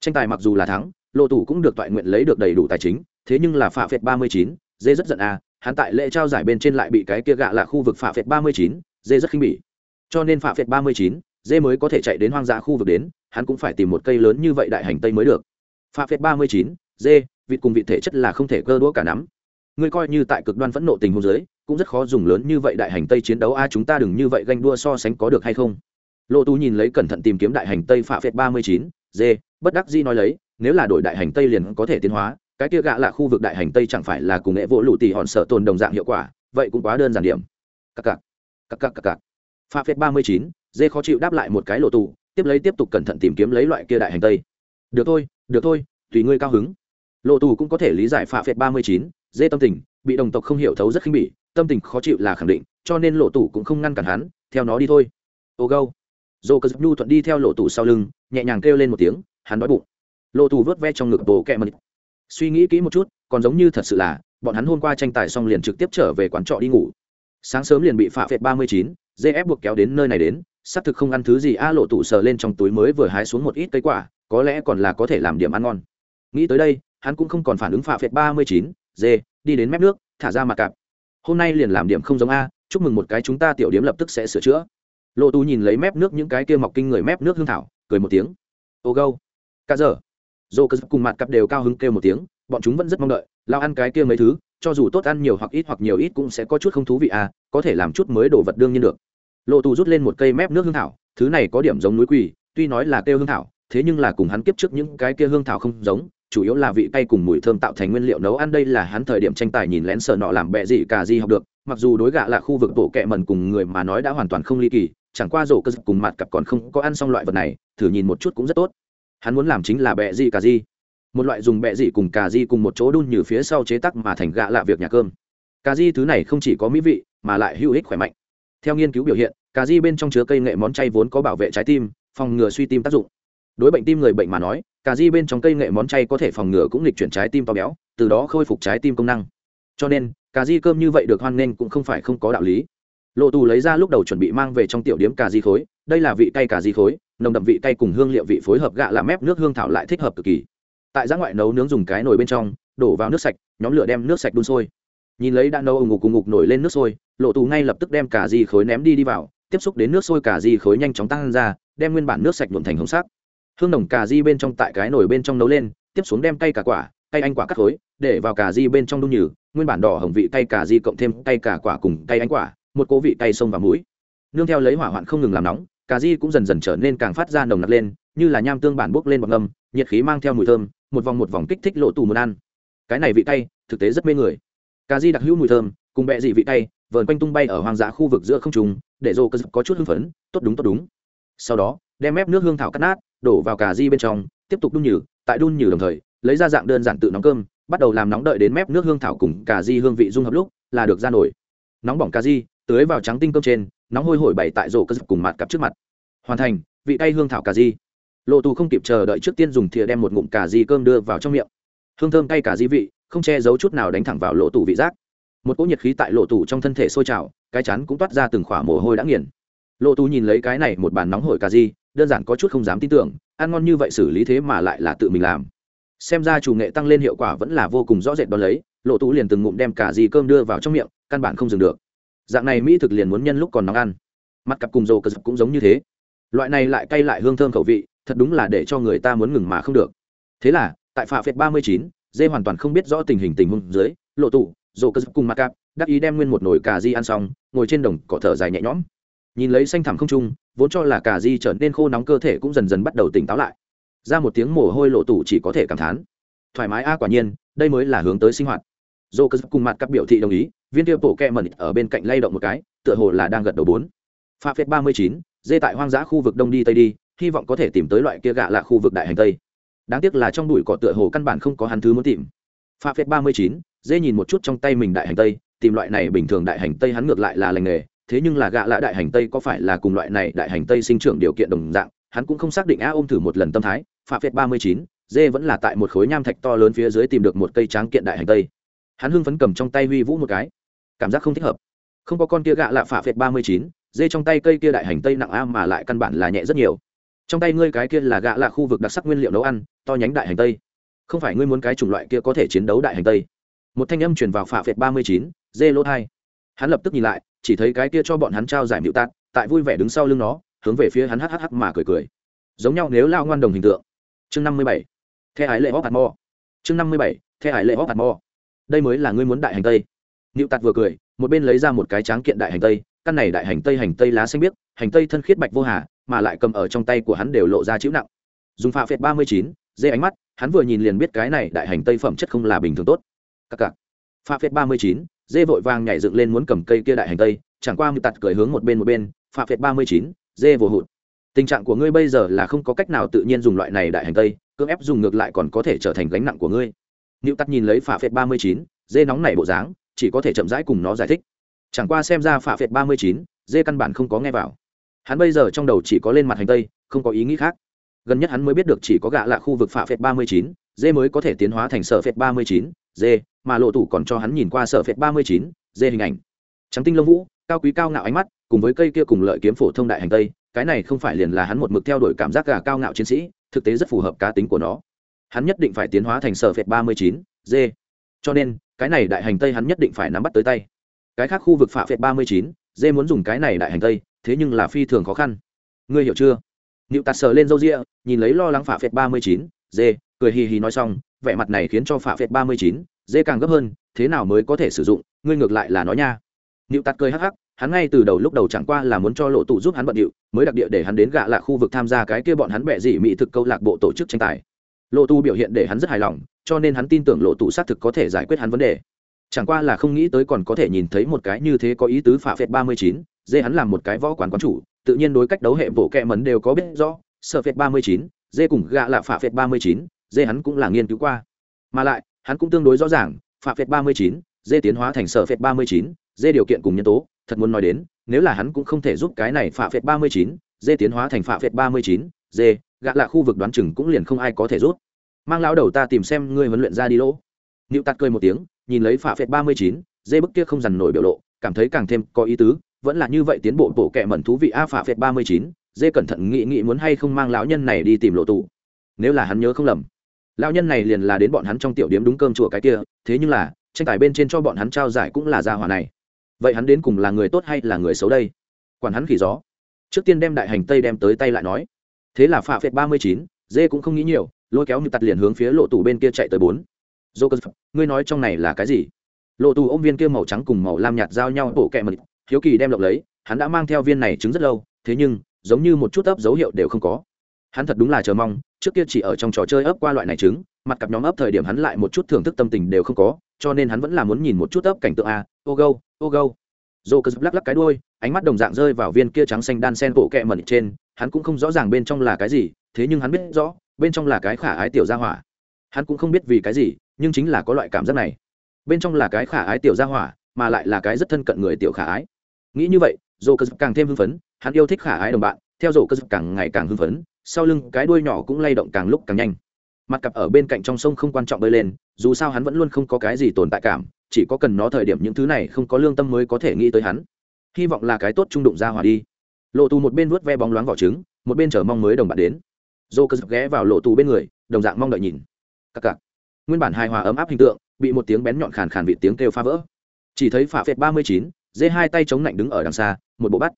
tranh tài mặc dù là thắng lộ tủ cũng được toại nguyện lấy được đầy đủ tài chính, thế nhưng là phạ phệt ba mươi chín, dê rất giận à hắn tại lễ trao giải bên trên lại bị cái kia gạ là khu vực phạ phệt ba mươi chín, dê rất khinh bỉ. Cho nên phạ phệt ba mươi chín, dê mới có thể chạy đến hoang dã khu vực đến, hắn cũng phải tìm một cây lớn như vậy đại hành tây mới được. Phạ phệt ba mươi chín, dê, vịt cùng vị thể chất là không thể cơ đũa cả nắm. Ngươi coi như tại cực đoan phẫn nộ tình hôn giới cũng rất khó dùng lớn như vậy đại hành tây chiến đấu a, chúng ta đừng như vậy ganh đua so sánh có được hay không? Lộ tu nhìn lấy cẩn thận tìm kiếm đại hành tây phạ phệt ba mươi chín, dê bất đắc dĩ nói lấy, nếu là đổi đại hành tây liền có thể tiến hóa, cái kia gạ là khu vực đại hành tây chẳng phải là cùng nghệ vỗ lụ tỉ hòn sợ tồn đồng dạng hiệu quả, vậy cũng quá đơn giản điểm. Cặc cặc cặc cặc cặc cặc. Pha phép ba mươi chín, dê khó chịu đáp lại một cái lộ tù, tiếp lấy tiếp tục cẩn thận tìm kiếm lấy loại kia đại hành tây. Được thôi được thôi, tùy ngươi cao hứng. Lộ tù cũng có thể lý giải pha phép ba mươi chín, dê tâm tình, bị đồng tộc không hiểu thấu rất khinh bỉ, tâm tình khó chịu là khẳng định, cho nên lộ tù cũng không ngăn cản hắn, theo nó đi thôi. Ô gâu. Dô cơ nhu thuận đi theo lộ tù sau lưng, nhẹ nhàng kêu lên một tiếng hắn đói bụng. Lộ tù vớt ve trong ngực bồ kẹ mật. Suy nghĩ kỹ một chút, còn giống như thật sự là, bọn hắn hôm qua tranh tài xong liền trực tiếp trở về quán trọ đi ngủ. Sáng sớm liền bị phạ phệt ba mươi chín dê ép buộc kéo đến nơi này đến, xác thực không ăn thứ gì, a lộ tủ sờ lên trong túi mới vừa hái xuống một ít cây quả, có lẽ còn là có thể làm điểm ăn ngon. Nghĩ tới đây, hắn cũng không còn phản ứng phạ phệt ba mươi chín dê đi đến mép nước, thả ra mặt cạp. Hôm nay liền làm điểm không giống a, chúc mừng một cái chúng ta tiểu điếm lập tức sẽ sửa chữa. Lộ tù nhìn lấy mép nước những cái kia mọc kinh người mép nước hương thảo, cười một tiếng. Ô gâu cả giờ dô cơ cùng mặt cặp đều cao hứng kêu một tiếng, bọn chúng vẫn rất mong đợi, lao ăn cái kia mấy thứ, cho dù tốt ăn nhiều hoặc ít hoặc nhiều ít cũng sẽ có chút không thú vị à có thể làm chút mới đồ vật đương nhiên được. Lộ tù rút lên một cây mép nước hương thảo, thứ này có điểm giống núi quỳ, tuy nói là kêu hương thảo, thế nhưng là cùng hắn kiếp trước những cái kia hương thảo không giống, chủ yếu là vị cay cùng mùi thơm tạo thành nguyên liệu nấu ăn đây là hắn thời điểm tranh tài nhìn lén sợ nọ làm bẹ gì cả gì học được, mặc dù đối gạ là khu vực bộ kẹ mần cùng người mà nói đã hoàn toàn không ly kỳ, chẳng qua rổ cơ dập cùng mặt cặp còn không có ăn xong loại vật này, thử nhìn một chút cũng rất tốt hắn muốn làm chính là bẹ gì cà di một loại dùng bẹ gì cùng cà di cùng một chỗ đun như phía sau chế tắc mà thành gạ lạ việc nhà cơm. Cà di thứ này không chỉ có mỹ vị, mà lại hữu ích khỏe mạnh. Theo nghiên cứu biểu hiện cà di bên trong chứa cây nghệ món chay vốn có bảo vệ trái tim, phòng ngừa suy tim tác dụng. Đối bệnh tim người bệnh mà nói cà di bên trong cây nghệ món chay có thể phòng ngừa cũng lịch chuyển trái tim to béo, từ đó khôi phục trái tim công năng. Cho nên cà di cơm như vậy được hoan nghênh cũng không phải không có đạo lý. Lộ tù lấy ra lúc đầu chuẩn bị mang về trong tiểu điếm cà di khối, đây là vị cay cà di khối nồng đậm vị cay cùng hương liệu vị phối hợp gạ làm mép nước hương thảo lại thích hợp cực kỳ. Tại giã ngoại nấu nướng dùng cái nồi bên trong, đổ vào nước sạch, nhóm lửa đem nước sạch đun sôi. Nhìn lấy đã nấu ủng ngục ủng ngục nổi lên nước sôi, lộ tù ngay lập tức đem cả di khối ném đi đi vào, tiếp xúc đến nước sôi cả di khối nhanh chóng tăng ra, đem nguyên bản nước sạch nhuộn thành hồng sắc. Hương nồng cà di bên trong tại cái nồi bên trong nấu lên, tiếp xuống đem cây cả quả cây anh quả cắt khối, để vào cà di bên trong đun nhừ, nguyên bản đỏ hồng vị cây cà di cộng thêm cây cả quả cùng cây anh quả, một cố vị cây sông và mũi. Nương theo lấy hỏa hoạn không ngừng làm nóng cà di cũng dần dần trở nên càng phát ra nồng nặc lên, như là nham tương bản bốc lên bằng ngâm, nhiệt khí mang theo mùi thơm, một vòng một vòng kích thích lộ tù muốn ăn. Cái này vị cay, thực tế rất mê người. Cà di đặc hữu mùi thơm, cùng bẹ dị vị cay, vờn quanh tung bay ở hoang dã khu vực giữa không trùng để rô cơ có chút hưng phấn, tốt đúng tốt đúng. Sau đó, đem mép nước hương thảo cắt nát, đổ vào cà di bên trong, tiếp tục đun nhừ, tại đun nhừ đồng thời, lấy ra dạng đơn giản tự nóng cơm, bắt đầu làm nóng đợi đến mép nước hương thảo cùng cà di hương vị dung hợp lúc là được ra nổi. Nóng bỏng cà di tưới vào trắng tinh cơm trên nóng hôi hổi bày tại rổ cơ cùng mặt cặp trước mặt. Hoàn thành, vị tay hương thảo cà di lộ tù không kịp chờ đợi trước tiên dùng thìa đem một ngụm cà di cơm đưa vào trong miệng. Hương thơm cay cà di vị, không che giấu chút nào đánh thẳng vào lộ tù vị giác. Một cỗ nhiệt khí tại lộ tù trong thân thể sôi trào, cái chắn cũng toát ra từng khỏa mồ hôi đã nghiền. Lộ tù nhìn lấy cái này một bàn nóng hổi cà di đơn giản có chút không dám tin tưởng, ăn ngon như vậy xử lý thế mà lại là tự mình làm. Xem ra chủ nghệ tăng lên hiệu quả vẫn là vô cùng rõ rệt đ ó lấy, lộ tú liền từng ngụm đem cả dì cơm đưa vào trong miệng, căn bản không dừng được dạng này mỹ thực liền muốn nhân lúc còn nóng ăn. Mặt cặp cùng dầu cờ dập cũng giống như thế. Loại này lại cay lại hương thơm khẩu vị, thật đúng là để cho người ta muốn ngừng mà không được. Thế là, tại phạ phệt ba mươi chín, dê hoàn toàn không biết rõ tình hình tình huống dưới, lộ tủ dầu cờ dập cùng mặt cặp đắc ý đem nguyên một nồi cà di ăn xong, ngồi trên đồng cỏ thở dài nhẹ nhõm. Nhìn lấy xanh thẳm không trung, vốn cho là cà di trở nên khô nóng cơ thể cũng dần dần bắt đầu tỉnh táo lại. Ra một tiếng mồ hôi lộ tủ chỉ có thể cảm thán. Thoải mái a, quả nhiên, đây mới là hướng tới sinh hoạt. Dô cơ cùng mặt các biểu thị đồng ý viên tiêu bộ kẹ mẩn ở bên cạnh lay động một cái, tựa hồ là đang gật đầu bốn. Pha phép ba mươi chín, dê tại hoang dã khu vực đông đi tây đi, hy vọng có thể tìm tới loại kia gạ là khu vực đại hành tây. Đáng tiếc là trong bụi cỏ tựa hồ căn bản không có hắn thứ muốn tìm. Pha phép ba mươi chín, dê nhìn một chút trong tay mình đại hành tây, tìm loại này bình thường đại hành tây hắn ngược lại là lành nghề, thế nhưng là gạ lạ đại hành tây có phải là cùng loại này đại hành tây sinh trưởng điều kiện đồng dạng, hắn cũng không xác định a ôm thử một lần tâm thái. Phạm phệt ba mươi chín, dê vẫn là tại một khối nham thạch to lớn phía dưới tìm được một cây tráng kiện đại hành tây. Hắn hưng phấn cầm trong tay huy vũ một cái cảm giác không thích hợp. Không có con kia gạ lạ phạ phệt ba mươi chín, dê trong tay cây kia đại hành tây nặng a mà lại căn bản là nhẹ rất nhiều. Trong tay ngươi cái kia là gạ lạ khu vực đặc sắc nguyên liệu nấu ăn, to nhánh đại hành tây. Không phải ngươi muốn cái chủng loại kia có thể chiến đấu đại hành tây. Một thanh âm truyền vào phạ phệt ba mươi chín, dê lỗ hai. Hắn lập tức nhìn lại, chỉ thấy cái kia cho bọn hắn trao giải mịu tạt, tại vui vẻ đứng sau lưng nó, hướng về phía hắn hhh mà cười cười. Giống nhau nếu lao ngoan đồng hình tượng. Chương năm mươi bảy. The hải lệ hóc hạt mò. Chương năm mươi bảy. The hải lệ hóc hạt mò. Đây mới là ngươi muốn đại hành tây nịu tạt vừa cười, một bên lấy ra một cái tráng kiện đại hành tây, căn này đại hành tây hành tây lá xanh biếc, hành tây thân khiết bạch vô hà, mà lại cầm ở trong tay của hắn đều lộ ra chữ nặng. Dùng pha phệt ba mươi chín, dê ánh mắt, hắn vừa nhìn liền biết cái này đại hành tây phẩm chất không là bình thường tốt. Các cặc. Pha phệt ba mươi chín, dê vội vàng nhảy dựng lên muốn cầm cây kia đại hành tây, chẳng qua mưu tạt cười hướng một bên một bên pha phệt ba mươi chín, dê vô hụt. Tình trạng của ngươi bây giờ là không có cách nào tự nhiên dùng loại này đại hành tây, cưỡng ép dùng ngược lại còn có thể trở thành gánh nặng của ngươi. Nữ Tạt nhìn lấy pha phệt ba mươi chín, dê nóng nảy bộ dáng chỉ có thể chậm rãi cùng nó giải thích. Chẳng qua xem ra phạ phệt ba mươi chín, dê căn bản không có nghe vào. Hắn bây giờ trong đầu chỉ có lên mặt hành tây, không có ý nghĩ khác. Gần nhất hắn mới biết được chỉ có gạ là khu vực phạ phệt ba mươi chín, dê mới có thể tiến hóa thành sở phệt ba mươi chín, dê, mà lộ tủ còn cho hắn nhìn qua sở phệt ba mươi chín, dê hình ảnh. Trắng tinh lông vũ, cao quý cao ngạo ánh mắt, cùng với cây kia cùng lợi kiếm phổ thông đại hành tây, cái này không phải liền là hắn một mực theo đuổi cảm giác gà cao ngạo chiến sĩ, thực tế rất phù hợp cá tính của nó. Hắn nhất định phải tiến hóa thành sở phệt ba mươi chín, dê cho nên, cái này đại hành tây hắn nhất định phải nắm bắt tới tay. Cái khác khu vực phạ phệt ba mươi chín, dê muốn dùng cái này đại hành tây, thế nhưng là phi thường khó khăn. Ngươi hiểu chưa? Nịu tạt sờ lên râu ria, nhìn lấy lo lắng phạ phệt ba mươi chín, dê, cười hì hì nói xong, vẻ mặt này khiến cho phạ phệt ba mươi chín, dê càng gấp hơn, thế nào mới có thể sử dụng, ngươi ngược lại là nói nha. Nịu tạt cười hắc hắc, hắn ngay từ đầu lúc đầu chẳng qua là muốn cho lộ tụ giúp hắn bận điệu, mới đặc địa để hắn đến gạ lạ khu vực tham gia cái kia bọn hắn bẹ dị mỹ thực câu lạc bộ tổ chức tranh tài lộ Tu biểu hiện để hắn rất hài lòng, cho nên hắn tin tưởng lộ tù xác thực có thể giải quyết hắn vấn đề. Chẳng qua là không nghĩ tới còn có thể nhìn thấy một cái như thế có ý tứ phạ phệt ba mươi chín, dê hắn làm một cái võ quán quán chủ, tự nhiên đối cách đấu hệ bộ kẹ mấn đều có biết rõ, sợ phệt ba mươi chín, dê cùng gạ là phạ phệt ba mươi chín, dê hắn cũng là nghiên cứu qua. Mà lại, hắn cũng tương đối rõ ràng, phạ phệt ba mươi chín, dê tiến hóa thành sở phệt ba mươi chín, dê điều kiện cùng nhân tố, thật muốn nói đến, nếu là hắn cũng không thể giúp cái này phạ phệt ba mươi chín, dê tiến hóa thành phạ phệt ba mươi chín, dê, gạ là khu vực đoán chừng cũng liền không ai có thể rút mang lão đầu ta tìm xem ngươi huấn luyện ra đi lỗ. Nịu tạt cười một tiếng, nhìn lấy phạ phệt ba mươi chín, dê bức kia không dằn nổi biểu lộ, cảm thấy càng thêm có ý tứ, vẫn là như vậy tiến bộ bộ kệ mẩn thú vị a phạ phệt ba mươi chín, dê cẩn thận nghĩ nghĩ muốn hay không mang lão nhân này đi tìm lộ tụ nếu là hắn nhớ không lầm, lão nhân này liền là đến bọn hắn trong tiểu điếm đúng cơm chùa cái kia, thế nhưng là, tranh tài bên trên cho bọn hắn trao giải cũng là gia hòa này. Vậy hắn đến cùng là người tốt hay là người xấu đây? Quản hắn khỉ gió. Trước tiên đem đại hành tây đem tới tay lại nói. Thế là phạ phệt ba mươi chín, dê cũng không nghĩ nhiều lôi kéo như tặt liền hướng phía lộ tủ bên kia chạy tới bốn. Dô cơ ngươi nói trong này là cái gì? Lộ tù ôm viên kia màu trắng cùng màu lam nhạt giao nhau bộ kẹ mật hiếu kỳ đem lộng lấy, hắn đã mang theo viên này trứng rất lâu, thế nhưng, giống như một chút ấp dấu hiệu đều không có. Hắn thật đúng là chờ mong, trước kia chỉ ở trong trò chơi ấp qua loại này trứng, mặt cặp nhóm ấp thời điểm hắn lại một chút thưởng thức tâm tình đều không có, cho nên hắn vẫn là muốn nhìn một chút ấp cảnh tượng a. Ô gâu ô gâu. Dô cơ lắc lắc cái đuôi, ánh mắt đồng dạng rơi vào viên kia trắng xanh đan sen bộ kẹ mật trên, hắn cũng không rõ ràng bên trong là cái gì, thế nhưng hắn biết rõ bên trong là cái khả ái tiểu gia hỏa. Hắn cũng không biết vì cái gì, nhưng chính là có loại cảm giác này. Bên trong là cái khả ái tiểu gia hỏa, mà lại là cái rất thân cận người tiểu khả ái. Nghĩ như vậy dồ cơ càng thêm hưng phấn, hắn yêu thích khả ái đồng bạn, theo dồ cơ càng ngày càng hưng phấn, sau lưng cái đuôi nhỏ cũng lay động càng lúc càng nhanh. Mặt cặp ở bên cạnh trong sông không quan trọng bơi lên, dù sao hắn vẫn luôn không có cái gì tồn tại cảm, chỉ có cần nó thời điểm những thứ này không có lương tâm mới có thể nghĩ tới hắn. Hy vọng là cái tốt trung đụng ra hỏa đi. Lộ tù một bên vuốt ve bóng loáng vỏ trứng, một bên chờ mong mới đồng bạn đến dô cơ ghé vào lộ tù bên người, đồng dạng mong đợi nhìn. Cặc cặc. Nguyên bản hài hòa ấm áp hình tượng, bị một tiếng bén nhọn khàn khàn vị tiếng kêu phá vỡ. Chỉ thấy phạ phệt ba mươi chín, dê hai tay chống lạnh đứng ở đằng xa, một bộ bắt.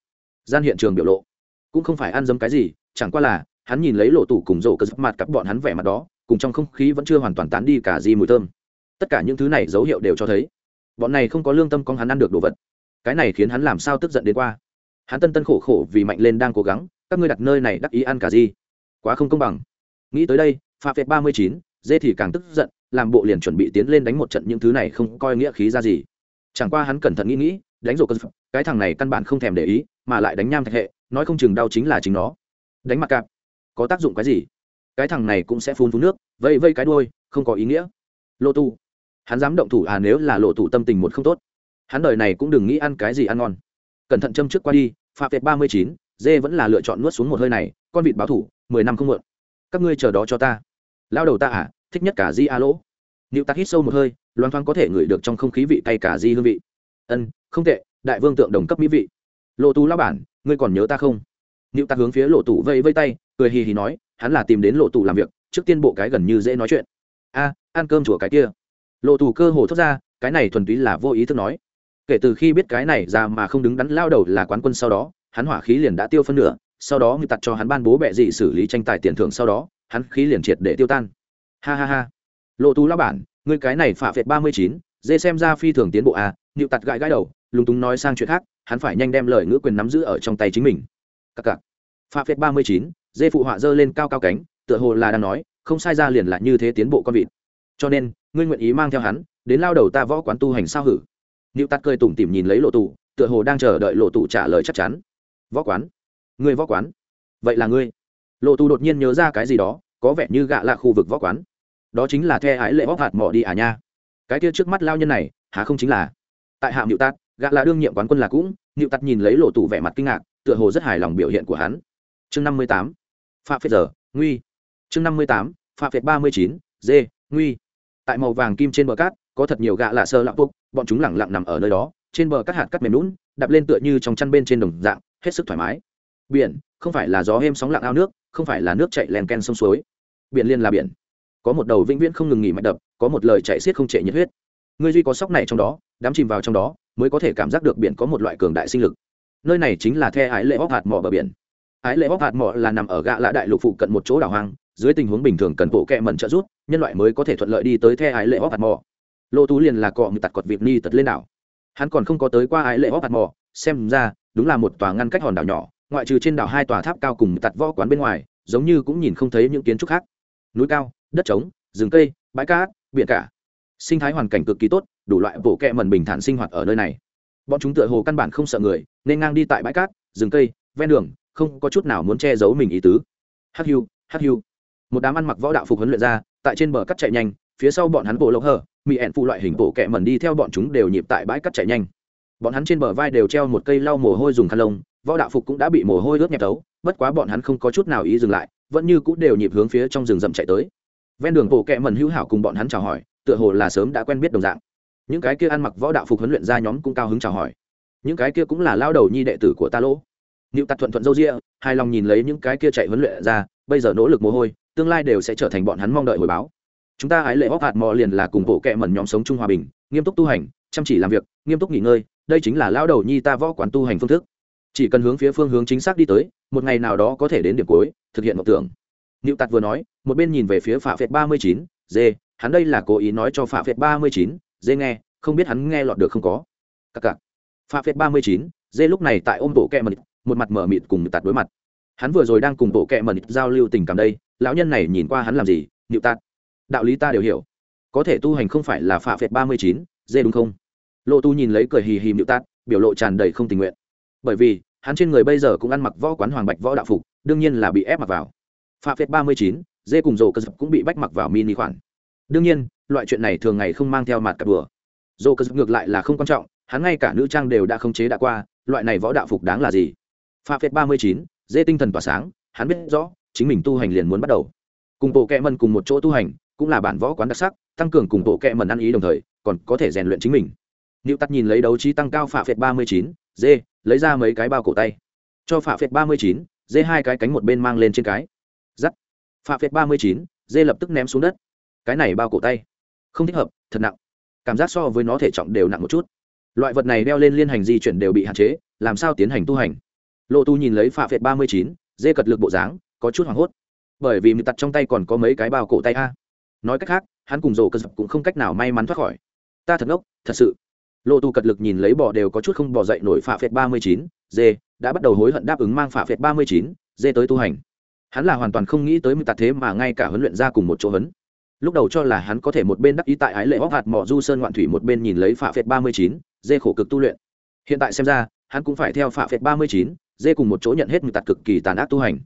Gian hiện trường biểu lộ. Cũng không phải ăn dấm cái gì, chẳng qua là, hắn nhìn lấy lộ tủ cùng rổ cơ giấc mặt các bọn hắn vẻ mặt đó, cùng trong không khí vẫn chưa hoàn toàn tán đi cả gì mùi thơm. Tất cả những thứ này dấu hiệu đều cho thấy, bọn này không có lương tâm con hắn ăn được đồ vật. Cái này khiến hắn làm sao tức giận đến qua. Hắn tân tân khổ khổ vì mạnh lên đang cố gắng, các ngươi đặt nơi này đắc ý ăn cả gì quá không công bằng. Nghĩ tới đây pha phép ba mươi chín, dê thì càng tức giận, làm bộ liền chuẩn bị tiến lên đánh một trận những thứ này không coi nghĩa khí ra gì. Chẳng qua hắn cẩn thận nghĩ nghĩ, đánh rổ cơ cái thằng này căn bản không thèm để ý, mà lại đánh nham thạch hệ, nói không chừng đau chính là chính nó. Đánh mặt cạp, có tác dụng cái gì? Cái thằng này cũng sẽ phun phun nước, vây vây cái đuôi, không có ý nghĩa. Lộ tu, hắn dám động thủ à nếu là lộ thủ tâm tình một không tốt. Hắn đời này cũng đừng nghĩ ăn cái gì ăn ngon. Cẩn thận châm trước qua đi, phạm việt ba mươi chín dê vẫn là lựa chọn nuốt xuống một hơi này, con vịt báo thủ, mười năm không mượn các ngươi chờ đó cho ta. Lao đầu ta à thích nhất cả di a lỗ. Nịu tạc hít sâu một hơi loan thoáng có thể ngửi được trong không khí vị cay cả di hương vị. Ân, không tệ, đại vương tượng đồng cấp mỹ vị. Lộ tú lao bản, ngươi còn nhớ ta không? Nịu tạc hướng phía lộ tù vây vây tay, cười hì hì nói, hắn là tìm đến lộ tù làm việc, trước tiên bộ cái gần như dễ nói chuyện. A, ăn cơm chùa cái kia. Lộ tù cơ hồ thốt ra, cái này thuần túy là vô ý thức nói. Kể từ khi biết cái này ra mà không đứng đắn, lao đầu là quán quân sau đó hắn hỏa khí liền đã tiêu phân nửa, sau đó người tặt cho hắn ban bố bệ dị xử lý tranh tài tiền thưởng sau đó, hắn khí liền triệt để tiêu tan. Ha ha ha. Lộ tú lao bản người cái này phạ phệt ba mươi chín, dê xem ra phi thường tiến bộ à nịu tặt gãi gãi đầu, lúng túng nói sang chuyện khác, hắn phải nhanh đem lời ngữ quyền nắm giữ ở trong tay chính mình. Cặc cặc. Phạ phệt ba mươi chín, dê phụ họa dơ lên cao cao cánh, tựa hồ là đang nói, không sai ra liền là như thế tiến bộ con vịt. Cho nên, ngươi nguyện ý mang theo hắn, đến lao đầu ta võ quán tu hành sao hử? Nịu tặt cười tủm tỉm nhìn lấy lộ tù tựa hồ đang chờ đợi lộ tù trả lời chắc chắn võ quán. Người võ quán? Vậy là ngươi. Lộ tù đột nhiên nhớ ra cái gì đó, có vẻ như gạ là khu vực võ quán. Đó chính là the ái lệ bóc hạt mỏ đi à nha. Cái kia trước mắt lao nhân này, há không chính là? Tại hạm nịu tát, gạ là đương nhiệm quán quân là cũng nịu tát nhìn lấy lộ tù vẻ mặt kinh ngạc, tựa hồ rất hài lòng biểu hiện của hắn. Chương năm mươi tám phạm phết giờ, nguy. Chương năm mươi tám phạm phết ba mươi chín, dê, nguy. Tại màu vàng kim trên bờ cát, có thật nhiều gạ lạ sơ lạ bốc bọn chúng lẳng lặng nằm ở nơi đó, trên bờ cát hạt cắt mềm lún đập lên tựa như trong chăn bên trên đồng dạng hết sức thoải mái. Biển không phải là gió êm sóng lặng ao nước không phải là nước chạy len ken sông suối. Biển liên là biển. Có một đầu vĩnh viễn không ngừng nghỉ mạch đập có một lời chạy xiết không trệ nhiệt huyết. Ngươi duy có sóc này trong đó đám chìm vào trong đó mới có thể cảm giác được biển có một loại cường đại sinh lực. Nơi này chính là the ái lệ hóc hạt mỏ bờ biển. Ái lệ hóc hạt mỏ là nằm ở gạ lạ đại lục phụ cận một chỗ đảo hoang dưới tình huống bình thường cần bộ kẹ mẩn trợ rút nhân loại mới có thể thuận lợi đi tới the ái lệ hóc hạt Mỏ. lô tú liền là cọ người tặt cọt vịt ni tật lên đảo. Hắn còn không có tới qua ái lệ hóc hạt Mỏ, xem ra đúng là một tòa ngăn cách hòn đảo nhỏ, ngoại trừ trên đảo hai tòa tháp cao cùng tặt võ quán bên ngoài, giống như cũng nhìn không thấy những kiến trúc khác. Núi cao, đất trống, rừng cây, bãi cát, biển cả. Sinh thái hoàn cảnh cực kỳ tốt, đủ loại bộ kẹ mẩn bình thản sinh hoạt ở nơi này. Bọn chúng tựa hồ căn bản không sợ người, nên ngang đi tại bãi cát, rừng cây, ven đường, không có chút nào muốn che giấu mình ý tứ. Hắc hiu hắc hiu một đám ăn mặc võ đạo phục huấn luyện ra, tại trên bờ cắt chạy nhanh, phía sau bọn hắn bộ lộc hở mỹ ẹn phụ loại hình bộ kẹ mẩn đi theo bọn chúng đều nhịp tại bãi cắt chạy nhanh bọn hắn trên bờ vai đều treo một cây lau mồ hôi dùng khăn lông võ đạo phục cũng đã bị mồ hôi ướt nhẹp tấu bất quá bọn hắn không có chút nào ý dừng lại vẫn như cũng đều nhịp hướng phía trong rừng rậm chạy tới. Ven đường bộ kẹ mẩn hữu hảo cùng bọn hắn chào hỏi tựa hồ là sớm đã quen biết đồng dạng. Những cái kia ăn mặc võ đạo phục huấn luyện ra nhóm cũng cao hứng chào hỏi. Những cái kia cũng là lao đầu nhi đệ tử của ta lỗ. Niệu Tạt thuận thuận dâu ria, hài lòng nhìn lấy những cái kia chạy huấn luyện ra, bây giờ nỗ lực mồ hôi, tương lai đều sẽ trở thành bọn hắn mong đợi hồi báo. Chúng ta hãy lệ hóc hạt mò liền là cùng bộ kệ mẩn nhóm sống chung hòa bình, nghiêm túc tu hành, chăm chỉ làm việc, nghiêm túc nghỉ ngơi, đây chính là lao đầu nhi ta võ quán tu hành phương thức. Chỉ cần hướng phía phương hướng chính xác đi tới, một ngày nào đó có thể đến điểm cuối, thực hiện mộng tưởng. Niệu Tạt vừa nói, một bên nhìn về phía Phạ Phệt 39, "Dê, hắn đây là cố ý nói cho Phạ Phệt 39, dê nghe, không biết hắn nghe lọt được không có." Các cặc. Phạ Phệt 39, dê lúc này tại ôm bộ kệ mẩn, một mặt mở mịt cùng tạt đối mặt hắn vừa rồi đang cùng bộ kệ mẩn giao lưu tình cảm đây lão nhân này nhìn qua hắn làm gì nịu tạt đạo lý ta đều hiểu có thể tu hành không phải là phạ phệt ba mươi chín dê đúng không lộ tu nhìn lấy cười hì hì mịu tát, biểu lộ tràn đầy không tình nguyện. Bởi vì, hắn trên người bây giờ cũng ăn mặc võ quán hoàng bạch võ đạo phục, đương nhiên là bị ép mặc vào. Pha phép ba mươi chín, dê cùng rổ cơ dập cũng bị bách mặc vào mini khoản. Đương nhiên, loại chuyện này thường ngày không mang theo mặt cặp bừa rổ cơ dập ngược lại là không quan trọng, hắn ngay cả nữ trang đều đã không chế đã qua, loại này võ đạo phục đáng là gì? Pha phép ba mươi chín, dê tinh thần tỏa sáng, hắn biết rõ, chính mình tu hành liền muốn bắt đầu. Cùng bộ kẹ mần cùng một chỗ tu hành, cũng là bản võ quán đặc sắc, tăng cường cùng bộ kẹ mần ăn ý đồng thời, còn có thể rèn luyện chính mình. Niệu Tắt nhìn lấy đấu trí tăng cao phạ phệt ba mươi chín, dê, lấy ra mấy cái bao cổ tay. Cho phạ phệt ba mươi chín, dê hai cái cánh một bên mang lên trên cái. Dắt. Phạ phệt ba mươi chín, dê lập tức ném xuống đất. Cái này bao cổ tay, không thích hợp, thật nặng. Cảm giác so với nó thể trọng đều nặng một chút. Loại vật này đeo lên liên hành di chuyển đều bị hạn chế, làm sao tiến hành tu hành? lộ tu nhìn lấy phạ phệt ba mươi chín dê cật lực bộ dáng có chút hoảng hốt bởi vì mì Tắc trong tay còn có mấy cái bao cổ tay a nói cách khác hắn cùng rồ cơ dập cũng không cách nào may mắn thoát khỏi ta thật ngốc thật sự lộ tu cật lực nhìn lấy bỏ đều có chút không bỏ dậy nổi phạ phệt ba mươi chín, dê đã bắt đầu hối hận đáp ứng mang phạ phệt ba mươi chín, dê tới tu hành. Hắn là hoàn toàn không nghĩ tới mưu tặt thế mà ngay cả huấn luyện ra cùng một chỗ huấn. Lúc đầu cho là hắn có thể một bên đắc ý tại ái lệ hóc hạt mỏ du sơn ngoạn thủy một bên nhìn lấy phạ phệt ba mươi chín, dê khổ cực tu luyện. Hiện tại xem ra, hắn cũng phải theo phạ phệt ba mươi chín, dê cùng một chỗ nhận hết mưu tạt cực kỳ tàn ác tu hành.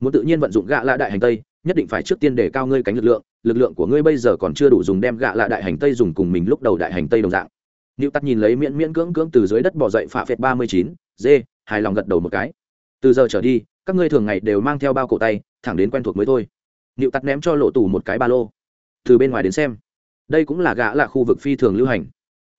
Muốn tự nhiên vận dụng gạ lạ đại hành tây, nhất định phải trước tiên để cao ngươi cánh lực lượng lực lượng của ngươi bây giờ còn chưa đủ dùng đem gạ lạ đại hành tây dùng cùng mình lúc đầu đại hành tây đồng dạng. Niệu Tắt nhìn lấy miễn miễn cưỡng cưỡng từ dưới đất bò dậy phạ phệt ba mươi chín, dê, hài lòng gật đầu một cái. Từ giờ trở đi, các ngươi thường ngày đều mang theo bao cổ tay, thẳng đến quen thuộc mới thôi. Niệu Tắt ném cho lộ tủ một cái ba lô. Từ bên ngoài đến xem, đây cũng là gã là khu vực phi thường lưu hành.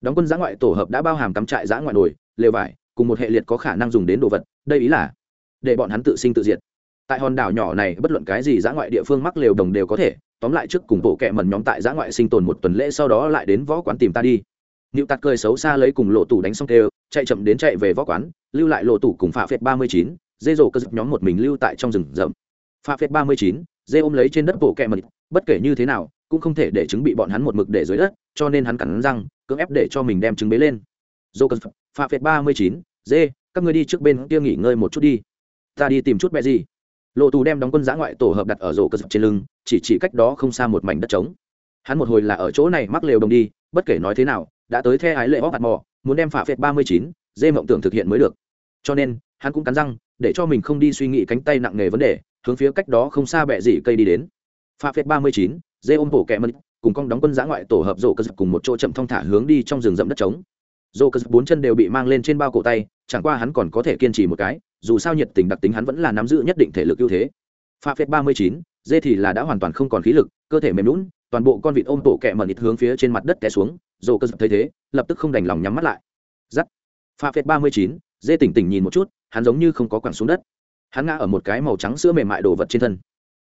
Đóng quân giã ngoại tổ hợp đã bao hàm cắm trại giã ngoại nổi, lều vải, cùng một hệ liệt có khả năng dùng đến đồ vật đây ý là để bọn hắn tự sinh tự diệt tại hòn đảo nhỏ này bất luận cái gì giã ngoại địa phương mắc lều đồng đều có thể tóm lại trước cùng bộ kệ mần nhóm tại giã ngoại sinh tồn một tuần lễ sau đó lại đến võ quán tìm ta đi Niệu Tạt cười xấu xa lấy cùng lộ tủ đánh xong kêu, chạy chậm đến chạy về võ quán, lưu lại lộ tủ cùng Phạ Phệt ba mươi chín, dê rổ cơ dập nhóm một mình lưu tại trong rừng rậm. Phạ Phệt ba mươi chín, dê ôm lấy trên đất bộ kẹ mật, bất kể như thế nào, cũng không thể để trứng bị bọn hắn một mực để dưới đất, cho nên hắn cắn răng, cưỡng ép để cho mình đem trứng bế lên. Rổ cơ Phạ Phệt ba mươi chín, dê các ngươi đi trước bên kia nghỉ ngơi một chút đi ta đi tìm chút mẹ gì lộ tù đem đóng quân giã ngoại tổ hợp đặt ở rổ cơ dập trên lưng chỉ chỉ cách đó không xa một mảnh đất trống hắn một hồi là ở chỗ này mắc lều đồng đi bất kể nói thế nào đã tới the ái lệ hóc hạt mò, muốn đem phạ phệt ba mươi chín, dê mộng tưởng thực hiện mới được. Cho nên, hắn cũng cắn răng, để cho mình không đi suy nghĩ cánh tay nặng nề vấn đề, hướng phía cách đó không xa bẹ gì cây đi đến. Phạ phệt ba mươi chín, dê ôm bổ kẹ mật, cùng con đóng quân giã ngoại tổ hợp rổ cơ dập cùng một chỗ chậm thong thả hướng đi trong rừng rậm đất trống. Dô cơ bốn chân đều bị mang lên trên bao cổ tay, chẳng qua hắn còn có thể kiên trì một cái, dù sao nhiệt tình đặc tính hắn vẫn là nắm giữ nhất định thể lực ưu thế. Pha phép ba mươi chín, dê thì là đã hoàn toàn không còn khí lực, cơ thể mềm lún toàn bộ con vịt ôm tổ kẹ mẩn ít hướng phía trên mặt đất té xuống, dồ cơ thấy thế, lập tức không đành lòng nhắm mắt lại. Giắt. Pha phép ba mươi chín, dê tỉnh tỉnh nhìn một chút, hắn giống như không có quẳng xuống đất. Hắn ngã ở một cái màu trắng sữa mềm mại đồ vật trên thân.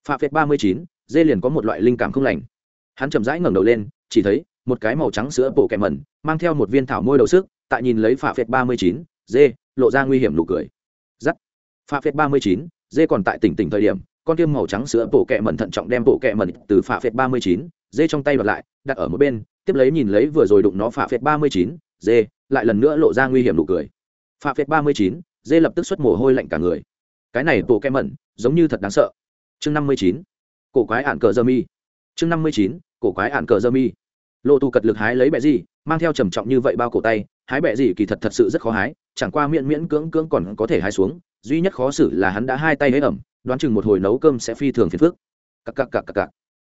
Pha phép ba mươi chín, dê liền có một loại linh cảm không lành. Hắn chậm rãi ngẩng đầu lên, chỉ thấy một cái màu trắng sữa bộ kẹ mẩn mang theo một viên thảo môi đầu sức, tại nhìn lấy pha phệt ba mươi chín, dê, lộ ra nguy hiểm nụ cười. Giắt. Pha phệt ba mươi chín, dê còn tại tỉnh tỉnh thời điểm con tiêm màu trắng sữa bộ kẹ mẩn thận trọng đem bộ kẹ mẩn từ phạ phệt ba mươi chín, dê trong tay đoạt lại, đặt ở một bên, tiếp lấy nhìn lấy vừa rồi đụng nó phạ phệt ba mươi chín, dê, lại lần nữa lộ ra nguy hiểm nụ cười. Phạ phệt ba mươi chín, dê lập tức xuất mồ hôi lạnh cả người. Cái này bộ kẹ mẩn, giống như thật đáng sợ. Chương năm mươi chín, cổ quái ạn cờ dơ mi. Chương năm mươi chín, cổ quái ạn cờ dơ mi. Lộ tù cật lực hái lấy bẹ gì, mang theo trầm trọng như vậy bao cổ tay, hái bẹ gì kỳ thật thật sự rất khó hái, chẳng qua miễn miễn cưỡng cưỡng còn có thể hái xuống, duy nhất khó xử là hắn đã hai tay hế ẩm đoán chừng một hồi nấu cơm sẽ phi thường phiền phức. Cặc cặc cặc cặc cặc.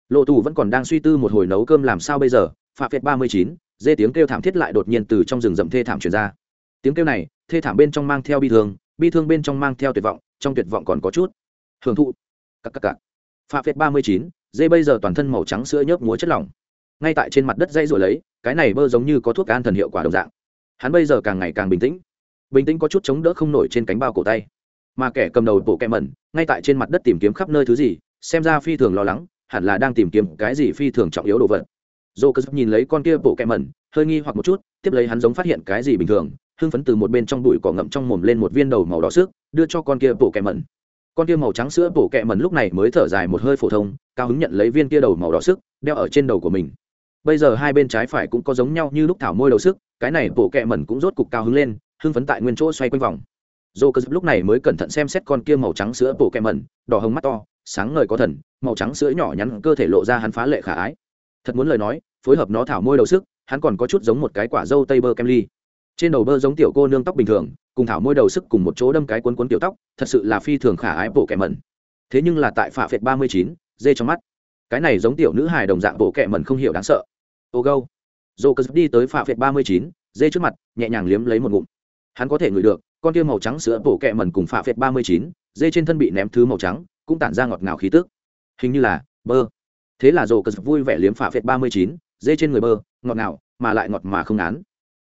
Lộ tù vẫn còn đang suy tư một hồi nấu cơm làm sao bây giờ phạm phệt ba mươi chín, dê tiếng kêu thảm thiết lại đột nhiên từ trong rừng rậm thê thảm truyền ra. Tiếng kêu này, thê thảm bên trong mang theo bi thương bi thương bên trong mang theo tuyệt vọng, trong tuyệt vọng còn có chút. Hưởng thụ. Cặc cặc cặc. Phạm phệt ba mươi chín, dê bây giờ toàn thân màu trắng sữa nhớp múa chất lỏng. Ngay tại trên mặt đất dây rồi lấy, cái này bơ giống như có thuốc an thần hiệu quả đồng dạng. Hắn bây giờ càng ngày càng bình tĩnh. Bình tĩnh có chút chống đỡ không nổi trên cánh bao cổ tay mà kẻ cầm đầu bộ kẹ mẩn, ngay tại trên mặt đất tìm kiếm khắp nơi thứ gì, xem ra phi thường lo lắng, hẳn là đang tìm kiếm cái gì phi thường trọng yếu đồ vật. Dô cơ nhìn lấy con kia bộ kẹ mẩn, hơi nghi hoặc một chút, tiếp lấy hắn giống phát hiện cái gì bình thường, hưng phấn từ một bên trong bụi cỏ ngậm trong mồm lên một viên đầu màu đỏ xước, đưa cho con kia bộ kẹ mẩn. Con kia màu trắng sữa bộ kẹ mẩn lúc này mới thở dài một hơi phổ thông, cao hứng nhận lấy viên kia đầu màu đỏ sức đeo ở trên đầu của mình. Bây giờ hai bên trái phải cũng có giống nhau như lúc thảo môi đầu sức cái này bộ kẹ mẩn cũng rốt cục cao hứng lên, hưng phấn tại nguyên chỗ xoay quanh vòng dô cơ lúc này mới cẩn thận xem xét con kia màu trắng sữa bộ kem mẩn đỏ hồng mắt to, sáng ngời có thần, màu trắng sữa nhỏ nhắn, cơ thể lộ ra hắn phá lệ khả ái. Thật muốn lời nói, phối hợp nó thảo môi đầu sức, hắn còn có chút giống một cái quả dâu tây bơ kem ly. Trên đầu bơ giống tiểu cô nương tóc bình thường, cùng thảo môi đầu sức cùng một chỗ đâm cái cuốn cuốn tiểu tóc, thật sự là phi thường khả ái bộ kẹm mẩn thế nhưng là tại phạ phệt ba mươi chín, dê trong mắt. Cái này giống tiểu nữ hài đồng dạng bộ kẹm mẩn không hiểu đáng sợ. Ô gâu. Dô cơ đi tới phạ phệt ba mươi chín, dê trước mặt, nhẹ nhàng liếm lấy một ngụm. Hắn có thể ngửi được con kia màu trắng sữa bổ kẹ mần cùng phạ phệt ba mươi chín, dê trên thân bị ném thứ màu trắng, cũng tản ra ngọt ngào khí tức. Hình như là, bơ. Thế là dồ cờ vui vẻ liếm phạ phệt ba mươi chín, dê trên người bơ, ngọt ngào, mà lại ngọt mà không án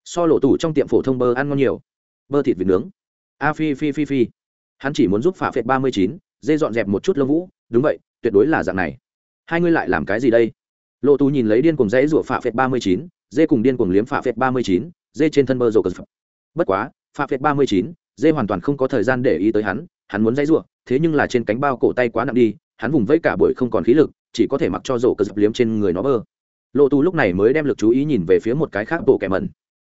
so lộ tủ trong tiệm phổ thông bơ ăn ngon nhiều. Bơ thịt vịt nướng. A phi phi phi phi. Hắn chỉ muốn giúp phạ phệt ba mươi chín, dê dọn dẹp một chút lông vũ. Đúng vậy, tuyệt đối là dạng này. Hai ngươi lại làm cái gì đây? Lộ tù nhìn lấy điên cùng dãy rủa phạ phệt ba mươi chín, dê cùng điên cùng liếm phạ phệt ba mươi chín, dê trên thân bơ rồ cờ bất quá Pha phệt ba mươi chín, dê hoàn toàn không có thời gian để ý tới hắn hắn muốn dãy rủa, thế nhưng là trên cánh bao cổ tay quá nặng đi, hắn vùng vẫy cả buổi không còn khí lực, chỉ có thể mặc cho rổ cờ dập liếm trên người nó bơ. Lộ tù lúc này mới đem lực chú ý nhìn về phía một cái khác bộ kẹ mẩn.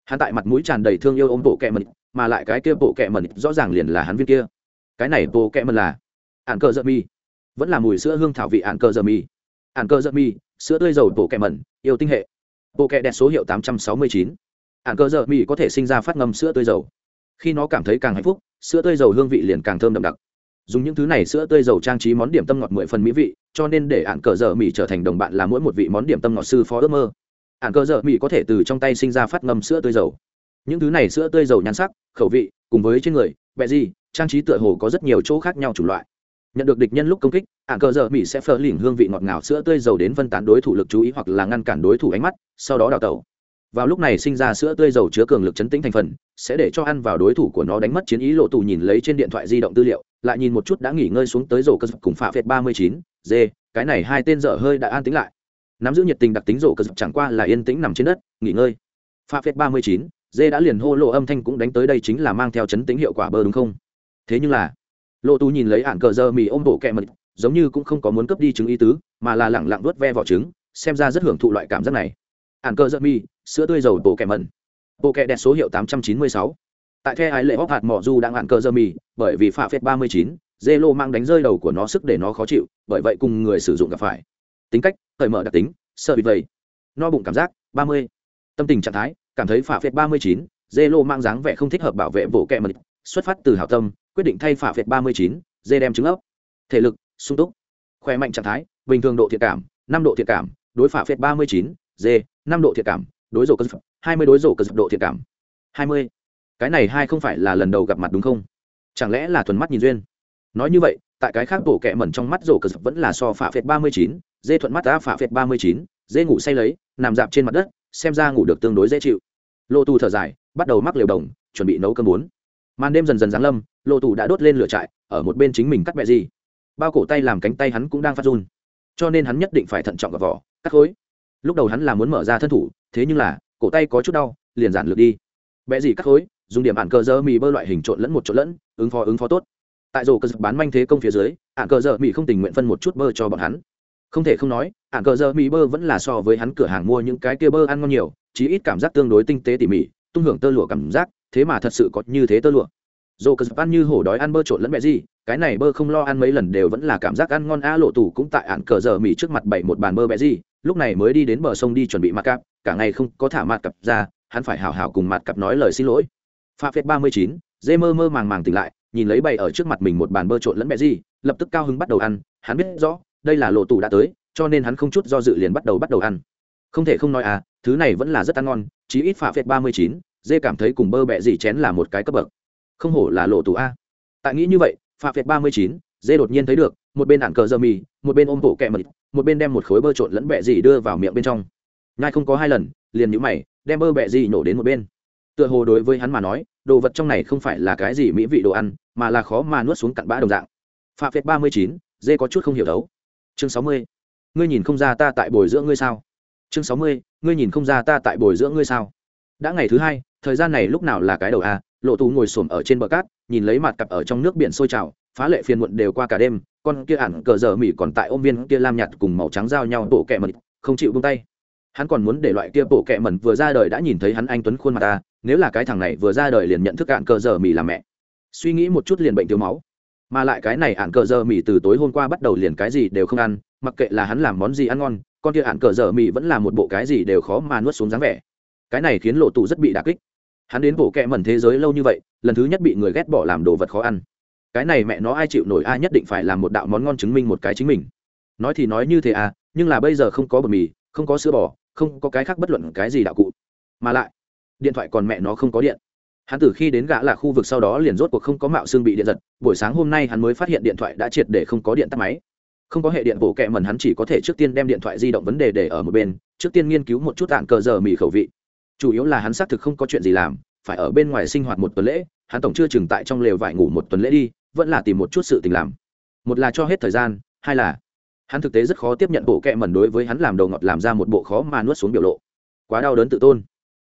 Hắn tại mặt mũi tràn đầy thương yêu ôm bộ kẹ mẩn, mà lại cái kia bộ kẹ mẩn rõ ràng liền là hắn viên kia. Cái này bộ kẹ mẩn là ạn cờ dập mi. Vẫn là mùi sữa hương thảo vị ạn cờ dập mi. Ạn cờ dập mi, sữa tươi dầu bộ kẹ mẩn, yêu tinh hệ. Bộ kẹ đẹp số hiệu tám trăm sáu mươi chín. Ạn cờ dợ mi có thể sinh ra phát ngâm sữa tươi dầu khi nó cảm thấy càng hạnh phúc, sữa tươi dầu hương vị liền càng thơm đậm đặc. Dùng những thứ này sữa tươi dầu trang trí món điểm tâm ngọt mười phần mỹ vị, cho nên để ạn cờ dở mỹ trở thành đồng bạn là mỗi một vị món điểm tâm ngọt sư phó ước mơ. Ạn cờ dở mỹ có thể từ trong tay sinh ra phát ngâm sữa tươi dầu. Những thứ này sữa tươi dầu nhan sắc, khẩu vị, cùng với trên người bẹ gì, trang trí tựa hồ có rất nhiều chỗ khác nhau chủng loại. Nhận được địch nhân lúc công kích ạn cờ dở mỹ sẽ phờ lỉnh hương vị ngọt ngào sữa tươi dầu đến phân tán đối thủ lực chú ý hoặc là ngăn cản đối thủ ánh mắt, sau đó đào tẩu vào lúc này sinh ra sữa tươi dầu chứa cường lực chấn tĩnh thành phần, sẽ để cho ăn vào đối thủ của nó đánh mất chiến ý. Lộ tù nhìn lấy trên điện thoại di động tư liệu, lại nhìn một chút đã nghỉ ngơi xuống tới rổ cơ cùng phạ phệt ba mươi chín d cái này hai tên dở hơi đã an tính lại. Nắm giữ nhiệt tình đặc tính rổ cơ chẳng qua là yên tĩnh nằm trên đất, nghỉ ngơi. Phạ phệt ba mươi chín d đã liền hô lộ âm thanh cũng đánh tới đây chính là mang theo chấn tính hiệu quả bơ đúng không? Thế nhưng là, lộ tù nhìn lấy ạn cờ dơ mì ôm bộ kẹ mật, giống như cũng không có muốn cướp đi chứng ý tứ, mà là lẳng lặng đuốt ve vỏ trứng, xem ra rất hưởng thụ loại cảm giác này ản cơ giật mi sữa tươi dầu bổ kẹ mẩn bộ kẹ đẹp số hiệu 896. tại the ái lệ hóc hạt mỏ du đang ản cơ giật mi bởi vì phạ phép 39, dê lô mang đánh rơi đầu của nó sức để nó khó chịu bởi vậy cùng người sử dụng gặp phải tính cách cởi mở đặc tính sợ bị vầy no bụng cảm giác 30. tâm tình trạng thái cảm thấy phạ phép 39, dê lô mang dáng vẻ không thích hợp bảo vệ bộ kẹ mẩn xuất phát từ hảo tâm quyết định thay phạ phép 39, dê đem trứng ốc. thể lực sung túc khỏe mạnh trạng thái bình thường độ thiệt cảm năm độ thiệt cảm đối phạ phép 39, d, năm độ thiệt cảm, đối rổ cơ dập, hai mươi đối rổ cơ dập độ thiệt cảm. hai mươi. Cái này hai không phải là lần đầu gặp mặt đúng không? Chẳng lẽ là thuần mắt nhìn duyên? Nói như vậy, tại cái khác bổ kẹ mẩn trong mắt rổ cơ dập vẫn là so phạ phệt ba mươi chín dê thuận mắt đã phạ phệt ba mươi chín dê ngủ say lấy, nằm dạp trên mặt đất, xem ra ngủ được tương đối dễ chịu. Lô tù thở dài, bắt đầu mắc liều đồng, chuẩn bị nấu cơm bốn. Màn đêm dần dần giáng lâm, lô tù đã đốt lên lửa trại, ở một bên chính mình cắt mẹ gì. Bao cổ tay làm cánh tay hắn cũng đang phát run. Cho nên hắn nhất định phải thận trọng gọt vỏ, cắt khối lúc đầu hắn là muốn mở ra thân thủ, thế nhưng là, cổ tay có chút đau, liền giản lược đi. Bẽ gì cắt khối, dùng điểm ạn cờ dơ mì bơ loại hình trộn lẫn một trộn lẫn, ứng phó ứng phó tốt. Tại rổ cơ bán manh thế công phía dưới ạn cờ dơ mì không tình nguyện phân một chút bơ cho bọn hắn. Không thể không nói ạn cờ dơ mì bơ vẫn là so với hắn cửa hàng mua những cái kia bơ ăn ngon nhiều, chí ít cảm giác tương đối tinh tế tỉ mỉ, tung hưởng tơ lụa cảm giác, thế mà thật sự có như thế tơ lụa dồ cờ ăn như hổ đói ăn bơ trộn lẫn mẹ gì, cái này bơ không lo ăn mấy lần đều vẫn là cảm giác ăn ngon. A lộ tủ cũng tại ạn cờ giờ mỹ trước mặt bảy một bàn bơ bẹ gì, lúc này mới đi đến bờ sông đi chuẩn bị mặt cặp cả ngày không có thả mặt cặp ra, hắn phải hào hào cùng mặt cặp nói lời xin lỗi. Pha phép ba mươi chín, dê mơ mơ màng màng tỉnh lại, nhìn lấy bày ở trước mặt mình một bàn bơ trộn lẫn mẹ gì, lập tức cao hứng bắt đầu ăn, hắn biết rõ, đây là lộ tủ đã tới, cho nên hắn không chút do dự liền bắt đầu bắt đầu ăn. Không thể không nói à thứ này vẫn là rất ăn ngon, chí ít pha phép ba mươi chín, dê cảm thấy cùng bơ bẹ gì chén là một cái cấp bậc không hổ là lộ tù a. Tại nghĩ như vậy pha Việt ba mươi chín, dê đột nhiên thấy được, một bên ạn cờ dơ mì, một bên ôm bộ kẹ mật, một bên đem một khối bơ trộn lẫn bẹ gì đưa vào miệng bên trong. Ngay không có hai lần, liền nhũ mày, đem bơ bẹ gì nổ đến một bên. Tựa hồ đối với hắn mà nói, đồ vật trong này không phải là cái gì mỹ vị đồ ăn, mà là khó mà nuốt xuống cặn bã đồng dạng. Pha Việt ba mươi chín, dê có chút không hiểu đấu. Chương sáu mươi, ngươi nhìn không ra ta tại bồi dưỡng ngươi sao? Chương sáu mươi, ngươi nhìn không ra ta tại bồi dưỡng ngươi sao? Đã ngày thứ hai, thời gian này lúc nào là cái đầu a? Lộ tù ngồi xổm ở trên bờ cát, nhìn lấy mặt cặp ở trong nước biển sôi trào, phá lệ phiền muộn đều qua cả đêm, con kia ản cờ giờ mỹ còn tại ôm viên kia lam nhạt cùng màu trắng giao nhau bộ kẹ mật không chịu buông tay. Hắn còn muốn để loại kia bộ kẹ mẩn vừa ra đời đã nhìn thấy hắn anh tuấn khuôn mặt ta, nếu là cái thằng này vừa ra đời liền nhận thức ạn cờ giờ mỹ làm mẹ. Suy nghĩ một chút liền bệnh thiếu máu. Mà lại cái này ạn cờ giờ mỹ từ tối hôm qua bắt đầu liền cái gì đều không ăn, mặc kệ là hắn làm món gì ăn ngon, con kia ạn cờ giờ mỹ vẫn là một bộ cái gì đều khó mà nuốt xuống dáng vẻ. Cái này khiến lộ tù rất bị đà kích hắn đến bộ kẹ mẩn thế giới lâu như vậy, lần thứ nhất bị người ghét bỏ làm đồ vật khó ăn. Cái này mẹ nó ai chịu nổi, ai nhất định phải làm một đạo món ngon chứng minh một cái chính mình. Nói thì nói như thế à nhưng là bây giờ không có bột mì, không có sữa bò, không có cái khác bất luận cái gì đạo cụ. Mà lại, điện thoại còn mẹ nó không có điện. Hắn từ khi đến gã là khu vực sau đó liền rốt cuộc không có mạo xương bị điện giật, buổi sáng hôm nay hắn mới phát hiện điện thoại đã triệt để không có điện tắt máy. Không có hệ điện bộ kẹ mần hắn chỉ có thể trước tiên đem điện thoại di động vấn đề để ở một bên, trước tiên nghiên cứu một chút tạng cờ giờ mì khẩu vị chủ yếu là hắn xác thực không có chuyện gì làm phải ở bên ngoài sinh hoạt một tuần lễ hắn tổng chưa chừng tại trong lều vải ngủ một tuần lễ đi vẫn là tìm một chút sự tình làm. Một là cho hết thời gian hai là hắn thực tế rất khó tiếp nhận bộ kẹ mẩn đối với hắn làm đầu ngọt làm ra một bộ khó mà nuốt xuống biểu lộ. Quá đau đớn tự tôn.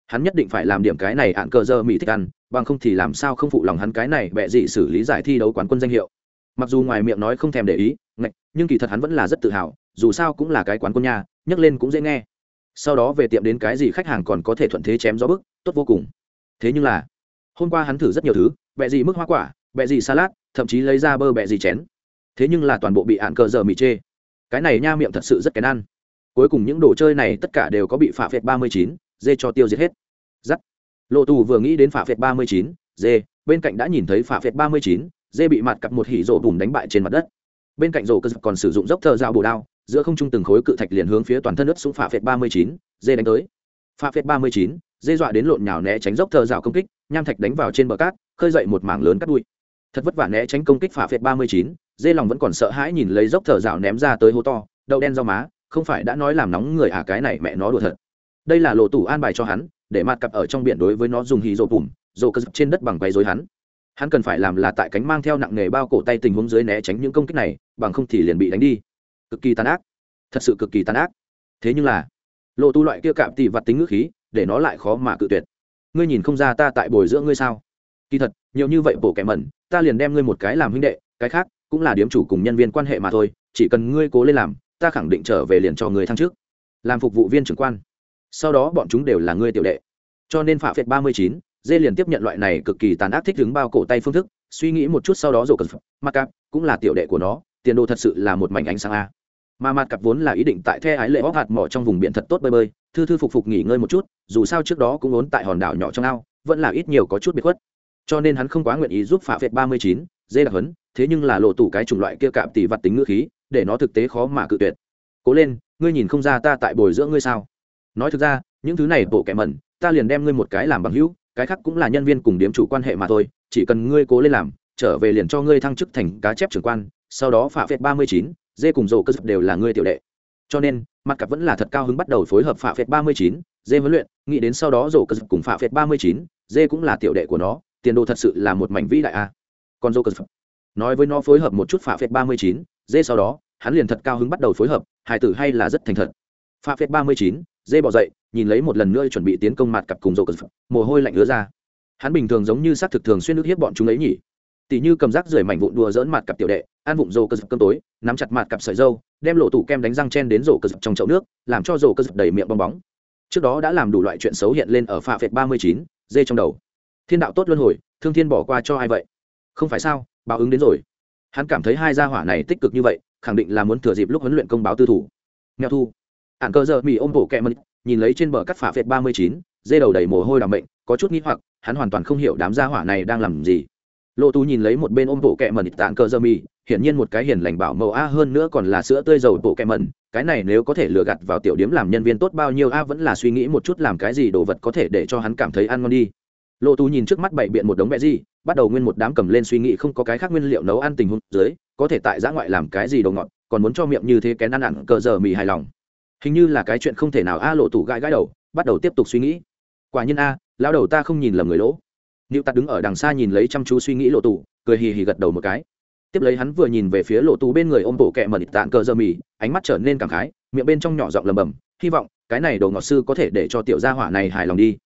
Hắn nhất định phải làm điểm cái này hạn cờ dơ mỹ thích ăn bằng không thì làm sao không phụ lòng hắn cái này bẹ dị xử lý giải thi đấu quán quân danh hiệu. Mặc dù ngoài miệng nói không thèm để ý ngạch, nhưng kỳ thật hắn vẫn là rất tự hào dù sao cũng là cái quán quân nhà, nhấc lên cũng dễ nghe sau đó về tiệm đến cái gì khách hàng còn có thể thuận thế chém gió bức, tốt vô cùng. Thế nhưng là, hôm qua hắn thử rất nhiều thứ, bẹ gì mức hoa quả, bẹ gì salad, thậm chí lấy ra bơ bẹ gì chén. Thế nhưng là toàn bộ bị ạn cờ giờ mì chê. Cái này nha miệng thật sự rất kén ăn. Cuối cùng những đồ chơi này tất cả đều có bị phạ phệt ba mươi chín, dê cho tiêu diệt hết. Giắt. Lộ tù vừa nghĩ đến phạ phệt ba mươi chín, dê, bên cạnh đã nhìn thấy phạ phệt ba mươi chín, dê bị mặt cặp một hỉ rổ bùm đánh bại trên mặt đất. Bên cạnh rổ cơ còn sử dụng dốc thờ dao bồ đao giữa không trung từng khối cự thạch liền hướng phía toàn thân ướt xuống phạ phệt ba mươi chín, dê đánh tới. Phạ phệt ba mươi chín, dê dọa đến lộn nhào né tránh dốc thợ rào công kích, nham thạch đánh vào trên bờ cát, khơi dậy một mảng lớn cắt bụi. Thật vất vả né tránh công kích phạ phệt ba mươi chín, dê lòng vẫn còn sợ hãi nhìn lấy dốc thờ rào ném ra tới hố to, đậu đen rau má, không phải đã nói làm nóng người à cái này mẹ nó đùa thật. Đây là lộ tủ an bài cho hắn, để mặt cặp ở trong biển đối với nó dùng hì rộ bùm rộ cơ trên đất bằng quay dối hắn. Hắn cần phải làm là tại cánh mang theo nặng nghề bao cổ tay tình huống dưới né tránh những công kích này, bằng không thì liền bị đánh đi cực kỳ tàn ác. Thật sự cực kỳ tàn ác. Thế nhưng là, lộ tu loại kia cạm tị vặt tính ngữ khí, để nó lại khó mà cự tuyệt. Ngươi nhìn không ra ta tại bồi dưỡng ngươi sao? Kỳ thật, nhiều như vậy bổ kẻ mẩn, ta liền đem ngươi một cái làm huynh đệ, cái khác cũng là điếm chủ cùng nhân viên quan hệ mà thôi, chỉ cần ngươi cố lên làm, ta khẳng định trở về liền cho người thăng trước làm phục vụ viên trưởng quan. Sau đó bọn chúng đều là ngươi tiểu đệ. Cho nên phạm phệt ba mươi chín, dê liền tiếp nhận loại này cực kỳ tàn ác thích đứng bao cổ tay phương thức, suy nghĩ một chút sau đó rồi cần mặc cặp cũng là tiểu đệ của nó tiền đồ thật sự là một mảnh ánh sáng a. Mà mặt cặp vốn là ý định tại the ái lệ bóc hạt mỏ trong vùng biển thật tốt bơi bơi, thư thư phục phục nghỉ ngơi một chút, dù sao trước đó cũng ốn tại hòn đảo nhỏ trong ao, vẫn là ít nhiều có chút biệt khuất. Cho nên hắn không quá nguyện ý giúp phạm phệt ba mươi chín, dê đặc hấn thế nhưng là lộ tủ cái chủng loại kia cạm tỷ vặt tính ngữ khí, để nó thực tế khó mà cự tuyệt. Cố lên, ngươi nhìn không ra ta tại bồi dưỡng ngươi sao? Nói thực ra, những thứ này bộ kẻ mẩn, ta liền đem ngươi một cái làm bằng hữu, cái khác cũng là nhân viên cùng điếm chủ quan hệ mà thôi, chỉ cần ngươi cố lên làm, trở về liền cho ngươi thăng chức thành cá chép trưởng quan sau đó phạ phệt ba mươi chín, dê cùng rổ cơ dập đều là ngươi tiểu đệ. Cho nên, mặt cặp vẫn là thật cao hứng bắt đầu phối hợp phạ phệt ba mươi chín, dê huấn luyện, nghĩ đến sau đó rổ cơ dập cùng phạ phệt ba mươi chín, dê cũng là tiểu đệ của nó, tiền đồ thật sự là một mảnh vĩ đại a. Còn rổ cơ dập nói với nó phối hợp một chút phạ phệt ba mươi chín, dê sau đó, hắn liền thật cao hứng bắt đầu phối hợp hải tử hay là rất thành thật. Phạ phệt ba mươi chín, dê bỏ dậy, nhìn lấy một lần nữa chuẩn bị tiến công mặt cặp cùng rổ cơ dập mồ hôi lạnh ứa ra. Hắn bình thường giống như xác thực thường xuyên nước hiếp bọn chúng ấy nhỉ tỷ như cầm rác rưởi mảnh vụn đùa dỡn mặt cặp tiểu đệ, ăn vụng rổ cơ dập cơm tối, nắm chặt mặt cặp sợi dâu, đem lộ tủ kem đánh răng chen đến rổ cơ dập trong chậu nước, làm cho rổ cơ dập đầy miệng bong bóng. Trước đó đã làm đủ loại chuyện xấu hiện lên ở pha phệt ba mươi chín, dê trong đầu. Thiên đạo tốt luân hồi, thương thiên bỏ qua cho ai vậy? Không phải sao, báo ứng đến rồi. Hắn cảm thấy hai gia hỏa này tích cực như vậy, khẳng định là muốn thừa dịp lúc huấn luyện công báo tư thủ. Nghèo thu. Ạn cơ giờ mỹ ôm bổ kẹ mật, nhìn lấy trên bờ cắt phả phệt ba mươi chín, dê đầu đầy mồ hôi đ bệnh, có chút nghĩ hoặc, hắn hoàn toàn không hiểu đám gia hỏa này đang làm gì lộ tú nhìn lấy một bên ôm bộ kẹ mần tạng cơ dơ mi hiển nhiên một cái hiền lành bảo mẫu a hơn nữa còn là sữa tươi dầu bộ kẹ mần, cái này nếu có thể lừa gạt vào tiểu điếm làm nhân viên tốt bao nhiêu a vẫn là suy nghĩ một chút làm cái gì đồ vật có thể để cho hắn cảm thấy ăn ngon đi. Lộ tú nhìn trước mắt bậy biện một đống bẹ gì bắt đầu nguyên một đám cầm lên suy nghĩ không có cái khác nguyên liệu nấu ăn tình huống dưới có thể tại giã ngoại làm cái gì đồ ngọt còn muốn cho miệng như thế kén ăn ặn cờ giờ mì hài lòng. Hình như là cái chuyện không thể nào a lộ tù gãi gãi đầu bắt đầu tiếp tục suy nghĩ. Quả nhiên a lao đầu ta không nhìn lầm người lỗ. Niệu Tạt đứng ở đằng xa nhìn lấy chăm chú suy nghĩ lộ tủ, cười hì hì gật đầu một cái. Tiếp lấy hắn vừa nhìn về phía lộ tủ bên người ôm bộ kệ mẩn tạn cờ giờ mì, ánh mắt trở nên cảm khái, miệng bên trong nhỏ giọng lẩm bẩm, hy vọng cái này đồ ngọt sư có thể để cho tiểu gia hỏa này hài lòng đi.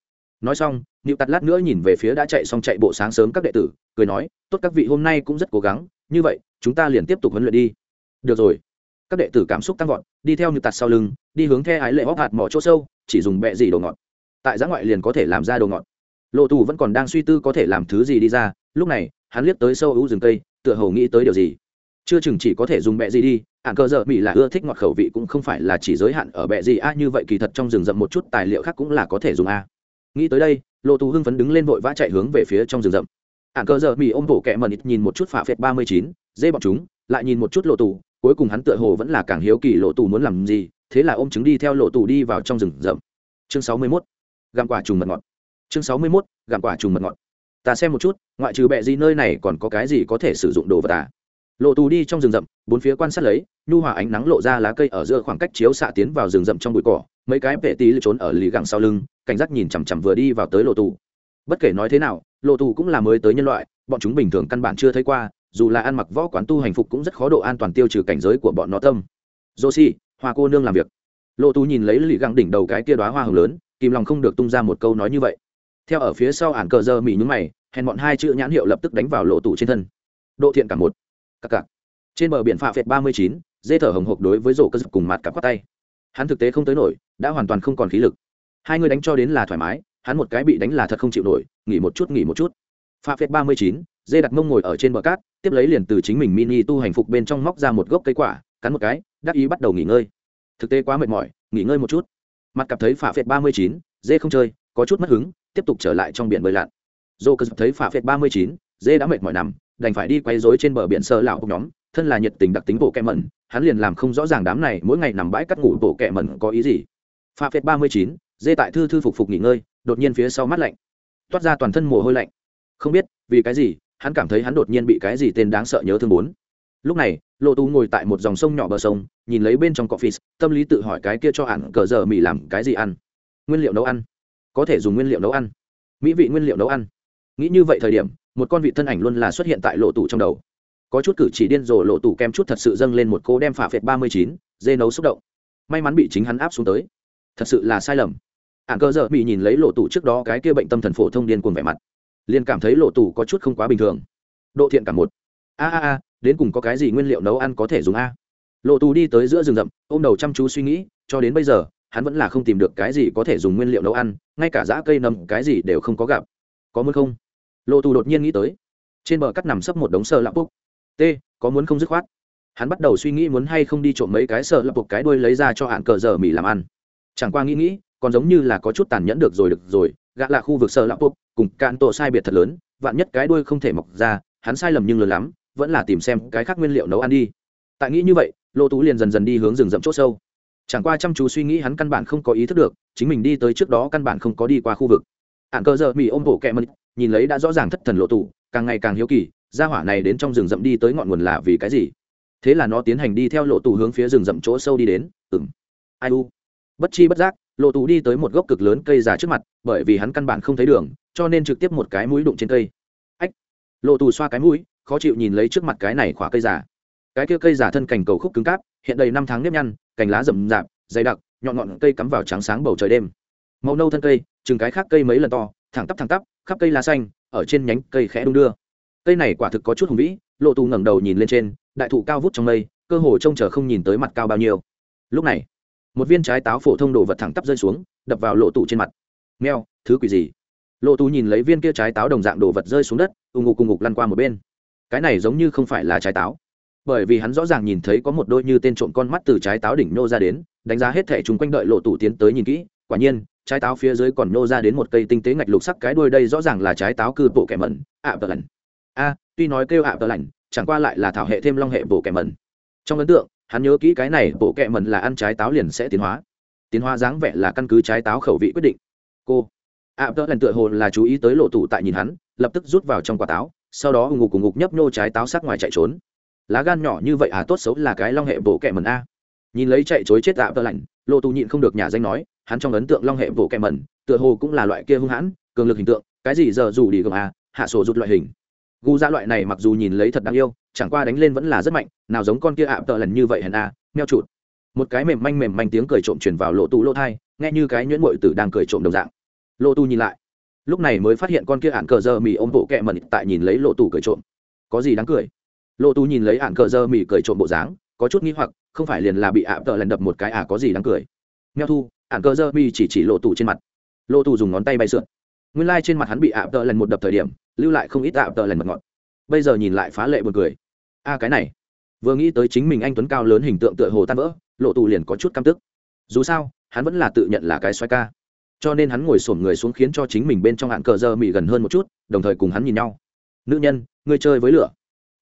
Nói xong, Niệu Tạt lát nữa nhìn về phía đã chạy xong chạy bộ sáng sớm các đệ tử, cười nói, tốt các vị hôm nay cũng rất cố gắng, như vậy, chúng ta liền tiếp tục huấn luyện đi. Được rồi. Các đệ tử cảm xúc tăng vọt, đi theo Niệu Tạt sau lưng, đi hướng theo ái lệ hốc hạt mỏ chỗ sâu, chỉ dùng bẹ gì đồ ngọt. Tại giã ngoại liền có thể làm ra đồ ngọt lộ tù vẫn còn đang suy tư có thể làm thứ gì đi ra, lúc này, hắn liếc tới sâu ưu rừng cây, tựa hồ nghĩ tới điều gì. Chưa chừng chỉ có thể dùng bẹ gì đi ạn cơ dợ mỹ là ưa thích ngọt khẩu vị cũng không phải là chỉ giới hạn ở bẹ gì a như vậy kỳ thật trong rừng rậm một chút tài liệu khác cũng là có thể dùng a. Nghĩ tới đây lộ tù hưng phấn đứng lên vội vã chạy hướng về phía trong rừng rậm. Ạn cơ dợ mỹ ôm bổ kẹ mần nhìn một chút phả phệt ba mươi chín, dê bọn chúng, lại nhìn một chút lộ tù cuối cùng hắn tựa hồ vẫn là càng hiếu kỳ lộ tù muốn làm gì, thế là ôm chứng đi theo lộ tù đi vào trong rừng rậm. Chương sáu mươi mốt găm quả trùng mật ngọt chương sáu mươi mốt, gặm quả trùng mật ngọt. Ta xem một chút, ngoại trừ bẹ gì nơi này còn có cái gì có thể sử dụng đồ vật à? Lộ tù đi trong rừng rậm, bốn phía quan sát lấy, nhu hòa ánh nắng lộ ra lá cây ở giữa khoảng cách chiếu xạ tiến vào rừng rậm trong bụi cỏ, mấy cái vệ tí trốn ở lì gẳng sau lưng, cảnh giác nhìn chằm chằm vừa đi vào tới lộ tù. Bất kể nói thế nào, lộ tù cũng là mới tới nhân loại, bọn chúng bình thường căn bản chưa thấy qua, dù là ăn mặc võ quán tu hành phục cũng rất khó độ an toàn tiêu trừ cảnh giới của bọn nó tâm. Joshi, hoa cô nương làm việc. Lộ tù nhìn lấy lì gẳng đỉnh đầu cái kia đoá hoa hồng lớn, kìm lòng không được tung ra một câu nói như vậy theo ở phía sau ản cờ giờ mỹ nhúng mày, hèn bọn hai chữ nhãn hiệu lập tức đánh vào lộ tủ trên thân. Độ thiện cả một. Cặp cặp trên bờ biển phạ phệt ba mươi chín, dê thở hồng hộc đối với rổ cơ dập cùng mặt cặp khoác tay. Hắn thực tế không tới nổi, đã hoàn toàn không còn khí lực. Hai người đánh cho đến là thoải mái, hắn một cái bị đánh là thật không chịu nổi, nghỉ một chút, nghỉ một chút. Pha phép ba mươi chín, dê đặt mông ngồi ở trên bờ cát, tiếp lấy liền từ chính mình mini tu hành phục bên trong móc ra một gốc cây quả, cắn một cái, đắc ý bắt đầu nghỉ ngơi. Thực tế quá mệt mỏi, nghỉ ngơi một chút. Mặt cặp thấy phạ phệt ba mươi chín, dê không chơi có chút mất hứng tiếp tục trở lại trong biển bơi lặn. Dô cơ thấy phà phệt ba mươi chín dê đã mệt mỏi nằm đành phải đi quay rối trên bờ biển sơ lão hốc nhóm thân là nhiệt tình đặc tính bộ kẹ mẩn hắn liền làm không rõ ràng đám này mỗi ngày nằm bãi cắt ngủ bộ kẹ mẩn có ý gì. Pha phệt ba mươi chín dê tại thư thư phục phục nghỉ ngơi đột nhiên phía sau mắt lạnh toát ra toàn thân mồ hôi lạnh. Không biết vì cái gì hắn cảm thấy hắn đột nhiên bị cái gì tên đáng sợ nhớ thương bốn. Lúc này lộ tú ngồi tại một dòng sông nhỏ bờ sông nhìn lấy bên trong cọ phì, tâm lý tự hỏi cái kia cho hẳn cờ giờ mì làm cái gì ăn. Nguyên liệu nấu ăn có thể dùng nguyên liệu nấu ăn. Mỹ vị nguyên liệu nấu ăn. Nghĩ như vậy thời điểm, một con vị thân ảnh luôn là xuất hiện tại lộ tủ trong đầu. Có chút cử chỉ điên rồ lộ tủ kem chút thật sự dâng lên một cô đem phả phệt ba mươi chín, dê nấu xúc động. May mắn bị chính hắn áp xuống tới. Thật sự là sai lầm. Ạn cơ dợ bị nhìn lấy lộ tủ trước đó cái kia bệnh tâm thần phổ thông điên cuồng vẻ mặt. Liền cảm thấy lộ tủ có chút không quá bình thường. Độ thiện cả một. A a a, đến cùng có cái gì nguyên liệu nấu ăn có thể dùng a? Lộ tù đi tới giữa rừng rậm, ôm đầu chăm chú suy nghĩ, cho đến bây giờ hắn vẫn là không tìm được cái gì có thể dùng nguyên liệu nấu ăn, ngay cả giã cây nấm, cái gì đều không có gặp. Có muốn không? Lộ tù đột nhiên nghĩ tới. Trên bờ cắt nằm sấp một đống sơ lạp búc t, có muốn không dứt khoát? Hắn bắt đầu suy nghĩ muốn hay không đi trộm mấy cái sơ lạp bục, cái đuôi lấy ra cho hạn cờ giờ mì làm ăn. Chẳng qua nghĩ nghĩ, còn giống như là có chút tàn nhẫn được rồi được rồi, gã là khu vực sơ lạp bục, cùng cạn tổ sai biệt thật lớn, vạn nhất cái đuôi không thể mọc ra, hắn sai lầm nhưng lớn lắm, vẫn là tìm xem cái khác nguyên liệu nấu ăn đi. Tại nghĩ như vậy, lô tú liền dần dần đi hướng rừng rậm c h ỗ sâu chẳng qua chăm chú suy nghĩ hắn căn bản không có ý thức được, chính mình đi tới trước đó căn bản không có đi qua khu vực. Ạn cơ giờ mỹ ôm bộ kẹ mật, nhìn lấy đã rõ ràng thất thần lộ tủ càng ngày càng hiếu kỳ ra hỏa này đến trong rừng rậm đi tới ngọn nguồn là vì cái gì? Thế là nó tiến hành đi theo lộ tủ hướng phía rừng rậm chỗ sâu đi đến ừng ai u? Bất chi bất giác, lộ tủ đi tới một gốc cực lớn cây già trước mặt, bởi vì hắn căn bản không thấy đường, cho nên trực tiếp một cái mũi đụng trên cây. Ách! Lộ tù xoa cái mũi, khó chịu nhìn lấy trước mặt cái này khỏa cây già cái kia cây giả thân cành cầu khúc cứng cáp, hiện đầy năm tháng nếp nhăn, cành lá rậm rạp, dày đặc, nhọn ngọn cây cắm vào trắng sáng bầu trời đêm. Màu nâu thân cây, chừng cái khác cây mấy lần to, thẳng tắp thẳng tắp, khắp cây lá xanh, ở trên nhánh cây khẽ đung đưa. Cây này quả thực có chút hùng vĩ, lộ tù ngẩng đầu nhìn lên trên, đại thụ cao vút trong mây, cơ hồ trông chờ không nhìn tới mặt cao bao nhiêu. Lúc này, một viên trái táo phổ thông đồ vật thẳng tắp rơi xuống, đập vào lộ tù trên mặt. Meo thứ quỷ gì? Lộ tù nhìn lấy viên kia trái táo đồng dạng đồ vật rơi xuống đất, ù ngục ù ngục lăn qua một bên. Cái này giống như không phải là trái táo bởi vì hắn rõ ràng nhìn thấy có một đôi như tên trộm con mắt từ trái táo đỉnh nô ra đến, đánh giá hết thẻ chúng quanh đợi lộ tủ tiến tới nhìn kỹ. Quả nhiên, trái táo phía dưới còn nô ra đến một cây tinh tế ngạch lục sắc cái đuôi đây rõ ràng là trái táo cư bộ kẻ mẩn, ạ tờ lành a, tuy nói kêu ạ tờ lành chẳng qua lại là thảo hệ thêm long hệ bộ kẻ mẩn. Trong ấn tượng, hắn nhớ kỹ cái này, bộ kẻ mẩn là ăn trái táo liền sẽ tiến hóa. Tiến hóa dáng vẻ là căn cứ trái táo khẩu vị quyết định. Cô, ạ tờ lành tựa hồ là chú ý tới lộ tủ tại nhìn hắn, lập tức rút vào trong quả táo, sau đó ngục cùng ngục nhấp nô trái táo sát ngoài chạy trốn lá gan nhỏ như vậy à tốt xấu là cái long hệ bộ kẹ mần a. Nhìn lấy chạy chối chết tạ tơ lạnh lộ tù nhịn không được nhà danh nói, hắn trong ấn tượng long hệ bộ kẹ mần tựa hồ cũng là loại kia hung hãn, cường lực hình tượng, cái gì giờ dù đi gồng a à, hạ sổ rụt loại hình. Gu ra loại này mặc dù nhìn lấy thật đáng yêu, chẳng qua đánh lên vẫn là rất mạnh, nào giống con kia ạ tợ lần như vậy hèn a, meo trụt một cái mềm manh mềm manh tiếng cười trộm truyền vào lộ tù lỗ thai nghe như cái nhuyễn mội tử đang cười trộm đồng dạng. Lộ tù nhìn lại, lúc này mới phát hiện con kia ạn cờ giờ mì ôm bộ kẹ mần tại nhìn lấy lộ tù cười trộm. Có gì đáng cười? Lộ tù nhìn lấy ạn cờ Dơ mỉ cười trộm bộ dáng, có chút nghi hoặc, không phải liền là bị ạ tợ lần đập một cái à có gì đáng cười. Nghèo thu, ạn cờ Dơ mỉ chỉ chỉ lộ tù trên mặt. Lộ tù dùng ngón tay bay sượn. Nguyên lai、like、trên mặt hắn bị ạ tợ lần một đập thời điểm, lưu lại không ít ạ tợ lần mật ngọt. Bây giờ nhìn lại phá lệ buồn cười. A cái này. Vừa nghĩ tới chính mình anh tuấn cao lớn hình tượng tựa hồ tan vỡ lộ tù liền có chút căm tức. Dù sao, hắn vẫn là tự nhận là cái xoay ca. Cho nên hắn ngồi sổm người xuống khiến cho chính mình bên trong hạn cờ Dơ mị gần hơn một chút, đồng thời cùng hắn nhìn nhau. Nữ nhân, ngươi chơi với lửa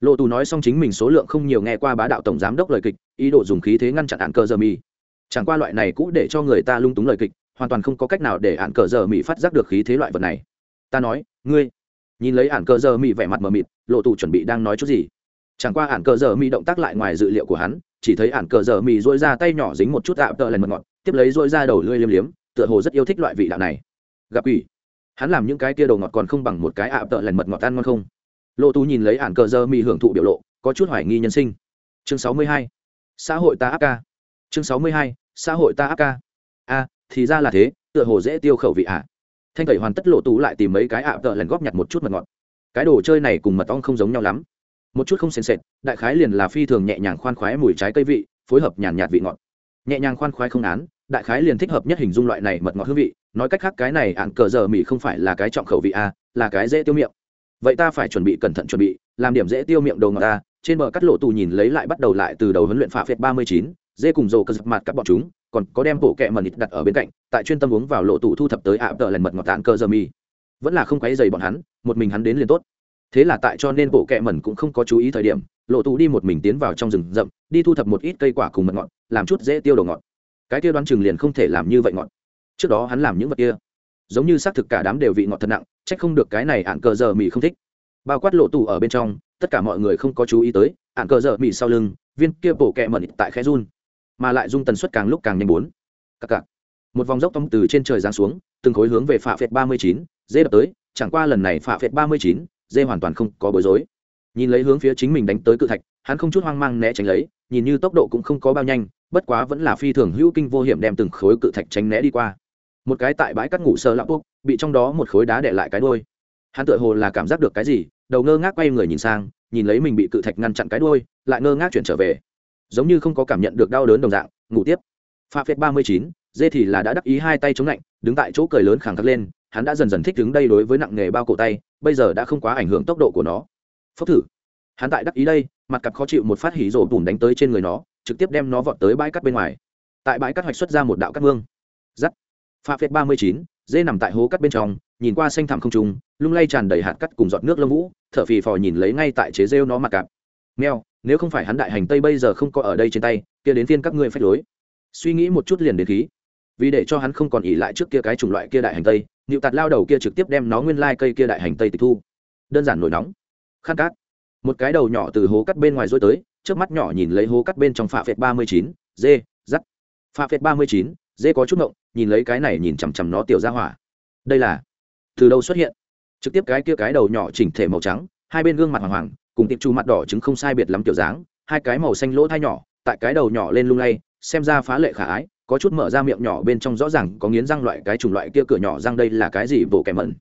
lộ tù nói xong chính mình số lượng không nhiều nghe qua bá đạo tổng giám đốc lời kịch, ý đồ dùng khí thế ngăn chặn hạn cờ giờ mì. chẳng qua loại này cũ để cho người ta lung túng lời kịch, hoàn toàn không có cách nào để hạn cờ giờ mì phát giác được khí thế loại vật này. Ta nói, ngươi. Nhìn lấy hạn cờ giờ mì vẻ mặt mờ mịt lộ tù chuẩn bị đang nói chút gì. Chẳng qua hạn cờ giờ mì động tác lại ngoài dự liệu của hắn, chỉ thấy hạn cờ giờ mì dỗi ra tay nhỏ dính một chút ạ, tợ lần mật ngọt, tiếp lấy dỗi ra đầu lưỡi liếm liếm, tựa hồ rất yêu thích loại vị đạo này. Gặp ủy hắn làm những cái kia đồ ngọt còn không bằng một cái ạ, tợ lần mật ngọt ăn ngon không? Lộ tú nhìn lấy ản cờ dơ mi hưởng thụ biểu lộ, có chút hoài nghi nhân sinh. Chương sáu mươi hai, xã hội ta áp ca. Chương sáu mươi hai, xã hội ta áp ca. A thì ra là thế, tựa hồ dễ tiêu khẩu vị ạ. Thanh tẩy hoàn tất lộ tú lại tìm mấy cái ạ tợ lần góp nhặt một chút mật ngọt. Cái đồ chơi này cùng mật ong không giống nhau lắm. Một chút không sền sệt, đại khái liền là phi thường nhẹ nhàng khoan khoái mùi trái cây vị, phối hợp nhàn nhạt vị ngọt. Nhẹ nhàng khoan khoái không án, đại khái liền thích hợp nhất hình dung loại này mật ngọt hương vị. Nói cách khác cái này ạn cờ giờ mì không phải là cái trọng khẩu vị a là cái dễ tiêu miệng vậy ta phải chuẩn bị cẩn thận chuẩn bị, làm điểm dễ tiêu miệng đầu ngọt ta. Trên bờ cắt lộ tù nhìn lấy lại bắt đầu lại từ đầu huấn luyện phạm phệt ba mươi chín, dê cùng dầu cơ dập mặt các bọn chúng, còn có đem bộ kẹ mật ít đặt ở bên cạnh, tại chuyên tâm uống vào lộ tù thu thập tới ạ tợ lần mật ngọt tạng cơ giờ mi. Vẫn là không quấy dày bọn hắn, một mình hắn đến liền tốt. Thế là tại cho nên bộ kẹ mần cũng không có chú ý thời điểm, lộ tù đi một mình tiến vào trong rừng rậm, đi thu thập một ít cây quả cùng mật ngọt, làm chút dễ tiêu đầu ngọt. Cái kia đoán chừng liền không thể làm như vậy ngọt. Trước đó hắn làm những vật kia giống như xác thực cả đám đều vị ngọt thật nặng trách không được cái này ạn cờ giờ mỹ không thích. Bao quát lộ tù ở bên trong, tất cả mọi người không có chú ý tới ạn cờ giờ mỹ sau lưng, viên kia bổ kẹ mẩn tại khe run, mà lại dung tần suất càng lúc càng nhanh bốn. Cặc cặc. Một vòng dốc tông từ trên trời giáng xuống, từng khối hướng về phạ phệt ba mươi chín, dê đập tới, chẳng qua lần này phạ phệt ba mươi chín, dê hoàn toàn không có bối rối. Nhìn lấy hướng phía chính mình đánh tới cự thạch, hắn không chút hoang mang né tránh lấy, nhìn như tốc độ cũng không có bao nhanh, bất quá vẫn là phi thường hữu kinh vô hiểm đem từng khối cự thạch tránh né đi qua một cái tại bãi cắt ngủ sơ lạo bốc bị trong đó một khối đá để lại cái đôi hắn tựa hồ là cảm giác được cái gì, đầu ngơ ngác quay người nhìn sang, nhìn lấy mình bị cự thạch ngăn chặn cái đôi lại ngơ ngác chuyển trở về. Giống như không có cảm nhận được đau đớn đồng dạng, ngủ tiếp. Pha phép ba mươi chín, dê thì là đã đắc ý hai tay chống lạnh, đứng tại chỗ cười lớn khẳng khắc lên, hắn đã dần dần thích đứng đây đối với nặng nghề bao cổ tay, bây giờ đã không quá ảnh hưởng tốc độ của nó. Phốc thử. Hắn tại đắc ý đây, mặt cặp khó chịu một phát hỉ rổ bùn đánh tới trên người nó, trực tiếp đem nó vọt tới bãi cắt bên ngoài. Tại bãi cắt hoạch xuất ra một đạo cắt mương giắt pha phết ba mươi chín, dê nằm tại hố cắt bên trong, nhìn qua xanh thẳm không trùng lung lay tràn đầy hạt cắt cùng giọt nước lông vũ, thở phì phò nhìn lấy ngay tại chế rêu nó mặc cạp. Mèo, nếu không phải hắn đại hành tây bây giờ không có ở đây trên tay, kia đến phiên các ngươi phách lối. Suy nghĩ một chút liền đến khí. Vì để cho hắn không còn ỉ lại trước kia cái chủng loại kia đại hành tây nịu tạt lao đầu kia trực tiếp đem nó nguyên lai cây kia đại hành tây tịch thu. Đơn giản nổi nóng. Khát cát một cái đầu nhỏ từ hố cắt bên ngoài rối tới trước mắt nhỏ nhìn lấy hố cắt bên trong phạ phệt ba mươi chín, dê dắt phạ phệt ba mươi chín dê có chút ngộng, nhìn lấy cái này nhìn chằm chằm nó tiểu ra hỏa. Đây là, từ đâu xuất hiện? Trực tiếp cái kia cái đầu nhỏ chỉnh thể màu trắng, hai bên gương mặt hoàng hoàng, cùng tiệp chu mặt đỏ chứng không sai biệt lắm kiểu dáng, hai cái màu xanh lỗ thai nhỏ, tại cái đầu nhỏ lên lung lay, xem ra phá lệ khả ái, có chút mở ra miệng nhỏ bên trong rõ ràng có nghiến răng loại cái chủng loại kia cửa nhỏ răng đây là cái gì vỗ kẻ mẩn.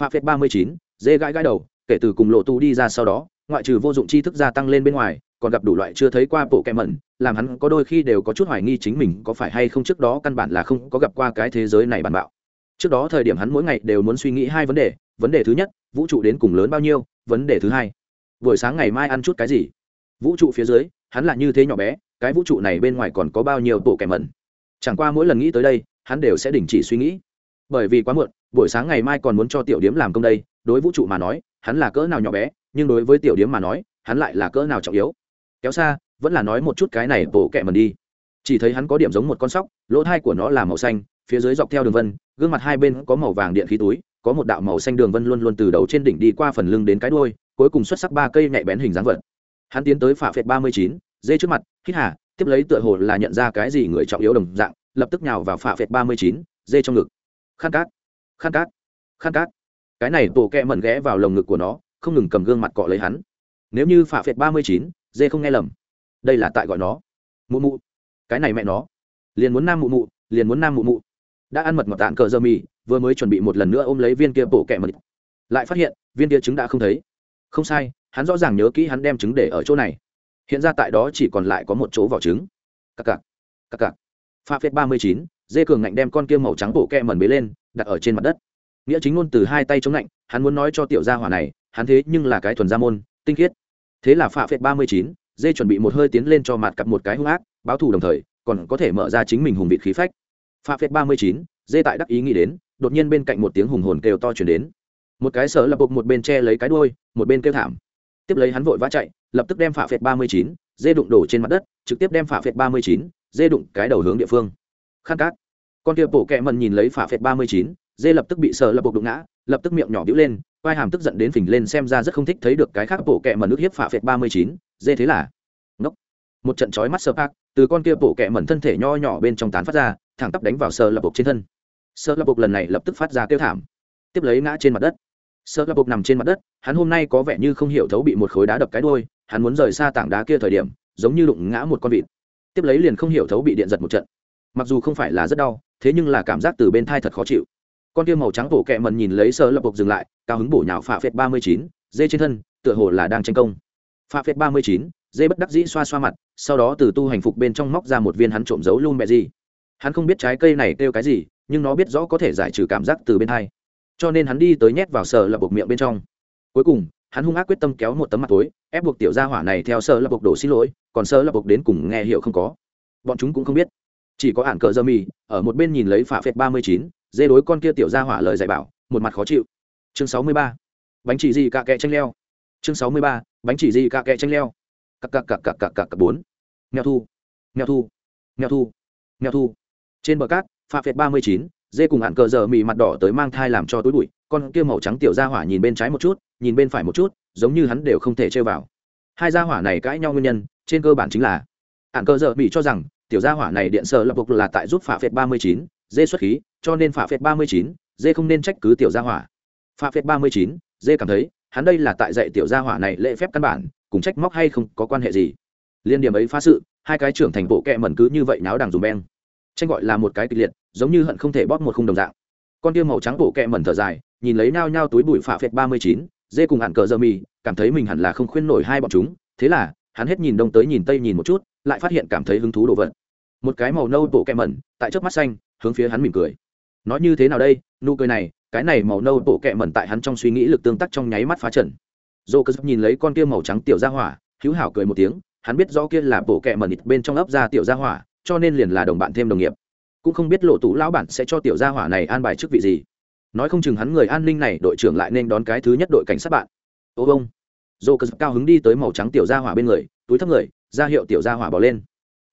Pha phết ba mươi chín, dê gãi gãi đầu, kể từ cùng lộ tu đi ra sau đó ngoại trừ vô dụng tri thức gia tăng lên bên ngoài, còn gặp đủ loại chưa thấy qua bộ kẹ mẩn, làm hắn có đôi khi đều có chút hoài nghi chính mình có phải hay không trước đó căn bản là không có gặp qua cái thế giới này bản bạo. Trước đó thời điểm hắn mỗi ngày đều muốn suy nghĩ hai vấn đề vấn đề thứ nhất, vũ trụ đến cùng lớn bao nhiêu, vấn đề thứ hai, buổi sáng ngày mai ăn chút cái gì. Vũ trụ phía dưới, hắn là như thế nhỏ bé, cái vũ trụ này bên ngoài còn có bao nhiêu bộ kẻ mẩn? Chẳng qua mỗi lần nghĩ tới đây, hắn đều sẽ đình chỉ suy nghĩ. Bởi vì quá muộn, buổi sáng ngày mai còn muốn cho tiểu điếm làm công đây, đối vũ trụ mà nói hắn là cỡ nào nhỏ bé, nhưng đối với tiểu điếm mà nói, hắn lại là cỡ nào trọng yếu. Kéo xa, vẫn là nói một chút cái này bổ kẹ mần đi. Chỉ thấy hắn có điểm giống một con sóc, lỗ thai của nó là màu xanh, phía dưới dọc theo đường vân, gương mặt hai bên có màu vàng điện khí túi, có một đạo màu xanh đường vân luôn luôn từ đầu trên đỉnh đi qua phần lưng đến cái đuôi, cuối cùng xuất sắc ba cây nhạy bén hình dáng vật. Hắn tiến tới phả phệt ba mươi chín, dê trước mặt, hít hà, tiếp lấy tựa hồ là nhận ra cái gì người trọng yếu đồng dạng, lập tức nhào vào phả phệt ba mươi chín, dê trong ngực. Khăn cát khăn cát khăn cát cái này tổ kẹ mẩn ghé vào lồng ngực của nó, không ngừng cầm gương mặt cọ lấy hắn. Nếu như phạ phệt ba mươi chín, dê không nghe lầm. Đây là tại gọi nó. Mụ mụ. Cái này mẹ nó. Liền muốn nam mụ mụ, liền muốn nam mụ mụ. Đã ăn mật mật tạn cờ dơ mì, vừa mới chuẩn bị một lần nữa ôm lấy viên kia bổ kẹ mật lại phát hiện, viên kia trứng đã không thấy. Không sai, hắn rõ ràng nhớ kỹ hắn đem trứng để ở chỗ này. Hiện ra tại đó chỉ còn lại có một chỗ vỏ trứng. Cặc cặc cặc cặc pha phết ba mươi chín, dê cường ngạnh đem con kia màu trắng bổ kẹ mẩn bế lên, đặt ở trên mặt đất nghĩa chính ngôn từ hai tay chống lạnh, hắn muốn nói cho tiểu gia hỏa này, hắn thế nhưng là cái thuần gia môn, tinh khiết. Thế là phạ phệ ba mươi chín, dê chuẩn bị một hơi tiến lên cho mặt cặp một cái hung ác, báo thù đồng thời, còn có thể mở ra chính mình hùng vị khí phách. Phạ phệ ba mươi chín, dê tại đắc ý nghĩ đến, đột nhiên bên cạnh một tiếng hùng hồn kêu to chuyển đến. Một cái sở lập bục một bên che lấy cái đuôi, một bên kêu thảm. Tiếp lấy hắn vội vã chạy, lập tức đem phạ phệt ba mươi chín, dê đụng đổ trên mặt đất, trực tiếp đem phạ phệt ba mươi chín, dê đụng cái đầu hướng địa phương. Khát cát con kia bộ kẹ mần nhìn lấy phạ phệt ba mươi chín dê lập tức bị sợ lập bột đụng ngã, lập tức miệng nhỏ đĩu lên vai hàm tức giận đến phình lên xem ra rất không thích thấy được cái khác bộ kẹ mẩn nước hiếp phạ phệt ba mươi chín, dê thế là ngốc. Một trận chói mắt sợ bạc từ con kia bộ kẹ mẩn thân thể nho nhỏ bên trong tán phát ra, thẳng tắp đánh vào sợ lập bột trên thân. Sợ lập bột lần này lập tức phát ra kêu thảm, tiếp lấy ngã trên mặt đất. Sợ lập bột nằm trên mặt đất, hắn hôm nay có vẻ như không hiểu thấu bị một khối đá đập cái đôi hắn muốn rời xa tảng đá kia thời điểm, giống như đụng ngã một con vịt. Tiếp lấy liền không hiểu thấu bị điện giật một trận. Mặc dù không phải là rất đau, thế nhưng là cảm giác từ bên thai thật khó chịu con kia màu trắng bộ kẹ mần nhìn lấy sơ lập bộc dừng lại, cao hứng bổ nhào phạ phệt ba mươi chín, dê trên thân, tựa hồ là đang tranh công. Phạ phệt ba mươi chín, dê bất đắc dĩ xoa xoa mặt, sau đó từ tu hành phục bên trong móc ra một viên hắn trộm giấu luôn mẹ gì. Hắn không biết trái cây này kêu cái gì, nhưng nó biết rõ có thể giải trừ cảm giác từ bên hai. Cho nên hắn đi tới nhét vào sờ lập buộc miệng bên trong. Cuối cùng, hắn hung ác quyết tâm kéo một tấm mặt tối ép buộc tiểu gia hỏa này theo sơ lập buộc đổ xin lỗi, còn sơ lập buộc đến cùng nghe hiệu không có. Bọn chúng cũng không biết chỉ có ản cờ dơ mì, ở một bên nhìn lấy phạ phệt ba mươi chín, dê đối con kia tiểu gia hỏa lời dạy bảo, một mặt khó chịu. Chương sáu mươi ba, bánh chỉ gì cạ kẹ tranh leo. Chương sáu mươi ba, bánh chỉ gì cạ kẹ tranh leo. Cặp cặp cặp cặp cặp cặp cặp bốn. Nghèo thu nghèo thu nghèo thu nghèo thu. Trên bờ cát, phạ phệt ba mươi chín, dê cùng hạn cờ giờ mì mặt đỏ tới mang thai làm cho túi bụi, con kia màu trắng tiểu gia hỏa nhìn bên trái một chút, nhìn bên phải một chút, giống như hắn đều không thể chơi vào. Hai gia hỏa này cãi nhau nguyên nhân, trên cơ bản chính là hạn cờ giờ mì cho rằng tiểu gia hỏa này điện sở lập bục là tại giúp phạ phệt ba mươi chín, dê xuất khí, cho nên phạ phệt ba mươi chín, dê không nên trách cứ tiểu gia hỏa. Phạ phệt ba mươi chín, dê cảm thấy, hắn đây là tại dạy tiểu gia hỏa này lễ phép căn bản, cùng trách móc hay không có quan hệ gì. Liên điểm ấy phá sự, hai cái trưởng thành bộ kẹ mẩn cứ như vậy náo đằng dùm beng. Tranh gọi là một cái kịch liệt, giống như hận không thể bóp một khung đồng dạng. Con tiêu màu trắng bộ kẹ mẩn thở dài, nhìn lấy nao nhao túi bụi phạ phệt ba mươi chín, dê cùng hạn cờ dơ mì, cảm thấy mình hẳn là không khuyên nổi hai bọn chúng, thế là hắn hết nhìn đông tới nhìn tây nhìn một chút, lại phát hiện cảm thấy hứng thú đồ vật. Một cái màu nâu bộ kẹ mẩn, tại trước mắt xanh, hướng phía hắn mỉm cười. Nói như thế nào đây? Nụ cười này, cái này màu nâu bộ kẹ mẩn tại hắn trong suy nghĩ lực tương tác trong nháy mắt phá trần. Dô cơ nhìn lấy con kia màu trắng tiểu ra hỏa, hữu hảo cười một tiếng, hắn biết rõ kia là bộ kẹ mẩn bên trong ấp ra tiểu ra hỏa, cho nên liền là đồng bạn thêm đồng nghiệp. Cũng không biết lộ tủ lão bản sẽ cho tiểu gia hỏa này an bài chức vị gì. Nói không chừng hắn người an ninh này đội trưởng lại nên đón cái thứ nhất đội cảnh sát bạn. Ô bông dô cơ cao hứng đi tới màu trắng tiểu gia hỏa bên người, túi thấp người, ra hiệu tiểu gia hỏa bỏ lên.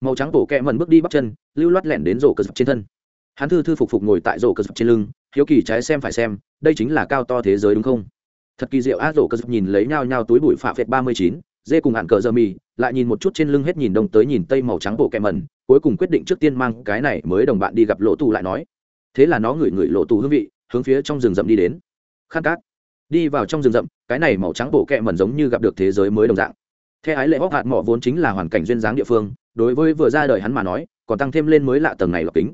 Màu trắng bổ kẹ mần bước đi bắt chân, lưu loát lẻn đến rổ cơ trên thân. Hắn thư thư phục phục ngồi tại rổ cơ trên lưng, hiếu kỳ trái xem phải xem, đây chính là cao to thế giới đúng không? Thật kỳ diệu á rổ cơ nhìn lấy nhau nhau túi bụi phạ phệt ba mươi chín, dê cùng hạn cờ giờ mì, lại nhìn một chút trên lưng hết nhìn đông tới nhìn tây màu trắng bộ kẹ mần cuối cùng quyết định trước tiên mang cái này mới đồng bạn đi gặp lộ tù lại nói. Thế là nó ngửi ngửi lộ tù hương vị, hướng phía trong rừng rậm đi đến. Khát cát đi vào trong rừng rậm, cái này màu trắng bộ kẹ mần giống như gặp được thế giới mới đồng dạng. Theo ái lệ hóc hạt mỏ vốn chính là hoàn cảnh duyên dáng địa phương, đối với vừa ra đời hắn mà nói, còn tăng thêm lên mới lạ tầng này lọc kính.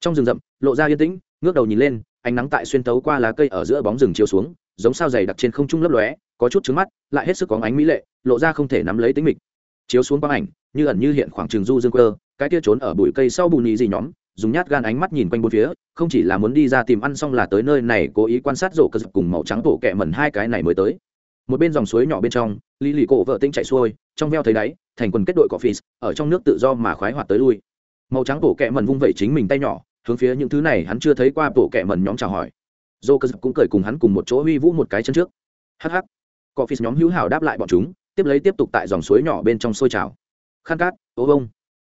Trong rừng rậm, lộ ra yên tĩnh, ngước đầu nhìn lên, ánh nắng tại xuyên tấu qua lá cây ở giữa bóng rừng chiếu xuống, giống sao dày đặc trên không trung lấp lóe, có chút trứng mắt, lại hết sức có ánh mỹ lệ, lộ ra không thể nắm lấy tính mịch. Chiếu xuống quang ảnh, như ẩn như hiện khoảng trường du dương cơ cái kia trốn ở bụi cây sau bù nhì gì nhóm dùng nhát gan ánh mắt nhìn quanh bốn phía, không chỉ là muốn đi ra tìm ăn xong là tới nơi này, cố ý quan sát rổ cơ cùng màu trắng bộ kẹ mẩn hai cái này mới tới. Một bên dòng suối nhỏ bên trong, lý lì cổ vợ tinh chạy xuôi, trong veo thấy đáy, thành quần kết đội cỏ phì ở trong nước tự do mà khoái hoạt tới lui. Màu trắng bộ kẹ mẩn vung vẩy chính mình tay nhỏ, hướng phía những thứ này hắn chưa thấy qua bộ kẹ mẩn nhóm chào hỏi. Dô cơ cũng cười cùng hắn cùng một chỗ huy vũ một cái chân trước. Hh cỏ phì nhóm hữu hảo đáp lại bọn chúng, tiếp lấy tiếp tục tại dòng suối nhỏ bên trong sôi trào khăn cát, ô bông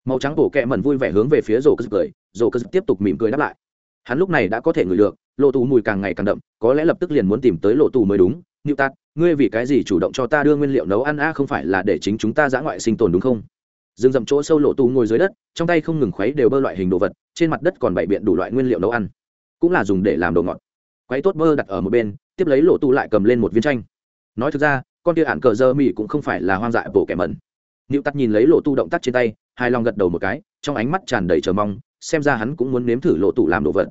màu trắng bộ kẹ mẩn vui vẻ hướng về phía rổ cơ cười dồ cơ tiếp tục mỉm cười đáp lại hắn lúc này đã có thể ngửi được lộ tù mùi càng ngày càng đậm có lẽ lập tức liền muốn tìm tới lộ tù mới đúng Niệu Tát, ngươi vì cái gì chủ động cho ta đưa nguyên liệu nấu ăn a không phải là để chính chúng ta giã ngoại sinh tồn đúng không? Dương dậm chỗ sâu lộ tù ngồi dưới đất, trong tay không ngừng khuấy đều bơ loại hình đồ vật, trên mặt đất còn bày biện đủ loại nguyên liệu nấu ăn, cũng là dùng để làm đồ ngọt. Quấy tốt bơ đặt ở một bên, tiếp lấy lộ tù lại cầm lên một viên tranh. Nói thực ra, con kia ạn cờ dơ mì cũng không phải là hoang dại bổ kẻ mẩn. Niệu tắt nhìn lấy lộ tu động tác trên tay, hai lòng gật đầu một cái, trong ánh mắt tràn đầy chờ mong, xem ra hắn cũng muốn nếm thử lộ tủ làm đồ vật.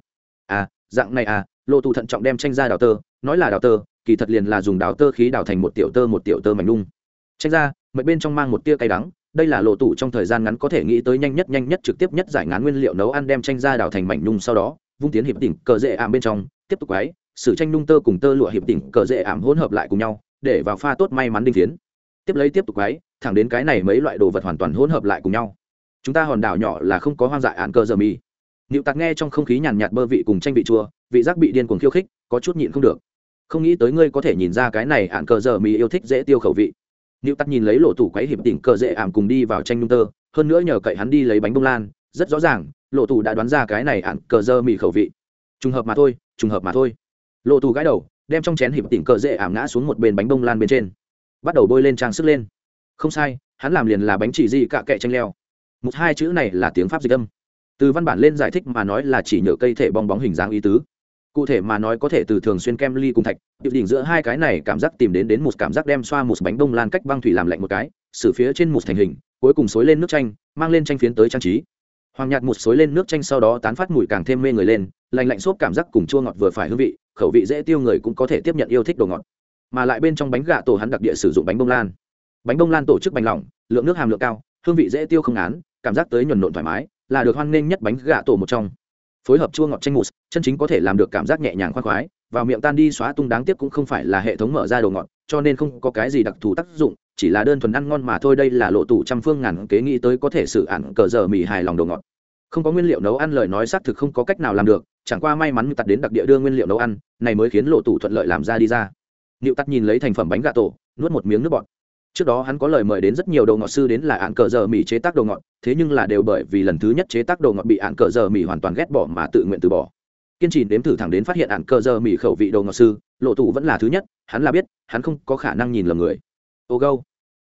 À, dạng này à, lộ tủ thận trọng đem tranh ra đào tơ, nói là đào tơ, kỳ thật liền là dùng đào tơ khí đào thành một tiểu tơ một tiểu tơ mảnh nung tranh ra mệnh bên trong mang một tia cay đắng đây là lộ tủ trong thời gian ngắn có thể nghĩ tới nhanh nhất nhanh nhất trực tiếp nhất giải ngán nguyên liệu nấu ăn đem tranh ra đào thành mảnh nung sau đó vung tiến hiệp đỉnh cờ dễ ảm bên trong tiếp tục quái sử tranh nung tơ cùng tơ lụa hiệp đỉnh cờ dễ ảm hỗn hợp lại cùng nhau để vào pha tốt may mắn đinh tiến tiếp lấy tiếp tục quái thẳng đến cái này mấy loại đồ vật hoàn toàn hỗn hợp lại cùng nhau chúng ta hòn đảo nhỏ là không có hoang dại án cơ giờ mì nịu tạc nghe trong không khí nhàn nhạt bơ vị cùng tranh vị chua vị giác bị điên cuồng khiêu khích có chút nhịn không được không nghĩ tới ngươi có thể nhìn ra cái này án cờ giờ mì yêu thích dễ tiêu khẩu vị nịu tặc nhìn lấy lộ tủ quấy hiệp tỉnh cờ dễ ảm cùng đi vào tranh nhung tơ, hơn nữa nhờ cậy hắn đi lấy bánh bông lan, rất rõ ràng, lộ tủ đã đoán ra cái này ạn cờ dơ mì khẩu vị. Trùng hợp mà thôi, trùng hợp mà thôi. Lộ tủ gãi đầu, đem trong chén hiệp tỉnh cờ dễ ảm ngã xuống một bên bánh bông lan bên trên, bắt đầu bôi lên trang sức lên. Không sai, hắn làm liền là bánh chỉ gì cả kệ tranh leo. Một hai chữ này là tiếng pháp dịch âm. Từ văn bản lên giải thích mà nói là chỉ nhựa cây thể bong bóng hình dáng ý tứ. Cụ thể mà nói có thể từ thường xuyên kem ly cùng thạch điệu đỉnh giữa hai cái này cảm giác tìm đến đến một cảm giác đem xoa một bánh bông lan cách băng thủy làm lạnh một cái, xử phía trên một thành hình, cuối cùng xối lên nước chanh, mang lên tranh phiến tới trang trí. Hoàng nhạt một xối lên nước chanh sau đó tán phát mùi càng thêm mê người lên, lạnh lạnh xốp cảm giác cùng chua ngọt vừa phải hương vị, khẩu vị dễ tiêu người cũng có thể tiếp nhận yêu thích đồ ngọt. Mà lại bên trong bánh gà tổ hắn đặc địa sử dụng bánh bông lan. Bánh bông lan tổ chức bánh lỏng, lượng nước hàm lượng cao, hương vị dễ tiêu không án cảm giác tới nhuần nộn thoải mái, là được hoan nghênh nhất bánh gà tổ một trong. Phối hợp chua ngọt chanh mousse, chân chính có thể làm được cảm giác nhẹ nhàng khoan khoái, vào miệng tan đi xóa tung đáng tiếc cũng không phải là hệ thống mở ra đồ ngọt, cho nên không có cái gì đặc thù tác dụng, chỉ là đơn thuần ăn ngon mà thôi, đây là lộ tủ trăm phương ngàn kế nghĩ tới có thể sự ản cờ giờ mì hài lòng đồ ngọt. Không có nguyên liệu nấu ăn lời nói xác thực không có cách nào làm được, chẳng qua may mắn tặt đến đặc địa đưa nguyên liệu nấu ăn, này mới khiến lộ tủ thuận lợi làm ra đi ra. Liệu tắt nhìn lấy thành phẩm bánh gà tổ, nuốt một miếng nước bọt trước đó hắn có lời mời đến rất nhiều đồ ngọt sư đến là ạn cờ giờ mỹ chế tác đồ ngọt thế nhưng là đều bởi vì lần thứ nhất chế tác đồ ngọt bị ạn cờ giờ mỹ hoàn toàn ghét bỏ mà tự nguyện từ bỏ. Kiên trì đếm thử thẳng đến phát hiện ạn cờ giờ mỹ khẩu vị đồ ngọt sư lộ tủ vẫn là thứ nhất hắn là biết hắn không có khả năng nhìn lầm người. Ô gâu.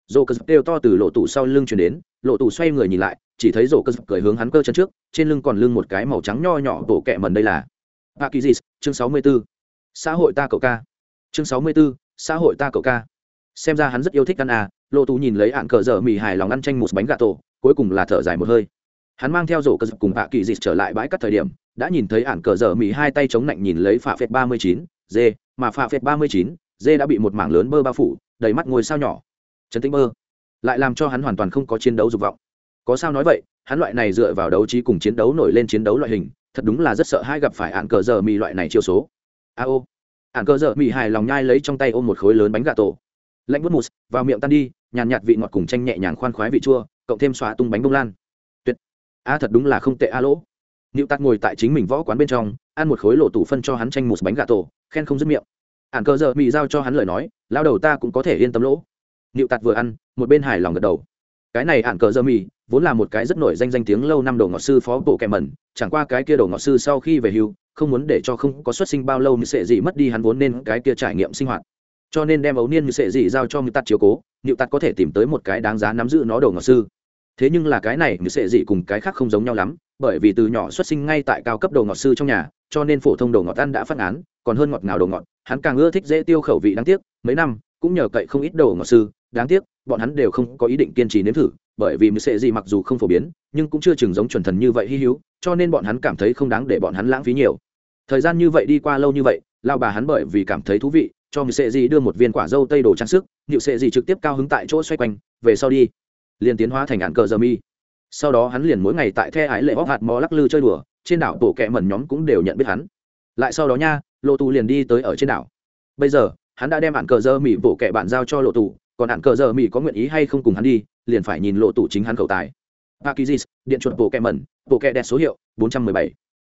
Dồ cờ đều to từ lộ tủ sau lưng chuyển đến lộ tủ xoay người nhìn lại chỉ thấy rổ cơ cười hướng hắn cơ chân trước trên lưng còn lưng một cái màu trắng nho nhỏ tổ kẹ mần đây là. A chương sáu mươi 64. xã hội ta cậu ca. Chương sáu mươi 64, xã hội ta cậu ca xem ra hắn rất yêu thích ăn à lộ tù nhìn lấy hạn cờ dở mì hài lòng ăn tranh một bánh gà tổ, cuối cùng là thở dài một hơi. Hắn mang theo rổ cờ dập cùng hạ kỳ dịch trở lại bãi cắt thời điểm, đã nhìn thấy hạn cờ dở mì hai tay chống lạnh nhìn lấy phạ phệt ba mươi chín, dê, mà phạ phệt ba mươi chín, dê đã bị một mảng lớn bơ bao phủ, đầy mắt ngồi sao nhỏ. Trấn tĩnh bơ lại làm cho hắn hoàn toàn không có chiến đấu dục vọng. Có sao nói vậy, hắn loại này dựa vào đấu trí cùng chiến đấu nổi lên chiến đấu loại hình, thật đúng là rất sợ hai gặp phải ạn cờ dở mì loại này chiêu số. A ô, ạn cờ dở mì hài lòng nhai lấy trong tay ôm một khối lớn bánh gà tổ lạnh bút mùs vào miệng tan đi nhàn nhạt vị ngọt cùng chanh nhẹ nhàng khoan khoái vị chua cộng thêm xóa tung bánh bông lan tuyệt a thật đúng là không tệ a lỗ nịu Tạc ngồi tại chính mình võ quán bên trong, ăn một khối lộ tủ phân cho hắn tranh một bánh gà tổ, khen không dứt miệng. Ản cơ giờ bị giao cho hắn lời nói, lao đầu ta cũng có thể yên tâm lỗ. nịu Tạc vừa ăn, một bên hài lòng gật đầu. Cái này ản cờ giờ mì, vốn là một cái rất nổi danh danh tiếng lâu năm đồ ngọt sư phó bộ kèm mẩn, chẳng qua cái kia đồ ngọt sư sau khi về hưu, không muốn để cho không có xuất sinh bao lâu mới sẽ gì mất đi hắn vốn nên cái kia trải nghiệm sinh hoạt cho nên đem ấu niên như sệ dị giao cho ngự tạt chiếu cố ngự tạt có thể tìm tới một cái đáng giá nắm giữ nó đầu ngọc sư. Thế nhưng là cái này như sệ dị cùng cái khác không giống nhau lắm, bởi vì từ nhỏ xuất sinh ngay tại cao cấp đầu ngọt sư trong nhà, cho nên phổ thông đầu ngọt ăn đã phát án còn hơn ngọt ngào đầu ngọt, hắn càng ưa thích dễ tiêu khẩu vị đáng tiếc, mấy năm, cũng nhờ cậy không ít đầu ngọt sư, đáng tiếc, bọn hắn đều không có ý định kiên trì nếm thử, bởi vì mười sệ gì mặc dù không phổ biến, nhưng cũng chưa chừng giống chuẩn thần như vậy hy hữu, cho nên bọn hắn cảm thấy không đáng để bọn hắn lãng phí nhiều. Thời gian như vậy đi qua lâu như vậy lao bà hắn bởi vì cảm thấy thú vị cho người sệ gì đưa một viên quả dâu tây đồ trang sức nhịu sệ gì trực tiếp cao hứng tại chỗ xoay quanh về sau đi liền tiến hóa thành ạn cờ giờ mi. Sau đó hắn liền mỗi ngày tại the ái lệ bóc hạt mò lắc lư chơi đùa trên đảo tổ kẹ mẩn nhóm cũng đều nhận biết hắn. Lại sau đó nha lộ tù liền đi tới ở trên đảo. Bây giờ hắn đã đem ạn cờ giờ mỹ bộ kẹ bạn giao cho lộ tù còn ạn cờ giờ mỹ có nguyện ý hay không cùng hắn đi liền phải nhìn lộ tù chính hắn khẩu tài. Pakizis, điện chuột bộ kẹ mẩn, bộ kẹ đẹp số hiệu 417.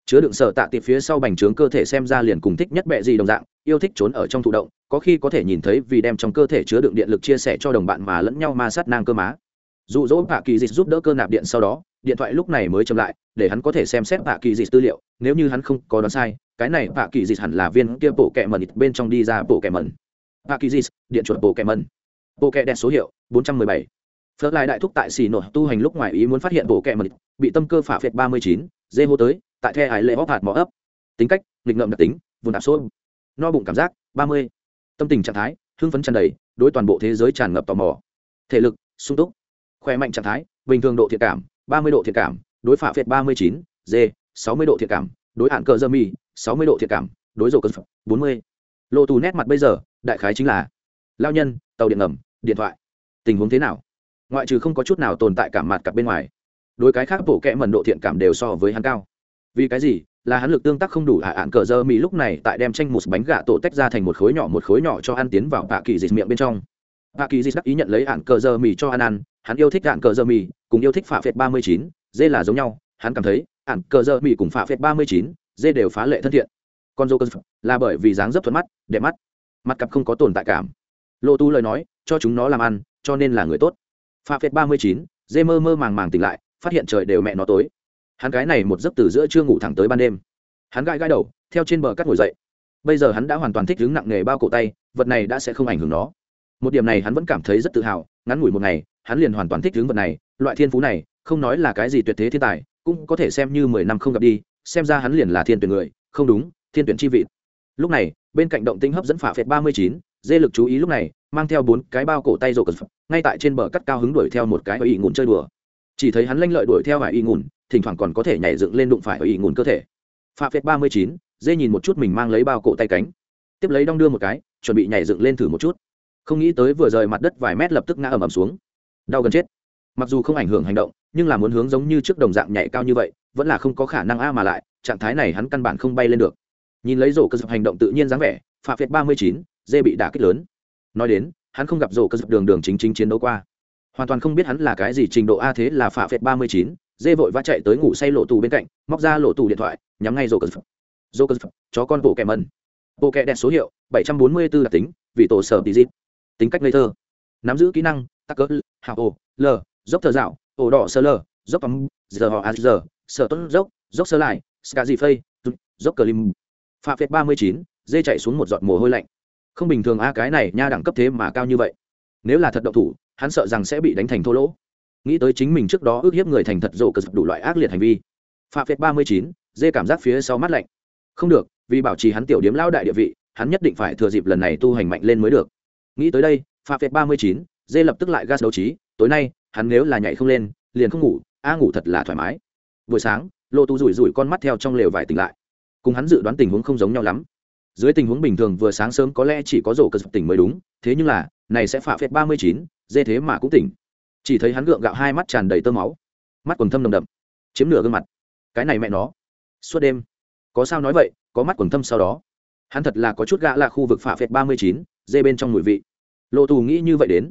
Chứa đựng sở tạ tiệp phía sau bành trướng cơ thể xem ra liền cùng thích nhất bệ gì đồng dạng, yêu thích trốn ở trong thụ động, có khi có thể nhìn thấy vì đem trong cơ thể chứa đựng điện lực chia sẻ cho đồng bạn mà lẫn nhau ma sát nang cơ má. Dụ dỗ hạ kỳ dịch giúp đỡ cơ nạp điện sau đó, điện thoại lúc này mới chậm lại, để hắn có thể xem xét hạ kỳ dịch tư liệu, nếu như hắn không có đoán sai, cái này hạ kỳ dịch hẳn là viên kia bộ kẹ mần bên trong đi ra bộ kẹ kỳ dị điện chuột bộ kẹ mần Bộ kẹ đen số hiệu 417 phớt lại đại thúc tại xì nổ tu hành lúc ngoài ý muốn phát hiện bộ kẹ mần bị tâm cơ phả phệt ba mươi chín dê hô tới tại the hải lệ hóp hạt mỏ ấp. Tính cách nghịch ngợm đặc tính vùng đạp số no bụng cảm giác, ba mươi. Tâm tình trạng thái, hưng phấn tràn đầy, đối toàn bộ thế giới tràn ngập tò mò. Thể lực, sung túc. Khỏe mạnh trạng thái, bình thường độ thiệt cảm, ba mươi độ thiệt cảm, đối phả phệt ba mươi chín d sáu mươi độ thiệt cảm, đối hạn cờ dơ mi, sáu mươi độ thiệt cảm, đối rổ cơn phật bốn mươi. Lộ tù nét mặt bây giờ, đại khái chính là, lao nhân, tàu điện ngầm, điện thoại. Tình huống thế nào? Ngoại trừ không có chút nào tồn tại cảm mặt cặp bên ngoài, đối cái khác bộ kẽ mần độ thiện cảm đều so với hắn cao. Vì cái gì? Là hắn lực tương tác không đủ hạ ạn cờ dơ mỹ lúc này tại đem tranh một bánh gà tổ tách ra thành một khối nhỏ, một khối nhỏ cho ăn tiến vào bạ kỳ dịch miệng bên trong. Bạ kỳ dịch đắc ý nhận lấy ạn cờ dơ mì cho ăn ăn, hắn yêu thích ạn cờ dơ mì, cùng yêu thích phạ phệt ba mươi chín, dê là giống nhau, hắn cảm thấy ạn cờ dơ mì cùng phạ phệt ba mươi chín, dê đều phá lệ thân thiện. Con dô cơ là bởi vì dáng dấp thuận mắt, đẹp mắt, mặt cặp không có tồn tại cảm. Lộ tu lời nói, cho chúng nó làm ăn, cho nên là người tốt. Pha phết ba mươi chín, dê mơ mơ màng màng tỉnh lại, phát hiện trời đều mẹ nó tối hắn cái này một giấc từ giữa chưa ngủ thẳng tới ban đêm. Hắn gãi gãi đầu, theo trên bờ cắt ngồi dậy. Bây giờ hắn đã hoàn toàn thích đứng nặng nghề bao cổ tay, vật này đã sẽ không ảnh hưởng nó. Một điểm này hắn vẫn cảm thấy rất tự hào, ngắn ngủi một ngày, hắn liền hoàn toàn thích đứng vật này, loại thiên phú này, không nói là cái gì tuyệt thế thiên tài, cũng có thể xem như mười năm không gặp đi, xem ra hắn liền là thiên tuyển người, không đúng, thiên tuyển chi vị. Lúc này, bên cạnh động tĩnh hấp dẫn phả phệt ba mươi chín, dê lực chú ý lúc này, mang theo bốn cái bao cổ tay rổ cờ ngay tại trên bờ cắt cao hứng đuổi theo một cái ở ỉ ngùn chơi đùa. Chỉ thấy hắn lanh lợi đuổi theo hải y ngùn thỉnh thoảng còn có thể nhảy dựng lên đụng phải ở ý ngùn cơ thể. Pha phép ba mươi chín, dê nhìn một chút mình mang lấy bao cổ tay cánh. Tiếp lấy đong đưa một cái, chuẩn bị nhảy dựng lên thử một chút. Không nghĩ tới vừa rời mặt đất vài mét lập tức ngã ầm ầm xuống. Đau gần chết. Mặc dù không ảnh hưởng hành động, nhưng là muốn hướng giống như trước đồng dạng nhảy cao như vậy, vẫn là không có khả năng a mà lại, trạng thái này hắn căn bản không bay lên được. Nhìn lấy rổ cơ dập hành động tự nhiên dáng vẻ pha Phiệt ba mươi chín, dê bị đả kích lớn. Nói đến, hắn không gặp rổ cơ dập đường đường chính chính chiến đấu qua. Hoàn toàn không biết hắn là cái gì trình độ a thế là phạm phiệt ba mươi chín dê vội vã chạy tới ngủ say lộ tù bên cạnh, móc ra lộ tù điện thoại, nhắm ngay rổ cơ dập chó con bộ kẻ mần bộ kẻ đẹp số hiệu, bảy trăm bốn mươi 744 đặc tính, vì tổ sở bị dịp. Tính cách ngây thơ. Nắm giữ kỹ năng tắc cỡ hào ô l, dốc thờ dạo ổ đỏ sơ lờ dốc ấm giờ họ a giờ sở tốt dốc dốc sơ lại ska gì phây dốc cờ lim. Phạm phép ba mươi chín, dê chạy xuống một giọt mồ hôi lạnh. Không bình thường a, cái này nha đẳng cấp thế mà cao như vậy. Nếu là thật độc thủ, hắn sợ rằng sẽ bị đánh thành thô lỗ nghĩ tới chính mình trước đó ước hiếp người thành thật rộ cờ đủ loại ác liệt hành vi. Phạm phệt ba mươi chín, dê cảm giác phía sau mắt lạnh. Không được, vì bảo trì hắn tiểu điếm lao đại địa vị, hắn nhất định phải thừa dịp lần này tu hành mạnh lên mới được. Nghĩ tới đây, phạm phệt ba mươi chín, dê lập tức lại gas đấu trí, tối nay, hắn nếu là nhảy không lên, liền không ngủ, a ngủ thật là thoải mái. Buổi sáng lộ tu rủi rủi con mắt theo trong lều vải tỉnh lại. Cùng hắn dự đoán tình huống không giống nhau lắm. Dưới tình huống bình thường vừa sáng sớm có lẽ chỉ có rổ cơ tỉnh mới đúng, thế nhưng là, này sẽ phạm phệt ba mươi chín, dê thế mà cũng tỉnh chỉ thấy hắn gượng gạo hai mắt tràn đầy tơ máu. Mắt quần thâm nồng đậm. Chiếm nửa gương mặt. Cái này mẹ nó. Suốt đêm. Có sao nói vậy, có mắt quần thâm sau đó. Hắn thật là có chút gã là khu vực phạ phệt ba mươi chín, dê bên trong mùi vị. Lộ tù nghĩ như vậy đến.